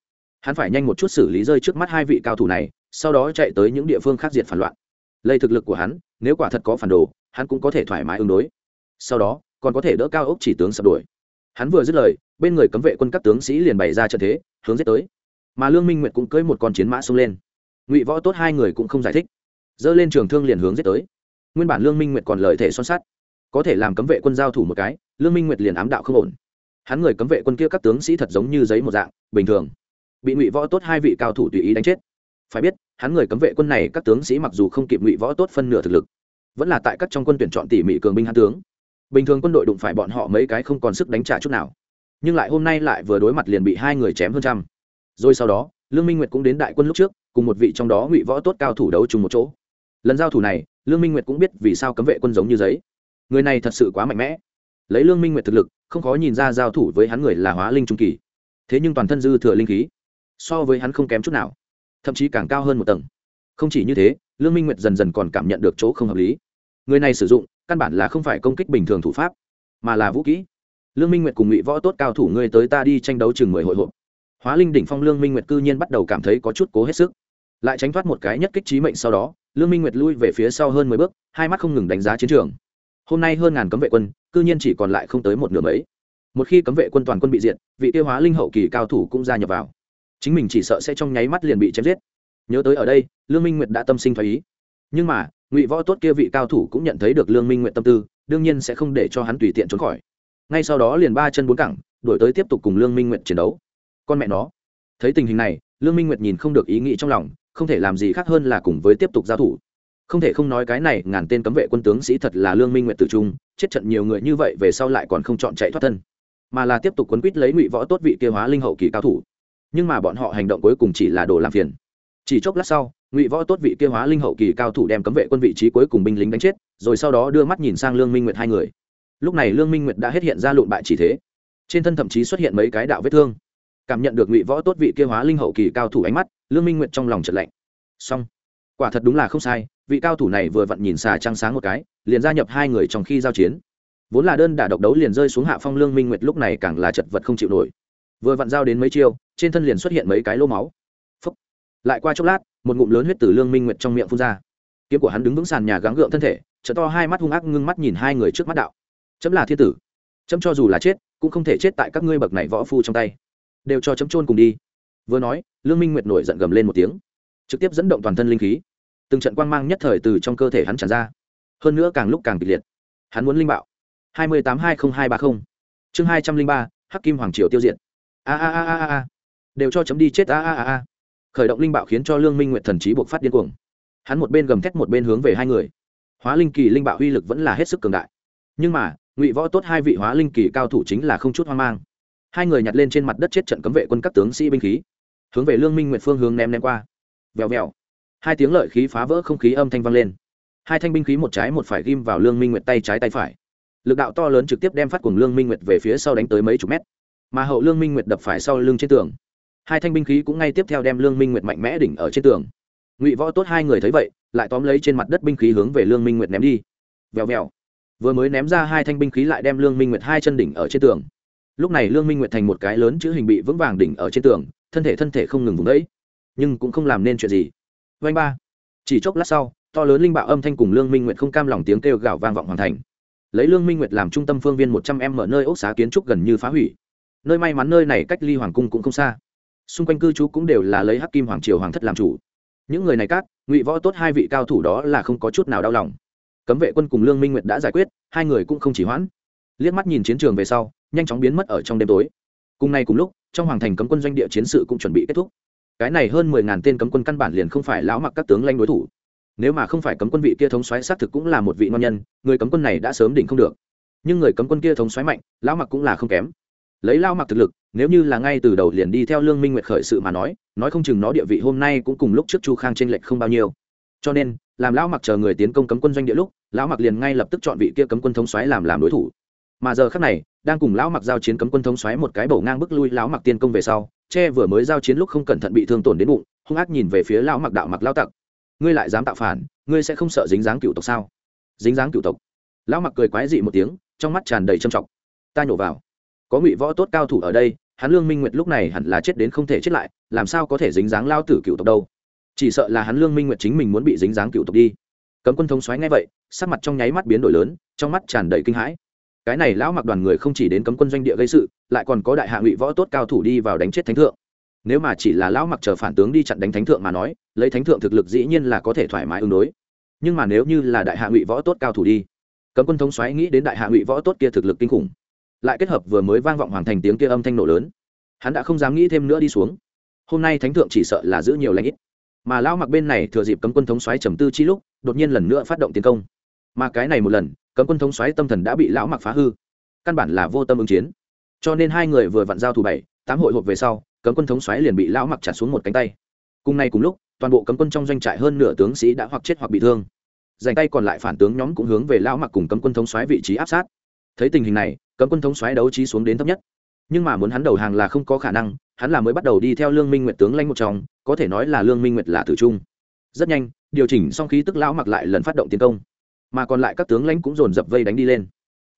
Hắn phải nhanh một chút xử lý rơi trước mắt hai vị cao thủ này, sau đó chạy tới những địa phương khác diệt phản loạn. Lây thực lực của hắn, nếu quả thật có phản đồ, hắn cũng có thể thoải mái ứng đối. Sau đó, còn có thể đỡ cao ốc chỉ tướng sập đuổi. Hắn vừa dứt lời, bên người cấm vệ quân các tướng sĩ liền bày ra trận thế, hướng giết tới. Mà lương minh nguyệt cũng cưỡi một con chiến mã xông lên. Ngụy võ tốt hai người cũng không giải thích. Dơ lên trường thương liền hướng giết tới nguyên bản lương minh nguyệt còn lợi thể son sắt có thể làm cấm vệ quân giao thủ một cái lương minh nguyệt liền ám đạo không ổn hắn người cấm vệ quân kia các tướng sĩ thật giống như giấy một dạng bình thường bị ngụy võ tốt hai vị cao thủ tùy ý đánh chết phải biết hắn người cấm vệ quân này các tướng sĩ mặc dù không kịp ngụy võ tốt phân nửa thực lực vẫn là tại các trong quân tuyển chọn tỉ mỉ cường binh hãn tướng bình thường quân đội đụng phải bọn họ mấy cái không còn sức đánh trả chút nào nhưng lại hôm nay lại vừa đối mặt liền bị hai người chém hơn trăm rồi sau đó lương minh nguyệt cũng đến đại quân lúc trước cùng một vị trong đó ngụy võ tốt cao thủ đấu chung một chỗ lần giao thủ này lương minh nguyệt cũng biết vì sao cấm vệ quân giống như giấy. Người này thật sự quá mạnh mẽ. Lấy lương minh nguyệt thực lực, không khó nhìn ra giao thủ với hắn người là hóa linh trung kỳ. Thế nhưng toàn thân dư thừa linh khí, so với hắn không kém chút nào, thậm chí càng cao hơn một tầng. Không chỉ như thế, lương minh nguyệt dần dần còn cảm nhận được chỗ không hợp lý. Người này sử dụng, căn bản là không phải công kích bình thường thủ pháp, mà là vũ kỹ. Lương minh nguyệt cùng ngụy võ tốt cao thủ ngươi tới ta đi tranh đấu chừng mười hội hộp. Hóa linh đỉnh phong lương minh nguyệt cư nhiên bắt đầu cảm thấy có chút cố hết sức. Lại tránh thoát một cái nhất kích trí mệnh sau đó lương minh nguyệt lui về phía sau hơn mười bước, hai mắt không ngừng đánh giá chiến trường. Hôm nay hơn ngàn cấm vệ quân, cư nhiên chỉ còn lại không tới một nửa mấy. Một khi cấm vệ quân toàn quân bị diệt, vị tiêu hóa linh hậu kỳ cao thủ cũng gia nhập vào. Chính mình chỉ sợ sẽ trong nháy mắt liền bị chém giết. Nhớ tới ở đây, lương minh nguyệt đã tâm sinh thoái ý. Nhưng mà, ngụy võ tốt kia vị cao thủ cũng nhận thấy được lương minh nguyệt tâm tư, đương nhiên sẽ không để cho hắn tùy tiện trốn khỏi. Ngay sau đó liền ba chân bốn cẳng, đuổi tới tiếp tục cùng lương minh nguyệt chiến đấu. Con mẹ nó. Thấy tình hình này, lương minh nguyệt nhìn không được ý nghĩ trong lòng không thể làm gì khác hơn là cùng với tiếp tục giao thủ. Không thể không nói cái này, ngàn tên cấm vệ quân tướng sĩ thật là lương minh nguyện tử trung, chết trận nhiều người như vậy về sau lại còn không chọn chạy thoát thân, mà là tiếp tục quấn quýt lấy ngụy võ tốt vị kia hóa linh hậu kỳ cao thủ. Nhưng mà bọn họ hành động cuối cùng chỉ là đồ làm phiền. Chỉ chốc lát sau, ngụy võ tốt vị kia hóa linh hậu kỳ cao thủ đem cấm vệ quân vị trí cuối cùng binh lính đánh chết, rồi sau đó đưa mắt nhìn sang lương minh nguyệt hai người. Lúc này lương minh nguyệt đã hết hiện ra lụn bại chỉ thế. Trên thân thậm chí xuất hiện mấy cái đạo vết thương cảm nhận được ngụy võ tốt vị kia hóa linh hậu kỳ cao thủ ánh mắt, lương minh nguyệt trong lòng trật lạnh. Xong. Quả thật đúng là không sai, vị cao thủ này vừa vặn nhìn xà trăng sáng một cái, liền gia nhập hai người trong khi giao chiến. Vốn là đơn đả độc đấu liền rơi xuống hạ phong lương minh nguyệt lúc này càng là chật vật không chịu nổi. Vừa vặn giao đến mấy chiêu, trên thân liền xuất hiện mấy cái lô máu. Phúc. lại qua chốc lát, một ngụm lớn huyết từ lương minh nguyệt trong miệng phun ra. Kiếm của hắn đứng vững sàn nhà gắng gượng thân thể chợ to hai mắt hung ác ngưng mắt nhìn hai người trước mắt đạo. Chấm là thiên tử. Chấm cho dù là chết, cũng không thể chết tại các ngươi bậc này võ phu trong tay đều cho chấm trôn cùng đi. Vừa nói, lương minh nguyệt nổi giận gầm lên một tiếng, trực tiếp dẫn động toàn thân linh khí. Từng trận quang mang nhất thời từ trong cơ thể hắn tràn ra. Hơn nữa càng lúc càng kịch liệt. Hắn muốn linh bạo. hai mươi tám hai nghìn hai ba mươi chương hai trăm linh ba, hắc kim hoàng triều tiêu diệt. A a a a a đều cho chấm đi chết a a a a. Khởi động linh bạo khiến cho lương minh nguyện thần trí buộc phát điên cuồng. Hắn một bên gầm thét một bên hướng về hai người. Hóa linh kỳ linh bạo uy lực vẫn là hết sức cường đại. Nhưng mà, ngụy võ tốt hai vị hóa linh kỳ cao thủ chính là không chút hoang mang hai người nhặt lên trên mặt đất chết trận cấm vệ quân các tướng sĩ binh khí. Hướng về lương minh nguyệt phương hướng ném ném qua. Vèo vèo. Hai tiếng lợi khí phá vỡ không khí âm thanh vang lên. Hai thanh binh khí một trái một phải ghim vào lương minh nguyệt tay trái tay phải. Lực đạo to lớn trực tiếp đem phát cùng lương minh nguyệt về phía sau đánh tới mấy chục mét. Mà hậu lương minh nguyệt đập phải sau lưng trên tường. Hai thanh binh khí cũng ngay tiếp theo đem lương minh nguyệt mạnh mẽ đỉnh ở trên tường. Ngụy võ tốt hai người thấy vậy, lại tóm lấy trên mặt đất binh khí hướng về lương minh nguyệt ném đi. Vèo vèo. Vừa mới ném ra hai thanh binh khí lại đem lương minh nguyệt hai chân đỉnh ở trên tường lúc này lương minh nguyệt thành một cái lớn chữ hình bị vững vàng đỉnh ở trên tường, thân thể thân thể không ngừng vùng đấy nhưng cũng không làm nên chuyện gì. Vanh ba. Chỉ chốc lát sau, to lớn linh bạo âm thanh cùng lương minh nguyệt không cam lòng tiếng kêu gào vang vọng hoàn thành. Lấy lương minh nguyệt làm trung tâm phương viên một trăm em mở nơi ốc xá kiến trúc gần như phá hủy. Nơi may mắn nơi này cách ly hoàng cung cũng không xa. Xung quanh cư trú cũng đều là lấy hắc kim hoàng triều hoàng thất làm chủ. Những người này cát, ngụy võ tốt hai vị cao thủ đó là không có chút nào đau lòng. Cấm vệ quân cùng lương minh nguyệt đã giải quyết, hai người cũng không chỉ hoãn. Liếc mắt nhìn chiến trường về sau nhanh chóng biến mất ở trong đêm tối. Cùng ngày cùng lúc, trong hoàng thành cấm quân doanh địa chiến sự cũng chuẩn bị kết thúc. Cái này hơn mười ngàn tên cấm quân căn bản liền không phải lão mặc các tướng lanh đối thủ. Nếu mà không phải cấm quân vị kia thống xoáy xác thực cũng là một vị ngon nhân, người cấm quân này đã sớm đỉnh không được. Nhưng người cấm quân kia thống xoáy mạnh, lão mặc cũng là không kém. Lấy lao mặc thực lực, nếu như là ngay từ đầu liền đi theo lương minh nguyệt khởi sự mà nói nói không chừng nó địa vị hôm nay cũng cùng lúc trước chu khang t r ê n lệch không bao nhiêu. Cho nên, làm lão mặc chờ người tiến công cấm quân doanh địa lúc, lão mặc liền ngay lập tức chọn vị kia cấm quân thống xoáy làm làm đối thủ. Mà giờ khác này đang cùng lão mặc giao chiến cấm quân thống xoáy một cái bổ ngang bức lui lão mặc tiên công về sau, che vừa mới giao chiến lúc không cẩn thận bị thương tổn đến bụng, hung ác nhìn về phía lão mặc đạo mặc lao tặc. Ngươi lại dám tạo phản, ngươi sẽ không sợ dính dáng cựu tộc sao? Dính dáng cựu tộc. Lão mặc cười quái dị một tiếng, trong mắt tràn đầy trầm trọng. Ta nhổ vào. Có ngụy võ tốt cao thủ ở đây, hắn lương minh nguyệt lúc này hẳn là chết đến không thể chết lại, làm sao có thể dính dáng lao tử cựu tộc đâu? Chỉ sợ là hắn lương minh nguyệt chính mình muốn bị dính dáng cựu tộc đi. Cấm quân thống xoáy ngay vậy, sắc mặt trong nháy mắt biến đổi lớn, trong mắt tràn đầy kinh hãi cái này lão mặc đoàn người không chỉ đến cấm quân doanh địa gây sự, lại còn có đại hạ ngụy võ tốt cao thủ đi vào đánh chết thánh thượng. Nếu mà chỉ là lão mặc chờ phản tướng đi chặn đánh thánh thượng mà nói, lấy thánh thượng thực lực dĩ nhiên là có thể thoải mái ứng đối. Nhưng mà nếu như là đại hạ ngụy võ tốt cao thủ đi, cấm quân thống xoáy nghĩ đến đại hạ ngụy võ tốt kia thực lực kinh khủng, lại kết hợp vừa mới vang vọng hoàn thành tiếng kia âm thanh nổ lớn, hắn đã không dám nghĩ thêm nữa đi xuống. Hôm nay thánh thượng chỉ sợ là giữ nhiều lãnh ít. Mà lão mặc bên này thừa dịp cấm quân thống xoáy trầm tư chi lúc, đột nhiên lần nữa phát động tiến công. Mà cái này một lần cấm quân thống xoáy tâm thần đã bị lão mặc phá hư. Căn bản là vô tâm ứng chiến. Cho nên hai người vừa vặn giao thủ bảy, tám hội hộp về sau, cấm quân thống xoáy liền bị lão mặc trả xuống một cánh tay. Cùng nay cùng lúc, toàn bộ cấm quân trong doanh trại hơn nửa tướng sĩ đã hoặc chết hoặc bị thương. Dành tay còn lại phản tướng nhóm cũng hướng về lão mặc cùng cấm quân thống xoáy vị trí áp sát. Thấy tình hình này, cấm quân thống xoáy đấu trí xuống đến thấp nhất. Nhưng mà muốn hắn đầu hàng là không có khả năng, hắn là mới bắt đầu đi theo lương minh nguyệt tướng lanh một trong, có thể nói là lương minh nguyệt là tử trung. Rất nhanh, điều chỉnh xong khí tức lão mặc lại lần phát động tiến công mà còn lại các tướng lãnh cũng dồn dập vây đánh đi lên.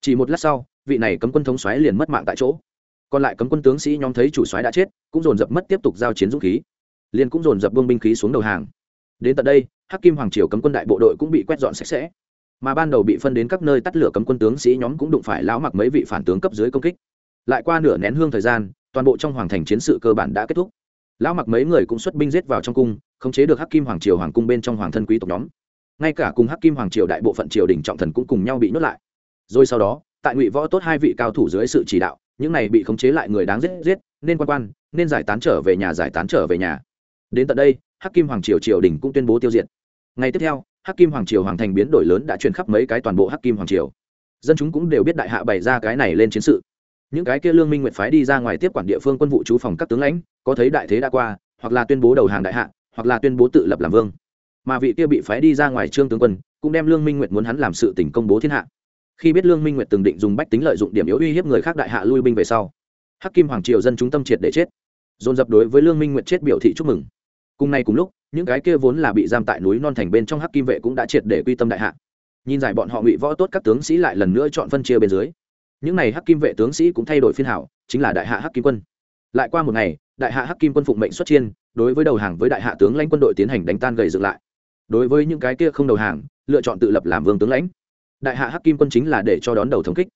Chỉ một lát sau, vị này cấm quân thống xoáy liền mất mạng tại chỗ. Còn lại cấm quân tướng sĩ nhóm thấy chủ xoáy đã chết, cũng dồn dập mất tiếp tục giao chiến dũng khí. Liền cũng dồn dập buông binh khí xuống đầu hàng. Đến tận đây, hắc kim hoàng triều cấm quân đại bộ đội cũng bị quét dọn sạch sẽ. Mà ban đầu bị phân đến các nơi tắt lửa cấm quân tướng sĩ nhóm cũng đụng phải lão mặc mấy vị phản tướng cấp dưới công kích. Lại qua nửa nén hương thời gian, toàn bộ trong hoàng thành chiến sự cơ bản đã kết thúc. Lão mặc mấy người cũng xuất binh giết vào trong cung, khống chế được hắc kim hoàng triều hoàng cung bên trong hoàng thân quý tộc nhóm ngay cả cùng hắc kim hoàng triều đại bộ phận triều đình trọng thần cũng cùng nhau bị nhốt lại. Rồi sau đó, tại ngụy võ tốt hai vị cao thủ dưới sự chỉ đạo, những này bị khống chế lại người đáng giết giết, nên quan quan, nên giải tán trở về nhà, giải tán trở về nhà. Đến tận đây, hắc kim hoàng triều triều đình cũng tuyên bố tiêu diệt. Ngày tiếp theo, hắc kim hoàng triều hoàng thành biến đổi lớn đã truyền khắp mấy cái toàn bộ hắc kim hoàng triều. Dân chúng cũng đều biết đại hạ bày ra cái này lên chiến sự. Những cái kia lương minh Nguyệt phái đi ra ngoài tiếp quản địa phương quân vụ chú phòng các tướng lãnh, có thấy đại thế đã qua, hoặc là tuyên bố đầu hàng đại hạ, hoặc là tuyên bố tự lập làm vương mà vị kia bị phái đi ra ngoài trương tướng quân cũng đem lương minh nguyệt muốn hắn làm sự tỉnh công bố thiên hạ. Khi biết lương minh nguyệt từng định dùng bách tính lợi dụng điểm yếu uy hiếp người khác đại hạ lui binh về sau, hắc kim hoàng triều dân chúng tâm triệt để chết, dồn dập đối với lương minh nguyệt chết biểu thị chúc mừng. Cùng ngày cùng lúc, những cái kia vốn là bị giam tại núi non thành bên trong hắc kim vệ cũng đã triệt để quy tâm đại hạ. Nhìn giải bọn họ ngụy võ tốt các tướng sĩ lại lần nữa chọn phân chia bên dưới, những n à y hắc kim vệ tướng sĩ cũng thay đổi phiên hảo, chính là đại hạ hắc kim quân. Lại qua một ngày, đại hạ hắc kim quân phụng mệnh xuất chiên, đối với đầu hàng với đại hạ tướng lãnh quân đội tiến hành đánh tan gầy dựng lại đối với những cái kia không đầu hàng, lựa chọn tự lập làm vương tướng lãnh. Đại hạ hắc kim quân chính là để cho đón đầu thống kích.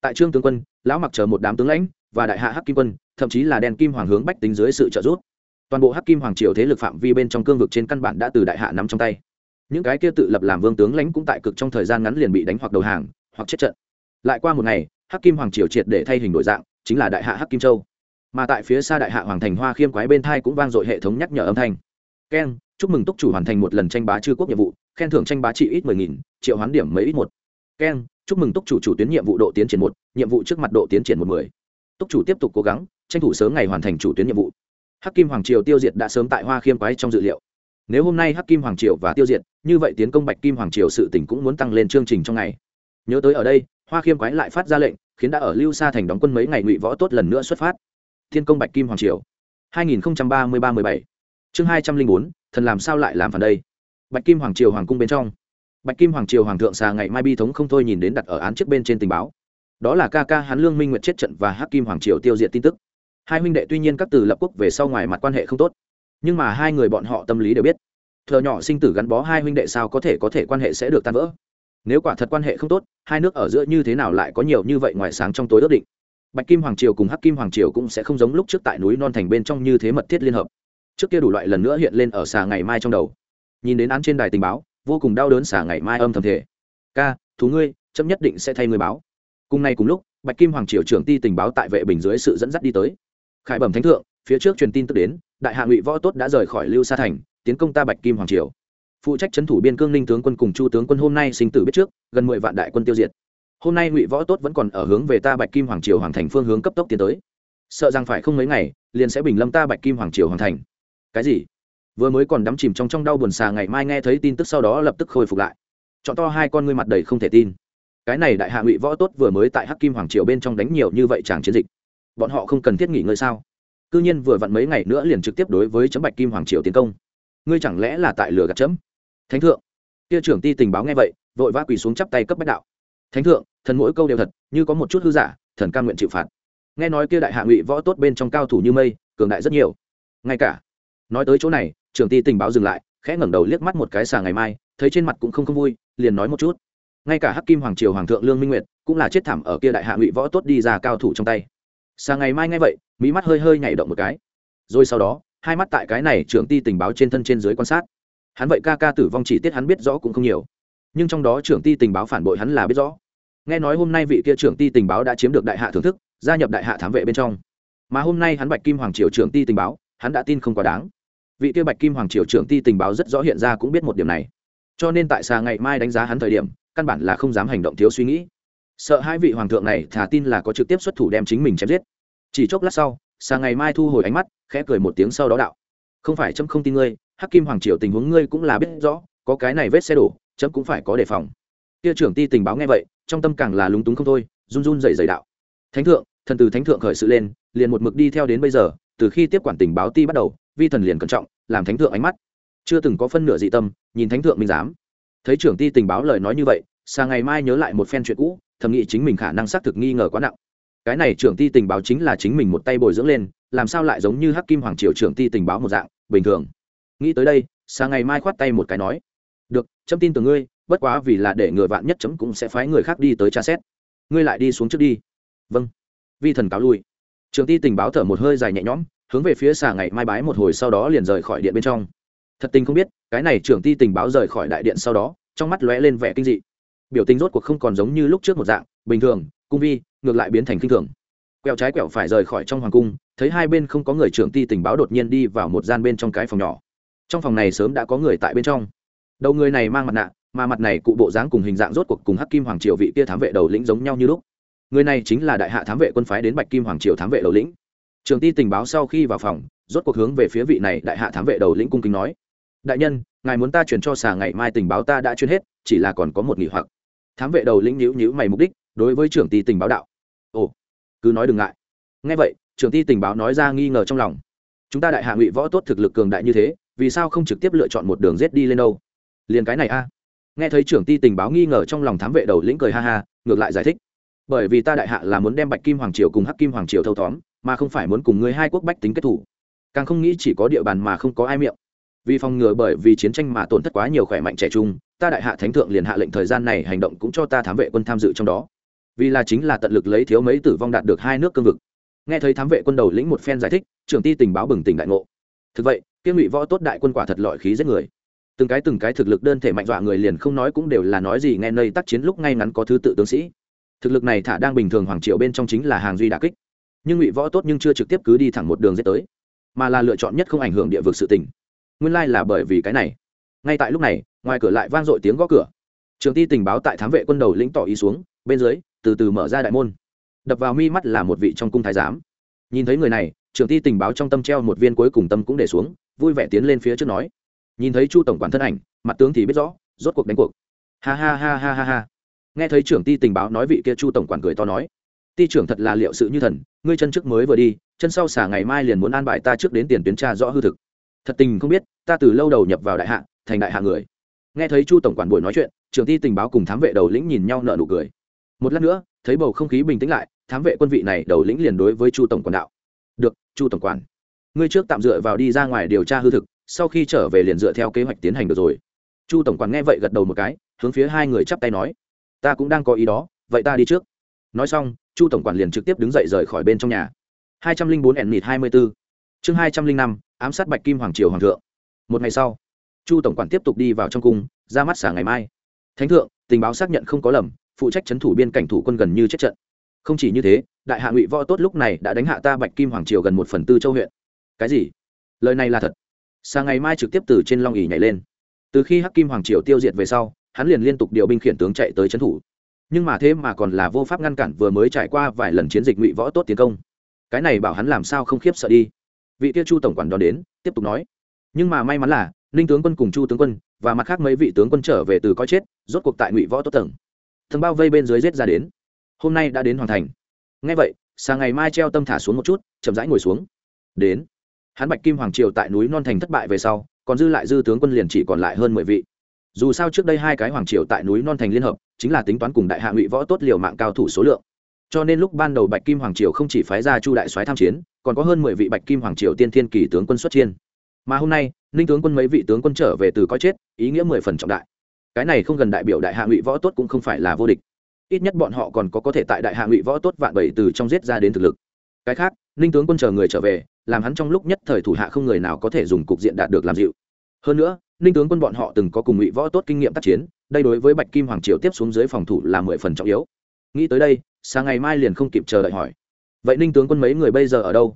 Tại trương tướng quân, lão mặc chờ một đám tướng lãnh, và đại hạ hắc kim quân, thậm chí là đèn kim hoàng hướng bách tính dưới sự trợ giúp. Toàn bộ hắc kim hoàng triều thế lực phạm vi bên trong cương vực trên căn bản đã từ đại hạ nắm trong tay. Những cái kia tự lập làm vương tướng lãnh cũng tại cực trong thời gian ngắn liền bị đánh hoặc đầu hàng, hoặc chết trận. Lại qua một ngày, hắc kim hoàng triều triệt để thay hình đổi dạng, chính là đại hạ hắc kim châu. Mà tại phía xa đại hạ hoàng thành hoa khiêm quái bên thai cũng vang dội hệ thống nhắc nhở âm thanh keng, chúc mừng túc chủ hoàn thành một lần tranh bá chư quốc nhiệm vụ, khen thưởng tranh bá trị ít mười nghìn, triệu hoán điểm mấy ít một. Keng, chúc mừng túc chủ chủ tuyến nhiệm vụ độ tiến triển một, nhiệm vụ trước mặt độ tiến triển một mười. Túc chủ tiếp tục cố gắng, tranh thủ sớm ngày hoàn thành chủ tuyến nhiệm vụ. Hắc kim hoàng triều tiêu diệt đã sớm tại hoa khiêm quái trong dự liệu. Nếu hôm nay hắc kim hoàng triều và tiêu diệt, như vậy tiến công bạch kim hoàng triều sự tỉnh cũng muốn tăng lên chương trình trong ngày. Nhớ tới ở đây, hoa khiêm quái lại phát ra lệnh, khiến đã ở lưu sa thành đóng quân mấy ngày ngụy võ tốt lần nữa xuất phát. Thiên công bạch kim hoàng triều. 2033-17 chương 204, thần làm sao lại làm phản đây? Bạch kim hoàng triều hoàng cung bên trong. Bạch kim hoàng triều hoàng thượng xà ngày mai bi thống không thôi nhìn đến đặt ở án trước bên trên tình báo. Đó là ca ca hán lương minh nguyệt chết trận và hắc kim hoàng triều tiêu diệt tin tức. Hai huynh đệ tuy nhiên các từ lập quốc về sau ngoài mặt quan hệ không tốt nhưng mà hai người bọn họ tâm lý đều biết. Thợ nhỏ sinh tử gắn bó hai huynh đệ sao có thể có thể quan hệ sẽ được tan vỡ? Nếu quả thật quan hệ không tốt hai nước ở giữa như thế nào lại có nhiều như vậy ngoài sáng trong tối ước định? Bạch kim hoàng triều cùng hắc kim hoàng triều cũng sẽ không giống lúc trước tại núi non thành bên trong như thế mật thiết liên hợp trước kia đủ loại lần nữa hiện lên ở xà ngày mai trong đầu. Nhìn đến án trên đài tình báo, vô cùng đau đớn xà ngày mai âm thầm thể ca, thú ngươi, chấm nhất định sẽ thay người báo. Cùng ngày cùng lúc, bạch kim hoàng triều trưởng ti tình báo tại vệ bình dưới sự dẫn dắt đi tới. Khải bẩm thánh thượng, phía trước truyền tin tức đến, đại hạ ngụy võ tốt đã rời khỏi lưu sa thành, tiến công ta bạch kim hoàng triều. Phụ trách trấn thủ biên cương ninh tướng quân cùng chu tướng quân hôm nay sinh tử biết trước, gần mười vạn đại quân tiêu diệt. Hôm nay ngụy võ tốt vẫn còn ở hướng về ta bạch kim hoàng triều hoàng thành phương hướng cấp tốc tiến tới. Sợ rằng phải không mấy ngày, liền sẽ bình lâm ta bạch kim hoàng triều hoàng thành cái gì? Vừa mới còn đắm chìm trong trong đau buồn xà ngày mai nghe thấy tin tức sau đó lập tức khôi phục lại. Chọn to hai con ngươi mặt đầy không thể tin. Cái này đại hạ ngụy võ tốt vừa mới tại hắc kim hoàng triều bên trong đánh nhiều như vậy chàng chiến dịch. Bọn họ không cần thiết nghỉ ngơi sao? Cư nhiên vừa vặn mấy ngày nữa liền trực tiếp đối với chấm bạch kim hoàng triều tiến công. Ngươi chẳng lẽ là tại lửa gạt chấm? Thánh thượng. Kia trưởng ti tình báo nghe vậy, vội vã quỳ xuống chắp tay cấp bách đạo. Thánh thượng, thần mỗi câu đều thật, như có một chút hư giả, thần ca nguyện chịu phạt. Nghe nói kia đại hạ ngụy võ tốt bên trong cao thủ như mây, cường đại rất nhiều. Ngay cả nói tới chỗ này, trưởng ty tình báo dừng lại, khẽ ngẩng đầu liếc mắt một cái xà ngày mai, thấy trên mặt cũng không không vui, liền nói một chút. Ngay cả hắc kim hoàng triều hoàng thượng lương minh nguyệt cũng là chết thảm ở kia đại hạ ngụy võ tốt đi ra cao thủ trong tay. Sáng ngày mai ngay vậy mỹ mắt hơi hơi nhảy động một cái. Rồi sau đó, hai mắt tại cái này trưởng ty tình báo trên thân trên dưới quan sát. Hắn vậy ca ca tử vong chỉ tiết hắn biết rõ cũng không nhiều. Nhưng trong đó trưởng ti tình báo phản bội hắn là biết rõ. Nghe nói hôm nay vị kia trưởng ti tình báo đã chiếm được đại hạ thưởng thức, gia nhập đại hạ thám vệ bên trong. Mà hôm nay hắn bạch kim hoàng triều trưởng ti tình báo, hắn đã tin không quá đáng vị kia bạch kim hoàng triều trưởng ti tình báo rất rõ hiện ra cũng biết một điểm này. Cho nên tại xa ngày mai đánh giá hắn thời điểm, căn bản là không dám hành động thiếu suy nghĩ. Sợ hai vị hoàng thượng này thả tin là có trực tiếp xuất thủ đem chính mình chém giết. Chỉ chốc lát sau xa ngày mai thu hồi ánh mắt, khẽ cười một tiếng sau đó đạo. Không phải chấm không tin ngươi, hắc kim hoàng triều tình huống ngươi cũng là biết rõ, có cái này vết xe đổ, chấm cũng phải có đề phòng. Kia trưởng ti tình báo nghe vậy, trong tâm càng là lúng túng không thôi, run run dày dày đạo. Thánh thượng, thần từ thánh thượng khởi sự lên, liền một mực đi theo đến bây giờ, từ khi tiếp quản tình báo ti bắt đầu vi thần liền cẩn trọng, làm thánh thượng ánh mắt. Chưa từng có phân nửa dị tâm, nhìn thánh thượng minh giám. Thấy trưởng ti tình báo lời nói như vậy sang ngày mai nhớ lại một phen chuyện cũ, thầm nghĩ chính mình khả năng xác thực nghi ngờ quá nặng. Cái này trưởng ti tình báo chính là chính mình một tay bồi dưỡng lên, làm sao lại giống như hắc kim hoàng triều trưởng ti tình báo một dạng, bình thường. Nghĩ tới đây sang ngày mai khoát tay một cái nói, được, chấm tin từ ngươi, bất quá vì là để người vạn nhất chấm cũng sẽ phái người khác đi tới tra xét. Ngươi lại đi xuống trước đi. Vâng. Vi thần cáo lui. Trường ti tình báo thở một hơi dài nhẹ nhõm hướng về phía xà ngày mai bái một hồi sau đó liền rời khỏi điện bên trong. Thật tình không biết, cái này trưởng ti tình báo rời khỏi đại điện sau đó, trong mắt lóe lên vẻ kinh dị. Biểu tình rốt cuộc không còn giống như lúc trước một dạng, bình thường, cung vi, ngược lại biến thành kinh thường. Quẹo trái quẹo phải rời khỏi trong hoàng cung, thấy hai bên không có người, trưởng ti tình báo đột nhiên đi vào một gian bên trong cái phòng nhỏ. Trong phòng này sớm đã có người tại bên trong. Đầu người này mang mặt nạ, mà mặt này cụ bộ dáng cùng hình dạng rốt cuộc cùng hắc kim hoàng triều vị kia thám vệ đầu lĩnh giống nhau như lúc. Người này chính là đại hạ thám vệ quân phái đến bạch kim hoàng triều thám vệ đầu lĩnh trường ti tình báo sau khi vào phòng, rốt cuộc hướng về phía vị này đại hạ thám vệ đầu lĩnh cung kính nói, đại nhân, ngài muốn ta chuyển cho xà ngày mai tình báo ta đã chuyên hết, chỉ là còn có một nghỉ hoặc. Thám vệ đầu lĩnh nhữ nhữ mày mục đích, đối với trưởng ti tình báo đạo, ồ, cứ nói đừng ngại. Ngay vậy trưởng ti tình báo nói ra nghi ngờ trong lòng, chúng ta đại hạ ngụy võ tốt thực lực cường đại như thế, vì sao không trực tiếp lựa chọn một đường rết đi lên đâu? Liền cái này a. Nghe thấy trưởng ti tình báo nghi ngờ trong lòng thám vệ đầu lĩnh cười ha ha, ngược lại giải thích, bởi vì ta đại hạ là muốn đem bạch kim hoàng triều cùng hắc kim hoàng triều thâu tóm mà không phải muốn cùng người hai quốc bách tính kết thủ. Càng không nghĩ chỉ có địa bàn mà không có ai miệng. Vì phòng ngừa bởi vì chiến tranh mà tổn thất quá nhiều khỏe mạnh trẻ trung, ta đại hạ thánh thượng liền hạ lệnh thời gian này hành động cũng cho ta thám vệ quân tham dự trong đó. Vì là chính là tận lực lấy thiếu mấy tử vong đạt được hai nước cương vực. Nghe thấy thám vệ quân đầu lĩnh một phen giải thích, trưởng ti tình báo bừng tỉnh đại ngộ. Thực vậy kiên ngụy võ tốt đại quân quả thật lọi khí giết người. Từng cái từng cái thực lực đơn thể mạnh dọa người liền không nói cũng đều là nói gì nghe nơi tác chiến lúc ngay ngắn có thứ tự tướng sĩ. Thực lực này thả đang bình thường hoàng triệu bên trong chính là hàng duy đà kích nhưng ngụy võ tốt nhưng chưa trực tiếp cứ đi thẳng một đường dễ tới, mà là lựa chọn nhất không ảnh hưởng địa vực sự tình. Nguyên lai là bởi vì cái này. Ngay tại lúc này, ngoài cửa lại vang dội tiếng gõ cửa. Trường ti tình báo tại thám vệ quân đầu lĩnh tỏ ý xuống, bên dưới, từ từ mở ra đại môn. Đập vào mi mắt là một vị trong cung thái giám. Nhìn thấy người này, trường ti tình báo trong tâm treo một viên cuối cùng tâm cũng để xuống, vui vẻ tiến lên phía trước nói. Nhìn thấy chu tổng quản thân ảnh, mặt tướng thì biết rõ, rốt cuộc đánh cuộc. Ha ha ha ha ha ha. Nghe thấy trưởng ti tình báo nói vị kia chu tổng quản cười to nói ti trưởng thật là liệu sự như thần, ngươi chân trước mới vừa đi, chân sau xả ngày mai liền muốn an bài ta trước đến tiền tuyến tra rõ hư thực. Thật tình không biết, ta từ lâu đầu nhập vào đại hạ, thành đại hạ người. Nghe thấy chu tổng quản buổi nói chuyện, trưởng ti tình báo cùng thám vệ đầu lĩnh nhìn nhau nợ nụ cười. Một lát nữa, thấy bầu không khí bình tĩnh lại, thám vệ quân vị này đầu lĩnh liền đối với chu tổng quản đạo. Được, chu tổng quản, ngươi trước tạm dựa vào đi ra ngoài điều tra hư thực, sau khi trở về liền dựa theo kế hoạch tiến hành được rồi. Chu tổng quản nghe vậy gật đầu một cái, hướng phía hai người chắp tay nói, ta cũng đang có ý đó, vậy ta đi trước. Nói xong chu tổng quản liền trực tiếp đứng dậy rời khỏi bên trong nhà. hai trăm linh bốn ẻn mịt hai mươi b ố chương hai trăm linh năm, ám sát bạch kim hoàng triều hoàng thượng. Một ngày sau, chu tổng quản tiếp tục đi vào trong cung, ra mắt xả ngày mai. Thánh thượng, tình báo xác nhận không có lầm, phụ trách c h ấ n thủ biên cảnh thủ quân gần như chết trận. Không chỉ như thế, đại hạ ngụy võ tốt lúc này đã đánh hạ ta bạch kim hoàng triều gần một phần tư châu huyện. Cái gì? Lời này là thật. Sáng ngày mai trực tiếp từ trên long ỉ nhảy lên. Từ khi hắc kim hoàng triều tiêu diệt về sau, hắn liền liên tục điều binh khiển tướng chạy tới trấn thủ nhưng mà thế mà còn là vô pháp ngăn cản vừa mới trải qua vài lần chiến dịch ngụy võ tốt tiến công. Cái này bảo hắn làm sao không khiếp sợ đi. Vị kia chu tổng quản đón đến, tiếp tục nói. Nhưng mà may mắn là, ninh tướng quân cùng chu tướng quân, và mặt khác mấy vị tướng quân trở về từ coi chết, rốt cuộc tại ngụy võ tốt tầng. Thần bao vây bên dưới rết ra đến. Hôm nay đã đến hoàn thành. Ngay vậy, sáng ngày mai treo tâm thả xuống một chút, chậm rãi ngồi xuống. Đến. Hắn bạch kim hoàng triều tại núi non thành thất bại về sau, còn dư lại dư tướng quân liền chỉ còn lại hơn mười vị dù sao trước đây hai cái hoàng triều tại núi non thành liên hợp, chính là tính toán cùng đại hạ ngụy võ tốt liều mạng cao thủ số lượng. Cho nên lúc ban đầu bạch kim hoàng triều không chỉ phái ra chu đại soái tham chiến, còn có hơn mười vị bạch kim hoàng triều tiên thiên kỳ tướng quân xuất chiến mà hôm nay, ninh tướng quân mấy vị tướng quân trở về từ coi chết, ý nghĩa mười phần trọng đại. Cái này không gần đại biểu đại hạ ngụy võ tốt cũng không phải là vô địch. Ít nhất bọn họ còn có có thể tại đại hạ ngụy võ tốt vạn bảy từ trong giết ra đến thực lực. Cái khác, ninh tướng quân chờ người trở về, làm hắn trong lúc nhất thời thủ hạ không người nào có thể dùng cục diện đạt được làm dịu hơn nữa, ninh tướng quân bọn họ từng có cùng ngụy võ tốt kinh nghiệm tác chiến, đây đối với bạch kim hoàng triều tiếp xuống dưới phòng thủ là mười phần trọng yếu. Nghĩ tới đây, sáng ngày mai liền không kịp chờ đợi hỏi. Vậy ninh tướng quân mấy người bây giờ ở đâu?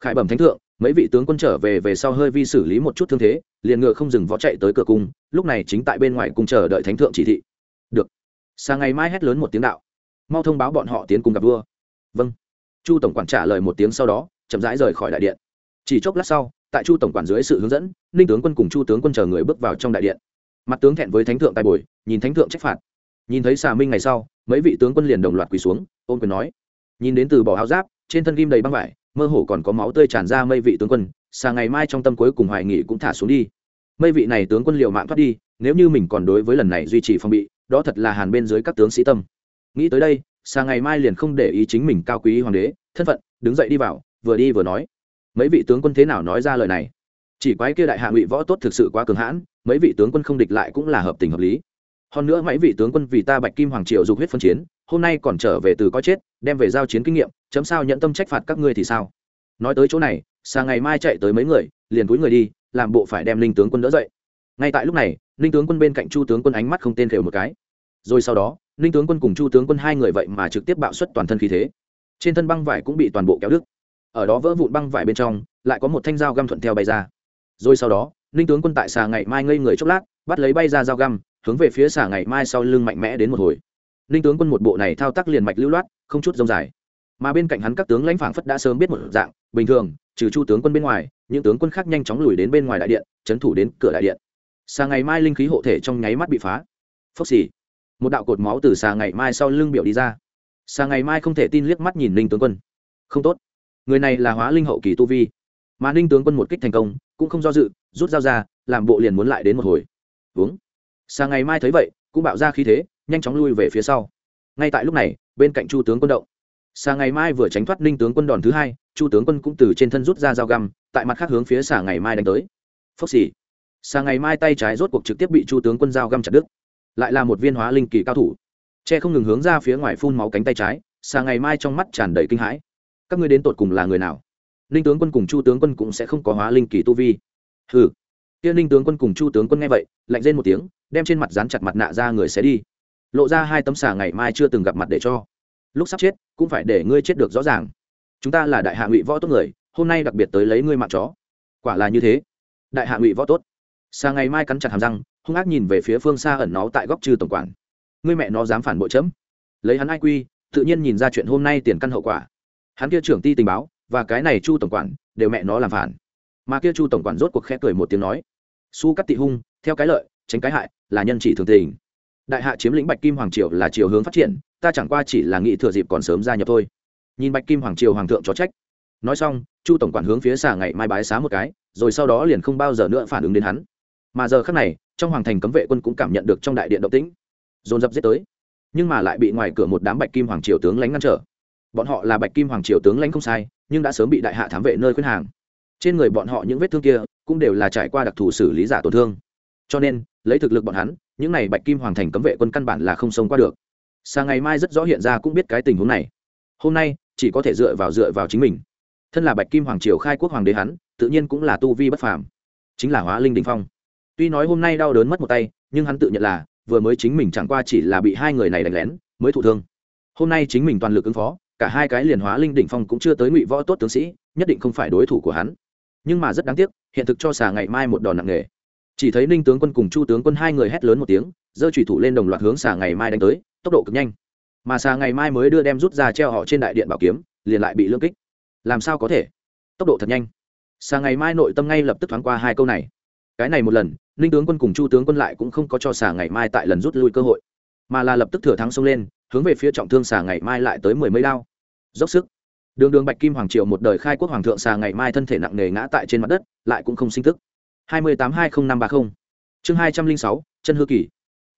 Khải bẩm thánh thượng, mấy vị tướng quân trở về về sau hơi vi xử lý một chút thương thế, liền ngựa không dừng võ chạy tới cửa cung, lúc này chính tại bên ngoài cung chờ đợi thánh thượng chỉ thị. Được. Sáng ngày mai hét lớn một tiếng đạo. Mau thông báo bọn họ tiến cùng gặp vua. Vâng. Chu tổng quản trả lời một tiếng sau đó, chậm rãi rời khỏi đại điện. Chỉ chốc lát sau tại chu tổng quản dưới sự hướng dẫn, ninh tướng quân cùng chu tướng quân chờ người bước vào trong đại điện. Mặt tướng thẹn với thánh thượng tài bồi, nhìn thánh thượng trách phạt. Nhìn thấy xà minh ngày sau, mấy vị tướng quân liền đồng loạt quỳ xuống ôm quyền nói. Nhìn đến từ bỏ háo giáp, trên thân ghim đầy băng vải, mơ hồ còn có máu tươi tràn ra mây vị tướng quân, xà ngày mai trong tâm cuối cùng hoài nghị cũng thả xuống đi. Mây vị này tướng quân liều mạng thoát đi, nếu như mình còn đối với lần này duy trì phòng bị, đó thật là hàn bên dưới các tướng sĩ tâm. Nghĩ tới đây, xà ngày mai liền không để ý chính mình cao quý hoàng đế, thân phận, đứng dậy đi vào, vừa đi vừa nói mấy vị tướng quân thế nào nói ra lời này? Chỉ quái kia đại hạ ngụy võ tốt thực sự quá cường hãn, mấy vị tướng quân không địch lại cũng là hợp tình hợp lý. Hơn nữa mấy vị tướng quân vì ta bạch kim hoàng triều dục huyết phân chiến, hôm nay còn trở về từ coi chết, đem về giao chiến kinh nghiệm, chấm sao nhận tâm trách phạt các ngươi thì sao? Nói tới chỗ này, sáng ngày mai chạy tới mấy người, liền cúi người đi, làm bộ phải đem linh tướng quân đỡ dậy. Ngay tại lúc này linh tướng quân bên cạnh chu tướng quân ánh mắt không tên thều một cái. Rồi sau đó linh tướng quân cùng chu tướng quân hai người vậy mà trực tiếp bạo xuất toàn thân khí thế. Trên thân băng vải cũng bị toàn bộ kéo đứt ở đó vỡ vụn băng vải bên trong, lại có một thanh dao găm thuận theo bay ra. Rồi sau đó linh tướng quân tại xà ngày mai ngây người chốc lát, bắt lấy bay ra dao găm, hướng về phía xà ngày mai sau lưng mạnh mẽ đến một hồi. Ninh tướng quân một bộ này thao tác liền mạch lưu loát, không chút rông dài. Mà bên cạnh hắn các tướng lãnh phảng phất đã sớm biết một dạng, bình thường, trừ chu tướng quân bên ngoài, những tướng quân khác nhanh chóng lùi đến bên ngoài đại điện trấn thủ đến cửa đại điện. Xà ngày mai linh khí hộ thể trong nháy mắt bị phá. Phốc xì. Một đạo cột máu từ xà ngày mai sau lưng biểu đi ra. Xà ngày mai không thể tin liếc mắt nhìn ninh tướng quân. Không tốt người này là hóa linh hậu kỳ tu vi. Mà ninh tướng quân một kích thành công, cũng không do dự, rút dao ra, làm bộ liền muốn lại đến một hồi. Uống sáng ngày mai thấy vậy, cũng bạo ra khí thế, nhanh chóng lui về phía sau. Ngay tại lúc này, bên cạnh chu tướng quân động. Xà ngày mai vừa tránh thoát ninh tướng quân đòn thứ hai, chu tướng quân cũng từ trên thân rút ra dao găm, tại mặt khác hướng phía xà ngày mai đánh tới. Phốc xì. Xà ngày mai tay trái rốt cuộc trực tiếp bị chu tướng quân dao găm chặt đứt. Lại là một viên hóa linh kỳ cao thủ. Che không ngừng hướng ra phía ngoài phun máu cánh tay trái xà ngày mai trong mắt tràn đầy kinh hãi các ngươi đến tột cùng là người nào? Ninh tướng quân cùng chu tướng quân cũng sẽ không có hóa linh kỳ tu vi. Hừ. Kia ninh tướng quân cùng chu tướng quân nghe vậy, lạnh lên một tiếng, đem trên mặt dán chặt mặt nạ ra người sẽ đi. Lộ ra hai tấm xà ngày mai chưa từng gặp mặt để cho. Lúc sắp chết, cũng phải để ngươi chết được rõ ràng. Chúng ta là đại hạ ngụy võ tốt người, hôm nay đặc biệt tới lấy ngươi mạng chó. Quả là như thế. Đại hạ ngụy võ tốt. Xà ngày mai cắn chặt hàm răng, hung ác nhìn về phía phương xa ẩn nó tại góc trừ tổng quản. Ngươi mẹ nó dám phản bội chấm. Lấy hắn ai quy tự nhiên nhìn ra chuyện hôm nay tiền căn hậu quả hắn kia trưởng ty tình báo và cái này chu tổng quản đều mẹ nó làm phản. Mà kia chu tổng quản rốt cuộc khẽ cười một tiếng nói, su cắt tị hung, theo cái lợi, tránh cái hại là nhân chỉ thường tình. Đại hạ chiếm lĩnh bạch kim hoàng triều là chiều hướng phát triển, ta chẳng qua chỉ là nghĩ thừa dịp còn sớm gia nhập thôi. Nhìn bạch kim hoàng triều hoàng thượng chó trách, nói xong, chu tổng quản hướng phía xà ngày mai bái xá một cái, rồi sau đó liền không bao giờ nữa phản ứng đến hắn. Mà giờ khác này, trong hoàng thành cấm vệ quân cũng cảm nhận được trong đại điện động tĩnh, dồn dập giết tới. Nhưng mà lại bị ngoài cửa một đám bạch kim hoàng triều tướng lánh ngăn trở bọn họ là bạch kim hoàng triều tướng lãnh không sai, nhưng đã sớm bị đại hạ thám vệ nơi khuyên hàng. Trên người bọn họ những vết thương kia cũng đều là trải qua đặc thù xử lý giả tổn thương. Cho nên, lấy thực lực bọn hắn, những này bạch kim hoàng thành cấm vệ quân căn bản là không sống qua được. Sang ngày mai rất rõ hiện ra cũng biết cái tình huống này. Hôm nay, chỉ có thể dựa vào dựa vào chính mình. Thân là bạch kim hoàng triều khai quốc hoàng đế hắn, tự nhiên cũng là tu vi bất phàm. Chính là hóa linh đình phong. Tuy nói hôm nay đau đớn mất một tay, nhưng hắn tự nhận là, vừa mới chính mình chẳng qua chỉ là bị hai người này đánh lén, mới thụ thương. Hôm nay chính mình toàn lực ứng phó cả hai cái liền hóa linh đỉnh phong cũng chưa tới ngụy võ tốt tướng sĩ, nhất định không phải đối thủ của hắn. Nhưng mà rất đáng tiếc, hiện thực cho xà ngày mai một đòn nặng nề. Chỉ thấy ninh tướng quân cùng chu tướng quân hai người hét lớn một tiếng, giơ trùy thủ lên đồng loạt hướng xà ngày mai đánh tới, tốc độ cực nhanh. Mà xà ngày mai mới đưa đem rút ra treo họ trên đại điện bảo kiếm, liền lại bị lương kích. Làm sao có thể? Tốc độ thật nhanh. Xà ngày mai nội tâm ngay lập tức thoáng qua hai câu này. Cái này một lần, ninh tướng quân cùng chu tướng quân lại cũng không có cho xà ngày mai tại lần rút lui cơ hội, mà là lập tức thừa thắng xông lên hướng về phía trọng thương xà ngày mai lại tới mười mấy đao. Dốc sức. Đường đường bạch kim hoàng triều một đời khai quốc hoàng thượng xà ngày mai thân thể nặng nề ngã tại trên mặt đất, lại cũng không sinh thức hai mươi tám hai mươi năm ba mươi chương hai trăm linh sáu, chân hư kỳ.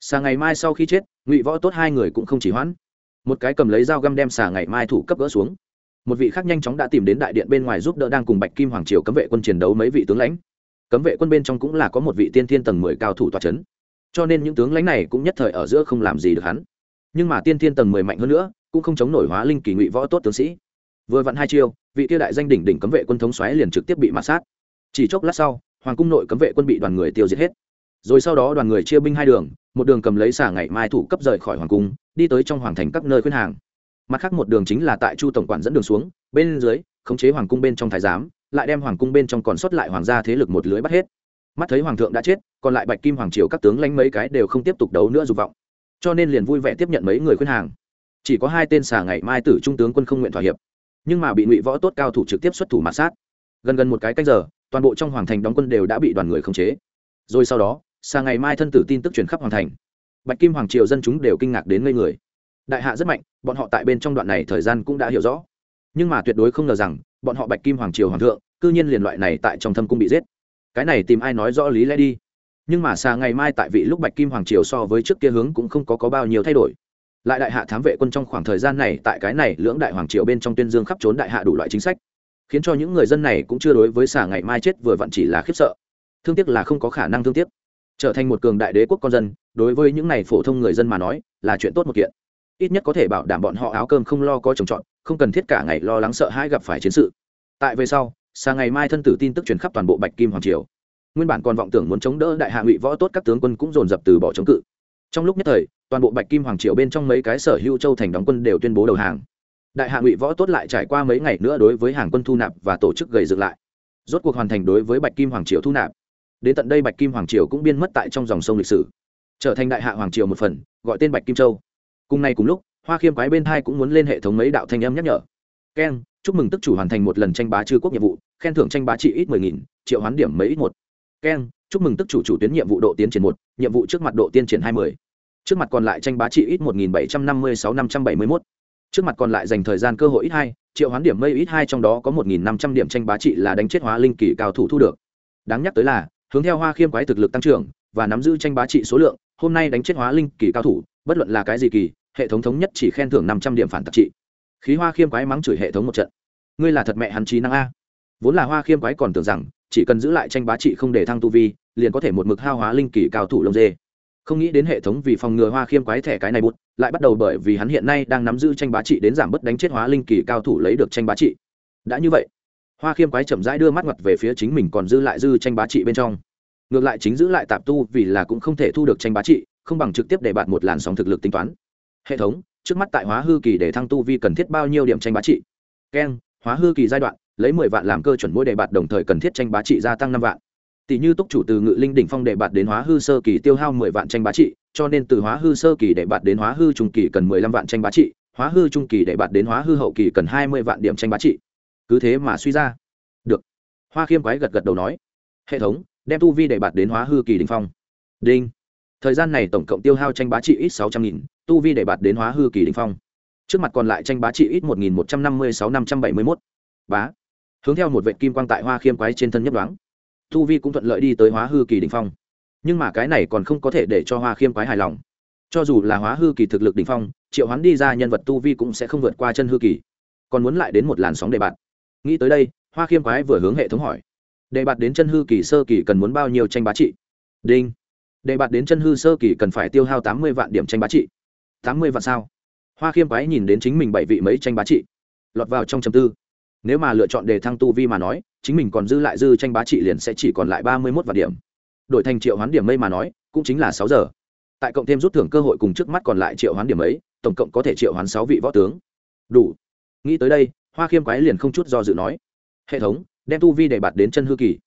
Xà ngày mai sau khi chết, ngụy võ tốt hai người cũng không chỉ hoãn. Một cái cầm lấy dao găm đem xà ngày mai thủ cấp gỡ xuống. Một vị khác nhanh chóng đã tìm đến đại điện bên ngoài giúp đỡ đang cùng bạch kim hoàng triều cấm vệ quân chiến đấu mấy vị tướng lãnh. Cấm vệ quân bên trong cũng là có một vị tiên thiên tầng mười cao thủ tòa c h ấ n cho nên những tướng lãnh này cũng nhất thời ở giữa không làm gì được hắn nhưng mà tiên thiên tầng mười mạnh hơn nữa, cũng không chống nổi hóa linh kỳ ngụy võ tốt tướng sĩ. Vừa vặn hai chiêu, vị tiêu đại danh đỉnh đỉnh cấm vệ quân thống xoáy liền trực tiếp bị mạt sát. Chỉ chốc lát sau, hoàng cung nội cấm vệ quân bị đoàn người tiêu diệt hết. Rồi sau đó đoàn người chia binh hai đường, một đường cầm lấy xả ngày mai thủ cấp rời khỏi hoàng cung, đi tới trong hoàng thành các nơi khuyên hàng. Mặt khác một đường chính là tại chu tổng quản dẫn đường xuống, bên dưới, khống chế hoàng cung bên trong thái giám, lại đem hoàng cung bên trong còn sót lại hoàng gia thế lực một lưới bắt hết. Mắt thấy hoàng thượng đã chết, còn lại bạch kim hoàng triều các tướng lãnh mấy cái đều không tiếp tục đấu nữa dục vọng cho nên liền vui vẻ tiếp nhận mấy người khuyên hàng. Chỉ có hai tên xà ngày mai tử trung tướng quân không nguyện thỏa hiệp, nhưng mà bị ngụy võ tốt cao thủ trực tiếp xuất thủ mạt sát. Gần gần một cái canh giờ, toàn bộ trong hoàng thành đóng quân đều đã bị đoàn người khống chế. Rồi sau đó, xà ngày mai thân tử tin tức truyền khắp hoàng thành. Bạch kim hoàng triều dân chúng đều kinh ngạc đến ngây người. Đại hạ rất mạnh, bọn họ tại bên trong đoạn này thời gian cũng đã hiểu rõ. Nhưng mà tuyệt đối không ngờ rằng, bọn họ bạch kim hoàng triều hoàng thượng, cư nhiên liền loại này tại trong thâm cung bị giết. Cái này tìm ai nói rõ lý lẽ đi? Nhưng mà xa ngày mai tại vị lúc bạch kim hoàng triều so với trước kia hướng cũng không có, có bao nhiêu thay đổi. Lại đại hạ thám vệ quân trong khoảng thời gian này tại cái này lưỡng đại hoàng triều bên trong tuyên dương khắp trốn đại hạ đủ loại chính sách khiến cho những người dân này cũng chưa đối với xả ngày mai chết vừa vặn chỉ là khiếp sợ. Thương tiếc là không có khả năng thương tiếc. Trở thành một cường đại đế quốc con dân đối với những này phổ thông người dân mà nói là chuyện tốt một kiện. Ít nhất có thể bảo đảm bọn họ áo cơm không lo có trồng trọt không cần thiết cả ngày lo lắng sợ hãi gặp phải chiến sự. Tại về sau Sáng ngày mai thân tử tin tức truyền khắp toàn bộ bạch kim hoàng triều nguyên bản còn vọng tưởng muốn chống đỡ đại hạ ngụy võ tốt các tướng quân cũng dồn dập từ bỏ chống cự. Trong lúc nhất thời, toàn bộ bạch kim hoàng triều bên trong mấy cái sở hữu châu thành đóng quân đều tuyên bố đầu hàng. Đại hạ ngụy võ tốt lại trải qua mấy ngày nữa đối với hàng quân thu nạp và tổ chức gầy dựng lại. Rốt cuộc hoàn thành đối với bạch kim hoàng triều thu nạp. Đến tận đây bạch kim hoàng triều cũng biên mất tại trong dòng sông lịch sử. Trở thành đại hạ hoàng triều một phần, gọi tên bạch kim châu. Cùng ngày cùng lúc, hoa khiêm quái bên thai cũng muốn lên hệ thống mấy đạo thanh âm nhắc nhở. Keng, chúc mừng tức chủ hoàn thành một lần tranh bá chư quốc nhiệm vụ, khen thưởng tranh bá trị ít mười nghìn, triệu hoán điểm mấy ít một keng, chúc mừng tức chủ chủ tuyến nhiệm vụ độ tiến triển một, nhiệm vụ trước mặt độ tiên triển hai mươi. Trước mặt còn lại tranh bá trị ít một nghìn bảy trăm năm mươi sáu năm trăm bảy mươi mốt. Trước mặt còn lại dành thời gian cơ hội ít hai, triệu hoán điểm mây ít hai trong đó có một nghìn năm trăm điểm tranh bá trị là đánh chết hóa linh kỳ cao thủ thu được. Đáng nhắc tới là, hướng theo hoa khiêm quái thực lực tăng trưởng và nắm giữ tranh bá trị số lượng, hôm nay đánh chết hóa linh kỳ cao thủ, bất luận là cái gì kỳ, hệ thống thống nhất chỉ khen thưởng năm trăm điểm phản tạc trị. Khí hoa khiêm quái mắng chửi hệ thống một trận. Ngươi là thật mẹ hắn trí năng a. Vốn là hoa khiêm quái còn tưởng rằng chỉ cần giữ lại tranh bá trị không để thăng tu vi, liền có thể một mực hao hóa linh kỳ cao thủ lông dê. Không nghĩ đến hệ thống vì phòng ngừa hoa khiêm quái thẻ cái này bụt, lại bắt đầu bởi vì hắn hiện nay đang nắm giữ tranh bá trị đến giảm bớt đánh chết hóa linh kỳ cao thủ lấy được tranh bá trị. Đã như vậy, hoa khiêm quái chậm rãi đưa mắt mặt về phía chính mình còn dư lại dư tranh bá trị bên trong. Ngược lại chính giữ lại tạp tu vì là cũng không thể thu được tranh bá trị, không bằng trực tiếp để bạt một làn sóng thực lực tính toán. Hệ thống, trước mắt tại hóa hư kỳ để thăng tu vi cần thiết bao nhiêu điểm tranh bá trị? Keng, hóa hư kỳ giai đoạn lấy mười vạn làm cơ chuẩn mỗi đề bạt đồng thời cần thiết tranh bá trị gia tăng năm vạn. Tỷ như túc chủ từ ngự linh đỉnh phong đề bạt đến hóa hư sơ kỳ tiêu hao mười vạn tranh bá trị, cho nên từ hóa hư sơ kỳ để bạt đến hóa hư trung kỳ cần mười lăm vạn tranh bá trị, hóa hư trung kỳ để bạt đến hóa hư hậu kỳ cần hai mươi vạn điểm tranh bá trị. Cứ thế mà suy ra. Được. Hoa khiêm quái gật gật đầu nói. Hệ thống, đem tu vi để bạt đến hóa hư kỳ đỉnh phong. Đinh. Thời gian này tổng cộng tiêu hao tranh bá trị ít sáu trăm nghìn, tu vi để bạt đến hóa hư kỳ đỉnh phong. Trước mặt còn lại tranh bá trị ít một nghìn một trăm năm mươi sáu năm trăm bảy mươi mốt. Bá hướng theo một vệ kim quang tại hoa khiêm quái trên thân nhấp đoán tu vi cũng thuận lợi đi tới hóa hư kỳ đình phong. Nhưng mà cái này còn không có thể để cho hoa khiêm quái hài lòng. Cho dù là hóa hư kỳ thực lực đình phong, triệu hoán đi ra nhân vật tu vi cũng sẽ không vượt qua chân hư kỳ. Còn muốn lại đến một làn sóng đề bạt. Nghĩ tới đây, hoa khiêm quái vừa hướng hệ thống hỏi. Đề bạt đến chân hư kỳ sơ kỳ cần muốn bao nhiêu tranh bá trị? Đinh. Đề bạt đến chân hư sơ kỳ cần phải tiêu hao tám mươi vạn điểm tranh bá trị. Tám mươi vạn sao? Hoa khiêm quái nhìn đến chính mình bảy vị mấy tranh bá trị. Lọt vào trong chầm tư nếu mà lựa chọn đề thăng tu vi mà nói, chính mình còn dư lại dư tranh bá trị liền sẽ chỉ còn lại ba mươi mốt vạn điểm. Đổi thành triệu hoán điểm mây mà nói, cũng chính là sáu giờ. Tại cộng thêm rút thưởng cơ hội cùng trước mắt còn lại triệu hoán điểm ấy, tổng cộng có thể triệu hoán sáu vị võ tướng. Đủ. Nghĩ tới đây, hoa khiêm quái liền không chút do dự nói. Hệ thống, đem tu vi để bạt đến chân hư kỳ.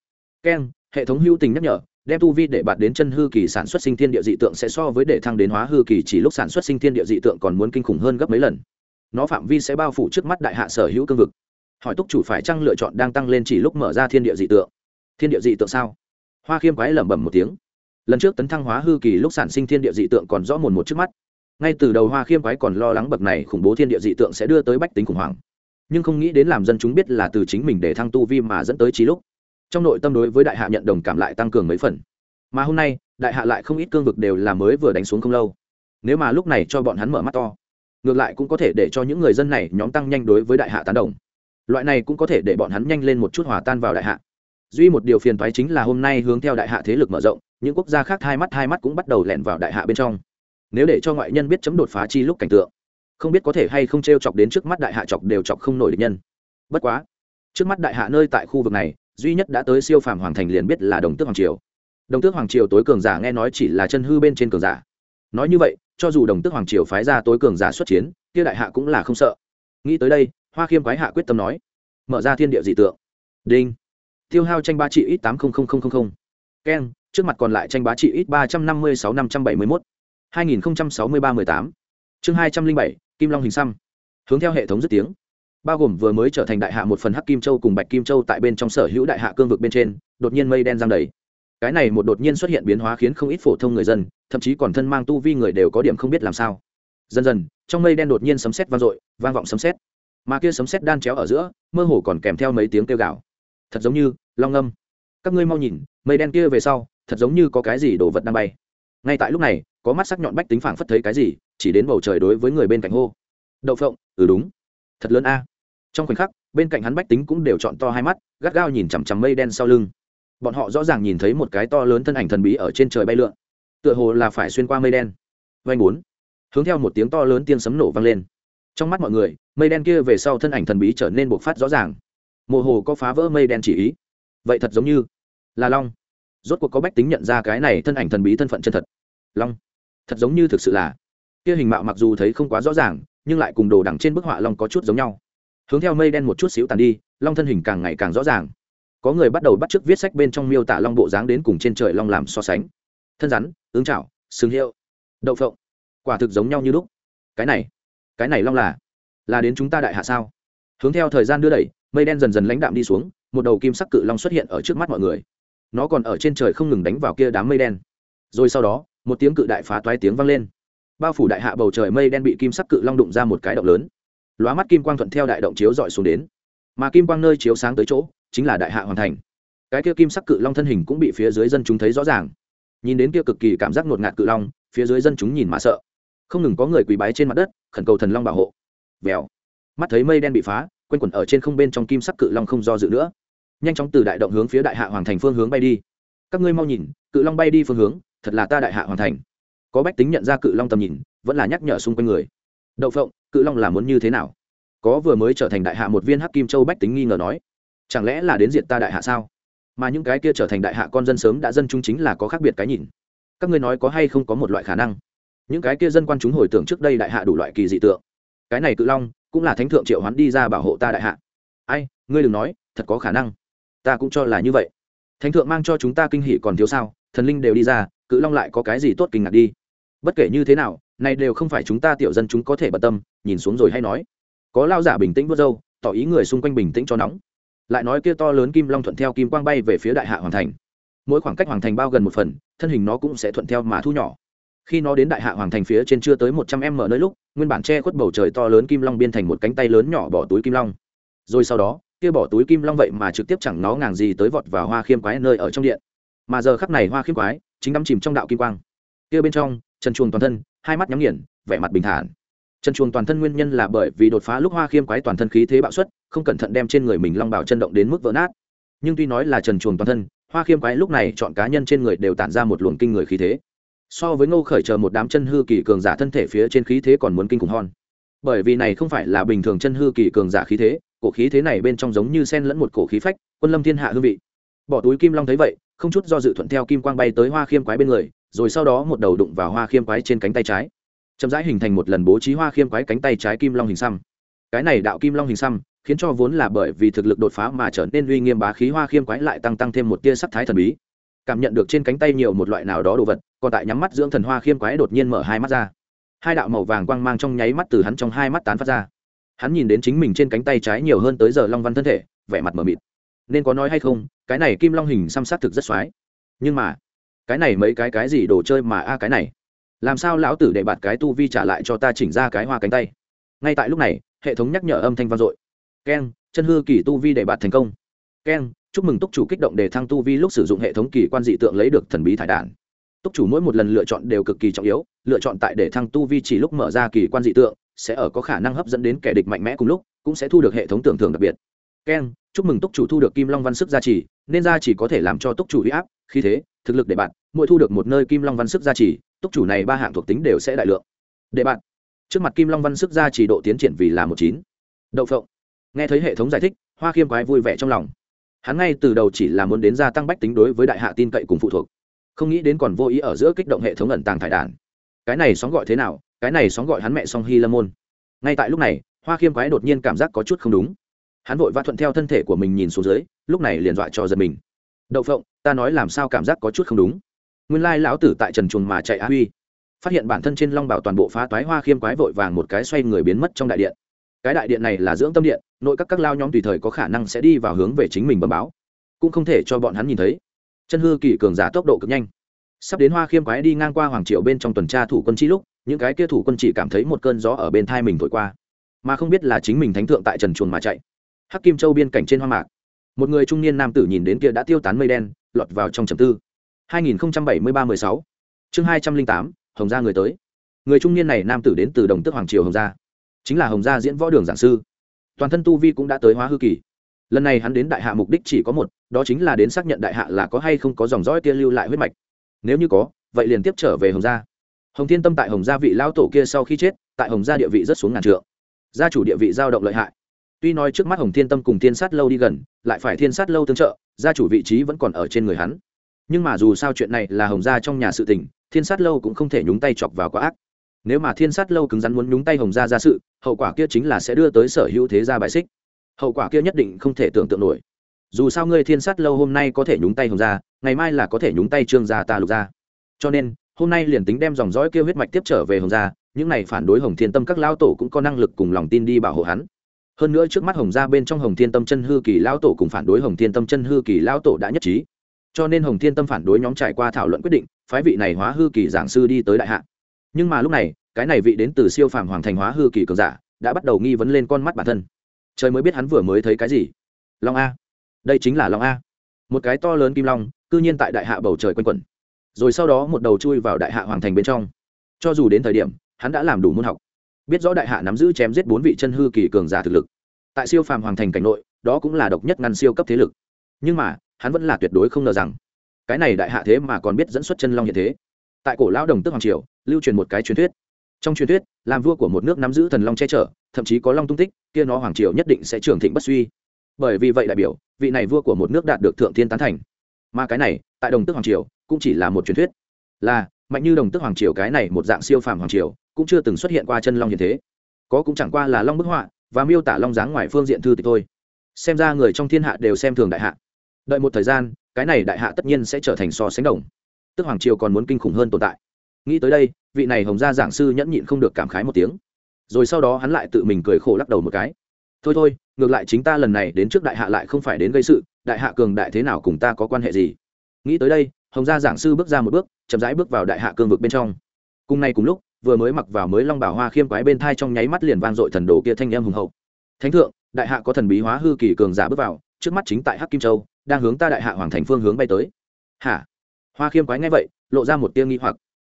Keng hệ thống hữu tình nhắc nhở, đem tu vi để bạt đến chân hư kỳ sản xuất sinh thiên địa dị tượng sẽ so với để thăng đến hóa hư kỳ chỉ lúc sản xuất sinh thiên địa dị tượng còn muốn kinh khủng hơn gấp mấy lần. Nó phạm vi sẽ bao phủ trước mắt đại hạ sở hữu cương vực hỏi túc chủ phải chăng lựa chọn đang tăng lên chỉ lúc mở ra thiên địa dị tượng. Thiên địa dị tượng sao? Hoa khiêm quái lẩm bẩm một tiếng. Lần trước tấn thăng hóa hư kỳ lúc sản sinh thiên địa dị tượng còn rõ mồn một trước mắt. Ngay từ đầu hoa khiêm quái còn lo lắng bậc này khủng bố thiên địa dị tượng sẽ đưa tới bách tính khủng hoảng. Nhưng không nghĩ đến làm dân chúng biết là từ chính mình để thăng tu vi mà dẫn tới trí lúc. Trong nội tâm đối với đại hạ nhận đồng cảm lại tăng cường mấy phần. Mà hôm nay, đại hạ lại không ít cương vực đều là mới vừa đánh xuống không lâu. Nếu mà lúc này cho bọn hắn mở mắt to, ngược lại cũng có thể để cho những người dân này nhóm tăng nhanh đối với đại hạ tán đồng loại này cũng có thể để bọn hắn nhanh lên một chút hòa tan vào đại hạ. Duy một điều phiền toái chính là hôm nay hướng theo đại hạ thế lực mở rộng, những quốc gia khác hai mắt hai mắt cũng bắt đầu lẻn vào đại hạ bên trong. Nếu để cho ngoại nhân biết chấm đột phá chi lúc cảnh tượng, không biết có thể hay không t r e o chọc đến trước mắt đại hạ chọc đều chọc không nổi được nhân. Bất quá, trước mắt đại hạ nơi tại khu vực này, duy nhất đã tới siêu phàm hoàng thành liền biết là đồng tước hoàng triều. Đồng tước hoàng triều tối cường giả nghe nói chỉ là chân hư bên trên cường giả. Nói như vậy, cho dù đồng tước hoàng triều phái ra tối cường giả xuất chiến, kia đại hạ cũng là không sợ. Nghĩ tới đây hoa khiêm quái hạ quyết tâm nói, mở ra thiên địa dị tượng. Đinh. Tiêu hao tranh ba trị ít tám keng trước mặt còn lại tranh bá trị ít ba trăm năm mươi sáu năm trăm bảy mươi mốt. Hai nghìn sáu mươi ba mười tám. Chương hai trăm linh bảy, kim long hình xăm. Hướng theo hệ thống dứt tiếng. Bao gồm vừa mới trở thành đại hạ một phần hắc kim châu cùng bạch kim châu tại bên trong sở hữu đại hạ cương vực bên trên, đột nhiên mây đen giang đầy. Cái này một đột nhiên xuất hiện biến hóa khiến không ít phổ thông người dân, thậm chí còn thân mang tu vi người đều có điểm không biết làm sao. Dần dần, trong mây đen đột nhiên sấm sét vang dội, vang vọng sấm sét mà kia sấm sét đan chéo ở giữa, mơ hồ còn kèm theo mấy tiếng kêu gào. Thật giống như, long ngâm. Các ngươi mau nhìn, mây đen kia về sau, thật giống như có cái gì đồ vật đang bay. Ngay tại lúc này, có mắt sắc nhọn bách tính phảng phất thấy cái gì, chỉ đến bầu trời đối với người bên cạnh hô. Đậu phộng ừ đúng. Thật lớn a. Trong khoảnh khắc, bên cạnh hắn bách tính cũng đều chọn to hai mắt, gắt gao nhìn chằm chằm mây đen sau lưng. Bọn họ rõ ràng nhìn thấy một cái to lớn thân ảnh thần bí ở trên trời bay lượn. Tựa hồ là phải xuyên qua mây đen. Vanh bốn. Hướng theo một tiếng to lớn tiếng sấm nổ vang lên trong mắt mọi người, mây đen kia về sau thân ảnh thần bí trở nên bộc phát rõ ràng. Mồ hồ có phá vỡ mây đen chỉ ý. Vậy thật giống như là long. Rốt cuộc có bách tính nhận ra cái này thân ảnh thần bí thân phận chân thật. Long. Thật giống như thực sự là kia hình mạo mặc dù thấy không quá rõ ràng, nhưng lại cùng đồ đẳng trên bức họa long có chút giống nhau. Hướng theo mây đen một chút xíu tàn đi, long thân hình càng ngày càng rõ ràng. Có người bắt đầu bắt chước viết sách bên trong miêu tả long bộ dáng đến cùng trên trời long làm so sánh. Thân rắn, ứng chảo xương hiệu, đậu phộng. Quả thực giống nhau như lúc. Cái này cái này long là là đến chúng ta đại hạ sao? Hướng theo thời gian đưa đẩy, mây đen dần dần lãnh đạm đi xuống, một đầu kim sắc cự long xuất hiện ở trước mắt mọi người. Nó còn ở trên trời không ngừng đánh vào kia đám mây đen. Rồi sau đó, một tiếng cự đại phá toái tiếng vang lên. Bao phủ đại hạ bầu trời mây đen bị kim sắc cự long đụng ra một cái động lớn. Lóa mắt kim quang thuận theo đại động chiếu dọi xuống đến. Mà kim quang nơi chiếu sáng tới chỗ, chính là đại hạ hoàn thành. Cái kia kim sắc cự long thân hình cũng bị phía dưới dân chúng thấy rõ ràng. Nhìn đến kia cực kỳ cảm giác ngột ngạt cự long, phía dưới dân chúng nhìn mà sợ không ngừng có người quỳ bái trên mặt đất, khẩn cầu thần long bảo hộ. Vèo. Mắt thấy mây đen bị phá, quanh quẩn ở trên không bên trong kim sắc cự long không do dự nữa. Nhanh chóng từ đại động hướng phía đại hạ hoàng thành phương hướng bay đi. Các ngươi mau nhìn, cự long bay đi phương hướng, thật là ta đại hạ hoàng thành. Có bách tính nhận ra cự long tầm nhìn, vẫn là nhắc nhở xung quanh người. Đậu phộng, cự long là muốn như thế nào? Có vừa mới trở thành đại hạ một viên hắc kim châu bách tính nghi ngờ nói, chẳng lẽ là đến diện ta đại hạ sao? Mà những cái kia trở thành đại hạ con dân sớm đã dân chúng chính là có khác biệt cái nhìn. Các ngươi nói có hay không có một loại khả năng? Những cái kia dân quan chúng hồi tưởng trước đây đại hạ đủ loại kỳ dị tượng. Cái này cự long cũng là thánh thượng triệu hoán đi ra bảo hộ ta đại hạ. Ai, ngươi đừng nói, thật có khả năng. Ta cũng cho là như vậy. Thánh thượng mang cho chúng ta kinh hỷ còn thiếu sao, thần linh đều đi ra, cự long lại có cái gì tốt kinh ngạc đi. Bất kể như thế nào, này đều không phải chúng ta tiểu dân chúng có thể bận tâm, nhìn xuống rồi hay nói. Có lao giả bình tĩnh vớt râu, tỏ ý người xung quanh bình tĩnh cho nóng. Lại nói kia to lớn kim long thuận theo kim quang bay về phía đại hạ hoàng thành. Mỗi khoảng cách hoàng thành bao gần một phần, thân hình nó cũng sẽ thuận theo mà thu nhỏ khi nó đến đại hạ hoàng thành phía trên chưa tới một trăm m nơi lúc, nguyên bản che khuất bầu trời to lớn kim long biên thành một cánh tay lớn nhỏ bỏ túi kim long. Rồi sau đó, kia bỏ túi kim long vậy mà trực tiếp chẳng nó ngàng gì tới vọt vào hoa khiêm quái nơi ở trong điện. Mà giờ khắp này hoa khiêm quái chính đắm chìm trong đạo kim quang. Kia bên trong chân chuồng toàn thân, hai mắt nhắm nghiền, vẻ mặt bình thản. Chân chuồng toàn thân nguyên nhân là bởi vì đột phá lúc hoa khiêm quái toàn thân khí thế bạo xuất, không cẩn thận đem trên người mình long bảo chân động đến mức vỡ nát. Nhưng tuy nói là trần chuồng toàn thân, hoa khiêm quái lúc này chọn cá nhân trên người đều tản ra một luồng kinh người khí thế so với ngô khởi chờ một đám chân hư kỳ cường giả thân thể phía trên khí thế còn muốn kinh khủng hon bởi vì này không phải là bình thường chân hư kỳ cường giả khí thế, cổ khí thế này bên trong giống như sen lẫn một cổ khí phách, quân lâm thiên hạ hương vị. Bỏ túi kim long thấy vậy, không chút do dự thuận theo kim quang bay tới hoa khiêm quái bên người, rồi sau đó một đầu đụng vào hoa khiêm quái trên cánh tay trái. Chậm rãi hình thành một lần bố trí hoa khiêm quái cánh tay trái kim long hình xăm. Cái này đạo kim long hình xăm, khiến cho vốn là bởi vì thực lực đột phá mà trở nên uy nghiêm bá khí hoa khiêm quái lại tăng tăng thêm một tia sắc thái thần bí cảm nhận được trên cánh tay nhiều một loại nào đó đồ vật, còn tại nhắm mắt dưỡng thần hoa khiêm quái đột nhiên mở hai mắt ra. Hai đạo màu vàng quang mang trong nháy mắt từ hắn trong hai mắt tán phát ra. Hắn nhìn đến chính mình trên cánh tay trái nhiều hơn tới giờ long văn thân thể, vẻ mặt mờ mịt. Nên có nói hay không, cái này kim long hình xăm sát thực rất x nhưng mà, cái này mấy cái cái gì đồ chơi mà a à cái này? Làm sao lão tử để bạt cái tu vi trả lại cho ta chỉnh ra cái hoa cánh tay? Ngay tại lúc này, hệ thống nhắc nhở âm thanh vang dội. Keng, chân hư kỳ tu vi để bạt thành công. Keng chúc mừng túc chủ kích động để thăng tu vi lúc sử dụng hệ thống kỳ quan dị tượng lấy được thần bí thải đản túc chủ mỗi một lần lựa chọn đều cực kỳ trọng yếu, lựa chọn tại để thăng tu vi chỉ lúc mở ra kỳ quan dị tượng, sẽ ở có khả năng hấp dẫn đến kẻ địch mạnh mẽ cùng lúc, cũng sẽ thu được hệ thống tưởng thưởng đặc biệt. Keng chúc mừng túc chủ thu được kim long văn sức gia trì, nên gia trì có thể làm cho túc chủ huy áp Khi thế, thực lực để bạn, mỗi thu được một nơi kim long văn sức gia trì, túc chủ này ba hạng thuộc tính đều sẽ đại lượng. Để bạn, trước mặt kim long văn sức gia trì độ tiến triển vì là một chín. Đậu phộng. Nghe thấy hệ thống giải thích, hoa khiêm quái vui vẻ trong lòng hắn ngay từ đầu chỉ là muốn đến gia tăng bách tính đối với đại hạ tin cậy cùng phụ thuộc, không nghĩ đến còn vô ý ở giữa kích động hệ thống ẩn tàng thải đản cái này sóng gọi thế nào? Cái này sóng gọi hắn mẹ song hy lâm môn. Ngay tại lúc này, hoa khiêm quái đột nhiên cảm giác có chút không đúng. Hắn vội vã thuận theo thân thể của mình nhìn xuống dưới, lúc này liền dọa cho giật mình. Đậu phộng, ta nói làm sao cảm giác có chút không đúng? Nguyên lai lão tử tại trần chuồng mà chạy á huy. Phát hiện bản thân trên long bảo toàn bộ phá toái, hoa khiêm quái vội vàng một cái xoay người biến mất trong đại điện. Cái đại điện này là dưỡng tâm điện nội các các lao nhóm tùy thời có khả năng sẽ đi vào hướng về chính mình bấm báo. Cũng không thể cho bọn hắn nhìn thấy. Chân hư kỳ cường giả tốc độ cực nhanh. Sắp đến hoa khiêm quái đi ngang qua hoàng triệu bên trong tuần tra thủ quân chi lúc những cái kia thủ quân chỉ cảm thấy một cơn gió ở bên thai mình thổi qua. Mà không biết là chính mình thánh thượng tại trần chuồn mà chạy. Hắc kim châu biên cảnh trên hoa mạc. Một người trung niên nam tử nhìn đến kia đã tiêu tán mây đen lọt vào trong trầm tư. 2073-16 chương 208, hồng gia người tới. Người trung niên này nam tử đến từ đồng tước hoàng triều hồng gia. Chính là hồng gia diễn võ đường giảng sư toàn thân tu vi cũng đã tới hóa hư kỳ. Lần này hắn đến đại hạ mục đích chỉ có một, đó chính là đến xác nhận đại hạ là có hay không có dòng dõi kia lưu lại huyết mạch. Nếu như có, vậy liền tiếp trở về hồng gia. Hồng thiên tâm tại hồng gia vị lao tổ kia sau khi chết, tại hồng gia địa vị rất xuống ngàn trượng. Gia chủ địa vị giao động lợi hại. Tuy nói trước mắt hồng thiên tâm cùng thiên sát lâu đi gần, lại phải thiên sát lâu tương trợ, gia chủ vị trí vẫn còn ở trên người hắn. Nhưng mà dù sao chuyện này là hồng gia trong nhà sự tình, thiên sát lâu cũng không thể nhúng tay chọc vào quá ác nếu mà thiên sát lâu cứng rắn muốn nhúng tay hồng gia ra sự, hậu quả kia chính là sẽ đưa tới sở hữu thế gia bài xích. Hậu quả kia nhất định không thể tưởng tượng nổi. Dù sao ngươi thiên sát lâu hôm nay có thể nhúng tay hồng gia, ngày mai là có thể nhúng tay trương gia ta lục gia. Cho nên, hôm nay liền tính đem dòng dõi kia huyết mạch tiếp trở về hồng gia, những này phản đối hồng thiên tâm các lao tổ cũng có năng lực cùng lòng tin đi bảo hộ hắn. Hơn nữa trước mắt hồng gia bên trong hồng thiên tâm chân hư kỳ lao tổ cùng phản đối hồng thiên tâm chân hư kỳ lao tổ đã nhất trí. Cho nên hồng thiên tâm phản đối nhóm trải qua thảo luận quyết định, phái vị này hóa hư kỳ giảng sư đi tới đại hạ nhưng mà lúc này, cái này vị đến từ siêu phàm hoàng thành hóa hư kỳ cường giả, đã bắt đầu nghi vấn lên con mắt bản thân. Trời mới biết hắn vừa mới thấy cái gì. Long a. Đây chính là long a. Một cái to lớn kim long, cư nhiên tại đại hạ bầu trời quanh quẩn. Rồi sau đó một đầu chui vào đại hạ hoàng thành bên trong. Cho dù đến thời điểm, hắn đã làm đủ môn học. Biết rõ đại hạ nắm giữ chém giết bốn vị chân hư kỳ cường giả thực lực. Tại siêu phàm hoàng thành cảnh nội, đó cũng là độc nhất ngăn siêu cấp thế lực. Nhưng mà, hắn vẫn là tuyệt đối không ngờ rằng, cái này đại hạ thế mà còn biết dẫn xuất chân long như thế tại cổ lão đồng tức hoàng triều, lưu truyền một cái truyền thuyết. Trong truyền thuyết, làm vua của một nước nắm giữ thần long che chở, thậm chí có long tung tích, kia nó hoàng triều nhất định sẽ trường thịnh bất suy. Bởi vì vậy đại biểu, vị này vua của một nước đạt được thượng thiên tán thành. Mà cái này, tại đồng tức hoàng triều, cũng chỉ là một truyền thuyết. Là, mạnh như đồng tức hoàng triều cái này một dạng siêu phàm hoàng triều, cũng chưa từng xuất hiện qua chân long như thế. Có cũng chẳng qua là long bức họa, và miêu tả long dáng ngoài phương diện thư tịch thôi. Xem ra người trong thiên hạ đều xem thường đại hạ. Đợi một thời gian, cái này đại hạ tất nhiên sẽ trở thành so sánh đồng tức hoàng triều còn muốn kinh khủng hơn tồn tại. Nghĩ tới đây, vị này hồng gia giảng sư nhẫn nhịn không được cảm khái một tiếng. Rồi sau đó hắn lại tự mình cười khổ lắc đầu một cái. Thôi thôi, ngược lại chính ta lần này đến trước đại hạ lại không phải đến gây sự, đại hạ cường đại thế nào cùng ta có quan hệ gì? Nghĩ tới đây, hồng gia giảng sư bước ra một bước, chậm rãi bước vào đại hạ cương vực bên trong. Cùng nay cùng lúc, vừa mới mặc vào mới long bảo hoa khiêm quái bên thai trong nháy mắt liền vang dội thần đồ kia thanh em hùng hậu. Thánh thượng, đại hạ có thần bí hóa hư kỳ cường giả bước vào, trước mắt chính tại hắc kim châu, đang hướng ta đại hạ hoàng thành phương hướng bay tới. Hả? Hoa khiêm quái nghe vậy, lộ ra một tia nghi hoặc.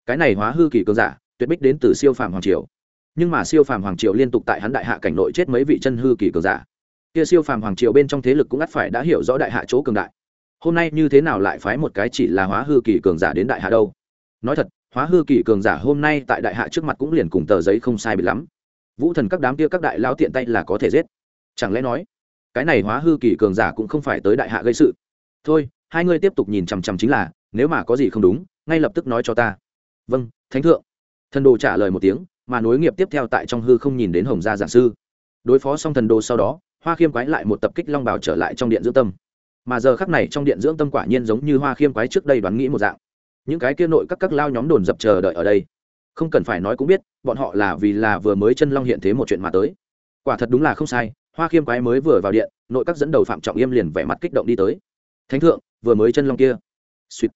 Cái này hóa hư kỳ cường giả, tuyệt bích đến từ siêu phàm hoàng triều. Nhưng mà siêu phàm hoàng triều liên tục tại hắn đại hạ cảnh nội chết mấy vị chân hư kỳ cường giả. Kia siêu phàm hoàng triều bên trong thế lực cũng ắt phải đã hiểu rõ đại hạ chỗ cường đại. Hôm nay như thế nào lại phái một cái chỉ là hóa hư kỳ cường giả đến đại hạ đâu? Nói thật, hóa hư kỳ cường giả hôm nay tại đại hạ trước mặt cũng liền cùng tờ giấy không sai bị lắm. Vũ thần các đám kia các đại lao tiện tay là có thể giết. Chẳng lẽ nói, cái này hóa hư kỳ cường giả cũng không phải tới đại hạ gây sự? Thôi hai ngươi tiếp tục nhìn chằm chằm chính là, nếu mà có gì không đúng, ngay lập tức nói cho ta. Vâng thánh thượng. Thần đồ trả lời một tiếng, mà nối nghiệp tiếp theo tại trong hư không nhìn đến hồng gia giảng sư. Đối phó xong thần đồ sau đó, hoa khiêm quái lại một tập kích long bào trở lại trong điện dưỡng tâm. Mà giờ khắc này trong điện dưỡng tâm quả nhiên giống như hoa khiêm quái trước đây đoán nghĩ một dạng. Những cái kia nội các các lao nhóm đồn dập chờ đợi ở đây. Không cần phải nói cũng biết, bọn họ là vì là vừa mới chân long hiện thế một chuyện mà tới. Quả thật đúng là không sai, hoa khiêm quái mới vừa vào điện, nội các dẫn đầu phạm trọng yêm liền vẻ mặt kích động đi tới. Thánh thượng vừa mới chân long kia. Suýt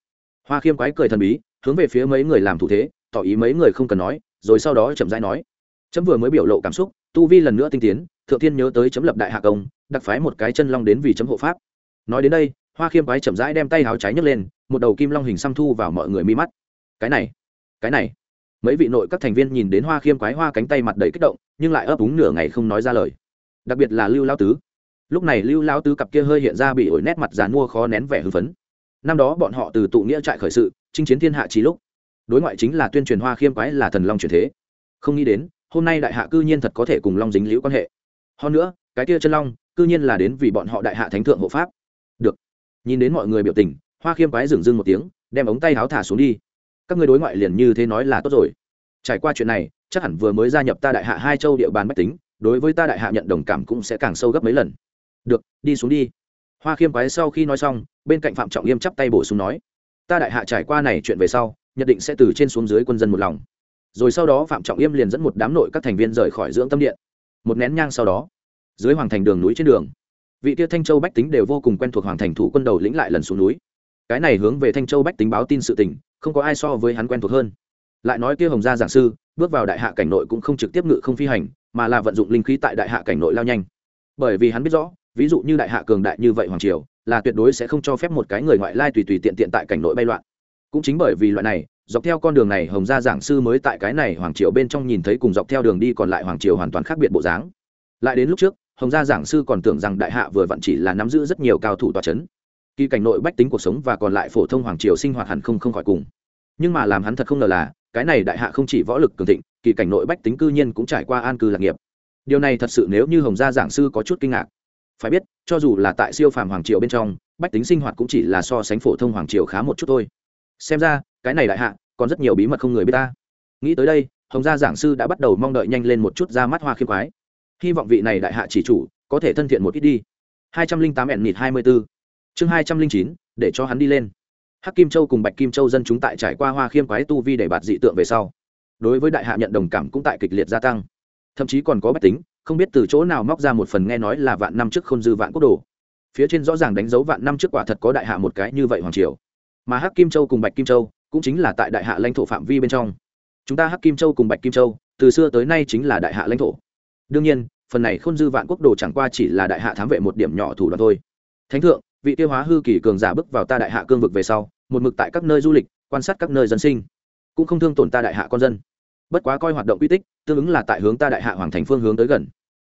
hoa khiêm quái cười thần bí, hướng về phía mấy người làm thủ thế, tỏ ý mấy người không cần nói, rồi sau đó chậm rãi nói. Chấm vừa mới biểu lộ cảm xúc, tu vi lần nữa tinh tiến, thượng thiên nhớ tới chấm lập đại hạ công, đặc phái một cái chân long đến vì chấm hộ pháp. Nói đến đây, hoa khiêm quái chậm rãi đem tay háo trái nhấc lên, một đầu kim long hình xăm thu vào mọi người mi mắt. Cái này cái này. Mấy vị nội các thành viên nhìn đến hoa khiêm quái hoa cánh tay mặt đầy kích động, nhưng lại ấp úng nửa ngày không nói ra lời. Đặc biệt là lưu lao tứ lúc này lưu lao tứ cặp kia hơi hiện ra bị ổi nét mặt dàn mua khó nén vẻ hưng phấn. Năm đó bọn họ từ tụ nghĩa trại khởi sự, chinh chiến thiên hạ trí lúc. Đối ngoại chính là tuyên truyền hoa khiêm quái là thần long truyền thế. Không nghĩ đến, hôm nay đại hạ cư nhiên thật có thể cùng long dính liễu quan hệ. Hơn nữa, cái kia chân long, cư nhiên là đến vì bọn họ đại hạ thánh thượng hộ pháp. Được. Nhìn đến mọi người biểu tình, hoa khiêm quái dừng dưng một tiếng, đem ống tay háo thả xuống đi. Các người đối ngoại liền như thế nói là tốt rồi. Trải qua chuyện này, chắc hẳn vừa mới gia nhập ta đại hạ hai châu địa bàn bách tính, đối với ta đại hạ nhận đồng cảm cũng sẽ càng sâu gấp mấy lần được, đi xuống đi. Hoa khiêm quái sau khi nói xong, bên cạnh phạm trọng yêm chắp tay bổ sung nói, ta đại hạ trải qua này chuyện về sau nhận định sẽ từ trên xuống dưới quân dân một lòng. Rồi sau đó phạm trọng yêm liền dẫn một đám nội các thành viên rời khỏi dưỡng tâm điện. Một nén nhang sau đó, dưới hoàng thành đường núi trên đường, vị tia thanh châu bách tính đều vô cùng quen thuộc hoàng thành thủ quân đầu lĩnh lại lần xuống núi. Cái này hướng về thanh châu bách tính báo tin sự tình, không có ai so với hắn quen thuộc hơn. Lại nói kia hồng gia giảng sư, bước vào đại hạ cảnh nội cũng không trực tiếp ngự không phi hành, mà là vận dụng linh khí tại đại hạ cảnh nội lao nhanh. Bởi vì hắn biết rõ ví dụ như đại hạ cường đại như vậy hoàng triều, là tuyệt đối sẽ không cho phép một cái người ngoại lai tùy tùy tiện tiện tại cảnh nội bay loạn. Cũng chính bởi vì loại này, dọc theo con đường này hồng gia giảng sư mới tại cái này hoàng triều bên trong nhìn thấy cùng dọc theo đường đi còn lại hoàng triều hoàn toàn khác biệt bộ dáng. Lại đến lúc trước, hồng gia giảng sư còn tưởng rằng đại hạ vừa vặn chỉ là nắm giữ rất nhiều cao thủ tòa c h ấ n kỳ cảnh nội bách tính cuộc sống và còn lại phổ thông hoàng triều sinh hoạt hẳn không không khỏi cùng. Nhưng mà làm hắn thật không ngờ là, cái này đại hạ không chỉ võ lực cường thịnh, kỳ cảnh nội bách tính cư nhiên cũng trải qua an cư lạc nghiệp. Điều này thật sự nếu như hồng gia giảng sư có chút kinh ngạc phải biết, cho dù là tại siêu phàm hoàng triều bên trong, bách tính sinh hoạt cũng chỉ là so sánh phổ thông hoàng triều khá một chút thôi. Xem ra, cái này đại hạ, còn rất nhiều bí mật không người biết ta. Nghĩ tới đây, hồng gia giảng sư đã bắt đầu mong đợi nhanh lên một chút ra mắt hoa khiêm khoái. Hy vọng vị này đại hạ chỉ chủ có thể thân thiện một ít đi. Hai trăm linh tám ẻn nịt hai mươi b ố chương hai trăm linh chín, để cho hắn đi lên. Hắc kim châu cùng bạch kim châu dân chúng tại trải qua hoa khiêm quái tu vi để bạt dị tượng về sau, đối với đại hạ nhận đồng cảm cũng tại kịch liệt gia tăng. Thậm chí còn có bách tính không biết từ chỗ nào móc ra một phần nghe nói là vạn năm trước không dư vạn quốc đồ. Phía trên rõ ràng đánh dấu vạn năm trước quả thật có đại hạ một cái như vậy hoàng triều. Mà hắc kim châu cùng bạch kim châu cũng chính là tại đại hạ lãnh thổ phạm vi bên trong. Chúng ta hắc kim châu cùng bạch kim châu, từ xưa tới nay chính là đại hạ lãnh thổ. Đương nhiên, phần này không dư vạn quốc đồ chẳng qua chỉ là đại hạ thám vệ một điểm nhỏ thủ đoạn thôi. Thánh thượng, vị tiêu hóa hư kỳ cường giả bước vào ta đại hạ cương vực về sau, một mực tại các nơi du lịch, quan sát các nơi dân sinh. Cũng không thương tổn ta đại hạ con dân. Bất quá coi hoạt động uy tích, tương ứng là tại hướng ta đại hạ hoàng thành phương hướng tới gần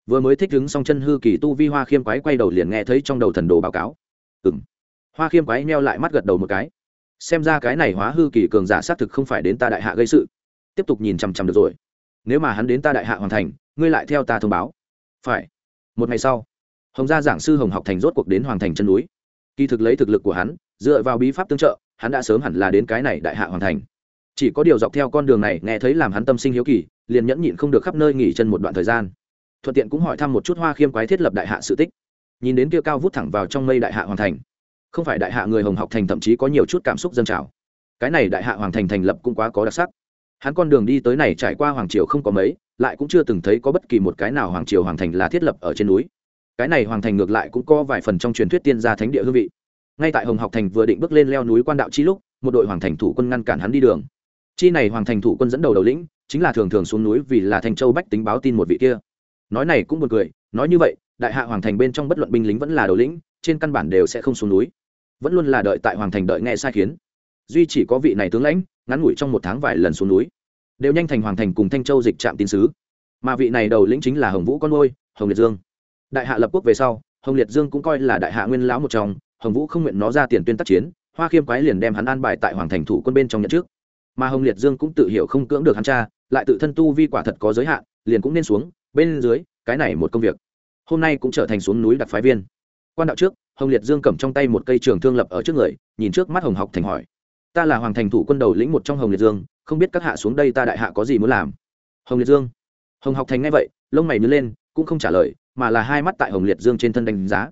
vừa mới thích đứng xong chân hư kỳ tu vi hoa khiêm quái quay đầu liền nghe thấy trong đầu thần đồ báo cáo. Ừng hoa khiêm quái neo lại mắt gật đầu một cái. Xem ra cái này hóa hư kỳ cường giả xác thực không phải đến ta đại hạ gây sự. Tiếp tục nhìn chằm chằm được rồi. Nếu mà hắn đến ta đại hạ hoàn thành, ngươi lại theo ta thông báo. Phải. Một ngày sau, hồng gia giảng sư hồng học thành rốt cuộc đến hoàng thành chân núi. Kỳ thực lấy thực lực của hắn, dựa vào bí pháp tương trợ, hắn đã sớm hẳn là đến cái này đại hạ hoàn thành. Chỉ có điều dọc theo con đường này nghe thấy làm hắn tâm sinh hiếu kỳ, liền nhẫn nhịn không được khắp nơi nghỉ chân một đoạn thời gian thuận tiện cũng hỏi thăm một chút hoa khiêm quái thiết lập đại hạ sự tích. Nhìn đến kia cao vút thẳng vào trong mây đại hạ hoàn thành, không phải đại hạ người hồng học thành thậm chí có nhiều chút cảm xúc dân trào. Cái này đại hạ hoàng thành thành lập cũng quá có đặc sắc. Hắn con đường đi tới này trải qua hoàng triều không có mấy, lại cũng chưa từng thấy có bất kỳ một cái nào hoàng triều hoàng thành là thiết lập ở trên núi. Cái này hoàng thành ngược lại cũng có vài phần trong truyền thuyết tiên gia thánh địa hương vị. Ngay tại hồng học thành vừa định bước lên leo núi quan đạo chi lúc, một đội hoàng thành thủ quân ngăn cản hắn đi đường. Chi này hoàng thành thủ quân dẫn đầu đầu lĩnh, chính là thường thường xuống núi vì là thành châu bách tính báo tin một vị kia nói này cũng buồn cười, nói như vậy, đại hạ hoàng thành bên trong bất luận binh lính vẫn là đầu lĩnh, trên căn bản đều sẽ không xuống núi. Vẫn luôn là đợi tại hoàng thành đợi nghe sai khiến. Duy chỉ có vị này tướng lãnh, ngắn ngủi trong một tháng vài lần xuống núi. Đều nhanh thành hoàng thành cùng thanh châu dịch trạm tín sứ. Mà vị này đầu lĩnh chính là hồng vũ con ngôi hồng liệt dương. Đại hạ lập quốc về sau, hồng liệt dương cũng coi là đại hạ nguyên lão một trong, hồng vũ không nguyện nó ra tiền tuyên tác chiến, hoa khiêm quái liền đem hắn an bài tại hoàng thành thủ quân bên trong nhận trước mà hồng liệt dương cũng tự hiểu không cưỡng được hắn cha, lại tự thân tu vi quả thật có giới hạn, liền cũng nên xuống bên dưới, cái này một công việc. Hôm nay cũng trở thành xuống núi đặc phái viên. Quan đạo trước, hồng liệt dương cầm trong tay một cây trường thương lập ở trước người, nhìn trước mắt hồng học thành hỏi. Ta là hoàng thành thủ quân đầu lĩnh một trong hồng liệt dương, không biết các hạ xuống đây ta đại hạ có gì muốn làm? Hồng liệt dương. Hồng học thành nghe vậy, lông mày nhớ lên, cũng không trả lời, mà là hai mắt tại hồng liệt dương trên thân đánh giá.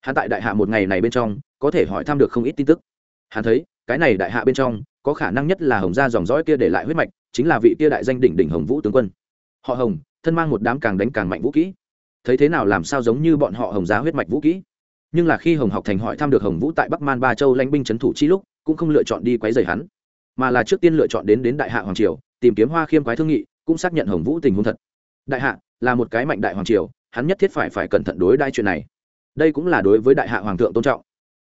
Hắn tại đại hạ một ngày này bên trong, có thể hỏi thăm được không ít tin tức. Hắn thấy, cái này đại hạ bên trong, có khả năng nhất là hồng gia dòng dõi kia để lại huyết mạch, chính là vị kia đại danh đỉnh đỉnh hồng vũ tướng quân. Họ hồng thân mang một đám càng đánh càng mạnh vũ kỹ. Thấy thế nào làm sao giống như bọn họ hồng giá huyết mạch vũ kỹ? Nhưng là khi hồng học thành hỏi thăm được hồng vũ tại bắc man ba châu lãnh binh trấn thủ chi lúc, cũng không lựa chọn đi quấy rầy hắn, mà là trước tiên lựa chọn đến đến đại hạ hoàng triều, tìm kiếm hoa khiêm quái thương nghị, cũng xác nhận hồng vũ tình huống thật. Đại hạ là một cái mạnh đại hoàng triều, hắn nhất thiết phải phải cẩn thận đối đai chuyện này. Đây cũng là đối với đại hạ hoàng thượng tôn trọng.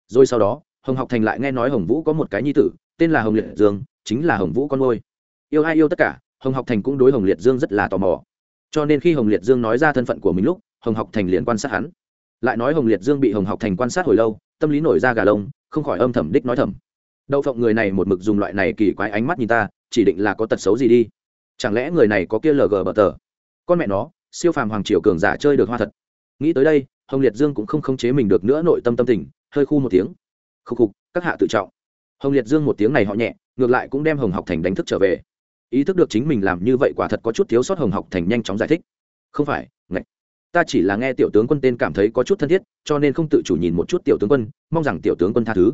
Rồi sau đó, hồng học thành lại nghe nói hồng vũ có một cái nhi tử, tên là hồng liệt dương, chính là hồng vũ con ngôi yêu ai yêu tất cả, hồng học thành cũng đối hồng liệt dương rất là tò mò cho nên khi hồng liệt dương nói ra thân phận của mình lúc, hồng học thành liền quan sát hắn. Lại nói hồng liệt dương bị hồng học thành quan sát hồi lâu, tâm lý nổi ra gà lông, không khỏi âm thầm đích nói thầm. Đậu phộng người này một mực dùng loại này kỳ quái ánh mắt nhìn ta, chỉ định là có tật xấu gì đi. Chẳng lẽ người này có kia lg bờ tờ? Con mẹ nó, siêu phàm hoàng triều cường giả chơi được hoa thật. Nghĩ tới đây, hồng liệt dương cũng không khống chế mình được nữa nội tâm tâm tình, hơi khu một tiếng. Khúc khục, các hạ tự trọng. Hồng liệt dương một tiếng này họ nhẹ, ngược lại cũng đem hồng học thành đánh thức trở về ý thức được chính mình làm như vậy quả thật có chút thiếu sót hồng học thành nhanh chóng giải thích. Không phải, ngạch, ta chỉ là nghe tiểu tướng quân tên cảm thấy có chút thân thiết, cho nên không tự chủ nhìn một chút tiểu tướng quân, mong rằng tiểu tướng quân tha thứ.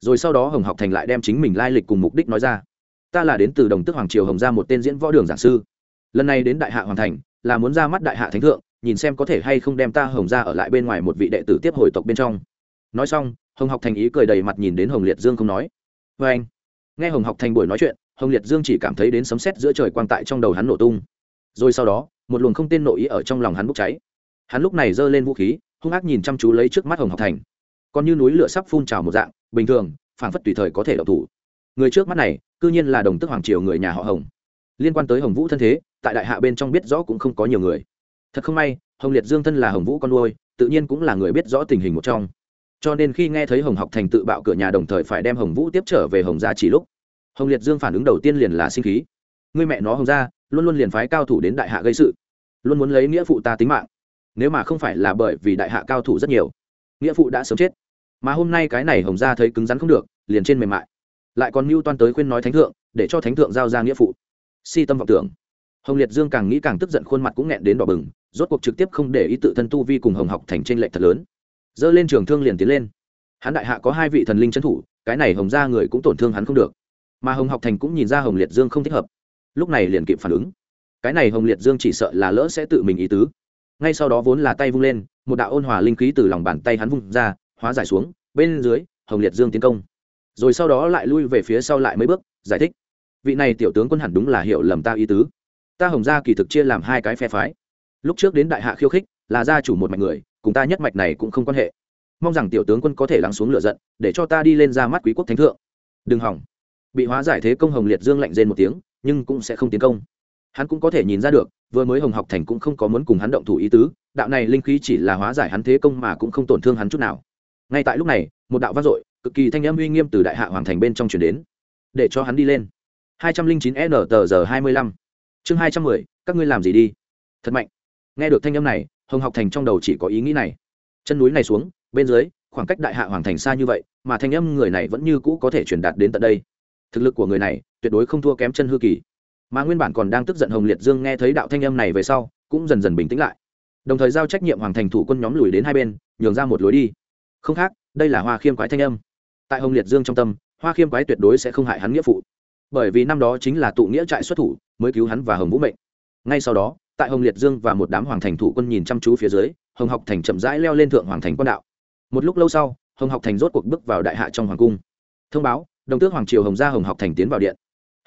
Rồi sau đó hồng học thành lại đem chính mình lai lịch cùng mục đích nói ra. Ta là đến từ đồng tức hoàng triều hồng ra một tên diễn võ đường giảng sư. Lần này đến đại hạ hoàng thành, là muốn ra mắt đại hạ thánh thượng, nhìn xem có thể hay không đem ta hồng ra ở lại bên ngoài một vị đệ tử tiếp hồi tộc bên trong. Nói xong, hồng học thành ý cười đầy mặt nhìn đến hồng liệt dương không nói. Vê anh nghe hồng học thành buổi nói chuyện hồng liệt dương chỉ cảm thấy đến sấm sét giữa trời quang tại trong đầu hắn nổ tung. Rồi sau đó, một luồng không tên nội ý ở trong lòng hắn bốc cháy. Hắn lúc này giơ lên vũ khí, hung ác nhìn chăm chú lấy trước mắt hồng học thành. Còn như núi lửa sắp phun trào một dạng, bình thường, phảng phất tùy thời có thể đậu thủ. Người trước mắt này, cư nhiên là đồng tức hoàng triều người nhà họ hồng. Liên quan tới hồng vũ thân thế, tại đại hạ bên trong biết rõ cũng không có nhiều người. Thật không may, hồng liệt dương thân là hồng vũ con nuôi, tự nhiên cũng là người biết rõ tình hình một trong. Cho nên khi nghe thấy hồng học thành tự bạo cửa nhà đồng thời phải đem hồng vũ tiếp trở về hồng gia chỉ lúc hồng liệt dương phản ứng đầu tiên liền là sinh khí. Người mẹ nó hồng gia, luôn luôn liền phái cao thủ đến đại hạ gây sự. Luôn muốn lấy nghĩa phụ ta tính mạng. Nếu mà không phải là bởi vì đại hạ cao thủ rất nhiều, nghĩa phụ đã sớm chết. Mà hôm nay cái này hồng gia thấy cứng rắn không được, liền trên mềm mại. Lại còn mưu toan tới khuyên nói thánh thượng, để cho thánh thượng giao ra nghĩa phụ. Si tâm vọng tưởng. Hồng liệt dương càng nghĩ càng tức giận, khuôn mặt cũng nghẹn đến đỏ bừng, rốt cuộc trực tiếp không để ý tự thân tu vi cùng hồng học thành trên lệch thật lớn. Dơ lên trường thương liền tiến lên. Hắn đại hạ có hai vị thần linh trấn thủ, cái này hồng ra người cũng tổn thương hắn không được mà hồng học thành cũng nhìn ra hồng liệt dương không thích hợp lúc này liền kịp phản ứng cái này hồng liệt dương chỉ sợ là lỡ sẽ tự mình ý tứ ngay sau đó vốn là tay vung lên một đạo ôn hòa linh khí từ lòng bàn tay hắn vung ra hóa giải xuống bên dưới hồng liệt dương tiến công rồi sau đó lại lui về phía sau lại mấy bước giải thích vị này tiểu tướng quân hẳn đúng là hiểu lầm ta ý tứ ta hồng gia kỳ thực chia làm hai cái phe phái lúc trước đến đại hạ khiêu khích là gia chủ một mạch người cùng ta nhất mạch này cũng không quan hệ mong rằng tiểu tướng quân có thể lắng xuống lửa giận để cho ta đi lên ra mắt quý quốc thánh thượng đừng hỏng bị hóa giải thế công hồng liệt dương lạnh rên một tiếng, nhưng cũng sẽ không tiến công. Hắn cũng có thể nhìn ra được, vừa mới hồng học thành cũng không có muốn cùng hắn động thủ ý tứ, đạo này linh khí chỉ là hóa giải hắn thế công mà cũng không tổn thương hắn chút nào. Ngay tại lúc này, một đạo vang dội, cực kỳ thanh âm uy nghiêm từ đại hạ hoàng thành bên trong chuyển đến. Để cho hắn đi lên. hai trăm linh chín n tờ giờ hai mươi lăm. Chương hai trăm mười, các ngươi làm gì đi? Thật mạnh. Nghe được thanh âm này, hồng học thành trong đầu chỉ có ý nghĩ này. Chân núi này xuống, bên dưới, khoảng cách đại hạ hoàng thành xa như vậy, mà thanh âm người này vẫn như cũ có thể truyền đạt đến tận đây thực lực của người này tuyệt đối không thua kém chân hư kỳ. Mà nguyên bản còn đang tức giận hồng liệt dương nghe thấy đạo thanh âm này về sau, cũng dần dần bình tĩnh lại. Đồng thời giao trách nhiệm hoàng thành thủ quân nhóm lùi đến hai bên, nhường ra một lối đi. Không khác, đây là hoa khiêm quái thanh âm. Tại hồng liệt dương trong tâm, hoa khiêm quái tuyệt đối sẽ không hại hắn nghĩa phụ. Bởi vì năm đó chính là tụ nghĩa trại xuất thủ, mới cứu hắn và hồng vũ mệnh. Ngay sau đó, tại hồng liệt dương và một đám hoàng thành thủ quân nhìn chăm chú phía dưới, hồng học thành chậm rãi leo lên thượng hoàng thành quan đạo. Một lúc lâu sau, hồng học thành rốt cuộc bước vào đại hạ trong hoàng cung. Thông báo đồng tước hoàng triều hồng gia hồng học thành tiến vào điện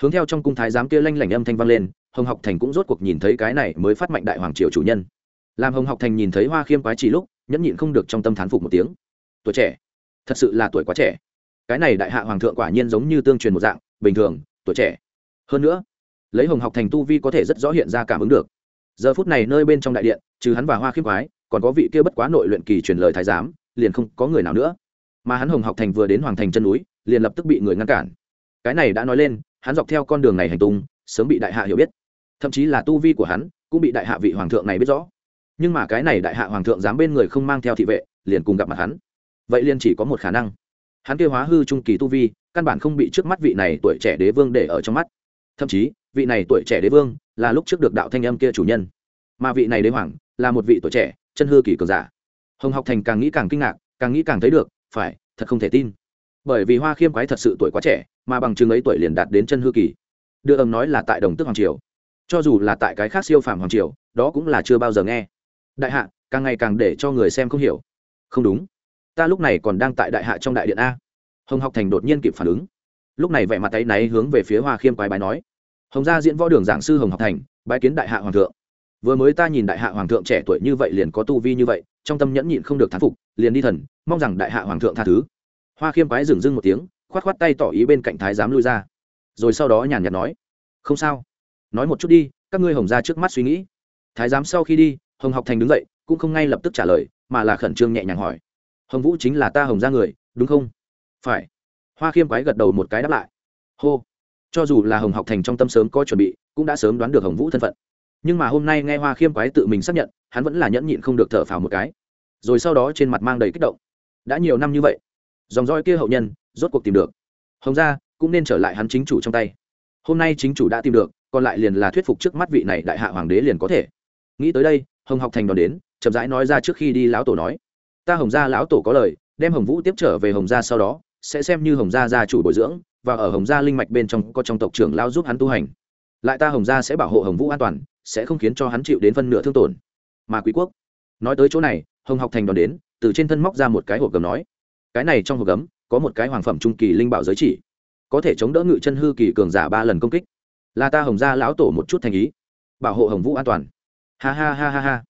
hướng theo trong cung thái giám kia lanh lảnh âm thanh vang lên hồng học thành cũng rốt cuộc nhìn thấy cái này mới phát mạnh đại hoàng triều chủ nhân làm hồng học thành nhìn thấy hoa khiêm quái chỉ lúc nhẫn nhịn không được trong tâm thán phục một tiếng tuổi trẻ thật sự là tuổi quá trẻ cái này đại hạ hoàng thượng quả nhiên giống như tương truyền một dạng bình thường tuổi trẻ hơn nữa lấy hồng học thành tu vi có thể rất rõ hiện ra cảm ứng được giờ phút này nơi bên trong đại điện trừ hắn và hoa khiêm quái còn có vị kia bất quá nội luyện kỳ truyền lời thái giám liền không có người nào nữa mà hắn hồng học thành vừa đến hoàng thành chân núi liền lập tức bị người ngăn cản. Cái này đã nói lên, hắn dọc theo con đường này hành tung, sớm bị đại hạ hiểu biết. Thậm chí là tu vi của hắn cũng bị đại hạ vị hoàng thượng này biết rõ. Nhưng mà cái này đại hạ hoàng thượng dám bên người không mang theo thị vệ, liền cùng gặp mặt hắn. Vậy liền chỉ có một khả năng. Hắn kêu hóa hư trung kỳ tu vi, căn bản không bị trước mắt vị này tuổi trẻ đế vương để ở trong mắt. Thậm chí, vị này tuổi trẻ đế vương là lúc trước được đạo thanh âm kia chủ nhân. Mà vị này đế hoàng là một vị tuổi trẻ, chân hư kỳ cường giả. Hồng học thành càng nghĩ càng kinh ngạc, càng nghĩ càng thấy được, phải, thật không thể tin bởi vì hoa khiêm quái thật sự tuổi quá trẻ, mà bằng chứng ấy tuổi liền đạt đến chân hư kỳ. Đưa ầm nói là tại đồng tước hoàng triều. Cho dù là tại cái khác siêu phàm hoàng triều, đó cũng là chưa bao giờ nghe. Đại hạ, càng ngày càng để cho người xem không hiểu. Không đúng. Ta lúc này còn đang tại đại hạ trong đại điện a. Hồng học thành đột nhiên kịp phản ứng. Lúc này vẻ mặt tay náy hướng về phía hoa khiêm quái bái nói. Hồng gia diễn võ đường giảng sư hồng học thành, bái kiến đại hạ hoàng thượng. Vừa mới ta nhìn đại hạ hoàng thượng trẻ tuổi như vậy liền có tu vi như vậy, trong tâm nhẫn nhịn không được thán phục, liền đi thần, mong rằng đại hạ hoàng thượng tha thứ hoa khiêm quái dừng dưng một tiếng, khoát khoát tay tỏ ý bên cạnh thái giám lui ra. Rồi sau đó nhàn nhạt nói, không sao. Nói một chút đi, các ngươi hồng ra trước mắt suy nghĩ. Thái giám sau khi đi, hồng học thành đứng dậy, cũng không ngay lập tức trả lời, mà là khẩn trương nhẹ nhàng hỏi, hồng vũ chính là ta hồng ra người, đúng không? Phải. Hoa khiêm quái gật đầu một cái đáp lại, hô. Cho dù là hồng học thành trong tâm sớm có chuẩn bị, cũng đã sớm đoán được hồng vũ thân phận. Nhưng mà hôm nay nghe hoa khiêm quái tự mình xác nhận, hắn vẫn là nhẫn nhịn không được thở phào một cái. Rồi sau đó trên mặt mang đầy kích động, đã nhiều năm như vậy dòng roi kia hậu nhân, rốt cuộc tìm được. Hồng Gia cũng nên trở lại hắn chính chủ trong tay. Hôm nay chính chủ đã tìm được, còn lại liền là thuyết phục trước mắt vị này đại hạ hoàng đế liền có thể. Nghĩ tới đây, hồng học thành đón đến, chậm rãi nói ra trước khi đi lão tổ nói. Ta hồng gia lão tổ có lời, đem hồng vũ tiếp trở về hồng gia sau đó, sẽ xem như hồng gia gia chủ bồi dưỡng, và ở hồng gia linh mạch bên trong có trong tộc trưởng lao giúp hắn tu hành. Lại ta hồng gia sẽ bảo hộ hồng vũ an toàn, sẽ không khiến cho hắn chịu đến phân nửa thương tổn. Mà quý quốc. Nói tới chỗ này, hồng học thành đón đến, từ trên thân móc ra một cái hộp cầm nói cái này trong hộp gấm, có một cái hoàng phẩm trung kỳ linh bảo giới chỉ. Có thể chống đỡ ngự chân hư kỳ cường giả ba lần công kích. Là ta hồng gia lão tổ một chút thành ý. Bảo hộ hồng vũ an toàn. Ha ha ha ha ha.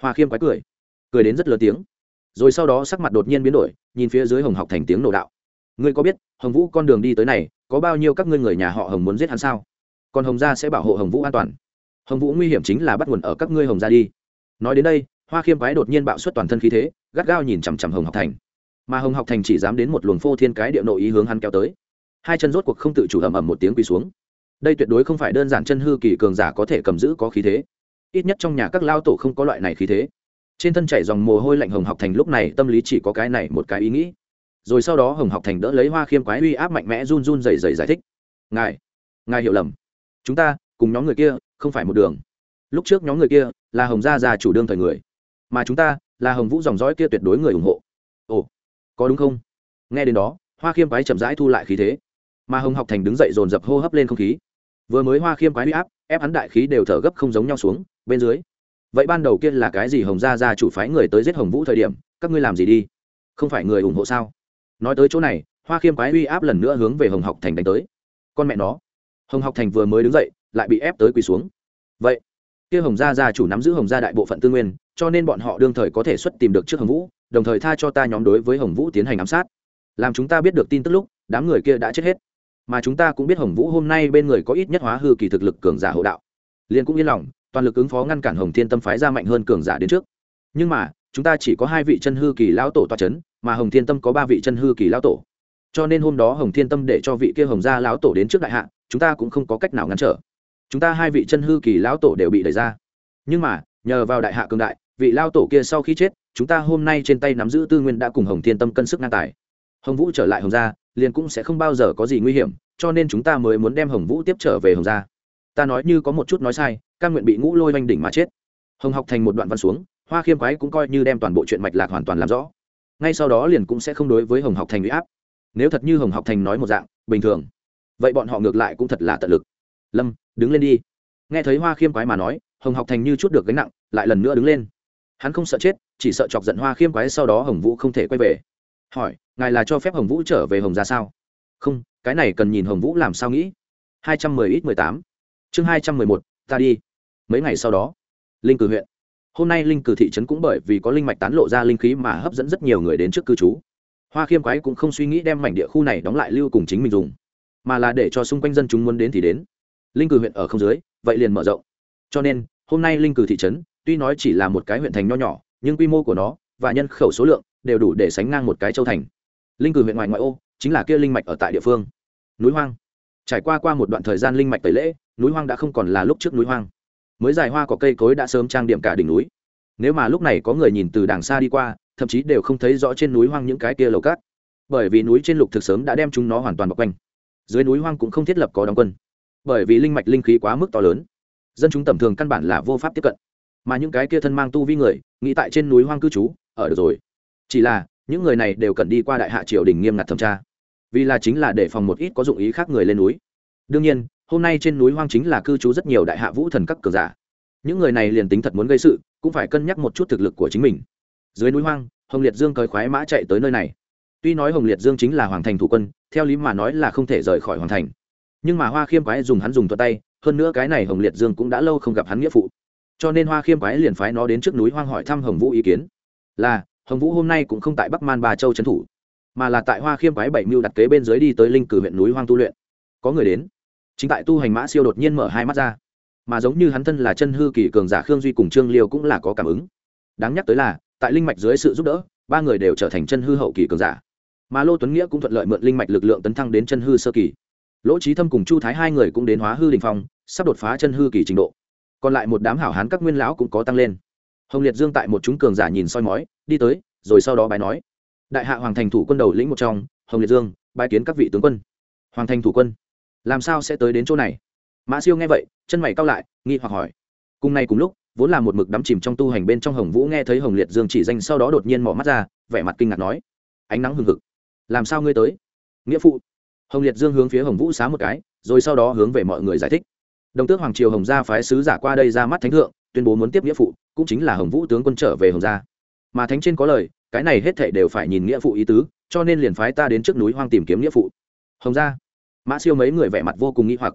Hoa khiêm quái cười. Cười đến rất lớn tiếng. Rồi sau đó sắc mặt đột nhiên biến đổi, nhìn phía dưới hồng học thành tiếng nổ đạo. Ngươi có biết, hồng vũ con đường đi tới này, có bao nhiêu các ngươi người nhà họ hồng muốn giết hắn sao? Còn hồng gia sẽ bảo hộ hồng vũ an toàn. Hồng vũ nguy hiểm chính là bắt nguồn ở các ngươi hồng gia đi. Nói đến đây, hoa khiêm quái đột nhiên bạo xuất toàn thân khí thế, gắt gao nhìn chằm chằm hồng học thành mà hồng học thành chỉ dám đến một luồng phô thiên cái điệu nội ý hướng hắn kéo tới. Hai chân rốt cuộc không tự chủ ầm ầm một tiếng quỳ xuống. Đây tuyệt đối không phải đơn giản chân hư kỳ cường giả có thể cầm giữ có khí thế. Ít nhất trong nhà các lao tổ không có loại này khí thế. Trên thân chảy dòng mồ hôi lạnh hồng học thành lúc này tâm lý chỉ có cái này một cái ý nghĩ. Rồi sau đó hồng học thành đỡ lấy hoa khiêm quái uy áp mạnh mẽ run run dày dày giải thích. Ngài ngài hiểu lầm. Chúng ta, cùng nhóm người kia, không phải một đường. Lúc trước nhóm người kia là hồng gia già chủ đương thời người, mà chúng ta là hồng vũ dòng dõi kia tuyệt đối người ủng hộ. Ồ có đúng không? Nghe đến đó, hoa khiêm quái chậm rãi thu lại khí thế. Mà hồng học thành đứng dậy dồn dập hô hấp lên không khí. Vừa mới hoa khiêm quái huy áp, ép hắn đại khí đều thở gấp không giống nhau xuống, bên dưới. Vậy ban đầu kia là cái gì hồng gia gia chủ phái người tới giết hồng vũ thời điểm, các ngươi làm gì đi? Không phải người ủng hộ sao? Nói tới chỗ này, hoa khiêm quái uy áp lần nữa hướng về hồng học thành đánh tới. Con mẹ nó. Hồng học thành vừa mới đứng dậy, lại bị ép tới quỳ xuống. Vậy, kia hồng gia gia chủ nắm giữ hồng gia đại bộ phận tư nguyên, cho nên bọn họ đương thời có thể xuất tìm được trước hồng vũ đồng thời tha cho ta nhóm đối với hồng vũ tiến hành ám sát. Làm chúng ta biết được tin tức lúc, đám người kia đã chết hết. Mà chúng ta cũng biết hồng vũ hôm nay bên người có ít nhất hóa hư kỳ thực lực cường giả hộ đạo. Liền cũng yên lòng, toàn lực ứng phó ngăn cản hồng thiên tâm phái ra mạnh hơn cường giả đến trước. Nhưng mà, chúng ta chỉ có hai vị chân hư kỳ lão tổ toa c h ấ n mà hồng thiên tâm có ba vị chân hư kỳ lão tổ. Cho nên hôm đó hồng thiên tâm để cho vị kia hồng gia lão tổ đến trước đại hạ, chúng ta cũng không có cách nào ngăn trở. Chúng ta hai vị chân hư kỳ lão tổ đều bị đẩy ra. Nhưng mà, nhờ vào đại hạ cường đại, vị lao tổ kia sau khi chết chúng ta hôm nay trên tay nắm giữ tư nguyên đã cùng hồng thiên tâm cân sức ngang tài. Hồng vũ trở lại hồng gia, liền cũng sẽ không bao giờ có gì nguy hiểm, cho nên chúng ta mới muốn đem hồng vũ tiếp trở về hồng gia. Ta nói như có một chút nói sai căn nguyện bị ngũ lôi oanh đỉnh mà chết. Hồng học thành một đoạn văn xuống, hoa khiêm quái cũng coi như đem toàn bộ chuyện mạch lạc hoàn toàn làm rõ. Ngay sau đó liền cũng sẽ không đối với hồng học thành bị áp. Nếu thật như hồng học thành nói một dạng, bình thường. Vậy bọn họ ngược lại cũng thật là tận lực. Lâm, đứng lên đi. Nghe thấy hoa khiêm quái mà nói, hồng học thành như chút được gánh nặng, lại lần nữa đứng lên. Hắn không sợ chết chỉ sợ chọc giận hoa khiêm quái sau đó hồng vũ không thể quay về. Hỏi, ngài là cho phép hồng vũ trở về hồng ra sao? Không, cái này cần nhìn hồng vũ làm sao nghĩ. Hai trăm mười ít mười tám. Chương hai trăm mười một, ta đi. Mấy ngày sau đó? Linh cử huyện. Hôm nay linh cử thị trấn cũng bởi vì có linh mạch tán lộ ra linh khí mà hấp dẫn rất nhiều người đến trước cư trú. Hoa khiêm quái cũng không suy nghĩ đem mảnh địa khu này đóng lại lưu cùng chính mình dùng, mà là để cho xung quanh dân chúng muốn đến thì đến. Linh cử huyện ở không dưới, vậy liền mở rộng. Cho nên, hôm nay linh cử thị trấn, tuy nói chỉ là một cái huyện thành nho nhỏ nhưng quy mô của nó và nhân khẩu số lượng đều đủ để sánh ngang một cái châu thành. Linh cử huyện ngoài ngoại ô chính là kia linh mạch ở tại địa phương. Núi hoang. Trải qua qua một đoạn thời gian linh mạch tẩy lễ, núi hoang đã không còn là lúc trước núi hoang. Mới dài hoa có cây cối đã sớm trang điểm cả đỉnh núi. Nếu mà lúc này có người nhìn từ đàng xa đi qua, thậm chí đều không thấy rõ trên núi hoang những cái kia lầu cát. Bởi vì núi trên lục thực sớm đã đem chúng nó hoàn toàn bọc quanh. Dưới núi hoang cũng không thiết lập có đóng quân. Bởi vì linh mạch linh khí quá mức to lớn, dân chúng tầm thường căn bản là vô pháp tiếp cận mà những cái kia thân mang tu vi người, nghĩ tại trên núi hoang cư trú, ở được rồi. Chỉ là, những người này đều cần đi qua đại hạ triều đình nghiêm ngặt thẩm tra. Vì là chính là để phòng một ít có dụng ý khác người lên núi. Đương nhiên, hôm nay trên núi hoang chính là cư trú rất nhiều đại hạ vũ thần các cường giả. Những người này liền tính thật muốn gây sự, cũng phải cân nhắc một chút thực lực của chính mình. Dưới núi hoang, hồng liệt dương cởi khoái mã chạy tới nơi này. Tuy nói hồng liệt dương chính là hoàng thành thủ quân, theo lý mà nói là không thể rời khỏi hoàng thành. Nhưng mà hoa khiêm quái dùng hắn dùng thuật tay, hơn nữa cái này hồng liệt dương cũng đã lâu không gặp hắn nghĩa phụ cho nên hoa khiêm quái liền phái nó đến trước núi hoang hỏi thăm hồng vũ ý kiến. Là, hồng vũ hôm nay cũng không tại bắc man ba châu trấn thủ, mà là tại hoa khiêm quái bảy mưu đặt kế bên dưới đi tới linh cử huyện núi hoang tu luyện. Có người đến. Chính tại tu hành mã siêu đột nhiên mở hai mắt ra. Mà giống như hắn thân là chân hư kỳ cường giả khương duy cùng trương liêu cũng là có cảm ứng. Đáng nhắc tới là, tại linh mạch dưới sự giúp đỡ, ba người đều trở thành chân hư hậu kỳ cường giả. Mà lô tuấn nghĩa cũng thuận lợi mượn linh mạch lực lượng tấn thăng đến chân hư sơ kỳ. Lỗ trí thâm cùng chu thái hai người cũng đến hóa hư đình phong, sắp đột phá chân hư kỳ trình độ còn lại một đám hảo hán các nguyên lão cũng có tăng lên. Hồng liệt dương tại một chúng cường giả nhìn soi mói, đi tới, rồi sau đó bài nói. Đại hạ hoàng thành thủ quân đầu lĩnh một trong, hồng liệt dương bài kiến các vị tướng quân. Hoàng thành thủ quân, làm sao sẽ tới đến chỗ này? Mã siêu nghe vậy, chân mày cao lại, nghi hoặc hỏi. Cùng ngày cùng lúc, vốn là một mực đắm chìm trong tu hành bên trong hồng vũ nghe thấy hồng liệt dương chỉ danh sau đó đột nhiên mỏ mắt ra, vẻ mặt kinh ngạc nói. Ánh nắng hừng hực. Làm sao ngươi tới? Nghĩa phụ. Hồng liệt dương hướng phía hồng vũ xá một cái, rồi sau đó hướng về mọi người giải thích đồng tước hoàng triều hồng gia phái sứ giả qua đây ra mắt thánh thượng, tuyên bố muốn tiếp nghĩa phụ, cũng chính là hồng vũ tướng quân trở về hồng gia. Mà thánh trên có lời, cái này hết thảy đều phải nhìn nghĩa phụ ý tứ, cho nên liền phái ta đến trước núi hoang tìm kiếm nghĩa phụ. Hồng gia. Mã siêu mấy người vẻ mặt vô cùng nghi hoặc.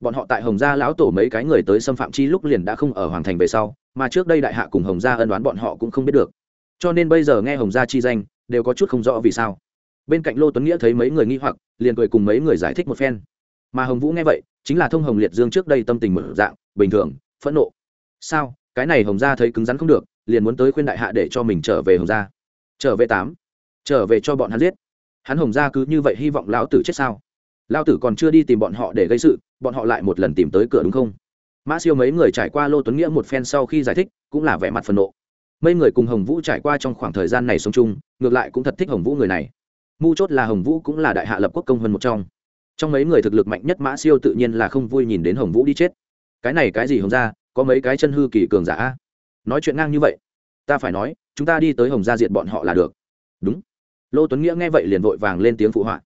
Bọn họ tại hồng gia lão tổ mấy cái người tới xâm phạm chi lúc liền đã không ở hoàng thành về sau, mà trước đây đại hạ cùng hồng gia ân đoán bọn họ cũng không biết được. Cho nên bây giờ nghe hồng gia chi danh, đều có chút không rõ vì sao. Bên cạnh lô tuấn nghĩa thấy mấy người nghi hoặc, liền cười cùng mấy người giải thích một phen mà hồng vũ nghe vậy, chính là thông hồng liệt dương trước đây tâm tình mở dạng, bình thường, phẫn nộ. Sao? Cái này hồng gia thấy cứng rắn không được, liền muốn tới khuyên đại hạ để cho mình trở về hồng gia. Trở về tám. Trở về cho bọn hắn giết. Hắn hồng gia cứ như vậy hy vọng lão tử chết sao? Lão tử còn chưa đi tìm bọn họ để gây sự, bọn họ lại một lần tìm tới cửa đúng không? Mã siêu mấy người trải qua lô tuấn nghĩa một phen sau khi giải thích, cũng là vẻ mặt phần nộ. Mấy người cùng hồng vũ trải qua trong khoảng thời gian này sống chung, ngược lại cũng thật thích hồng vũ người này. Mu chốt là hồng vũ cũng là đại hạ lập quốc công hơn một trong trong mấy người thực lực mạnh nhất mã siêu tự nhiên là không vui nhìn đến hồng vũ đi chết. Cái này cái gì hồng ra có mấy cái chân hư kỳ cường giả nói chuyện ngang như vậy, ta phải nói, chúng ta đi tới hồng gia diệt bọn họ là được. Đúng. Lô tuấn nghĩa nghe vậy liền vội vàng lên tiếng phụ họa.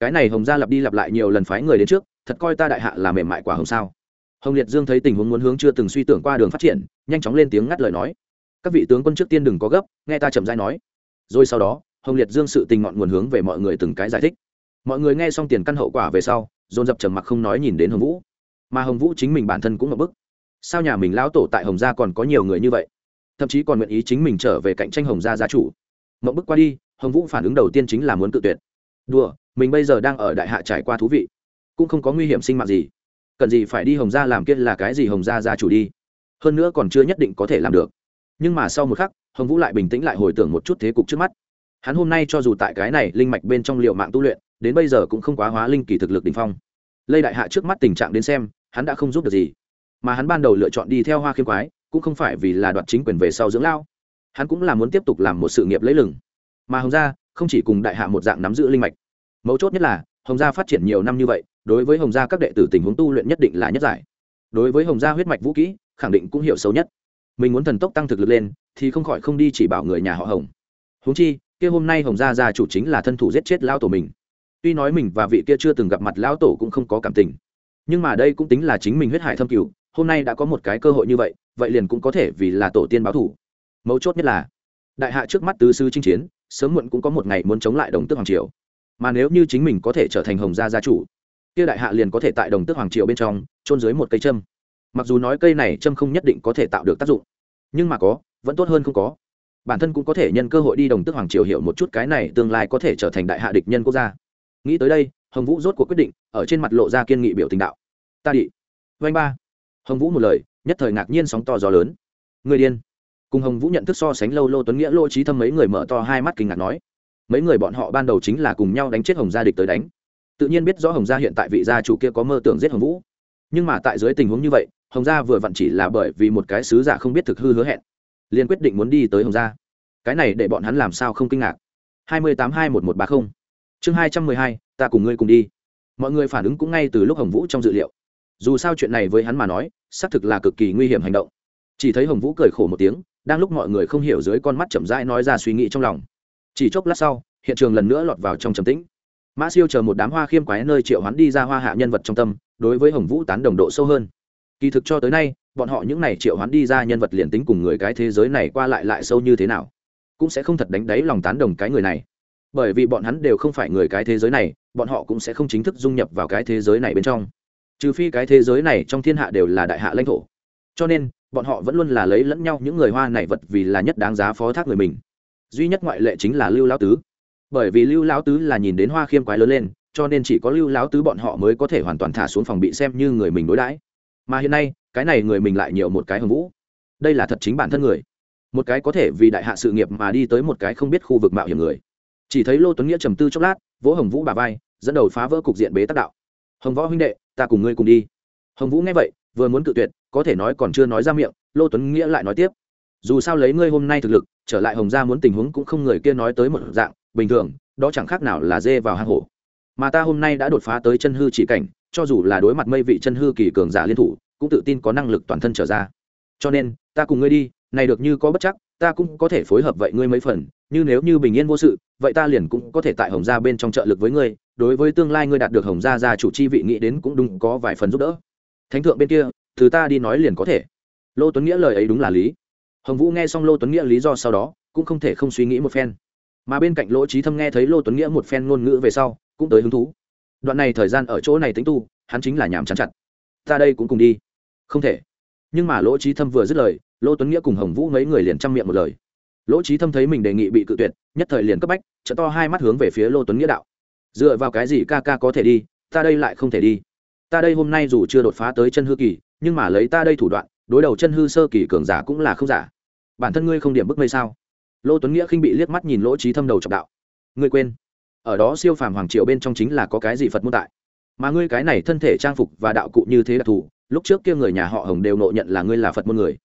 Cái này hồng gia lặp đi lặp lại nhiều lần phái người đến trước, thật coi ta đại hạ là mềm mại quả hồng sao? Hồng liệt dương thấy tình huống muốn hướng chưa từng suy tưởng qua đường phát triển, nhanh chóng lên tiếng ngắt lời nói. Các vị tướng quân trước tiên đừng có gấp, nghe ta chậm dai nói. Rồi sau đó, hồng liệt dương sự tình ngọn nguồn hướng về mọi người từng cái giải thích mọi người nghe xong tiền căn hậu quả về sau, dồn dập trầm mặc không nói nhìn đến hồng vũ. Mà hồng vũ chính mình bản thân cũng ngập bức. Sao nhà mình lão tổ tại hồng gia còn có nhiều người như vậy? Thậm chí còn nguyện ý chính mình trở về cạnh tranh hồng gia gia chủ. Mộng bức qua đi, hồng vũ phản ứng đầu tiên chính là muốn tự tuyệt. Đùa, mình bây giờ đang ở đại hạ trải qua thú vị. Cũng không có nguy hiểm sinh mạng gì. Cần gì phải đi hồng gia làm kia là cái gì hồng gia gia chủ đi. Hơn nữa còn chưa nhất định có thể làm được. Nhưng mà sau một khắc, hồng vũ lại bình tĩnh lại hồi tưởng một chút thế cục trước mắt. Hắn hôm nay cho dù tại cái này linh mạch bên trong liệu mạng tu luyện đến bây giờ cũng không quá hóa linh kỳ thực lực đỉnh phong. Lây đại hạ trước mắt tình trạng đến xem, hắn đã không giúp được gì. Mà hắn ban đầu lựa chọn đi theo hoa khiêm quái, cũng không phải vì là đoạt chính quyền về sau dưỡng lao. Hắn cũng là muốn tiếp tục làm một sự nghiệp lấy lừng. Mà hồng gia không chỉ cùng đại hạ một dạng nắm giữ linh mạch. Mấu chốt nhất là, hồng gia phát triển nhiều năm như vậy, đối với hồng gia các đệ tử tình huống tu luyện nhất định là nhất giải. Đối với hồng gia huyết mạch vũ kỹ, khẳng định cũng hiểu sâu nhất. Mình muốn thần tốc tăng thực lực lên, thì không khỏi không đi chỉ bảo người nhà họ hồng. Huống chi, kia hôm nay hồng gia gia chủ chính là thân thủ giết chết lão tổ mình tuy nói mình và vị kia chưa từng gặp mặt lão tổ cũng không có cảm tình, nhưng mà đây cũng tính là chính mình huyết hải thâm cửu, hôm nay đã có một cái cơ hội như vậy vậy liền cũng có thể vì là tổ tiên báo thủ mấu chốt nhất là, đại hạ trước mắt tứ sư chinh chiến, sớm muộn cũng có một ngày muốn chống lại đồng tước hoàng triều. Mà nếu như chính mình có thể trở thành hồng gia gia chủ, kia đại hạ liền có thể tại đồng tước hoàng triều bên trong trôn dưới một cây châm. Mặc dù nói cây này châm không nhất định có thể tạo được tác dụng, nhưng mà có, vẫn tốt hơn không có. Bản thân cũng có thể nhân cơ hội đi đồng tước hoàng triều hiểu một chút cái này tương lai có thể trở thành đại hạ địch nhân quốc gia nghĩ tới đây, hồng vũ rốt cuộc quyết định, ở trên mặt lộ ra kiên nghị biểu tình đạo. Ta đi. Vanh ba. Hồng vũ một lời, nhất thời ngạc nhiên sóng to gió lớn. Người điên. Cùng hồng vũ nhận thức so sánh lâu lô tuấn nghĩa, lô trí thâm mấy người mở to hai mắt kinh ngạc nói. Mấy người bọn họ ban đầu chính là cùng nhau đánh chết hồng gia địch tới đánh. Tự nhiên biết rõ hồng gia hiện tại vị gia chủ kia có mơ tưởng giết hồng vũ. Nhưng mà tại dưới tình huống như vậy, hồng gia vừa vặn chỉ là bởi vì một cái sứ giả không biết thực hư hứa hẹn, liền quyết định muốn đi tới hồng gia. Cái này để bọn hắn làm sao không kinh ngạc. Hai mươi tám hai một một ba không chương hai trăm mười hai, ta cùng ngươi cùng đi. Mọi người phản ứng cũng ngay từ lúc hồng vũ trong dự liệu. Dù sao chuyện này với hắn mà nói, xác thực là cực kỳ nguy hiểm hành động. Chỉ thấy hồng vũ cười khổ một tiếng, đang lúc mọi người không hiểu dưới con mắt chậm rãi nói ra suy nghĩ trong lòng. Chỉ chốc lát sau, hiện trường lần nữa lọt vào trong trầm tĩnh. Mã siêu chờ một đám hoa khiêm quái nơi triệu hắn đi ra hoa hạ nhân vật trong tâm, đối với hồng vũ tán đồng độ sâu hơn. Kỳ thực cho tới nay, bọn họ những n à y triệu hắn đi ra nhân vật liền tính cùng người cái thế giới này qua lại lại sâu như thế nào, cũng sẽ không thật đánh đáy lòng tán đồng cái người này bởi vì bọn hắn đều không phải người cái thế giới này, bọn họ cũng sẽ không chính thức dung nhập vào cái thế giới này bên trong. Trừ phi cái thế giới này trong thiên hạ đều là đại hạ lãnh thổ. Cho nên, bọn họ vẫn luôn là lấy lẫn nhau những người hoa này vật vì là nhất đáng giá phó thác người mình. Duy nhất ngoại lệ chính là lưu lão tứ. Bởi vì lưu lão tứ là nhìn đến hoa khiêm quái lớn lên, cho nên chỉ có lưu lão tứ bọn họ mới có thể hoàn toàn thả xuống phòng bị xem như người mình đối đãi. Mà hiện nay, cái này người mình lại nhiều một cái hồng vũ. Đây là thật chính bản thân người. Một cái có thể vì đại hạ sự nghiệp mà đi tới một cái không biết khu vực mạo hiểm người chỉ thấy lô tuấn nghĩa trầm tư chốc lát, vỗ hồng vũ bà vai, dẫn đầu phá vỡ cục diện bế tắc đạo. Hồng võ huynh đệ, ta cùng ngươi cùng đi. Hồng vũ nghe vậy, vừa muốn cự tuyệt, có thể nói còn chưa nói ra miệng, lô tuấn nghĩa lại nói tiếp. Dù sao lấy ngươi hôm nay thực lực, trở lại hồng gia muốn tình huống cũng không người kia nói tới một dạng, bình thường, đó chẳng khác nào là dê vào hang hổ. Mà ta hôm nay đã đột phá tới chân hư chỉ cảnh, cho dù là đối mặt mây vị chân hư kỳ cường giả liên thủ, cũng tự tin có năng lực toàn thân trở ra. Cho nên, ta cùng ngươi đi, này được như có bất chắc, ta cũng có thể phối hợp vậy ngươi mấy phần như nếu như bình yên vô sự, vậy ta liền cũng có thể tại hồng gia bên trong trợ lực với ngươi, đối với tương lai ngươi đạt được hồng gia gia chủ chi vị nghĩ đến cũng đúng, có vài phần giúp đỡ. Thánh thượng bên kia, từ ta đi nói liền có thể. Lô tuấn nghĩa lời ấy đúng là lý. Hồng vũ nghe xong lô tuấn nghĩa lý do sau đó, cũng không thể không suy nghĩ một phen. Mà bên cạnh lỗ trí thâm nghe thấy lô tuấn nghĩa một phen ngôn ngữ về sau, cũng tới hứng thú. Đoạn này thời gian ở chỗ này tính tu, hắn chính là nhàm chán chặt. Ta đây cũng cùng đi. Không thể. Nhưng mà lỗ trí thâm vừa dứt lời, lô tuấn nghĩa cùng hồng vũ mấy người liền chăm miệng một lời lỗ trí thâm thấy mình đề nghị bị cự tuyệt, nhất thời liền cấp bách chợ to hai mắt hướng về phía lô tuấn nghĩa đạo. Dựa vào cái gì ca ca có thể đi, ta đây lại không thể đi. Ta đây hôm nay dù chưa đột phá tới chân hư kỳ, nhưng mà lấy ta đây thủ đoạn, đối đầu chân hư sơ kỳ cường giả cũng là không giả. Bản thân ngươi không điểm bức mây sao? Lô tuấn nghĩa khinh bị liếc mắt nhìn lỗ trí thâm đầu trọng đạo. Ngươi quên. Ở đó siêu phàm hoàng triệu bên trong chính là có cái gì phật môn tại? Mà ngươi cái này thân thể trang phục và đạo cụ như thế đặc thù, lúc trước kia người nhà họ hồng đều nộ nhận là ngươi là phật môn người.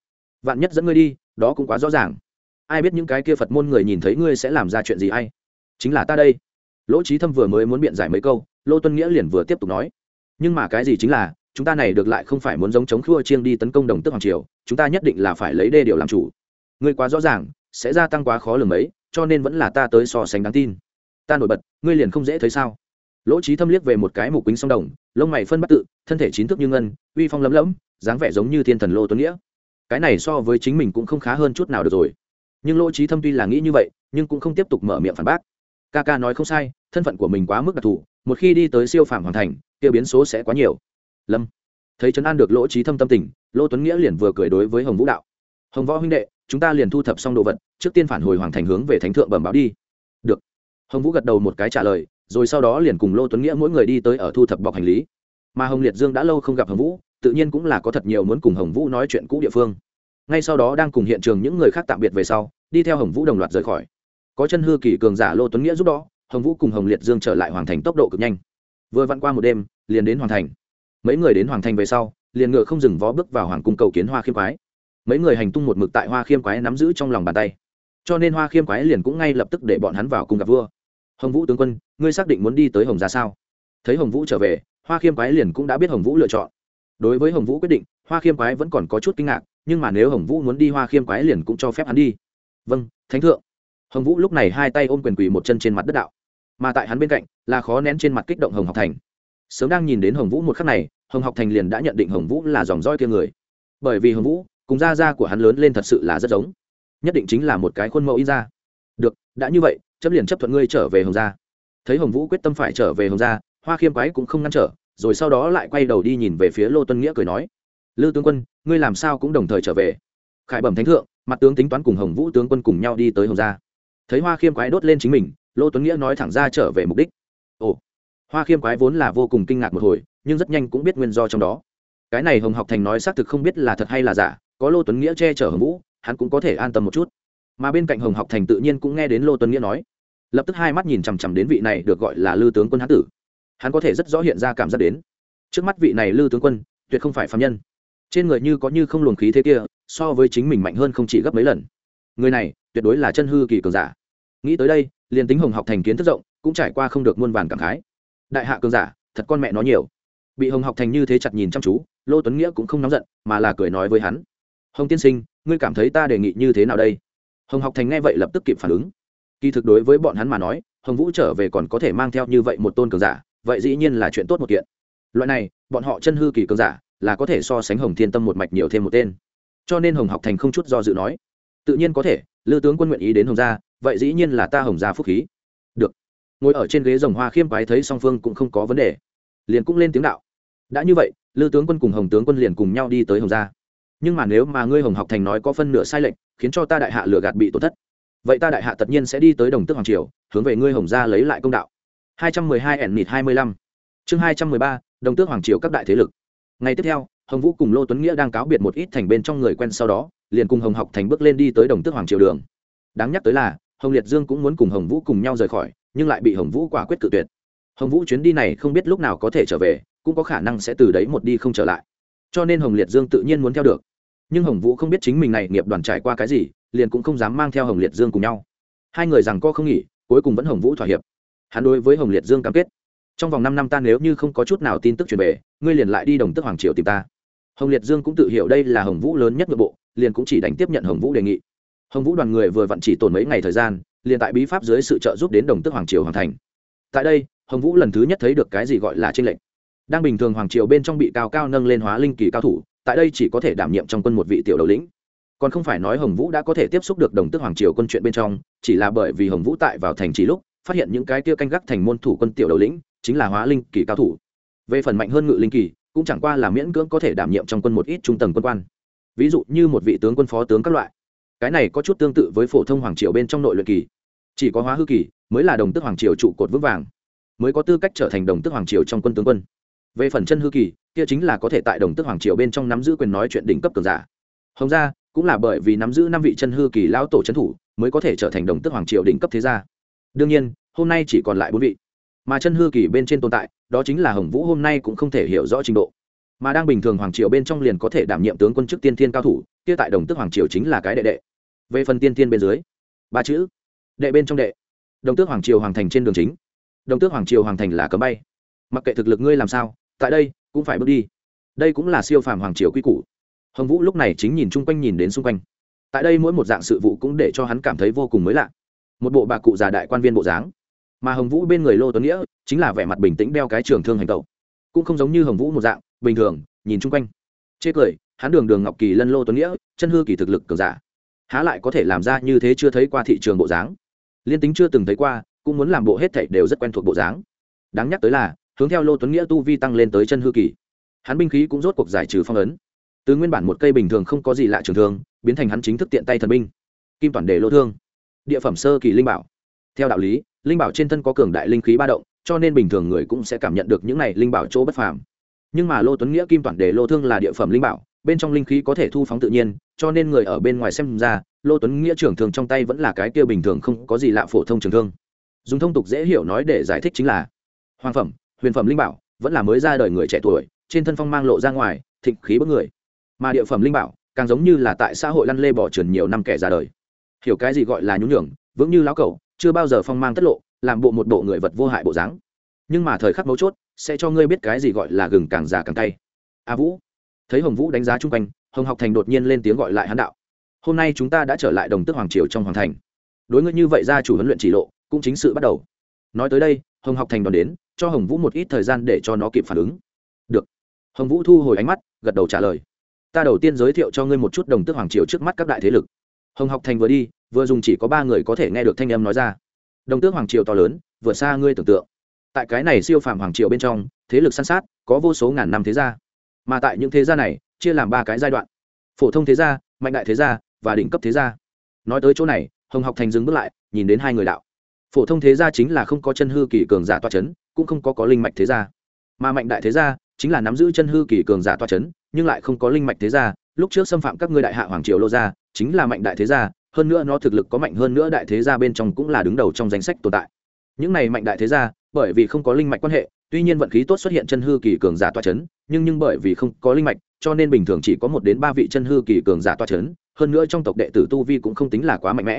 Vạn nhất dẫn ngươi đi, đó cũng quá rõ ràng ai biết những cái kia phật môn người nhìn thấy ngươi sẽ làm ra chuyện gì hay? Chính là ta đây. Lỗ trí thâm vừa mới muốn biện giải mấy câu, lô tuân nghĩa liền vừa tiếp tục nói. Nhưng mà cái gì chính là, chúng ta này được lại không phải muốn giống chống khua chiêng đi tấn công đồng tức hoàng triều, chúng ta nhất định là phải lấy đê điều làm chủ. Ngươi quá rõ ràng, sẽ gia tăng quá khó lường ấy, cho nên vẫn là ta tới so sánh đáng tin. Ta nổi bật, ngươi liền không dễ thấy sao? Lỗ trí thâm liếc về một cái mục quýnh song đồng, lông mày phân bắt tự, thân thể chín thức như ngân, uy phong lấm lẫm dáng vẻ giống như thiên thần lô tuấn nghĩa. Cái này so với chính mình cũng không khá hơn chút nào được rồi nhưng lỗ trí thâm tuy là nghĩ như vậy, nhưng cũng không tiếp tục mở miệng phản bác. Ca ca nói không sai, thân phận của mình quá mức đặc thù, một khi đi tới siêu phàm hoàn thành tiêu biến số sẽ quá nhiều. Lâm. Thấy trấn an được lỗ trí thâm tâm tình lỗ tuấn nghĩa liền vừa cười đối với hồng vũ đạo. Hồng võ huynh đệ, chúng ta liền thu thập xong đồ vật, trước tiên phản hồi hoàng thành hướng về thánh thượng bẩm báo đi. Được. Hồng vũ gật đầu một cái trả lời, rồi sau đó liền cùng lô tuấn nghĩa mỗi người đi tới ở thu thập bọc hành lý. Mà hồng liệt dương đã lâu không gặp hồng vũ, tự nhiên cũng là có thật nhiều muốn cùng hồng vũ nói chuyện cũ địa phương ngay sau đó đang cùng hiện trường những người khác tạm biệt về sau, đi theo hồng vũ đồng loạt rời khỏi. Có chân hư kỳ cường giả lô tuấn nghĩa giúp đó hồng vũ cùng hồng liệt dương trở lại hoàng thành tốc độ cực nhanh. Vừa vặn qua một đêm, liền đến hoàng thành. Mấy người đến hoàng thành về sau, liền ngựa không dừng vó bước vào hoàng cung cầu kiến hoa khiêm quái. Mấy người hành tung một mực tại hoa khiêm quái nắm giữ trong lòng bàn tay. Cho nên hoa khiêm quái liền cũng ngay lập tức để bọn hắn vào cùng gặp vua. Hồng vũ tướng quân, ngươi xác định muốn đi tới hồng ra sao? Thấy hồng vũ trở về, hoa khiêm quái liền cũng đã biết hồng vũ lựa chọn đối với hồng vũ quyết định, hoa khiêm quái vẫn còn có chút kinh ngạc, nhưng mà nếu hồng vũ muốn đi, hoa khiêm quái liền cũng cho phép hắn đi. Vâng thánh thượng. Hồng vũ lúc này hai tay ôm quyền quỳ một chân trên mặt đất đạo. Mà tại hắn bên cạnh, là khó nén trên mặt kích động hồng học thành. Sớm đang nhìn đến hồng vũ một khắc này, hồng học thành liền đã nhận định hồng vũ là dòng roi kia người. Bởi vì hồng vũ, cùng da da của hắn lớn lên thật sự là rất giống. Nhất định chính là một cái khuôn mẫu in ra được, đã như vậy, chấp liền chấp thuận ngươi trở về hồng gia. Thấy hồng vũ quyết tâm phải trở về hồng gia, hoa khiêm quái cũng không ngăn trở rồi sau đó lại quay đầu đi nhìn về phía lô tuân nghĩa cười nói, lư tướng quân, ngươi làm sao cũng đồng thời trở về. Khải bẩm thánh thượng, mặt tướng tính toán cùng hồng vũ tướng quân cùng nhau đi tới hồng gia. Thấy hoa khiêm quái đốt lên chính mình, lô tuấn nghĩa nói thẳng ra trở về mục đích. Ồ, hoa khiêm quái vốn là vô cùng kinh ngạc một hồi, nhưng rất nhanh cũng biết nguyên do trong đó. Cái này hồng học thành nói xác thực không biết là thật hay là giả, có lô tuấn nghĩa che chở hồng vũ, hắn cũng có thể an tâm một chút. Mà bên cạnh hồng học thành tự nhiên cũng nghe đến lô tuấn nghĩa nói, lập tức hai mắt nhìn chằm chằm đến vị này được gọi là lư tướng quân hán tử hắn có thể rất rõ hiện ra cảm giác đến. Trước mắt vị này lư tướng quân, tuyệt không phải phạm nhân. Trên người như có như không luồng khí thế kia, so với chính mình mạnh hơn không chỉ gấp mấy lần. Người này, tuyệt đối là chân hư kỳ cường giả. Nghĩ tới đây, liền tính hồng học thành kiến thức rộng, cũng trải qua không được muôn vàn cảm khái. Đại hạ cường giả, thật con mẹ nó nhiều. Bị hồng học thành như thế chặt nhìn chăm chú, lô tuấn nghĩa cũng không nóng giận, mà là cười nói với hắn. Hồng tiên sinh, ngươi cảm thấy ta đề nghị như thế nào đây? Hồng học thành nghe vậy lập tức kịp phản ứng. Kỳ thực đối với bọn hắn mà nói, hồng vũ trở về còn có thể mang theo như vậy một tôn cường giả vậy dĩ nhiên là chuyện tốt một kiện. Loại này, bọn họ chân hư kỳ cường giả, là có thể so sánh hồng thiên tâm một mạch nhiều thêm một tên. Cho nên hồng học thành không chút do dự nói, tự nhiên có thể, lư tướng quân nguyện ý đến hồng gia, vậy dĩ nhiên là ta hồng gia phúc khí. Được. Ngồi ở trên ghế rồng hoa khiêm quái thấy song phương cũng không có vấn đề. Liền cũng lên tiếng đạo, đã như vậy, lư tướng quân cùng hồng tướng quân liền cùng nhau đi tới hồng gia. Nhưng mà nếu mà ngươi hồng học thành nói có phân nửa sai lệch, khiến cho ta đại hạ lừa gạt bị tổn thất, vậy ta đại hạ tất nhiên sẽ đi tới đồng tước hoàng triều, hướng về ngươi hồng gia lấy lại công đạo. 212 ẻn nịt 25. chương 213, đồng tước hoàng triều các đại thế lực. Ngày tiếp theo hồng vũ cùng lô tuấn nghĩa đang cáo biệt một ít thành bên trong người quen sau đó liền cùng hồng học thành bước lên đi tới đồng tước hoàng triều đường. Đáng nhắc tới là hồng liệt dương cũng muốn cùng hồng vũ cùng nhau rời khỏi nhưng lại bị hồng vũ quả quyết cự tuyệt. Hồng vũ chuyến đi này không biết lúc nào có thể trở về cũng có khả năng sẽ từ đấy một đi không trở lại. Cho nên hồng liệt dương tự nhiên muốn theo được. Nhưng hồng vũ không biết chính mình này nghiệp đoàn trải qua cái gì liền cũng không dám mang theo hồng liệt dương cùng nhau. Hai người rằng co không nghỉ cuối cùng vẫn hồng vũ thỏa hiệp hắn đối với hồng liệt dương cam kết. Trong vòng năm năm ta nếu như không có chút nào tin tức truyền về, ngươi liền lại đi đồng tức hoàng triều tìm ta. Hồng liệt dương cũng tự hiểu đây là hồng vũ lớn nhất nội bộ, liền cũng chỉ đánh tiếp nhận hồng vũ đề nghị. Hồng vũ đoàn người vừa vặn chỉ tồn mấy ngày thời gian, liền tại bí pháp dưới sự trợ giúp đến đồng tức hoàng triều hoàn thành. Tại đây, hồng vũ lần thứ nhất thấy được cái gì gọi là tranh lệnh đang bình thường hoàng triều bên trong bị cao cao nâng lên hóa linh kỳ cao thủ, tại đây chỉ có thể đảm nhiệm trong quân một vị tiểu đầu lĩnh. Còn không phải nói hồng vũ đã có thể tiếp xúc được đồng tức hoàng triều quân chuyện bên trong, chỉ là bởi vì hồng vũ tại vào thành trì lúc phát hiện những cái kia canh gác thành môn thủ quân tiểu đầu lĩnh, chính là hóa linh kỳ cao thủ. Về phần mạnh hơn ngự linh kỳ, cũng chẳng qua là miễn cưỡng có thể đảm nhiệm trong quân một ít trung tầng quân quan. Ví dụ như một vị tướng quân phó tướng các loại. Cái này có chút tương tự với phổ thông hoàng triều bên trong nội luyện kỳ. Chỉ có hóa hư kỳ mới là đồng tước hoàng triều trụ cột vững vàng, mới có tư cách trở thành đồng tước hoàng triều trong quân tướng quân. Về phần chân hư kỳ, kia chính là có thể tại đồng tước hoàng triều bên trong nắm giữ quyền nói chuyện đỉnh cấp cường giả. Hồng ra cũng là bởi vì nắm giữ năm vị chân hư kỳ lão tổ trấn thủ, mới có thể trở thành đồng tước hoàng triều đỉnh cấp thế gia đương nhiên, hôm nay chỉ còn lại bốn vị. Mà chân hư kỳ bên trên tồn tại, đó chính là hồng vũ hôm nay cũng không thể hiểu rõ trình độ. Mà đang bình thường hoàng triều bên trong liền có thể đảm nhiệm tướng quân chức tiên thiên cao thủ, kia tại đồng tức hoàng triều chính là cái đệ đệ. Về phần tiên thiên bên dưới, ba chữ, đệ bên trong đệ. Đồng tước hoàng triều hoàng thành trên đường chính. Đồng tước hoàng triều hoàng thành là cấm bay. Mặc kệ thực lực ngươi làm sao, tại đây cũng phải bước đi. Đây cũng là siêu phàm hoàng triều quy củ. Hồng vũ lúc này chính nhìn chung quanh nhìn đến xung quanh. Tại đây mỗi một dạng sự vụ cũng để cho hắn cảm thấy vô cùng mới lạ một bộ bà cụ già đại quan viên bộ dáng. Mà hồng vũ bên người lô tuấn nghĩa chính là vẻ mặt bình tĩnh đeo cái trường thương hành tẩu. Cũng không giống như hồng vũ một dạng, bình thường, nhìn chung quanh. Chê cười, hắn đường đường ngọc kỳ lân lô tuấn nghĩa, chân hư kỳ thực lực cường giả. Há lại có thể làm ra như thế chưa thấy qua thị trường bộ dáng. Liên tính chưa từng thấy qua, cũng muốn làm bộ hết thảy đều rất quen thuộc bộ dáng. Đáng nhắc tới là, hướng theo lô tuấn nghĩa tu vi tăng lên tới chân hư kỳ. Hắn binh khí cũng rốt cuộc giải trừ phong ấn. Từ nguyên bản một cây bình thường không có gì lạ trường thương, biến thành hắn chính thức tiện tay thần binh. Kim toàn đề lô thương địa phẩm sơ kỳ linh bảo. Theo đạo lý, linh bảo trên thân có cường đại linh khí ba động, cho nên bình thường người cũng sẽ cảm nhận được những này linh bảo chỗ bất phàm. Nhưng mà lô tuấn nghĩa kim toàn đề lô thương là địa phẩm linh bảo, bên trong linh khí có thể thu phóng tự nhiên, cho nên người ở bên ngoài xem ra, lô tuấn nghĩa trưởng thường trong tay vẫn là cái kia bình thường không có gì lạ phổ thông trường thương. Dùng thông tục dễ hiểu nói để giải thích chính là, hoàng phẩm, huyền phẩm linh bảo vẫn là mới ra đời người trẻ tuổi, trên thân phong mang lộ ra ngoài, thịnh khí bất người. Mà địa phẩm linh bảo càng giống như là tại xã hội lăn lê bỏ trườn nhiều năm kẻ ra đời hiểu cái gì gọi là nhún nhường, vững như lão cẩu, chưa bao giờ phong mang tất lộ, làm bộ một bộ người vật vô hại bộ dáng. Nhưng mà thời khắc mấu chốt, sẽ cho ngươi biết cái gì gọi là gừng càng già càng cay. A vũ. Thấy hồng vũ đánh giá chung quanh, hồng học thành đột nhiên lên tiếng gọi lại hắn đạo. Hôm nay chúng ta đã trở lại đồng tước hoàng triều trong hoàng thành. Đối ngươi như vậy gia chủ huấn luyện chỉ lộ, cũng chính sự bắt đầu. Nói tới đây, hồng học thành đón đến, cho hồng vũ một ít thời gian để cho nó kịp phản ứng. Được. Hồng vũ thu hồi ánh mắt, gật đầu trả lời. Ta đầu tiên giới thiệu cho ngươi một chút đồng tước hoàng triều trước mắt các đại thế lực hồng học thành vừa đi, vừa dùng chỉ có ba người có thể nghe được thanh âm nói ra. Đồng tước hoàng triều to lớn, vượt xa ngươi tưởng tượng. Tại cái này siêu phàm hoàng triều bên trong, thế lực săn sát, có vô số ngàn năm thế gia. Mà tại những thế gia này, chia làm ba cái giai đoạn. Phổ thông thế gia, mạnh đại thế gia, và đỉnh cấp thế gia. Nói tới chỗ này, hồng học thành dừng bước lại, nhìn đến hai người đạo. Phổ thông thế gia chính là không có chân hư kỳ cường giả toa c h ấ n cũng không có có linh mạch thế gia. Mà mạnh đại thế gia chính là nắm giữ chân hư kỳ cường giả toa c h ấ n nhưng lại không có linh mạch thế gia lúc trước xâm phạm các ngươi đại hạ hoàng triều lô gia, chính là mạnh đại thế gia, hơn nữa nó thực lực có mạnh hơn nữa đại thế gia bên trong cũng là đứng đầu trong danh sách tồn tại. Những này mạnh đại thế gia, bởi vì không có linh mạch quan hệ, tuy nhiên vận khí tốt xuất hiện chân hư kỳ cường giả toa c h ấ n nhưng nhưng bởi vì không có linh mạch, cho nên bình thường chỉ có một đến ba vị chân hư kỳ cường giả toa c h ấ n hơn nữa trong tộc đệ tử tu vi cũng không tính là quá mạnh mẽ.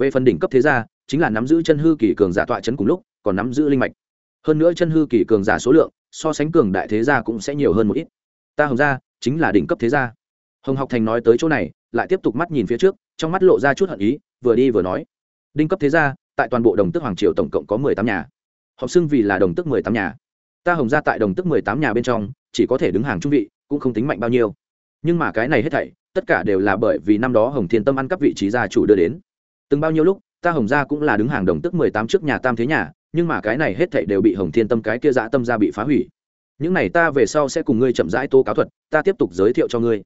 Về phần đỉnh cấp thế gia, chính là nắm giữ chân hư kỳ cường giả toa c h ấ n cùng lúc, còn nắm giữ linh mạch. Hơn nữa chân hư kỳ cường giả số lượng, so sánh cường đại thế gia cũng sẽ nhiều hơn một ít. Ta hồng gia, chính là đỉnh cấp thế gia hồng học thành nói tới chỗ này, lại tiếp tục mắt nhìn phía trước, trong mắt lộ ra chút hận ý, vừa đi vừa nói. Đinh cấp thế gia, tại toàn bộ đồng tức hoàng triều tổng cộng có mười tám nhà. Học xưng vì là đồng tức mười tám nhà. Ta hồng gia tại đồng tức mười tám nhà bên trong, chỉ có thể đứng hàng trung vị, cũng không tính mạnh bao nhiêu. Nhưng mà cái này hết thảy, tất cả đều là bởi vì năm đó hồng thiên tâm ăn cắp vị trí gia chủ đưa đến. Từng bao nhiêu lúc, ta hồng gia cũng là đứng hàng đồng tức mười tám trước nhà tam thế nhà, nhưng mà cái này hết thảy đều bị hồng thiên tâm cái kia dã tâm gia bị phá hủy. Những này ta về sau sẽ cùng ngươi chậm rãi tố cáo thuật, ta tiếp tục giới thiệu cho ngươi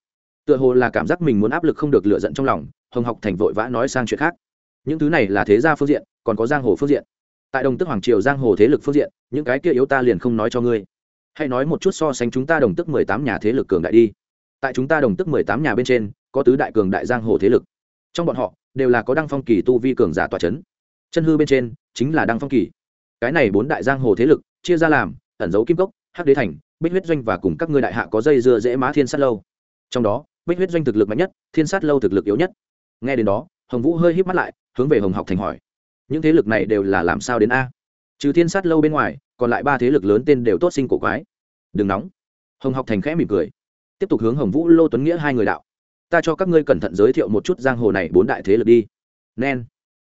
tựa hồ là cảm giác mình muốn áp lực không được lựa giận trong lòng, hồng học thành vội vã nói sang chuyện khác. Những thứ này là thế gia phương diện, còn có giang hồ phương diện. Tại đồng tức hoàng triều giang hồ thế lực phương diện, những cái kia yếu ta liền không nói cho ngươi. Hãy nói một chút so sánh chúng ta đồng tức mười tám nhà thế lực cường đại đi. Tại chúng ta đồng tức mười tám nhà bên trên, có tứ đại cường đại giang hồ thế lực. Trong bọn họ, đều là có đăng phong kỳ tu vi cường giả tòa c h ấ n chân hư bên trên, chính là đăng phong kỳ. Cái này bốn đại giang hồ thế lực, chia ra làm, ẩn dấu kim cốc, hắc đế thành, bích huyết doanh và cùng các ngươi đại hạ có dây dưa dễ má thiên sát lâu. Trong đó bích huyết doanh thực lực mạnh nhất, thiên sát lâu thực lực yếu nhất. Nghe đến đó, hồng vũ hơi híp mắt lại, hướng về hồng học thành hỏi. Những thế lực này đều là làm sao đến a? Trừ thiên sát lâu bên ngoài, còn lại ba thế lực lớn tên đều tốt sinh cổ quái. Đừng nóng. Hồng học thành khẽ mỉm cười. Tiếp tục hướng hồng vũ lô tuấn nghĩa hai người đạo. Ta cho các ngươi cẩn thận giới thiệu một chút giang hồ này bốn đại thế lực đi. Nen.